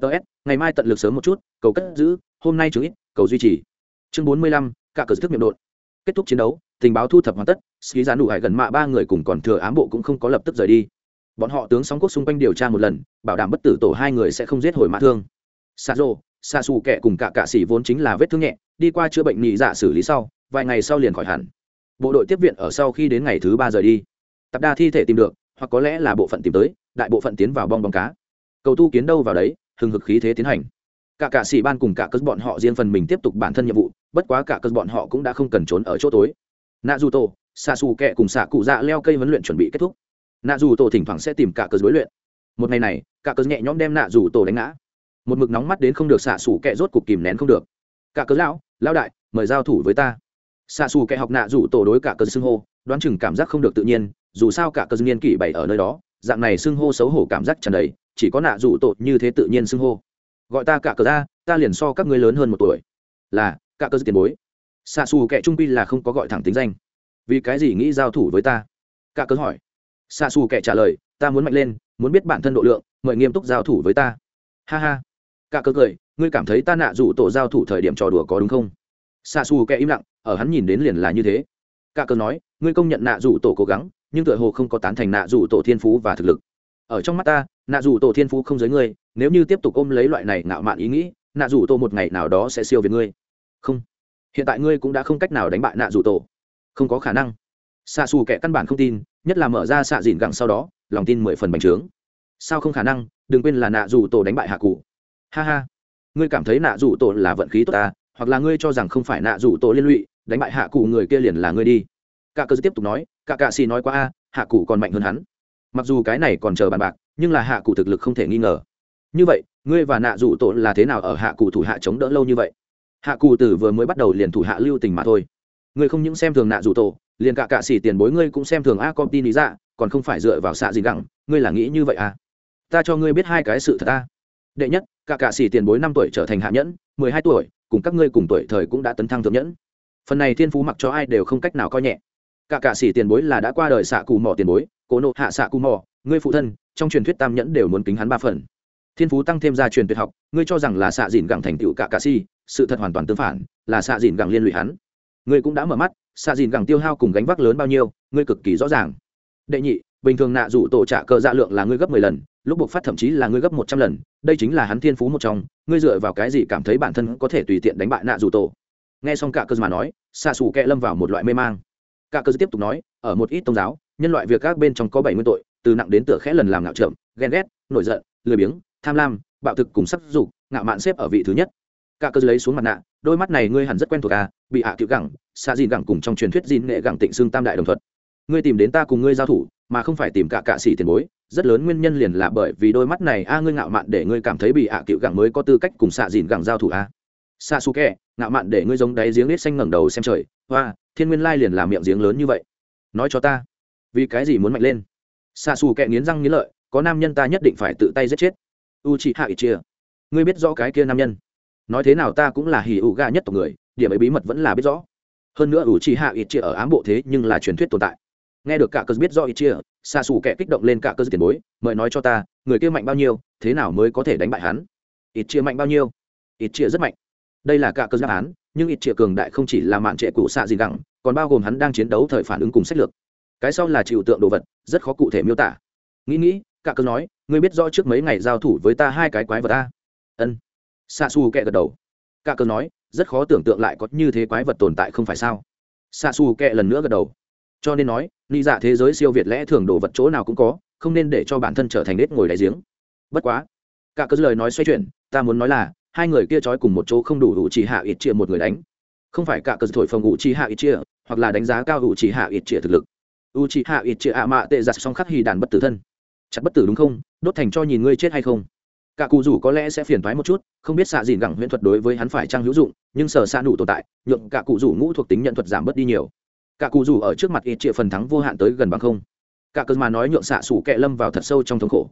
Ts ngày mai tận lực sớm một chút, cầu cất giữ, hôm nay chứng ít, cầu duy trì. Chương bốn mươi lăm, cả cờ thức miệng đột kết thúc chiến đấu, tình báo thu thập hoàn tất, ski ra nụ hải gần mạ ba người cùng còn thừa ám bộ cũng không có lập tức rời đi. Bọn họ tướng sóng quốc xung quanh điều tra một lần, bảo đảm bất tử tổ hai người sẽ không giết hồi mã thương. Xa rô xa xù kẹ cùng cả cạ xỉ vốn chính là vết thương nhẹ, đi qua chữa bệnh nhị dạ xử lý sau, vài ngày sau liền khỏi hẳn. Bộ đội tiếp viện ở sau khi đến ngày thứ ba rời đi. Tập đa thi thể tìm được, hoặc có lẽ là bộ phận tìm tới, đại bộ phận tiến vào bong bóng cá. Cầu tu kiến đâu vào đấy, hừng hực khí thế tiến hành cả cả sĩ ban cùng cả cơn bọn họ riêng phần mình tiếp tục bản thân nhiệm vụ, bất quá cả cơn bọn họ cũng đã không cần trốn ở chỗ tối. Nạ dù tổ xạ xù kẹ cùng xạ cụ dạ leo cây huấn luyện chuẩn bị kết thúc. Nạ dù tổ thỉnh thoảng sẽ tìm cả cơn đối luyện. Một ngày này, cả cơn nhẹ nhõm đem nạ dù tổ đánh ngã. Một mực nóng mắt đến không được xạ xù kẹ rốt cục kìm nén không được. Cả cơn lão lão đại, mời giao thủ với ta. Xạ xù kẹ học nạ dù tổ đối cả cơn xưng hô, đoán chừng cảm giác không được tự nhiên, dù sao cả cơn niên kỷ bảy ở nơi đó, dạng này xưng hô xấu hổ cảm giác tràn đầy, chỉ có nạ dù tổ như thế tự nhiên xưng hô gọi ta cả cờ ra, ta liền so các ngươi lớn hơn một tuổi. Là, cả cờ tiền bối. Xạ xù kệ trung pi là không có gọi thẳng tính danh. Vì cái gì nghĩ giao thủ với ta? Cả cờ hỏi. Xạ xù kệ trả lời, ta muốn mạnh lên, muốn biết bản thân độ lượng, mời nghiêm túc giao thủ với ta. Ha ha. Cả cờ cười, ngươi cảm thấy ta nạ rủ tổ giao thủ thời điểm trò đùa có đúng không? Xạ xù kệ im lặng, ở hắn nhìn đến liền là như thế. Cả cờ nói, ngươi công nhận nạ rủ tổ cố gắng, nhưng tựa hồ không có tán thành nạ rủ tổ thiên phú và thực lực. Ở trong mắt ta nạ dù tổ thiên phú không giới ngươi, nếu như tiếp tục ôm lấy loại này ngạo mạn ý nghĩ, nạ dù tổ một ngày nào đó sẽ siêu việt ngươi. Không. Hiện tại ngươi cũng đã không cách nào đánh bại nạ dù tổ. Không có khả năng. Xa xù kẻ căn bản không tin, nhất là mở ra xạ dìn gẳng sau đó, lòng tin mười phần bành trướng. Sao không khả năng, đừng quên là nạ dù tổ đánh bại hạ cụ. Ha ha. Ngươi cảm thấy nạ dù tổ là vận khí tốt ta hoặc là ngươi cho rằng không phải nạ dù tổ liên lụy, đánh bại hạ cụ người kia liền là ngươi đi. Cả cơ tiếp tục nói, cả cạ xì nói qua a, hạ cụ còn mạnh hơn hắn. Mặc dù cái này còn chờ bàn bạc nhưng là hạ cụ thực lực không thể nghi ngờ. Như vậy, ngươi và nạ dụ tổ là thế nào ở hạ cụ thủ hạ chống đỡ lâu như vậy? Hạ cụ tử vừa mới bắt đầu liền thủ hạ lưu tình mà thôi. Ngươi không những xem thường nạ dụ tổ, liền cả cạ xỉ tiền bối ngươi cũng xem thường a công ty lý dạ còn không phải dựa vào xạ gì gẳng ngươi là nghĩ như vậy à? Ta cho ngươi biết hai cái sự thật ta. Đệ nhất, cả cạ xỉ tiền bối năm tuổi trở thành hạ nhẫn, mười hai tuổi, cùng các ngươi cùng tuổi thời cũng đã tấn thăng thượng nhẫn. Phần này thiên phú mặc cho ai đều không cách nào coi nhẹ. Cả cạ xỉ tiền bối là đã qua đời xạ cù mỏ tiền bối, cố nộ hạ xạ cù mỏ ngươi phụ thân trong truyền thuyết tam nhẫn đều muốn kính hắn ba phần. Thiên phú tăng thêm ra truyền tuyệt học, ngươi cho rằng là xạ dìn gẳng thành tựu cả cạ si, sự thật hoàn toàn tương phản, là xạ dìn gẳng liên lụy hắn. Ngươi cũng đã mở mắt, xạ dìn gẳng tiêu hao cùng gánh vác lớn bao nhiêu, ngươi cực kỳ rõ ràng. Đệ nhị, bình thường nạ dụ tổ trả cờ dạ lượng là ngươi gấp mười lần, lúc buộc phát thậm chí là ngươi gấp một trăm lần, đây chính là hắn thiên phú một trong, ngươi dựa vào cái gì cảm thấy bản thân có thể tùy tiện đánh bại nạ dụ tổ? Nghe xong cả cơ mà nói, xạ xù kẹ lâm vào một loại mê mang. Cả cơ tiếp tục nói, ở một ít tôn giáo, nhân loại việc các bên trong có bảy nguyên tội từ nặng đến tựa khẽ lần làm ngạo trộm ghen ghét, nổi giận, lười biếng, tham lam, bạo thực cùng sắc dục, ngạo mạn xếp ở vị thứ nhất. Cả cơ lấy xuống mặt nạ, đôi mắt này ngươi hẳn rất quen thuộc à bị hạ à cựu gẳng xa dìn gẳng cùng trong truyền thuyết dìn nghệ gẳng tịnh xương tam đại đồng thuật. Ngươi tìm đến ta cùng ngươi giao thủ, mà không phải tìm cả cạ sĩ tiền bối. Rất lớn nguyên nhân liền là bởi vì đôi mắt này a, ngươi ngạo mạn để ngươi cảm thấy bị hạ à cựu gẳng mới có tư cách cùng xạ dìn gẳng giao thủ a. À. xa su kẹ ngạo mạn để ngươi giống đáy giếng nết xanh ngẩng đầu xem trời. Hoa, thiên nguyên lai liền làm miệng giếng lớn như vậy. Nói cho ta, vì cái gì muốn mạnh lên? Xa xù kẹ nghiến răng nghiến lợi, có nam nhân ta nhất định phải tự tay giết chết. U chị hạ ít chia ngươi biết rõ cái kia nam nhân. Nói thế nào ta cũng là hì ủ ga nhất tộc người, điểm ấy bí mật vẫn là biết rõ. Hơn nữa u chị hạ ít chia ở ám bộ thế nhưng là truyền thuyết tồn tại. Nghe được cả cơ biết rõ ít chia xa xù kẹ kích động lên cả cơ tiền bối, mời nói cho ta, người kia mạnh bao nhiêu, thế nào mới có thể đánh bại hắn? Ít chia mạnh bao nhiêu? Ít chia rất mạnh. Đây là cả cơ đáp án, nhưng ít chia cường đại không chỉ là mạn trệ cụ xạ gì gẳng, còn bao gồm hắn đang chiến đấu thời phản ứng cùng sách lược cái sau là chịu tượng đồ vật, rất khó cụ thể miêu tả. Nghĩ nghĩ cả cơ nói, ngươi biết rõ trước mấy ngày giao thủ với ta hai cái quái vật ta? Ân. Xa xù kẹ gật đầu. Cả cơ nói, rất khó tưởng tượng lại có như thế quái vật tồn tại không phải sao? Xa xù kẹ lần nữa gật đầu. Cho nên nói ly dạ thế giới siêu việt lẽ thường đồ vật chỗ nào cũng có, không nên để cho bản thân trở thành nết ngồi đáy giếng. Bất quá cả cơ lời nói xoay chuyển, ta muốn nói là, hai người kia trói cùng một chỗ không đủ đủ chỉ hạ ít chia một người đánh. Không phải cả cơ thổi phòng ngụ chỉ hạ ít chia, hoặc là đánh giá cao đủ chỉ hạ ít chia thực lực u chị hạ ít chị ạ mạ tệ giặt xong khắc hì đàn bất tử thân. Chặt bất tử đúng không? Đốt thành cho nhìn ngươi chết hay không? Cả cụ rủ có lẽ sẽ phiền thoái một chút, không biết xạ dìn gẳng huyễn thuật đối với hắn phải trang hữu dụng, nhưng sở xa đủ tồn tại, nhượng cả cụ rủ ngũ thuộc tính nhận thuật giảm bớt đi nhiều. Cả cụ rủ ở trước mặt ít triệu phần thắng vô hạn tới gần bằng không. Cả cơn mà nói nhượng xạ sủ kẹ lâm vào thật sâu trong thống khổ.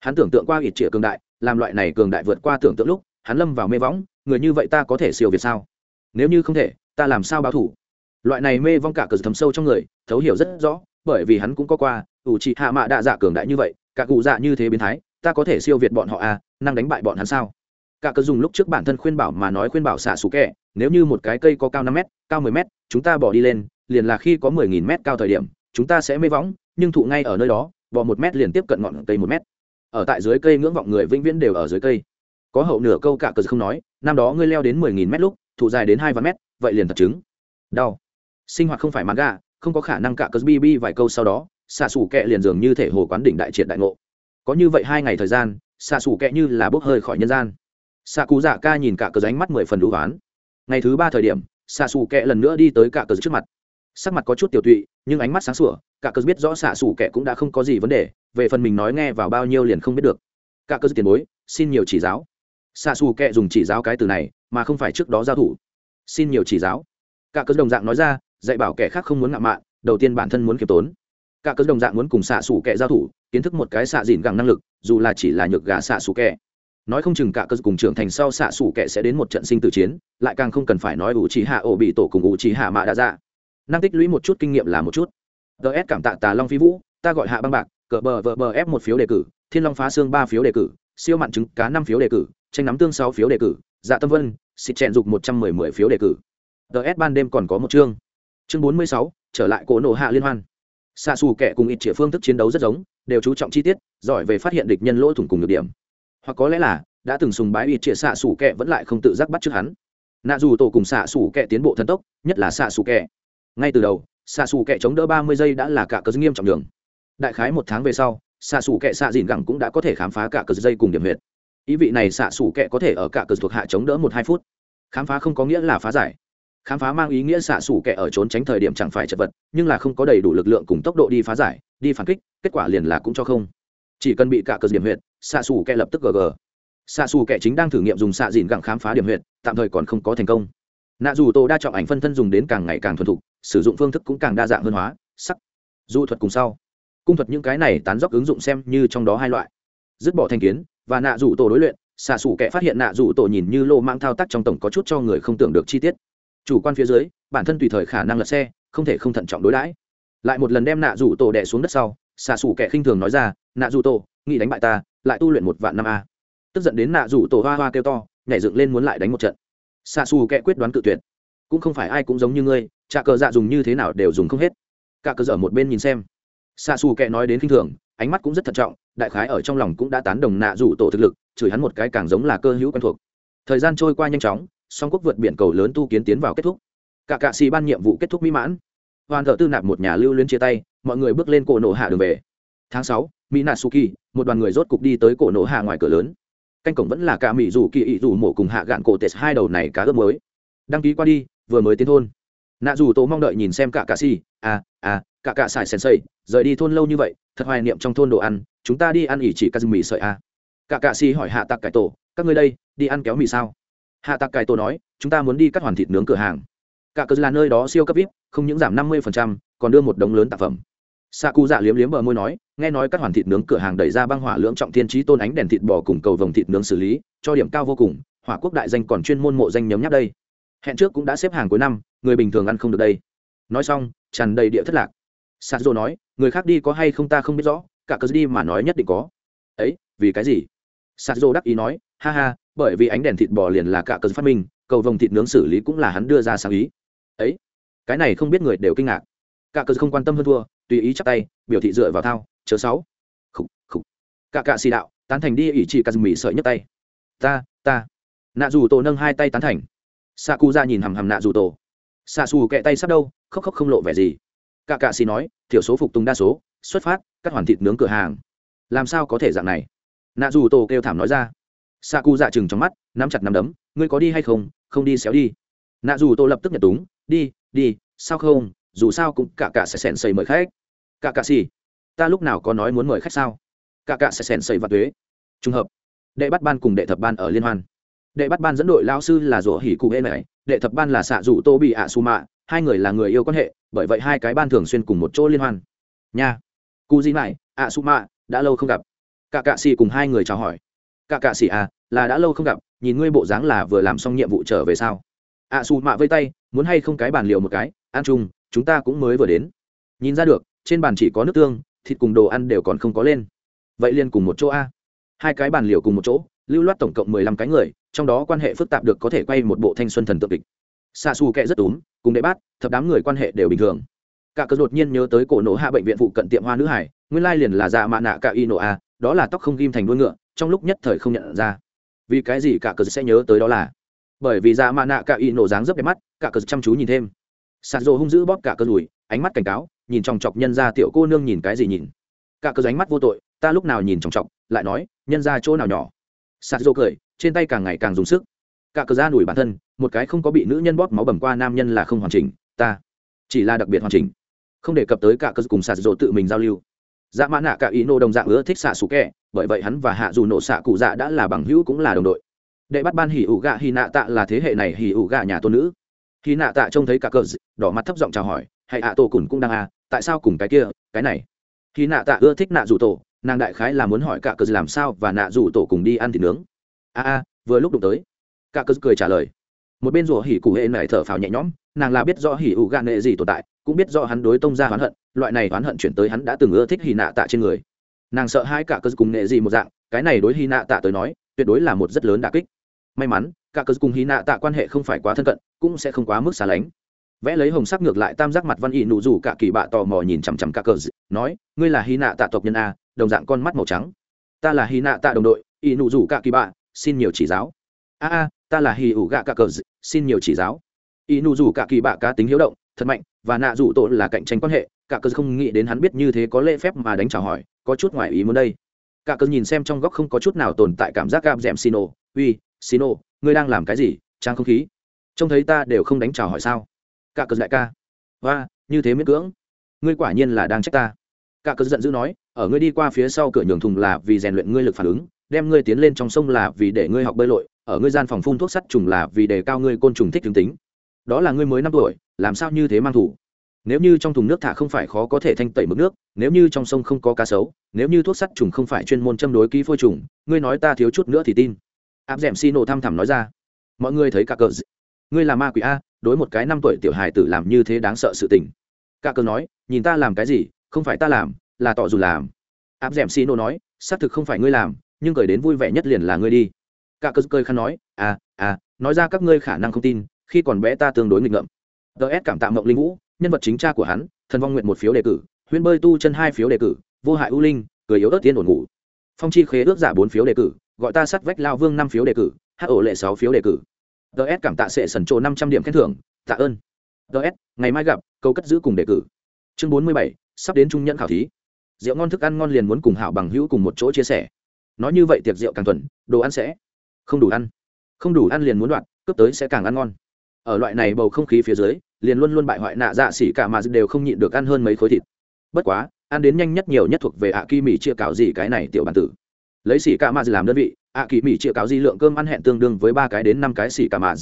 Hắn tưởng tượng qua ít triệu cường đại, làm loại này cường đại vượt qua tưởng tượng lúc, hắn lâm vào mê võng, người như vậy ta có thể siêu việt sao? Nếu như không thể, ta làm sao báo thủ? Loại này mê vong cả cờ thấm sâu trong người, thấu hiểu rất rõ bởi vì hắn cũng có qua, ủ trị hạ mạ đạ dạ cường đại như vậy, cả cụ dạ như thế biến thái, ta có thể siêu việt bọn họ à năng đánh bại bọn hắn sao? Cả cơ dùng lúc trước bản thân khuyên bảo mà nói khuyên bảo xả sủ kẹ, nếu như một cái cây có cao năm m cao mười m chúng ta bỏ đi lên, liền là khi có mười nghìn mét cao thời điểm, chúng ta sẽ mê võng, nhưng thụ ngay ở nơi đó, bỏ một mét liền tiếp cận ngọn cây một mét. Ở tại dưới cây ngưỡng vọng người vĩnh viễn đều ở dưới cây. Có hậu nửa câu cả cờ không nói, năm đó ngươi leo đến mười nghìn mét lúc, thụ dài đến hai vạn mét, vậy liền thật chứng. Đau. Sinh hoạt không phải mãn gà không có khả năng cả cờ bb vài câu sau đó, xạ xù kẹ liền dường như thể hồ quán đỉnh đại triệt đại ngộ. Có như vậy hai ngày thời gian, xạ xù kẹ như là bốc hơi khỏi nhân gian. Xạ cú dạ ca nhìn cả cờ ránh mắt mười phần đủ ván ngày thứ ba thời điểm, xạ xù kẹ lần nữa đi tới cả cờ trước mặt. Sắc mặt có chút tiểu tụy, nhưng ánh mắt sáng sủa, cả cờ biết rõ xạ xù kẹ cũng đã không có gì vấn đề, về phần mình nói nghe vào bao nhiêu liền không biết được. Cả cờ tiền bối, xin nhiều chỉ giáo. Xạ xù kẹ dùng chỉ giáo cái từ này, mà không phải trước đó giao thủ. Xin nhiều chỉ giáo. Cả cờ đồng dạng nói ra dạy bảo kẻ khác không muốn ngạo mạn, đầu tiên bản thân muốn kiêm tốn. Cả cớ đồng dạng muốn cùng xạ xủ kẻ giao thủ, kiến thức một cái xạ dìn gẳng năng lực, dù là chỉ là nhược gà xạ xủ kẻ. Nói không chừng cả cớ cùng trưởng thành sau xạ xủ kẻ sẽ đến một trận sinh tử chiến, lại càng không cần phải nói ủ trí hạ ổ bị tổ cùng ủ trí hạ mạ đã ra năng tích lũy một chút kinh nghiệm là một chút. Ts cảm tạ tà long phi vũ, ta gọi hạ băng bạc cờ bờ vờ bờ ép một phiếu đề cử, thiên long phá xương ba phiếu đề cử, siêu mặn trứng cá năm phiếu đề cử, tranh nắm tương sáu phiếu đề cử dạ tâm vân, xịt chèn dục một trăm mười mười phiếu đề cử. Ts ban đêm còn có một chương chương bốn mươi sáu, trở lại cổ nổ hạ liên hoan. Xa xù kẻ cùng ít chĩa phương thức chiến đấu rất giống, đều chú trọng chi tiết, giỏi về phát hiện địch nhân lỗ thủng cùng nhược điểm. Hoặc có lẽ là, đã từng sùng bái ít chĩa xạ xù kẻ vẫn lại không tự giác bắt trước hắn. Nạ dù tổ cùng xạ xù kẻ tiến bộ thần tốc, nhất là xạ xù kẻ. Ngay từ đầu xạ xù kẻ chống đỡ ba mươi giây đã là cả cớ nghiêm trọng đường đại khái một tháng về sau xạ xù kẻ xạ dìn gẳng cũng đã có thể khám phá cả cớ dây cùng điểm huyệt. Ý vị này xạ xù kẻ có thể ở cả cớ thuộc hạ chống đỡ một hai phút. Khám phá không có nghĩa là phá giải khám phá mang ý nghĩa xạ xủ kẻ ở trốn tránh thời điểm chẳng phải chật vật, nhưng là không có đầy đủ lực lượng cùng tốc độ đi phá giải, đi phản kích, kết quả liền là cũng cho không. Chỉ cần bị cả cờ điểm huyệt, xạ xủ kẻ lập tức gg xạ xù kẻ chính đang thử nghiệm dùng xạ dìn gặng khám phá điểm huyệt, tạm thời còn không có thành công. Nạ dù tô đa trọng ảnh phân thân dùng đến càng ngày càng thuần thục, sử dụng phương thức cũng càng đa dạng hơn hóa, sắc, du thuật cùng sau. Cung thuật những cái này tán dốc ứng dụng xem như trong đó hai loại. Dứt bỏ thành kiến và nạ dù tổ đối luyện, xạ xù kẻ phát hiện nạ dù tổ nhìn như lô mang thao tác trong tổng có chút cho người không tưởng được chi tiết chủ quan phía dưới, bản thân tùy thời khả năng lật xe, không thể không thận trọng đối đãi. Lại một lần đem nạ rủ tổ đẻ xuống đất sau xạ xù kẻ khinh thường nói ra, nạ rủ tổ, nghĩ đánh bại ta, lại tu luyện một vạn năm a. Tức giận đến nạ rủ tổ hoa hoa kêu to, nhảy dựng lên muốn lại đánh một trận. Xạ xù kẻ quyết đoán cự tuyệt. Cũng không phải ai cũng giống như ngươi trà cờ dạ dùng như thế nào đều dùng không hết. Cả cờ dở một bên nhìn xem. Xạ xù kẻ nói đến khinh thường, ánh mắt cũng rất thận trọng, đại khái ở trong lòng cũng đã tán đồng nạ rủ tổ thực lực, chửi hắn một cái càng giống là cơ hữu quen thuộc. Thời gian trôi qua nhanh chóng song quốc vượt biển cầu lớn tu kiến tiến vào kết thúc. Cả cạ xì ban nhiệm vụ kết thúc mỹ mãn. Hoàn thợ tư nạp một nhà lưu luyến chia tay, mọi người bước lên cổ nổ hạ đường về. Tháng sáu mỹ natsuki một đoàn người rốt cục đi tới cổ nổ hạ ngoài cửa lớn. Canh cổng vẫn là cả mỹ dù kỳ ị dù mổ cùng hạ gạn cổ tết hai đầu này cá ướp mới. Đăng ký qua đi, vừa mới tiến thôn. Nạ dù tổ mong đợi nhìn xem cả cạ xì. À à cả cạ xài sen xây rời đi thôn lâu như vậy, thật hoài niệm trong thôn đồ ăn, chúng ta đi ăn ỉ chỉ cá mì sợi à. cả cạ xì hỏi hạ tặc cải tổ, các ngươi đây, đi ăn kéo mì sao? Hạ tạc cải tổ nói, chúng ta muốn đi cắt hoàn thịt nướng cửa hàng. Cả cớ là nơi đó siêu cấp vip, không những giảm năm mươi còn đưa một đống lớn tạp phẩm. Sa cu dạ liếm liếm bờ môi nói, nghe nói các hoàn thịt nướng cửa hàng đẩy ra băng hỏa lưỡng trọng thiên trí tôn ánh đèn thịt bò cùng cầu vồng thịt nướng xử lý, cho điểm cao vô cùng, hỏa quốc đại danh còn chuyên môn mộ danh nhấm nháp đây. Hẹn trước cũng đã xếp hàng cuối năm, người bình thường ăn không được đây. Nói xong, tràn đầy địa thất lạc. Sạt dô nói, người khác đi có hay không ta không biết rõ, cả cớ đi mà nói nhất định có. Ấy, vì cái gì? Sạt dô đắc ý nói ha ha, bởi vì ánh đèn thịt bò liền là cả cơn phát minh, cầu vồng thịt nướng xử lý cũng là hắn đưa ra sáng ý. Ấy, cái này không biết người đều kinh ngạc. Cả cơn không quan tâm hơn thua, tùy ý chắp tay, biểu thị dựa vào thao, chớ sáu. Khục khục. Cả cạ xì đạo, tán thành đi, ỷ chỉ cà mì sợi nhấc tay. Ta ta. Nạ dù tổ nâng hai tay tán thành. Xạ cu ra nhìn hằm hằm nạ dù tổ. Xạ xù kẹ tay sắp đâu, khóc khóc không lộ vẻ gì. Cả cạ xì nói, thiểu số phục tùng đa số, xuất phát, cắt hoàn thịt nướng cửa hàng. Làm sao có thể dạng này? Nạ dù tổ kêu thảm nói ra xạ cụ dạ chừng trong mắt, nắm chặt nắm đấm, ngươi có đi hay không? Không đi xéo đi. Nạ dù tô lập tức nhật túng, đi đi, sao không? Dù sao cũng cả cả sẽ sèn xây mời khách. Cả cả xì? Ta lúc nào có nói muốn mời khách sao? Cả cả sẽ sèn xây và thuế. Trùng hợp. Đệ bắt ban cùng đệ thập ban ở liên hoan. Đệ bắt ban dẫn đội lao sư là rủa hỉ cụ hê này đệ thập ban là xạ dù tô bị ạ su mạ, hai người là người yêu quan hệ, bởi vậy hai cái ban thường xuyên cùng một chỗ liên hoan. Nha. Cụ gì này ạ su mạ, đã lâu không gặp. Cả cạ xì cùng hai người chào hỏi cả cạ xỉ à là đã lâu không gặp nhìn ngươi bộ dáng là vừa làm xong nhiệm vụ trở về sao? Ạ à, xù mạ vây tay muốn hay không cái bàn liều một cái ăn chung chúng ta cũng mới vừa đến. Nhìn ra được trên bàn chỉ có nước tương thịt cùng đồ ăn đều còn không có lên. Vậy liền cùng một chỗ a. Hai cái bàn liều cùng một chỗ lưu loát tổng cộng mười lăm cái người trong đó quan hệ phức tạp được có thể quay một bộ thanh xuân thần tượng kịch. Xa xù kệ rất túm cùng đệ bát thập đám người quan hệ đều bình thường. Cả cớ đột nhiên nhớ tới cổ nổ hạ bệnh viện phụ cận tiệm hoa nữ hải nguyên lai liền là dạ mạ nạ cả y nổ a đó là tóc không ghim thành đuôi ngựa trong lúc nhất thời không nhận ra. Vì cái gì cả cờ sẽ nhớ tới đó là? Bởi vì dạ mạ nạ cả y nổ dáng rất đẹp mắt, cả cờ chăm chú nhìn thêm. Sạt rồ hung dữ bóp cả cờ lùi, ánh mắt cảnh cáo, nhìn chòng chọc nhân ra tiểu cô nương nhìn cái gì nhìn. Cả cờ ánh mắt vô tội, ta lúc nào nhìn chòng chọc, lại nói, nhân ra chỗ nào nhỏ. Sạt rồ cười, trên tay càng ngày càng dùng sức. Cả cờ ra đuổi bản thân, một cái không có bị nữ nhân bóp máu bầm qua nam nhân là không hoàn chỉnh, ta chỉ là đặc biệt hoàn chỉnh. Không đề cập tới cả cờ cùng sạt rộ tự mình giao lưu dạ mã nạ cả ý nô đồng dạng ưa thích xạ xù kẹ, bởi vậy hắn và hạ dù nổ xạ cụ dạ đã là bằng hữu cũng là đồng đội. Đệ bắt ban hỉ ủ gạ hì nạ tạ là thế hệ này hỉ ủ gạ nhà tôn nữ. Hì nạ tạ trông thấy cả cờ đỏ mặt thấp giọng chào hỏi, hay ạ tổ cùn cũng đang à tại sao cùng cái kia, cái này? Hì nạ tạ ưa thích nạ dù tổ, nàng đại khái là muốn hỏi cả cờ làm sao và nạ dù tổ cùng đi ăn thịt nướng. A a, vừa lúc đụng tới. Cả cờ cười trả lời. Một bên rủa hỉ cụ hệ này thở phào nhẹ nhõm, nàng là biết rõ hỉ ủ gạ nệ gì tồn tại cũng biết rõ hắn đối tông ra oán hận, loại này oán hận chuyển tới hắn đã từng ưa thích hy nạ tạ trên người. Nàng sợ hai cả cơ cùng nghệ gì một dạng, cái này đối hy nạ tạ tới nói, tuyệt đối là một rất lớn đà kích. May mắn, cả cơ cùng hy nạ tạ quan hệ không phải quá thân cận, cũng sẽ không quá mức xa lánh. Vẽ lấy hồng sắc ngược lại tam giác mặt văn ỵ nụ rủ cả kỳ bạ tò mò nhìn chằm chằm cả cờ nói, ngươi là hy nạ tạ tộc nhân a, đồng dạng con mắt màu trắng. Ta là hy nạ tạ đồng đội ỵ nụ rủ cả kỳ bạ, xin nhiều chỉ giáo. A a, ta là hy ủ gạ cả cờ xin nhiều chỉ giáo. Ỵ nụ rủ cả kỳ bạ cá tính hiếu động thật mạnh, và nạ rủ tội là cạnh tranh quan hệ, cả cơ không nghĩ đến hắn biết như thế có lễ phép mà đánh chào hỏi, có chút ngoài ý muốn đây. Cả cơ nhìn xem trong góc không có chút nào tồn tại cảm giác gam d è m xino uy xino ngươi đang làm cái gì? Trang không khí. Trông thấy ta đều không đánh chào hỏi sao? Cả cơ đại ca. Và như thế miễn cưỡng. Ngươi quả nhiên là đang trách ta. Cả cơ giận dữ nói, ở ngươi đi qua phía sau cửa nhường thùng là vì rèn luyện ngươi lực phản ứng, đem ngươi tiến lên trong sông là vì để ngươi học bơi lội, ở ngươi gian phòng phun thuốc sắt trùng là vì để cao ngươi côn trùng thích tướng tính đó là ngươi mới năm tuổi, làm sao như thế mang thủ? Nếu như trong thùng nước thả không phải khó có thể thanh tẩy mực nước, nếu như trong sông không có cá sấu, nếu như thuốc sắt trùng không phải chuyên môn châm đối ký phôi trùng, ngươi nói ta thiếu chút nữa thì tin. Áp d ẻ m xi nổ thăm thẳm nói ra. Mọi người thấy cả cờ ngươi là ma quỷ a, đối một cái năm tuổi tiểu hài tử làm như thế đáng sợ sự tình. Cả cờ nói, nhìn ta làm cái gì, không phải ta làm, là tỏ dù làm. Áp d ẻ m xi nổ nói, xác thực không phải ngươi làm, nhưng cười đến vui vẻ nhất liền là ngươi đi. Cả cờ cười khăn nói à à nói ra các ngươi khả năng không tin khi còn bé ta tương đối nghịch ngợm. Ts cảm tạ mộng linh vũ, nhân vật chính cha của hắn, thần vong nguyện một phiếu đề cử huyên bơi tu chân hai phiếu đề cử, vô hại u linh, cười yếu ớt tiên ổn ngủ. Phong chi khế ước giả bốn phiếu đề cử, gọi ta sắt vách lao vương năm phiếu đề cử hát ổ lệ sáu phiếu đề cử. Ts cảm tạ sệ sẩn trộ năm trăm điểm khen thưởng, tạ ơn. Ts ngày mai gặp, câu cất giữ cùng đề cử. Chương bốn mươi bảy, sắp đến trung nhẫn khảo thí. Rượu ngon thức ăn ngon liền muốn cùng hảo bằng hữu cùng một chỗ chia sẻ. Nói như vậy tiệc rượu càng thuần, đồ ăn sẽ không đủ ăn. Không đủ ăn liền muốn đoạn, cướp tới sẽ càng ăn ngon ở loại này bầu không khí phía dưới, liền luôn luôn bại hoại nạ dạ xỉ cả mà đều không nhịn được ăn hơn mấy khối thịt. Bất quá, ăn đến nhanh nhất nhiều nhất thuộc về ạ kỳ mỹ chia cào gì cái này tiểu bản tử. Lấy xỉ cả mà làm đơn vị ạ kỳ mỹ chia cào gì lượng cơm ăn hẹn tương đương với ba cái đến năm cái xỉ cả mà.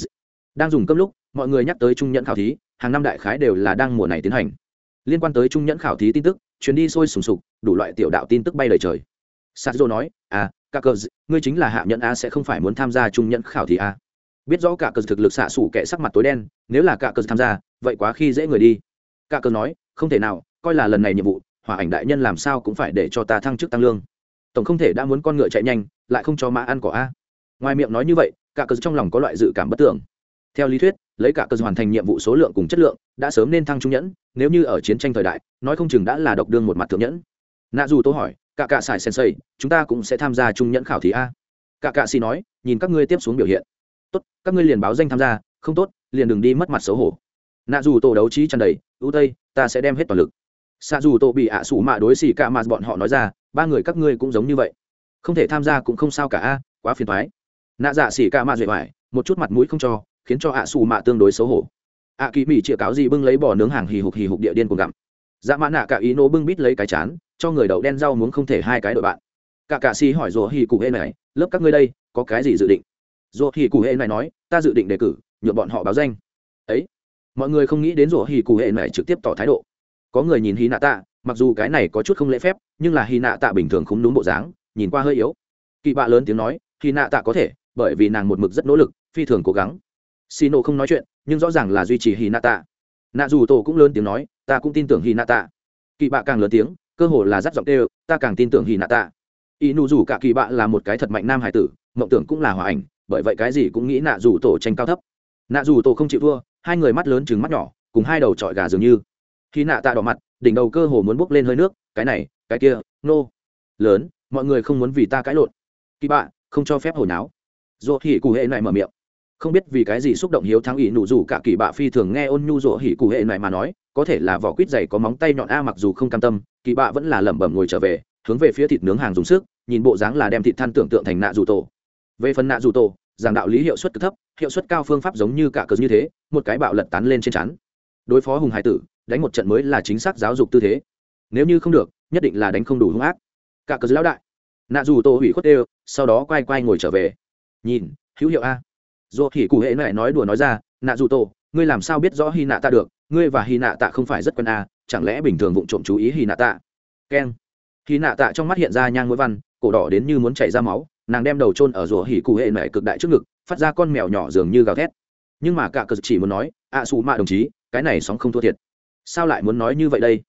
Đang dùng cơm lúc, mọi người nhắc tới trung nhẫn khảo thí, hàng năm đại khái đều là đang mùa này tiến hành. Liên quan tới trung nhẫn khảo thí tin tức, chuyến đi sôi sùng sục, đủ loại tiểu đạo tin tức bay lời trời. Sazo nói à các cờ ngươi chính là hạ nhẫn a sẽ không phải muốn tham gia trung nhẫn khảo thí a biết rõ cả cờ thực lực xạ xủ kẻ sắc mặt tối đen, nếu là cả cờ tham gia, vậy quá khi dễ người đi. Cả cờ nói, không thể nào, coi là lần này nhiệm vụ, hỏa ảnh đại nhân làm sao cũng phải để cho ta thăng chức tăng lương. Tổng không thể đã muốn con ngựa chạy nhanh, lại không cho mã ăn cỏ a. Ngoài miệng nói như vậy, cả cờ trong lòng có loại dự cảm bất tưởng. Theo lý thuyết, lấy cả cờ hoàn thành nhiệm vụ số lượng cùng chất lượng, đã sớm nên thăng trung nhẫn, nếu như ở chiến tranh thời đại, nói không chừng đã là độc đương một mặt thượng nhẫn. Nạ dù tôi hỏi, cả cạ sài sensei, chúng ta cũng sẽ tham gia trung nhẫn khảo thí a? Cả cạ xì nói, nhìn các ngươi tiếp xuống biểu hiện tốt, các ngươi liền báo danh tham gia, không tốt, liền đừng đi mất mặt xấu hổ. Nạ dù tổ đấu trí tràn đầy, ưu tây, ta sẽ đem hết toàn lực. Xạ dù tổ bị ạ sủ mạ đối xì cả mà bọn họ nói ra, ba người các ngươi cũng giống như vậy. Không thể tham gia cũng không sao cả a, quá phiền thoái nạ dạ xì cả mà duệ vải một chút mặt mũi không cho, khiến cho ạ sủ mạ tương đối xấu hổ. Ạ kỳ mỹ chĩa cáo gì bưng lấy bỏ nướng hàng hì hục hì hục địa điên cùng gặm. Dạ mã nạ cả ý nô bưng bít lấy cái chán, cho người đậu đen rau muốn không thể hai cái đội bạn. Cả cả xì hỏi rùa hì cụ hê này, lớp các ngươi đây, có cái gì dự định? Dù thì cụ hệ này nói, ta dự định đề cử nhựa bọn họ báo danh. Ấy? Mọi người không nghĩ đến rủa hì cụ hệ này trực tiếp tỏ thái độ. Có người nhìn hy nạ tạ, mặc dù cái này có chút không lễ phép, nhưng là hy nạ tạ bình thường không đúng bộ dáng, nhìn qua hơi yếu. Kỳ bạ lớn tiếng nói hy nạ tạ có thể, bởi vì nàng một mực rất nỗ lực, phi thường cố gắng. Xì nộ không nói chuyện, nhưng rõ ràng là duy trì hy nạ tạ. Nạ dù tổ cũng lớn tiếng nói, ta cũng tin tưởng hy nạ tạ. Kỳ bạ càng lớn tiếng, cơ hồ là dắt giọng đều ta càng tin tưởng hy nạ tạ. Y nụ dù cả kỳ bạ là một cái thật mạnh nam hải tử, mộng tưởng cũng là hòa ảnh bởi vậy cái gì cũng nghĩ nạ dù tổ tranh cao thấp. Nạ dù tổ không chịu thua, hai người mắt lớn chừng mắt nhỏ, cùng hai đầu trọi gà dường như. Khi nạ tạ đỏ mặt, đỉnh đầu cơ hồ muốn bốc lên hơi nước, cái này, cái kia, nô、no. lớn, mọi người không muốn vì ta cãi lộn. Kỳ bạ, không cho phép hồi náo. Dỗ hỉ cụ hệ này mở miệng. Không biết vì cái gì xúc động hiếu thắng ỷ nụ dù cả kỳ bạ phi thường nghe ôn nhu dỗ hỉ cụ hệ này mà nói, có thể là vỏ quýt dày có móng tay nhọn a mặc dù không cam tâm, kỳ bạ vẫn là lẩm bẩm ngồi trở về, hướng về phía thịt nướng hàng dùng sức, nhìn bộ dáng là đem thịt than tưởng tượng thành nạ dù tổ về phần nạ dù tổ, giảng đạo lý hiệu suất cực thấp, hiệu suất cao phương pháp giống như cả cờ như thế, một cái bạo lật tán lên trên chắn. Đối phó hùng hải tử, đánh một trận mới là chính xác giáo dục tư thế. Nếu như không được, nhất định là đánh không đủ hung ác. Cả cờ lão đại. Nạ dù tổ hủy khuất đều, sau đó quay quay ngồi trở về. Nhìn, hữu hiệu a. Dù thì cụ hệ lại nói đùa nói ra, nạ dù tổ, ngươi làm sao biết rõ hy nạ ta được? Ngươi và hy nạ tạ không phải rất quen a, chẳng lẽ bình thường vụng trộm chú ý hy nạ tạ? Keng. Hy nạ tạ trong mắt hiện ra nhang mũi văn, cổ đỏ đến như muốn chảy ra máu nàng đem đầu trôn ở rùa hỉ cụ hệ mẹ cực đại trước ngực phát ra con mèo nhỏ dường như gào thét. Nhưng mà cả cờ chỉ muốn nói ạ à, xù mạ đồng chí cái này sóng không thua thiệt. Sao lại muốn nói như vậy đây?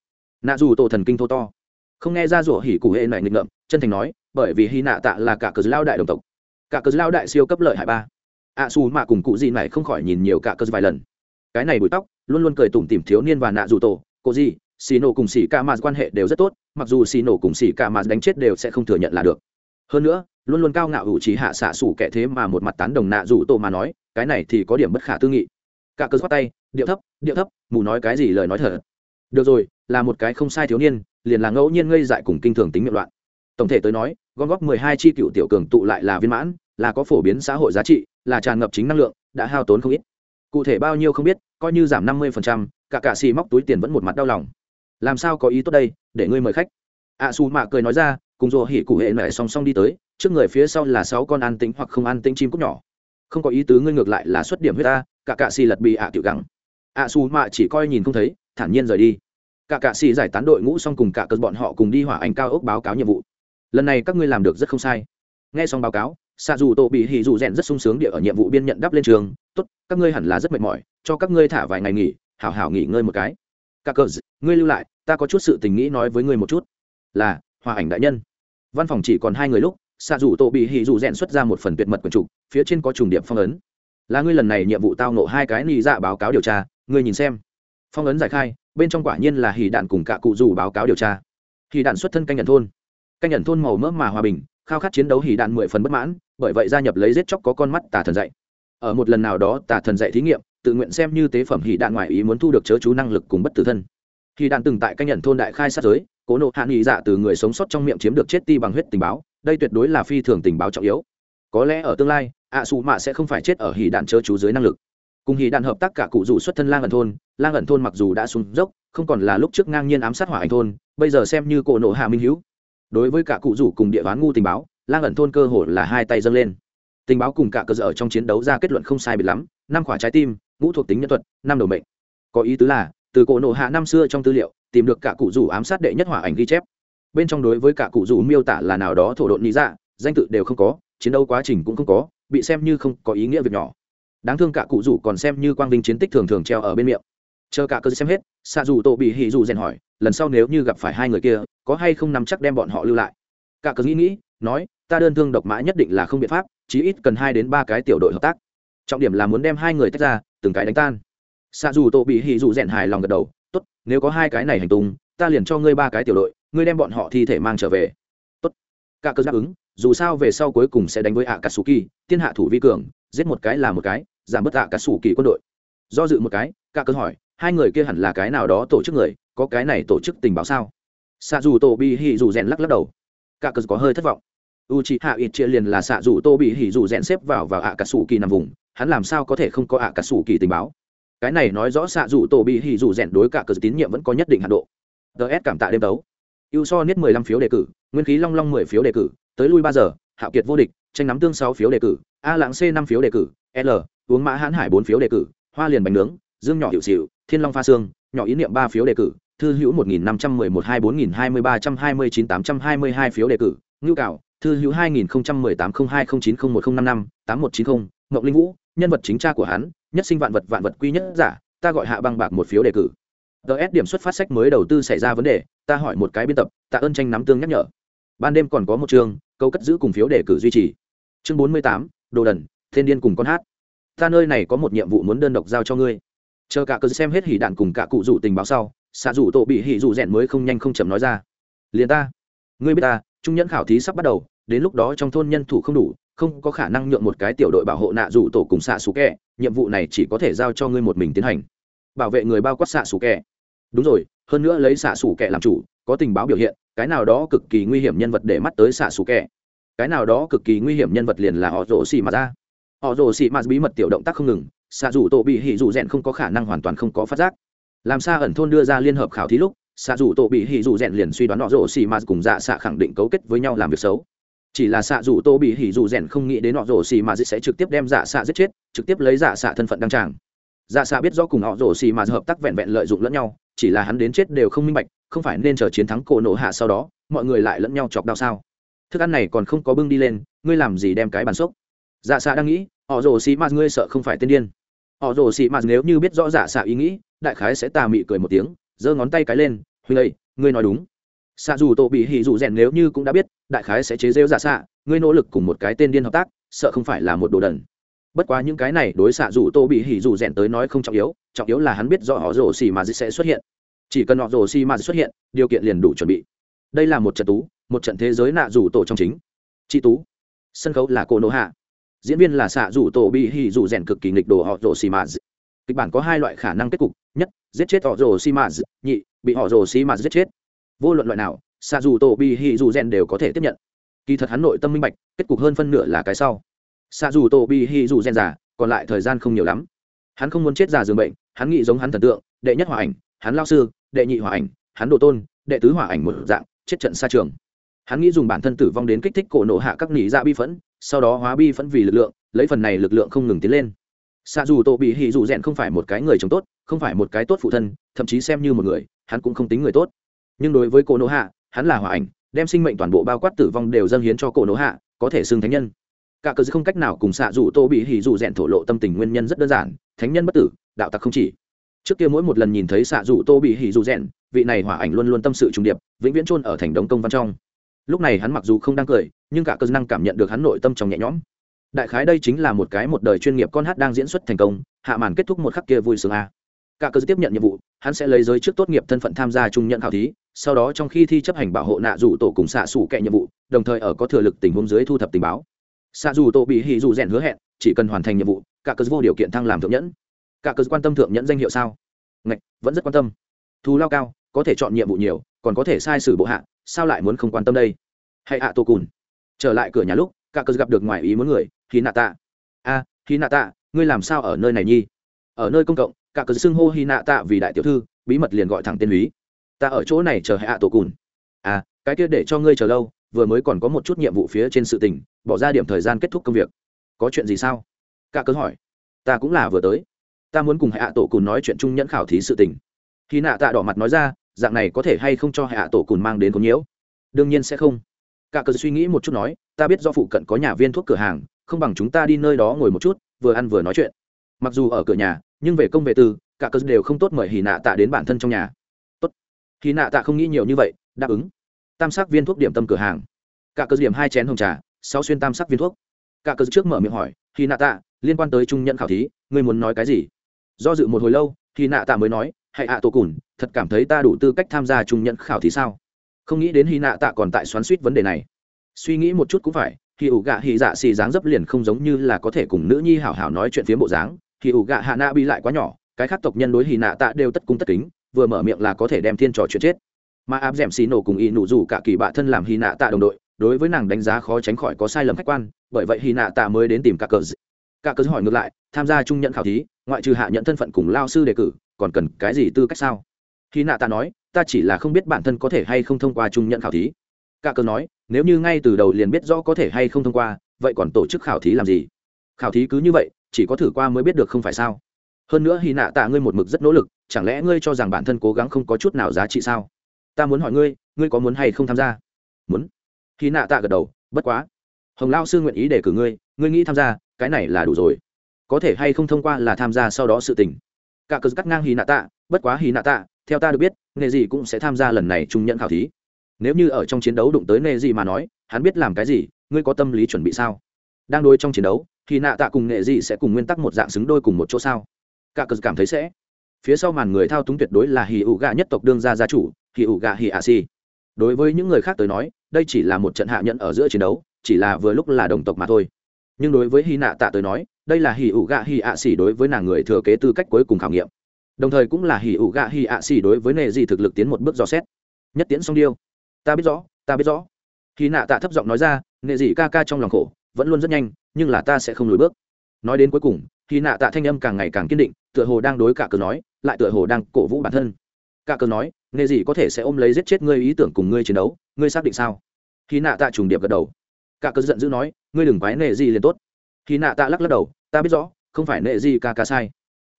Nạ dù tổ thần kinh thô to. Không nghe ra rủa hỉ cụ hệ này nghịch ngợm chân thành nói bởi vì hy nạ tạ là cả cờ lao đại đồng tộc. Cả cờ lao đại siêu cấp lợi hại ba. Ạ à, xù mạ cùng cụ gì này không khỏi nhìn nhiều cả cờ vài lần. Cái này bụi tóc luôn luôn cười tủm tìm thiếu niên và nạ dù tổ cô gì xì nổ cùng xì ca mà quan hệ đều rất tốt mặc dù xì nổ cùng xì ca mà đánh chết đều sẽ không thừa nhận là được. Hơn nữa luôn luôn cao ngạo hữu trí hạ xạ sủ kẻ thế mà một mặt tán đồng nạ dù tổ mà nói cái này thì có điểm bất khả tư nghị. Cả cơ xoát tay điệu thấp điệu thấp mù nói cái gì lời nói thật. Được rồi là một cái không sai thiếu niên liền là ngẫu nhiên ngây dại cùng kinh thường tính miệng loạn. Tổng thể tới nói gom góp mười hai chi cựu tiểu cường tụ lại là viên mãn là có phổ biến xã hội giá trị là tràn ngập chính năng lượng đã hao tốn không ít. Cụ thể bao nhiêu không biết coi như giảm năm mươi phần trăm, cả cạ xì móc túi tiền vẫn một mặt đau lòng. Làm sao có ý tốt đây để ngươi mời khách. Ạ à, xù mạ cười nói ra cùng rùa hỉ cụ hệ mẹ song song đi tới, trước người phía sau là sáu con an tĩnh hoặc không an tĩnh chim cúc nhỏ. Không có ý tứ ngươi ngược lại là xuất điểm huyết ta cả cạ xì lật bị ạ tiểu gắng ạ xù mạ chỉ coi nhìn không thấy, thản nhiên rời đi. Cả cạ xì giải tán đội ngũ xong cùng cả cơn bọn họ cùng đi hỏa ảnh cao ốc báo cáo nhiệm vụ. Lần này các ngươi làm được rất không sai. Nghe xong báo cáo xạ dù tổ bị hỉ dù rèn rất sung sướng địa ở nhiệm vụ biên nhận đắp lên trường, tốt, các ngươi hẳn là rất mệt mỏi, cho các ngươi thả vài ngày nghỉ, hảo hảo nghỉ ngơi một cái. Cả cờ, ngươi lưu lại, ta có chút sự tình nghĩ nói với ngươi một chút. Là hòa ảnh đại nhân. Văn phòng chỉ còn hai người lúc xạ dù tổ bị hỉ dù rèn xuất ra một phần tuyệt mật quần trục, phía trên có trùng điểm phong ấn. Là ngươi lần này nhiệm vụ tao nộ hai cái nị dạ báo cáo điều tra, ngươi nhìn xem. Phong ấn giải khai, bên trong quả nhiên là hỉ đạn cùng cả cụ dù báo cáo điều tra. Hỉ đạn xuất thân canh nhận thôn. Canh nhận thôn màu mỡ mà hòa bình, khao khát chiến đấu hỉ đạn mười phần bất mãn, bởi vậy gia nhập lấy giết chóc có con mắt tà thần dạy. Ở một lần nào đó tà thần dạy thí nghiệm, tự nguyện xem như tế phẩm hỉ đạn ngoại ý muốn thu được chớ chú năng lực cùng bất tử thân. Hỉ đạn từng tại canh nhận thôn đại khai sát giới cố nộ hạ nghị dạ từ người sống sót trong miệng chiếm được chết ti bằng huyết tình báo, đây tuyệt đối là phi thường tình báo trọng yếu. Có lẽ ở tương lai, ạ xù mạ sẽ không phải chết ở hỉ đạn chớ chú dưới năng lực. Cùng hỉ đạn hợp tác cả cụ rủ xuất thân lang ẩn thôn, lang ẩn thôn mặc dù đã xuống dốc, không còn là lúc trước ngang nhiên ám sát hỏa ảnh thôn, bây giờ xem như cổ nộ hạ minh hữu. Đối với cả cụ rủ cùng địa bán ngu tình báo, lang ẩn thôn cơ hội là hai tay dâng lên. Tình báo cùng cả cơ sở trong chiến đấu ra kết luận không sai biệt lắm, năm quả trái tim, ngũ thuộc tính nhân thuật, năm đầu mệnh. Có ý tứ là từ cổ nộ hạ năm xưa trong tư liệu, tìm được cả cụ rủ ám sát đệ nhất hỏa ảnh ghi chép. Bên trong đối với cả cụ rủ miêu tả là nào đó thổ độn lý dạ danh tự đều không có, chiến đấu quá trình cũng không có, bị xem như không có ý nghĩa việc nhỏ. Đáng thương cả cụ rủ còn xem như quang vinh chiến tích thường thường treo ở bên miệng. Chờ cả cơ xem hết xạ dù tổ bị hỉ dù rèn hỏi, lần sau nếu như gặp phải hai người kia, có hay không nắm chắc đem bọn họ lưu lại? Cả cơ nghĩ nghĩ, nói, ta đơn thương độc mã nhất định là không biện pháp, chí ít cần hai đến ba cái tiểu đội hợp tác. Trọng điểm là muốn đem hai người tách ra, từng cái đánh tan xạ dù tổ bị hỉ dù rèn hài lòng gật đầu, tốt, nếu có hai cái này hành tung, ta liền cho ngươi ba cái tiểu đội, ngươi đem bọn họ thi thể mang trở về. Tốt. Cả cơ đáp ứng, dù sao về sau cuối cùng sẽ đánh với ạ cà sù kỳ thiên hạ thủ vi cường, giết một cái là một cái, giảm bớt ạ cà sù kỳ quân đội. Do dự một cái, cả cơ hỏi, hai người kia hẳn là cái nào đó tổ chức người, có cái này tổ chức tình báo sao? Xạ dù tổ bị hỉ dù rèn lắc lắc đầu. Cả cơ có hơi thất vọng. U c h i hạ ít chia liền là xạ dù tô bị hỉ dù rèn xếp vào vào ạ cà sù kỳ nằm vùng, hắn làm sao có thể không có ạ cà sù kỳ tình báo? Cái này nói rõ xạ dù tổ bị hỉ dù rèn đối cả cờ tín nhiệm vẫn có nhất định hạn độ. Ts cảm tạ đêm tấu ưu so niết mười lăm phiếu đề cử, nguyên khí long long mười phiếu đề cử, tới lui ba giờ, hạo kiệt vô địch, tranh nắm tương sáu phiếu đề cử, a lãng c năm phiếu đề cử, l, uống mã hãn hải bốn phiếu đề cử, hoa liền bánh nướng, dương nhỏ hiệu xịu thiên long pha xương nhỏ ý niệm ba phiếu đề cử, thư hữu một nghìn năm trăm mười một hai bốn nghìn hai mươi ba trăm hai mươi chín tám trăm hai mươi hai phiếu đề cử, ngưu cạo thư hữu hai nghìn không trăm mười tám không hai không chín không một không năm năm, tám một chín không, ngọc linh vũ, nhân vật chính cha của hắn nhất sinh vạn vật vạn vật quy nhất giả, ta gọi hạ băng bạc một phiếu đề cử. Ts điểm xuất phát sách mới đầu tư xảy ra vấn đề, ta hỏi một cái biên tập, tạ ơn tranh nắm tương nhắc nhở. Ban đêm còn có một chương, câu cất giữ cùng phiếu đề cử duy trì. Chương bốn mươi tám, đồ đần, thiên điên cùng con hát. Ta nơi này có một nhiệm vụ muốn đơn độc giao cho ngươi. Chờ cả cờ xem hết hỉ đạn cùng cả cụ rủ tình báo sau, xạ rủ tổ bị hỉ rủ rẽn mới không nhanh không chậm nói ra. Liền ta. Ngươi biết ta, trung nhẫn khảo thí sắp bắt đầu, đến lúc đó trong thôn nhân thủ không đủ không có khả năng nhượng một cái tiểu đội bảo hộ nạ rủ tổ cùng xạ xù kẹ, nhiệm vụ này chỉ có thể giao cho ngươi một mình tiến hành. Bảo vệ người bao quát xạ xù kẹ. Đúng rồi, hơn nữa lấy xạ xù kẹ làm chủ, có tình báo biểu hiện, cái nào đó cực kỳ nguy hiểm nhân vật để mắt tới xạ xù kẹ. Cái nào đó cực kỳ nguy hiểm nhân vật liền là họ rổ xì mà ra. Họ rổ xì mà bí mật tiểu động tác không ngừng, xạ rủ tổ bị hỉ rủ rèn không có khả năng hoàn toàn không có phát giác. Làm sao ẩn thôn đưa ra liên hợp khảo thí lúc, xạ rủ tổ bị hỉ rủ rèn liền suy đoán họ rổ xì mà cùng dạ xạ khẳng định cấu kết với nhau làm việc xấu chỉ là xạ dù tô bị hỉ dù rèn không nghĩ đến họ rổ xì mà sẽ trực tiếp đem dạ xạ giết chết, trực tiếp lấy dạ xạ thân phận đăng tràng. Dạ xạ biết rõ cùng họ rổ xì mà hợp tác vẹn vẹn lợi dụng lẫn nhau, chỉ là hắn đến chết đều không minh bạch, không phải nên chờ chiến thắng cổ nổ hạ sau đó, mọi người lại lẫn nhau chọc đau sao. Thức ăn này còn không có bưng đi lên, ngươi làm gì đem cái bàn xốc? Dạ xạ đang nghĩ, họ rồ xì mạt ngươi sợ không phải tên điên. Họ rồ xì mạt nếu như biết rõ dạ xạ ý nghĩ, đại khái sẽ tà mị cười một tiếng, giơ ngón tay cái lên huy lây ngươi nói đúng xạ dù tổ bị hỉ dù rèn nếu như cũng đã biết, đại khái sẽ chế rêu giả xạ, ngươi nỗ lực cùng một cái tên điên hợp tác, sợ không phải là một đồ đần. Bất quá những cái này đối xạ dù tô bị hỉ dù rèn tới nói không trọng yếu trọng yếu là hắn biết rõ họ rồ xì mà sẽ xuất hiện. Chỉ cần họ rồ xì mà xuất hiện, điều kiện liền đủ chuẩn bị. Đây là một trận tú, một trận thế giới nạ rủ tổ trong chính. Chị tú. Sân khấu là cô nô hạ. Diễn viên là xạ rủ tổ bị hỉ rủ rèn cực kỳ nghịch đồ họ rồ xì mà kịch bản có hai loại khả năng kết cục. Nhất, giết chết họ rồ xì mà nhị, bị họ rồ xì mà giết chết vô luận loại nào xa dù tổ bị hỉ Dù rèn đều có thể tiếp nhận. Kỳ thật hắn nội tâm minh bạch, kết cục hơn phân nửa là cái sau. Xa dù tổ bị hỉ dù rèn giả còn lại thời gian không nhiều lắm. Hắn không muốn chết già giường bệnh, hắn nghĩ giống hắn thần tượng, đệ nhất hòa ảnh, hắn lao sư, đệ nhị hòa ảnh, hắn đồ tôn, đệ tứ hòa ảnh một dạng, chết trận xa trường. Hắn nghĩ dùng bản thân tử vong đến kích thích cổ nổ hạ các nỉ dạ bi phẫn, sau đó hóa bi phẫn vì lực lượng, lấy phần này lực lượng không ngừng tiến lên. Xa dù tổ bị hỉ dù rèn không phải một cái người chồng tốt, không phải một cái tốt phụ thân, thậm chí xem như một người, hắn cũng không tính người tốt nhưng đối với cô nỗ hạ, hắn là hòa ảnh, đem sinh mệnh toàn bộ bao quát tử vong đều dâng hiến cho cô nỗ hạ, có thể xưng thánh nhân. Cả cờ không cách nào cùng xạ dù tô bị hỉ dù rèn thổ lộ tâm tình nguyên nhân rất đơn giản, thánh nhân bất tử, đạo tặc không chỉ. Trước kia mỗi một lần nhìn thấy xạ dù tô bị hỉ dù rèn vị này hỏa ảnh luôn luôn tâm sự trùng điệp, vĩnh viễn chôn ở thành đống công văn trong. Lúc này hắn mặc dù không đang cười, nhưng cả cơ năng cảm nhận được hắn nội tâm trong nhẹ nhõm. Đại khái đây chính là một cái một đời chuyên nghiệp con hát đang diễn xuất thành công, hạ màn kết thúc một khắc kia vui sướng a cả cơ tiếp nhận nhiệm vụ, hắn sẽ lấy giới trước tốt nghiệp thân phận tham gia trung nhận khảo thí, sau đó trong khi thi chấp hành bảo hộ nạ dù tổ cùng xạ xủ kệ nhiệm vụ, đồng thời ở có thừa lực tình huống dưới thu thập tình báo. Xạ dù tổ bị hỉ dù rèn hứa hẹn, chỉ cần hoàn thành nhiệm vụ, cả cơ vô điều kiện thăng làm thượng nhẫn. Cả cơ quan tâm thượng nhẫn danh hiệu sao? Ngạch, vẫn rất quan tâm. Thu lao cao, có thể chọn nhiệm vụ nhiều, còn có thể sai sử bộ hạ, sao lại muốn không quan tâm đây? Hãy ạ à tô cùn. Trở lại cửa nhà lúc, cả cơ gặp được ngoài ý muốn người khi nạ tạ a khi nạ tạ ngươi làm sao ở nơi này nhi? Ở nơi công cộng cả cờ xưng hô hy nạ tạ vì đại tiểu thư, bí mật liền gọi thẳng tên lý ta ở chỗ này chờ hạ tổ cùn. À cái kia để cho ngươi chờ lâu, vừa mới còn có một chút nhiệm vụ phía trên sự tình, bỏ ra điểm thời gian kết thúc công việc. Có chuyện gì sao? Cả cớ hỏi. Ta cũng là vừa tới. Ta muốn cùng hạ tổ cùn nói chuyện chung nhẫn khảo thí sự tình. Khi nạ tạ đỏ mặt nói ra, dạng này có thể hay không cho hạ tổ cùn mang đến có nhiễu? Đương nhiên sẽ không. Cả cớ suy nghĩ một chút nói, ta biết do phụ cận có nhà viên thuốc cửa hàng, không bằng chúng ta đi nơi đó ngồi một chút, vừa ăn vừa nói chuyện mặc dù ở cửa nhà, nhưng về công về tư, cả cơ đều không tốt mời hì nạ tạ đến bản thân trong nhà. Tốt. Hì nạ tạ không nghĩ nhiều như vậy, đáp ứng. Tam sắc viên thuốc điểm tâm cửa hàng. Cả cơ điểm hai chén hồng trà sau xuyên tam sắc viên thuốc. Cả cơ trước mở miệng hỏi hì nạ tạ, liên quan tới trung nhận khảo thí, ngươi muốn nói cái gì? Do dự một hồi lâu hì nạ tạ mới nói, hãy ạ, tổ cùn, thật cảm thấy ta đủ tư cách tham gia trung nhận khảo thí sao? Không nghĩ đến hy nạ tạ còn tại xoắn suýt vấn đề này. Suy nghĩ một chút cũng phải khi ủ gạ hy dạ xì dáng dấp liền không giống như là có thể cùng nữ nhi hảo hảo nói chuyện phía bộ dáng thì ủ gạ hạ nạ bị lại quá nhỏ, cái khác tộc nhân đối hì nạ tạ đều tất cung tất kính, vừa mở miệng là có thể đem thiên trò chuyện chết. Mà áp d ẻ m xì nổ cùng y nụ dù cả kỳ bạ thân làm hì nạ tạ đồng đội, đối với nàng đánh giá khó tránh khỏi có sai lầm khách quan, bởi vậy hì nạ tạ mới đến tìm cả cờ cả cờ hỏi ngược lại, tham gia trung nhận khảo thí, ngoại trừ hạ nhận thân phận cùng lao sư đề cử, còn cần cái gì tư cách sao? Hì nạ tạ nói, ta chỉ là không biết bản thân có thể hay không thông qua trung nhận khảo thí. Cả cờ nói, nếu như ngay từ đầu liền biết rõ có thể hay không thông qua, vậy còn tổ chức khảo thí làm gì? Khảo thí cứ như vậy chỉ có thử qua mới biết được không phải sao. Hơn nữa hy nạ tạ ngươi một mực rất nỗ lực, chẳng lẽ ngươi cho rằng bản thân cố gắng không có chút nào giá trị sao? Ta muốn hỏi ngươi ngươi có muốn hay không tham gia? Muốn. Hy nạ tạ gật đầu, bất quá. Hồng lao sư nguyện ý để cử ngươi ngươi nghĩ tham gia, cái này là đủ rồi. Có thể hay không thông qua là tham gia sau đó sự tình. Cả cờ cắt ngang hy nạ tạ, bất quá hy nạ tạ, theo ta được biết, nghề gì cũng sẽ tham gia lần này trung nhận khảo thí. Nếu như ở trong chiến đấu đụng tới nghề gì mà nói, hắn biết làm cái gì, ngươi có tâm lý chuẩn bị sao? Đang đối trong chiến đấu thì nạ tạ cùng nghệ dị sẽ cùng nguyên tắc một dạng xứng đôi cùng một chỗ sao? Cả cờ cảm thấy sẽ. Phía sau màn người thao túng tuyệt đối là hì ụ gạ nhất tộc đương gia gia chủ hì ụ gạ hì ạ si đối với những người khác tới nói, đây chỉ là một trận hạ nhận ở giữa chiến đấu, chỉ là vừa lúc là đồng tộc mà thôi. Nhưng đối với hy nạ tạ tới nói, đây là hì ụ gạ hì ạ xỉ đối với nàng người thừa kế tư cách cuối cùng khảo nghiệm. Đồng thời cũng là hì ụ gạ hì ạ xỉ đối với nệ dị thực lực tiến một bước dò xét. Nhất tiễn song điêu. Ta biết rõ, ta biết rõ. Khi nạ tạ thấp giọng nói ra nệ dị ca ca trong lòng khổ, vẫn luôn rất nhanh nhưng là ta sẽ không lùi bước. Nói đến cuối cùng khi nạ tạ thanh âm càng ngày càng kiên định, tựa hồ đang đối cả cờ nói, lại tựa hồ đang cổ vũ bản thân. Cả cờ nói nghề gì có thể sẽ ôm lấy giết chết ngươi ý tưởng cùng ngươi chiến đấu, ngươi xác định sao? Khi nạ tạ trùng điệp gật đầu. Cả cờ giận dữ nói, ngươi đừng quái nệ gì liền tốt. Khi nạ tạ lắc lắc đầu, ta biết rõ, không phải nệ gì ca ca sai,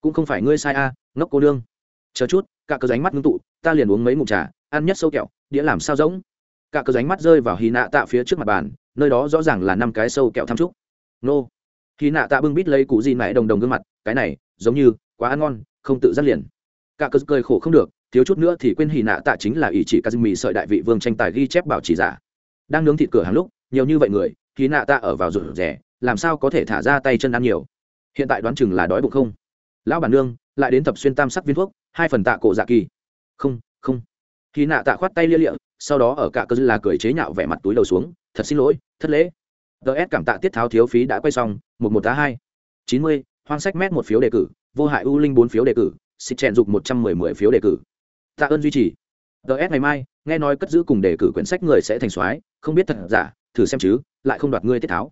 cũng không phải ngươi sai a, ngốc cô đương chờ chút, cả cờ ránh mắt ngưng tụ, ta liền uống mấy ngụm trà, ăn nhất sâu kẹo, đĩa làm sao giống? Cả cờ ránh mắt rơi vào hy nạ tạ phía trước mặt bàn, nơi đó rõ ràng là năm cái sâu kẹo tham trúc nô. Khi nạ tạ bưng bít lấy cụ gì mãi đồng đồng gương mặt, cái này, giống như, quá ăn ngon, không tự dắt liền. Cả cơ cười khổ không được, thiếu chút nữa thì quên hì nạ tạ chính là ý chỉ kazumi sợi đại vị vương tranh tài ghi chép bảo trì giả. Đang nướng thịt cửa hàng lúc, nhiều như vậy người hy nạ tạ ở vào rụt rẻ làm sao có thể thả ra tay chân ăn nhiều? Hiện tại đoán chừng là đói bụng không? Lão bản nương, lại đến tập xuyên tam sắc viên thuốc, hai phần tạ cổ dạ kỳ. Không không. Khi nạ tạ khoát tay lia lịa, sau đó ở cả cơ là cười chế nhạo vẻ mặt túi đầu xuống, thật xin lỗi, thất lễ ts cảm tạ tiết tháo thiếu phí đã quay xong, một một tá hai. Chín mươi, hoang sách mét một phiếu đề cử, vô hại u linh bốn phiếu đề cử, xịt chèn dục một trăm mười mười phiếu đề cử. Tạ ơn duy trì. Ts ngày mai, nghe nói cất giữ cùng đề cử quyển sách người sẽ thành soái, không biết thật giả, thử xem chứ, lại không đoạt ngươi tiết tháo.